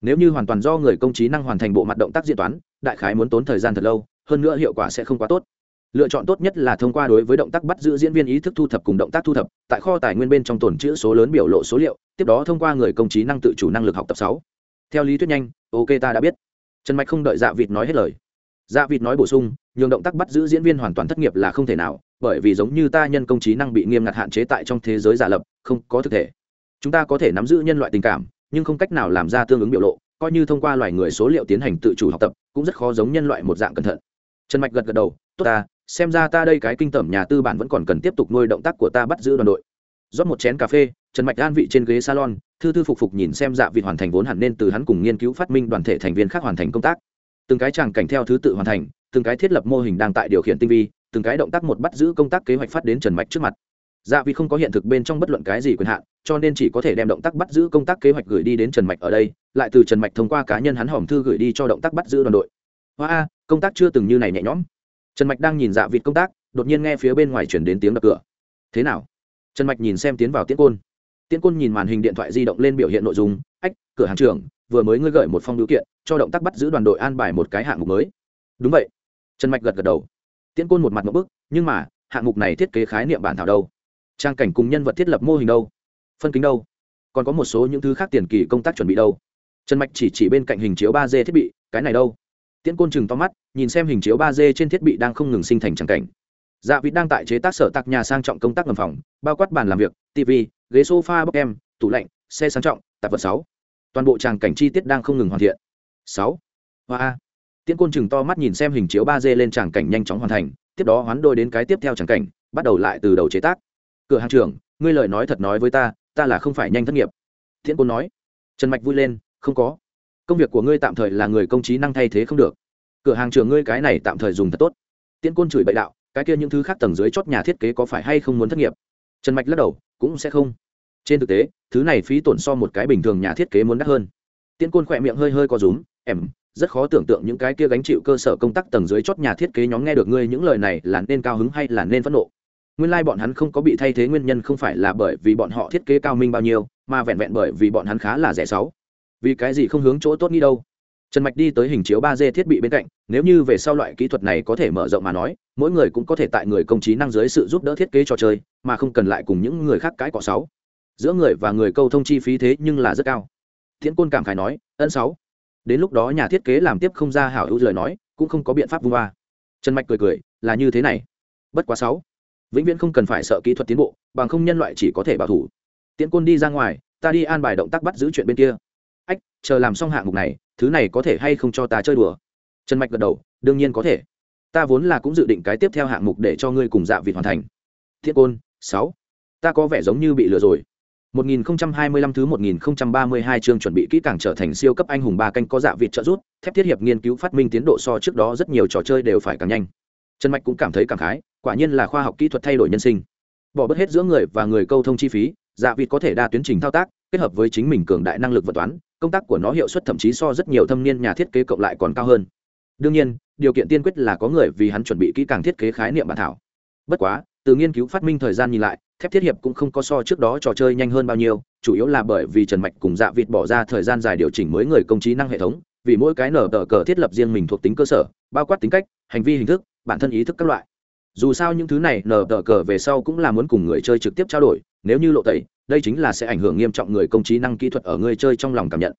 Nếu như hoàn toàn do người công trí năng hoàn thành bộ mặt động tác diễn toán, đại khái muốn tốn thời gian thật lâu, hơn nữa hiệu quả sẽ không quá tốt. Lựa chọn tốt nhất là thông qua đối với động tác bắt giữ diễn viên ý thức thu thập cùng động tác thu thập, tại kho tài nguyên bên trong tồn chữ số lớn biểu lộ số liệu, tiếp đó thông qua người công trí năng tự chủ năng lực học tập sáu. Theo lý thuyết nhanh, ok ta đã biết. Trần mạch không đợi dạ vịt nói hết lời. Dạ vịt nói bổ sung nhường động tác bắt giữ diễn viên hoàn toàn thất nghiệp là không thể nào, bởi vì giống như ta nhân công trí năng bị nghiêm ngặt hạn chế tại trong thế giới giả lập, không có thực thể. Chúng ta có thể nắm giữ nhân loại tình cảm, nhưng không cách nào làm ra tương ứng biểu lộ, coi như thông qua loài người số liệu tiến hành tự chủ học tập, cũng rất khó giống nhân loại một dạng cẩn thận. Trần mạch gật gật đầu, tốt ta, xem ra ta đây cái kinh tởm nhà tư bản vẫn còn cần tiếp tục nuôi động tác của ta bắt giữ đoàn đội. Rót một chén cà phê, trần mạch an vị trên ghế salon, thư thư phục phục nhìn xem dạ vị hoàn thành vốn hẳn nên từ hắn cùng nghiên cứu phát minh đoàn thể thành viên khác hoàn thành công tác. Từng cái tràng cảnh theo thứ tự hoàn thành từng cái thiết lập mô hình đang tại điều khiển tinh vi, từng cái động tác một bắt giữ công tác kế hoạch phát đến trần mạch trước mặt. Dạ vị không có hiện thực bên trong bất luận cái gì quyền hạn, cho nên chỉ có thể đem động tác bắt giữ công tác kế hoạch gửi đi đến trần mạch ở đây, lại từ trần mạch thông qua cá nhân hắn hòm thư gửi đi cho động tác bắt giữ đoàn đội. Hoa a, công tác chưa từng như này nhẹ nhõm. Trần mạch đang nhìn dạ vịt công tác, đột nhiên nghe phía bên ngoài chuyển đến tiếng đập cửa. Thế nào? Trần mạch nhìn xem tiến vào tiễn côn. Tiễn côn nhìn màn hình điện thoại di động lên biểu hiện nội dung, ách, cửa hàng trưởng, vừa mới ngươi gửi một phong điều kiện, cho động tác bắt giữ đoàn đội an bài một cái hạng mục mới. Đúng vậy trần mạch gật gật đầu. Tiễn côn một mặt một bức, nhưng mà, hạng mục này thiết kế khái niệm bản thảo đâu? Trang cảnh cùng nhân vật thiết lập mô hình đâu? Phân kính đâu? Còn có một số những thứ khác tiền kỳ công tác chuẩn bị đâu? Trần mạch chỉ chỉ bên cạnh hình chiếu ba d thiết bị, cái này đâu? Tiễn côn chừng to mắt, nhìn xem hình chiếu ba d trên thiết bị đang không ngừng sinh thành trang cảnh. Dạ vị đang tại chế tác sở tạc nhà sang trọng công tác ngầm phòng, bao quát bàn làm việc tv ghế sofa bóc em, tủ lạnh, xe sang trọng, tạp vật sáu. Toàn bộ tràng cảnh chi tiết đang không ngừng hoàn thiện. Sáu. Hoa tiễn côn chừng to mắt nhìn xem hình chiếu ba d lên tràng cảnh nhanh chóng hoàn thành, tiếp đó hoán đôi đến cái tiếp theo tràng cảnh, bắt đầu lại từ đầu chế tác. Cửa hàng trưởng, ngươi lời nói thật nói với ta ta là không phải nhanh thất nghiệp. Tiễn côn nói. Trần mạch vui lên, không có. Công việc của ngươi tạm thời là người công trí năng thay thế không được. Cửa hàng trường ngươi cái này tạm thời dùng thật tốt. Tiễn côn chửi bậy đạo, cái kia những thứ khác tầng dưới chót nhà thiết kế có phải hay không muốn thất nghiệp? Trần mạch lắc đầu, cũng sẽ không. Trên thực tế, thứ này phí tổn so một cái bình thường nhà thiết kế muốn đắt hơn. Tiễn côn khỏe miệng hơi hơi có rúm, em rất khó tưởng tượng những cái kia gánh chịu cơ sở công tác tầng dưới chót nhà thiết kế nhóm nghe được ngươi những lời này là nên cao hứng hay là nên phẫn nộ. Nguyên lai bọn hắn không có bị thay thế nguyên nhân không phải là bởi vì bọn họ thiết kế cao minh bao nhiêu, mà vẹn vẹn bởi vì bọn hắn khá là rẻ sáu. Vì cái gì không hướng chỗ tốt nghĩ đâu? Trần mạch đi tới hình chiếu ba d thiết bị bên cạnh, nếu như về sau loại kỹ thuật này có thể mở rộng mà nói, mỗi người cũng có thể tại người công trí năng dưới sự giúp đỡ thiết kế trò chơi, mà không cần lại cùng những người khác cãi cọ sáu. Giữa người và người câu thông chi phí thế nhưng là rất cao. Thiện côn cảm khải nói, ân sáu đến lúc đó nhà thiết kế làm tiếp không ra hảo hữu lời nói, cũng không có biện pháp vung va trần mạch cười cười, là như thế này. Bất quá sáu. Vĩnh viễn không cần phải sợ kỹ thuật tiến bộ, bằng không nhân loại chỉ có thể bảo thủ. Tiễn côn đi ra ngoài, ta đi an bài động tác bắt giữ chuyện bên kia. Ách, chờ làm xong hạng mục này, thứ này có thể hay không cho ta chơi đùa? Trần mạch gật đầu, đương nhiên có thể. Ta vốn là cũng dự định cái tiếp theo hạng mục để cho ngươi cùng dạ vịt hoàn thành. Thiết côn, sáu. Ta có vẻ giống như bị lừa rồi. 1025 thứ 1032 chương chuẩn bị kỹ càng trở thành siêu cấp anh hùng ba canh có dạ vịt trợ rút, thép thiết hiệp nghiên cứu phát minh tiến độ so trước đó rất nhiều trò chơi đều phải càng nhanh. Trần Mạch cũng cảm thấy cảm khái, quả nhiên là khoa học kỹ thuật thay đổi nhân sinh. Bỏ bớt hết giữa người và người câu thông chi phí, dạ vịt có thể đa tuyến trình thao tác, kết hợp với chính mình cường đại năng lực vật toán, công tác của nó hiệu suất thậm chí so rất nhiều thâm niên nhà thiết kế cộng lại còn cao hơn đương nhiên điều kiện tiên quyết là có người vì hắn chuẩn bị kỹ càng thiết kế khái niệm bản thảo bất quá từ nghiên cứu phát minh thời gian nhìn lại, thép thiết hiệp cũng không có so trước đó trò chơi nhanh hơn bao nhiêu, chủ yếu là bởi vì trần mạch cùng dạ vịt bỏ ra thời gian dài điều chỉnh mới người công trí năng hệ thống, vì mỗi cái nở tờ cờ thiết lập riêng mình thuộc tính cơ sở, bao quát tính cách, hành vi hình thức, bản thân ý thức các loại. Dù sao những thứ này nở tờ cờ về sau cũng là muốn cùng người chơi trực tiếp trao đổi, nếu như lộ tẩy, đây chính là sẽ ảnh hưởng nghiêm trọng người công trí năng kỹ thuật ở người chơi trong lòng cảm nhận.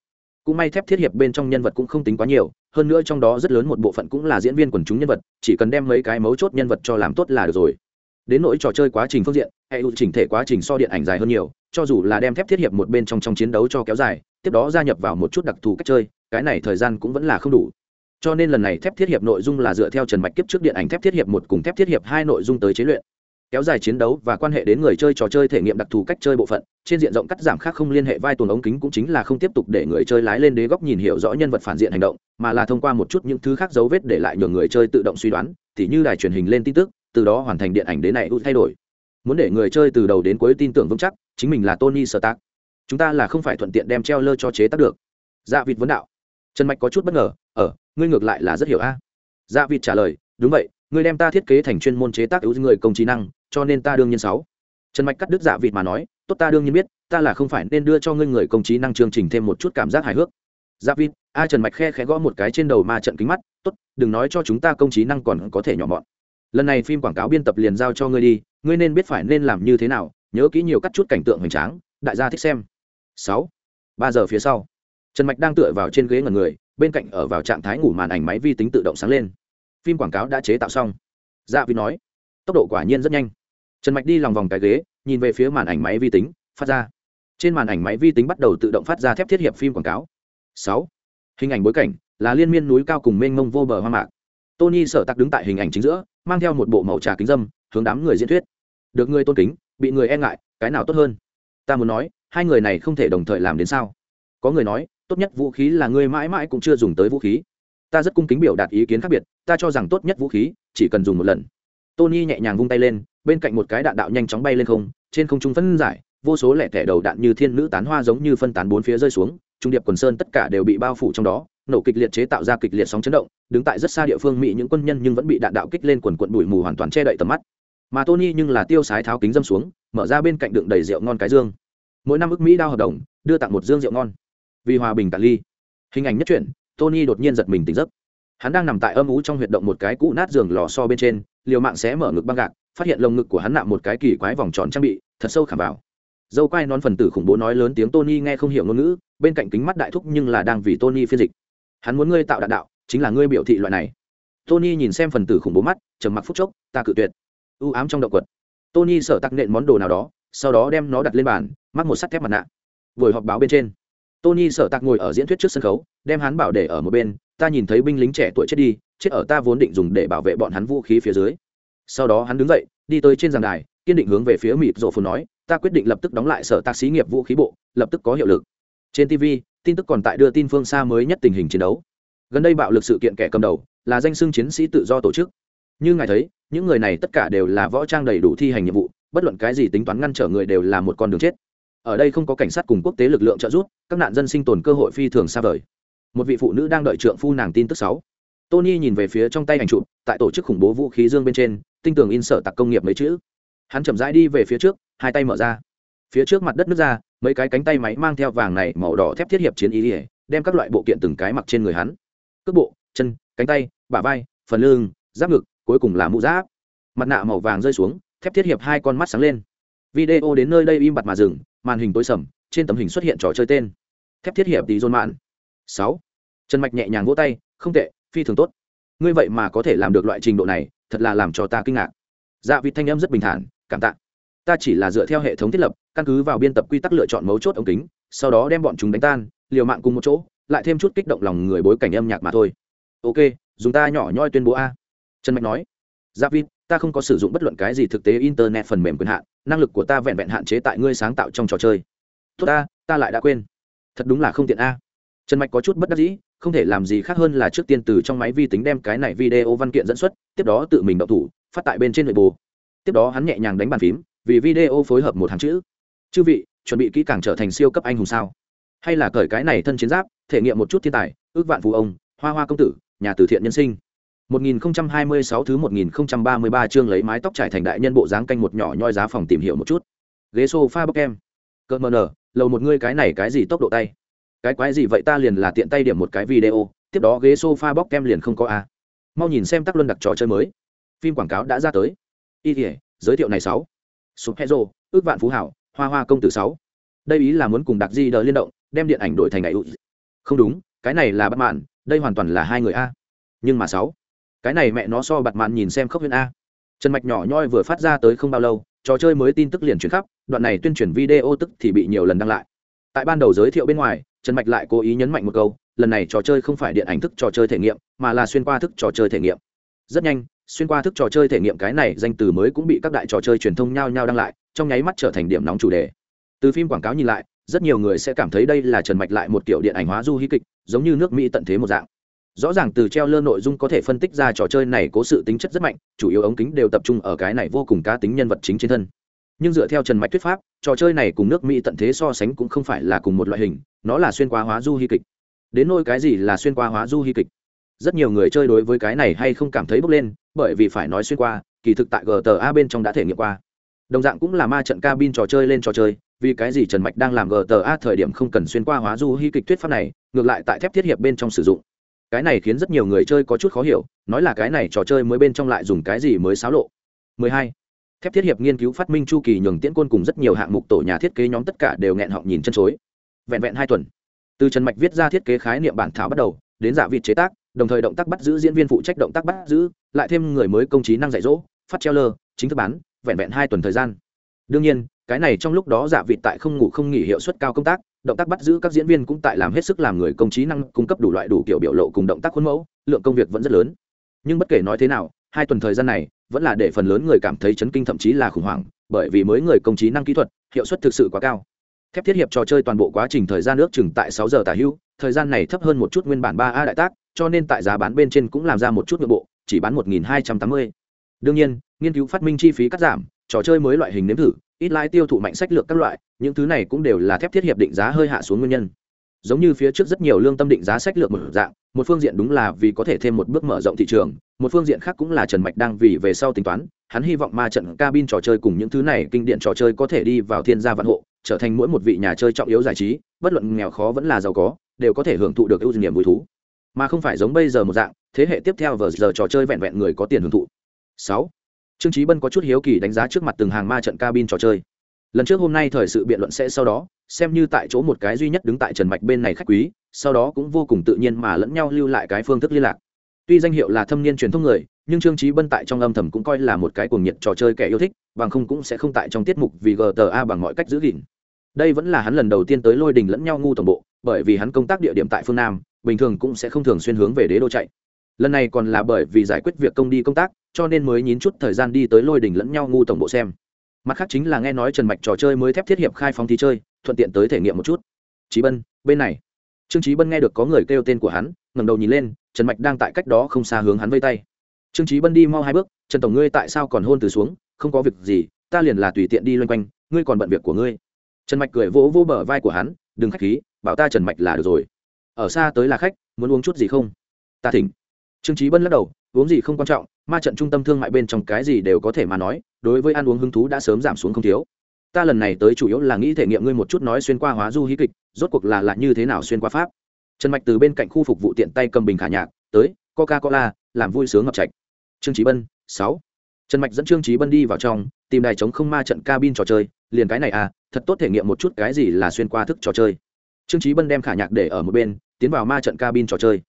Cũng may thép thiết hiệp bên trong nhân vật cũng không tính quá nhiều, hơn nữa trong đó rất lớn một bộ phận cũng là diễn viên quần chúng nhân vật, chỉ cần đem mấy cái mấu chốt nhân vật cho làm tốt là được rồi đến nỗi trò chơi quá trình phương diện, hệ ưu chỉnh thể quá trình so điện ảnh dài hơn nhiều, cho dù là đem thép thiết hiệp một bên trong trong chiến đấu cho kéo dài, tiếp đó gia nhập vào một chút đặc thù cách chơi, cái này thời gian cũng vẫn là không đủ. Cho nên lần này thép thiết hiệp nội dung là dựa theo trần mạch kiếp trước điện ảnh thép thiết hiệp một cùng thép thiết hiệp hai nội dung tới chế luyện. Kéo dài chiến đấu và quan hệ đến người chơi trò chơi thể nghiệm đặc thù cách chơi bộ phận, trên diện rộng cắt giảm khác không liên hệ vai tuần ống kính cũng chính là không tiếp tục để người chơi lái lên đế góc nhìn hiểu rõ nhân vật phản diện hành động, mà là thông qua một chút những thứ khác dấu vết để lại nhường người chơi tự động suy đoán thì như đài truyền hình lên tin tức từ đó hoàn thành điện ảnh đến này thay đổi. Muốn để người chơi từ đầu đến cuối tin tưởng vững chắc, chính mình là tony stark. Chúng ta là không phải thuận tiện đem treo lơ cho chế tác được. Dạ vịt vấn đạo. Trần mạch có chút bất ngờ ở ngươi ngược lại là rất hiểu a. Dạ vịt trả lời, đúng vậy, ngươi đem ta thiết kế thành chuyên môn chế tác ưu người công trí năng, cho nên ta đương nhiên sáu. Trần mạch cắt đứt dạ vịt mà nói, tốt ta đương nhiên biết, ta là không phải nên đưa cho ngươi người công trí năng chương trình thêm một chút cảm giác hài hước. Dạ vịt, a trần mạch khe khẽ gõ một cái trên đầu ma trận kính mắt, tốt, đừng nói cho chúng ta công trí năng còn có thể nhỏ mọn lần này phim quảng cáo biên tập liền giao cho ngươi đi, ngươi nên biết phải nên làm như thế nào, nhớ kỹ nhiều cắt chút cảnh tượng hoành tráng, đại gia thích xem. Sáu, ba giờ phía sau, trần mạch đang tựa vào trên ghế ngần người, bên cạnh ở vào trạng thái ngủ màn ảnh máy vi tính tự động sáng lên. Phim quảng cáo đã chế tạo xong. Dạ vì nói, tốc độ quả nhiên rất nhanh. Trần mạch đi lòng vòng cái ghế, nhìn về phía màn ảnh máy vi tính, phát ra. Trên màn ảnh máy vi tính bắt đầu tự động phát ra thép thiết hiệp phim quảng cáo. Sáu, hình ảnh bối cảnh, là liên miên núi cao cùng mênh mông vô bờ hoa mạc. Tony sở tặc đứng tại hình ảnh chính giữa mang theo một bộ màu trà kính dâm, hướng đám người diễn thuyết. Được người tôn kính, bị người e ngại, cái nào tốt hơn? Ta muốn nói, hai người này không thể đồng thời làm đến sao? Có người nói, tốt nhất vũ khí là ngươi mãi mãi cũng chưa dùng tới vũ khí. Ta rất cung kính biểu đạt ý kiến khác biệt, ta cho rằng tốt nhất vũ khí, chỉ cần dùng một lần. Tony nhẹ nhàng vung tay lên, bên cạnh một cái đạn đạo nhanh chóng bay lên không, trên không trung phân giải, vô số lẻ thẻ đầu đạn như thiên nữ tán hoa giống như phân tán bốn phía rơi xuống, trung điệp quần sơn tất cả đều bị bao phủ trong đó nổ kịch liệt chế tạo ra kịch liệt sóng chấn động, đứng tại rất xa địa phương mỹ những quân nhân nhưng vẫn bị đạn đạo kích lên quần quận bụi mù hoàn toàn che đậy tầm mắt. Mà tony nhưng là tiêu sái tháo kính dâm xuống, mở ra bên cạnh đựng đầy rượu ngon cái dương. Mỗi năm ước mỹ đao hợp đồng, đưa tặng một dương rượu ngon. Vì hòa bình cả ly. Hình ảnh nhất truyện, tony đột nhiên giật mình tỉnh giấc. Hắn đang nằm tại âm ú trong huyệt động một cái cũ nát giường lò so bên trên, liều mạng xé mở ngực băng gạc, phát hiện lồng ngực của hắn nạm một cái kỳ quái vòng tròn trang bị, thật sâu khảm vào. Dâu quai nón phần tử khủng bố nói lớn tiếng tony nghe không hiểu ngôn ngữ, bên cạnh kính mắt đại thúc nhưng là đang vì tony phiên dịch hắn muốn ngươi tạo đạn đạo, chính là ngươi biểu thị loại này. Tony nhìn xem phần tử khủng bố mắt, trầm mặc phút chốc, ta cự tuyệt. Ưu ám trong động quật. Tony sở tắc nện món đồ nào đó, sau đó đem nó đặt lên bàn, mắc một sắt thép mặt nạ. Buổi họp báo bên trên, tony sở tạc ngồi ở diễn thuyết trước sân khấu, đem hắn bảo để ở một bên, ta nhìn thấy binh lính trẻ tuổi chết đi, chết ở ta vốn định dùng để bảo vệ bọn hắn vũ khí phía dưới. Sau đó hắn đứng dậy, đi tới trên giàn đài, kiên định hướng về phía mịt rổ phù nói, ta quyết định lập tức đóng lại sở tạc xí nghiệp vũ khí bộ, lập tức có hiệu lực trên tv tin tức còn tại đưa tin phương xa mới nhất tình hình chiến đấu. Gần đây bạo lực sự kiện kẻ cầm đầu là danh xưng chiến sĩ tự do tổ chức. Như ngài thấy, những người này tất cả đều là võ trang đầy đủ thi hành nhiệm vụ, bất luận cái gì tính toán ngăn trở người đều là một con đường chết. Ở đây không có cảnh sát cùng quốc tế lực lượng trợ giúp, các nạn dân sinh tồn cơ hội phi thường xa vời. Một vị phụ nữ đang đợi trượng phu nàng tin tức sáu. Tony nhìn về phía trong tay ảnh chụp, tại tổ chức khủng bố vũ khí dương bên trên, tinh tường in sở tặc công nghiệp mấy chữ. Hắn chậm rãi đi về phía trước, hai tay mở ra. Phía trước mặt đất nước ra mấy cái cánh tay máy mang theo vàng này màu đỏ thép thiết hiệp chiến ý ỉa, đem các loại bộ kiện từng cái mặc trên người hắn. Cước bộ, chân, cánh tay, bả vai, phần lưng, giáp ngực, cuối cùng là mũ giáp. Mặt nạ màu vàng rơi xuống, thép thiết hiệp hai con mắt sáng lên. Video đến nơi đây im bặt mà dừng, màn hình tối sầm, trên tấm hình xuất hiện trò chơi tên. Thép thiết hiệp tí dôn mạn. Sáu. Trần mạch nhẹ nhàng vỗ tay, không tệ, phi thường tốt. Ngươi vậy mà có thể làm được loại trình độ này, thật là làm cho ta kinh ngạc. Dạ vị thanh em rất bình thản, cảm tạ ta chỉ là dựa theo hệ thống thiết lập, căn cứ vào biên tập quy tắc lựa chọn mấu chốt ống kính, sau đó đem bọn chúng đánh tan, liều mạng cùng một chỗ, lại thêm chút kích động lòng người bối cảnh âm nhạc mà thôi. Ok, dùng ta nhỏ nhoi tuyên bố a. Trần mạch nói giáp vịt, ta không có sử dụng bất luận cái gì thực tế internet phần mềm quyền hạn, năng lực của ta vẹn vẹn hạn chế tại ngươi sáng tạo trong trò chơi. Tốt ta ta lại đã quên. Thật đúng là không tiện a. Trần mạch có chút bất đắc dĩ, không thể làm gì khác hơn là trước tiên từ trong máy vi tính đem cái này video văn kiện dẫn xuất, tiếp đó tự mình đậu thủ, phát tại bên trên nội bồ tiếp đó hắn nhẹ nhàng đánh bàn phím vì video phối hợp một hàng chữ chư vị chuẩn bị kỹ càng trở thành siêu cấp anh hùng sao hay là cởi cái này thân chiến giáp thể nghiệm một chút thiên tài ước vạn phú ông hoa hoa công tử nhà từ thiện nhân sinh 1026 thứ 1033 chương lấy mái tóc trải thành đại nhân bộ dáng canh một nhỏ nhoi giá phòng tìm hiểu một chút. Ghế sofa bọc em. Cơn mờ nở, lầu một ngươi cái này cái gì tốc độ tay? Cái quái gì vậy ta liền là tiện tay điểm một cái video, tiếp đó ghế sofa bóc kem liền không có a. Mau nhìn xem tắc luân đặc trò chơi mới. Phim quảng cáo đã ra tới. Y Liễu, giới thiệu này xuống hệ rô, ước vạn phú hảo, hoa hoa công tử 6. Đây ý là muốn cùng đặc di đờ liên động, đem điện ảnh đổi thành ngày Không đúng, cái này là bắt mạn, đây hoàn toàn là hai người a. Nhưng mà 6 cái này mẹ nó so bặt mạn nhìn xem khốc huyên a trần mạch nhỏ nhoi vừa phát ra tới không bao lâu trò chơi mới tin tức liền chuyển khắp đoạn này tuyên truyền video tức thì bị nhiều lần đăng lại tại ban đầu giới thiệu bên ngoài trần mạch lại cố ý nhấn mạnh một câu lần này trò chơi không phải điện ảnh thức trò chơi thể nghiệm mà là xuyên qua thức trò chơi thể nghiệm rất nhanh xuyên qua thức trò chơi thể nghiệm cái này danh từ mới cũng bị các đại trò chơi truyền thông nhao nhao đăng lại, trong nháy mắt trở thành điểm nóng chủ đề. Từ phim quảng cáo nhìn lại, rất nhiều người sẽ cảm thấy đây là trần mạch lại một kiểu điện ảnh hóa du hí kịch, giống như nước mỹ tận thế một dạng. Rõ ràng từ treo lơ nội dung có thể phân tích ra trò chơi này có sự tính chất rất mạnh, chủ yếu ống kính đều tập trung ở cái này vô cùng cá tính nhân vật chính trên thân. Nhưng dựa theo trần mạch thuyết pháp, trò chơi này cùng nước mỹ tận thế so sánh cũng không phải là cùng một loại hình, nó là xuyên qua hóa du hy kịch. Đến nôi cái gì là xuyên qua hóa du hy kịch? Rất nhiều người chơi đối với cái này hay không cảm thấy bốc lên, bởi vì phải nói xuyên qua, kỳ thực tại gta bên trong đã thể nghiệm qua. Đồng dạng cũng là ma trận cabin trò chơi lên trò chơi, vì cái gì trần mạch đang làm gta thời điểm không cần xuyên qua hóa du hy kịch thuyết pháp này, ngược lại tại thép thiết hiệp bên trong sử dụng. Cái này khiến rất nhiều người chơi có chút khó hiểu, nói là cái này trò chơi mới bên trong lại dùng cái gì mới xáo lộ. 12. thép thiết hiệp nghiên cứu phát minh chu kỳ nhường tiễn côn cùng rất nhiều hạng mục tổ nhà thiết kế nhóm tất cả đều nghẹn họng nhìn chân chối. Vẹn vẹn hai tuần. Từ trần mạch viết ra thiết kế khái niệm bản thảo bắt đầu, đến giả vịt chế tác đồng thời động tác bắt giữ diễn viên phụ trách động tác bắt giữ, lại thêm người mới công trí năng dạy dỗ, phát treo lơ chính thức bán, vẹn vẹn hai tuần thời gian. Đương nhiên, cái này trong lúc đó giả vịt tại không ngủ không nghỉ hiệu suất cao công tác, động tác bắt giữ các diễn viên cũng tại làm hết sức làm người công trí năng, cung cấp đủ loại đủ kiểu biểu lộ cùng động tác khuôn mẫu, lượng công việc vẫn rất lớn. Nhưng bất kể nói thế nào, hai tuần thời gian này vẫn là để phần lớn người cảm thấy chấn kinh thậm chí là khủng hoảng, bởi vì mới người công trí năng kỹ thuật, hiệu suất thực sự quá cao. Thép thiết hiệp trò chơi toàn bộ quá trình thời gian ước chừng tại sáu giờ tả hữu thời gian này thấp hơn một chút nguyên bản ba a đại tác cho nên tại giá bán bên trên cũng làm ra một chút nội bộ, chỉ bán một nghìn hai trăm tám mươi. Đương nhiên, nghiên cứu phát minh chi phí cắt giảm, trò chơi mới loại hình nếm thử, ít lãi tiêu thụ mạnh sách lược các loại, những thứ này cũng đều là thép thiết hiệp định giá hơi hạ xuống nguyên nhân. Giống như phía trước rất nhiều lương tâm định giá sách lược một dạng, một phương diện đúng là vì có thể thêm một bước mở rộng thị trường, một phương diện khác cũng là trần mạch đang vì về sau tính toán, hắn hy vọng ma trận cabin trò chơi cùng những thứ này kinh điển trò chơi có thể đi vào thiên gia vạn hộ, trở thành mỗi một vị nhà chơi trọng yếu giải trí, bất luận nghèo khó vẫn là giàu có, đều có thể hưởng thụ được ưu niềm vui thú mà không phải giống bây giờ một dạng, thế hệ tiếp theo vờ giờ trò chơi vẹn vẹn người có tiền hưởng thụ. Sáu, trương trí bân có chút hiếu kỳ đánh giá trước mặt từng hàng ma trận cabin trò chơi. Lần trước hôm nay thời sự biện luận sẽ sau đó, xem như tại chỗ một cái duy nhất đứng tại trần mạch bên này khách quý, sau đó cũng vô cùng tự nhiên mà lẫn nhau lưu lại cái phương thức liên lạc. Tuy danh hiệu là thâm niên truyền thông người, nhưng trương trí bân tại trong âm thầm cũng coi là một cái cuồng nhiệt trò chơi kẻ yêu thích, bằng không cũng sẽ không tại trong tiết mục vì gta bằng mọi cách giữ gìn. Đây vẫn là hắn lần đầu tiên tới lôi đình lẫn nhau ngu tổng bộ bởi vì hắn công tác địa điểm tại phương nam, bình thường cũng sẽ không thường xuyên hướng về đế đô chạy. Lần này còn là bởi vì giải quyết việc công đi công tác, cho nên mới nhín chút thời gian đi tới lôi đình lẫn nhau ngu tổng bộ xem. Mặt khác chính là nghe nói trần mạch trò chơi mới thép thiết hiệp khai phóng thi chơi, thuận tiện tới thể nghiệm một chút. Trí bân, bên này. Trương trí bân nghe được có người kêu tên của hắn ngầm đầu nhìn lên, trần mạch đang tại cách đó không xa hướng hắn vây tay. Trương trí bân đi mau hai bước, trần tổng ngươi tại sao còn hôn từ xuống? Không có việc gì, ta liền là tùy tiện đi loanh quanh, ngươi còn bận việc của ngươi. Trần mạch cười vỗ vỗ bờ vai của hắn, đừng khách khí bảo ta trần mạch là được rồi. Ở xa tới là khách, muốn uống chút gì không? Ta thỉnh. Trương trí bân lắc đầu, uống gì không quan trọng, ma trận trung tâm thương mại bên trong cái gì đều có thể mà nói, đối với ăn uống hứng thú đã sớm giảm xuống không thiếu. Ta lần này tới chủ yếu là nghĩ thể nghiệm ngươi một chút nói xuyên qua hóa du hí kịch, rốt cuộc là lại như thế nào xuyên qua pháp. Trần mạch từ bên cạnh khu phục vụ tiện tay cầm bình khả nhạc, tới coca cola làm vui sướng ngập trạch. Trương trí bân, sáu. Trần mạch dẫn trương trí bân đi vào trong, tìm đài chống không ma trận cabin trò chơi, liền cái này à thật tốt thể nghiệm một chút cái gì là xuyên qua thức trò chơi trương trí bân đem khả nhạc để ở một bên, tiến vào ma trận cabin trò chơi.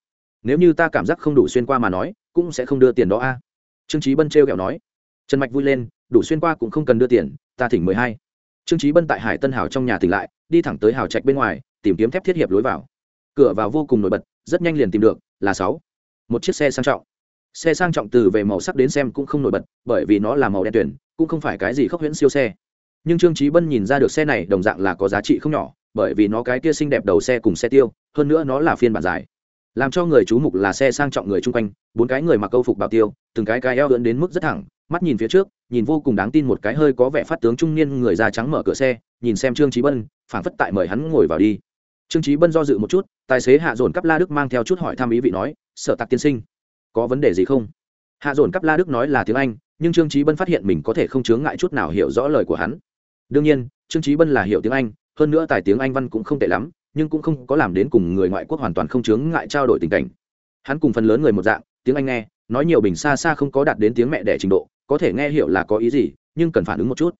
Nếu như ta cảm giác không đủ xuyên qua mà nói, cũng sẽ không đưa tiền đó a. Trương trí bân trêu kẹo nói. Trần mạch vui lên, đủ xuyên qua cũng không cần đưa tiền, ta thỉnh mười hai. Trương trí bân tại hải tân hào trong nhà tỉnh lại, đi thẳng tới hào trạch bên ngoài, tìm kiếm thép thiết hiệp lối vào. Cửa vào vô cùng nổi bật, rất nhanh liền tìm được, là sáu. Một chiếc xe sang trọng. Xe sang trọng từ về màu sắc đến xem cũng không nổi bật, bởi vì nó là màu đen tuyển, cũng không phải cái gì khốc huyễn siêu xe. Nhưng trương trí bân nhìn ra được xe này đồng dạng là có giá trị không nhỏ bởi vì nó cái kia xinh đẹp đầu xe cùng xe tiêu, hơn nữa nó là phiên bản dài. Làm cho người chú mục là xe sang trọng người chung quanh, bốn cái người mặc câu phục bảo tiêu, từng cái cái eo ưỡn đến mức rất thẳng, mắt nhìn phía trước, nhìn vô cùng đáng tin một cái hơi có vẻ phát tướng trung niên người da trắng mở cửa xe, nhìn xem trương trí bân, phảng phất tại mời hắn ngồi vào đi. Trương trí bân do dự một chút, tài xế hạ dồn cắp la đức mang theo chút hỏi thăm ý vị nói sợ tặc tiên sinh, có vấn đề gì không? Hạ dồn cắp la đức nói là tiếng anh, nhưng trương trí bân phát hiện mình có thể không chướng ngại chút nào hiểu rõ lời của hắn. Đương nhiên, trương trí bân là hiểu tiếng anh hơn nữa tài tiếng anh văn cũng không tệ lắm, nhưng cũng không có làm đến cùng người ngoại quốc hoàn toàn không chướng ngại trao đổi tình cảnh. Hắn cùng phần lớn người một dạng, tiếng anh nghe, nói nhiều bình xa xa không có đạt đến tiếng mẹ đẻ trình độ, có thể nghe hiểu là có ý gì, nhưng cần phản ứng một chút.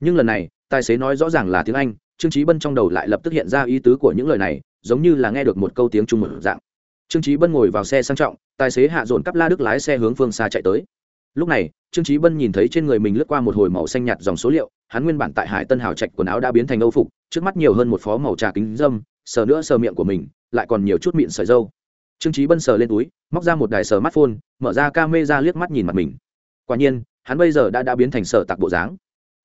Nhưng lần này, tài xế nói rõ ràng là tiếng anh, trương trí bân trong đầu lại lập tức hiện ra ý tứ của những lời này, giống như là nghe được một câu tiếng trung một dạng. Trương trí bân ngồi vào xe sang trọng, tài xế hạ dồn cắp la đức lái xe hướng phương xa chạy tới. Lúc này, trương trí bân nhìn thấy trên người mình lướt qua một hồi màu xanh nhạt dòng số liệu hắn nguyên bản tại hải tân hào trạch quần áo đã biến thành âu phục, trước mắt nhiều hơn một phó màu trà kính dâm, sờ nữa sờ miệng của mình, lại còn nhiều chút mịn sợi dâu. Trương trí bân sờ lên túi, móc ra một đài sờ mắt phone mở ra ca mê ra liếc mắt nhìn mặt mình. Quả nhiên, hắn bây giờ đã đã biến thành sở tạc bộ dáng.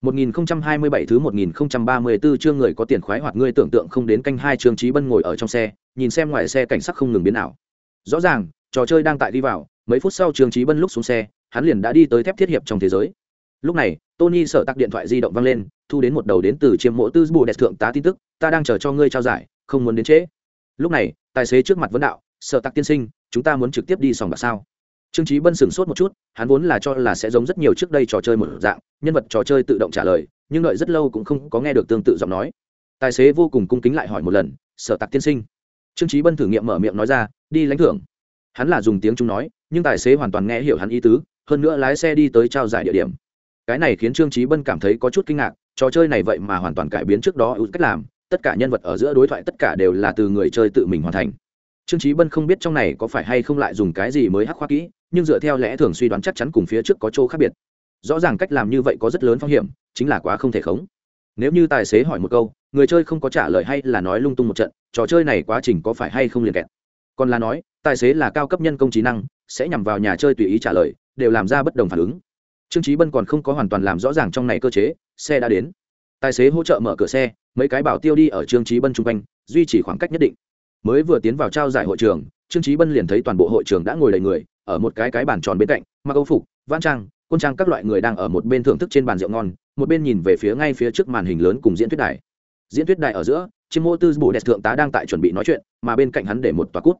1027 thứ 1034 chương người có tiền khoái hoặc ngươi tưởng tượng không đến canh hai trương trí bân ngồi ở trong xe, nhìn xem ngoài xe cảnh sắc không ngừng biến ảo. Rõ ràng, trò chơi đang tại đi vào, mấy phút sau trương trí bân lúc xuống xe, hắn liền đã đi tới thép thiết hiệp trong thế giới lúc này, tony sở tặc điện thoại di động văng lên, thu đến một đầu đến từ chiêm mộ tư bù đẹp thượng tá tin tức, ta đang chờ cho ngươi trao giải, không muốn đến trễ. Lúc này, tài xế trước mặt vấn đạo, sở tặc tiên sinh, chúng ta muốn trực tiếp đi sòng bạc sao? Trương trí bân sửng sốt một chút, hắn vốn là cho là sẽ giống rất nhiều trước đây trò chơi một dạng, nhân vật trò chơi tự động trả lời, nhưng đợi rất lâu cũng không có nghe được tương tự giọng nói. Tài xế vô cùng cung kính lại hỏi một lần, sở tặc tiên sinh? Trương trí bân thử nghiệm mở miệng nói ra, đi lãnh thưởng. Hắn là dùng tiếng chúng nói, nhưng tài xế hoàn toàn nghe hiểu hắn ý tứ, hơn nữa lái xe đi tới trao giải địa điểm cái này khiến trương trí bân cảm thấy có chút kinh ngạc, trò chơi này vậy mà hoàn toàn cải biến trước đó ưu cách làm, tất cả nhân vật ở giữa đối thoại tất cả đều là từ người chơi tự mình hoàn thành. Trương trí bân không biết trong này có phải hay không lại dùng cái gì mới hắc khoa kỹ, nhưng dựa theo lẽ thường suy đoán chắc chắn cùng phía trước có chỗ khác biệt. Rõ ràng cách làm như vậy có rất lớn phong hiểm, chính là quá không thể khống. Nếu như tài xế hỏi một câu, người chơi không có trả lời hay là nói lung tung một trận, trò chơi này quá trình có phải hay không liền kẹt. Còn là nói, tài xế là cao cấp nhân công trí năng, sẽ nhằm vào nhà chơi tùy ý trả lời, đều làm ra bất đồng phản ứng trương trí bân còn không có hoàn toàn làm rõ ràng trong này cơ chế, xe đã đến. Tài xế hỗ trợ mở cửa xe, mấy cái bảo tiêu đi ở trương trí bân chung quanh, duy trì khoảng cách nhất định. Mới vừa tiến vào trao giải hội trường, trương trí bân liền thấy toàn bộ hội trường đã ngồi đầy người, ở một cái cái bàn tròn bên cạnh, mặc âu phục văn trang, quân trang các loại người đang ở một bên thưởng thức trên bàn rượu ngon, một bên nhìn về phía ngay phía trước màn hình lớn cùng diễn thuyết đài. Diễn thuyết đài ở giữa chiêm mô tư bù đẹp thượng tá đang tại chuẩn bị nói chuyện, mà bên cạnh hắn để một tòa cút.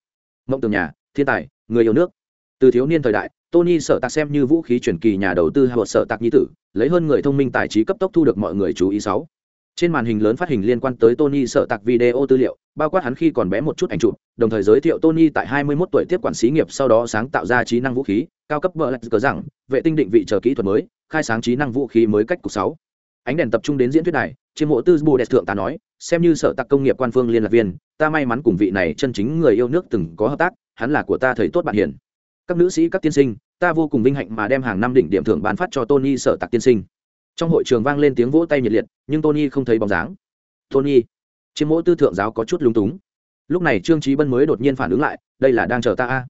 Mộng tường nhà, thiên tài, người yêu nước. Từ thiếu niên thời đại tony sợ tạc xem như vũ khí truyền kỳ nhà đầu tư hoặc sợ tạc nhi tử, lấy hơn người thông minh tài trí cấp tốc thu được mọi người chú ý sáu. Trên màn hình lớn phát hình liên quan tới tony sợ tạc video tư liệu, bao quát hắn khi còn bé một chút ảnh chụp, đồng thời giới thiệu tony tại 21 tuổi tiếp quản xí nghiệp sau đó sáng tạo ra trí năng vũ khí, cao cấp vợ lạch cờ rằng vệ tinh định vị chờ kỹ thuật mới, khai sáng trí năng vũ khí mới cách cục sáu. Ánh đèn tập trung đến diễn thuyết này trên mộ tư bù đẹp thượng ta nói, xem như sở tạc công nghiệp quan phương liên lạc viên, ta may mắn cùng vị này chân chính người yêu nước từng có hợp tác, hắn là của ta thầy tốt bạn hiền các nữ sĩ, các tiên sinh, ta vô cùng vinh hạnh mà đem hàng năm đỉnh điểm thưởng bán phát cho tony sở tạc tiên sinh. Trong hội trường vang lên tiếng vỗ tay nhiệt liệt, nhưng tony không thấy bóng dáng. Tony chiếm mỗi tư thượng giáo có chút lúng túng. Lúc này trương trí bân mới đột nhiên phản ứng lại, đây là đang chờ ta a.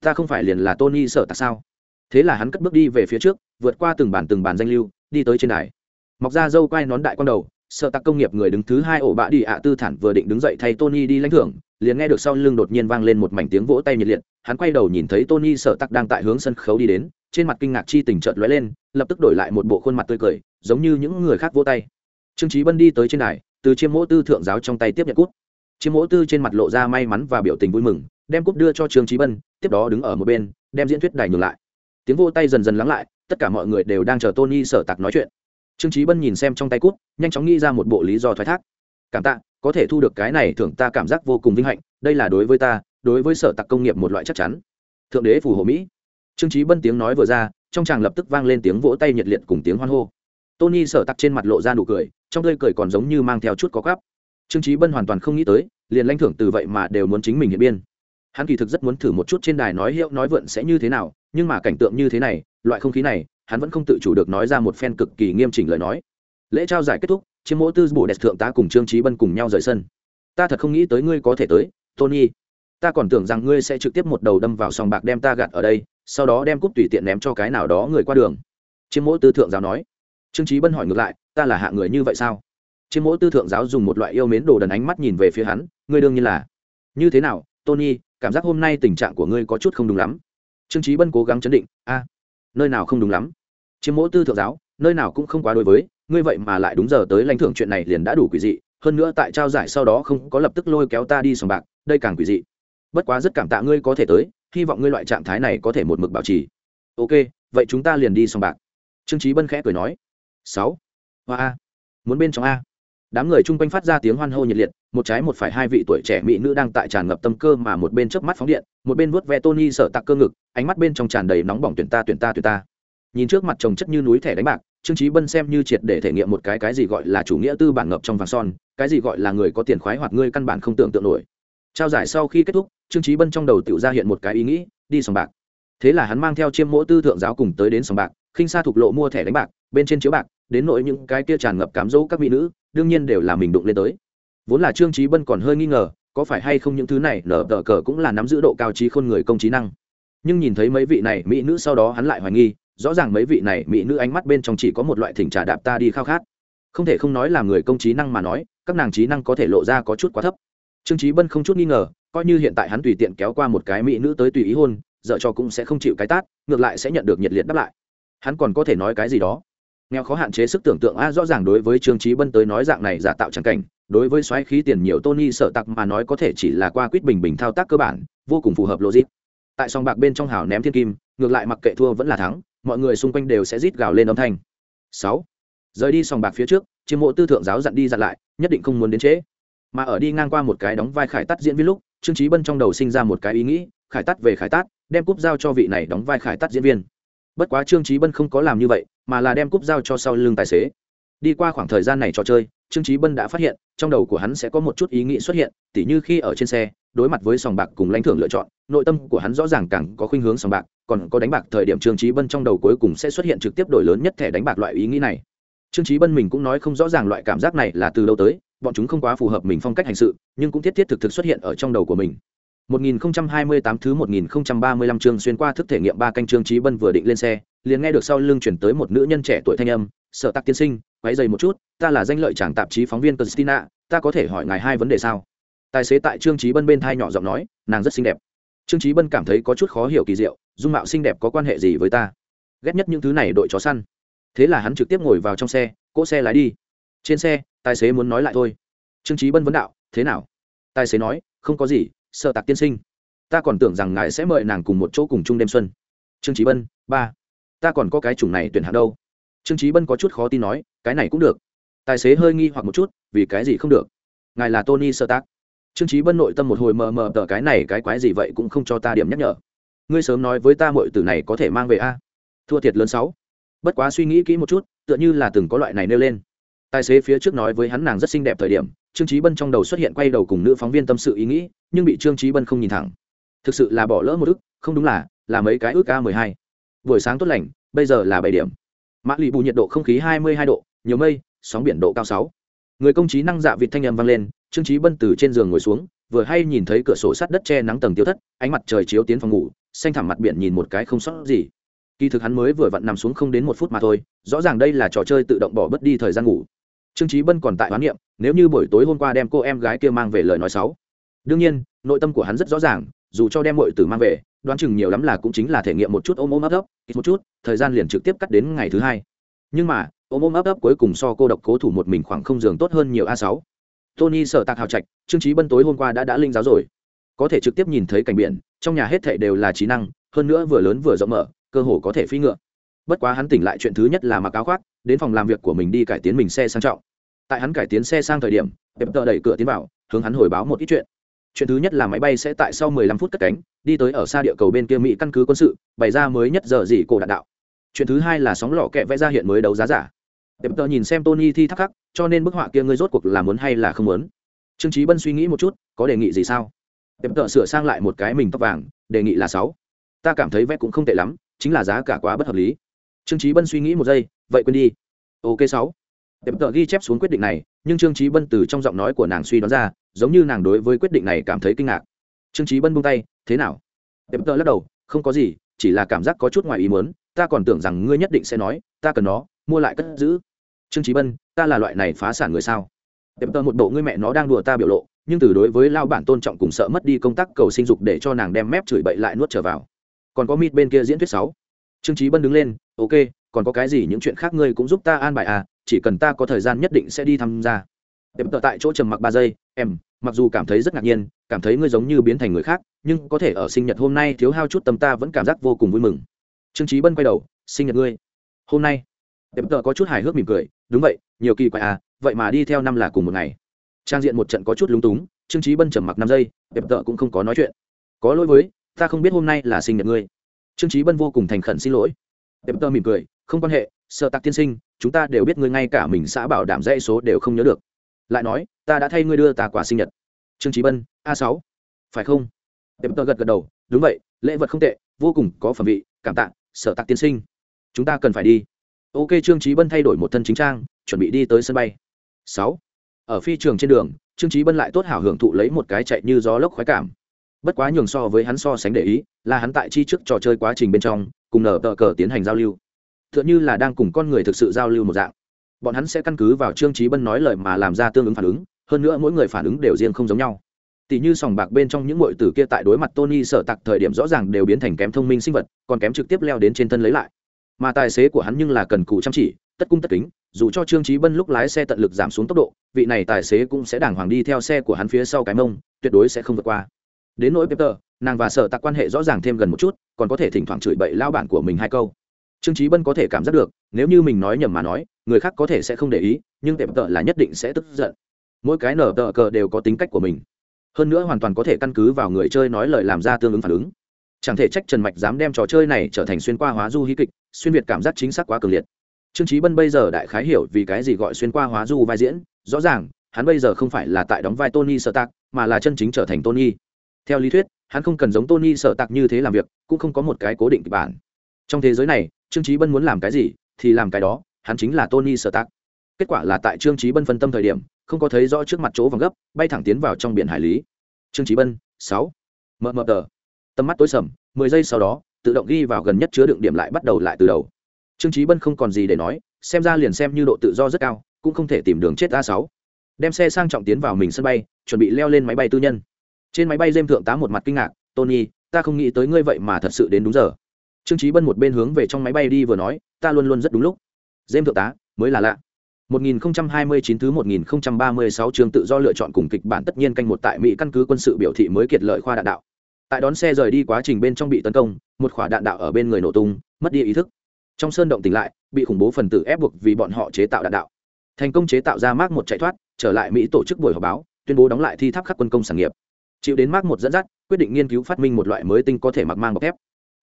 Ta không phải liền là tony sợ tạc sao? Thế là hắn cất bước đi về phía trước, vượt qua từng bản từng bản danh lưu, đi tới trên đài. Mọc ra dâu quai nón đại quan đầu sợ tạc công nghiệp người đứng thứ hai ổ bạ đi ạ tư thản vừa định đứng dậy thay tony đi lãnh thưởng liền nghe được sau lưng đột nhiên vang lên một mảnh tiếng vỗ tay nhiệt liệt, hắn quay đầu nhìn thấy tony sợ tạc đang tại hướng sân khấu đi đến, trên mặt kinh ngạc chi tình chợt lóe lên, lập tức đổi lại một bộ khuôn mặt tươi cười, giống như những người khác vỗ tay. Trương trí bân đi tới trên đài, từ chiêm mỗ tư thượng giáo trong tay tiếp nhận cút chiêm mỗ tư trên mặt lộ ra may mắn và biểu tình vui mừng, đem cút đưa cho trương trí bân, tiếp đó đứng ở một bên, đem diễn thuyết đài ngược lại. Tiếng vô tay dần dần lắng lại, tất cả mọi người đều đang chờ tony sở tạc nói chuyện. Trương trí bân nhìn xem trong tay cút nhanh chóng nghĩ ra một bộ lý do thoái thác cảm tạ, có thể thu được cái này thưởng ta cảm giác vô cùng vinh hạnh, đây là đối với ta, đối với sở tạc công nghiệp một loại chắc chắn. Thượng đế phù hộ mỹ. Trương trí bân tiếng nói vừa ra, trong chàng lập tức vang lên tiếng vỗ tay nhiệt liệt cùng tiếng hoan hô. Tony sở tặc trên mặt lộ ra nụ cười, trong tươi cười còn giống như mang theo chút có gắp. Trương trí bân hoàn toàn không nghĩ tới, liền lãnh thưởng từ vậy mà đều muốn chính mình hiện biên. Hắn kỳ thực rất muốn thử một chút trên đài nói hiệu nói vượn sẽ như thế nào, nhưng mà cảnh tượng như thế này, loại không khí này, hắn vẫn không tự chủ được nói ra một phen cực kỳ nghiêm chỉnh lời nói. Lễ trao giải kết thúc chiếm mỗ tư bộ đẹp thượng tá cùng trương trí bân cùng nhau rời sân. Ta thật không nghĩ tới ngươi có thể tới, tony. Ta còn tưởng rằng ngươi sẽ trực tiếp một đầu đâm vào sòng bạc đem ta gạt ở đây, sau đó đem cúp tùy tiện ném cho cái nào đó người qua đường. Chiếm mỗ tư thượng giáo nói. Trương trí bân hỏi ngược lại, ta là hạ người như vậy sao? Chiếm mỗ tư thượng giáo dùng một loại yêu mến đồ đần ánh mắt nhìn về phía hắn, ngươi đương nhiên là. Như thế nào, tony, cảm giác hôm nay tình trạng của ngươi có chút không đúng lắm. Trương trí bân cố gắng chấn định, a, nơi nào không đúng lắm. Chiếm mỗ tư thượng giáo, nơi nào cũng không quá đối với ngươi vậy mà lại đúng giờ tới lãnh thưởng chuyện này liền đã đủ quỷ dị, hơn nữa tại trao giải sau đó không có lập tức lôi kéo ta đi sòng bạc, đây càng quỷ dị. Bất quá rất cảm tạ ngươi có thể tới, hy vọng ngươi loại trạng thái này có thể một mực bảo trì. Ok, vậy chúng ta liền đi sòng bạc. Trương trí bân khẽ cười nói. Sáu. Hoa a. Muốn bên trong a. Đám người chung quanh phát ra tiếng hoan hô nhiệt liệt, một trái một phải hai vị tuổi trẻ mỹ nữ đang tại tràn ngập tâm cơ mà một bên chớp mắt phóng điện, một bên vuốt ve tony sợ tặc cơ ngực, ánh mắt bên trong tràn đầy nóng bỏng tuyển ta tuyển ta tuyển ta. Nhìn trước mặt chồng chất như núi thẻ đánh bạc trương trí bân xem như triệt để thể nghiệm một cái cái gì gọi là chủ nghĩa tư bản ngập trong vàng son, cái gì gọi là người có tiền khoái hoặc ngươi căn bản không tưởng tượng nổi. Trao giải sau khi kết thúc, trương trí bân trong đầu tự ra hiện một cái ý nghĩ, đi sòng bạc. Thế là hắn mang theo chiêm mỗ tư thượng giáo cùng tới đến sòng bạc, khinh xa thục lộ mua thẻ đánh bạc, bên trên chiếu bạc, đến nỗi những cái kia tràn ngập cám dỗ các mỹ nữ, đương nhiên đều là mình đụng lên tới. Vốn là trương trí bân còn hơi nghi ngờ, có phải hay không những thứ này nở tờ cờ cũng là nắm giữ độ cao trí khôn người công trí năng. Nhưng nhìn thấy mấy vị này mỹ nữ sau đó hắn lại hoài nghi rõ ràng mấy vị này mỹ nữ ánh mắt bên trong chỉ có một loại thỉnh trà đạp ta đi khao khát. Không thể không nói là người công trí năng mà nói, các nàng trí năng có thể lộ ra có chút quá thấp. Trương trí bân không chút nghi ngờ, coi như hiện tại hắn tùy tiện kéo qua một cái mỹ nữ tới tùy ý hôn vợ cho cũng sẽ không chịu cái tát, ngược lại sẽ nhận được nhiệt liệt đáp lại. Hắn còn có thể nói cái gì đó? Nghèo khó hạn chế sức tưởng tượng, a, rõ ràng đối với trương trí bân tới nói dạng này giả tạo trắng cảnh, đối với xoáy khí tiền nhiều tony sợ tặc mà nói có thể chỉ là qua quýt bình bình thao tác cơ bản, vô cùng phù hợp logic. Tại sòng bạc bên trong hào ném thiên kim ngược lại mặc kệ thua vẫn là thắng, mọi người xung quanh đều sẽ rít gào lên âm thanh. Sáu. Rời đi sòng bạc phía trước, chiêm mộ tư thượng giáo dặn đi dặn lại, nhất định không muốn đến trễ. Mà ở đi ngang qua một cái đóng vai khải tắt diễn viên lúc, trương trí bân trong đầu sinh ra một cái ý nghĩ, khải tắt về khải tắt đem cúp giao cho vị này đóng vai khải tắt diễn viên. Bất quá trương trí bân không có làm như vậy, mà là đem cúp giao cho sau lưng tài xế. Đi qua khoảng thời gian này trò chơi, trương trí bân đã phát hiện, trong đầu của hắn sẽ có một chút ý nghĩ xuất hiện, tỉ như khi ở trên xe đối mặt với sòng bạc cùng lãnh thưởng lựa chọn, nội tâm của hắn rõ ràng càng có khuynh hướng sòng bạc, còn có đánh bạc thời điểm trương trí bân trong đầu cuối cùng sẽ xuất hiện trực tiếp đổi lớn nhất thẻ đánh bạc loại ý nghĩ này. Trương trí bân mình cũng nói không rõ ràng loại cảm giác này là từ đâu tới, bọn chúng không quá phù hợp mình phong cách hành sự, nhưng cũng thiết thiết thực thực xuất hiện ở trong đầu của mình. 1028 thứ 1035 chương xuyên qua thức thể nghiệm ba canh trương trí bân vừa định lên xe, liền nghe được sau lưng chuyển tới một nữ nhân trẻ tuổi thanh âm sợ tắc tiên sinh, quấy dày một chút, ta là danh lợi chàng tạp chí phóng viên christina, ta có thể hỏi ngài hai vấn đề sao? Tài xế tại trương trí bân bên thai nhỏ giọng nói, nàng rất xinh đẹp. Trương trí bân cảm thấy có chút khó hiểu kỳ diệu, dung mạo xinh đẹp có quan hệ gì với ta? Ghét nhất những thứ này đội chó săn. Thế là hắn trực tiếp ngồi vào trong xe, cỗ xe lái đi. Trên xe, tài xế muốn nói lại thôi. Trương trí bân vấn đạo, thế nào? Tài xế nói, không có gì, sợ tạc tiên sinh. Ta còn tưởng rằng ngài sẽ mời nàng cùng một chỗ cùng chung đêm xuân. Trương trí bân, ba, ta còn có cái chủng này tuyển hạng đâu. Trương trí bân có chút khó tin nói, cái này cũng được. Tài xế hơi nghi hoặc một chút, vì cái gì không được? Ngài là tony sơ tác trương trí bân nội tâm một hồi mờ mờ, tờ cái này cái quái gì vậy cũng không cho ta điểm nhắc nhở. Ngươi sớm nói với ta mọi từ này có thể mang về a. Thua thiệt lớn sáu. Bất quá suy nghĩ kỹ một chút, tựa như là từng có loại này nêu lên. Tài xế phía trước nói với hắn nàng rất xinh đẹp thời điểm, trương trí bân trong đầu xuất hiện quay đầu cùng nữ phóng viên tâm sự ý nghĩ, nhưng bị trương trí bân không nhìn thẳng. Thực sự là bỏ lỡ một ức, không đúng là là mấy cái ước a mười hai. Buổi sáng tốt lành, bây giờ là bảy điểm. Mã lì bù nhiệt độ không khí hai mươi hai độ, nhiều mây, sóng biển độ cao sáu. Người công trí năng dạ vịt thanh âm vang lên trương trí bân từ trên giường ngồi xuống, vừa hay nhìn thấy cửa sổ sát đất che nắng tầng tiêu thất, ánh mặt trời chiếu tiến phòng ngủ, xanh thẳm mặt biển nhìn một cái không sót gì. Kỳ thực hắn mới vừa vặn nằm xuống không đến một phút mà thôi, rõ ràng đây là trò chơi tự động bỏ bớt đi thời gian ngủ. Trương trí bân còn tại hoán niệm, nếu như buổi tối hôm qua đem cô em gái kia mang về lời nói sáu đương nhiên, nội tâm của hắn rất rõ ràng, dù cho đem mọi tử mang về, đoán chừng nhiều lắm là cũng chính là thể nghiệm một chút ôm ôm ấp ấp, ít một chút, thời gian liền trực tiếp cắt đến ngày thứ hai. Nhưng mà, ôm ôm ấp ấp cuối cùng so cô độc cố thủ một mình khoảng không giường tốt hơn nhiều a sáu tony sợ tạc hào trạch, trương trí bân tối hôm qua đã đã linh giáo rồi. Có thể trực tiếp nhìn thấy cảnh biển, trong nhà hết thảy đều là trí năng, hơn nữa vừa lớn vừa rộng mở, cơ hồ có thể phi ngựa. Bất quá hắn tỉnh lại chuyện thứ nhất là mặc áo khoác, đến phòng làm việc của mình đi cải tiến mình xe sang trọng. Tại hắn cải tiến xe sang thời điểm, pep tờ đẩy cửa tiến vào, hướng hắn hồi báo một ít chuyện. Chuyện thứ nhất là máy bay sẽ tại sau 15 phút cất cánh, đi tới ở xa địa cầu bên kia mỹ căn cứ quân sự, bày ra mới nhất giờ gì cổ đạn đạo. Chuyện thứ hai là sóng lọ kẹ vẽ ra hiện mới đấu giá giả đẹp tờ nhìn xem tony thi thắc khắc cho nên bức họa kia ngươi rốt cuộc là muốn hay là không muốn? Trương trí bân suy nghĩ một chút, có đề nghị gì sao? Đẹp tờ sửa sang lại một cái mình tóc vàng, đề nghị là sáu. Ta cảm thấy vẽ cũng không tệ lắm, chính là giá cả quá bất hợp lý. Trương trí bân suy nghĩ một giây, vậy quên đi. Ok sáu. Đẹp tờ ghi chép xuống quyết định này, nhưng trương trí bân từ trong giọng nói của nàng suy đoán ra, giống như nàng đối với quyết định này cảm thấy kinh ngạc. Trương trí bân buông tay, thế nào? Đẹp tờ lắc đầu, không có gì, chỉ là cảm giác có chút ngoài ý muốn, ta còn tưởng rằng ngươi nhất định sẽ nói, ta cần nó, mua lại cất giữ trương trí bân, ta là loại này phá sản người sao? Tiệm tơ một bộ ngươi mẹ nó đang đùa ta biểu lộ, nhưng từ đối với lao bản tôn trọng cùng sợ mất đi công tác cầu sinh dục để cho nàng đem mép chửi bậy lại nuốt trở vào. Còn có mít bên kia diễn thuyết sáu. Trương trí bân đứng lên, ok, còn có cái gì những chuyện khác ngươi cũng giúp ta an bài à chỉ cần ta có thời gian nhất định sẽ đi tham gia. Em tợ tại chỗ trầm mặc ba giây, em, mặc dù cảm thấy rất ngạc nhiên, cảm thấy ngươi giống như biến thành người khác, nhưng có thể ở sinh nhật hôm nay thiếu hao chút tâm ta vẫn cảm giác vô cùng vui mừng. Trương trí bân quay đầu, sinh nhật ngươi, hôm nay em tợ có chút hài hước mỉm cười, đúng vậy, nhiều kỳ quái à vậy mà đi theo năm là cùng một ngày. Trang diện một trận có chút lúng túng, trương trí bân trầm mặc năm giây em tợ cũng không có nói chuyện. Có lỗi với, ta không biết hôm nay là sinh nhật ngươi. Trương trí bân vô cùng thành khẩn xin lỗi. Em tợ mỉm cười, không quan hệ, sợ tạc tiên sinh, chúng ta đều biết ngươi ngay cả mình xã bảo đảm dãy số đều không nhớ được. Lại nói, ta đã thay ngươi đưa ta quả sinh nhật. Trương trí bân, a sáu. Phải không? Em tợ gật gật đầu, đúng vậy, lễ vật không tệ, vô cùng có phẩm vị, cảm tạ, sợ tạc tiên sinh. Chúng ta cần phải đi ok, trương trí bân thay đổi một thân chính trang, chuẩn bị đi tới sân bay. Sáu. Ở phi trường trên đường, trương trí bân lại tốt hảo hưởng thụ lấy một cái chạy như gió lốc khoái cảm. Bất quá nhường so với hắn so sánh để ý, là hắn tại chi trước trò chơi quá trình bên trong, cùng nở tờ cờ tiến hành giao lưu. T h ư ợ n như là đang cùng con người thực sự giao lưu một dạng. Bọn hắn sẽ căn cứ vào trương trí bân nói lời mà làm ra tương ứng phản ứng, hơn nữa mỗi người phản ứng đều riêng không giống nhau. Tỷ như sòng bạc bên trong những m tử kia tại đối mặt tony sợ tặc thời điểm rõ ràng đều biến thành kém thông minh sinh vật, còn kém trực tiếp leo đến trên thân lấy lại mà tài xế của hắn nhưng là cần cù chăm chỉ tất cung tất kính dù cho trương trí bân lúc lái xe tận lực giảm xuống tốc độ vị này tài xế cũng sẽ đàng hoàng đi theo xe của hắn phía sau cái mông tuyệt đối sẽ không vượt qua. Đến nỗi Peter, nàng và sở tặc quan hệ rõ ràng thêm gần một chút còn có thể thỉnh thoảng chửi bậy lao bản của mình hai câu. Trương trí bân có thể cảm giác được nếu như mình nói nhầm mà nói người khác có thể sẽ không để ý nhưng tệp là nhất định sẽ tức giận. Mỗi cái nở tờ cờ đều có tính cách của mình. Hơn nữa hoàn toàn có thể căn cứ vào người chơi nói lời làm ra tương ứng phản ứng. Chẳng thể trách trần mạch dám đem trò chơi này trở thành xuyên qua hóa du hí kịch xuyên việt cảm giác chính xác quá cường liệt. Trương trí bân bây giờ đại khái hiểu vì cái gì gọi xuyên qua hóa du vai diễn. Rõ ràng, hắn bây giờ không phải là tại đóng vai tony sợ tạc mà là chân chính trở thành tony. Theo lý thuyết, hắn không cần giống tony sợ tạc như thế làm việc, cũng không có một cái cố định kịch bản. Trong thế giới này, trương trí bân muốn làm cái gì, thì làm cái đó, hắn chính là tony sợ tạc kết quả là tại trương trí bân phân tâm thời điểm, không có thấy rõ trước mặt chỗ vòng gấp, bay thẳng tiến vào trong biển hải lý. Trương trí bân, sáu. Mờ mờ tờ. Tầm mắt tối sầm, mười giây sau đó tự động ghi vào gần nhất chứa đựng điểm lại bắt đầu lại từ đầu. Trương trí bân không còn gì để nói, xem ra liền xem như độ tự do rất cao, cũng không thể tìm đường chết a sáu. Đem xe sang trọng tiến vào mình sân bay, chuẩn bị leo lên máy bay tư nhân. Trên máy bay dêm thượng tá một mặt kinh ngạc, tony, ta không nghĩ tới ngươi vậy mà thật sự đến đúng giờ. Trương trí bân một bên hướng về trong máy bay đi vừa nói, ta luôn luôn rất đúng lúc. Dêm thượng tá, mới là lạ. 1029 thứ 1036 trường tự do lựa chọn cùng kịch bản tất nhiên canh một tại Mỹ căn cứ quân sự biểu thị mới kiệt lợi khoa đạn đạo. Tại đón xe rời đi quá trình bên trong bị tấn công, một quả đạn đạo ở bên người nổ tung, mất đi ý thức. Trong sơn động tỉnh lại, bị khủng bố phần tử ép buộc vì bọn họ chế tạo đạn đạo. Thành công chế tạo ra Mark một chạy thoát, trở lại Mỹ tổ chức buổi họp báo, tuyên bố đóng lại thi tháp khắc quân công sản nghiệp. Chịu đến Mark một dẫn dắt quyết định nghiên cứu phát minh một loại mới tinh có thể mặc mang bọc thép.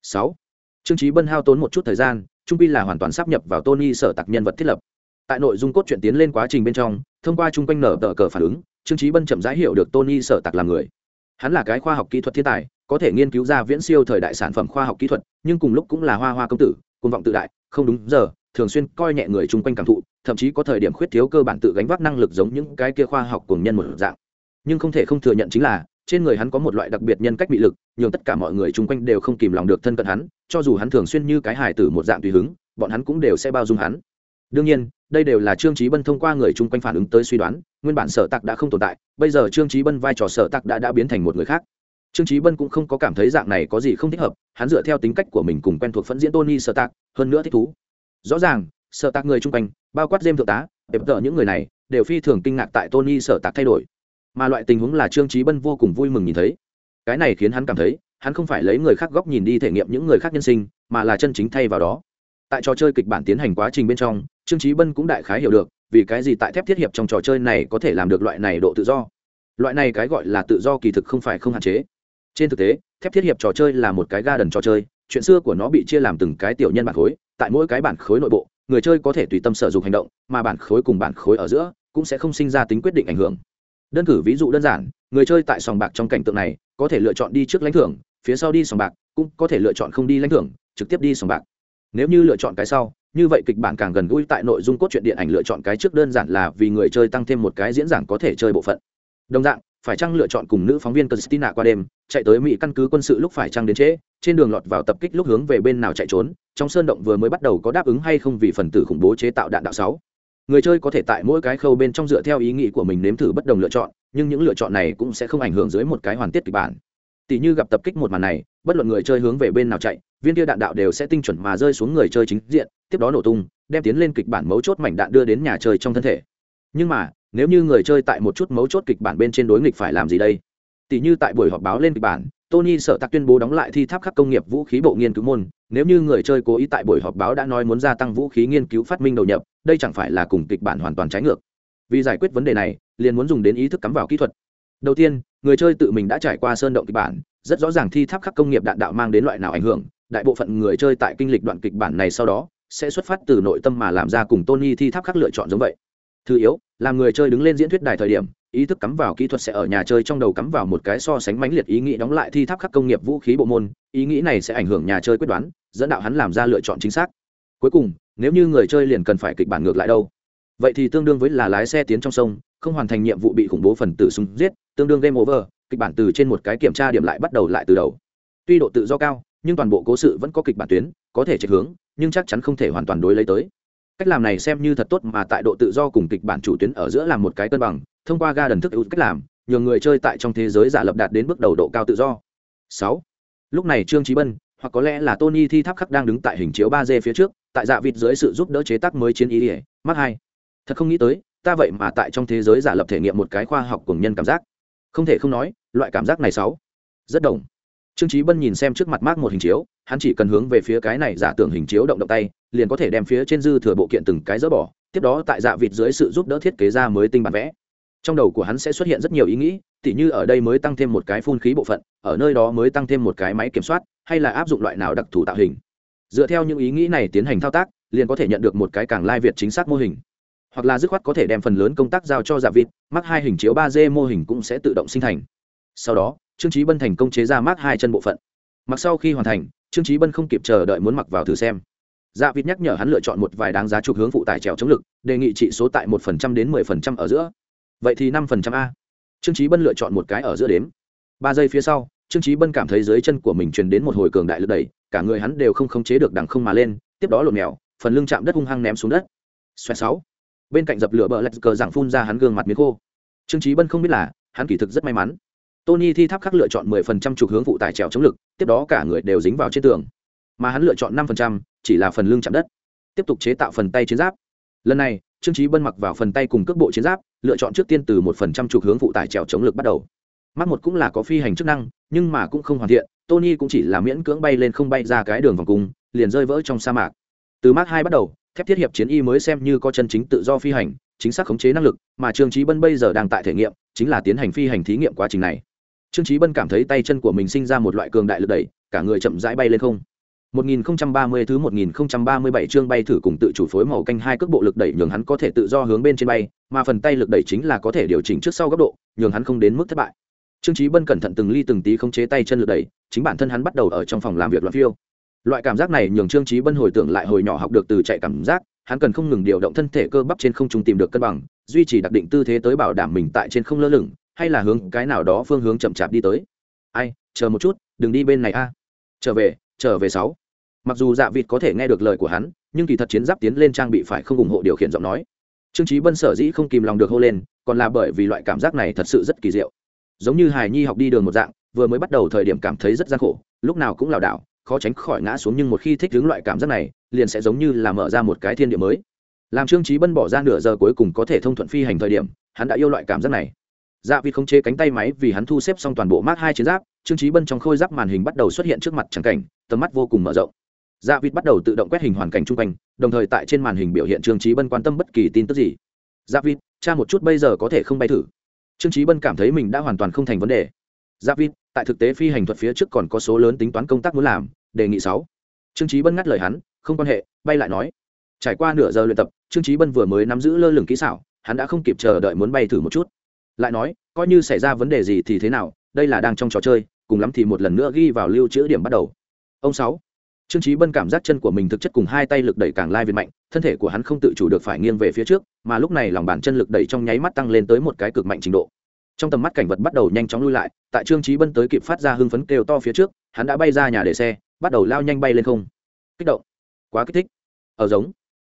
Sáu. Trương trí bân hao tốn một chút thời gian trung pi là hoàn toàn sắp nhập vào tony sở tặc nhân vật thiết lập. Tại nội dung cốt truyện tiến lên quá trình bên trong thông qua chung quanh nở tờ cờ phản ứng trương trí bân chậm rãi hiểu được tony sở tặc là người. Hắn là cái khoa học kỹ thuật thiên tài có thể nghiên cứu ra viễn siêu thời đại sản phẩm khoa học kỹ thuật, nhưng cùng lúc cũng là hoa hoa công tử côn vọng tự đại, không đúng giờ, thường xuyên coi nhẹ người chung quanh cảm thụ, thậm chí có thời điểm khuyết thiếu cơ bản tự gánh vác năng lực giống những cái kia khoa học cùng nhân một dạng. Nhưng không thể không thừa nhận chính là, trên người hắn có một loại đặc biệt nhân cách bị lực, nhường tất cả mọi người chung quanh đều không kìm lòng được thân cận hắn, cho dù hắn thường xuyên như cái hài tử một dạng tùy hứng, bọn hắn cũng đều sẽ bao dung hắn. Đương nhiên, đây đều là trương trí bân thông qua người chung quanh phản ứng tới suy đoán, nguyên bản sở tạc đã không tồn tại, bây giờ trương trí bân vai trò sở tạc đã đã biến thành một người khác trương trí bân cũng không có cảm thấy dạng này có gì không thích hợp hắn dựa theo tính cách của mình cùng quen thuộc phẫn diễn tony sợ tạc, hơn nữa thích thú. Rõ ràng sợ tạc người chung quanh bao quát dêm thượng tá đẹp tợ những người này đều phi thường kinh ngạc tại tony sợ tạc thay đổi. Mà loại tình huống là trương trí bân vô cùng vui mừng nhìn thấy. Cái này khiến hắn cảm thấy hắn không phải lấy người khác góc nhìn đi thể nghiệm những người khác nhân sinh mà là chân chính thay vào đó. Tại trò chơi kịch bản tiến hành quá trình bên trong trương trí bân cũng đại khái hiểu được vì cái gì tại thép thiết hiệp trong trò chơi này có thể làm được loại này độ tự do. Loại này cái gọi là tự do kỳ thực không phải không hạn chế trên thực tế, thép thiết hiệp trò chơi là một cái ga đần trò chơi, chuyện xưa của nó bị chia làm từng cái tiểu nhân bản khối, tại mỗi cái bản khối nội bộ, người chơi có thể tùy tâm sở dụng hành động, mà bản khối cùng bản khối ở giữa cũng sẽ không sinh ra tính quyết định ảnh hưởng. Đơn cử ví dụ đơn giản, người chơi tại sòng bạc trong cảnh tượng này, có thể lựa chọn đi trước lãnh thưởng, phía sau đi sòng bạc, cũng có thể lựa chọn không đi lãnh thưởng, trực tiếp đi sòng bạc. Nếu như lựa chọn cái sau, như vậy kịch bản càng gần gũi tại nội dung cốt truyện điện ảnh lựa chọn cái trước đơn giản là vì người chơi tăng thêm một cái diễn giảng có thể chơi bộ phận đồng dạng, phải chăng lựa chọn cùng nữ phóng viên Christina qua đêm, chạy tới mỹ căn cứ quân sự lúc phải chăng đến trễ, trên đường lọt vào tập kích lúc hướng về bên nào chạy trốn, trong sơn động vừa mới bắt đầu có đáp ứng hay không vì phần tử khủng bố chế tạo đạn đạo sáu. Người chơi có thể tại mỗi cái khâu bên trong dựa theo ý nghĩ của mình nếm thử bất đồng lựa chọn, nhưng những lựa chọn này cũng sẽ không ảnh hưởng dưới một cái hoàn tiết kịch bản. Tỷ như gặp tập kích một màn này, bất luận người chơi hướng về bên nào chạy, viên tia đạn đạo đều sẽ tinh chuẩn mà rơi xuống người chơi chính diện, tiếp đó nổ tung, đem tiến lên kịch bản mấu chốt mảnh đạn đưa đến nhà chơi trong thân thể. Nhưng mà nếu như người chơi tại một chút mấu chốt kịch bản bên trên đối nghịch phải làm gì đây? Tỷ như tại buổi họp báo lên kịch bản, tony sợ tặc tuyên bố đóng lại thi tháp khắc công nghiệp vũ khí bộ nghiên cứu môn. Nếu như người chơi cố ý tại buổi họp báo đã nói muốn gia tăng vũ khí nghiên cứu phát minh đầu nhập, đây chẳng phải là cùng kịch bản hoàn toàn trái ngược. Vì giải quyết vấn đề này, liền muốn dùng đến ý thức cắm vào kỹ thuật. Đầu tiên, người chơi tự mình đã trải qua sơn động kịch bản, rất rõ ràng thi tháp khắc công nghiệp đạn đạo mang đến loại nào ảnh hưởng. Đại bộ phận người chơi tại kinh lịch đoạn kịch bản này sau đó, sẽ xuất phát từ nội tâm mà làm ra cùng tony thi tháp khắc lựa chọn giống vậy thứ yếu là người chơi đứng lên diễn thuyết đài thời điểm, ý thức cắm vào kỹ thuật sẽ ở nhà chơi trong đầu cắm vào một cái so sánh mãnh liệt ý nghĩ đóng lại thi tháp khắc công nghiệp vũ khí bộ môn, ý nghĩ này sẽ ảnh hưởng nhà chơi quyết đoán, dẫn đạo hắn làm ra lựa chọn chính xác. Cuối cùng, nếu như người chơi liền cần phải kịch bản ngược lại đâu. Vậy thì tương đương với là lái xe tiến trong sông, không hoàn thành nhiệm vụ bị khủng bố phần tử súng giết, tương đương game over, kịch bản từ trên một cái kiểm tra điểm lại bắt đầu lại từ đầu. Tuy độ tự do cao, nhưng toàn bộ cố sự vẫn có kịch bản tuyến, có thể chạy hướng, nhưng chắc chắn không thể hoàn toàn đối lấy tới cách làm này xem như thật tốt mà tại độ tự do cùng kịch bản chủ tuyến ở giữa làm một cái cân bằng, thông qua ga đần thức ưu cách làm, nhờ người chơi tại trong thế giới giả lập đạt đến bước đầu độ cao tự do. Sáu. Lúc này trương trí bân, hoặc có lẽ là tony thi tháp khắc đang đứng tại hình chiếu ba d phía trước, tại dạ vịt dưới sự giúp đỡ chế tác mới chiến ý ỉa mắc hai. Thật không nghĩ tới, ta vậy mà tại trong thế giới giả lập thể nghiệm một cái khoa học cùng nhân cảm giác. Không thể không nói, loại cảm giác này sáu. Rất đồng. Trương trí bân nhìn xem trước mặt mác một hình chiếu, hắn chỉ cần hướng về phía cái này giả tưởng hình chiếu động động tay liền có thể đem phía trên dư thừa bộ kiện từng cái dỡ bỏ, tiếp đó tại dạ vịt dưới sự giúp đỡ thiết kế ra mới tinh bản vẽ. Trong đầu của hắn sẽ xuất hiện rất nhiều ý nghĩ, tỉ như ở đây mới tăng thêm một cái phun khí bộ phận, ở nơi đó mới tăng thêm một cái máy kiểm soát, hay là áp dụng loại nào đặc thù tạo hình. Dựa theo những ý nghĩ này tiến hành thao tác, liền có thể nhận được một cái càng lai việt chính xác mô hình. Hoặc là dứt khoát có thể đem phần lớn công tác giao cho dạ vịt mắc hai hình chiếu ba d mô hình cũng sẽ tự động sinh thành. Sau đó, trương trí bân thành công chế ra mắc hai chân bộ phận. Mặc sau khi hoàn thành, trương trí bân không kịp chờ đợi muốn mặc vào thử xem dạ vịt nhắc nhở hắn lựa chọn một vài đáng giá trục hướng phụ tải trèo chống lực, đề nghị trị số tại một phần trăm đến mười phần trăm ở giữa. Vậy thì năm phần trăm a. Trương trí bân lựa chọn một cái ở giữa đếm. Ba giây phía sau, trương trí bân cảm thấy dưới chân của mình truyền đến một hồi cường đại lực đẩy, cả người hắn đều không khống chế được đằng không mà lên, tiếp đó lộn mèo, phần lưng chạm đất hung hăng ném xuống đất. Xoẹt sáu. Bên cạnh dập lửa bờ lạch cờ giảng phun ra hắn gương mặt miếng khô. Trương trí bân không biết là, hắn kỳ thực rất may mắn. Tony thi tháp khắc lựa chọn mười phần trăm trục hướng phụ tải trèo chống lực, tiếp đó cả người đều dính vào trên tường mà hắn lựa chọn năm phần trăm, chỉ là phần lưng chạm đất. Tiếp tục chế tạo phần tay chiến giáp. Lần này, trương trí bân mặc vào phần tay cùng cước bộ chiến giáp, lựa chọn trước tiên từ một phần trăm trục hướng phụ tải trèo chống lực bắt đầu. Mắt một cũng là có phi hành chức năng, nhưng mà cũng không hoàn thiện, tony cũng chỉ là miễn cưỡng bay lên không bay ra cái đường vòng cung, liền rơi vỡ trong sa mạc. Từ mark hai bắt đầu, thép thiết hiệp chiến y mới xem như có chân chính tự do phi hành, chính xác khống chế năng lực, mà trương trí bân bây giờ đang tại thể nghiệm, chính là tiến hành phi hành thí nghiệm quá trình này. Trương trí bân cảm thấy tay chân của mình sinh ra một loại cường đại lực đẩy, cả người chậm rãi bay lên không. 1030 thứ 1037 chương bay thử cùng tự chủ phối màu canh hai cước bộ lực đẩy nhường hắn có thể tự do hướng bên trên bay, mà phần tay lực đẩy chính là có thể điều chỉnh trước sau góc độ, nhường hắn không đến mức thất bại. Trương Chí Bân cẩn thận từng ly từng tí khống chế tay chân lực đẩy, chính bản thân hắn bắt đầu ở trong phòng làm việc loạn phiêu. Loại cảm giác này nhường Trương Chí Bân hồi tưởng lại hồi nhỏ học được từ chạy cảm giác, hắn cần không ngừng điều động thân thể cơ bắp trên không trung tìm được cân bằng, duy trì đặc định tư thế tới bảo đảm mình tại trên không lơ lửng, hay là hướng cái nào đó phương hướng chậm chạp đi tới. Ai, chờ một chút, đừng đi bên này a. Trở về, trở về sáu mặc dù dạ vịt có thể nghe được lời của hắn, nhưng kỳ thật chiến giáp tiến lên trang bị phải không ủng hộ điều khiển giọng nói. Trương trí bân sở dĩ không kìm lòng được hô lên, còn là bởi vì loại cảm giác này thật sự rất kỳ diệu. Giống như hài nhi học đi đường một dạng, vừa mới bắt đầu thời điểm cảm thấy rất gian khổ, lúc nào cũng lảo đảo, khó tránh khỏi ngã xuống nhưng một khi thích ứng loại cảm giác này, liền sẽ giống như là mở ra một cái thiên địa mới. Làm trương trí bân bỏ ra nửa giờ cuối cùng có thể thông thuận phi hành thời điểm, hắn đã yêu loại cảm giác này. Dạ vịt không chế cánh tay máy vì hắn thu xếp xong toàn bộ mát hai chiến giáp, trương trí bân trong khôi giáp màn hình bắt đầu xuất hiện trước mặt trắng cảnh, tầm mắt vô cùng mở rộng dạ vịt bắt đầu tự động quét hình hoàn cảnh chung quanh, đồng thời tại trên màn hình biểu hiện trương trí bân quan tâm bất kỳ tin tức gì. Dạ vịt, cha một chút bây giờ có thể không bay thử. Trương trí bân cảm thấy mình đã hoàn toàn không thành vấn đề. Dạ vịt, tại thực tế phi hành thuật phía trước còn có số lớn tính toán công tác muốn làm, đề nghị sáu. Trương trí bân ngắt lời hắn, không quan hệ, bay lại nói. Trải qua nửa giờ luyện tập, trương trí bân vừa mới nắm giữ lơ lửng kỹ xảo, hắn đã không kịp chờ đợi muốn bay thử một chút. Lại nói, coi như xảy ra vấn đề gì thì thế nào, đây là đang trong trò chơi, cùng lắm thì một lần nữa ghi vào lưu trữ điểm bắt đầu. Ông sáu trương trí bân cảm giác chân của mình thực chất cùng hai tay lực đẩy càng lai việt mạnh, thân thể của hắn không tự chủ được phải nghiêng về phía trước, mà lúc này lòng bàn chân lực đẩy trong nháy mắt tăng lên tới một cái cực mạnh trình độ. Trong tầm mắt cảnh vật bắt đầu nhanh chóng lui lại, tại trương trí bân tới kịp phát ra hưng phấn kêu to phía trước, hắn đã bay ra nhà để xe, bắt đầu lao nhanh bay lên không. Kích động. Quá kích thích. Ở giống.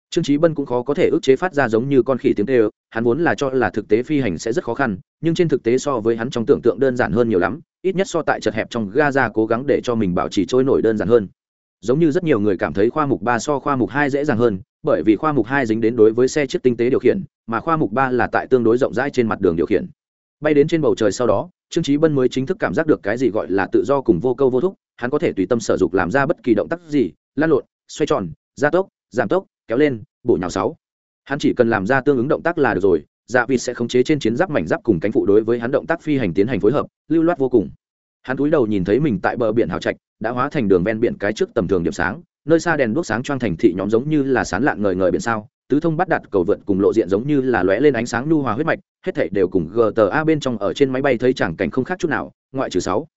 Trương trí bân cũng khó có thể ức chế phát ra giống như con khỉ tiếng kêu, hắn vốn là cho là thực tế phi hành sẽ rất khó khăn, nhưng trên thực tế so với hắn trong tưởng tượng đơn giản hơn nhiều lắm, ít nhất so tại chật hẹp trong gaza cố gắng để cho mình bảo trì trôi nổi đơn giản hơn giống như rất nhiều người cảm thấy khoa mục ba so khoa mục hai dễ dàng hơn, bởi vì khoa mục hai dính đến đối với xe chiếc tinh tế điều khiển, mà khoa mục ba là tại tương đối rộng rãi trên mặt đường điều khiển. Bay đến trên bầu trời sau đó, trương trí bân mới chính thức cảm giác được cái gì gọi là tự do cùng vô câu vô thúc, hắn có thể tùy tâm sở dục làm ra bất kỳ động tác gì lan lộn, xoay tròn, gia tốc, giảm tốc, kéo lên, bổ nhào sáu. Hắn chỉ cần làm ra tương ứng động tác là được rồi dạ vịt sẽ khống chế trên chiến giáp mảnh giáp cùng cánh phụ đối với hắn động tác phi hành tiến hành phối hợp, lưu loát vô cùng. Hắn cúi đầu nhìn thấy mình tại bờ biển hào trạch đã hóa thành đường ven biển cái trước tầm thường điểm sáng, nơi xa đèn đuốc sáng choang thành thị nhóm giống như là sán lạn ngời ngời biển sao, tứ thông bắt đặt cầu vượt cùng lộ diện giống như là lóe lên ánh sáng nhu hòa huyết mạch, hết thảy đều cùng gta bên trong ở trên máy bay thấy chẳng cảnh không khác chút nào, ngoại trừ sáu.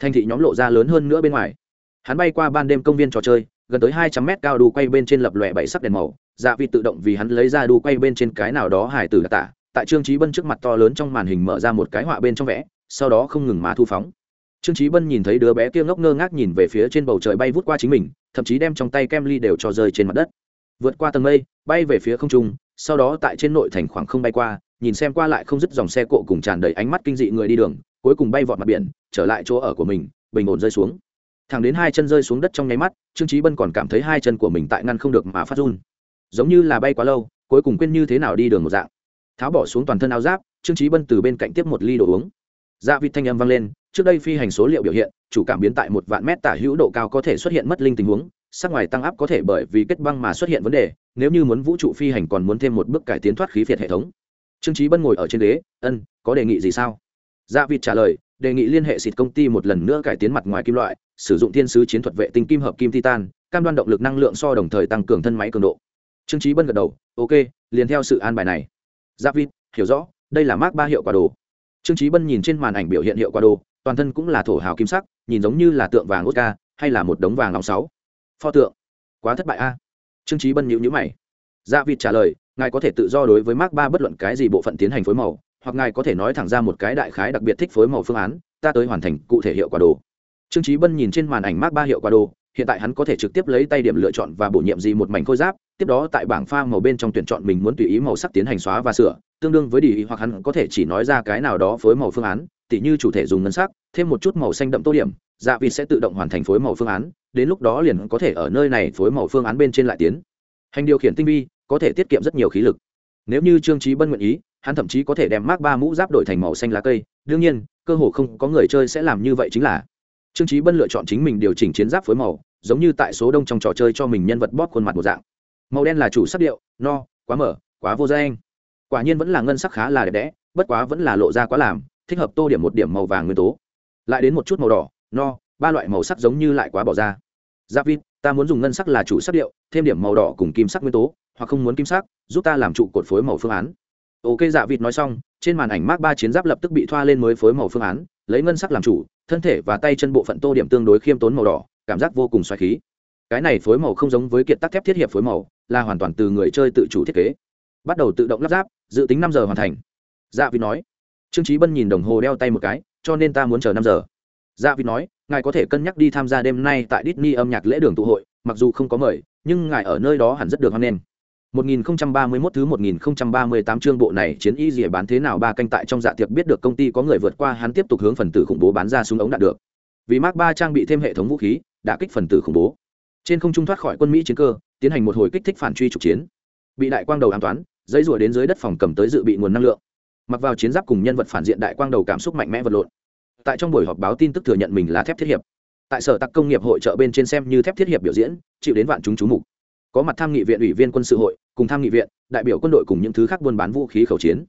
Thành thị nhóm lộ ra lớn hơn nữa bên ngoài. Hắn bay qua ban đêm công viên trò chơi, gần tới hai trăm mét cao đu quay bên trên lập lòe bảy sắc đèn màu dạ vị tự động vì hắn lấy ra đu quay bên trên cái nào đó hải tử đặc tả, tại trương trí bân trước mặt to lớn trong màn hình mở ra một cái họa bên trong vẽ, sau đó không ngừng mà thu phóng trương trí bân nhìn thấy đứa bé kia ngốc ngơ ngác nhìn về phía trên bầu trời bay vút qua chính mình, thậm chí đem trong tay kem ly đều cho rơi trên mặt đất. Vượt qua tầng mây, bay về phía không trung, sau đó tại trên nội thành khoảng không bay qua, nhìn xem qua lại không dứt dòng xe cộ cùng tràn đầy ánh mắt kinh dị người đi đường, cuối cùng bay vọt mặt biển, trở lại chỗ ở của mình, bình ổn rơi xuống. Thẳng đến hai chân rơi xuống đất trong nháy mắt, trương trí bân còn cảm thấy hai chân của mình tại ngăn không được mà phát run. Giống như là bay quá lâu, cuối cùng quên như thế nào đi đường một dạng. Tháo bỏ xuống toàn thân áo giáp, trương trí bân từ bên cạnh tiếp một ly đồ uống. Dạ vịt thanh âm vang lên trước đây phi hành số liệu biểu hiện, chủ cảm biến tại một vạn mét tả hữu độ cao có thể xuất hiện mất linh tình huống, sắc ngoài tăng áp có thể bởi vì kết băng mà xuất hiện vấn đề, nếu như muốn vũ trụ phi hành còn muốn thêm một bước cải tiến thoát khí phiệt hệ thống. Trương trí bân ngồi ở trên ghế, ân, có đề nghị gì sao? Dạ vịt trả lời, đề nghị liên hệ xịt công ty một lần nữa cải tiến mặt ngoài kim loại, sử dụng thiên sứ chiến thuật vệ tinh kim hợp kim titan, cam đoan động lực năng lượng so đồng thời tăng cường thân máy cường độ. Trương trí bân gật đầu, ok, liền theo sự an bài này. Dạ vịt, hiểu rõ, đây là mark ba hiệu quả đồ. Trương trí bân nhìn trên màn ảnh biểu hiện hiệu quả đồ toàn thân cũng là thổ hào kim sắc, nhìn giống như là tượng vàng oscar, hay là một đống vàng lòng sáu. Pho tượng. Quá thất bại a. Trương trí bân nhíu nhíu mày. Dạ vịt trả lời, ngài có thể tự do đối với mark ba bất luận cái gì bộ phận tiến hành phối màu, hoặc ngài có thể nói thẳng ra một cái đại khái đặc biệt thích phối màu phương án, ta tới hoàn thành cụ thể hiệu quả đồ. Trương trí bân nhìn trên màn ảnh mark ba hiệu quả đồ, hiện tại hắn có thể trực tiếp lấy tay điểm lựa chọn và bổ nhiệm gì một mảnh khôi giáp, tiếp đó tại bảng pha màu bên trong tuyển chọn mình muốn tùy ý màu sắc tiến hành xóa và sửa, tương đương với đi hoặc hắn có thể chỉ nói ra cái nào đó phối màu phương án tỉ như chủ thể dùng ngân sắc, thêm một chút màu xanh đậm tô điểm dạ vịt sẽ tự động hoàn thành phối màu phương án, đến lúc đó liền có thể ở nơi này phối màu phương án bên trên lại tiến. Hành điều khiển tinh vi, có thể tiết kiệm rất nhiều khí lực. Nếu như trương trí bân nguyện ý, hắn thậm chí có thể đem Mark ba mũ giáp đổi thành màu xanh lá cây. Đương nhiên, cơ hồ không có người chơi sẽ làm như vậy chính là. Trương trí bân lựa chọn chính mình điều chỉnh chiến giáp phối màu, giống như tại số đông trong trò chơi cho mình nhân vật bóp khuôn mặt một dạng. Màu đen là chủ sắc điệu, no, quá mở, quá vô danh. Quả nhiên vẫn là ngân sắc khá là đẹp đẽ, bất quá vẫn là lộ ra quá làm thích hợp tô điểm một điểm màu vàng nguyên tố. Lại đến một chút màu đỏ, no, ba loại màu sắc giống như lại quá bỏ ra. Giáp vịt ta muốn dùng ngân sắc là chủ sắc điệu, thêm điểm màu đỏ cùng kim sắc nguyên tố, hoặc không muốn kim sắc, giúp ta làm trụ cột phối màu phương án. Ok dạ vịt nói xong, trên màn ảnh mark ba chiến giáp lập tức bị thoa lên mới phối màu phương án, lấy ngân sắc làm chủ, thân thể và tay chân bộ phận tô điểm tương đối khiêm tốn màu đỏ, cảm giác vô cùng xoáy khí. Cái này phối màu không giống với kiệt tác thép thiết hiệp phối màu, là hoàn toàn từ người chơi tự chủ thiết kế. Bắt đầu tự động lắp ráp, dự tính năm giờ hoàn thành. Dạ vịt nói trương trí bân nhìn đồng hồ đeo tay một cái cho nên ta muốn chờ năm giờ dạ vịt nói ngài có thể cân nhắc đi tham gia đêm nay tại Disney âm nhạc lễ đường tụ hội mặc dù không có mời nhưng ngài ở nơi đó hẳn rất được hoan nghênh 1031 thứ 1038 chương bộ này chiến y gì bán thế nào ba canh tại trong dạ tiệc biết được công ty có người vượt qua hắn tiếp tục hướng phần tử khủng bố bán ra súng ống đạn được. Vì Mark 3 trang bị thêm hệ thống vũ khí, đã kích phần tử khủng bố. Trên không trung thoát khỏi quân Mỹ chiến cơ, tiến hành một hồi kích thích phản truy trục chiến. Bị đại quang đầu ám toán, dãy rủa đến dưới đất phòng cầm tới dự bị nguồn năng lượng. Mặc vào chiến giáp cùng nhân vật phản diện đại quang đầu cảm xúc mạnh mẽ vật lộn. Tại trong buổi họp báo tin tức thừa nhận mình là thép thiết hiệp. Tại sở tạc công nghiệp hội trợ bên trên xem như thép thiết hiệp biểu diễn, chịu đến vạn chúng chú mục. Có mặt tham nghị viện ủy viên quân sự hội cùng tham nghị viện đại biểu quân đội cùng những thứ khác buôn bán vũ khí khẩu chiến.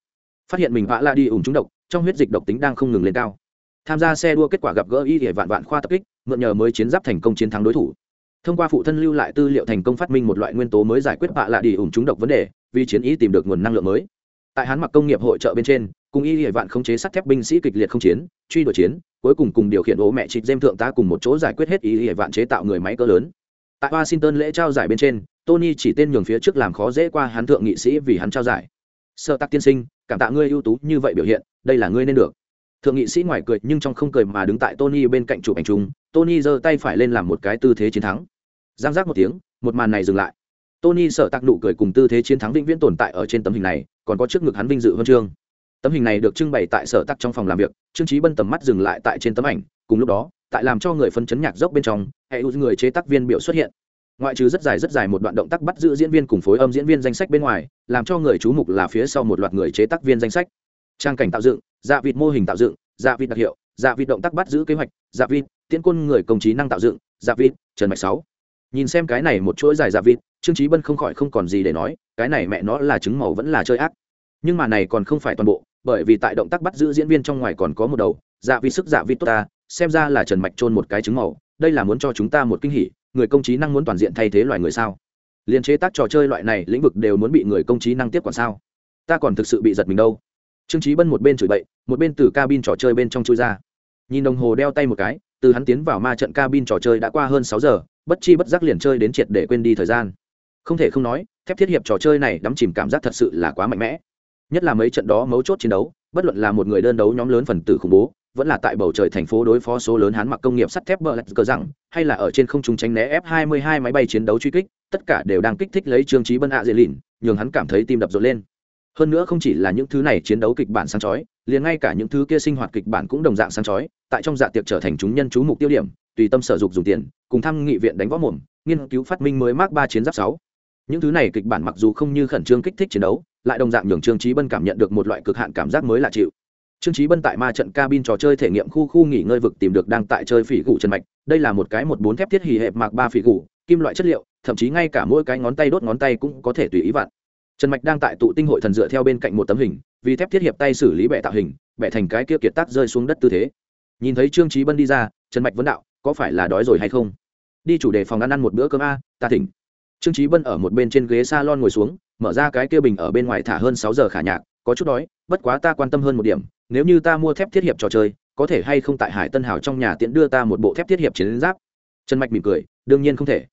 Phát hiện mình vã la đi ủng trúng độc trong huyết dịch độc tính đang không ngừng lên cao. Tham gia xe đua kết quả gặp gỡ y để vạn vạn khoa tập kích mượn nhờ mới chiến giáp thành công chiến thắng đối thủ. Thông qua phụ thân lưu lại tư liệu thành công phát minh một loại nguyên tố mới giải quyết vạ lạ đi ủng trúng độc vấn đề vì chiến ý tìm được nguồn năng lượng mới tại hán mặc công nghiệp hội trợ bên trên, cùng y hệ vạn khống chế sắt thép binh sĩ kịch liệt không chiến, truy đuổi chiến, cuối cùng cùng điều khiển ố mẹ chịt dêm thượng ta cùng một chỗ giải quyết hết y hệ vạn chế tạo người máy cỡ lớn. Tại washington lễ trao giải bên trên, tony chỉ tên nhường phía trước làm khó dễ qua hắn thượng nghị sĩ vì hắn trao giải. Sơ tắc tiên sinh, cảm tạ ngươi ưu tú như vậy biểu hiện, đây là ngươi nên được. Thượng nghị sĩ ngoài cười nhưng trong không cười mà đứng tại tony bên cạnh chụp ảnh chung, tony giơ tay phải lên làm một cái tư thế chiến thắng. Giang giác một tiếng, một màn này dừng lại. Tony sợ tắc nụ cười cùng tư thế chiến thắng vĩnh viễn tồn tại ở trên tấm hình này còn có trước ngực hắn vinh dự huân chương. Tấm hình này được trưng bày tại sở tắc trong phòng làm việc, trương trí bân tầm mắt dừng lại tại trên tấm ảnh, cùng lúc đó, tại làm cho người phân chấn nhạc dốc bên trong, hệ người chế tác viên biểu xuất hiện. Ngoại trừ rất dài rất dài một đoạn động tác bắt giữ diễn viên cùng phối âm diễn viên danh sách bên ngoài, làm cho người chú mục là phía sau một loạt người chế tác viên danh sách. Trang cảnh tạo dựng dạ vịt mô hình tạo dựng dạ vịt đặc hiệu dạ vịt động tác bắt giữ kế hoạch dạ vịt, tiễn côn người công trí năng tạo dựng dạ vịt, trần mạch sáu nhìn xem cái này một chuỗi dài dạ vịt, trương trí bân không khỏi không còn gì để nói, cái này mẹ nó là trứng màu vẫn là chơi ác. Nhưng mà này còn không phải toàn bộ, bởi vì tại động tác bắt giữ diễn viên trong ngoài còn có một đầu dạ vịt sức dạ vịt tốt ta, xem ra là trần mạch trôn một cái trứng màu, đây là muốn cho chúng ta một kinh hỉ, người công trí năng muốn toàn diện thay thế loài người sao? Liên chế tác trò chơi loại này lĩnh vực đều muốn bị người công trí năng tiếp quản sao? Ta còn thực sự bị giật mình đâu. Trương trí bân một bên chửi bậy, một bên từ cabin trò chơi bên trong chui ra nhìn đồng hồ đeo tay một cái, từ hắn tiến vào ma trận cabin trò chơi đã qua hơn sáu giờ, bất chi bất giác liền chơi đến triệt để quên đi thời gian. Không thể không nói, thép thiết hiệp trò chơi này đắm chìm cảm giác thật sự là quá mạnh mẽ. Nhất là mấy trận đó mấu chốt chiến đấu, bất luận là một người đơn đấu nhóm lớn phần tử khủng bố, vẫn là tại bầu trời thành phố đối phó số lớn hán mặc công nghiệp sắt thép bờ lạch cờ rằng hay là ở trên không trung tránh né f 22 máy bay chiến đấu truy kích, tất cả đều đang kích thích lấy trương trí bân ạ dễ lìn nhường hắn cảm thấy tim đập rộn lên hơn nữa không chỉ là những thứ này chiến đấu kịch bản sáng chói, liền ngay cả những thứ kia sinh hoạt kịch bản cũng đồng dạng sáng chói, tại trong dạ tiệc trở thành chúng nhân chú mục tiêu điểm, tùy tâm sở dục dùng tiền, cùng thăm nghị viện đánh võ mồm, nghiên cứu phát minh mới mác ba chiến giáp sáu. Những thứ này kịch bản mặc dù không như khẩn trương kích thích chiến đấu, lại đồng dạng nhường trương trí bân cảm nhận được một loại cực hạn cảm giác mới lạ chịu. Trương trí bân tại ma trận cabin trò chơi thể nghiệm khu khu nghỉ ngơi vực tìm được đang tại chơi phỉ gụ trần mạch, đây là một cái một bốn thép thiết hì hẹp mạc ba phỉ gụ kim loại chất liệu, thậm chí ngay cả mỗi cái ngón tay đốt ngón tay cũng có thể tùy ý vặn trần mạch đang tại tụ tinh hội thần dựa theo bên cạnh một tấm hình, vì thép thiết hiệp tay xử lý bẻ tạo hình, bẻ thành cái kia kiệt tác rơi xuống đất tư thế. Nhìn thấy trương trí bân đi ra, trần mạch vấn đạo, có phải là đói rồi hay không? Đi chủ đề phòng ăn ăn một bữa cơm a, ta thỉnh. Trương trí bân ở một bên trên ghế s a lon ngồi xuống, mở ra cái kia bình ở bên ngoài thả hơn sáu giờ khả nhạc, có chút đói, bất quá ta quan tâm hơn một điểm, nếu như ta mua thép thiết hiệp trò chơi, có thể hay không tại hải tân hào trong nhà tiện đưa ta một bộ thép thiết hiệp chiến giáp? Trần mạch mỉm cười, đương nhiên không thể.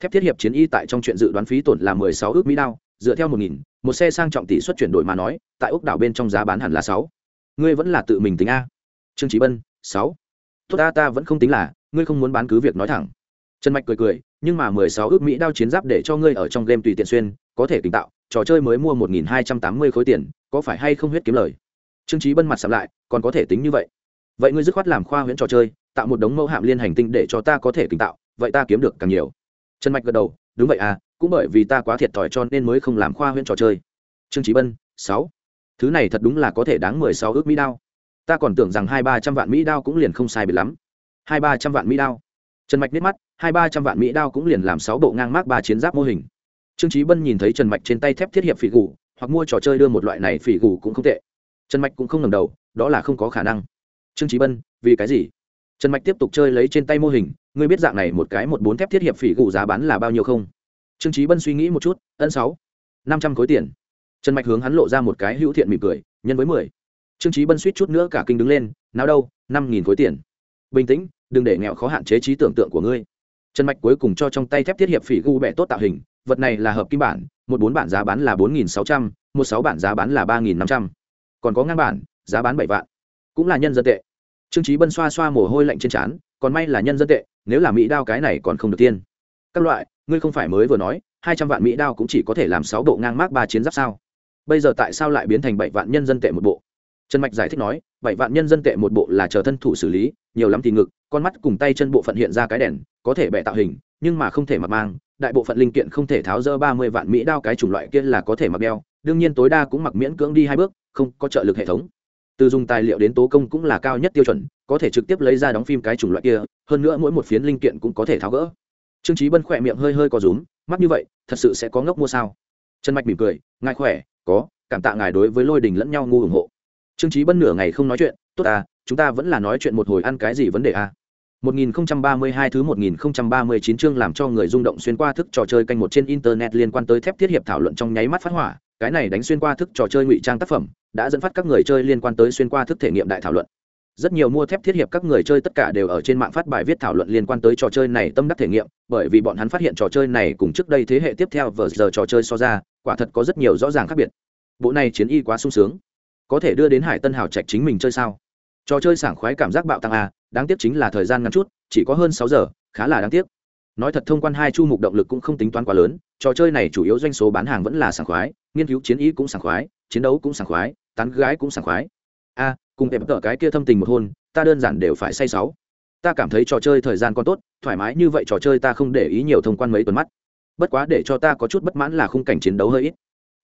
Thép thiết hiệp chiến y tại trong chuyện dự đoán phí tổn là mười sáu ước mỹ đao dựa theo một nghìn, một xe sang trọng tỷ suất chuyển đổi mà nói, tại ốc đảo bên trong giá bán hẳn là sáu. Ngươi vẫn là tự mình tính a. Trương trí bân, sáu. Tốt ta ta vẫn không tính là, ngươi không muốn bán cứ việc nói thẳng. Trần mạch cười cười, nhưng mà mười sáu ước mỹ đao chiến giáp để cho ngươi ở trong game tùy tiện xuyên, có thể tính tạo, trò chơi mới mua một nghìn hai trăm tám mươi khối tiền, có phải hay không huyết kiếm lời? Trương trí bân mặt sắm lại, còn có thể tính như vậy. Vậy ngươi dứt khoát làm khoa huyễn trò chơi, tạo một đống mẫu hạm liên hành tinh để cho ta có thể tính tạo, vậy ta kiếm được càng nhiều. Trần mạch gật đầu, đúng vậy à cũng bởi vì ta quá thiệt thòi cho nên mới không làm khoa huyễn trò chơi. Trương trí bân, sáu. Thứ này thật đúng là có thể đáng mười sáu ước mỹ đao. Ta còn tưởng rằng hai ba trăm vạn mỹ đao cũng liền không sai biệt lắm. Hai ba trăm vạn mỹ đao. Trần mạch nếp mắt, hai ba trăm vạn mỹ đao cũng liền làm sáu bộ ngang mác ba chiến giáp mô hình. Trương trí bân nhìn thấy trần mạch trên tay thép thiết hiệp phỉ gù, hoặc mua trò chơi đưa một loại này phỉ gù cũng không tệ. Trần mạch cũng không ngầm đầu, đó là không có khả năng. Trương trí bân, vì cái gì? Trần mạch tiếp tục chơi lấy trên tay mô hình, ngươi biết dạng này một cái một bốn thép thiết hiệp phỉ gù giá bán là bao nhiêu không? Trương trí bân suy nghĩ một chút, ân sáu, năm trăm khối tiền. Trần mạch hướng hắn lộ ra một cái hữu thiện mỉm cười, nhân với mười. Trương trí bân suýt chút nữa cả kinh đứng lên, nào đâu, năm nghìn khối tiền. Bình tĩnh, đừng để nghèo khó hạn chế trí tưởng tượng của ngươi. Trần mạch cuối cùng cho trong tay thép thiết hiệp phỉ gu bẹ tốt tạo hình, vật này là hợp kim bản, một bốn bản giá bán là bốn nghìn sáu trăm, một sáu bản giá bán là ba nghìn năm trăm. Còn có ngang bản, giá bán bảy vạn. Cũng là nhân dân tệ. Trương trí bân xoa xoa mồ hôi lạnh trên trán, còn may là nhân dân tệ, nếu là mỹ đao cái này còn không được tiên các loại, ngươi không phải mới vừa nói, hai trăm vạn mỹ đao cũng chỉ có thể làm sáu bộ ngang mác ba chiến giáp sao? Bây giờ tại sao lại biến thành bảy vạn nhân dân tệ một bộ? Trần mạch giải thích nói, bảy vạn nhân dân tệ một bộ là chờ thân thủ xử lý, nhiều lắm thì ngực, con mắt cùng tay chân bộ phận hiện ra cái đèn, có thể bẻ tạo hình, nhưng mà không thể mặc mang, đại bộ phận linh kiện không thể tháo dỡ ba mươi vạn mỹ đao cái chủng loại kia là có thể mặc đeo, đương nhiên tối đa cũng mặc miễn cưỡng đi hai bước, không có trợ lực hệ thống. Từ dùng tài liệu đến tố công cũng là cao nhất tiêu chuẩn, có thể trực tiếp lấy ra đóng phim cái chủng loại kia, hơn nữa mỗi một phiến linh kiện cũng có thể tháo gỡ trương trí bân khỏe miệng hơi hơi có rúm mắt như vậy thật sự sẽ có ngốc mua sao? Trần mạch mỉm cười ngài khỏe có cảm tạ ngài đối với lôi đình lẫn nhau ngu ủng hộ. Trương trí bân nửa ngày không nói chuyện tốt à chúng ta vẫn là nói chuyện một hồi ăn cái gì vấn đề à? 1032 thứ 1039 chương làm cho người rung động xuyên qua thức trò chơi canh một trên internet liên quan tới thép thiết hiệp thảo luận trong nháy mắt phát hỏa, cái này đánh xuyên qua thức trò chơi ngụy trang tác phẩm, đã dẫn phát các người chơi liên quan tới xuyên qua thức thể nghiệm đại thảo luận. Rất nhiều mua thép thiết hiệp các người chơi tất cả đều ở trên mạng phát bài viết thảo luận liên quan tới trò chơi này tâm đắc thể nghiệm, bởi vì bọn hắn phát hiện trò chơi này cùng trước đây thế hệ tiếp theo vừa giờ trò chơi so ra, quả thật có rất nhiều rõ ràng khác biệt. Bộ này chiến y quá sung sướng, có thể đưa đến Hải Tân Hào Trạch chính mình chơi sao? Trò chơi sảng khoái cảm giác bạo tăng a, đáng tiếc chính là thời gian ngắn chút chỉ có hơn sáu giờ khá là đáng tiếc nói thật thông quan hai chu mục động lực cũng không tính toán quá lớn trò chơi này chủ yếu doanh số bán hàng vẫn là sảng khoái nghiên cứu chiến ý cũng sảng khoái chiến đấu cũng sảng khoái tán gái cũng sảng khoái a cùng tệp tợ cái kia thâm tình một hôn, ta đơn giản đều phải say sáu. Ta cảm thấy trò chơi thời gian còn tốt, thoải mái như vậy trò chơi ta không để ý nhiều thông quan mấy tuần mắt. Bất quá để cho ta có chút bất mãn là khung cảnh chiến đấu hơi ít.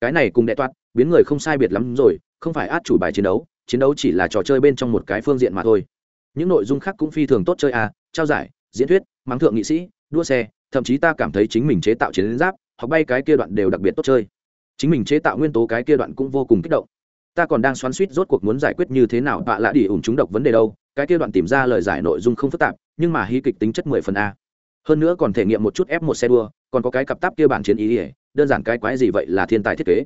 Cái này cùng đệ toát, biến người không sai biệt lắm rồi, không phải át chủ bài chiến đấu chiến đấu chỉ là trò chơi bên trong một cái phương diện mà thôi. Những nội dung khác cũng phi thường tốt chơi à trao giải, diễn thuyết, mắng thượng nghị sĩ, đua xe, thậm chí ta cảm thấy chính mình chế tạo chiến giáp, hoặc bay cái kia đoạn đều đặc biệt tốt chơi. Chính mình chế tạo nguyên tố cái kia đoạn cũng vô cùng kích động ta còn đang xoắn suýt rốt cuộc muốn giải quyết như thế nào bạ lạ đi ủng chúng độc vấn đề đâu, cái kia đoạn tìm ra lời giải nội dung không phức tạp, nhưng mà hy kịch tính chất mười phần a. Hơn nữa còn thể nghiệm một chút ép một xe đua, còn có cái cặp táp kia bản chiến ý ỉa đơn giản cái quái gì vậy là thiên tài thiết kế.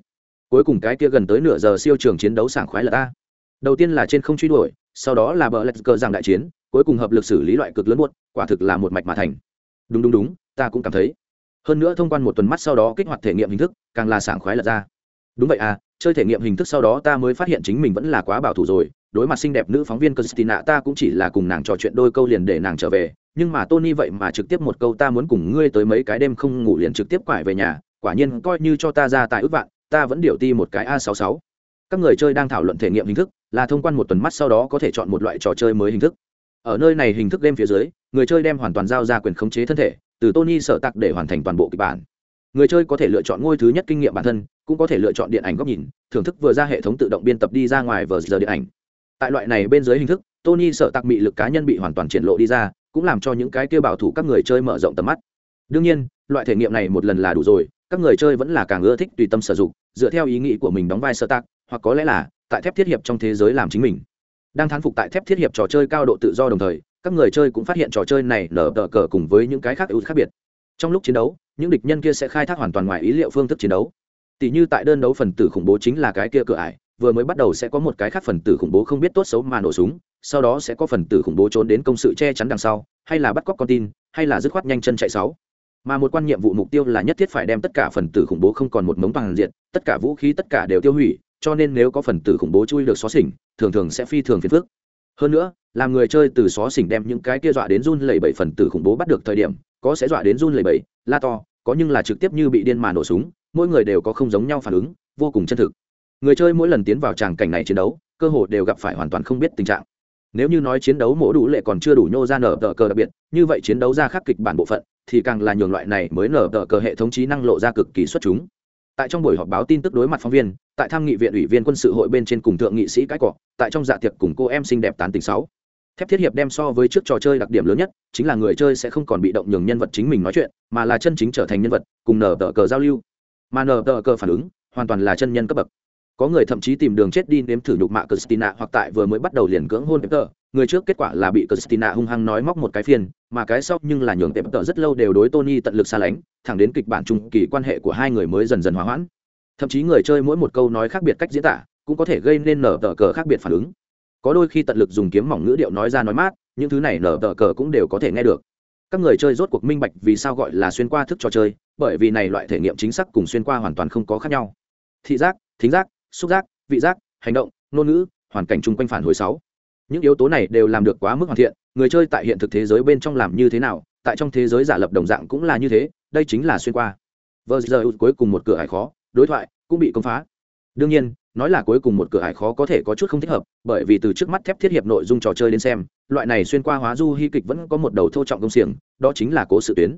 Cuối cùng cái kia gần tới nửa giờ siêu trường chiến đấu sảng khoái là ta. Đầu tiên là trên không truy đuổi, sau đó là bờ lạch cờ giảng đại chiến, cuối cùng hợp lực xử lý loại cực lớn buốt, quả thực là một mạch mà thành. Đúng đúng đúng, ta cũng cảm thấy. Hơn nữa thông quan một tuần mắt sau đó kích hoạt thể nghiệm hình thức, càng là sảng khoái lật ra. Đúng vậy à chơi thể nghiệm hình thức sau đó ta mới phát hiện chính mình vẫn là quá bảo thủ rồi. Đối mặt xinh đẹp nữ phóng viên Christina, ta cũng chỉ là cùng nàng trò chuyện đôi câu liền để nàng trở về. Nhưng mà Tony vậy mà trực tiếp một câu, ta muốn cùng ngươi tới mấy cái đêm không ngủ liền trực tiếp quải về nhà. Quả nhiên coi như cho ta ra tại ước vạn, ta vẫn điều ti một cái a 66 các người chơi đang thảo luận thể nghiệm hình thức, là thông quan một tuần mắt sau đó có thể chọn một loại trò chơi mới hình thức. Ở nơi này hình thức game phía dưới, người chơi đem hoàn toàn giao ra quyền khống chế thân thể, từ tony sở tặc để hoàn thành toàn bộ kịch bản người chơi có thể lựa chọn ngôi thứ nhất kinh nghiệm bản thân, cũng có thể lựa chọn điện ảnh góc nhìn, thưởng thức vừa ra hệ thống tự động biên tập đi ra ngoài vờ giờ điện ảnh. Tại loại này bên dưới hình thức, tony sợ tặc bị lực cá nhân bị hoàn toàn triển lộ đi ra, cũng làm cho những cái kêu bảo thủ các người chơi mở rộng tầm mắt. Đương nhiên, loại thể nghiệm này một lần là đủ rồi, các người chơi vẫn là càng ưa thích tùy tâm sử dụng, dựa theo ý nghĩ của mình đóng vai sơ tác hoặc có lẽ là tại thép thiết hiệp trong thế giới làm chính mình. Đang thán phục tại thép thiết hiệp trò chơi cao độ tự do đồng thời, các người chơi cũng phát hiện trò chơi này nở tờ cờ cùng với những cái khác ưu khác biệt. Trong lúc chiến đấu những địch nhân kia sẽ khai thác hoàn toàn ngoài ý liệu phương thức chiến đấu. Tỷ như tại đơn đấu phần tử khủng bố chính là cái kia cửa ải, vừa mới bắt đầu sẽ có một cái khác phần tử khủng bố không biết tốt xấu mà nổ súng, sau đó sẽ có phần tử khủng bố trốn đến công sự che chắn đằng sau, hay là bắt cóc con tin, hay là dứt khoát nhanh chân chạy sáu. Mà một quan nhiệm vụ mục tiêu là nhất thiết phải đem tất cả phần tử khủng bố không còn một mống bằng diện, tất cả vũ khí tất cả đều tiêu hủy, cho nên nếu có phần tử khủng bố chui được xó xỉnh, thường thường sẽ phi thường phiền phức. Hơn nữa, làm người chơi từ xó xỉnh đem những cái kia dọa đến run lẩy bẩy phần tử khủng bố bắt được thời điểm, có sẽ dọa đến run lẩy bẩy, la to có nhưng là trực tiếp như bị điên mà nổ súng, mỗi người đều có không giống nhau phản ứng, vô cùng chân thực. Người chơi mỗi lần tiến vào tràng cảnh này chiến đấu, cơ hội đều gặp phải hoàn toàn không biết tình trạng. Nếu như nói chiến đấu mổ đủ lệ còn chưa đủ nhô ra nở tờ cờ đặc biệt, như vậy chiến đấu ra khắc kịch bản bộ phận, thì càng là nhường loại này mới nở tờ cờ hệ thống trí năng lộ ra cực kỳ xuất chúng. Tại trong buổi họp báo tin tức đối mặt phóng viên, tại tham nghị viện ủy viên quân sự hội bên trên cùng thượng nghị sĩ cãi cọ, tại trong dạ tiệc cùng cô em xinh đẹp tán tình sáu thép thiết hiệp đem so với trước trò chơi đặc điểm lớn nhất chính là người chơi sẽ không còn bị động nhường nhân vật chính mình nói chuyện mà là chân chính trở thành nhân vật cùng nở tờ cờ giao lưu mà nở tờ cờ phản ứng hoàn toàn là chân nhân cấp bậc có người thậm chí tìm đường chết đi nếm thử nhục mạ Christina hoặc tại vừa mới bắt đầu liền cưỡng hôn Pepper, người trước kết quả là bị Christina hung hăng nói móc một cái phiền, mà cái sau nhưng là nhường Pepper rất lâu đều đối Tony tận lực xa lánh, thẳng đến kịch bản trung kỳ quan hệ của hai người mới dần dần hòa hoãn. Thậm chí người chơi mỗi một câu nói khác biệt cách diễn tả, cũng có thể gây nên nở tờ cờ khác biệt phản ứng. Có đôi khi tận lực dùng kiếm mỏng ngữ điệu nói ra nói mát, những thứ này nở tờ cờ cũng đều có thể nghe được. Các người chơi rốt cuộc minh bạch vì sao gọi là xuyên qua thức trò chơi, bởi vì này loại thể nghiệm chính xác cùng xuyên qua hoàn toàn không có khác nhau. Thị giác, thính giác, xúc giác vị giác hành động ngôn ngữ hoàn cảnh chung quanh phản hồi sáu những yếu tố này đều làm được quá mức hoàn thiện người chơi tại hiện thực thế giới bên trong làm như thế nào tại trong thế giới giả lập đồng dạng cũng là như thế đây chính là xuyên qua vờ giờ cuối cùng một cửa hải khó đối thoại cũng bị công phá đương nhiên, nói là cuối cùng một cửa hải khó có thể có chút không thích hợp, bởi vì từ trước mắt thép thiết hiệp nội dung trò chơi đến xem, loại này xuyên qua hóa du hy kịch vẫn có một đầu thô trọng công xiềng, đó chính là cố sự tuyến.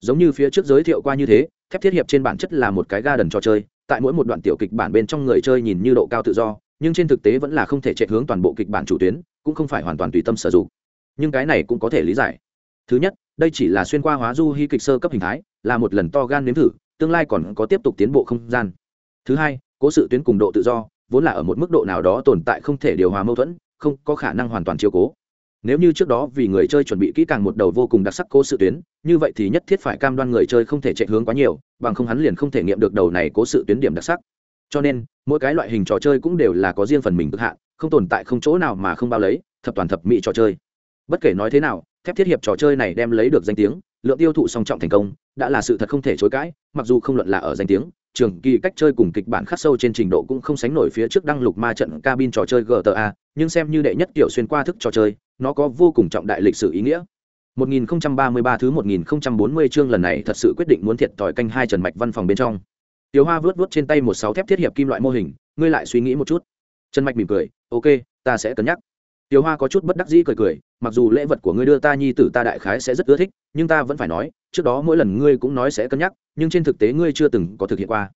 Giống như phía trước giới thiệu qua như thế, thép thiết hiệp trên bản chất là một cái ga đần trò chơi, tại mỗi một đoạn tiểu kịch bản bên trong người chơi nhìn như độ cao tự do, nhưng trên thực tế vẫn là không thể chạy hướng toàn bộ kịch bản chủ tuyến, cũng không phải hoàn toàn tùy tâm sử dụng. Nhưng cái này cũng có thể lý giải. Thứ nhất, đây chỉ là xuyên qua hóa du hy kịch sơ cấp hình thái, là một lần to gan nếm thử, tương lai còn có tiếp tục tiến bộ không gian. Thứ hai cố sự tuyến cùng độ tự do, vốn là ở một mức độ nào đó tồn tại không thể điều hòa mâu thuẫn, không có khả năng hoàn toàn chiếu cố. Nếu như trước đó vì người chơi chuẩn bị kỹ càng một đầu vô cùng đặc sắc cố sự tuyến, như vậy thì nhất thiết phải cam đoan người chơi không thể chạy hướng quá nhiều, bằng không hắn liền không thể nghiệm được đầu này cố sự tuyến điểm đặc sắc. Cho nên, mỗi cái loại hình trò chơi cũng đều là có riêng phần mình cực hạn, không tồn tại không chỗ nào mà không bao lấy, thập toàn thập mỹ trò chơi. Bất kể nói thế nào, thép thiết hiệp trò chơi này đem lấy được danh tiếng, lượng tiêu thụ song trọng thành công, đã là sự thật không thể chối cãi, mặc dù không luận là ở danh tiếng trường kỳ cách chơi cùng kịch bản khắc sâu trên trình độ cũng không sánh nổi phía trước đăng lục ma trận cabin trò chơi gta nhưng xem như đệ nhất kiểu xuyên qua thức trò chơi nó có vô cùng trọng đại lịch sử ý nghĩa 1033 thứ 1040 chương lần này thật sự quyết định muốn thiệt tỏi canh hai Trần Mạch văn phòng bên trong. Tiểu Hoa vướt vướt trên tay một sáu thép thiết hiệp kim loại mô hình, ngươi lại suy nghĩ một chút. Trần Mạch mỉm cười, "Ok, ta sẽ cân nhắc." Tiểu Hoa có chút bất đắc dĩ cười cười, mặc dù lễ vật của ngươi đưa ta nhi tử ta đại khái sẽ rất ưa thích, nhưng ta vẫn phải nói, trước đó mỗi lần ngươi cũng nói sẽ cân nhắc, nhưng trên thực tế ngươi chưa từng có thực hiện qua.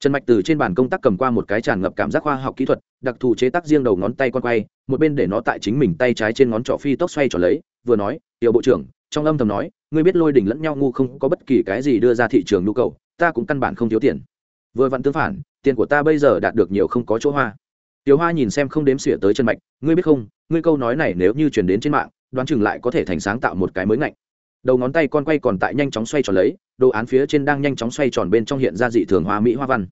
Trần Mạch từ trên bàn công tác cầm qua một cái tràn ngập cảm giác khoa học kỹ thuật, đặc thù chế tác riêng đầu ngón tay con quay, một bên để nó tại chính mình tay trái trên ngón trỏ phi tốc xoay trỏ lấy, vừa nói, "Tiểu bộ trưởng, trong âm thầm nói, ngươi biết lôi đỉnh lẫn nhau ngu không có bất kỳ cái gì đưa ra thị trường nhu cầu, ta cũng căn bản không thiếu tiền." Vừa vặn tương phản, tiền của ta bây giờ đạt được nhiều không có chỗ hoa. Tiểu Hoa nhìn xem không đếm xỉa tới chân Mạch, ngươi biết không, ngươi câu nói này nếu như truyền đến trên mạng, đoán chừng lại có thể thành sáng tạo một cái mới ngạnh. Đầu ngón tay con quay còn tại nhanh chóng xoay tròn lấy, đồ án phía trên đang nhanh chóng xoay tròn bên trong hiện ra dị thường hoa mỹ hoa văn.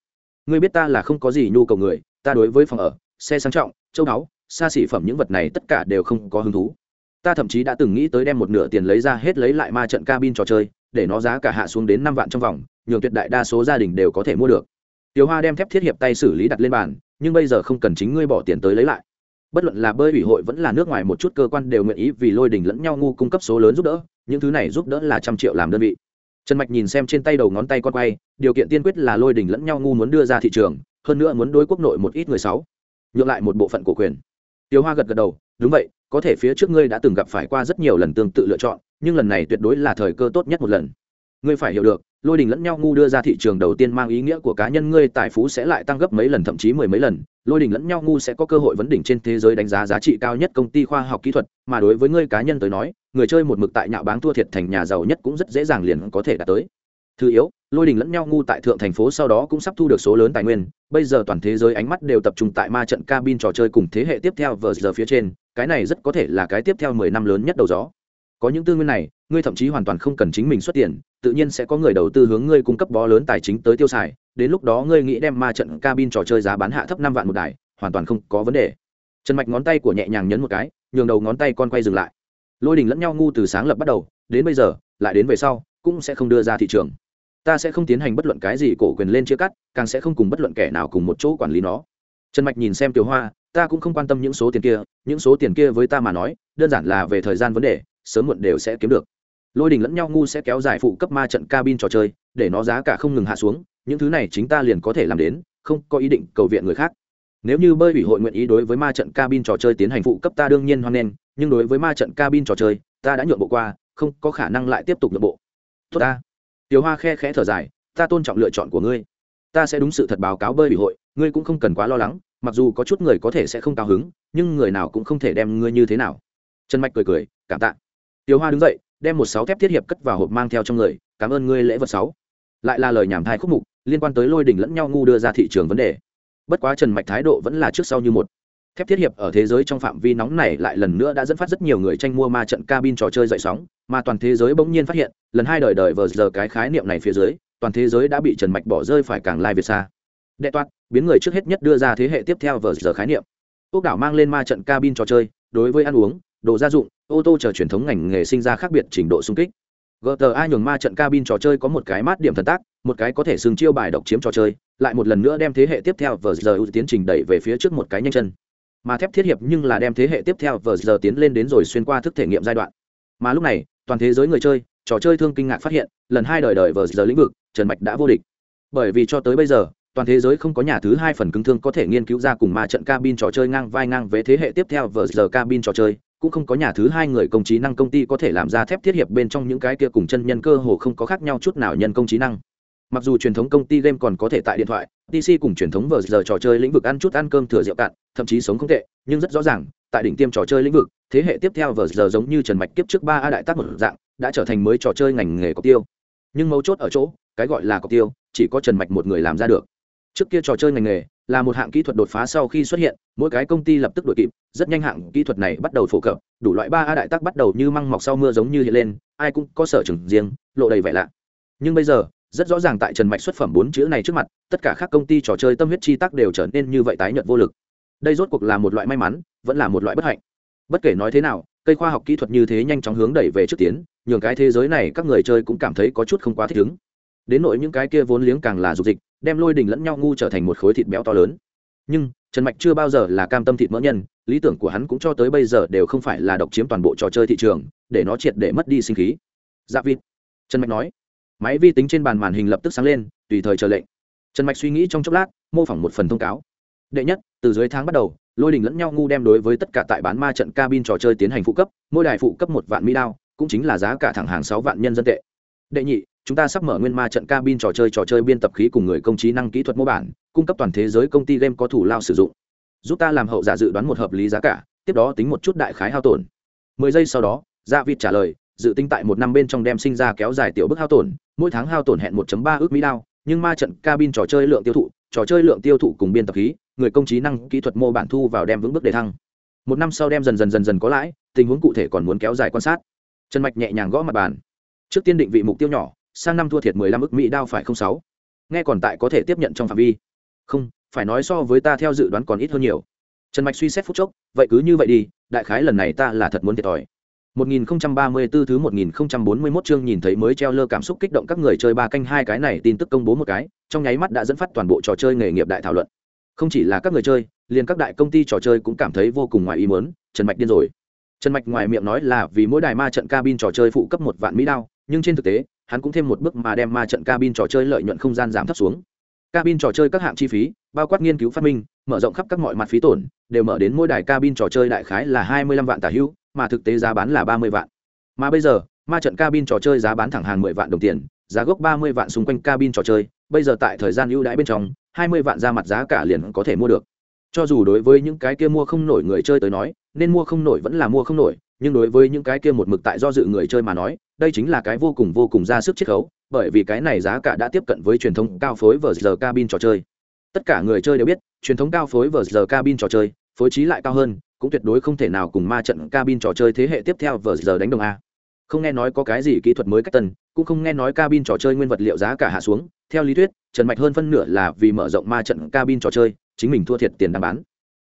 Ngươi biết ta là không có gì nhu cầu người ta đối với phòng ở xe sang trọng châu đáo xa xỉ phẩm những vật này tất cả đều không có hứng thú. Ta thậm chí đã từng nghĩ tới đem một nửa tiền lấy ra hết lấy lại ma trận cabin trò chơi để nó giá cả hạ xuống đến năm vạn trong vòng nhường tuyệt đại đa số gia đình đều có thể mua được. Tiểu hoa đem thép thiết hiệp tay xử lý đặt lên bàn nhưng bây giờ không cần chính ngươi bỏ tiền tới lấy lại bất luận là bơi ủy hội vẫn là nước ngoài một chút cơ quan đều nguyện ý vì lôi đình lẫn nhau ngu cung cấp số lớn giúp đỡ, những thứ này giúp đỡ là trăm triệu làm đơn vị. Trần mạch nhìn xem trên tay đầu ngón tay con quay, điều kiện tiên quyết là lôi đình lẫn nhau ngu muốn đưa ra thị trường, hơn nữa muốn đối quốc nội một ít người sáu nhượng lại một bộ phận của quyền. Tiêu hoa gật gật đầu, đúng vậy, có thể phía trước ngươi đã từng gặp phải qua rất nhiều lần tương tự lựa chọn, nhưng lần này tuyệt đối là thời cơ tốt nhất một lần ngươi phải hiểu được, lôi đình lẫn nhau ngu đưa ra thị trường đầu tiên mang ý nghĩa của cá nhân ngươi tài phú sẽ lại tăng gấp mấy lần, thậm chí mười mấy lần. Lôi đình lẫn nhau ngu sẽ có cơ hội vấn đỉnh trên thế giới đánh giá giá trị cao nhất công ty khoa học kỹ thuật, mà đối với ngươi cá nhân tới nói, người chơi một mực tại nhạo báng thua thiệt thành nhà giàu nhất cũng rất dễ dàng liền có thể đạt tới. Thứ yếu, lôi đình lẫn nhau ngu tại thượng thành phố sau đó cũng sắp thu được số lớn tài nguyên. Bây giờ toàn thế giới ánh mắt đều tập trung tại ma trận cabin trò chơi cùng thế hệ tiếp theo vờ giờ phía trên. Cái này rất có thể là cái tiếp theo mười năm lớn nhất đầu gió. Có những tư nguyên này, ngươi thậm chí hoàn toàn không cần chính mình xuất tiền tự nhiên sẽ có người đầu tư hướng ngươi cung cấp bó lớn tài chính tới tiêu xài, đến lúc đó ngươi nghĩ đem ma trận cabin trò chơi giá bán hạ thấp năm vạn một đài, hoàn toàn không có vấn đề. Trần mạch ngón tay của nhẹ nhàng nhấn một cái, nhường đầu ngón tay con quay dừng lại. Lôi đình lẫn nhau ngu từ sáng lập bắt đầu, đến bây giờ, lại đến về sau, cũng sẽ không đưa ra thị trường. Ta sẽ không tiến hành bất luận cái gì cổ quyền lên chia cắt, càng sẽ không cùng bất luận kẻ nào cùng một chỗ quản lý nó. Trần mạch nhìn xem tiểu hoa, ta cũng không quan tâm những số tiền kia, những số tiền kia với ta mà nói, đơn giản là về thời gian vấn đề, sớm muộn đều sẽ kiếm được lôi đình lẫn nhau ngu sẽ kéo dài phụ cấp ma trận cabin trò chơi, để nó giá cả không ngừng hạ xuống, những thứ này chính ta liền có thể làm đến, không có ý định cầu viện người khác. Nếu như bơi ủy hội nguyện ý đối với ma trận cabin trò chơi tiến hành phụ cấp ta đương nhiên hoan nghênh, nhưng đối với ma trận cabin trò chơi, ta đã nhượng bộ qua, không có khả năng lại tiếp tục nhượng bộ. Tốt ta. Tiểu hoa khe khẽ thở dài, ta tôn trọng lựa chọn của ngươi. Ta sẽ đúng sự thật báo cáo bơi ủy hội, ngươi cũng không cần quá lo lắng, mặc dù có chút người có thể sẽ không cao hứng, nhưng người nào cũng không thể đem ngươi như thế nào. Trần mạch cười cười, cảm tạ. Tiểu hoa đứng dậy đem một sáu thép thiết hiệp cất vào hộp mang theo trong người, cảm ơn ngươi lễ vật sáu. Lại là lời nhảm thai khúc mục, liên quan tới lôi đỉnh lẫn nhau ngu đưa ra thị trường vấn đề. Bất quá trần mạch thái độ vẫn là trước sau như một. Thép thiết hiệp ở thế giới trong phạm vi nóng này lại lần nữa đã dẫn phát rất nhiều người tranh mua ma trận cabin trò chơi dậy sóng, mà toàn thế giới bỗng nhiên phát hiện, lần hai đời đời vờ giờ cái khái niệm này phía dưới, toàn thế giới đã bị trần mạch bỏ rơi phải càng lai việt xa đệ toát, biến người trước hết nhất đưa ra thế hệ tiếp theo vờ giờ khái niệm. Ốc đảo mang lên ma trận cabin trò chơi, đối với ăn uống đồ gia dụng, ô tô chờ truyền thống ngành nghề sinh ra khác biệt trình độ sung kích. Gta nhường ma trận cabin trò chơi có một cái mát điểm thần tác, một cái có thể xưng chiêu bài độc chiếm trò chơi, lại một lần nữa đem thế hệ tiếp theo vờ giờ ưu tiến trình đẩy về phía trước một cái nhanh chân. Mà thép thiết hiệp nhưng là đem thế hệ tiếp theo vờ giờ tiến lên đến rồi xuyên qua thức thể nghiệm giai đoạn. Mà lúc này, toàn thế giới người chơi, trò chơi thương kinh ngạc phát hiện, lần hai đời đời vờ giờ lĩnh vực, trần mạch đã vô địch. Bởi vì cho tới bây giờ, toàn thế giới không có nhà thứ hai phần cứng thương có thể nghiên cứu ra cùng ma trận cabin trò chơi ngang vai ngang với thế hệ tiếp theo vờ giờ cabin trò chơi cũng không có nhà thứ hai người công trí năng công ty có thể làm ra thép thiết hiệp bên trong những cái kia cùng chân nhân cơ hồ không có khác nhau chút nào nhân công trí năng. Mặc dù truyền thống công ty game còn có thể tại điện thoại pc cùng truyền thống vờ giờ trò chơi lĩnh vực ăn chút ăn cơm thừa rượu cạn, thậm chí sống không tệ, nhưng rất rõ ràng, tại đỉnh tiêm trò chơi lĩnh vực, thế hệ tiếp theo vờ giờ giống như trần mạch kiếp trước ba a đại tác một dạng, đã trở thành mới trò chơi ngành nghề cọc tiêu. Nhưng mấu chốt ở chỗ, cái gọi là cọc tiêu, chỉ có trần mạch một người làm ra được trước kia trò chơi ngành nghề là một hạng kỹ thuật đột phá sau khi xuất hiện, mỗi cái công ty lập tức đổi kịp, rất nhanh hạng kỹ thuật này bắt đầu phổ cập, đủ loại ba a đại tác bắt đầu như măng mọc sau mưa giống như hiện lên, ai cũng có sở trường riêng, lộ đầy vẻ lạ. Nhưng bây giờ, rất rõ ràng tại trần mạch xuất phẩm bốn chữ này trước mặt, tất cả các công ty trò chơi tâm huyết chi tác đều trở nên như vậy tái nhợt vô lực. Đây rốt cuộc là một loại may mắn, vẫn là một loại bất hạnh. Bất kể nói thế nào, cây khoa học kỹ thuật như thế nhanh chóng hướng đẩy về trước tiến, nhường cái thế giới này các người chơi cũng cảm thấy có chút không quá thích ứng. Đến nội những cái kia vốn liếng càng là dục dịch đem lôi đình lẫn nhau ngu trở thành một khối thịt béo to lớn. Nhưng, trần mạch chưa bao giờ là cam tâm thịt mỡ nhân, lý tưởng của hắn cũng cho tới bây giờ đều không phải là độc chiếm toàn bộ trò chơi thị trường, để nó triệt để mất đi sinh khí. Dạ vịt. Trần mạch nói. Máy vi tính trên bàn màn hình lập tức sáng lên, tùy thời chờ lệnh. Trần mạch suy nghĩ trong chốc lát, mô phỏng một phần thông cáo. Đệ nhất, từ dưới tháng bắt đầu, lôi đình lẫn nhau ngu đem đối với tất cả tại bán ma trận cabin trò chơi tiến hành phụ cấp, mỗi đài phụ cấp một vạn mỹ đao, cũng chính là giá cả thẳng hàng sáu vạn nhân dân tệ. Đệ nhị chúng ta sắp mở nguyên ma trận cabin trò chơi trò chơi biên tập khí cùng người công trí năng kỹ thuật mô bản, cung cấp toàn thế giới công ty game có thủ lao sử dụng. Giúp ta làm hậu giả dự đoán một hợp lý giá cả, tiếp đó tính một chút đại khái hao tổn. Mười giây sau đó gia vịt trả lời, dự tính tại một năm bên trong đem sinh ra kéo dài tiểu bức hao tổn, mỗi tháng hao tổn hẹn 1 ba ước mỹ đao nhưng ma trận cabin trò chơi lượng tiêu thụ, trò chơi lượng tiêu thụ cùng biên tập khí, người công trí năng kỹ thuật mô bản thu vào đem vững bước để thăng. Một năm sau đem dần dần dần dần có lãi, tình huống cụ thể còn muốn kéo dài quan sát. Trần mạch nhẹ nhàng gõ mặt bàn. Trước tiên định vị mục tiêu nhỏ sang năm thua thiệt mười lăm ức mỹ đao phải không sáu nghe còn tại có thể tiếp nhận trong phạm vi không phải nói so với ta theo dự đoán còn ít hơn nhiều trần mạch suy xét phút chốc vậy cứ như vậy đi đại khái lần này ta là thật muốn thiệt thòi 1034 thứ 1041 chương nhìn thấy mới treo lơ cảm xúc kích động các người chơi ba canh hai cái này tin tức công bố một cái, trong nháy mắt đã dẫn phát toàn bộ trò chơi nghề nghiệp đại thảo luận. Không chỉ là các người chơi, liền các đại công ty trò chơi cũng cảm thấy vô cùng ngoài ý muốn, Trần Mạch điên rồi. Trần Mạch ngoài miệng nói là vì mỗi đài ma trận cabin trò chơi phụ cấp một vạn mỹ đao, nhưng trên thực tế, hắn cũng thêm một bước mà đem ma trận cabin trò chơi lợi nhuận không gian giảm thấp xuống. Cabin trò chơi các hạng chi phí, bao quát nghiên cứu phát minh, mở rộng khắp các mọi mặt phí tổn, đều mở đến mỗi đài cabin trò chơi đại khái là 25 vạn tả hữu, mà thực tế giá bán là 30 vạn. Mà bây giờ, ma trận cabin trò chơi giá bán thẳng hàng 10 vạn đồng tiền, giá gốc 30 vạn xung quanh cabin trò chơi, bây giờ tại thời gian ưu đãi bên trong, 20 vạn ra mặt giá cả liền có thể mua được. Cho dù đối với những cái kia mua không nổi người chơi tới nói, nên mua không nổi vẫn là mua không nổi, nhưng đối với những cái kia một mực tại do dự người chơi mà nói, đây chính là cái vô cùng vô cùng ra sức chiết khấu, bởi vì cái này giá cả đã tiếp cận với truyền thống cao phối vờ giờ cabin trò chơi. Tất cả người chơi đều biết, truyền thống cao phối vờ giờ cabin trò chơi, phối trí lại cao hơn, cũng tuyệt đối không thể nào cùng ma trận cabin trò chơi thế hệ tiếp theo vờ giờ đánh đồng a. Không nghe nói có cái gì kỹ thuật mới cách tân, cũng không nghe nói cabin trò chơi nguyên vật liệu giá cả hạ xuống, theo lý thuyết, Trần Mạch hơn phân nửa là vì mở rộng ma trận cabin trò chơi, chính mình thua thiệt tiền đang bán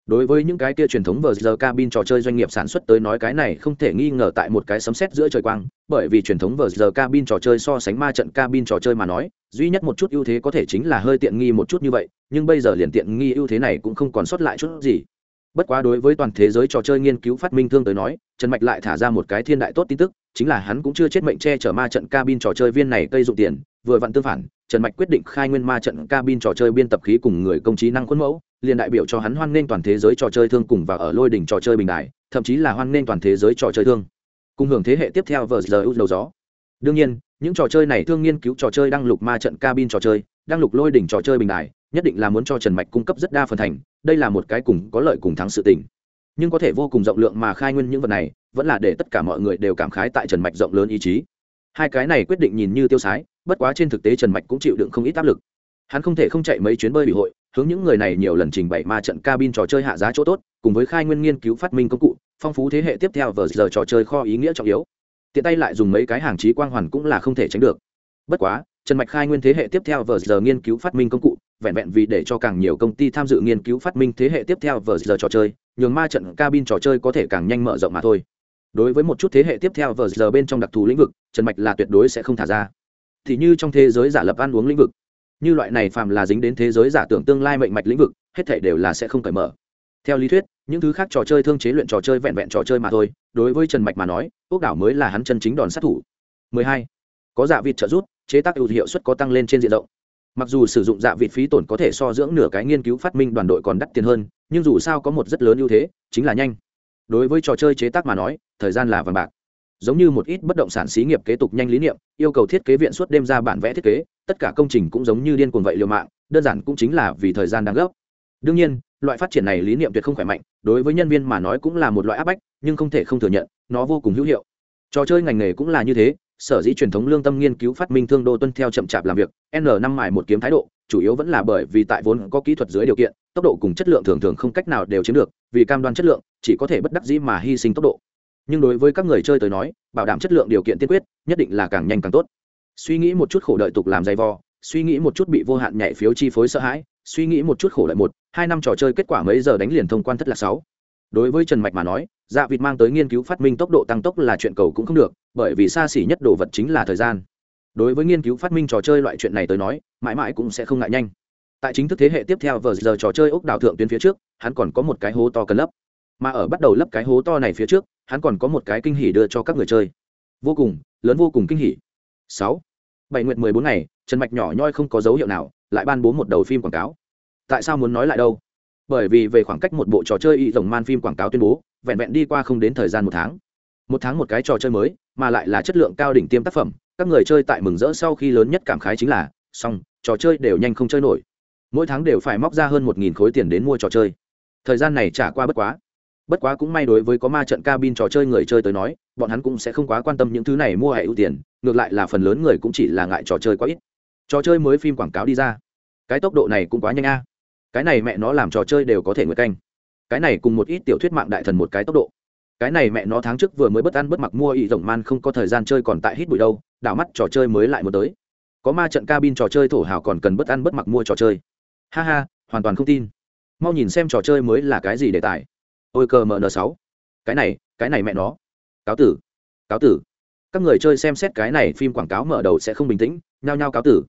đối với những cái kia truyền thống vờ giờ cabin trò chơi doanh nghiệp sản xuất tới nói cái này không thể nghi ngờ tại một cái sấm sét giữa trời quang, bởi vì truyền thống vờ giờ cabin trò chơi so sánh ma trận cabin trò chơi mà nói, duy nhất một chút ưu thế có thể chính là hơi tiện nghi một chút như vậy, nhưng bây giờ liền tiện nghi ưu thế này cũng không còn sót lại chút gì. Bất quá đối với toàn thế giới trò chơi nghiên cứu phát minh thương tới nói, trần mạch lại thả ra một cái thiên đại tốt tin tức, chính là hắn cũng chưa chết mệnh che chở ma trận cabin trò chơi viên này cây dụng tiền, vừa vặn tương phản, trần mạch quyết định khai nguyên ma trận cabin trò chơi biên tập khí cùng người công trí năng khuôn mẫu liền đại biểu cho hắn hoan nghênh toàn thế giới trò chơi thương cùng và ở lôi đỉnh trò chơi bình đại, thậm chí là hoan nghênh toàn thế giới trò chơi thương, cùng hưởng thế hệ tiếp theo vờ giờ ưu dầu gió. Đương nhiên, những trò chơi này thương nghiên cứu trò chơi đăng lục ma trận cabin trò chơi, đăng lục lôi đỉnh trò chơi bình đại, nhất định là muốn cho trần mạch cung cấp rất đa phần thành, đây là một cái cùng có lợi cùng thắng sự tình. Nhưng có thể vô cùng rộng lượng mà khai nguyên những vật này, vẫn là để tất cả mọi người đều cảm khái tại trần mạch rộng lớn ý chí. Hai cái này quyết định nhìn như tiêu sái, bất quá trên thực tế trần mạch cũng chịu đựng không ít áp lực hắn không thể không chạy mấy chuyến bơi bị hội, hướng những người này nhiều lần trình bày ma trận cabin trò chơi hạ giá chỗ tốt, cùng với khai nguyên nghiên cứu phát minh công cụ, phong phú thế hệ tiếp theo vờ giờ trò chơi kho ý nghĩa trọng yếu. Tiện tay lại dùng mấy cái hàng trí quang hoàn cũng là không thể tránh được. Bất quá, trần mạch khai nguyên thế hệ tiếp theo vờ giờ nghiên cứu phát minh công cụ, vẹn vẹn vì để cho càng nhiều công ty tham dự nghiên cứu phát minh thế hệ tiếp theo vờ giờ trò chơi, nhường ma trận cabin trò chơi có thể càng nhanh mở rộng mà thôi. Đối với một chút thế hệ tiếp theo vờ giờ bên trong đặc thù lĩnh vực, trần mạch là tuyệt đối sẽ không thả ra. Thì như trong thế giới giả lập ăn uống lĩnh vực như loại này phàm là dính đến thế giới giả tưởng tương lai mệnh mạch lĩnh vực, hết thể đều là sẽ không cởi mở. Theo lý thuyết, những thứ khác trò chơi thương chế luyện trò chơi vẹn vẹn trò chơi mà thôi, đối với trần mạch mà nói ốc đảo mới là hắn chân chính đòn sát thủ. 12. có dạ vịt trợ rút chế tác ưu hiệu suất có tăng lên trên diện rộng. Mặc dù sử dụng dạ vịt phí tổn có thể so dưỡng nửa cái nghiên cứu phát minh đoàn đội còn đắt tiền hơn, nhưng dù sao có một rất lớn ưu thế, chính là nhanh. Đối với trò chơi chế tác mà nói, thời gian là vàng bạc giống như một ít bất động sản xí nghiệp kế tục nhanh lý niệm, yêu cầu thiết kế viện suốt đêm ra bản vẽ thiết kế, tất cả công trình cũng giống như điên cuồng vậy liều mạng, đơn giản cũng chính là vì thời gian đang gấp. Đương nhiên, loại phát triển này lý niệm tuyệt không khỏe mạnh, đối với nhân viên mà nói cũng là một loại áp bách, nhưng không thể không thừa nhận, nó vô cùng hữu hiệu. Trò chơi ngành nghề cũng là như thế, sở dĩ truyền thống lương tâm nghiên cứu phát minh thương đô tuân theo chậm chạp làm việc, n năm mài một kiếm thái độ, chủ yếu vẫn là bởi vì tại vốn có kỹ thuật dưới điều kiện, tốc độ cùng chất lượng thường thường không cách nào đều chiếm được, vì cam đoan chất lượng, chỉ có thể bất đắc dĩ mà hy sinh tốc độ nhưng đối với các người chơi tới nói, bảo đảm chất lượng điều kiện tiên quyết, nhất định là càng nhanh càng tốt. Suy nghĩ một chút khổ đợi tục làm dày vò, suy nghĩ một chút bị vô hạn nhảy phiếu chi phối sợ hãi, suy nghĩ một chút khổ đợi một, hai năm trò chơi kết quả mấy giờ đánh liền thông quan thất là sáu. Đối với trần mạch mà nói dạ vịt mang tới nghiên cứu phát minh tốc độ tăng tốc là chuyện cầu cũng không được, bởi vì xa xỉ nhất đồ vật chính là thời gian. Đối với nghiên cứu phát minh trò chơi loại chuyện này tới nói, mãi mãi cũng sẽ không ngại nhanh. Tại chính thức thế hệ tiếp theo vờ giờ trò chơi ốc đào thượng tuyến phía trước, hắn còn có một cái hố to cần lấp. Mà ở bắt đầu lấp cái hố to này phía trước hắn còn có một cái kinh hỉ đưa cho các người chơi. Vô cùng, lớn vô cùng kinh hỉ. Sáu. Bảy nguyện mười bốn ngày, trần mạch nhỏ nhoi không có dấu hiệu nào, lại ban bố một đầu phim quảng cáo. Tại sao muốn nói lại đâu? Bởi vì về khoảng cách một bộ trò chơi y rồng man phim quảng cáo tuyên bố, vẹn vẹn đi qua không đến thời gian một tháng. Một tháng một cái trò chơi mới, mà lại là chất lượng cao đỉnh tiêm tác phẩm, các người chơi tại mừng rỡ sau khi lớn nhất cảm khái chính là, xong, trò chơi đều nhanh không chơi nổi. Mỗi tháng đều phải móc ra hơn một nghìn khối tiền đến mua trò chơi. Thời gian này trả qua bất quá bất quá cũng may đối với có ma trận cabin trò chơi người chơi tới nói, bọn hắn cũng sẽ không quá quan tâm những thứ này mua hệ ưu tiền, ngược lại là phần lớn người cũng chỉ là ngại trò chơi quá ít. Trò chơi mới phim quảng cáo đi ra. Cái tốc độ này cũng quá nhanh a. Cái này mẹ nó làm trò chơi đều có thể nguyệt canh. Cái này cùng một ít tiểu thuyết mạng đại thần một cái tốc độ. Cái này mẹ nó tháng trước vừa mới bất ăn bất mặc mua ý rộng man không có thời gian chơi còn tại hít bụi đâu, đảo mắt trò chơi mới lại một tới. Có ma trận cabin trò chơi thổ hào còn cần bất ăn bất mặc mua trò chơi. Ha ha, hoàn toàn không tin. Mau nhìn xem trò chơi mới là cái gì đề tài ôi cờ mn sáu. Cái này cái này mẹ nó. Cáo tử cáo tử. Các người chơi xem xét cái này phim quảng cáo mở đầu sẽ không bình tĩnh, nhao nhao cáo tử.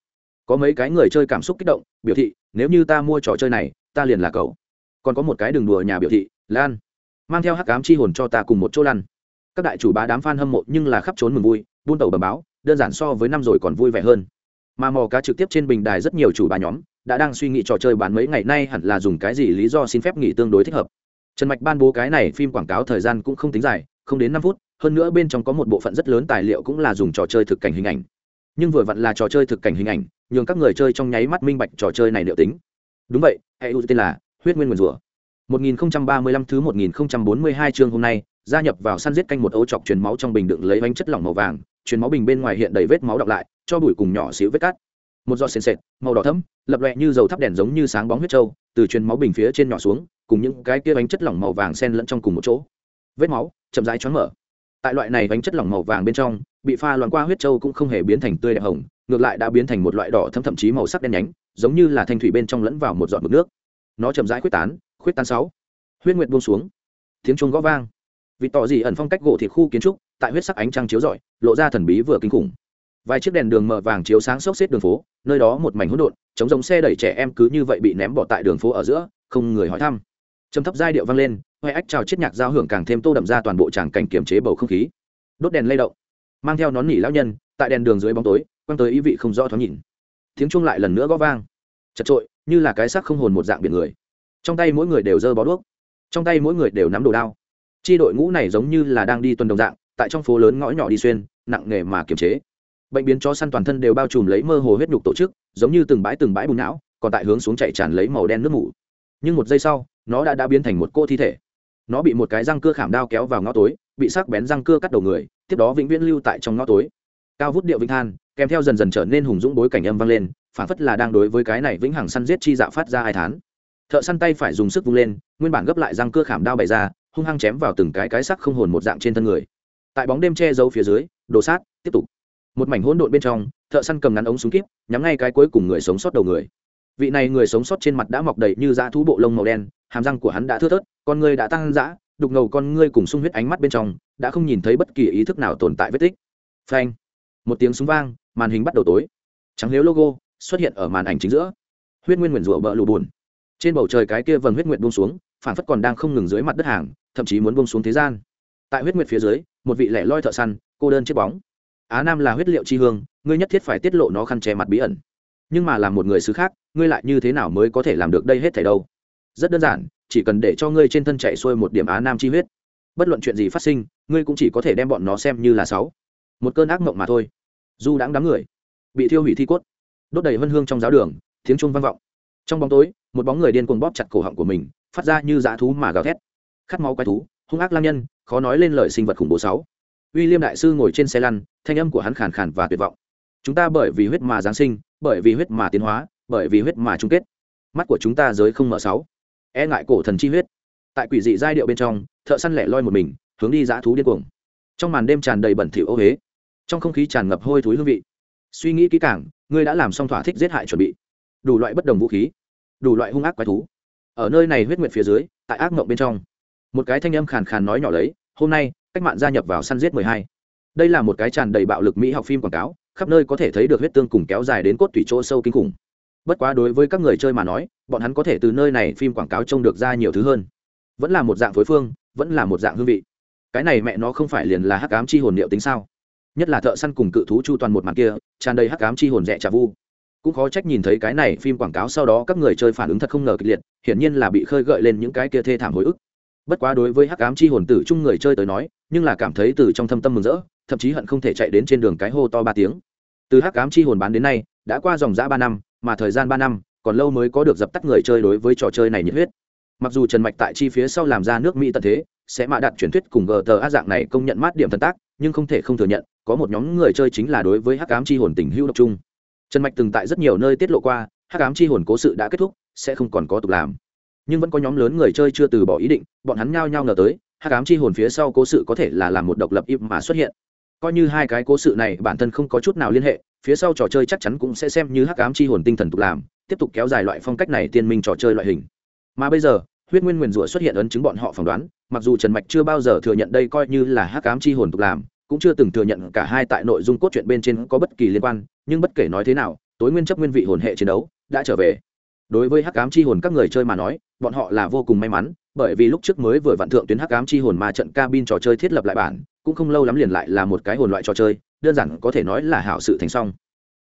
Có mấy cái người chơi cảm xúc kích động, biểu thị, nếu như ta mua trò chơi này, ta liền là cậu. Còn có một cái đường đùa nhà biểu thị, lan, mang theo hắc cám chi hồn cho ta cùng một chỗ lăn. Các đại chủ bá đám f a n hâm mộ nhưng là khắp trốn mừng vui, buôn tàu bờ báo, đơn giản so với năm rồi còn vui vẻ hơn. Mà mò cá trực tiếp trên bình đài rất nhiều chủ bá nhóm, đã đang suy nghĩ trò chơi bán mấy ngày nay hẳn là dùng cái gì lý do xin phép nghỉ tương đối thích hợp trần mạch ban bố cái này phim quảng cáo thời gian cũng không tính dài, không đến năm phút, hơn nữa bên trong có một bộ phận rất lớn tài liệu cũng là dùng trò chơi thực cảnh hình ảnh. Nhưng vừa vặn là trò chơi thực cảnh hình ảnh, nhường các người chơi trong nháy mắt minh bạch trò chơi này liệu tính. Đúng vậy, hệ ưu tên là huyết nguyên nguyền rủa 1035 thứ 1042 chương hôm nay, gia nhập vào săn giết canh một ấu chọc truyền máu trong bình đựng lấy bánh chất lỏng màu vàng, truyền máu bình bên ngoài hiện đầy vết máu đọng lại, cho bụi cùng nhỏ xíu vết cắt một giọt sền sệt, màu đỏ thẫm, lập loẹ như dầu thắp đèn giống như sáng bóng huyết trâu, từ truyền máu bình phía trên nhỏ xuống, cùng những cái kia bánh chất lỏng màu vàng xen lẫn trong cùng một chỗ. Vết máu chậm rãi choáng mở. Tại loại này bánh chất lỏng màu vàng bên trong, bị pha loạn qua huyết trâu cũng không hề biến thành tươi đẹp hồng, ngược lại đã biến thành một loại đỏ thẫm thậm chí màu sắc đen nhánh, giống như là thanh thủy bên trong lẫn vào một giọt mực nước. Nó chậm rãi khuyết tán khuyết tán sáu. Huyết nguyệt buông xuống. Tiếng chuông gõ vang. Vì tỏ gì ẩn phong cách gỗ thịt khu kiến trúc, tại huyết sắc ánh trăng chiếu rọi, lộ ra thần bí vừa kinh khủng vài chiếc đèn đường mờ vàng chiếu sáng xốc xếp đường phố, nơi đó một mảnh hỗn độn chống giống xe đẩy trẻ em cứ như vậy bị ném bỏ tại đường phố ở giữa, không người hỏi thăm. Trầm thấp giai điệu vang lên hoe ách chào chiếc nhạc giao hưởng càng thêm tô đậm ra toàn bộ tràng cảnh kiềm chế bầu không khí. Đốt đèn lay động, mang theo nón nỉ lão nhân, tại đèn đường dưới bóng tối, quăng tới ý vị không rõ thoáng nhìn. Tiếng chuông lại lần nữa gõ vang. Chật trội, như là cái xác không hồn một dạng biển người. Trong tay mỗi người đều giơ bó đuốc, trong tay mỗi người đều nắm đồ đao. Chi đội ngũ này giống như là đang đi tuần đồng dạng, tại trong phố lớn ngõ nhỏ đi xuyên, nặng nghề mà kiềm chế bệnh biến chó săn toàn thân đều bao trùm lấy mơ hồ huyết nhục tổ chức, giống như từng bãi từng bãi bùng não, còn tại hướng xuống chạy tràn lấy màu đen nước mủ. Nhưng một giây sau, nó đã đã biến thành một cô thi thể. Nó bị một cái răng cưa khảm đao kéo vào ngõ tối, bị sắc bén răng cưa cắt đầu người, tiếp đó vĩnh viễn lưu tại trong ngõ tối. Cao vút điệu vĩnh than, kèm theo dần dần trở nên hùng dũng bối cảnh âm vang lên, phản phất là đang đối với cái này vĩnh hằng săn giết chi dạo phát ra hai tháng thợ săn tay phải dùng sức vung lên, nguyên bản gấp lại răng cưa khảm đao bày ra, hung hăng chém vào từng cái cái sắc không hồn một dạng trên thân người. Tại bóng đêm che giấu phía dưới, đồ sát, tiếp tục một mảnh hỗn độn bên trong, thợ săn cầm ngắn ống súng kíp, nhắm ngay cái cuối cùng người sống sót đầu người. Vị này người sống sót trên mặt đã mọc đầy như da thú bộ lông màu đen, hàm răng của hắn đã thưa thớt, con ngươi đã tăng dã, đục ngầu con ngươi cùng sung huyết ánh mắt bên trong, đã không nhìn thấy bất kỳ ý thức nào tồn tại vết tích. Phanh! Một tiếng súng vang, màn hình bắt đầu tối. Trắng liếu logo, xuất hiện ở màn ảnh chính giữa. Huyết nguyên nguyền rủa bỡ lù bùn trên bầu trời cái kia vầng huyết nguyện buông xuống phản phất còn đang không ngừng dưới mặt đất hàng, thậm chí muốn buông xuống thế gian. Tại huyết nguyện phía dưới, một vị lẻ loi thợ săn, cô đơn chiếc bóng á nam là huyết liệu chi hương, ngươi nhất thiết phải tiết lộ nó khăn che mặt bí ẩn. Nhưng mà làm một người xứ khác, ngươi lại như thế nào mới có thể làm được đây hết thảy đâu? Rất đơn giản, chỉ cần để cho ngươi trên thân chạy xuôi một điểm á nam chi huyết. Bất luận chuyện gì phát sinh, ngươi cũng chỉ có thể đem bọn nó xem như là sáu. Một cơn ác mộng mà thôi. Du đãng đám người, bị thiêu hủy thi cốt. Đốt đầy vân hương trong giáo đường, tiếng chuông vang vọng. Trong bóng tối, một bóng người điên cuồng bóp chặt cổ họng của mình, phát ra như dã thú mà gào thét. Khát máu quái thú, hung ác lang nhân, khó nói lên lời sinh vật khủng bố sáu uy liêm đại sư ngồi trên xe lăn, thanh âm của hắn khàn khàn và tuyệt vọng. Chúng ta bởi vì huyết mà giáng sinh, bởi vì huyết mà tiến hóa, bởi vì huyết mà chung kết. Mắt của chúng ta giới không mở sáu. E ngại cổ thần chi huyết. Tại quỷ dị giai điệu bên trong, thợ săn lẻ loi một mình, hướng đi dã thú điên cuồng. Trong màn đêm tràn đầy bẩn thỉu ô huế trong không khí tràn ngập hôi thối hương vị. Suy nghĩ kỹ càng, ngươi đã làm xong thỏa thích giết hại chuẩn bị. Đủ loại bất đồng vũ khí. Đủ loại hung ác quái thú. Ở nơi này huyết nguyệt phía dưới, tại ác mộng bên trong. Một cái thanh âm khàn khàn nói nhỏ lấy, hôm nay cách mạng gia nhập vào săn giết mười hai. Đây là một cái tràn đầy bạo lực mỹ học phim quảng cáo, khắp nơi có thể thấy được huyết tương cùng kéo dài đến cốt thủy chỗ sâu kinh khủng. Bất quá đối với các người chơi mà nói, bọn hắn có thể từ nơi này phim quảng cáo trông được ra nhiều thứ hơn. Vẫn là một dạng phối phương, vẫn là một dạng hương vị. Cái này mẹ nó không phải liền là hắc ám chi hồn liệu tính sao? Nhất là thợ săn cùng cự thú chu toàn một màn kia, tràn đầy hắc ám chi hồn rẻ trà vu. Cũng khó trách nhìn thấy cái này phim quảng cáo sau đó các người chơi phản ứng thật không ngờ kịch liệt, hiển nhiên là bị khơi gợi lên những cái kia thê thảm hồi ức bất quá đối với hắc ám chi hồn tử chung người chơi tới nói, nhưng là cảm thấy từ trong thâm tâm mừng rỡ, thậm chí hận không thể chạy đến trên đường cái hô to ba tiếng. Từ hắc ám chi hồn bán đến nay, đã qua dòng dã ba năm, mà thời gian ba năm, còn lâu mới có được dập tắt người chơi đối với trò chơi này nhiệt huyết. Mặc dù trần mạch tại chi phía sau làm ra nước mỹ tận thế, sẽ mạ đặt truyền thuyết cùng gờ tờ a dạng này công nhận mát điểm thần tác, nhưng không thể không thừa nhận, có một nhóm người chơi chính là đối với hắc ám chi hồn tình hữu độc trung. trần mạch từng tại rất nhiều nơi tiết lộ qua, hắc ám chi hồn cố sự đã kết thúc, sẽ không còn có tục làm nhưng vẫn có nhóm lớn người chơi chưa từ bỏ ý định, bọn hắn nhao nhao ngờ tới, hắc ám chi hồn phía sau cố sự có thể là làm một độc lập im mà xuất hiện. Coi như hai cái cố sự này bản thân không có chút nào liên hệ, phía sau trò chơi chắc chắn cũng sẽ xem như hắc ám chi hồn tinh thần tục làm, tiếp tục kéo dài loại phong cách này tiên minh trò chơi loại hình. Mà bây giờ, huyết nguyên nguyền rủa xuất hiện ấn chứng bọn họ phỏng đoán, mặc dù trần mạch chưa bao giờ thừa nhận đây coi như là hắc ám chi hồn tục làm, cũng chưa từng thừa nhận cả hai tại nội dung cốt truyện bên trên có bất kỳ liên quan, nhưng bất kể nói thế nào, tối nguyên chấp nguyên vị hồn hệ chiến đấu đã trở về đối với hắc ám chi hồn các người chơi mà nói, bọn họ là vô cùng may mắn, bởi vì lúc trước mới vừa vạn thượng tuyến hắc ám chi hồn ma trận cabin trò chơi thiết lập lại bản, cũng không lâu lắm liền lại là một cái hồn loại trò chơi, đơn giản có thể nói là hảo sự thành xong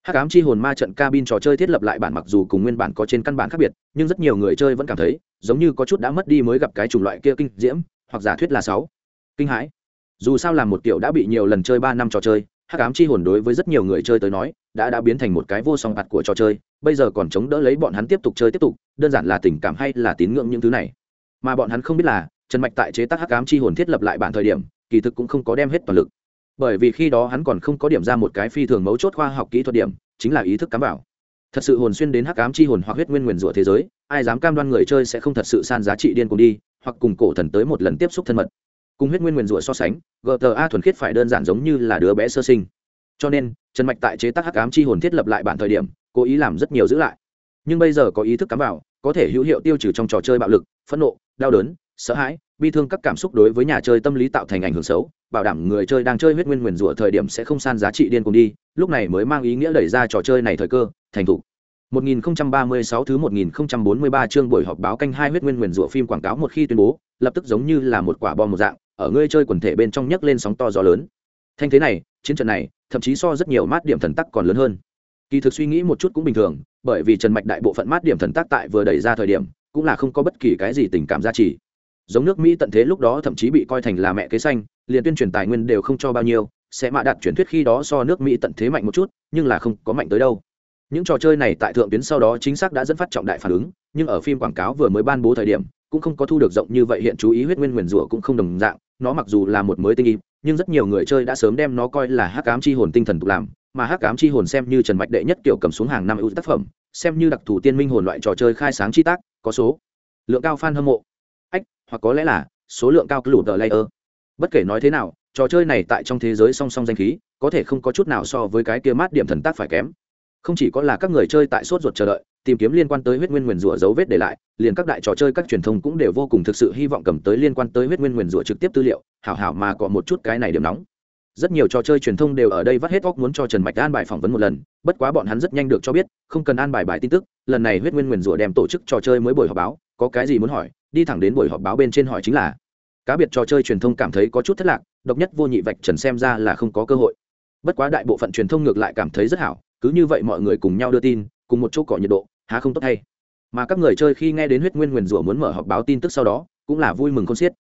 hắc ám chi hồn ma trận cabin trò chơi thiết lập lại bản mặc dù cùng nguyên bản có trên căn bản khác biệt, nhưng rất nhiều người chơi vẫn cảm thấy, giống như có chút đã mất đi mới gặp cái chủng loại kia kinh diễm, hoặc giả thuyết là sáu. Kinh hãi. Dù sao là một kiểu đã bị nhiều lần chơi ba năm trò chơi hắc ám chi hồn đối với rất nhiều người chơi tới nói, đã đã biến thành một cái vô song ạt của trò chơi, bây giờ còn chống đỡ lấy bọn hắn tiếp tục chơi tiếp tục, đơn giản là tình cảm hay là tín ngưỡng những thứ này. Mà bọn hắn không biết là, trần mạch tại chế tác hắc ám chi hồn thiết lập lại bản thời điểm, kỳ thực cũng không có đem hết toàn lực. Bởi vì khi đó hắn còn không có điểm ra một cái phi thường mấu chốt khoa học kỹ thuật điểm, chính là ý thức cám bảo. Thật sự hồn xuyên đến hắc ám chi hồn hoặc huyết nguyên nguyền rủa thế giới, ai dám cam đoan người chơi sẽ không thật sự san giá trị điên cùng đi, hoặc cùng cổ thần tới một lần tiếp xúc thân mật cùng huyết nguyên nguyền rủa so sánh gta thuần khiết phải đơn giản giống như là đứa bé sơ sinh. Cho nên, trần mạch tại chế tác hắc ám chi hồn thiết lập lại bản thời điểm, cố ý làm rất nhiều giữ lại. Nhưng bây giờ có ý thức cắm vào, có thể hữu hiệu tiêu trừ trong trò chơi bạo lực, phẫn nộ, đau đớn, sợ hãi, bi thương các cảm xúc đối với nhà chơi tâm lý tạo thành ảnh hưởng xấu, bảo đảm người chơi đang chơi huyết nguyên nguyền rủa thời điểm sẽ không san giá trị điên cùng đi, lúc này mới mang ý nghĩa đẩy ra trò chơi này thời cơ, thành thục. 1036 thứ 1043 chương buổi họp báo canh hai huyết nguyên nguyền rủa phim quảng cáo một khi tuyên bố, lập tức giống như là một quả bom một dạng ở ngươi chơi quần thể bên trong nhấc lên sóng to gió lớn. Thanh thế này, chiến trận này, thậm chí so rất nhiều mát điểm thần tắc còn lớn hơn. Kỳ thực suy nghĩ một chút cũng bình thường, bởi vì trần mạch đại bộ phận mát điểm thần tác tại vừa đẩy ra thời điểm, cũng là không có bất kỳ cái gì tình cảm giá trị giống nước mỹ tận thế lúc đó thậm chí bị coi thành là mẹ kế xanh, liền tuyên truyền tài nguyên đều không cho bao nhiêu, sẽ mạ đặt truyền thuyết khi đó so nước mỹ tận thế mạnh một chút, nhưng là không có mạnh tới đâu. Những trò chơi này tại thượng tuyến sau đó chính xác đã dẫn phát trọng đại phản ứng, nhưng ở phim quảng cáo vừa mới ban bố thời điểm cũng không có thu được rộng như vậy, hiện chú ý huyết nguyên nguyền rủa cũng không đồng dạng, nó mặc dù là một mới tinh ý nhưng rất nhiều người chơi đã sớm đem nó coi là hắc ám chi hồn tinh thần tục làm, mà hắc ám chi hồn xem như trần mạch đệ nhất kiểu cầm xuống hàng năm ưu tác phẩm, xem như đặc thù tiên minh hồn loại trò chơi khai sáng chi tác, có số lượng cao fan hâm mộ. Ách, hoặc có lẽ là số lượng cao lụt tờ layer. Bất kể nói thế nào, trò chơi này tại trong thế giới song song danh khí, có thể không có chút nào so với cái kia mát điểm thần tác phải kém. Không chỉ có là các người chơi tại sốt ruột chờ đợi tìm kiếm liên quan tới huyết nguyên nguyền rủa dấu vết để lại, liền các đại trò chơi, các truyền thông cũng đều vô cùng thực sự hy vọng cầm tới liên quan tới huyết nguyên nguyền rủa trực tiếp tư liệu, hảo hảo mà có một chút cái này điểm nóng. Rất nhiều trò chơi truyền thông đều ở đây vắt hết óc muốn cho trần mạch an bài phỏng vấn một lần, bất quá bọn hắn rất nhanh được cho biết, không cần an bài bài tin tức, lần này huyết nguyên nguyền rủa đem tổ chức trò chơi mới buổi họp báo, có cái gì muốn hỏi, đi thẳng đến buổi họp báo bên trên hỏi chính là. Cá biệt trò chơi truyền thông cảm thấy có chút thất lạc, độc nhất vô nhị vạch trần xem ra là không có cơ hội. Bất quá đại bộ phận truyền thông ngược lại cảm thấy rất hảo, cứ như vậy mọi người cùng nhau đưa tin, cùng một chỗ cọ nhiệt độ há không tốt hay? Mà các người chơi khi nghe đến huyết nguyên nguyền rủa muốn mở họp báo tin tức sau đó, cũng là vui mừng con xiết.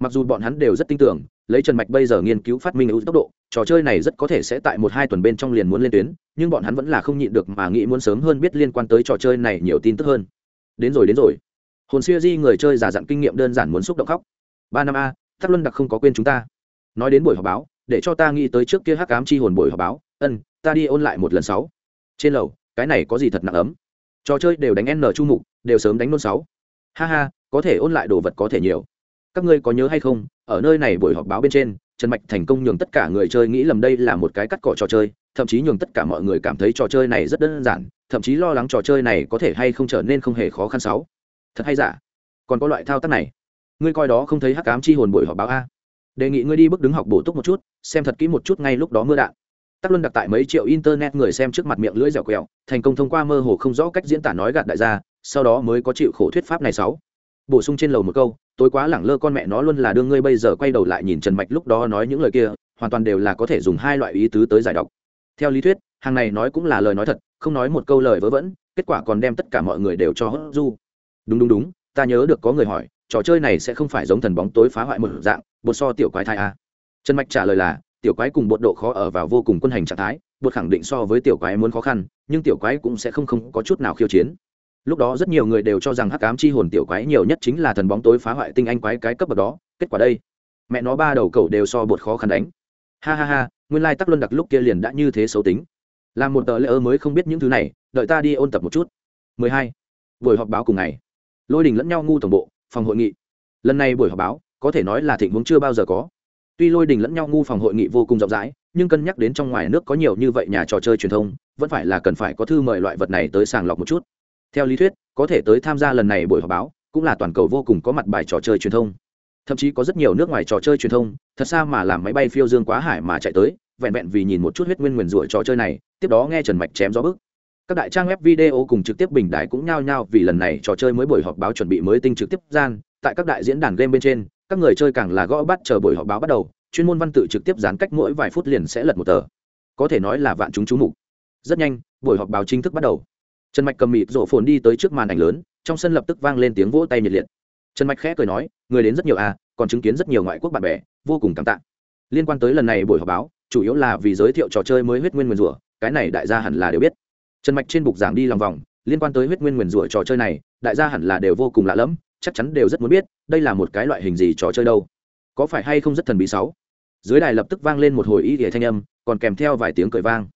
Mặc dù bọn hắn đều rất tin tưởng, lấy trần mạch bây giờ nghiên cứu phát minh ưu tốc độ, trò chơi này rất có thể sẽ tại một hai tuần bên trong liền muốn lên tuyến, nhưng bọn hắn vẫn là không nhịn được mà nghĩ muốn sớm hơn biết liên quan tới trò chơi này nhiều tin tức hơn. Đến rồi đến rồi. Hồn siêu di người chơi giả dặn kinh nghiệm đơn giản muốn xúc động khóc. Ba năm a, thác luân đặc không có quên chúng ta. Nói đến buổi họp báo, để cho ta nghĩ tới trước kia hắc ám chi hồn buổi họp báo. Ân, ta đi ôn lại một lần sáu. Trên lầu, cái này có gì thật nặng ấm? Trò chơi đều đánh n chu mục, đều sớm đánh nôn sáu. Ha ha, có thể ôn lại đồ vật có thể nhiều. Các ngươi có nhớ hay không, ở nơi này buổi họp báo bên trên, trần mạch thành công nhường tất cả người chơi nghĩ lầm đây là một cái cắt cỏ trò chơi, thậm chí nhường tất cả mọi người cảm thấy trò chơi này rất đơn giản, thậm chí lo lắng trò chơi này có thể hay không trở nên không hề khó khăn sáu. Thật hay giả? Còn có loại thao tác này. Ngươi coi đó không thấy hắc cám chi hồn buổi họp báo a. Đề nghị ngươi đi bước đứng học bổ túc một chút, xem thật kỹ một chút ngay lúc đó mưa đạn tắc luân đặt tại mấy triệu internet người xem trước mặt miệng lưỡi dẻo quẹo, thành công thông qua mơ hồ không rõ cách diễn tả nói gạt đại gia, sau đó mới có chịu khổ thuyết pháp này sáu. Bổ sung trên lầu một câu, tối quá lẳng lơ con mẹ nó luôn là đương ngươi bây giờ quay đầu lại nhìn trần mạch lúc đó nói những lời kia, hoàn toàn đều là có thể dùng hai loại ý tứ tới giải đọc. Theo lý thuyết, hàng này nói cũng là lời nói thật, không nói một câu lời vớ vẩn, kết quả còn đem tất cả mọi người đều cho hớt du. Đúng đúng đúng, ta nhớ được có người hỏi, trò chơi này sẽ không phải giống thần bóng tối phá hoại một dạng bột so tiểu quái thai a à? trần mạch trả lời là tiểu quái cùng bột độ khó ở vào vô cùng quân hành trạng thái, bột khẳng định so với tiểu quái muốn khó khăn, nhưng tiểu quái cũng sẽ không không có chút nào khiêu chiến. Lúc đó rất nhiều người đều cho rằng hắc cám chi hồn tiểu quái nhiều nhất chính là thần bóng tối phá hoại tinh anh quái cái cấp bậc đó, kết quả đây. Mẹ nó ba đầu cầu đều so bột khó khăn đánh. Ha ha ha, nguyên lai tắc luân đặc lúc kia liền đã như thế xấu tính. Làm một tờ lễ ơ mới không biết những thứ này, đợi ta đi ôn tập một chút. 12. buổi họp báo cùng ngày. Lôi đình lẫn nhau ngu tổng bộ, phòng hội nghị. Lần này buổi họp báo, có thể nói là thịnh vốn chưa bao giờ có tuy lôi đình lẫn nhau ngu phòng hội nghị vô cùng rộng rãi, nhưng cân nhắc đến trong ngoài nước có nhiều như vậy nhà trò chơi truyền thông, vẫn phải là cần phải có thư mời loại vật này tới sàng lọc một chút. Theo lý thuyết, có thể tới tham gia lần này buổi họp báo, cũng là toàn cầu vô cùng có mặt bài trò chơi truyền thông. Thậm chí có rất nhiều nước ngoài trò chơi truyền thông, thật xa mà làm máy bay phiêu dương quá hải mà chạy tới, vẹn vẹn vì nhìn một chút huyết nguyên nguyền rủa trò chơi này, tiếp đó nghe trần mạch chém gió bức. Các đại trang web video cùng trực tiếp bình đại cũng nhao nhao vì lần này trò chơi mới buổi họp báo chuẩn bị mới tinh trực tiếp gian, tại các đại diễn đàn game bên trên các người chơi càng là gõ bắt chờ buổi họp báo bắt đầu, chuyên môn văn tự trực tiếp gián cách mỗi vài phút liền sẽ lật một tờ. Có thể nói là vạn chúng chú mục. Rất nhanh, buổi họp báo chính thức bắt đầu. Trần mạch cầm mịt rộ phồn đi tới trước màn ảnh lớn, trong sân lập tức vang lên tiếng vỗ tay nhiệt liệt. Trần mạch khẽ cười nói, người đến rất nhiều à còn chứng kiến rất nhiều ngoại quốc bạn bè, vô cùng cảm tạ. Liên quan tới lần này buổi họp báo, chủ yếu là vì giới thiệu trò chơi mới huyết nguyên nguyền rủa cái này đại gia hẳn là đều biết. Trần mạch trên bục giảng đi lòng vòng, liên quan tới huyết nguyên nguyền rủa trò chơi này, đại gia hẳn là đều vô cùng lạ lẫm, chắc chắn đều rất muốn biết đây là một cái loại hình gì trò chơi đâu? Có phải hay không rất thần bí sáu? Dưới đài lập tức vang lên một hồi ý ỉa thanh âm, còn kèm theo vài tiếng cười vang.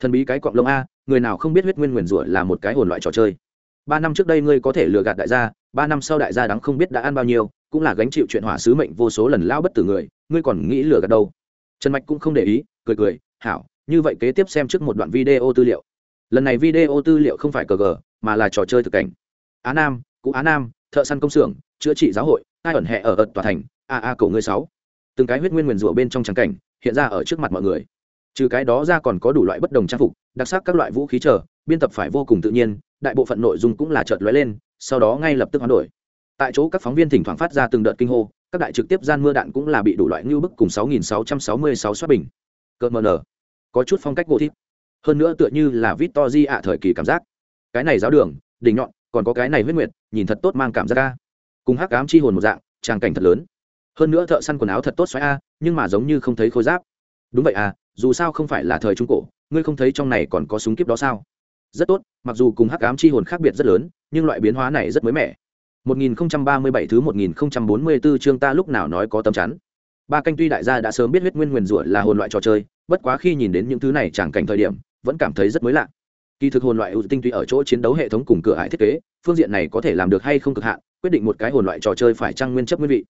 Thần bí cái cọng lông a, người nào không biết huyết nguyên nguyền rủa là một cái hồn loại trò chơi. Ba năm trước đây ngươi có thể lừa gạt đại gia, ba năm sau đại gia đáng không biết đã ăn bao nhiêu, cũng là gánh chịu chuyện hỏa sứ mệnh vô số lần lao bất tử người, ngươi còn nghĩ lừa gạt đâu? Trần mạch cũng không để ý, cười cười, hảo, như vậy kế tiếp xem trước một đoạn video tư liệu. Lần này video tư liệu không phải cờ gờ, mà là trò chơi thực cảnh. Á nam cũ á nam thợ săn công xưởng, chữa trị giáo hội, ai ẩn hẹ ở ợt tòa thành, a a cổ ngươi sáu. Từng cái huyết nguyên nguyền rủa bên trong trắng cảnh, hiện ra ở trước mặt mọi người. Trừ cái đó ra còn có đủ loại bất đồng trang phục, đặc sắc các loại vũ khí chờ, biên tập phải vô cùng tự nhiên, đại bộ phận nội dung cũng là chợt lóe lên, sau đó ngay lập tức hoán đổi. Tại chỗ các phóng viên thỉnh thoảng phát ra từng đợt kinh hô, các đại trực tiếp gian mưa đạn cũng là bị đủ loại ngưu bức cùng 6.666 xuất bình. Cơn mờ nở có chút phong cách gỗ thít hơn nữa tựa như là vít to di ạ thời kỳ cảm giác. Cái này giáo đường, đỉnh nhọn còn có cái này huyết nguyệt, nhìn thật tốt mang cảm giác ca cùng hắc ám chi hồn một dạng, tràng cảnh thật lớn. Hơn nữa thợ săn quần áo thật tốt xoáy a, nhưng mà giống như không thấy khối giáp. Đúng vậy à dù sao không phải là thời trung cổ, ngươi không thấy trong này còn có súng kíp đó sao? Rất tốt, mặc dù cùng hắc ám chi hồn khác biệt rất lớn, nhưng loại biến hóa này rất mới mẻ. 1037 thứ 1044 chương ta lúc nào nói có tấm chắn. Ba canh tuy đại gia đã sớm biết huyết nguyên nguyền rủa là hồn loại trò chơi, bất quá khi nhìn đến những thứ này chẳng cảnh thời điểm, vẫn cảm thấy rất mới lạ kỳ thực hồn loại ưu tinh tuy ở chỗ chiến đấu hệ thống cùng cửa hải thiết kế, phương diện này có thể làm được hay không cực hạn, quyết định một cái hồn loại trò chơi phải trăng nguyên chấp nguyên vị.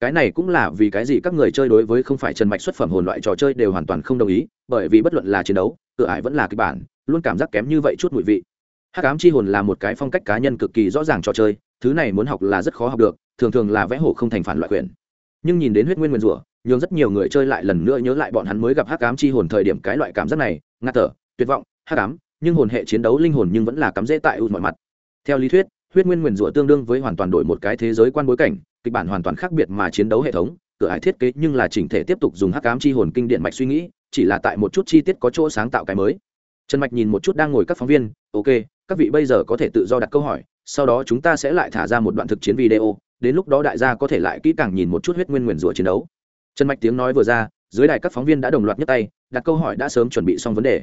Cái này cũng là vì cái gì các người chơi đối với không phải trần mạch xuất phẩm hồn loại trò chơi đều hoàn toàn không đồng ý, bởi vì bất luận là chiến đấu, cửa ải vẫn là kịch bản, luôn cảm giác kém như vậy chút mùi vị. Hắc ám chi hồn là một cái phong cách cá nhân cực kỳ rõ ràng trò chơi, thứ này muốn học là rất khó học được, thường thường là vẽ hổ không thành phản loại quyền. Nhưng nhìn đến huyết nguyên nguyên rủa, nhường rất nhiều người chơi lại lần nữa nhớ lại bọn hắn mới gặp hắc ám chi hồn thời điểm cái loại cảm giác này, ngạt thở, tuyệt vọng, hắc ám nhưng hồn hệ chiến đấu linh hồn nhưng vẫn là cắm dễ tại ưu mọi mặt. Theo lý thuyết, huyết nguyên nguyên rủa tương đương với hoàn toàn đổi một cái thế giới quan bối cảnh, kịch bản hoàn toàn khác biệt mà chiến đấu hệ thống, cửa hải thiết kế nhưng là chỉnh thể tiếp tục dùng hắc ám chi hồn kinh điện mạch suy nghĩ, chỉ là tại một chút chi tiết có chỗ sáng tạo cái mới. Trần mạch nhìn một chút đang ngồi các phóng viên, ok, các vị bây giờ có thể tự do đặt câu hỏi, sau đó chúng ta sẽ lại thả ra một đoạn thực chiến video, đến lúc đó đại gia có thể lại kỹ càng nhìn một chút huyết nguyên nguyền rủa chiến đấu. Trần mạch tiếng nói vừa ra, dưới đài các phóng viên đã đồng loạt nhấc tay, đặt câu hỏi đã sớm chuẩn bị xong vấn đề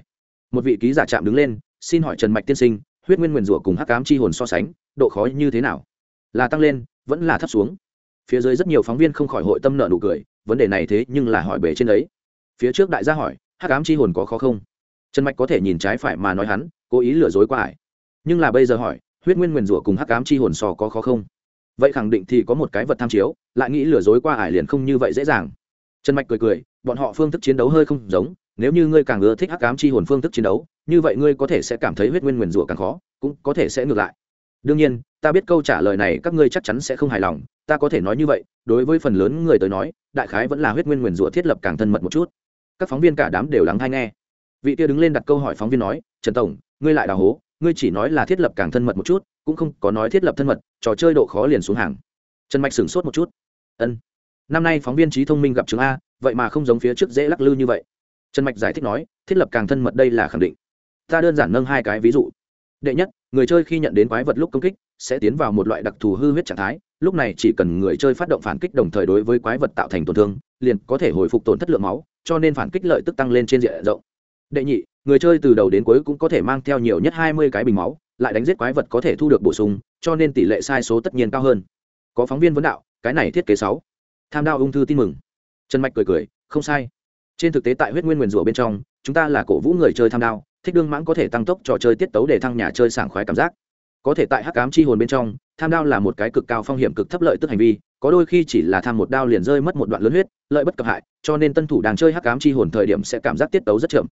một vị ký giả chạm đứng lên, xin hỏi trần mạch tiên sinh, huyết nguyên nguyền rủa cùng hắc cám chi hồn so sánh, độ khó như thế nào? Là tăng lên, vẫn là thấp xuống? Phía dưới rất nhiều phóng viên không khỏi hội tâm nợ nụ cười, vấn đề này thế nhưng là hỏi bể trên đấy. Phía trước đại gia hỏi, hắc cám chi hồn có khó không? Trần mạch có thể nhìn trái phải mà nói hắn, cố ý lừa dối qua ải nhưng là bây giờ hỏi, huyết nguyên nguyền rủa cùng hắc cám chi hồn so có khó không? Vậy khẳng định thì có một cái vật tham chiếu, lại nghĩ lừa dối qua ải liền không như vậy dễ dàng. Trần mạch cười cười, bọn họ phương thức chiến đấu hơi không giống nếu như ngươi càng ưa thích hắc ám chi hồn phương thức chiến đấu, như vậy ngươi có thể sẽ cảm thấy huyết nguyên nguyền rủa càng khó, cũng có thể sẽ ngược lại. Đương nhiên, ta biết câu trả lời này các ngươi chắc chắn sẽ không hài lòng, ta có thể nói như vậy, đối với phần lớn người tới nói, đại khái vẫn là huyết nguyên nguyền rủa thiết lập càng thân mật một chút. Các phóng viên cả đám đều lắng hay nghe. Vị kia đứng lên đặt câu hỏi phóng viên nói, trần tổng, ngươi lại đào hố, ngươi chỉ nói là thiết lập càng thân mật một chút, cũng không có nói thiết lập thân mật, trò chơi độ khó liền xuống hàng. Trần mạch sửng sốt một chút. Ân, năm nay phóng viên trí thông minh gặp chứng a, vậy mà không giống phía trước dễ lắc lư như vậy trần mạch giải thích nói, thiết lập càng thân mật đây là khẳng định. Ta đơn giản nâng hai cái ví dụ. Đệ nhất, người chơi khi nhận đến quái vật lúc công kích, sẽ tiến vào một loại đặc thù hư huyết trạng thái, lúc này chỉ cần người chơi phát động phản kích đồng thời đối với quái vật tạo thành tổn thương, liền có thể hồi phục tổn thất lượng máu, cho nên phản kích lợi tức tăng lên trên diện rộng. Đệ nhị, người chơi từ đầu đến cuối cũng có thể mang theo nhiều nhất hai mươi cái bình máu, lại đánh giết quái vật có thể thu được bổ sung, cho nên tỷ lệ sai số tất nhiên cao hơn. Có phóng viên vấn đạo, cái này thiết kế sáu. Tham đao ung thư tin mừng. Trần mạch cười cười, không sai trên thực tế tại huyết nguyên nguyền rủa bên trong, chúng ta là cổ vũ người chơi tham đao, thích đương mãng có thể tăng tốc trò chơi tiết tấu để thăng nhà chơi sảng khoái cảm giác. Có thể tại hắc cám chi hồn bên trong, tham đao là một cái cực cao phong hiểm cực thấp lợi tức hành vi, có đôi khi chỉ là tham một đao liền rơi mất một đoạn lớn huyết, lợi bất cập hại, cho nên tân thủ đang chơi hắc cám chi hồn thời điểm sẽ cảm giác tiết tấu rất chậm.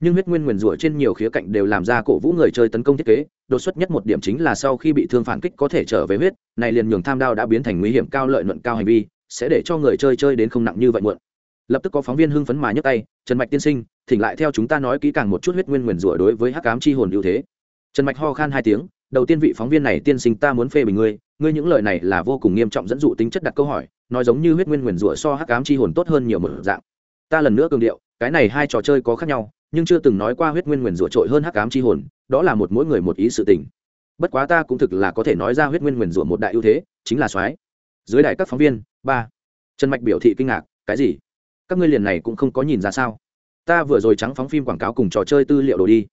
Nhưng huyết nguyên nguyền rủa trên nhiều khía cạnh đều làm ra cổ vũ người chơi tấn công thiết kế, đột xuất nhất một điểm chính là sau khi bị thương phản kích có thể trở về huyết, này liền nhường tham đao đã biến thành nguy hiểm cao lợi nhuận cao hành vi, sẽ để cho người chơi chơi đến không nặng như vậy muộn lập tức có phóng viên hưng phấn mà nhấc tay, trần mạch tiên sinh, thỉnh lại theo chúng ta nói kỹ càng một chút huyết nguyên nguyền rủa đối với hắc ám chi hồn ưu thế. Trần mạch ho khan hai tiếng, đầu tiên vị phóng viên này tiên sinh ta muốn phê bình ngươi ngươi những lời này là vô cùng nghiêm trọng dẫn dụ tính chất đặt câu hỏi, nói giống như huyết nguyên nguyền rủa so hắc ám chi hồn tốt hơn nhiều một dạng. Ta lần nữa cường điệu, cái này hai trò chơi có khác nhau, nhưng chưa từng nói qua huyết nguyên nguyền rủa trội hơn hắc ám chi hồn, đó là một mỗi người một ý sự tình. Bất quá ta cũng thực là có thể nói ra huyết nguyên nguyền rủa một đại ưu thế, chính là soái. Dưới đại các phóng viên, ba. Trần mạch biểu thị kinh ngạc, cái gì? Các ngươi liền này cũng không có nhìn ra sao? Ta vừa rồi trắng phóng phim quảng cáo cùng trò chơi tư liệu đồ đi.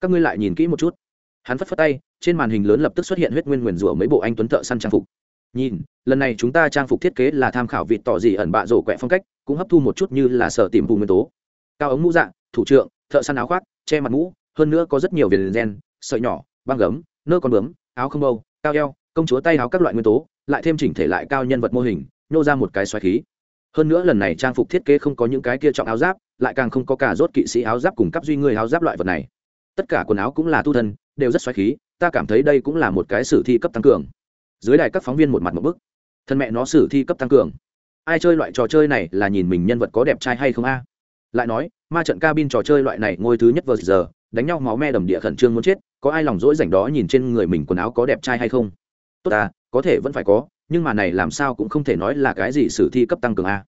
Các ngươi lại nhìn kỹ một chút. Hắn phất phất tay, trên màn hình lớn lập tức xuất hiện huyết nguyên nguyền rủa mấy bộ anh tuấn thợ săn trang phục. Nhìn, lần này chúng ta trang phục thiết kế là tham khảo vịt tỏ gì ẩn bạ rổ quẹ phong cách, cũng hấp thu một chút như là sở tìm vùng nguyên tố. Cao ống mũ dạng thủ trượng, thợ săn áo khoác, che mặt mũ, hơn nữa có rất nhiều viền gen, sợi nhỏ, băng gấm, nơ con bướm, áo không bâu, cao eo, công chúa tay áo các loại nguyên tố, lại thêm chỉnh thể lại cao nhân vật mô hình nhô ra một cái xoáy khí hơn nữa lần này trang phục thiết kế không có những cái kia trọng áo giáp, lại càng không có cả rốt kỵ sĩ áo giáp cùng cấp duy người áo giáp loại vật này. Tất cả quần áo cũng là tu thân, đều rất xoáy khí, ta cảm thấy đây cũng là một cái sử thi cấp tăng cường. Dưới đài các phóng viên một mặt một bức. Thân mẹ nó sử thi cấp tăng cường. Ai chơi loại trò chơi này là nhìn mình nhân vật có đẹp trai hay không a? Lại nói, ma trận cabin trò chơi loại này ngôi thứ nhất vừa giờ, đánh nhau máu me đầm địa khẩn trương muốn chết, có ai lòng dỗi rảnh đó nhìn trên người mình quần áo có đẹp trai hay không? Tốt à có thể vẫn phải có nhưng mà này làm sao cũng không thể nói là cái gì sử thi cấp tăng cường a.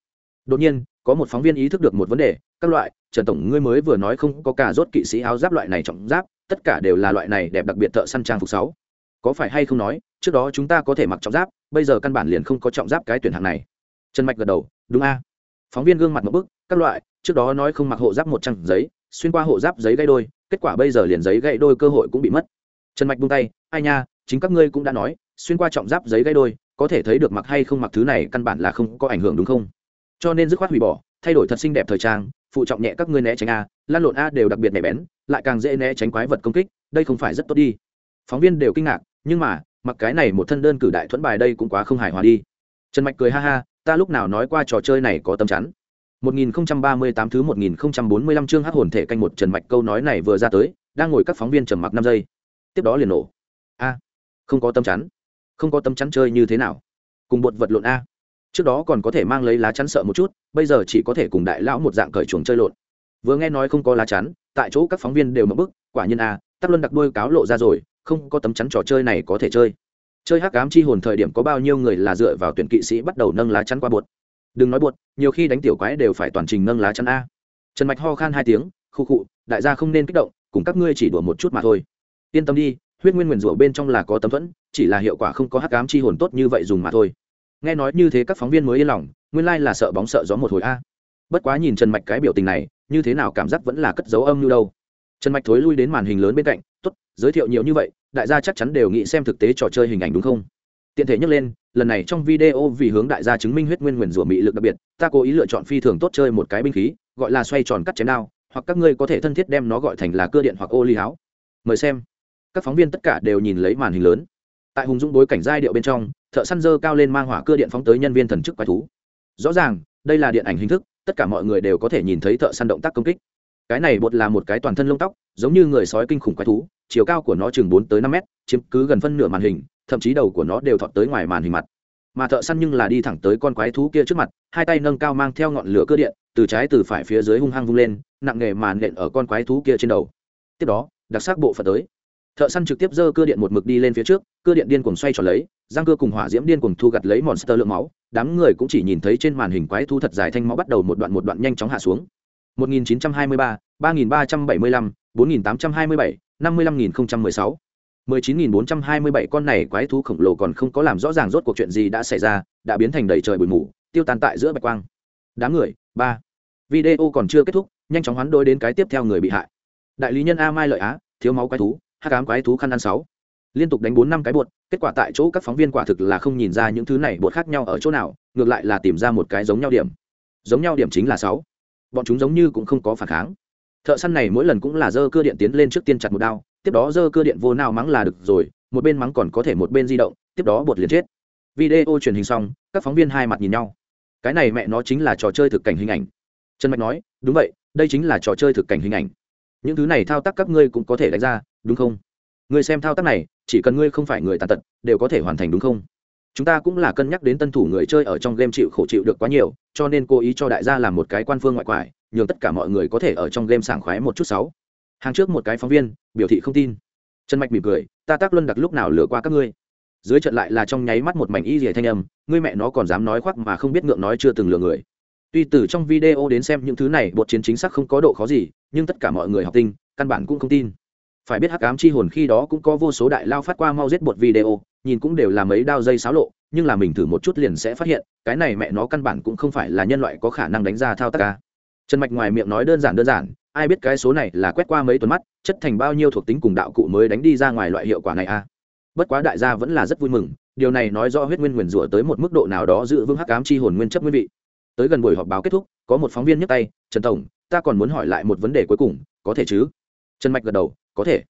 Đột nhiên, có một phóng viên ý thức được một vấn đề, các loại, trần tổng ngươi mới vừa nói không có cả rốt kỵ sĩ áo giáp loại này trọng giáp, tất cả đều là loại này đẹp đặc biệt thợ săn trang phục sáu. Có phải hay không nói, trước đó chúng ta có thể mặc trọng giáp, bây giờ căn bản liền không có trọng giáp cái tuyển hạng này. Trần mạch gật đầu, đúng a. Phóng viên gương mặt một bức, các loại, trước đó nói không mặc hộ giáp một trang giấy, xuyên qua hộ giáp giấy gãy đôi, kết quả bây giờ liền giấy gãy đôi cơ hội cũng bị mất. Trần mạch buông tay, ai nha, chính các ngươi cũng đã nói, xuyên qua trọng giáp giấy gãy đôi có thể thấy được mặc hay không mặc thứ này căn bản là không có ảnh hưởng đúng không cho nên dứt khoát hủy bỏ thay đổi thật xinh đẹp thời trang phụ trọng nhẹ các ngươi né tránh a lan lộn a đều đặc biệt nhạy bén lại càng dễ né tránh quái vật công kích đây không phải rất tốt đi phóng viên đều kinh ngạc nhưng mà mặc cái này một thân đơn cử đại thuẫn bài đây cũng quá không hài hòa đi trần mạch cười ha ha ta lúc nào nói qua trò chơi này có tâm chắn 1038 thứ 1045 chương hắc hồn thể canh một Trần Mạch câu nói này vừa ra tới, đang ngồi các phóng viên trầm mặc 5 giây. Tiếp đó liền nổ. A, không có tâm chắn. Không có tấm chắn chơi như thế nào? Cùng bột vật lộn a. Trước đó còn có thể mang lấy lá chắn sợ một chút, bây giờ chỉ có thể cùng đại lão một dạng cởi chuồng chơi lộn. Vừa nghe nói không có lá chắn, tại chỗ các phóng viên đều mở bức, quả nhiên a, Tắc Luân đặc đôi cáo lộ ra rồi, không có tấm chắn trò chơi này có thể chơi. Chơi hắc ám chi hồn thời điểm có bao nhiêu người là dựa vào tuyển kỵ sĩ bắt đầu nâng lá chắn qua bột đừng nói buột nhiều khi đánh tiểu quái đều phải toàn trình nâng lá chắn a trần mạch ho khan hai tiếng khu khụ đại gia không nên kích động cùng các ngươi chỉ đùa một chút mà thôi yên tâm đi huyết nguyên nguyền rủa bên trong là có tấm thuẫn, chỉ là hiệu quả không có hắc ám chi hồn tốt như vậy dùng mà thôi. Nghe nói như thế các phóng viên mới yên lòng, nguyên lai là sợ bóng sợ gió một hồi a. Bất quá nhìn trần mạch cái biểu tình này, như thế nào cảm giác vẫn là cất dấu âm như đâu. Trần mạch thối lui đến màn hình lớn bên cạnh t ố t giới thiệu nhiều như vậy, đại gia chắc chắn đều nghĩ xem thực tế trò chơi hình ảnh đúng không? Tiện thể nhắc lên, lần này trong video vì hướng đại gia chứng minh huyết nguyên nguyền rủa mị lực đặc biệt, ta cố ý lựa chọn phi thường tốt chơi một cái binh khí, gọi là xoay tròn cắt chém đao, hoặc các ngươi có thể thân thiết đem nó gọi thành là cưa điện hoặc ô ly háo mời xem các phóng viên tất cả đều nhìn lấy màn hình lớn. Tại hùng dũng bối cảnh giai điệu bên trong, thợ săn dơ cao lên mang hỏa cưa điện phóng tới nhân viên thần chức quái thú. Rõ ràng, đây là điện ảnh hình thức, tất cả mọi người đều có thể nhìn thấy thợ săn động tác công kích. Cái này bột là một cái toàn thân lông tóc, giống như người sói kinh khủng quái thú, chiều cao của nó chừng bốn tới năm mét, chiếm cứ gần phân nửa màn hình, thậm chí đầu của nó đều thọt tới ngoài màn hình mặt. Mà thợ săn nhưng là đi thẳng tới con quái thú kia trước mặt, hai tay nâng cao mang theo ngọn lửa cơ điện, từ trái từ phải phía dưới hung hăng vung lên, nặng nghề màn nện ở con quái thú kia trên đầu. Tiếp đó, đặc sắc bộ phận tới thợ săn trực tiếp giơ cơ điện một mực đi lên phía trước cơ điện điên cuồng xoay tròn lấy giang cơ cùng hỏa diễm điên cuồng thu gặt lấy monster lượng máu đám người cũng chỉ nhìn thấy trên màn hình quái thú thật dài thanh máu bắt đầu một đoạn một đoạn nhanh chóng hạ xuống 1923, 3375, 4827, 55016 19427 con này quái thú khổng lồ còn không có làm rõ ràng rốt cuộc chuyện gì đã xảy ra, đã biến thành đầy trời bụi mù, tiêu tan tại giữa bạch quang. Đám người, ba. Video còn chưa kết thúc, nhanh chóng hoán đối đến cái tiếp theo người bị hại. Đại lý nhân A Mai lợi á, thiếu máu quái thú, hắc ám quái thú khăn ăn sáu. Liên tục đánh bốn năm cái bột, kết quả tại chỗ các phóng viên quả thực là không nhìn ra những thứ này bột khác nhau ở chỗ nào, ngược lại là tìm ra một cái giống nhau điểm. Giống nhau điểm chính là sáu. Bọn chúng giống như cũng không có phản kháng. Thợ săn này mỗi lần cũng là dơ cưa điện tiến lên trước tiên chặt một đao, tiếp đó dơ cơ điện vô nào mắng là được rồi một bên mắng còn có thể một bên di động tiếp đó bột liền chết video truyền hình xong các phóng viên hai mặt nhìn nhau cái này mẹ nó chính là trò chơi thực cảnh hình ảnh trần mạch nói đúng vậy đây chính là trò chơi thực cảnh hình ảnh những thứ này thao tác các ngươi cũng có thể đánh ra, đúng không? Ngươi xem thao tác này, chỉ cần ngươi không phải người tàn tật, đều có thể hoàn thành đúng không? Chúng ta cũng là cân nhắc đến tân thủ người chơi ở trong game chịu khổ chịu được quá nhiều, cho nên cố ý cho đại gia làm một cái quan phương ngoại quải, nhường tất cả mọi người có thể ở trong game sảng khoái một chút sáu. Hàng trước một cái phóng viên, biểu thị không tin. Trần mạch mỉm cười, ta tác luân đặc lúc nào lừa qua các ngươi? Dưới trận lại là trong nháy mắt một mảnh y rỉa thanh âm, ngươi mẹ nó còn dám nói khoác mà không biết ngượng nói chưa từng lừa người. Tuy từ trong video đến xem những thứ này, bột chiến chính xác không có độ khó gì nhưng tất cả mọi người học tinh, căn bản cũng không tin. Phải biết hắc ám chi hồn khi đó cũng có vô số đại lao phát qua mau giết bột video, nhìn cũng đều là mấy đao dây xáo lộ, nhưng là mình thử một chút liền sẽ phát hiện, cái này mẹ nó căn bản cũng không phải là nhân loại có khả năng đánh ra thao tác ca trần mạch ngoài miệng nói đơn giản đơn giản, ai biết cái số này là quét qua mấy tuần mắt, chất thành bao nhiêu thuộc tính cùng đạo cụ mới đánh đi ra ngoài loại hiệu quả này a. À? bất quá đại gia vẫn là rất vui mừng, điều này nói rõ huyết nguyên nguyền rủa tới một mức độ nào đó giữ vững hắc ám chi hồn nguyên chấp nguyên vị. Tới gần buổi họp báo kết thúc, có một phóng viên nhấc tay, trần tổng ta còn muốn hỏi lại một vấn đề cuối cùng, có thể chứ? Trần mạch gật đầu, có thể.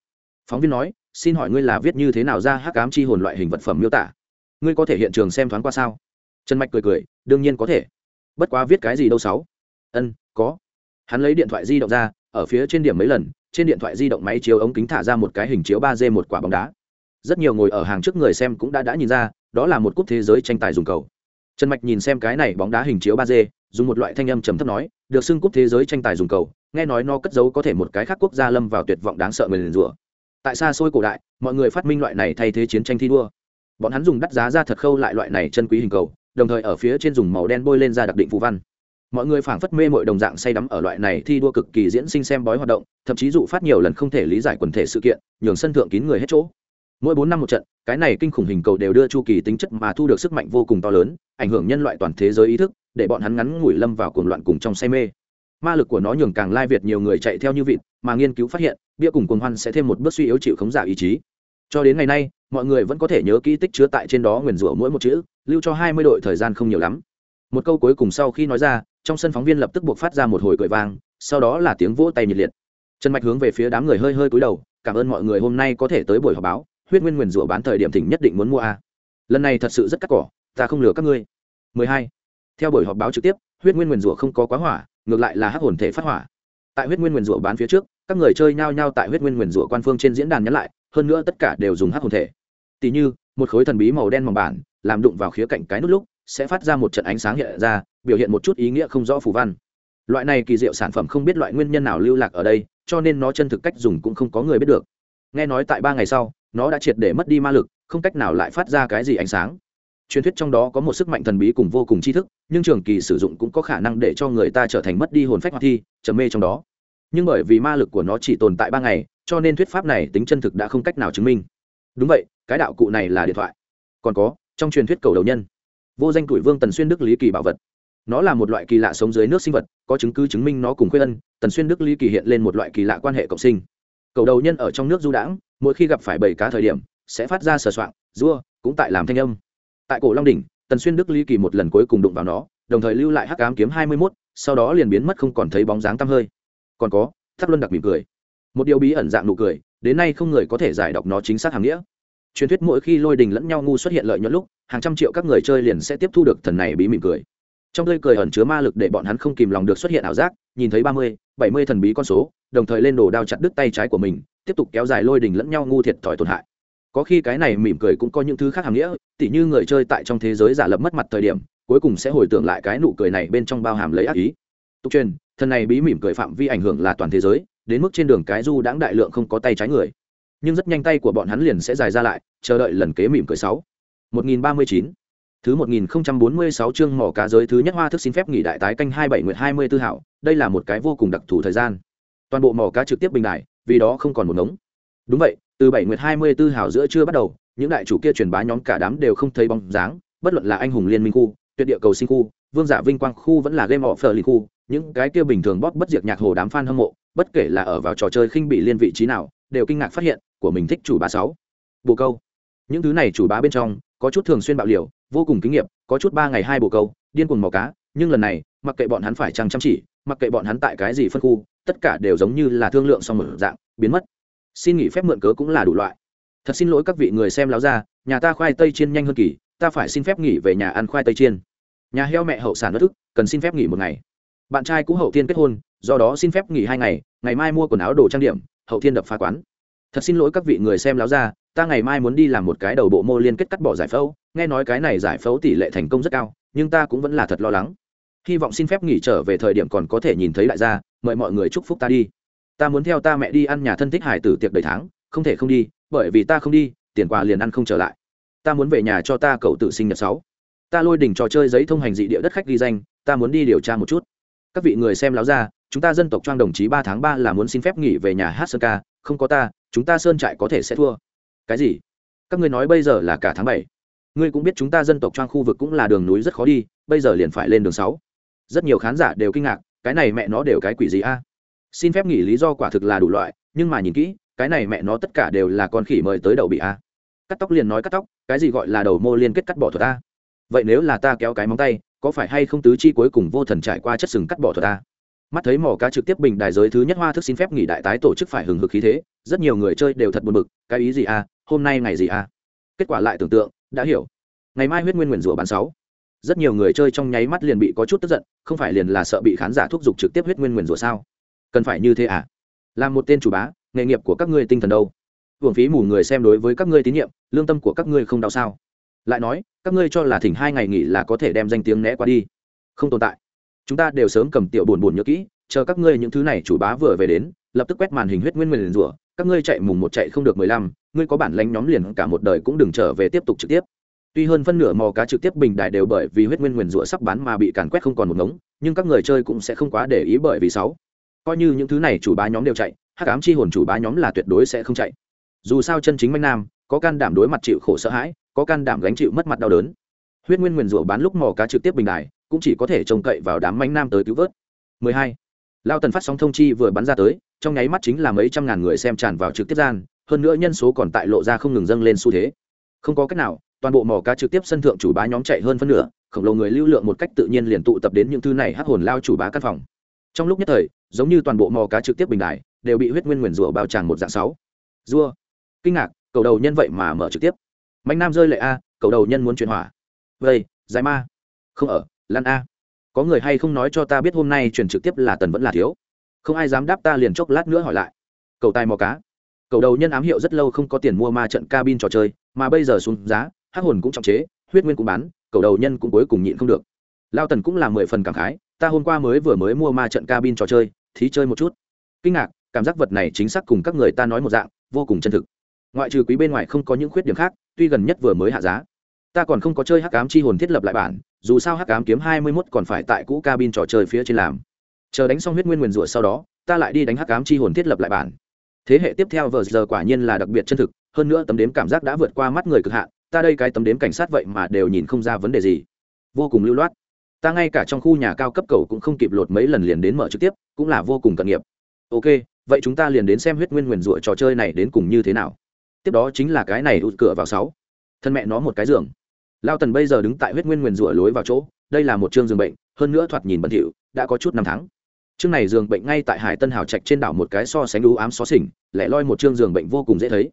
Phóng viên nói, xin hỏi ngươi là viết như thế nào ra hắc ám chi hồn loại hình vật phẩm miêu tả? Ngươi có thể hiện trường xem thoáng qua sao? Trần mạch cười cười, đương nhiên có thể. Bất quá viết cái gì đâu sáu? Ân, có. Hắn lấy điện thoại di động ra, ở phía trên điểm mấy lần, trên điện thoại di động máy chiếu ống kính thả ra một cái hình chiếu ba d một quả bóng đá. Rất nhiều ngồi ở hàng trước người xem cũng đã đã nhìn ra, đó là một cúp thế giới tranh tài dùng cầu. Trần mạch nhìn xem cái này bóng đá hình chiếu ba d dùng một loại thanh âm trầm thấp nói, được xưng cúp thế giới tranh tài dùng cầu, nghe nói nó cất giấu có thể một cái khác quốc gia lâm vào tuyệt vọng đáng sợ người liền rủa. Tại xa xôi cổ đại, mọi người phát minh loại này thay thế chiến tranh thi đua. Bọn hắn dùng đắt giá ra thật khâu lại loại này chân quý hình cầu, đồng thời ở phía trên dùng màu đen bôi lên ra đặc định phù văn. Mọi người phảng phất mê mội đồng dạng say đắm ở loại này thi đua cực kỳ diễn sinh xem bói hoạt động, thậm chí dụ phát nhiều lần không thể lý giải quần thể sự kiện, nhường sân thượng kín người hết chỗ mỗi bốn năm một trận, cái này kinh khủng hình cầu đều đưa chu kỳ tính chất mà thu được sức mạnh vô cùng to lớn, ảnh hưởng nhân loại toàn thế giới ý thức, để bọn hắn ngắn ngủi lâm vào cuồng loạn cùng trong say mê. Ma lực của nó nhường càng lai việt nhiều người chạy theo như vịt, mà nghiên cứu phát hiện, bia cùng cuồng hoan sẽ thêm một bước suy yếu chịu khống giả ý chí. Cho đến ngày nay, mọi người vẫn có thể nhớ kỹ tích chứa tại trên đó nguyền rủa mỗi một chữ, lưu cho hai mươi đội thời gian không nhiều lắm. Một câu cuối cùng sau khi nói ra, trong sân phóng viên lập tức buộc phát ra một hồi cười vang, sau đó là tiếng vỗ tay nhiệt liệt. Trần mạch hướng về phía đám người hơi hơi cúi đầu, cảm ơn mọi người hôm nay có thể tới buổi họp báo huyết nguyên nguyền rủa bán thời điểm thỉnh nhất định muốn mua a. Lần này thật sự rất cắt cỏ, ta không lừa các ngươi. 12. theo buổi họp báo trực tiếp, huyết nguyên nguyền rủa không có quá hỏa, ngược lại là hắc hồn thể phát hỏa. Tại huyết nguyên nguyền rủa bán phía trước, các người chơi nhao nhao tại huyết nguyên nguyền rủa quan phương trên diễn đàn nhắn lại, hơn nữa tất cả đều dùng hắc hồn thể. Tỷ như, một khối thần bí màu đen mỏng bản, làm đụng vào khía cạnh cái nút lúc, sẽ phát ra một trận ánh sáng hiện ra, biểu hiện một chút ý nghĩa không rõ phù văn. Loại này kỳ diệu sản phẩm không biết loại nguyên nhân nào lưu lạc ở đây, cho nên nó chân thực cách dùng cũng không có người biết được. Nghe nói tại ba ngày sau nó đã triệt để mất đi ma lực, không cách nào lại phát ra cái gì ánh sáng. Truyền thuyết trong đó có một sức mạnh thần bí cùng vô cùng tri thức, nhưng trường kỳ sử dụng cũng có khả năng để cho người ta trở thành mất đi hồn phách hoặc thi, trầm mê trong đó. Nhưng bởi vì ma lực của nó chỉ tồn tại ba ngày, cho nên thuyết pháp này tính chân thực đã không cách nào chứng minh. Đúng vậy, cái đạo cụ này là điện thoại. Còn có, trong truyền thuyết cầu đầu nhân. Vô danh tuổi vương tần xuyên đức lý kỳ bảo vật. Nó là một loại kỳ lạ sống dưới nước sinh vật, có chứng cứ chứng minh nó cùng khuyên ân, tần xuyên đức lý kỳ hiện lên một loại kỳ lạ quan hệ cộng sinh. Cầu đầu nhân ở trong nước du đãng mỗi khi gặp phải bảy cá thời điểm, sẽ phát ra sờ soạng, rua, cũng tại làm thanh âm. Tại cổ long đỉnh, tần xuyên đức ly kỳ một lần cuối cùng đụng vào nó, đồng thời lưu lại hắc ám kiếm hai mươi mốt, sau đó liền biến mất không còn thấy bóng dáng tăm hơi. Còn có thắt luân đặc mỉm cười. Một điều bí ẩn dạng nụ cười, đến nay không người có thể giải đọc nó chính xác hàng nghĩa. Truyền thuyết mỗi khi lôi đình lẫn nhau ngu xuất hiện lợi nhuận lúc, hàng trăm triệu các người chơi liền sẽ tiếp thu được thần này bí mỉm cười. Trong tươi cười ẩn chứa ma lực để bọn hắn không kìm lòng được xuất hiện ảo giác, nhìn thấy ba mươi, bảy mươi thần bí con số, đồng thời lên đồ đao chặt đứt tay trái của mình tiếp tục kéo dài lôi đình lẫn nhau ngu thiệt thòi tổn hại. Có khi cái này mỉm cười cũng có những thứ khác hàm nghĩa, tỉ như người chơi tại trong thế giới giả lập mất mặt thời điểm, cuối cùng sẽ hồi tưởng lại cái nụ cười này bên trong bao hàm lấy ác ý. Tục truyền, thần này bí mỉm cười phạm vi ảnh hưởng là toàn thế giới, đến mức trên đường cái du đãng đại lượng không có tay trái người. Nhưng rất nhanh tay của bọn hắn liền sẽ dài ra lại, chờ đợi lần kế mỉm cười sáu. một nghìn ba mươi chín. Thứ một nghìn bốn mươi sáu chương mỏ cá giới thứ nhất hoa thức xin phép nghỉ đại tái canh hai bảy nguyệt hai mươi tư hảo, đây là một cái vô cùng đặc thù thời gian. Toàn bộ mỏ cá trực tiếp bình đại vì đó không còn một ngống. Đúng vậy, từ bảy nguyệt hai mươi tư hảo giữa chưa bắt đầu, những đại chủ kia truyền bá nhóm cả đám đều không thấy bóng dáng, bất luận là anh hùng liên minh khu, tuyệt địa cầu sinh khu, vương giả vinh quang khu vẫn là game offer lì khu, những cái kia bình thường bóp bất diệt nhạc hồ đám fan hâm mộ, bất kể là ở vào trò chơi khinh bị liên vị trí nào, đều kinh ngạc phát hiện, của mình thích chủ bá sáu. Bồ câu. Những thứ này chủ bá bên trong, có chút thường xuyên bạo liều, vô cùng kinh nghiệm, có chút ba ngày hai bồ câu, điên cuồng màu cá, nhưng lần này, mặc kệ bọn hắn phải chăng chăm chỉ mặc kệ bọn hắn tại cái gì phân khu, tất cả đều giống như là thương lượng xong một dạng, biến mất. Xin nghỉ phép mượn cớ cũng là đủ loại. Thật xin lỗi các vị người xem láo ra, nhà ta khoai tây chiên nhanh hơn kỳ, ta phải xin phép nghỉ về nhà ăn khoai tây chiên. Nhà heo mẹ hậu sản bất thức, cần xin phép nghỉ một ngày. Bạn trai cũng hậu tiên kết hôn, do đó xin phép nghỉ hai ngày ngày mai mua quần áo đồ trang điểm, hậu thiên đập phá quán. Thật xin lỗi các vị người xem láo ra, ta ngày mai muốn đi làm một cái đầu bộ mô liên kết cắt bỏ giải phẫu, nghe nói cái này giải phẫu tỷ lệ thành công rất cao, nhưng ta cũng vẫn là thật lo lắng hy vọng xin phép nghỉ trở về thời điểm còn có thể nhìn thấy đại gia, mời mọi người chúc phúc ta đi. Ta muốn theo ta mẹ đi ăn nhà thân thích hải tử tiệc đầy tháng, không thể không đi, bởi vì ta không đi, tiền quà liền ăn không trở lại. Ta muốn về nhà cho ta cậu tự sinh nhật sáu. Ta lôi đỉnh trò chơi giấy thông hành dị địa đất khách ghi danh, ta muốn đi điều tra một chút. Các vị người xem láo ra, chúng ta dân tộc trang đồng chí ba tháng ba là muốn xin phép nghỉ về nhà hát sơn ca, không có ta, chúng ta sơn trại có thể sẽ thua. Cái gì? Các ngươi nói bây giờ là cả tháng bảy. Ngươi cũng biết chúng ta dân tộc trang khu vực cũng là đường núi rất khó đi, bây giờ liền phải lên đường sáu rất nhiều khán giả đều kinh ngạc, cái này mẹ nó đều cái quỷ gì a? Xin phép nghỉ lý do quả thực là đủ loại, nhưng mà nhìn kỹ, cái này mẹ nó tất cả đều là con khỉ mời tới đầu bị a. Cắt tóc liền nói cắt tóc, cái gì gọi là đầu mô liên kết cắt bỏ thuật a? Vậy nếu là ta kéo cái móng tay, có phải hay không tứ chi cuối cùng vô thần trải qua chất sừng cắt bỏ thuật a? Mắt thấy mỏ cá trực tiếp bình đài giới thứ nhất hoa thức xin phép nghỉ đại tái tổ chức phải hừng hực khí thế, rất nhiều người chơi đều thật buồn bực, cái ý gì a? Hôm nay ngày gì a? Kết quả lại tưởng tượng, đã hiểu. Ngày mai huyết nguyên nguyền rủa bán sáu rất nhiều người chơi trong nháy mắt liền bị có chút tức giận, không phải liền là sợ bị khán giả thúc giục trực tiếp huyết nguyên nguyền rủa sao? Cần phải như thế à? Làm một tên chủ bá, nghề nghiệp của các ngươi tinh thần đâu? Hưởng phí mù người xem đối với các ngươi tín nhiệm, lương tâm của các ngươi không đau sao? Lại nói, các ngươi cho là thỉnh hai ngày nghỉ là có thể đem danh tiếng né qua đi. Không tồn tại. Chúng ta đều sớm cầm tiểu buồn buồn nhớ kỹ, chờ các ngươi những thứ này chủ bá vừa về đến, lập tức quét màn hình huyết nguyên nguyền rủa, các ngươi chạy mùng một chạy không được mười lăm, ngươi có bản lánh nhóm liền cả một đời cũng đừng trở về tiếp tục trực tiếp tuy hơn phân nửa mò cá trực tiếp bình đại đều bởi vì huyết nguyên nguyền rủa sắp bán mà bị càn quét không còn một ngống, nhưng các người chơi cũng sẽ không quá để ý bởi vì sáu. Coi như những thứ này chủ bá nhóm đều chạy, hắc ám chi hồn chủ bá nhóm là tuyệt đối sẽ không chạy. Dù sao chân chính manh nam, có can đảm đối mặt chịu khổ sợ hãi, có can đảm gánh chịu mất mặt đau đớn. Huyết nguyên nguyền rủa bán lúc mò cá trực tiếp bình đài, cũng chỉ có thể trông cậy vào đám manh nam tới cứu vớt. 12. lao tần phát sóng thông chi vừa bắn ra tới, trong nháy mắt chính là mấy trăm ngàn người xem tràn vào trực tiếp gian, hơn nữa nhân số còn tại lộ ra không ngừng dâng lên xu thế. Không có cách nào toàn bộ mỏ cá trực tiếp sân thượng chủ bá nhóm chạy hơn phân nửa, khổng lồ người lưu lượng một cách tự nhiên liền tụ tập đến những thứ này hát hồn lao chủ bá căn phòng. Trong lúc nhất thời, giống như toàn bộ mò cá trực tiếp bình đại đều bị huyết nguyên nguyền rủa bao tràn một dạng sáu. Dua kinh ngạc, cầu đầu nhân vậy mà mở trực tiếp. Mạnh nam rơi lệ a, cầu đầu nhân muốn chuyển hỏa. Vây, giải ma. Không ở lan a. Có người hay không nói cho ta biết hôm nay chuyển trực tiếp là tần vẫn là thiếu? Không ai dám đáp ta liền chốc lát nữa hỏi lại. Cầu tài mò cá. Cầu đầu nhân ám hiệu rất lâu không có tiền mua ma trận cabin trò chơi, mà bây giờ xuống giá hắc hồn cũng trọng chế, huyết nguyên cũng bán, cầu đầu nhân cũng cuối cùng nhịn không được. Lao tần cũng là mười phần cảm khái, ta hôm qua mới vừa mới mua ma trận cabin trò chơi, thí chơi một chút. Kinh ngạc, cảm giác vật này chính xác cùng các người ta nói một dạng, vô cùng chân thực. Ngoại trừ quý bên ngoài không có những khuyết điểm khác, tuy gần nhất vừa mới hạ giá, ta còn không có chơi hắc Cám chi hồn thiết lập lại bản, dù sao hắc Cám kiếm hai mươi mốt còn phải tại cũ cabin trò chơi phía trên làm. Chờ đánh xong huyết nguyên nguyền rủa sau đó, ta lại đi đánh hắc Cám chi hồn thiết lập lại bản. Thế hệ tiếp theo vờ giờ quả nhiên là đặc biệt chân thực, hơn nữa tấm đếm cảm giác đã vượt qua mắt người cực hạn ta đây cái tấm đếm cảnh sát vậy mà đều nhìn không ra vấn đề gì. Vô cùng lưu loát. Ta ngay cả trong khu nhà cao cấp cầu cũng không kịp lột mấy lần liền đến mở trực tiếp, cũng là vô cùng cận nghiệp. Ok, vậy chúng ta liền đến xem huyết nguyên nguyền rủa trò chơi này đến cùng như thế nào. Tiếp đó chính là cái này ụt cửa vào sáu. Thân mẹ nó một cái giường. Lao tần bây giờ đứng tại huyết nguyên nguyền rủa lối vào chỗ, đây là một chương giường bệnh, hơn nữa thoạt nhìn bẩn thỉu, đã có chút năm tháng. Chương này giường bệnh ngay tại hải tân hào trạch trên đảo một cái so sánh đú ám xó xỉnh, lẻ loi một chương giường bệnh vô cùng dễ thấy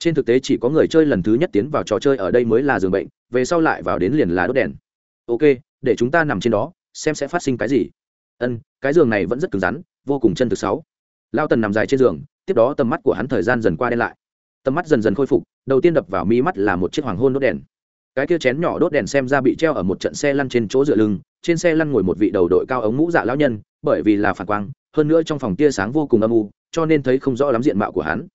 trên thực tế chỉ có người chơi lần thứ nhất tiến vào trò chơi ở đây mới là giường bệnh, về sau lại vào đến liền là đốt đèn. Ok, để chúng ta nằm trên đó, xem sẽ phát sinh cái gì. Ân, cái giường này vẫn rất cứng rắn, vô cùng chân thực sáu. Lao tần nằm dài trên giường, tiếp đó tầm mắt của hắn thời gian dần qua đen lại. Tầm mắt dần dần khôi phục, đầu tiên đập vào mi mắt là một chiếc hoàng hôn đốt đèn. Cái kia chén nhỏ đốt đèn xem ra bị treo ở một trận xe lăn trên chỗ dựa lưng, trên xe lăn ngồi một vị đầu đội cao ống mũ dạ lão nhân, bởi vì là phản quang, hơn nữa trong phòng tia sáng vô cùng âm u, cho nên thấy không rõ lắm diện mạo của hắn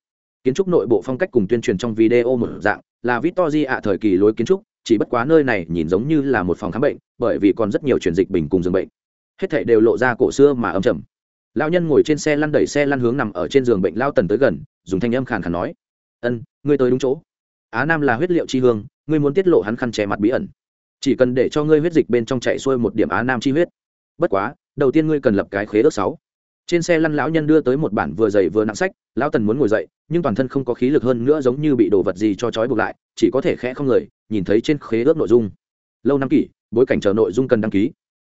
kiến trúc nội bộ phong cách cùng tuyên truyền trong video một dạng, là victory ạ thời kỳ lối kiến trúc, chỉ bất quá nơi này nhìn giống như là một phòng khám bệnh, bởi vì còn rất nhiều truyền dịch bình cùng giường bệnh. Hết thảy đều lộ ra cổ xưa mà âm trầm. Lão nhân ngồi trên xe lăn đẩy xe lăn hướng nằm ở trên giường bệnh lao tần tới gần, dùng thanh âm khàn khàn nói, ân, ngươi tới đúng chỗ. Á nam là huyết liệu chi hương, ngươi muốn tiết lộ hắn khăn che mặt bí ẩn. Chỉ cần để cho ngươi huyết dịch bên trong chạy xuôi một điểm á nam chi huyết. Bất quá, đầu tiên ngươi cần lập cái khế ước sáu trên xe lăn lão nhân đưa tới một bản vừa dày vừa nặng sách, lão tần muốn ngồi dậy, nhưng toàn thân không có khí lực hơn nữa giống như bị đồ vật gì cho trói buộc lại, chỉ có thể khẽ không người, nhìn thấy trên khế ước nội dung. Lâu năm kỷ, bối cảnh chờ nội dung cần đăng ký.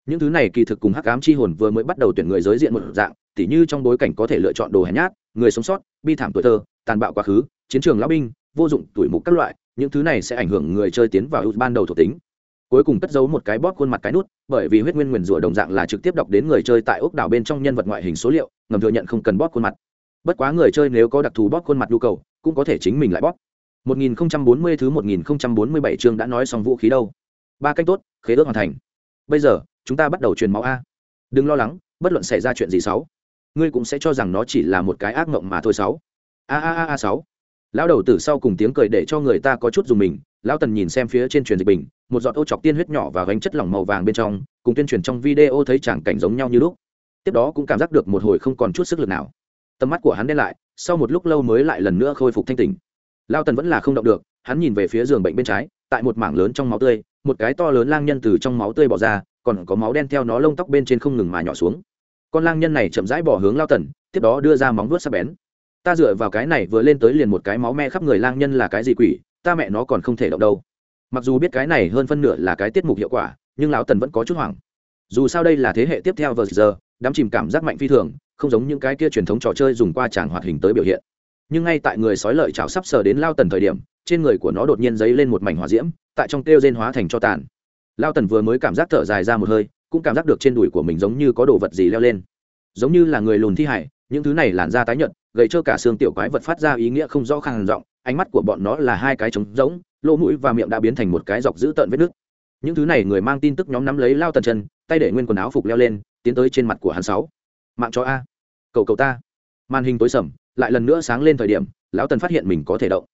Những thứ này kỳ thực cùng hắc ám chi hồn vừa mới bắt đầu tuyển người giới diện một dạng, tỉ như trong bối cảnh có thể lựa chọn đồ hèn nhát, người sống sót, bi thảm tuổi thơ, tàn bạo quá khứ, chiến trường lão binh, vô dụng tuổi mục các loại, những thứ này sẽ ảnh hưởng người chơi tiến vào ban đầu thuộc tính cuối cùng cất giấu một cái bóp khuôn mặt cái nút bởi vì huyết nguyên nguyền rủa đồng dạng là trực tiếp đọc đến người chơi tại ốc đảo bên trong nhân vật ngoại hình số liệu ngầm thừa nhận không cần bóp khuôn mặt bất quá người chơi nếu có đặc thù bóp khuôn mặt nhu cầu cũng có thể chính mình lại bóp 1040 thứ 1047 chương đã nói xong vũ khí đâu. Ba cách tốt, khế ước hoàn thành. Bây giờ, chúng ta bắt đầu truyền máu a. Đừng lo lắng, bất luận xảy ra chuyện gì xấu, ngươi cũng sẽ cho rằng nó chỉ là một cái ác mộng mà thôi sáu. A a a a sáu. Lão đầu tử sau cùng tiếng cười để cho người ta có chút dùng mình, lão tần nhìn xem phía trên truyền dịch bình, một giọt ô chọc tiên huyết nhỏ và gánh chất lỏng màu vàng bên trong, cùng tuyên truyền trong video thấy chẳng cảnh giống nhau như lúc. Tiếp đó cũng cảm giác được một hồi không còn chút sức lực nào. Tầm mắt của hắn đen lại, sau một lúc lâu mới lại lần nữa khôi phục thanh tỉnh lao tần vẫn là không động được hắn nhìn về phía giường bệnh bên trái tại một mảng lớn trong máu tươi một cái to lớn lang nhân từ trong máu tươi bỏ ra còn có máu đen theo nó lông tóc bên trên không ngừng mà nhỏ xuống con lang nhân này chậm rãi bỏ hướng lao tần tiếp đó đưa ra móng vuốt sắc bén ta dựa vào cái này vừa lên tới liền một cái máu me khắp người lang nhân là cái gì quỷ, ta mẹ nó còn không thể động đâu. Mặc dù biết cái này hơn phân nửa là cái tiết mục hiệu quả, nhưng lão tần vẫn có chút hoảng. Dù sao đây là thế hệ tiếp theo vừa giờ đám chìm cảm giác mạnh phi thường, không giống những cái kia truyền thống trò chơi dùng qua tràng hoạt hình tới biểu hiện. Nhưng ngay tại người sói lợi chảo sắp sờ đến lao tần thời điểm, trên người của nó đột nhiên dấy lên một mảnh hỏa diễm, tại trong kêu rên hóa thành cho tàn. Lao tần vừa mới cảm giác thở dài ra một hơi, cũng cảm giác được trên đùi của mình giống như có đồ vật gì leo lên. Giống như là người lùn thi hải, những thứ này làn da tái nhợt gầy cho cả xương tiểu quái vật phát ra ý nghĩa không rõ khang giọng, ánh mắt của bọn nó là hai cái trống rỗng, lỗ mũi và miệng đã biến thành một cái dọc dữ tợn vết nước những thứ này người mang tin tức nhóm nắm lấy lao tần chân, tay để nguyên quần áo phục leo lên, tiến tới trên mặt của hắn sáu. Mạng cho a. Cầu cầu ta. Màn hình tối sầm, lại lần nữa sáng lên thời điểm, lão tần phát hiện mình có thể động.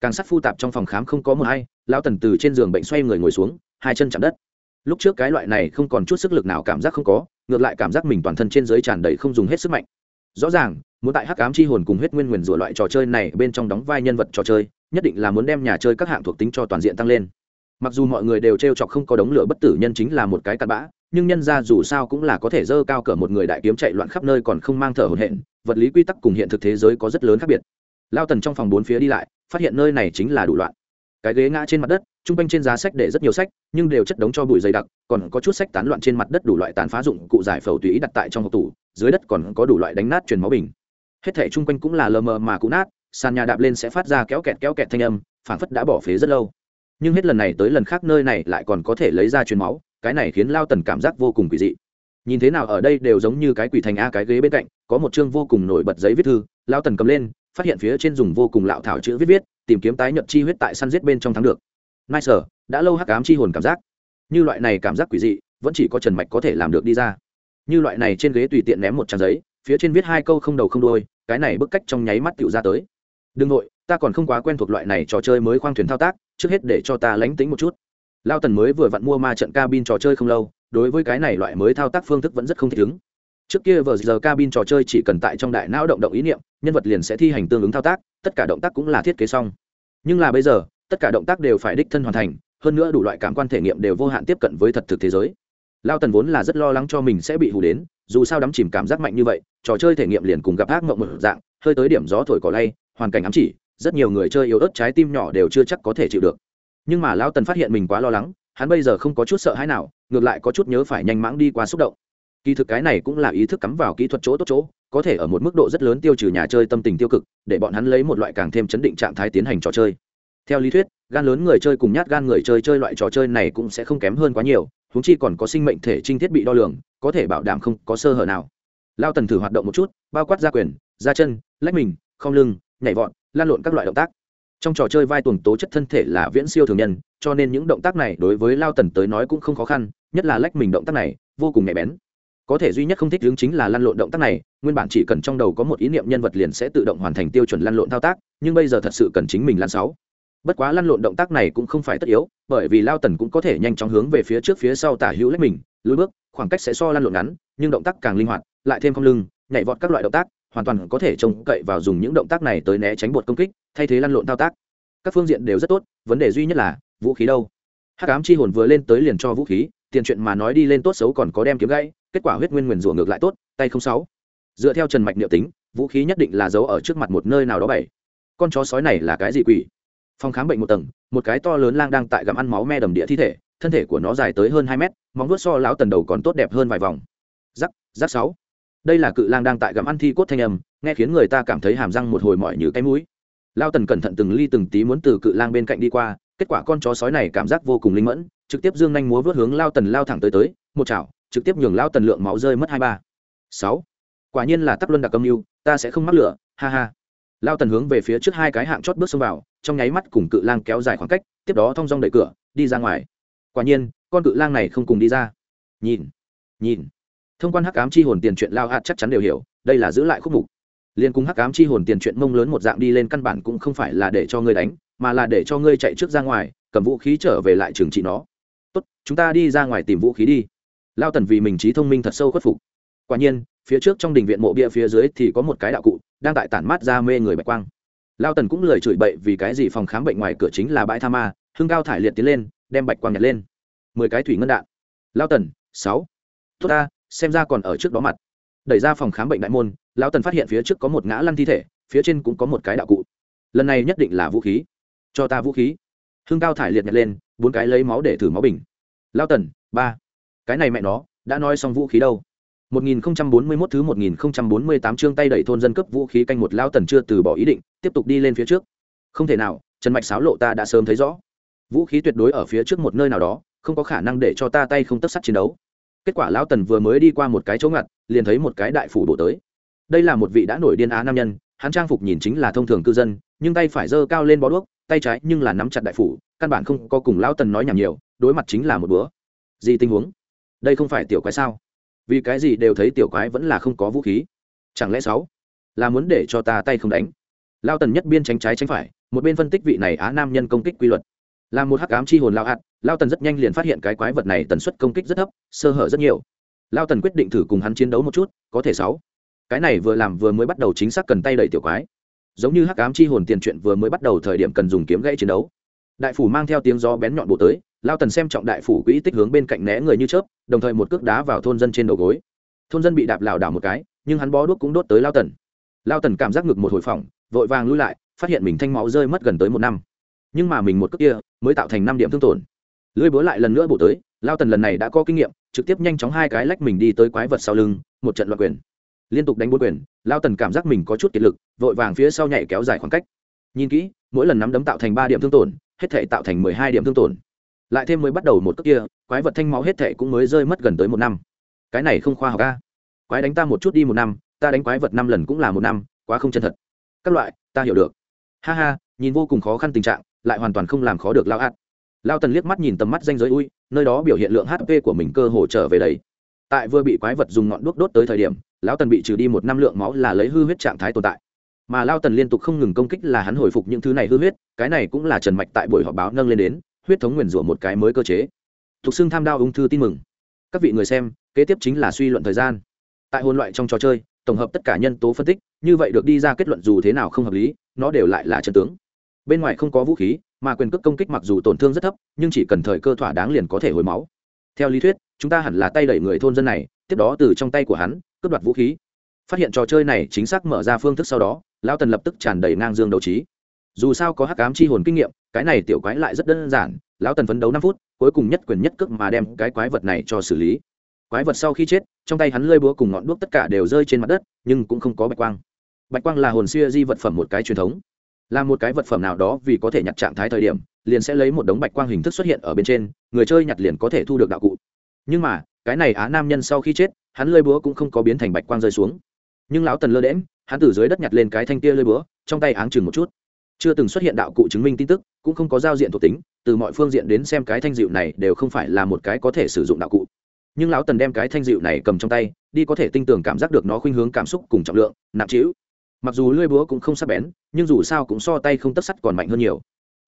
Càng sắt phu tạp trong phòng khám không có mờ hay, lão tần từ trên giường bệnh xoay người ngồi xuống, hai chân chạm đất. Lúc trước cái loại này không còn chút sức lực nào cảm giác không có, ngược lại cảm giác mình toàn thân trên giới tràn đầy không dùng hết sức mạnh rõ ràng, muốn tại hắc ám chi hồn cùng huyết nguyên nguyền rủa loại trò chơi này bên trong đóng vai nhân vật trò chơi, nhất định là muốn đem nhà chơi các hạng thuộc tính cho toàn diện tăng lên. Mặc dù mọi người đều t r e o chọc không có đống lửa bất tử nhân chính là một cái cặn bã, nhưng nhân ra dù sao cũng là có thể dơ cao cỡ một người đại kiếm chạy loạn khắp nơi còn không mang thở hồn hện vật lý quy tắc cùng hiện thực thế giới có rất lớn khác biệt. Lao tần trong phòng bốn phía đi lại, phát hiện nơi này chính là đủ loạn. Cái ghế ngã trên mặt đất t r u n g quanh trên giá sách để rất nhiều sách, nhưng đều chất đống cho bụi dày đặc, còn có chút sách tán loạn trên mặt đất đủ loại tàn phá dụng cụ giải phẫu tùy ý đặt tại trong hộp tủ, dưới đất còn có đủ loại đánh nát truyền máu bình. Hết thẻ chung quanh cũng là lờ mờ mà cụ nát, sàn nhà đạp lên sẽ phát ra kéo kẹt kéo kẹt thanh âm, phảng phất đã bỏ phế rất lâu. Nhưng hết lần này tới lần khác nơi này lại còn có thể lấy ra truyền máu, cái này khiến lao tần cảm giác vô cùng quỷ dị. Nhìn thế nào ở đây đều giống như cái quỷ thành a cái ghế bên cạnh, có một chương vô cùng nổi bật giấy viết thư, lao tần cầm lên, phát hiện phía trên dùng vô cùng lạo thảo chữ viết viết, tìm kiếm tái nhuận chi huyết tại săn giết bên trong thắng được nai sở, đã lâu hắc ám chi hồn cảm giác. Như loại này cảm giác quỷ dị, vẫn chỉ có trần mạch có thể làm được đi ra. Như loại này trên ghế tùy tiện ném một trang giấy, phía trên viết hai câu không đầu không đôi cái này bức cách trong nháy mắt tựu ra tới. Đừng nội, ta còn không quá quen thuộc loại này trò chơi mới khoang thuyền thao tác, trước hết để cho ta lánh tính một chút. Lao tần mới vừa vặn mua ma trận cabin trò chơi không lâu, đối với cái này loại mới thao tác phương thức vẫn rất không thích ứng. Trước kia vờ giờ cabin trò chơi chỉ cần tại trong đại não động động ý niệm, nhân vật liền sẽ thi hành tương ứng thao tác, tất cả động tác cũng là thiết kế xong. Nhưng là bây giờ tất cả động tác đều phải đích thân hoàn thành, hơn nữa đủ loại cảm quan thể nghiệm đều vô hạn tiếp cận với thật thực thế giới. Lao tần vốn là rất lo lắng cho mình sẽ bị hù đến, dù sao đắm chìm cảm giác mạnh như vậy, trò chơi thể nghiệm liền cùng gặp ác mộng một dạng, hơi tới điểm gió thổi cỏ lay, hoàn cảnh ám chỉ, rất nhiều người chơi yếu ớt trái tim nhỏ đều chưa chắc có thể chịu được. Nhưng mà lao tần phát hiện mình quá lo lắng, hắn bây giờ không có chút sợ hãi nào, ngược lại có chút nhớ phải nhanh mãng đi qua xúc động. Kỳ thực cái này cũng là ý thức cắm vào kỹ thuật chỗ tốt chỗ, có thể ở một mức độ rất lớn tiêu trừ nhà chơi tâm tình tiêu cực, để bọn hắn lấy một loại càng thêm chấn định trạng thái tiến hành trò chơi theo lý thuyết, gan lớn người chơi cùng nhát gan người chơi chơi loại trò chơi này cũng sẽ không kém hơn quá nhiều húng chi còn có sinh mệnh thể trinh thiết bị đo lường, có thể bảo đảm không có sơ hở nào. Lao tần thử hoạt động một chút, bao quát ra quyền ra chân, lách mình không lưng, nhảy vọt, lan lộn các loại động tác. Trong trò chơi vai tuồng tố chất thân thể là viễn siêu thường nhân, cho nên những động tác này đối với lao tần tới nói cũng không khó khăn, nhất là lách mình động tác này, vô cùng nhạy bén. Có thể duy nhất không thích hướng chính là lăn lộn động tác này, nguyên bản chỉ cần trong đầu có một ý niệm nhân vật liền sẽ tự động hoàn thành tiêu chuẩn lăn lộn thao tác, nhưng bây giờ thật sự cần chính mình lăn sáu bất quá lăn lộn động tác này cũng không phải tất yếu, bởi vì lao tần cũng có thể nhanh chóng hướng về phía trước phía sau tả hữu lách mình, lùi bước, khoảng cách sẽ so lăn lộn ngắn, nhưng động tác càng linh hoạt, lại thêm không lưng, nhảy vọt các loại động tác, hoàn toàn có thể trông cậy vào dùng những động tác này tới né tránh bột công kích, thay thế lăn lộn thao tác. Các phương diện đều rất tốt, vấn đề duy nhất là vũ khí đâu. Hắc ám chi hồn vừa lên tới liền cho vũ khí, tiền chuyện mà nói đi lên tốt xấu còn có đem kiếm gãy, kết quả huyết nguyên nguyền rủa ngược lại tốt, tay không sáu. Dựa theo trần mạch niệm tính, vũ khí nhất định là giấu ở trước mặt một nơi nào đó bảy. Con chó sói này là cái gì quỷ? Phòng khám bệnh một tầng, một cái to lớn lang đang tại gặm ăn máu me đầm địa thi thể, thân thể của nó dài tới hơn hai mét, móng vuốt so lão tần đầu còn tốt đẹp hơn vài vòng. Rắc rắc sáu. Đây là cự lang đang tại gặm ăn thi cốt thanh âm, nghe khiến người ta cảm thấy hàm răng một hồi mỏi như cái mũi. Lao tần cẩn thận từng ly từng tí muốn từ cự lang bên cạnh đi qua, kết quả con chó sói này cảm giác vô cùng linh mẫn, trực tiếp dương nhanh múa vớt hướng lao tần lao thẳng tới tới, một chảo, trực tiếp nhường lao tần lượng máu rơi mất hai ba. Sáu. Quả nhiên là tắc luân đặc âm mưu, ta sẽ không mắc lửa, ha ha. Lao tần hướng về phía trước hai cái hạng chót bước xông vào trong nháy mắt cùng cự lang kéo dài khoảng cách, tiếp đó thong dong đẩy cửa, đi ra ngoài. Quả nhiên, con cự lang này không cùng đi ra. Nhìn nhìn. Thông quan hắc ám chi hồn tiền chuyện lao hạt chắc chắn đều hiểu, đây là giữ lại khúc mục. Liên cung hắc ám chi hồn tiền chuyện mông lớn một dạng đi lên căn bản cũng không phải là để cho ngươi đánh, mà là để cho ngươi chạy trước ra ngoài, cầm vũ khí trở về lại trường trị nó. Tốt, chúng ta đi ra ngoài tìm vũ khí đi. Lao tần vì mình trí thông minh thật sâu khuất phục. Quả nhiên, phía trước trong đình viện mộ bia phía dưới thì có một cái đạo cụ, đang tại tản mát ra mê người bạch quang lao tần cũng lời chửi bậy vì cái gì phòng khám bệnh ngoài cửa chính là bãi tha ma, hưng cao thải liệt tiến lên, đem bạch quang nhặt lên. Mười cái thủy ngân đạn. Lao tần, sáu. Tốt ta, xem ra còn ở trước đó mặt. Đẩy ra phòng khám bệnh đại môn, lao tần phát hiện phía trước có một ngã lăn thi thể, phía trên cũng có một cái đạo cụ. Lần này nhất định là vũ khí. Cho ta vũ khí. Hưng cao thải liệt nhặt lên, bốn cái lấy máu để thử máu bình. Lao tần, ba. Cái này mẹ nó, đã nói xong vũ khí đâu? 1041 thứ 1048 chương tay đẩy thôn dân cấp vũ khí canh một lao tần chưa từ bỏ ý định, tiếp tục đi lên phía trước. Không thể nào, Trần Mạch xáo lộ ta đã sớm thấy rõ. Vũ khí tuyệt đối ở phía trước một nơi nào đó, không có khả năng để cho ta tay không tấp sắt chiến đấu. Kết quả lão tần vừa mới đi qua một cái chỗ ngặt, liền thấy một cái đại phủ đổ tới. Đây là một vị đã nổi điên á nam nhân, hắn trang phục nhìn chính là thông thường cư dân, nhưng tay phải giơ cao lên bó đuốc, tay trái nhưng là nắm chặt đại phủ, căn bản không có cùng lão tần nói nhảm nhiều, đối mặt chính là một bữa. Gì tình huống? Đây không phải tiểu quái sao? Vì cái gì đều thấy tiểu quái vẫn là không có vũ khí? Chẳng lẽ sáu là muốn để cho ta tay không đánh? Lao tần nhất biên tránh trái tránh phải, một bên phân tích vị này á nam nhân công kích quy luật. Là một hắc ám chi hồn lao hạt, lao tần rất nhanh liền phát hiện cái quái vật này tần suất công kích rất thấp, sơ hở rất nhiều. Lao tần quyết định thử cùng hắn chiến đấu một chút, có thể sáu cái này vừa làm vừa mới bắt đầu chính xác cần tay đẩy tiểu quái. Giống như hắc ám chi hồn tiền chuyện vừa mới bắt đầu thời điểm cần dùng kiếm gãy chiến đấu. Đại phủ mang theo tiếng gió bén nhọn bộ tới, lao tần xem trọng đại phủ quỹ tích hướng bên cạnh né người như chớp đồng thời một cước đá vào thôn dân trên đầu gối. Thôn dân bị đạp lảo đảo một cái, nhưng hắn bó đuốc cũng đốt tới lao tần. Lao tần cảm giác ngực một hồi phỏng, vội vàng lui lại, phát hiện mình thanh máu rơi mất gần tới một năm. Nhưng mà mình một cước kia mới tạo thành năm điểm thương tổn. Lưới búa lại lần nữa bổ tới, lao tần lần này đã có kinh nghiệm, trực tiếp nhanh chóng hai cái lách mình đi tới quái vật sau lưng, một trận loạn quyền. Liên tục đánh bốn quyền, lao tần cảm giác mình có chút kiệt lực, vội vàng phía sau nhảy kéo dài khoảng cách. Nhìn kỹ, mỗi lần nắm đấm tạo thành ba điểm thương tổn, hết thể tạo thành mười hai điểm thương tổn lại thêm mới bắt đầu một cước kia, quái vật thanh máu hết thệ cũng mới rơi mất gần tới một năm. Cái này không khoa học ca quái đánh ta một chút đi một năm, ta đánh quái vật năm lần cũng là một năm, quá không chân thật. Các loại, ta hiểu được. Ha ha, nhìn vô cùng khó khăn tình trạng, lại hoàn toàn không làm khó được lao ạt lao tần liếc mắt nhìn tầm mắt danh giới ui, nơi đó biểu hiện lượng hp của mình cơ hồ trở về đấy tại vừa bị quái vật dùng ngọn đuốc đốt tới thời điểm lão tần bị trừ đi một năm lượng máu là lấy hư huyết trạng thái tồn tại. Mà lao tần liên tục không ngừng công kích là hắn hồi phục những thứ này hư huyết, cái này cũng là trần mạch tại buổi họp báo nâng lên đến huyết thống nguyền rủa một cái mới cơ chế. Thuộc xưng tham đao ung thư tin mừng. Các vị người xem, kế tiếp chính là suy luận thời gian. Tại hôn loại trong trò chơi, tổng hợp tất cả nhân tố phân tích, như vậy được đi ra kết luận dù thế nào không hợp lý, nó đều lại là chân tướng. Bên ngoài không có vũ khí, mà quyền cước công kích mặc dù tổn thương rất thấp, nhưng chỉ cần thời cơ thỏa đáng liền có thể hồi máu. Theo lý thuyết, chúng ta hẳn là tay đẩy người thôn dân này, tiếp đó từ trong tay của hắn, cướp đoạt vũ khí. Phát hiện trò chơi này chính xác mở ra phương thức sau đó, lão tần lập tức tràn đầy ngang dương đấu trí. Dù sao có hắc ám chi hồn kinh nghiệm cái này tiểu quái lại rất đơn giản, lão tần phấn đấu năm phút, cuối cùng nhất quyền nhất cước mà đem cái quái vật này cho xử lý. Quái vật sau khi chết, trong tay hắn lơi búa cùng ngọn đuốc tất cả đều rơi trên mặt đất, nhưng cũng không có bạch quang. Bạch quang là hồn xưa di vật phẩm một cái truyền thống. Là một cái vật phẩm nào đó vì có thể nhặt trạng thái thời điểm, liền sẽ lấy một đống bạch quang hình thức xuất hiện ở bên trên, người chơi nhặt liền có thể thu được đạo cụ. Nhưng mà, cái này á nam nhân sau khi chết, hắn lơi búa cũng không có biến thành bạch quang rơi xuống. Nhưng lão tần lơ đễm hắn từ dưới đất nhặt lên cái thanh kia lơi búa, trong tay áng chừng một chút chưa từng xuất hiện đạo cụ chứng minh tin tức, cũng không có giao diện thuộc tính, từ mọi phương diện đến xem cái thanh dịu này đều không phải là một cái có thể sử dụng đạo cụ. Nhưng lão tần đem cái thanh dịu này cầm trong tay, đi có thể tinh tường cảm giác được nó khuynh hướng cảm xúc cùng trọng lượng, nặng trĩu. Mặc dù lưỡi búa cũng không sắc bén, nhưng dù sao cũng so tay không tất sắt còn mạnh hơn nhiều.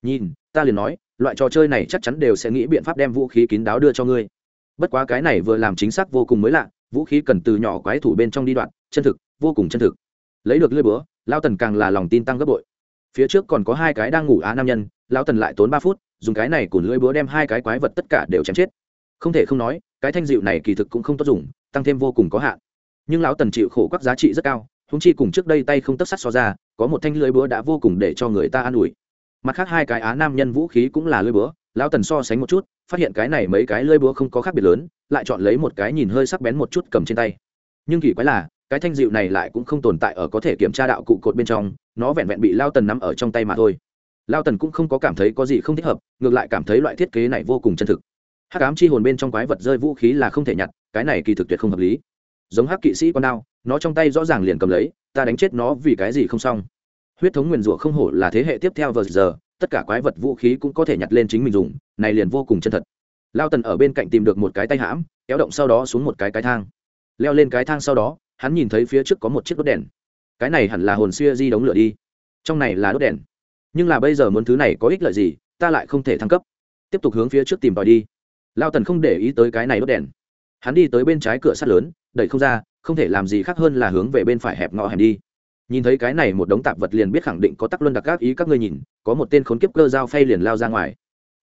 Nhìn, ta liền nói, loại trò chơi này chắc chắn đều sẽ nghĩ biện pháp đem vũ khí kín đáo đưa cho ngươi. Bất quá cái này vừa làm chính xác vô cùng mới lạ, vũ khí cần từ nhỏ quái thủ bên trong đi đoạn, chân thực, vô cùng chân thực. Lấy được lưỡi búa lao tần càng là lòng tin tăng gấp bội phía trước còn có hai cái đang ngủ á nam nhân, lão tần lại tốn ba phút, dùng cái này của lưỡi búa đem hai cái quái vật tất cả đều chém chết. Không thể không nói, cái thanh dịu này kỳ thực cũng không tốt dùng, tăng thêm vô cùng có hạn. Nhưng lão tần chịu khổ các giá trị rất cao húng chi cùng trước đây tay không tất sắt so ra, có một thanh lưỡi búa đã vô cùng để cho người ta an ủi. Mặt khác hai cái á nam nhân vũ khí cũng là lưỡi búa, lão tần so sánh một chút, phát hiện cái này mấy cái lưỡi búa không có khác biệt lớn, lại chọn lấy một cái nhìn hơi sắc bén một chút cầm trên tay. Nhưng kỳ quái là, cái thanh dịu này lại cũng không tồn tại ở có thể kiểm tra đạo cụ cột bên trong nó vẹn vẹn bị lao tần nắm ở trong tay mà thôi. Lao tần cũng không có cảm thấy có gì không thích hợp, ngược lại cảm thấy loại thiết kế này vô cùng chân thực. Hắc ám chi hồn bên trong quái vật rơi vũ khí là không thể nhặt, cái này kỳ thực tuyệt không hợp lý. Giống hắc kỵ sĩ con đao, nó trong tay rõ ràng liền cầm lấy, ta đánh chết nó vì cái gì không xong. Huyết thống nguyền rủa không hổ là thế hệ tiếp theo vờ giờ, tất cả quái vật vũ khí cũng có thể nhặt lên chính mình dùng, này liền vô cùng chân thật. Lao tần ở bên cạnh tìm được một cái tay hãm, kéo động sau đó xuống một cái cái thang. Leo lên cái thang sau đó, hắn nhìn thấy phía trước có một chiếc đốt đèn cái này hẳn là hồn xuya di đống lửa đi. Trong này là đốt đèn. Nhưng là bây giờ muốn thứ này có ích lợi gì, ta lại không thể thăng cấp. Tiếp tục hướng phía trước tìm tòi đi. Lao tần không để ý tới cái này đốt đèn. Hắn đi tới bên trái cửa sắt lớn, đẩy không ra, không thể làm gì khác hơn là hướng về bên phải hẹp ngõ hẻm đi. Nhìn thấy cái này một đống tạp vật liền biết khẳng định có tắc luân đặc các ý các ngươi nhìn, có một tên khốn kiếp cơ dao phay liền lao ra ngoài.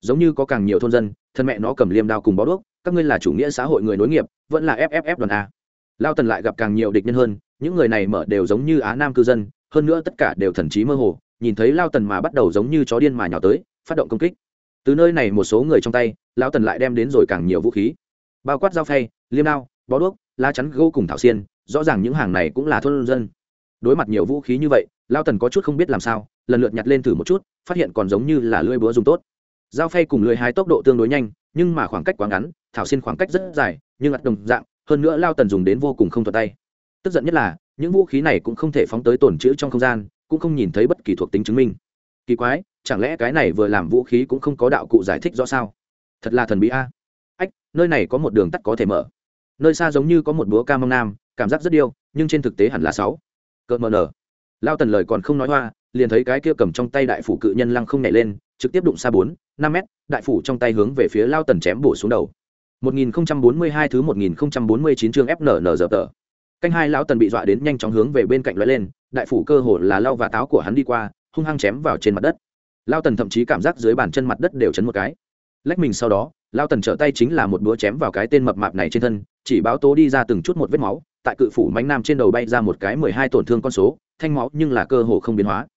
Giống như có càng nhiều thôn dân, thân mẹ nó cầm liêm đao cùng bó đuốc, các ngươi là chủ nghĩa xã hội người nối nghiệp, vẫn là fff đoàn a. Lao tần lại gặp càng nhiều địch nhân hơn những người này mở đều giống như á nam cư dân, hơn nữa tất cả đều thần trí mơ hồ, nhìn thấy lao tần mà bắt đầu giống như chó điên mà nhỏ tới, phát động công kích. Từ nơi này một số người trong tay, lao tần lại đem đến rồi càng nhiều vũ khí. Bao quát dao phay, liêm đao, bó đuốc, lá chắn gỗ cùng thảo xiên, rõ ràng những hàng này cũng là thôn dân. Đối mặt nhiều vũ khí như vậy, lao tần có chút không biết làm sao, lần lượt nhặt lên thử một chút, phát hiện còn giống như là lưỡi búa dùng tốt. Dao phay cùng lưỡi hai tốc độ tương đối nhanh, nhưng mà khoảng cách quá ngắn, thảo xiên khoảng cách rất dài, nhưng ắt đồng dạng, hơn nữa lao tần dùng đến vô cùng không thuật tay tức giận nhất là, những vũ khí này cũng không thể phóng tới tổn trữ trong không gian, cũng không nhìn thấy bất kỳ thuộc tính chứng minh. Kỳ quái, chẳng lẽ cái này vừa làm vũ khí cũng không có đạo cụ giải thích rõ sao? Thật là thần bí a. Ách, nơi này có một đường tắt có thể mở. Nơi xa giống như có một búa ca mông nam, cảm giác rất điêu, nhưng trên thực tế hẳn là sáu. Cợt mờ nở. Lao tần lời còn không nói hoa, liền thấy cái kia cầm trong tay đại phủ cự nhân lăng không nhảy lên, trực tiếp đụng xa bốn, năm mét, đại phủ trong tay hướng về phía lao tần chém bổ xuống đầu. 1042 thứ 1049 chương FNN giờ tờ. Canh hai lão tần bị dọa đến nhanh chóng hướng về bên cạnh lóe lên, đại phủ cơ hồ là lao và táo của hắn đi qua, hung hăng chém vào trên mặt đất. Lao tần thậm chí cảm giác dưới bàn chân mặt đất đều chấn một cái. Lách mình sau đó, lao tần trở tay chính là một búa chém vào cái tên mập mạp này trên thân, chỉ báo tố đi ra từng chút một vết máu, tại cự phủ mánh nam trên đầu bay ra một cái mười hai tổn thương con số, thanh máu nhưng là cơ hồ không biến hóa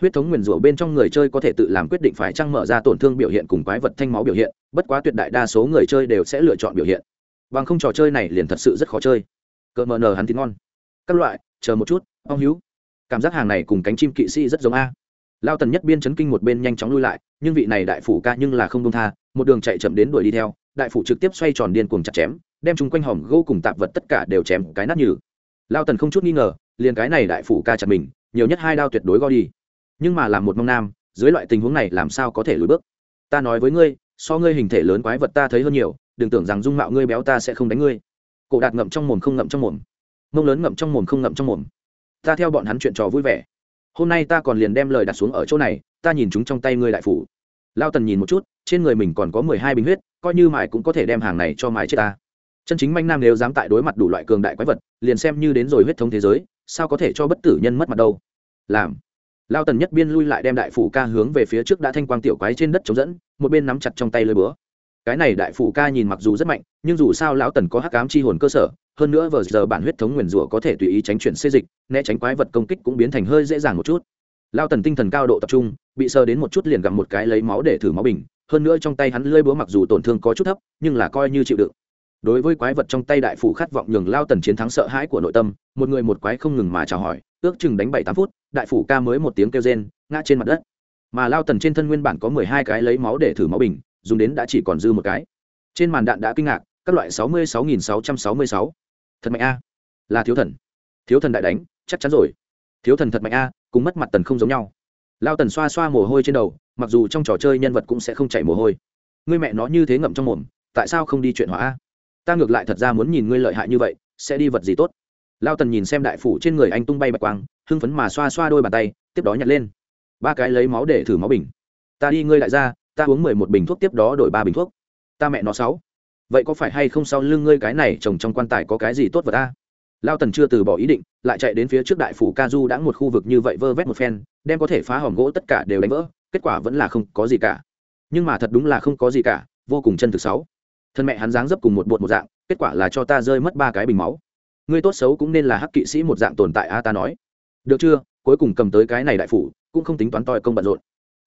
huyết thống nguyền rủa bên trong người chơi có thể tự làm quyết định phải trăng mở ra tổn thương biểu hiện cùng quái vật thanh máu biểu hiện bất quá tuyệt đại đa số người chơi đều sẽ lựa chọn biểu hiện bằng không trò chơi này liền thật sự rất khó chơi cỡ mờ nờ hắn thì ngon. Các loại, chờ một chút, ông hữu cảm giác hàng này cùng cánh chim kỵ sĩ rất giống a. Lao tần nhất biên chấn kinh một bên nhanh chóng lui lại, nhưng vị này đại phủ ca nhưng là không đông tha, một đường chạy chậm đến đuổi đi theo, đại phủ trực tiếp xoay tròn điên cuồng chặt chém, đem chung quanh hòm gỗ cùng tạp vật tất cả đều chém cái nát nhừ. Lao tần không chút nghi ngờ, liền cái này đại phủ ca chặt mình, nhiều nhất hai đao tuyệt đối go đi. Nhưng mà làm một mông nam, dưới loại tình huống này làm sao có thể lùi bước? Ta nói với ngươi, so ngươi hình thể lớn quái vật ta thấy hơn nhiều, đừng tưởng rằng dung mạo ngươi béo ta sẽ không đánh ngươi cổ đạt ngậm trong mồm không ngậm trong mồm. Mông lớn ngậm trong mồm không ngậm trong mồm. Ta theo bọn hắn chuyện trò vui vẻ. Hôm nay ta còn liền đem lời đặt xuống ở chỗ này, ta nhìn chúng trong tay ngươi đại phủ. Lao tần nhìn một chút, trên người mình còn có mười hai bình huyết, coi như mải cũng có thể đem hàng này cho mải chết ta. Chân chính manh nam nếu dám tại đối mặt đủ loại cường đại quái vật, liền xem như đến rồi huyết thống thế giới, sao có thể cho bất tử nhân mất mặt đâu? Làm. Lao tần nhất biên lui lại đem đại phủ ca hướng về phía trước đã thanh quang tiểu quái trên đất chống dẫn, một bên nắm chặt trong tay lơi búa cái này đại phụ ca nhìn mặc dù rất mạnh, nhưng dù sao lão tần có hắc ám chi hồn cơ sở, hơn nữa vờ giờ bản huyết thống nguyền rủa có thể tùy ý tránh chuyển xê dịch, né tránh quái vật công kích cũng biến thành hơi dễ dàng một chút. Lao tần tinh thần cao độ tập trung, bị sờ đến một chút liền gặp một cái lấy máu để thử máu bình, hơn nữa trong tay hắn lơi búa mặc dù tổn thương có chút thấp, nhưng là coi như chịu đựng. Đối với quái vật trong tay đại phủ khát vọng nhường lao tần chiến thắng sợ hãi của nội tâm, một người một quái không ngừng mà chào hỏi, ước chừng đánh bảy tám phút, đại phủ ca mới một tiếng kêu rên, ngã trên mặt đất. Mà lao tần trên thân nguyên bản có mười hai cái lấy máu để thử máu bình dùng đến đã chỉ còn dư một cái. Trên màn đạn đã kinh ngạc, các loại sáu mươi sáu nghìn sáu trăm sáu mươi sáu. Thật mạnh a. Là thiếu thần. Thiếu thần đại đánh, chắc chắn rồi. Thiếu thần thật mạnh a, cùng mất mặt tần không giống nhau. Lao tần xoa xoa mồ hôi trên đầu, mặc dù trong trò chơi nhân vật cũng sẽ không chảy mồ hôi. Ngươi mẹ nó như thế ngậm trong mồm, tại sao không đi chuyện hỏa a? Ta ngược lại thật ra muốn nhìn ngươi lợi hại như vậy, sẽ đi vật gì tốt? Lao tần nhìn xem đại phủ trên người anh tung bay bạch quang, hưng phấn mà xoa xoa đôi bàn tay, tiếp đó nhặt lên. Ba cái lấy máu để thử máu bình. Ta đi ngươi lại ra ta uống mười một bình thuốc tiếp đó đổi ba bình thuốc. Ta mẹ nó sáu. Vậy có phải hay không sau lưng ngươi cái này trồng trong quan tài có cái gì tốt vật ta lao tần chưa từ bỏ ý định, lại chạy đến phía trước đại phủ ca du đã một khu vực như vậy vơ vét một phen, đem có thể phá hòm gỗ tất cả đều đánh vỡ, kết quả vẫn là không có gì cả. Nhưng mà thật đúng là không có gì cả, vô cùng chân thực sáu. Thân mẹ hắn dáng dấp cùng một bột một dạng, kết quả là cho ta rơi mất ba cái bình máu. Ngươi tốt xấu cũng nên là hắc kỵ sĩ một dạng tồn tại a, ta nói. Được chưa? Cuối cùng cầm tới cái này đại phủ, cũng không tính toán toi công bận rộn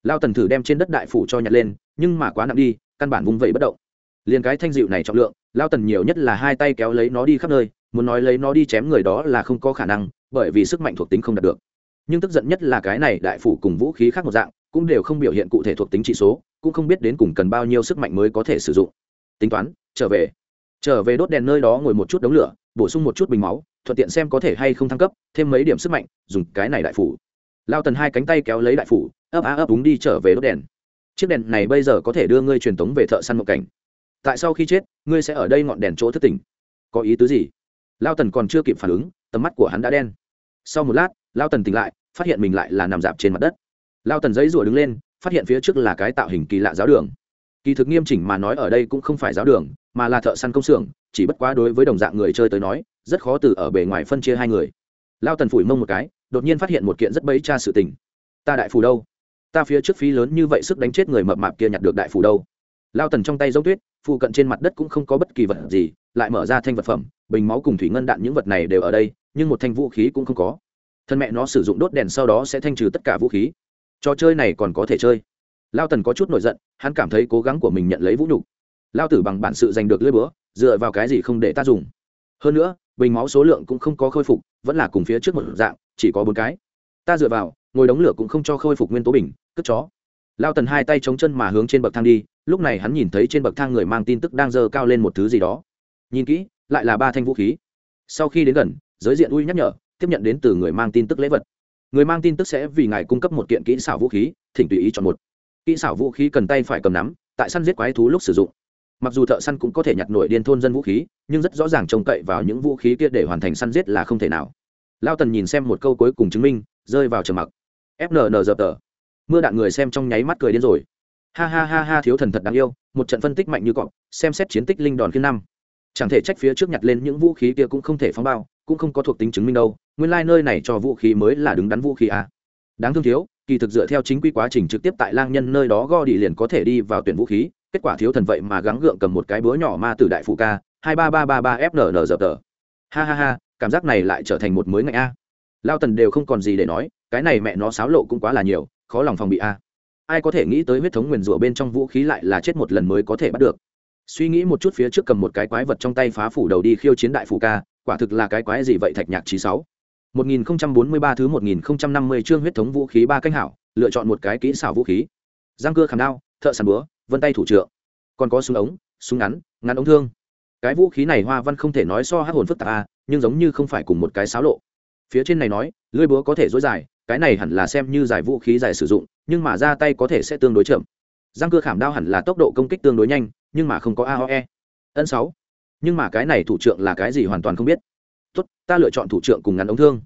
lao tần thử đem trên đất đại phủ cho nhặt lên, nhưng mà quá nặng đi, căn bản vung vẩy bất động. Liền cái thanh dịu này trọng lượng, lao tần nhiều nhất là hai tay kéo lấy nó đi khắp nơi, muốn nói lấy nó đi chém người đó là không có khả năng, bởi vì sức mạnh thuộc tính không đạt được. Nhưng tức giận nhất là cái này đại phủ cùng vũ khí khác một dạng, cũng đều không biểu hiện cụ thể thuộc tính trị số, cũng không biết đến cùng cần bao nhiêu sức mạnh mới có thể sử dụng. Tính toán, trở về. Trở về đốt đèn nơi đó ngồi một chút đống lửa, bổ sung một chút bình máu, thuận tiện xem có thể hay không thăng cấp, thêm mấy điểm sức mạnh, dùng cái này đại phủ lao tần hai cánh tay kéo lấy đại phủ, ấp á ấp úng đi trở về đốt đèn. Chiếc đèn này bây giờ có thể đưa ngươi truyền tống về thợ săn một cảnh. Tại sau khi chết, ngươi sẽ ở đây ngọn đèn chỗ thất tỉnh. Có ý tứ gì? Lao tần còn chưa kịp phản ứng, tầm mắt của hắn đã đen. Sau một lát, lao tần tỉnh lại, phát hiện mình lại là nằm dạp trên mặt đất. Lao tần giấy rủa đứng lên, phát hiện phía trước là cái tạo hình kỳ lạ giáo đường. Kỳ thực nghiêm chỉnh mà nói ở đây cũng không phải giáo đường, mà là thợ săn công xưởng, chỉ bất quá đối với đồng dạng người chơi tới nói, rất khó từ ở bề ngoài phân chia hai người. Lao tần phủi mông một cái đột nhiên phát hiện một kiện rất bấy cha sự tình. Ta đại phù đâu? Ta phía trước phí lớn như vậy sức đánh chết người mập mạp kia nhặt được đại phù đâu? Lao tần trong tay giống tuyết, phụ cận trên mặt đất cũng không có bất kỳ vật gì, lại mở ra thanh vật phẩm, bình máu cùng thủy ngân đạn những vật này đều ở đây, nhưng một thanh vũ khí cũng không có. Thân mẹ nó sử dụng đốt đèn sau đó sẽ thanh trừ tất cả vũ khí. Trò chơi này còn có thể chơi? Lao tần có chút nổi giận, hắn cảm thấy cố gắng của mình nhận lấy vũ nhục. Lao tử bằng bản sự giành được lưỡi búa, dựa vào cái gì không để ta dùng? Hơn nữa, bình máu số lượng cũng không có khôi phục, vẫn là cùng phía trước một dạng chỉ có bốn cái. Ta dựa vào, ngồi đống lửa cũng không cho khôi phục nguyên tố bình, cất chó. Lao tần hai tay chống chân mà hướng trên bậc thang đi, lúc này hắn nhìn thấy trên bậc thang người mang tin tức đang dơ cao lên một thứ gì đó. Nhìn kỹ, lại là ba thanh vũ khí. Sau khi đến gần, giới diện ui nhắc nhở, tiếp nhận đến từ người mang tin tức lễ vật. Người mang tin tức sẽ vì ngài cung cấp một kiện kỹ xảo vũ khí, thỉnh tùy ý chọn một. Kỹ xảo vũ khí cần tay phải cầm nắm, tại săn giết quái thú lúc sử dụng. Mặc dù thợ săn cũng có thể nhặt nổi điên thôn dân vũ khí, nhưng rất rõ ràng trông cậy vào những vũ khí kia để hoàn thành săn giết là không thể nào lao tần nhìn xem một câu cuối cùng chứng minh, rơi vào trầm mặc. Fnn dập tờ. Mưa đạn người xem trong nháy mắt cười điên rồi. Ha ha ha ha, thiếu thần thật đáng yêu, một trận phân tích mạnh như cọp, xem xét chiến tích linh đòn khiên năm. Chẳng thể trách phía trước nhặt lên những vũ khí kia cũng không thể phóng bao, cũng không có thuộc tính chứng minh đâu, nguyên lai、like、nơi này cho vũ khí mới là đứng đắn vũ khí à. đáng thương thiếu, kỳ thực dựa theo chính quy quá trình trực tiếp tại lang nhân nơi đó go đi liền có thể đi vào tuyển vũ khí, kết quả thiếu thần vậy mà gắng gượng cầm một cái búa nhỏ ma từ đại phụ ca, hai ba ba ba ba fnn dập tờ. Ha ha ha cảm giác này lại trở thành một mới ngạnh a. Lao tần đều không còn gì để nói, cái này mẹ nó xáo lộ cũng quá là nhiều, khó lòng phòng bị a. Ai có thể nghĩ tới huyết thống nguyền rủa bên trong vũ khí lại là chết một lần mới có thể bắt được. Suy nghĩ một chút phía trước cầm một cái quái vật trong tay phá phủ đầu đi khiêu chiến đại phủ ca, quả thực là cái quái gì vậy thạch nhạc chí sáu? 1043 thứ 1050 chương huyết thống vũ khí ba canh hảo, lựa chọn một cái kỹ xảo vũ khí. Giang cưa khảm đao, thợ săn búa, vân tay thủ trượng. Còn có súng ống, súng ngắn ngắn ống thương cái vũ khí này hoa văn không thể nói so hát hồn phức tạp a, nhưng giống như không phải cùng một cái xáo lộ. Phía trên này nói, lưỡi búa có thể dối dài, cái này hẳn là xem như giải vũ khí dài sử dụng, nhưng mà ra tay có thể sẽ tương đối chậm. Răng cưa khảm đao hẳn là tốc độ công kích tương đối nhanh, nhưng mà không có aoe ân sáu. Nhưng mà cái này thủ trưởng là cái gì hoàn toàn không biết. Tốt, ta lựa chọn thủ trưởng cùng ngắn ống thương.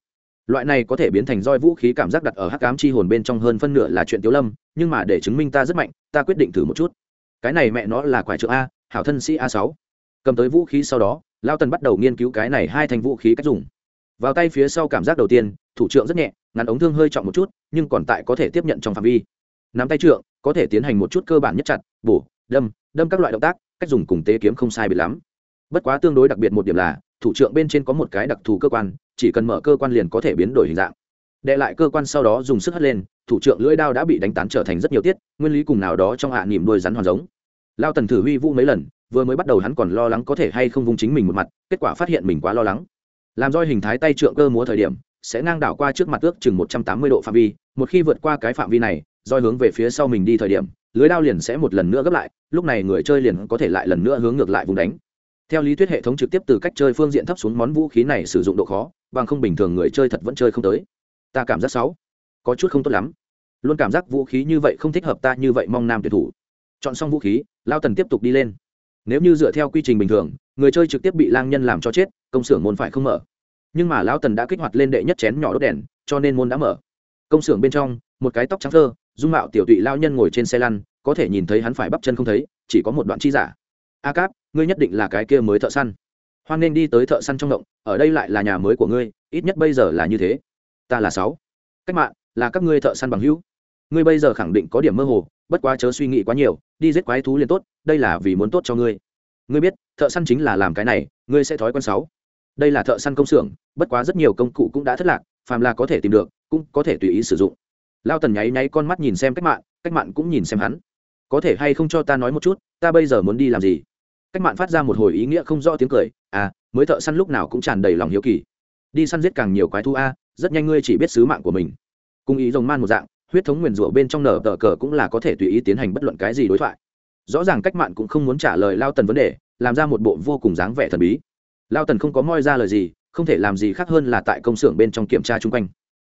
Loại này có thể biến thành roi vũ khí cảm giác đặt ở hắc ám chi hồn bên trong hơn phân nửa là chuyện tiếu lâm, nhưng mà để chứng minh ta rất mạnh, ta quyết định thử một chút. Cái này mẹ nó là quả trượng a, hảo thân sĩ a sáu cầm tới vũ khí sau đó lao tần bắt đầu nghiên cứu cái này hai thành vũ khí cách dùng. Vào tay phía sau cảm giác đầu tiên, thủ trượng rất nhẹ, ngắn ống thương hơi trọng một chút, nhưng còn tại có thể tiếp nhận trong phạm vi. Nắm tay trượng, có thể tiến hành một chút cơ bản nhất chặt, bổ, đâm đâm các loại động tác, cách dùng cùng tế kiếm không sai biệt lắm. Bất quá tương đối đặc biệt một điểm là, thủ trượng bên trên có một cái đặc thù cơ quan, chỉ cần mở cơ quan liền có thể biến đổi hình dạng. Đệ lại cơ quan sau đó dùng sức hất lên, thủ trượng lưỡi đao đã bị đánh tán trở thành rất nhiều tiết, nguyên lý cùng nào đó trong hạ à nỉm đôi rắn hoàn giống. Lao tần thử huy vũ mấy lần vừa mới bắt đầu hắn còn lo lắng có thể hay không vung chính mình một mặt, kết quả phát hiện mình quá lo lắng. Làm roi hình thái tay trượng cơ múa thời điểm, sẽ ngang đảo qua trước mặt ước chừng một trăm tám mươi độ phạm vi, một khi vượt qua cái phạm vi này, roi hướng về phía sau mình đi thời điểm, lưới đao liền sẽ một lần nữa gấp lại, lúc này người chơi liền có thể lại lần nữa hướng ngược lại vùng đánh. Theo lý thuyết hệ thống trực tiếp từ cách chơi phương diện thấp xuống món vũ khí này sử dụng độ khó, bằng không bình thường người chơi thật vẫn chơi không tới. Ta cảm giác sáu, có chút không tốt lắm. Luôn cảm giác vũ khí như vậy không thích hợp ta như vậy mong nam tuyển thủ. Chọn xong vũ khí, lao tần tiếp tục đi lên nếu như dựa theo quy trình bình thường, người chơi trực tiếp bị lang nhân làm cho chết, công xưởng môn phải không mở. Nhưng mà lão tần đã kích hoạt lên đệ nhất chén nhỏ đốt đèn, cho nên môn đã mở. Công xưởng bên trong, một cái tóc trắng thơ, dung mạo tiểu tụy lao nhân ngồi trên xe lăn, có thể nhìn thấy hắn phải bắp chân không thấy, chỉ có một đoạn chi giả. A cáp, ngươi nhất định là cái kia mới thợ săn. Hoan nên đi tới thợ săn trong động, ở đây lại là nhà mới của ngươi, ít nhất bây giờ là như thế. Ta là sáu. Cách mạng, là các ngươi thợ săn bằng hữu ngươi bây giờ khẳng định có điểm mơ hồ, bất quá chớ suy nghĩ quá nhiều, đi giết quái thú liền tốt, đây là vì muốn tốt cho ngươi. Ngươi biết, thợ săn chính là làm cái này, ngươi sẽ thói quen sáu đây là thợ săn công xưởng, bất quá rất nhiều công cụ cũng đã thất lạc, phàm là có thể tìm được, cũng có thể tùy ý sử dụng. Lao tần nháy nháy con mắt nhìn xem cách mạng cách mạng cũng nhìn xem hắn. Có thể hay không cho ta nói một chút, ta bây giờ muốn đi làm gì? Cách mạng phát ra một hồi ý nghĩa không rõ tiếng cười à mới thợ săn lúc nào cũng tràn đầy lòng hiếu kỳ. Đi săn giết càng nhiều quái thú a, rất nhanh ngươi chỉ biết sứ mạng của mình. Cùng ý rồng man một dạng huyết thống nguyền rủa bên trong nở tờ cờ cũng là có thể tùy ý tiến hành bất luận cái gì đối thoại. Rõ ràng cách mạng cũng không muốn trả lời lao tần vấn đề, làm ra một bộ vô cùng dáng vẻ thần bí. Lao tần không có moi ra lời gì, không thể làm gì khác hơn là tại công xưởng bên trong kiểm tra chung quanh.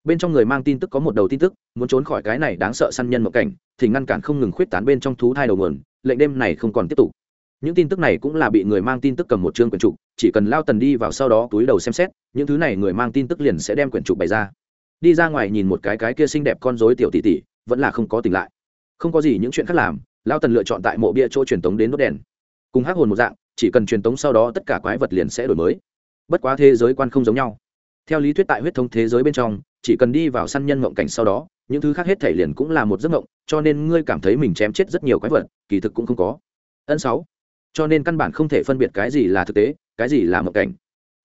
Bên trong người mang tin tức có một đầu tin tức, muốn trốn khỏi cái này đáng sợ săn nhân mộng cảnh, thì ngăn cản không ngừng khuyết tán bên trong thú thai đầu nguồn, lệnh đêm này không còn tiếp tục. Những tin tức này cũng là bị người mang tin tức cầm một chương quyển trục, chỉ cần lao tần đi vào sau đó túi đầu xem xét, những thứ này người mang tin tức liền sẽ đem quyển trục bày ra đi ra ngoài nhìn một cái cái kia xinh đẹp con dối tiểu tỷ tỷ, vẫn là không có tỉnh lại. Không có gì những chuyện khác làm lao tần lựa chọn tại mộ bia chỗ truyền tống đến đốt đèn. Cùng hát hồn một dạng, chỉ cần truyền tống sau đó tất cả quái vật liền sẽ đổi mới. Bất quá thế giới quan không giống nhau. Theo lý thuyết tại huyết thống thế giới bên trong, chỉ cần đi vào săn nhân mộng cảnh sau đó, những thứ khác hết thể liền cũng là một giấc mộng cho nên ngươi cảm thấy mình chém chết rất nhiều quái vật, kỳ thực cũng không có. Ân sáu. Cho nên căn bản không thể phân biệt cái gì là thực tế, cái gì là mộng cảnh.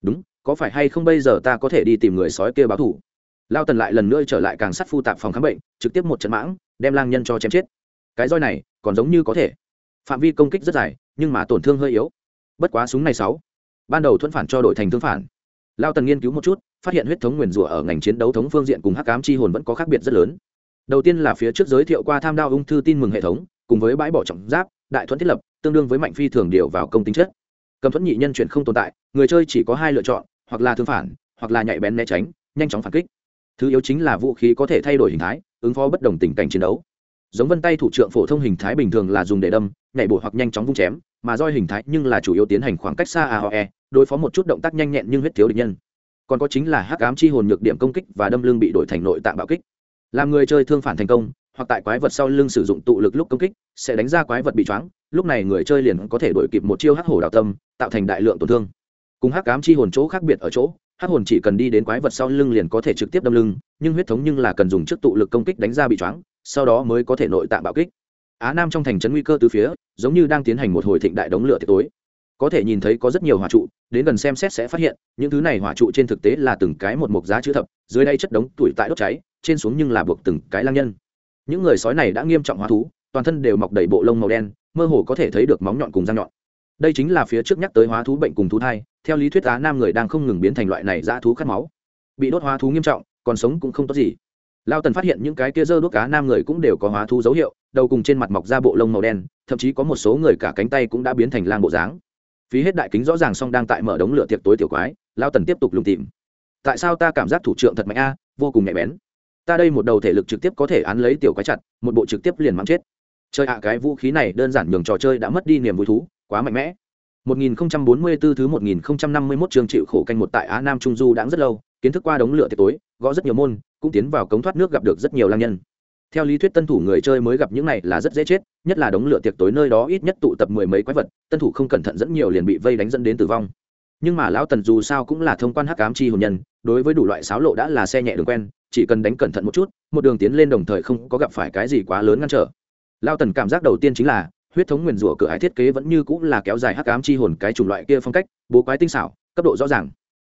Đúng, có phải hay không bây giờ ta có thể đi tìm người sói kia báo thủ lao tần lại lần nữa trở lại càng sắt phu tạp phòng khám bệnh, trực tiếp một trận mãng, đem lang nhân cho chém chết. Cái roi này, còn giống như có thể. Phạm vi công kích rất dài, nhưng mà tổn thương hơi yếu. Bất quá súng này sáu. Ban đầu thuẫn phản cho đội thành thương phản. Lao tần nghiên cứu một chút, phát hiện huyết thống nguyền rủa ở ngành chiến đấu thống phương diện cùng hắc cám chi hồn vẫn có khác biệt rất lớn. Đầu tiên là phía trước giới thiệu qua tham đao ung thư tin mừng hệ thống, cùng với bãi bỏ trọng giáp, đại thuẫn thiết lập, tương đương với mạnh phi thường điều vào công tính chất. Cầm thuẫn nhị nhân chuyển không tồn tại, người chơi chỉ có hai lựa chọn, hoặc là thương phản, hoặc là nhạy bén né tránh, nhanh chóng phản kích thứ yếu chính là vũ khí có thể thay đổi hình thái, ứng phó bất đồng tình cảnh chiến đấu. Giống vân tay thủ trưởng phổ thông hình thái bình thường là dùng để đâm, nhảy bổ hoặc nhanh chóng vung chém, mà roi hình thái nhưng là chủ yếu tiến hành khoảng cách xa aoe đối phó một chút động tác nhanh nhẹn nhưng huyết thiếu địch nhân. Còn có chính là hắc ám chi hồn nhược điểm công kích và đâm lưng bị đổi thành nội tạng bạo kích. Làm người chơi thương phản thành công, hoặc tại quái vật sau lưng sử dụng tụ lực lúc công kích, sẽ đánh ra quái vật bị choáng, lúc này người chơi liền có thể đổi kịp một chiêu hắc hổ đào tâm, tạo thành đại lượng tổn thương. Cùng hắc ám chi hồn chỗ khác biệt ở chỗ hắc hồn chỉ cần đi đến quái vật sau lưng liền có thể trực tiếp đâm lưng, nhưng huyết thống nhưng là cần dùng trước tụ lực công kích đánh ra bị choáng, sau đó mới có thể nội tạng bạo kích. Á nam trong thành trấn nguy cơ từ phía, giống như đang tiến hành một hồi thịnh đại đống lửa tiệc tối. Có thể nhìn thấy có rất nhiều hỏa trụ, đến gần xem xét sẽ phát hiện, những thứ này hỏa trụ trên thực tế là từng cái một mục giá chữ thập, dưới đây chất đống tuổi tại đốt cháy, trên xuống nhưng là buộc từng cái lang nhân. Những người sói này đã nghiêm trọng hóa thú, toàn thân đều mọc đầy bộ lông màu đen, mơ hồ có thể thấy được móng nhọn cùng răng nhọn đây chính là phía trước nhắc tới hóa thú bệnh cùng thú thai, theo lý thuyết á nam người đang không ngừng biến thành loại này dã thú khát máu. Bị đốt hóa thú nghiêm trọng, còn sống cũng không tốt gì. Lao tần phát hiện những cái kia dơ đốt cá nam người cũng đều có hóa thú dấu hiệu, đầu cùng trên mặt mọc ra bộ lông màu đen, thậm chí có một số người cả cánh tay cũng đã biến thành lang bộ dáng. Phí hết đại kính rõ ràng song đang tại mở đống lửa tiệc tối tiểu quái, lao tần tiếp tục lùng tìm. Tại sao ta cảm giác thủ trưởng thật mạnh a, vô cùng nhạy bén. Ta đây một đầu thể lực trực tiếp có thể án lấy tiểu quái chặt, một bộ trực tiếp liền mắng chết. Chơi ạ, cái vũ khí này đơn giản nhường trò chơi đã mất đi niềm vui thú quá mạnh mẽ 1044 thứ 1051 trường chịu khổ canh một tại Á Nam Trung Du đã rất lâu, kiến thức qua đống lửa tiệc tối, gõ rất nhiều môn, cũng tiến vào cống thoát nước gặp được rất nhiều lang nhân. Theo lý thuyết tân thủ người chơi mới gặp những này là rất dễ chết, nhất là đống lửa tiệc tối nơi đó ít nhất tụ tập mười mấy quái vật, tân thủ không cẩn thận dẫn nhiều liền bị vây đánh dẫn đến tử vong. Nhưng mà lão Tần dù sao cũng là thông quan hắc ám chi hồn nhân, đối với đủ loại xáo lộ đã là xe nhẹ đường quen, chỉ cần đánh cẩn thận một chút, một đường tiến lên đồng thời không có gặp phải cái gì quá lớn ngăn trở. Lão Tần cảm giác đầu tiên chính là huyết thống nguyền rủa cửa hải thiết kế vẫn như cũng là kéo dài hắc ám chi hồn cái chủng loại kia phong cách, bố quái tinh xảo, cấp độ rõ ràng.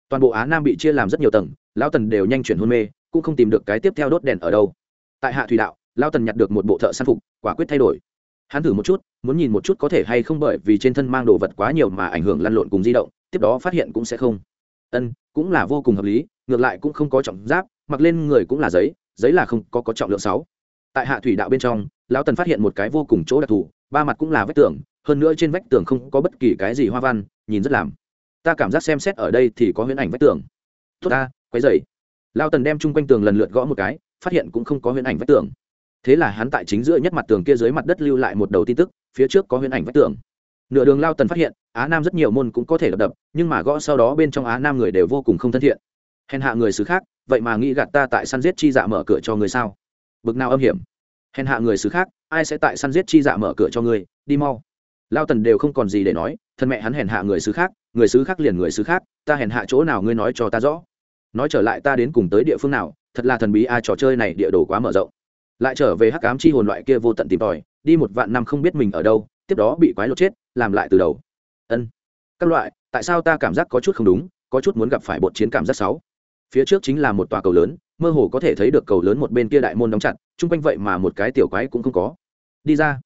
Toàn bộ á nam bị chia làm rất nhiều tầng, lão tần đều nhanh chuyển hôn mê, cũng không tìm được cái tiếp theo đốt đèn ở đâu. Tại hạ thủy đạo, lão tần nhặt được một bộ thợ săn phục, quả quyết thay đổi. Hắn thử một chút, muốn nhìn một chút có thể hay không bởi vì trên thân mang đồ vật quá nhiều mà ảnh hưởng lăn lộn cùng di động, tiếp đó phát hiện cũng sẽ không. Ân, cũng là vô cùng hợp lý, ngược lại cũng không có trọng giáp, mặc lên người cũng là giấy giấy là không có có trọng lượng sáu. Tại hạ thủy đạo bên trong, lão tần phát hiện một cái vô cùng chỗ đặc thù ba mặt cũng là vách tường, hơn nữa trên vách tường không có bất kỳ cái gì hoa văn, nhìn rất làm. Ta cảm giác xem xét ở đây thì có huyễn ảnh vách tường. Tốt ta, quấy dày lao tần đem chung quanh tường lần lượt gõ một cái, phát hiện cũng không có huyễn ảnh vách tường. Thế là hắn tại chính giữa nhất mặt tường kia dưới mặt đất lưu lại một đầu tin tức, phía trước có huyễn ảnh vách tường. Nửa đường lao tần phát hiện, á nam rất nhiều môn cũng có thể đập đập, nhưng mà gõ sau đó bên trong á nam người đều vô cùng không thân thiện. Hèn hạ người xứ khác, vậy mà nghĩ gạt ta tại săn giết chi dạ mở cửa cho người sao? Bực nào âm hiểm hèn hạ người xứ khác, ai sẽ tại săn giết chi dạ mở cửa cho ngươi, đi mau. Lao tần đều không còn gì để nói, thân mẹ hắn hèn hạ người xứ khác, người xứ khác liền người xứ khác, ta hèn hạ chỗ nào ngươi nói cho ta rõ. Nói trở lại ta đến cùng tới địa phương nào, thật là thần bí a, trò chơi này địa đồ quá mở rộng. Lại trở về hắc cám chi hồn loại kia vô tận tìm tòi, đi một vạn năm không biết mình ở đâu, tiếp đó bị quái lột chết, làm lại từ đầu. Ân. Các loại, tại sao ta cảm giác có chút không đúng, có chút muốn gặp phải bột chiến cảm giác sáu phía trước chính là một tòa cầu lớn mơ hồ có thể thấy được cầu lớn một bên kia đại môn đóng chặt, chung quanh vậy mà một cái tiểu quái cũng không có. Đi ra.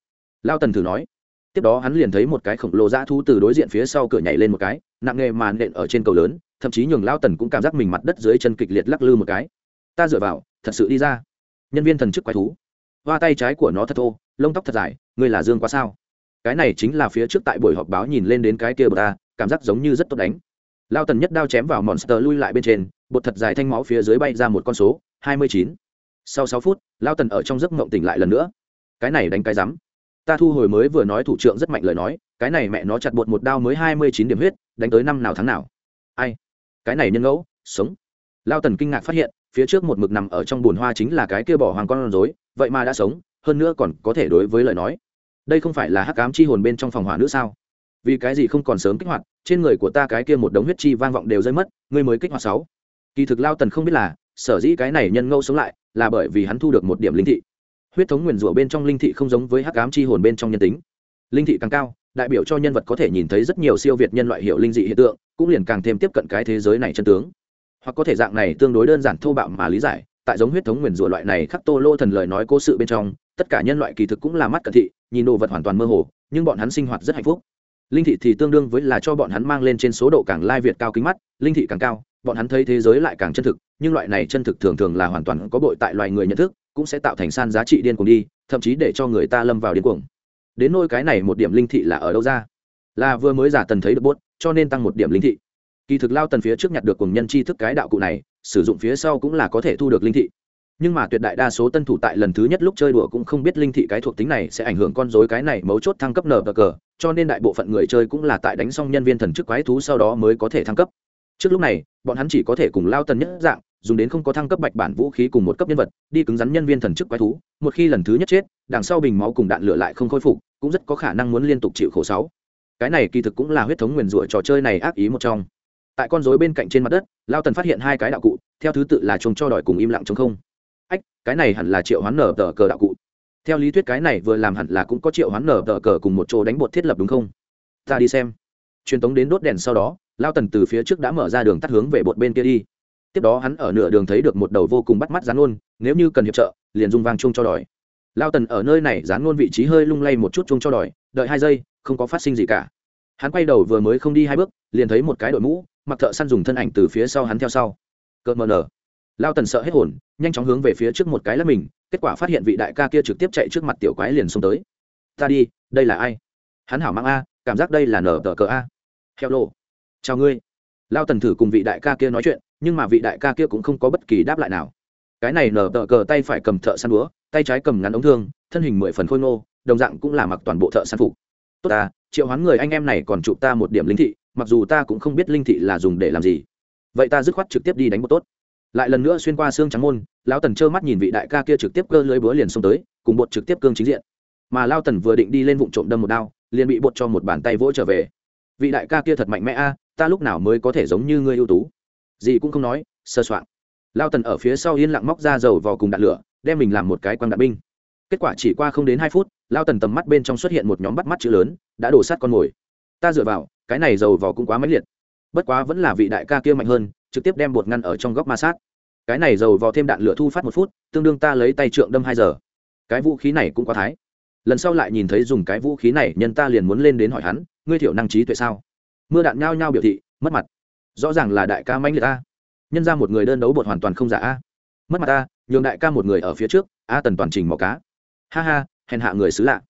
Lao tần thử nói. Tiếp đó hắn liền thấy một cái khổng lồ dã thu từ đối diện phía sau cửa nhảy lên một cái, nặng nghề màn nện ở trên cầu lớn, thậm chí nhường lao tần cũng cảm giác mình mặt đất dưới chân kịch liệt lắc lư một cái. Ta dựa vào, thật sự đi ra. Nhân viên thần chức quái thú. Hoa tay trái của nó thật thô, lông tóc thật dài, ngươi là dương quá sao? Cái này chính là phía trước tại buổi họp báo nhìn lên đến cái kia bờ ta, cảm giác giống như rất tốt đánh lao tần nhất đao chém vào monster lui lại bên trên, bột thật dài thanh máu phía dưới bay ra một con số, hai mươi chín. Sau sáu phút, lao tần ở trong giấc mộng tỉnh lại lần nữa. Cái này đánh cái rắm. Ta thu hồi mới vừa nói thủ trưởng rất mạnh lời nói, cái này mẹ nó chặt bột một đao mới hai mươi chín điểm huyết, đánh tới năm nào tháng nào. Ai? Cái này nhân ngẫu, sống. Lao tần kinh ngạc phát hiện, phía trước một mực nằm ở trong bùn hoa chính là cái kia bỏ hoàng con rối, vậy mà đã sống, hơn nữa còn có thể đối với lời nói. Đây không phải là hắc ám chi hồn bên trong phòng hỏa nữa sao? Vì cái gì không còn sớm kích hoạt, trên người của ta cái kia một đống huyết chi vang vọng đều rơi mất, ngươi mới kích hoạt sáu. Kỳ thực lao tần không biết là, sở dĩ cái này nhân ngẫu sống lại, là bởi vì hắn thu được một điểm linh thị. Huyết thống nguyền rủa bên trong linh thị không giống với hắc ám chi hồn bên trong nhân tính. Linh thị càng cao, đại biểu cho nhân vật có thể nhìn thấy rất nhiều siêu việt nhân loại hiệu linh dị hiện tượng, cũng liền càng thêm tiếp cận cái thế giới này chân tướng. Hoặc có thể dạng này tương đối đơn giản thô bạo mà lý giải, tại giống huyết thống nguyền rủa loại này khắc tô lô thần lời nói cố sự bên trong, tất cả nhân loại kỳ thực cũng là mắt cận thị, nhìn đồ vật hoàn toàn mơ hồ, nhưng bọn hắn sinh hoạt rất hạnh phúc linh thị thì tương đương với là cho bọn hắn mang lên trên số độ càng lai việt cao kính mắt, linh thị càng cao, bọn hắn thấy thế giới lại càng chân thực, nhưng loại này chân thực thường thường là hoàn toàn có bội tại loài người nhận thức, cũng sẽ tạo thành san giá trị điên cuồng đi, thậm chí để cho người ta lâm vào điên cuồng. Đến nôi cái này một điểm linh thị là ở đâu ra? Là vừa mới giả tần thấy được bốt, cho nên tăng một điểm linh thị. Kỳ thực lao tần phía trước nhặt được cùng nhân chi thức cái đạo cụ này, sử dụng phía sau cũng là có thể thu được linh thị. Nhưng mà tuyệt đại đa số tân thủ tại lần thứ nhất lúc chơi đùa cũng không biết linh thị cái thuộc tính này sẽ ảnh hưởng con dối cái này mấu chốt thăng cấp nờ cờ cho nên đại bộ phận người chơi cũng là tại đánh xong nhân viên thần chức quái thú sau đó mới có thể thăng cấp. Trước lúc này, bọn hắn chỉ có thể cùng lao tần nhất dạng, dùng đến không có thăng cấp bạch bản vũ khí cùng một cấp nhân vật, đi cứng rắn nhân viên thần chức quái thú. Một khi lần thứ nhất chết, đằng sau bình máu cùng đạn lửa lại không khôi phục, cũng rất có khả năng muốn liên tục chịu khổ sáu. Cái này kỳ thực cũng là huyết thống nguyền rủa trò chơi này ác ý một trong. Tại con rối bên cạnh trên mặt đất, lao tần phát hiện hai cái đạo cụ, theo thứ tự là chuông cho đòi cùng im lặng chống không. Ách, cái này hẳn là triệu hoán nở tờ cờ đạo cụ theo lý thuyết cái này vừa làm hẳn là cũng có triệu hoán nở tờ cờ cùng một chỗ đánh bột thiết lập đúng không? Ta đi xem. Truyền tống đến đốt đèn sau đó, lao tần từ phía trước đã mở ra đường tắt hướng về bột bên kia đi. Tiếp đó hắn ở nửa đường thấy được một đầu vô cùng bắt mắt rán ôn nếu như cần hiệp trợ, liền dung vang chung cho đòi. Lao tần ở nơi này rán ngôn vị trí hơi lung lay một chút chung cho đòi, đợi hai giây, không có phát sinh gì cả. Hắn quay đầu vừa mới không đi hai bước, liền thấy một cái đội mũ, mặc thợ săn dùng thân ảnh từ phía sau hắn theo sau. Cợt mờ nở. Lao tần sợ hết hồn, nhanh chóng hướng về phía trước một cái là mình kết quả phát hiện vị đại ca kia trực tiếp chạy trước mặt tiểu quái liền xông tới. Ta đi, đây là ai? Hắn hảo mang a, cảm giác đây là nở tờ cờ a. Hello lô. Chào ngươi. Lao tần thử cùng vị đại ca kia nói chuyện, nhưng mà vị đại ca kia cũng không có bất kỳ đáp lại nào. Cái này nở tờ cờ tay phải cầm thợ săn búa, tay trái cầm ngắn ống thương, thân hình mười phần khôi ngô, đồng dạng cũng là mặc toàn bộ thợ săn phục. Tốt ta, triệu hoán người anh em này còn chụp ta một điểm linh thị, mặc dù ta cũng không biết linh thị là dùng để làm gì. Vậy ta dứt khoát trực tiếp đi đánh một tốt lại lần nữa xuyên qua xương trắng môn, lão tần trơ mắt nhìn vị đại ca kia trực tiếp cơ lưới búa liền xông tới, cùng bột trực tiếp cương chính diện. Mà lao tần vừa định đi lên vụ trộm đâm một đao, liền bị bột cho một bàn tay vỗ trở về. Vị đại ca kia thật mạnh mẽ a, ta lúc nào mới có thể giống như ngươi ưu tú? Gì cũng không nói, sơ soạn. Lao tần ở phía sau yên lặng móc ra dầu vào cùng đạn lửa, đem mình làm một cái quang đạn binh. Kết quả chỉ qua không đến hai phút lao tần tầm mắt bên trong xuất hiện một nhóm bắt mắt chữ lớn, đã đổ sát con mồi. Ta dựa vào, cái này dầu vào cũng quá mãnh liệt bất quá vẫn là vị đại ca kia mạnh hơn, trực tiếp đem bột ngăn ở trong góc ma sát. Cái này dầu vào thêm đạn lửa thu phát một phút, tương đương ta lấy tay trượng đâm hai giờ. Cái vũ khí này cũng quá thái. Lần sau lại nhìn thấy dùng cái vũ khí này, nhân ta liền muốn lên đến hỏi hắn, ngươi thiểu năng trí tuệ sao? Mưa đạn nhao nhao biểu thị, mất mặt. Rõ ràng là đại ca mãnh liệt ta nhân ra một người đơn đấu bột hoàn toàn không giả a. Mất mặt ta nhường đại ca một người ở phía trước, a tần toàn trình mỏ cá. Ha ha, hèn hạ người xứ lạ.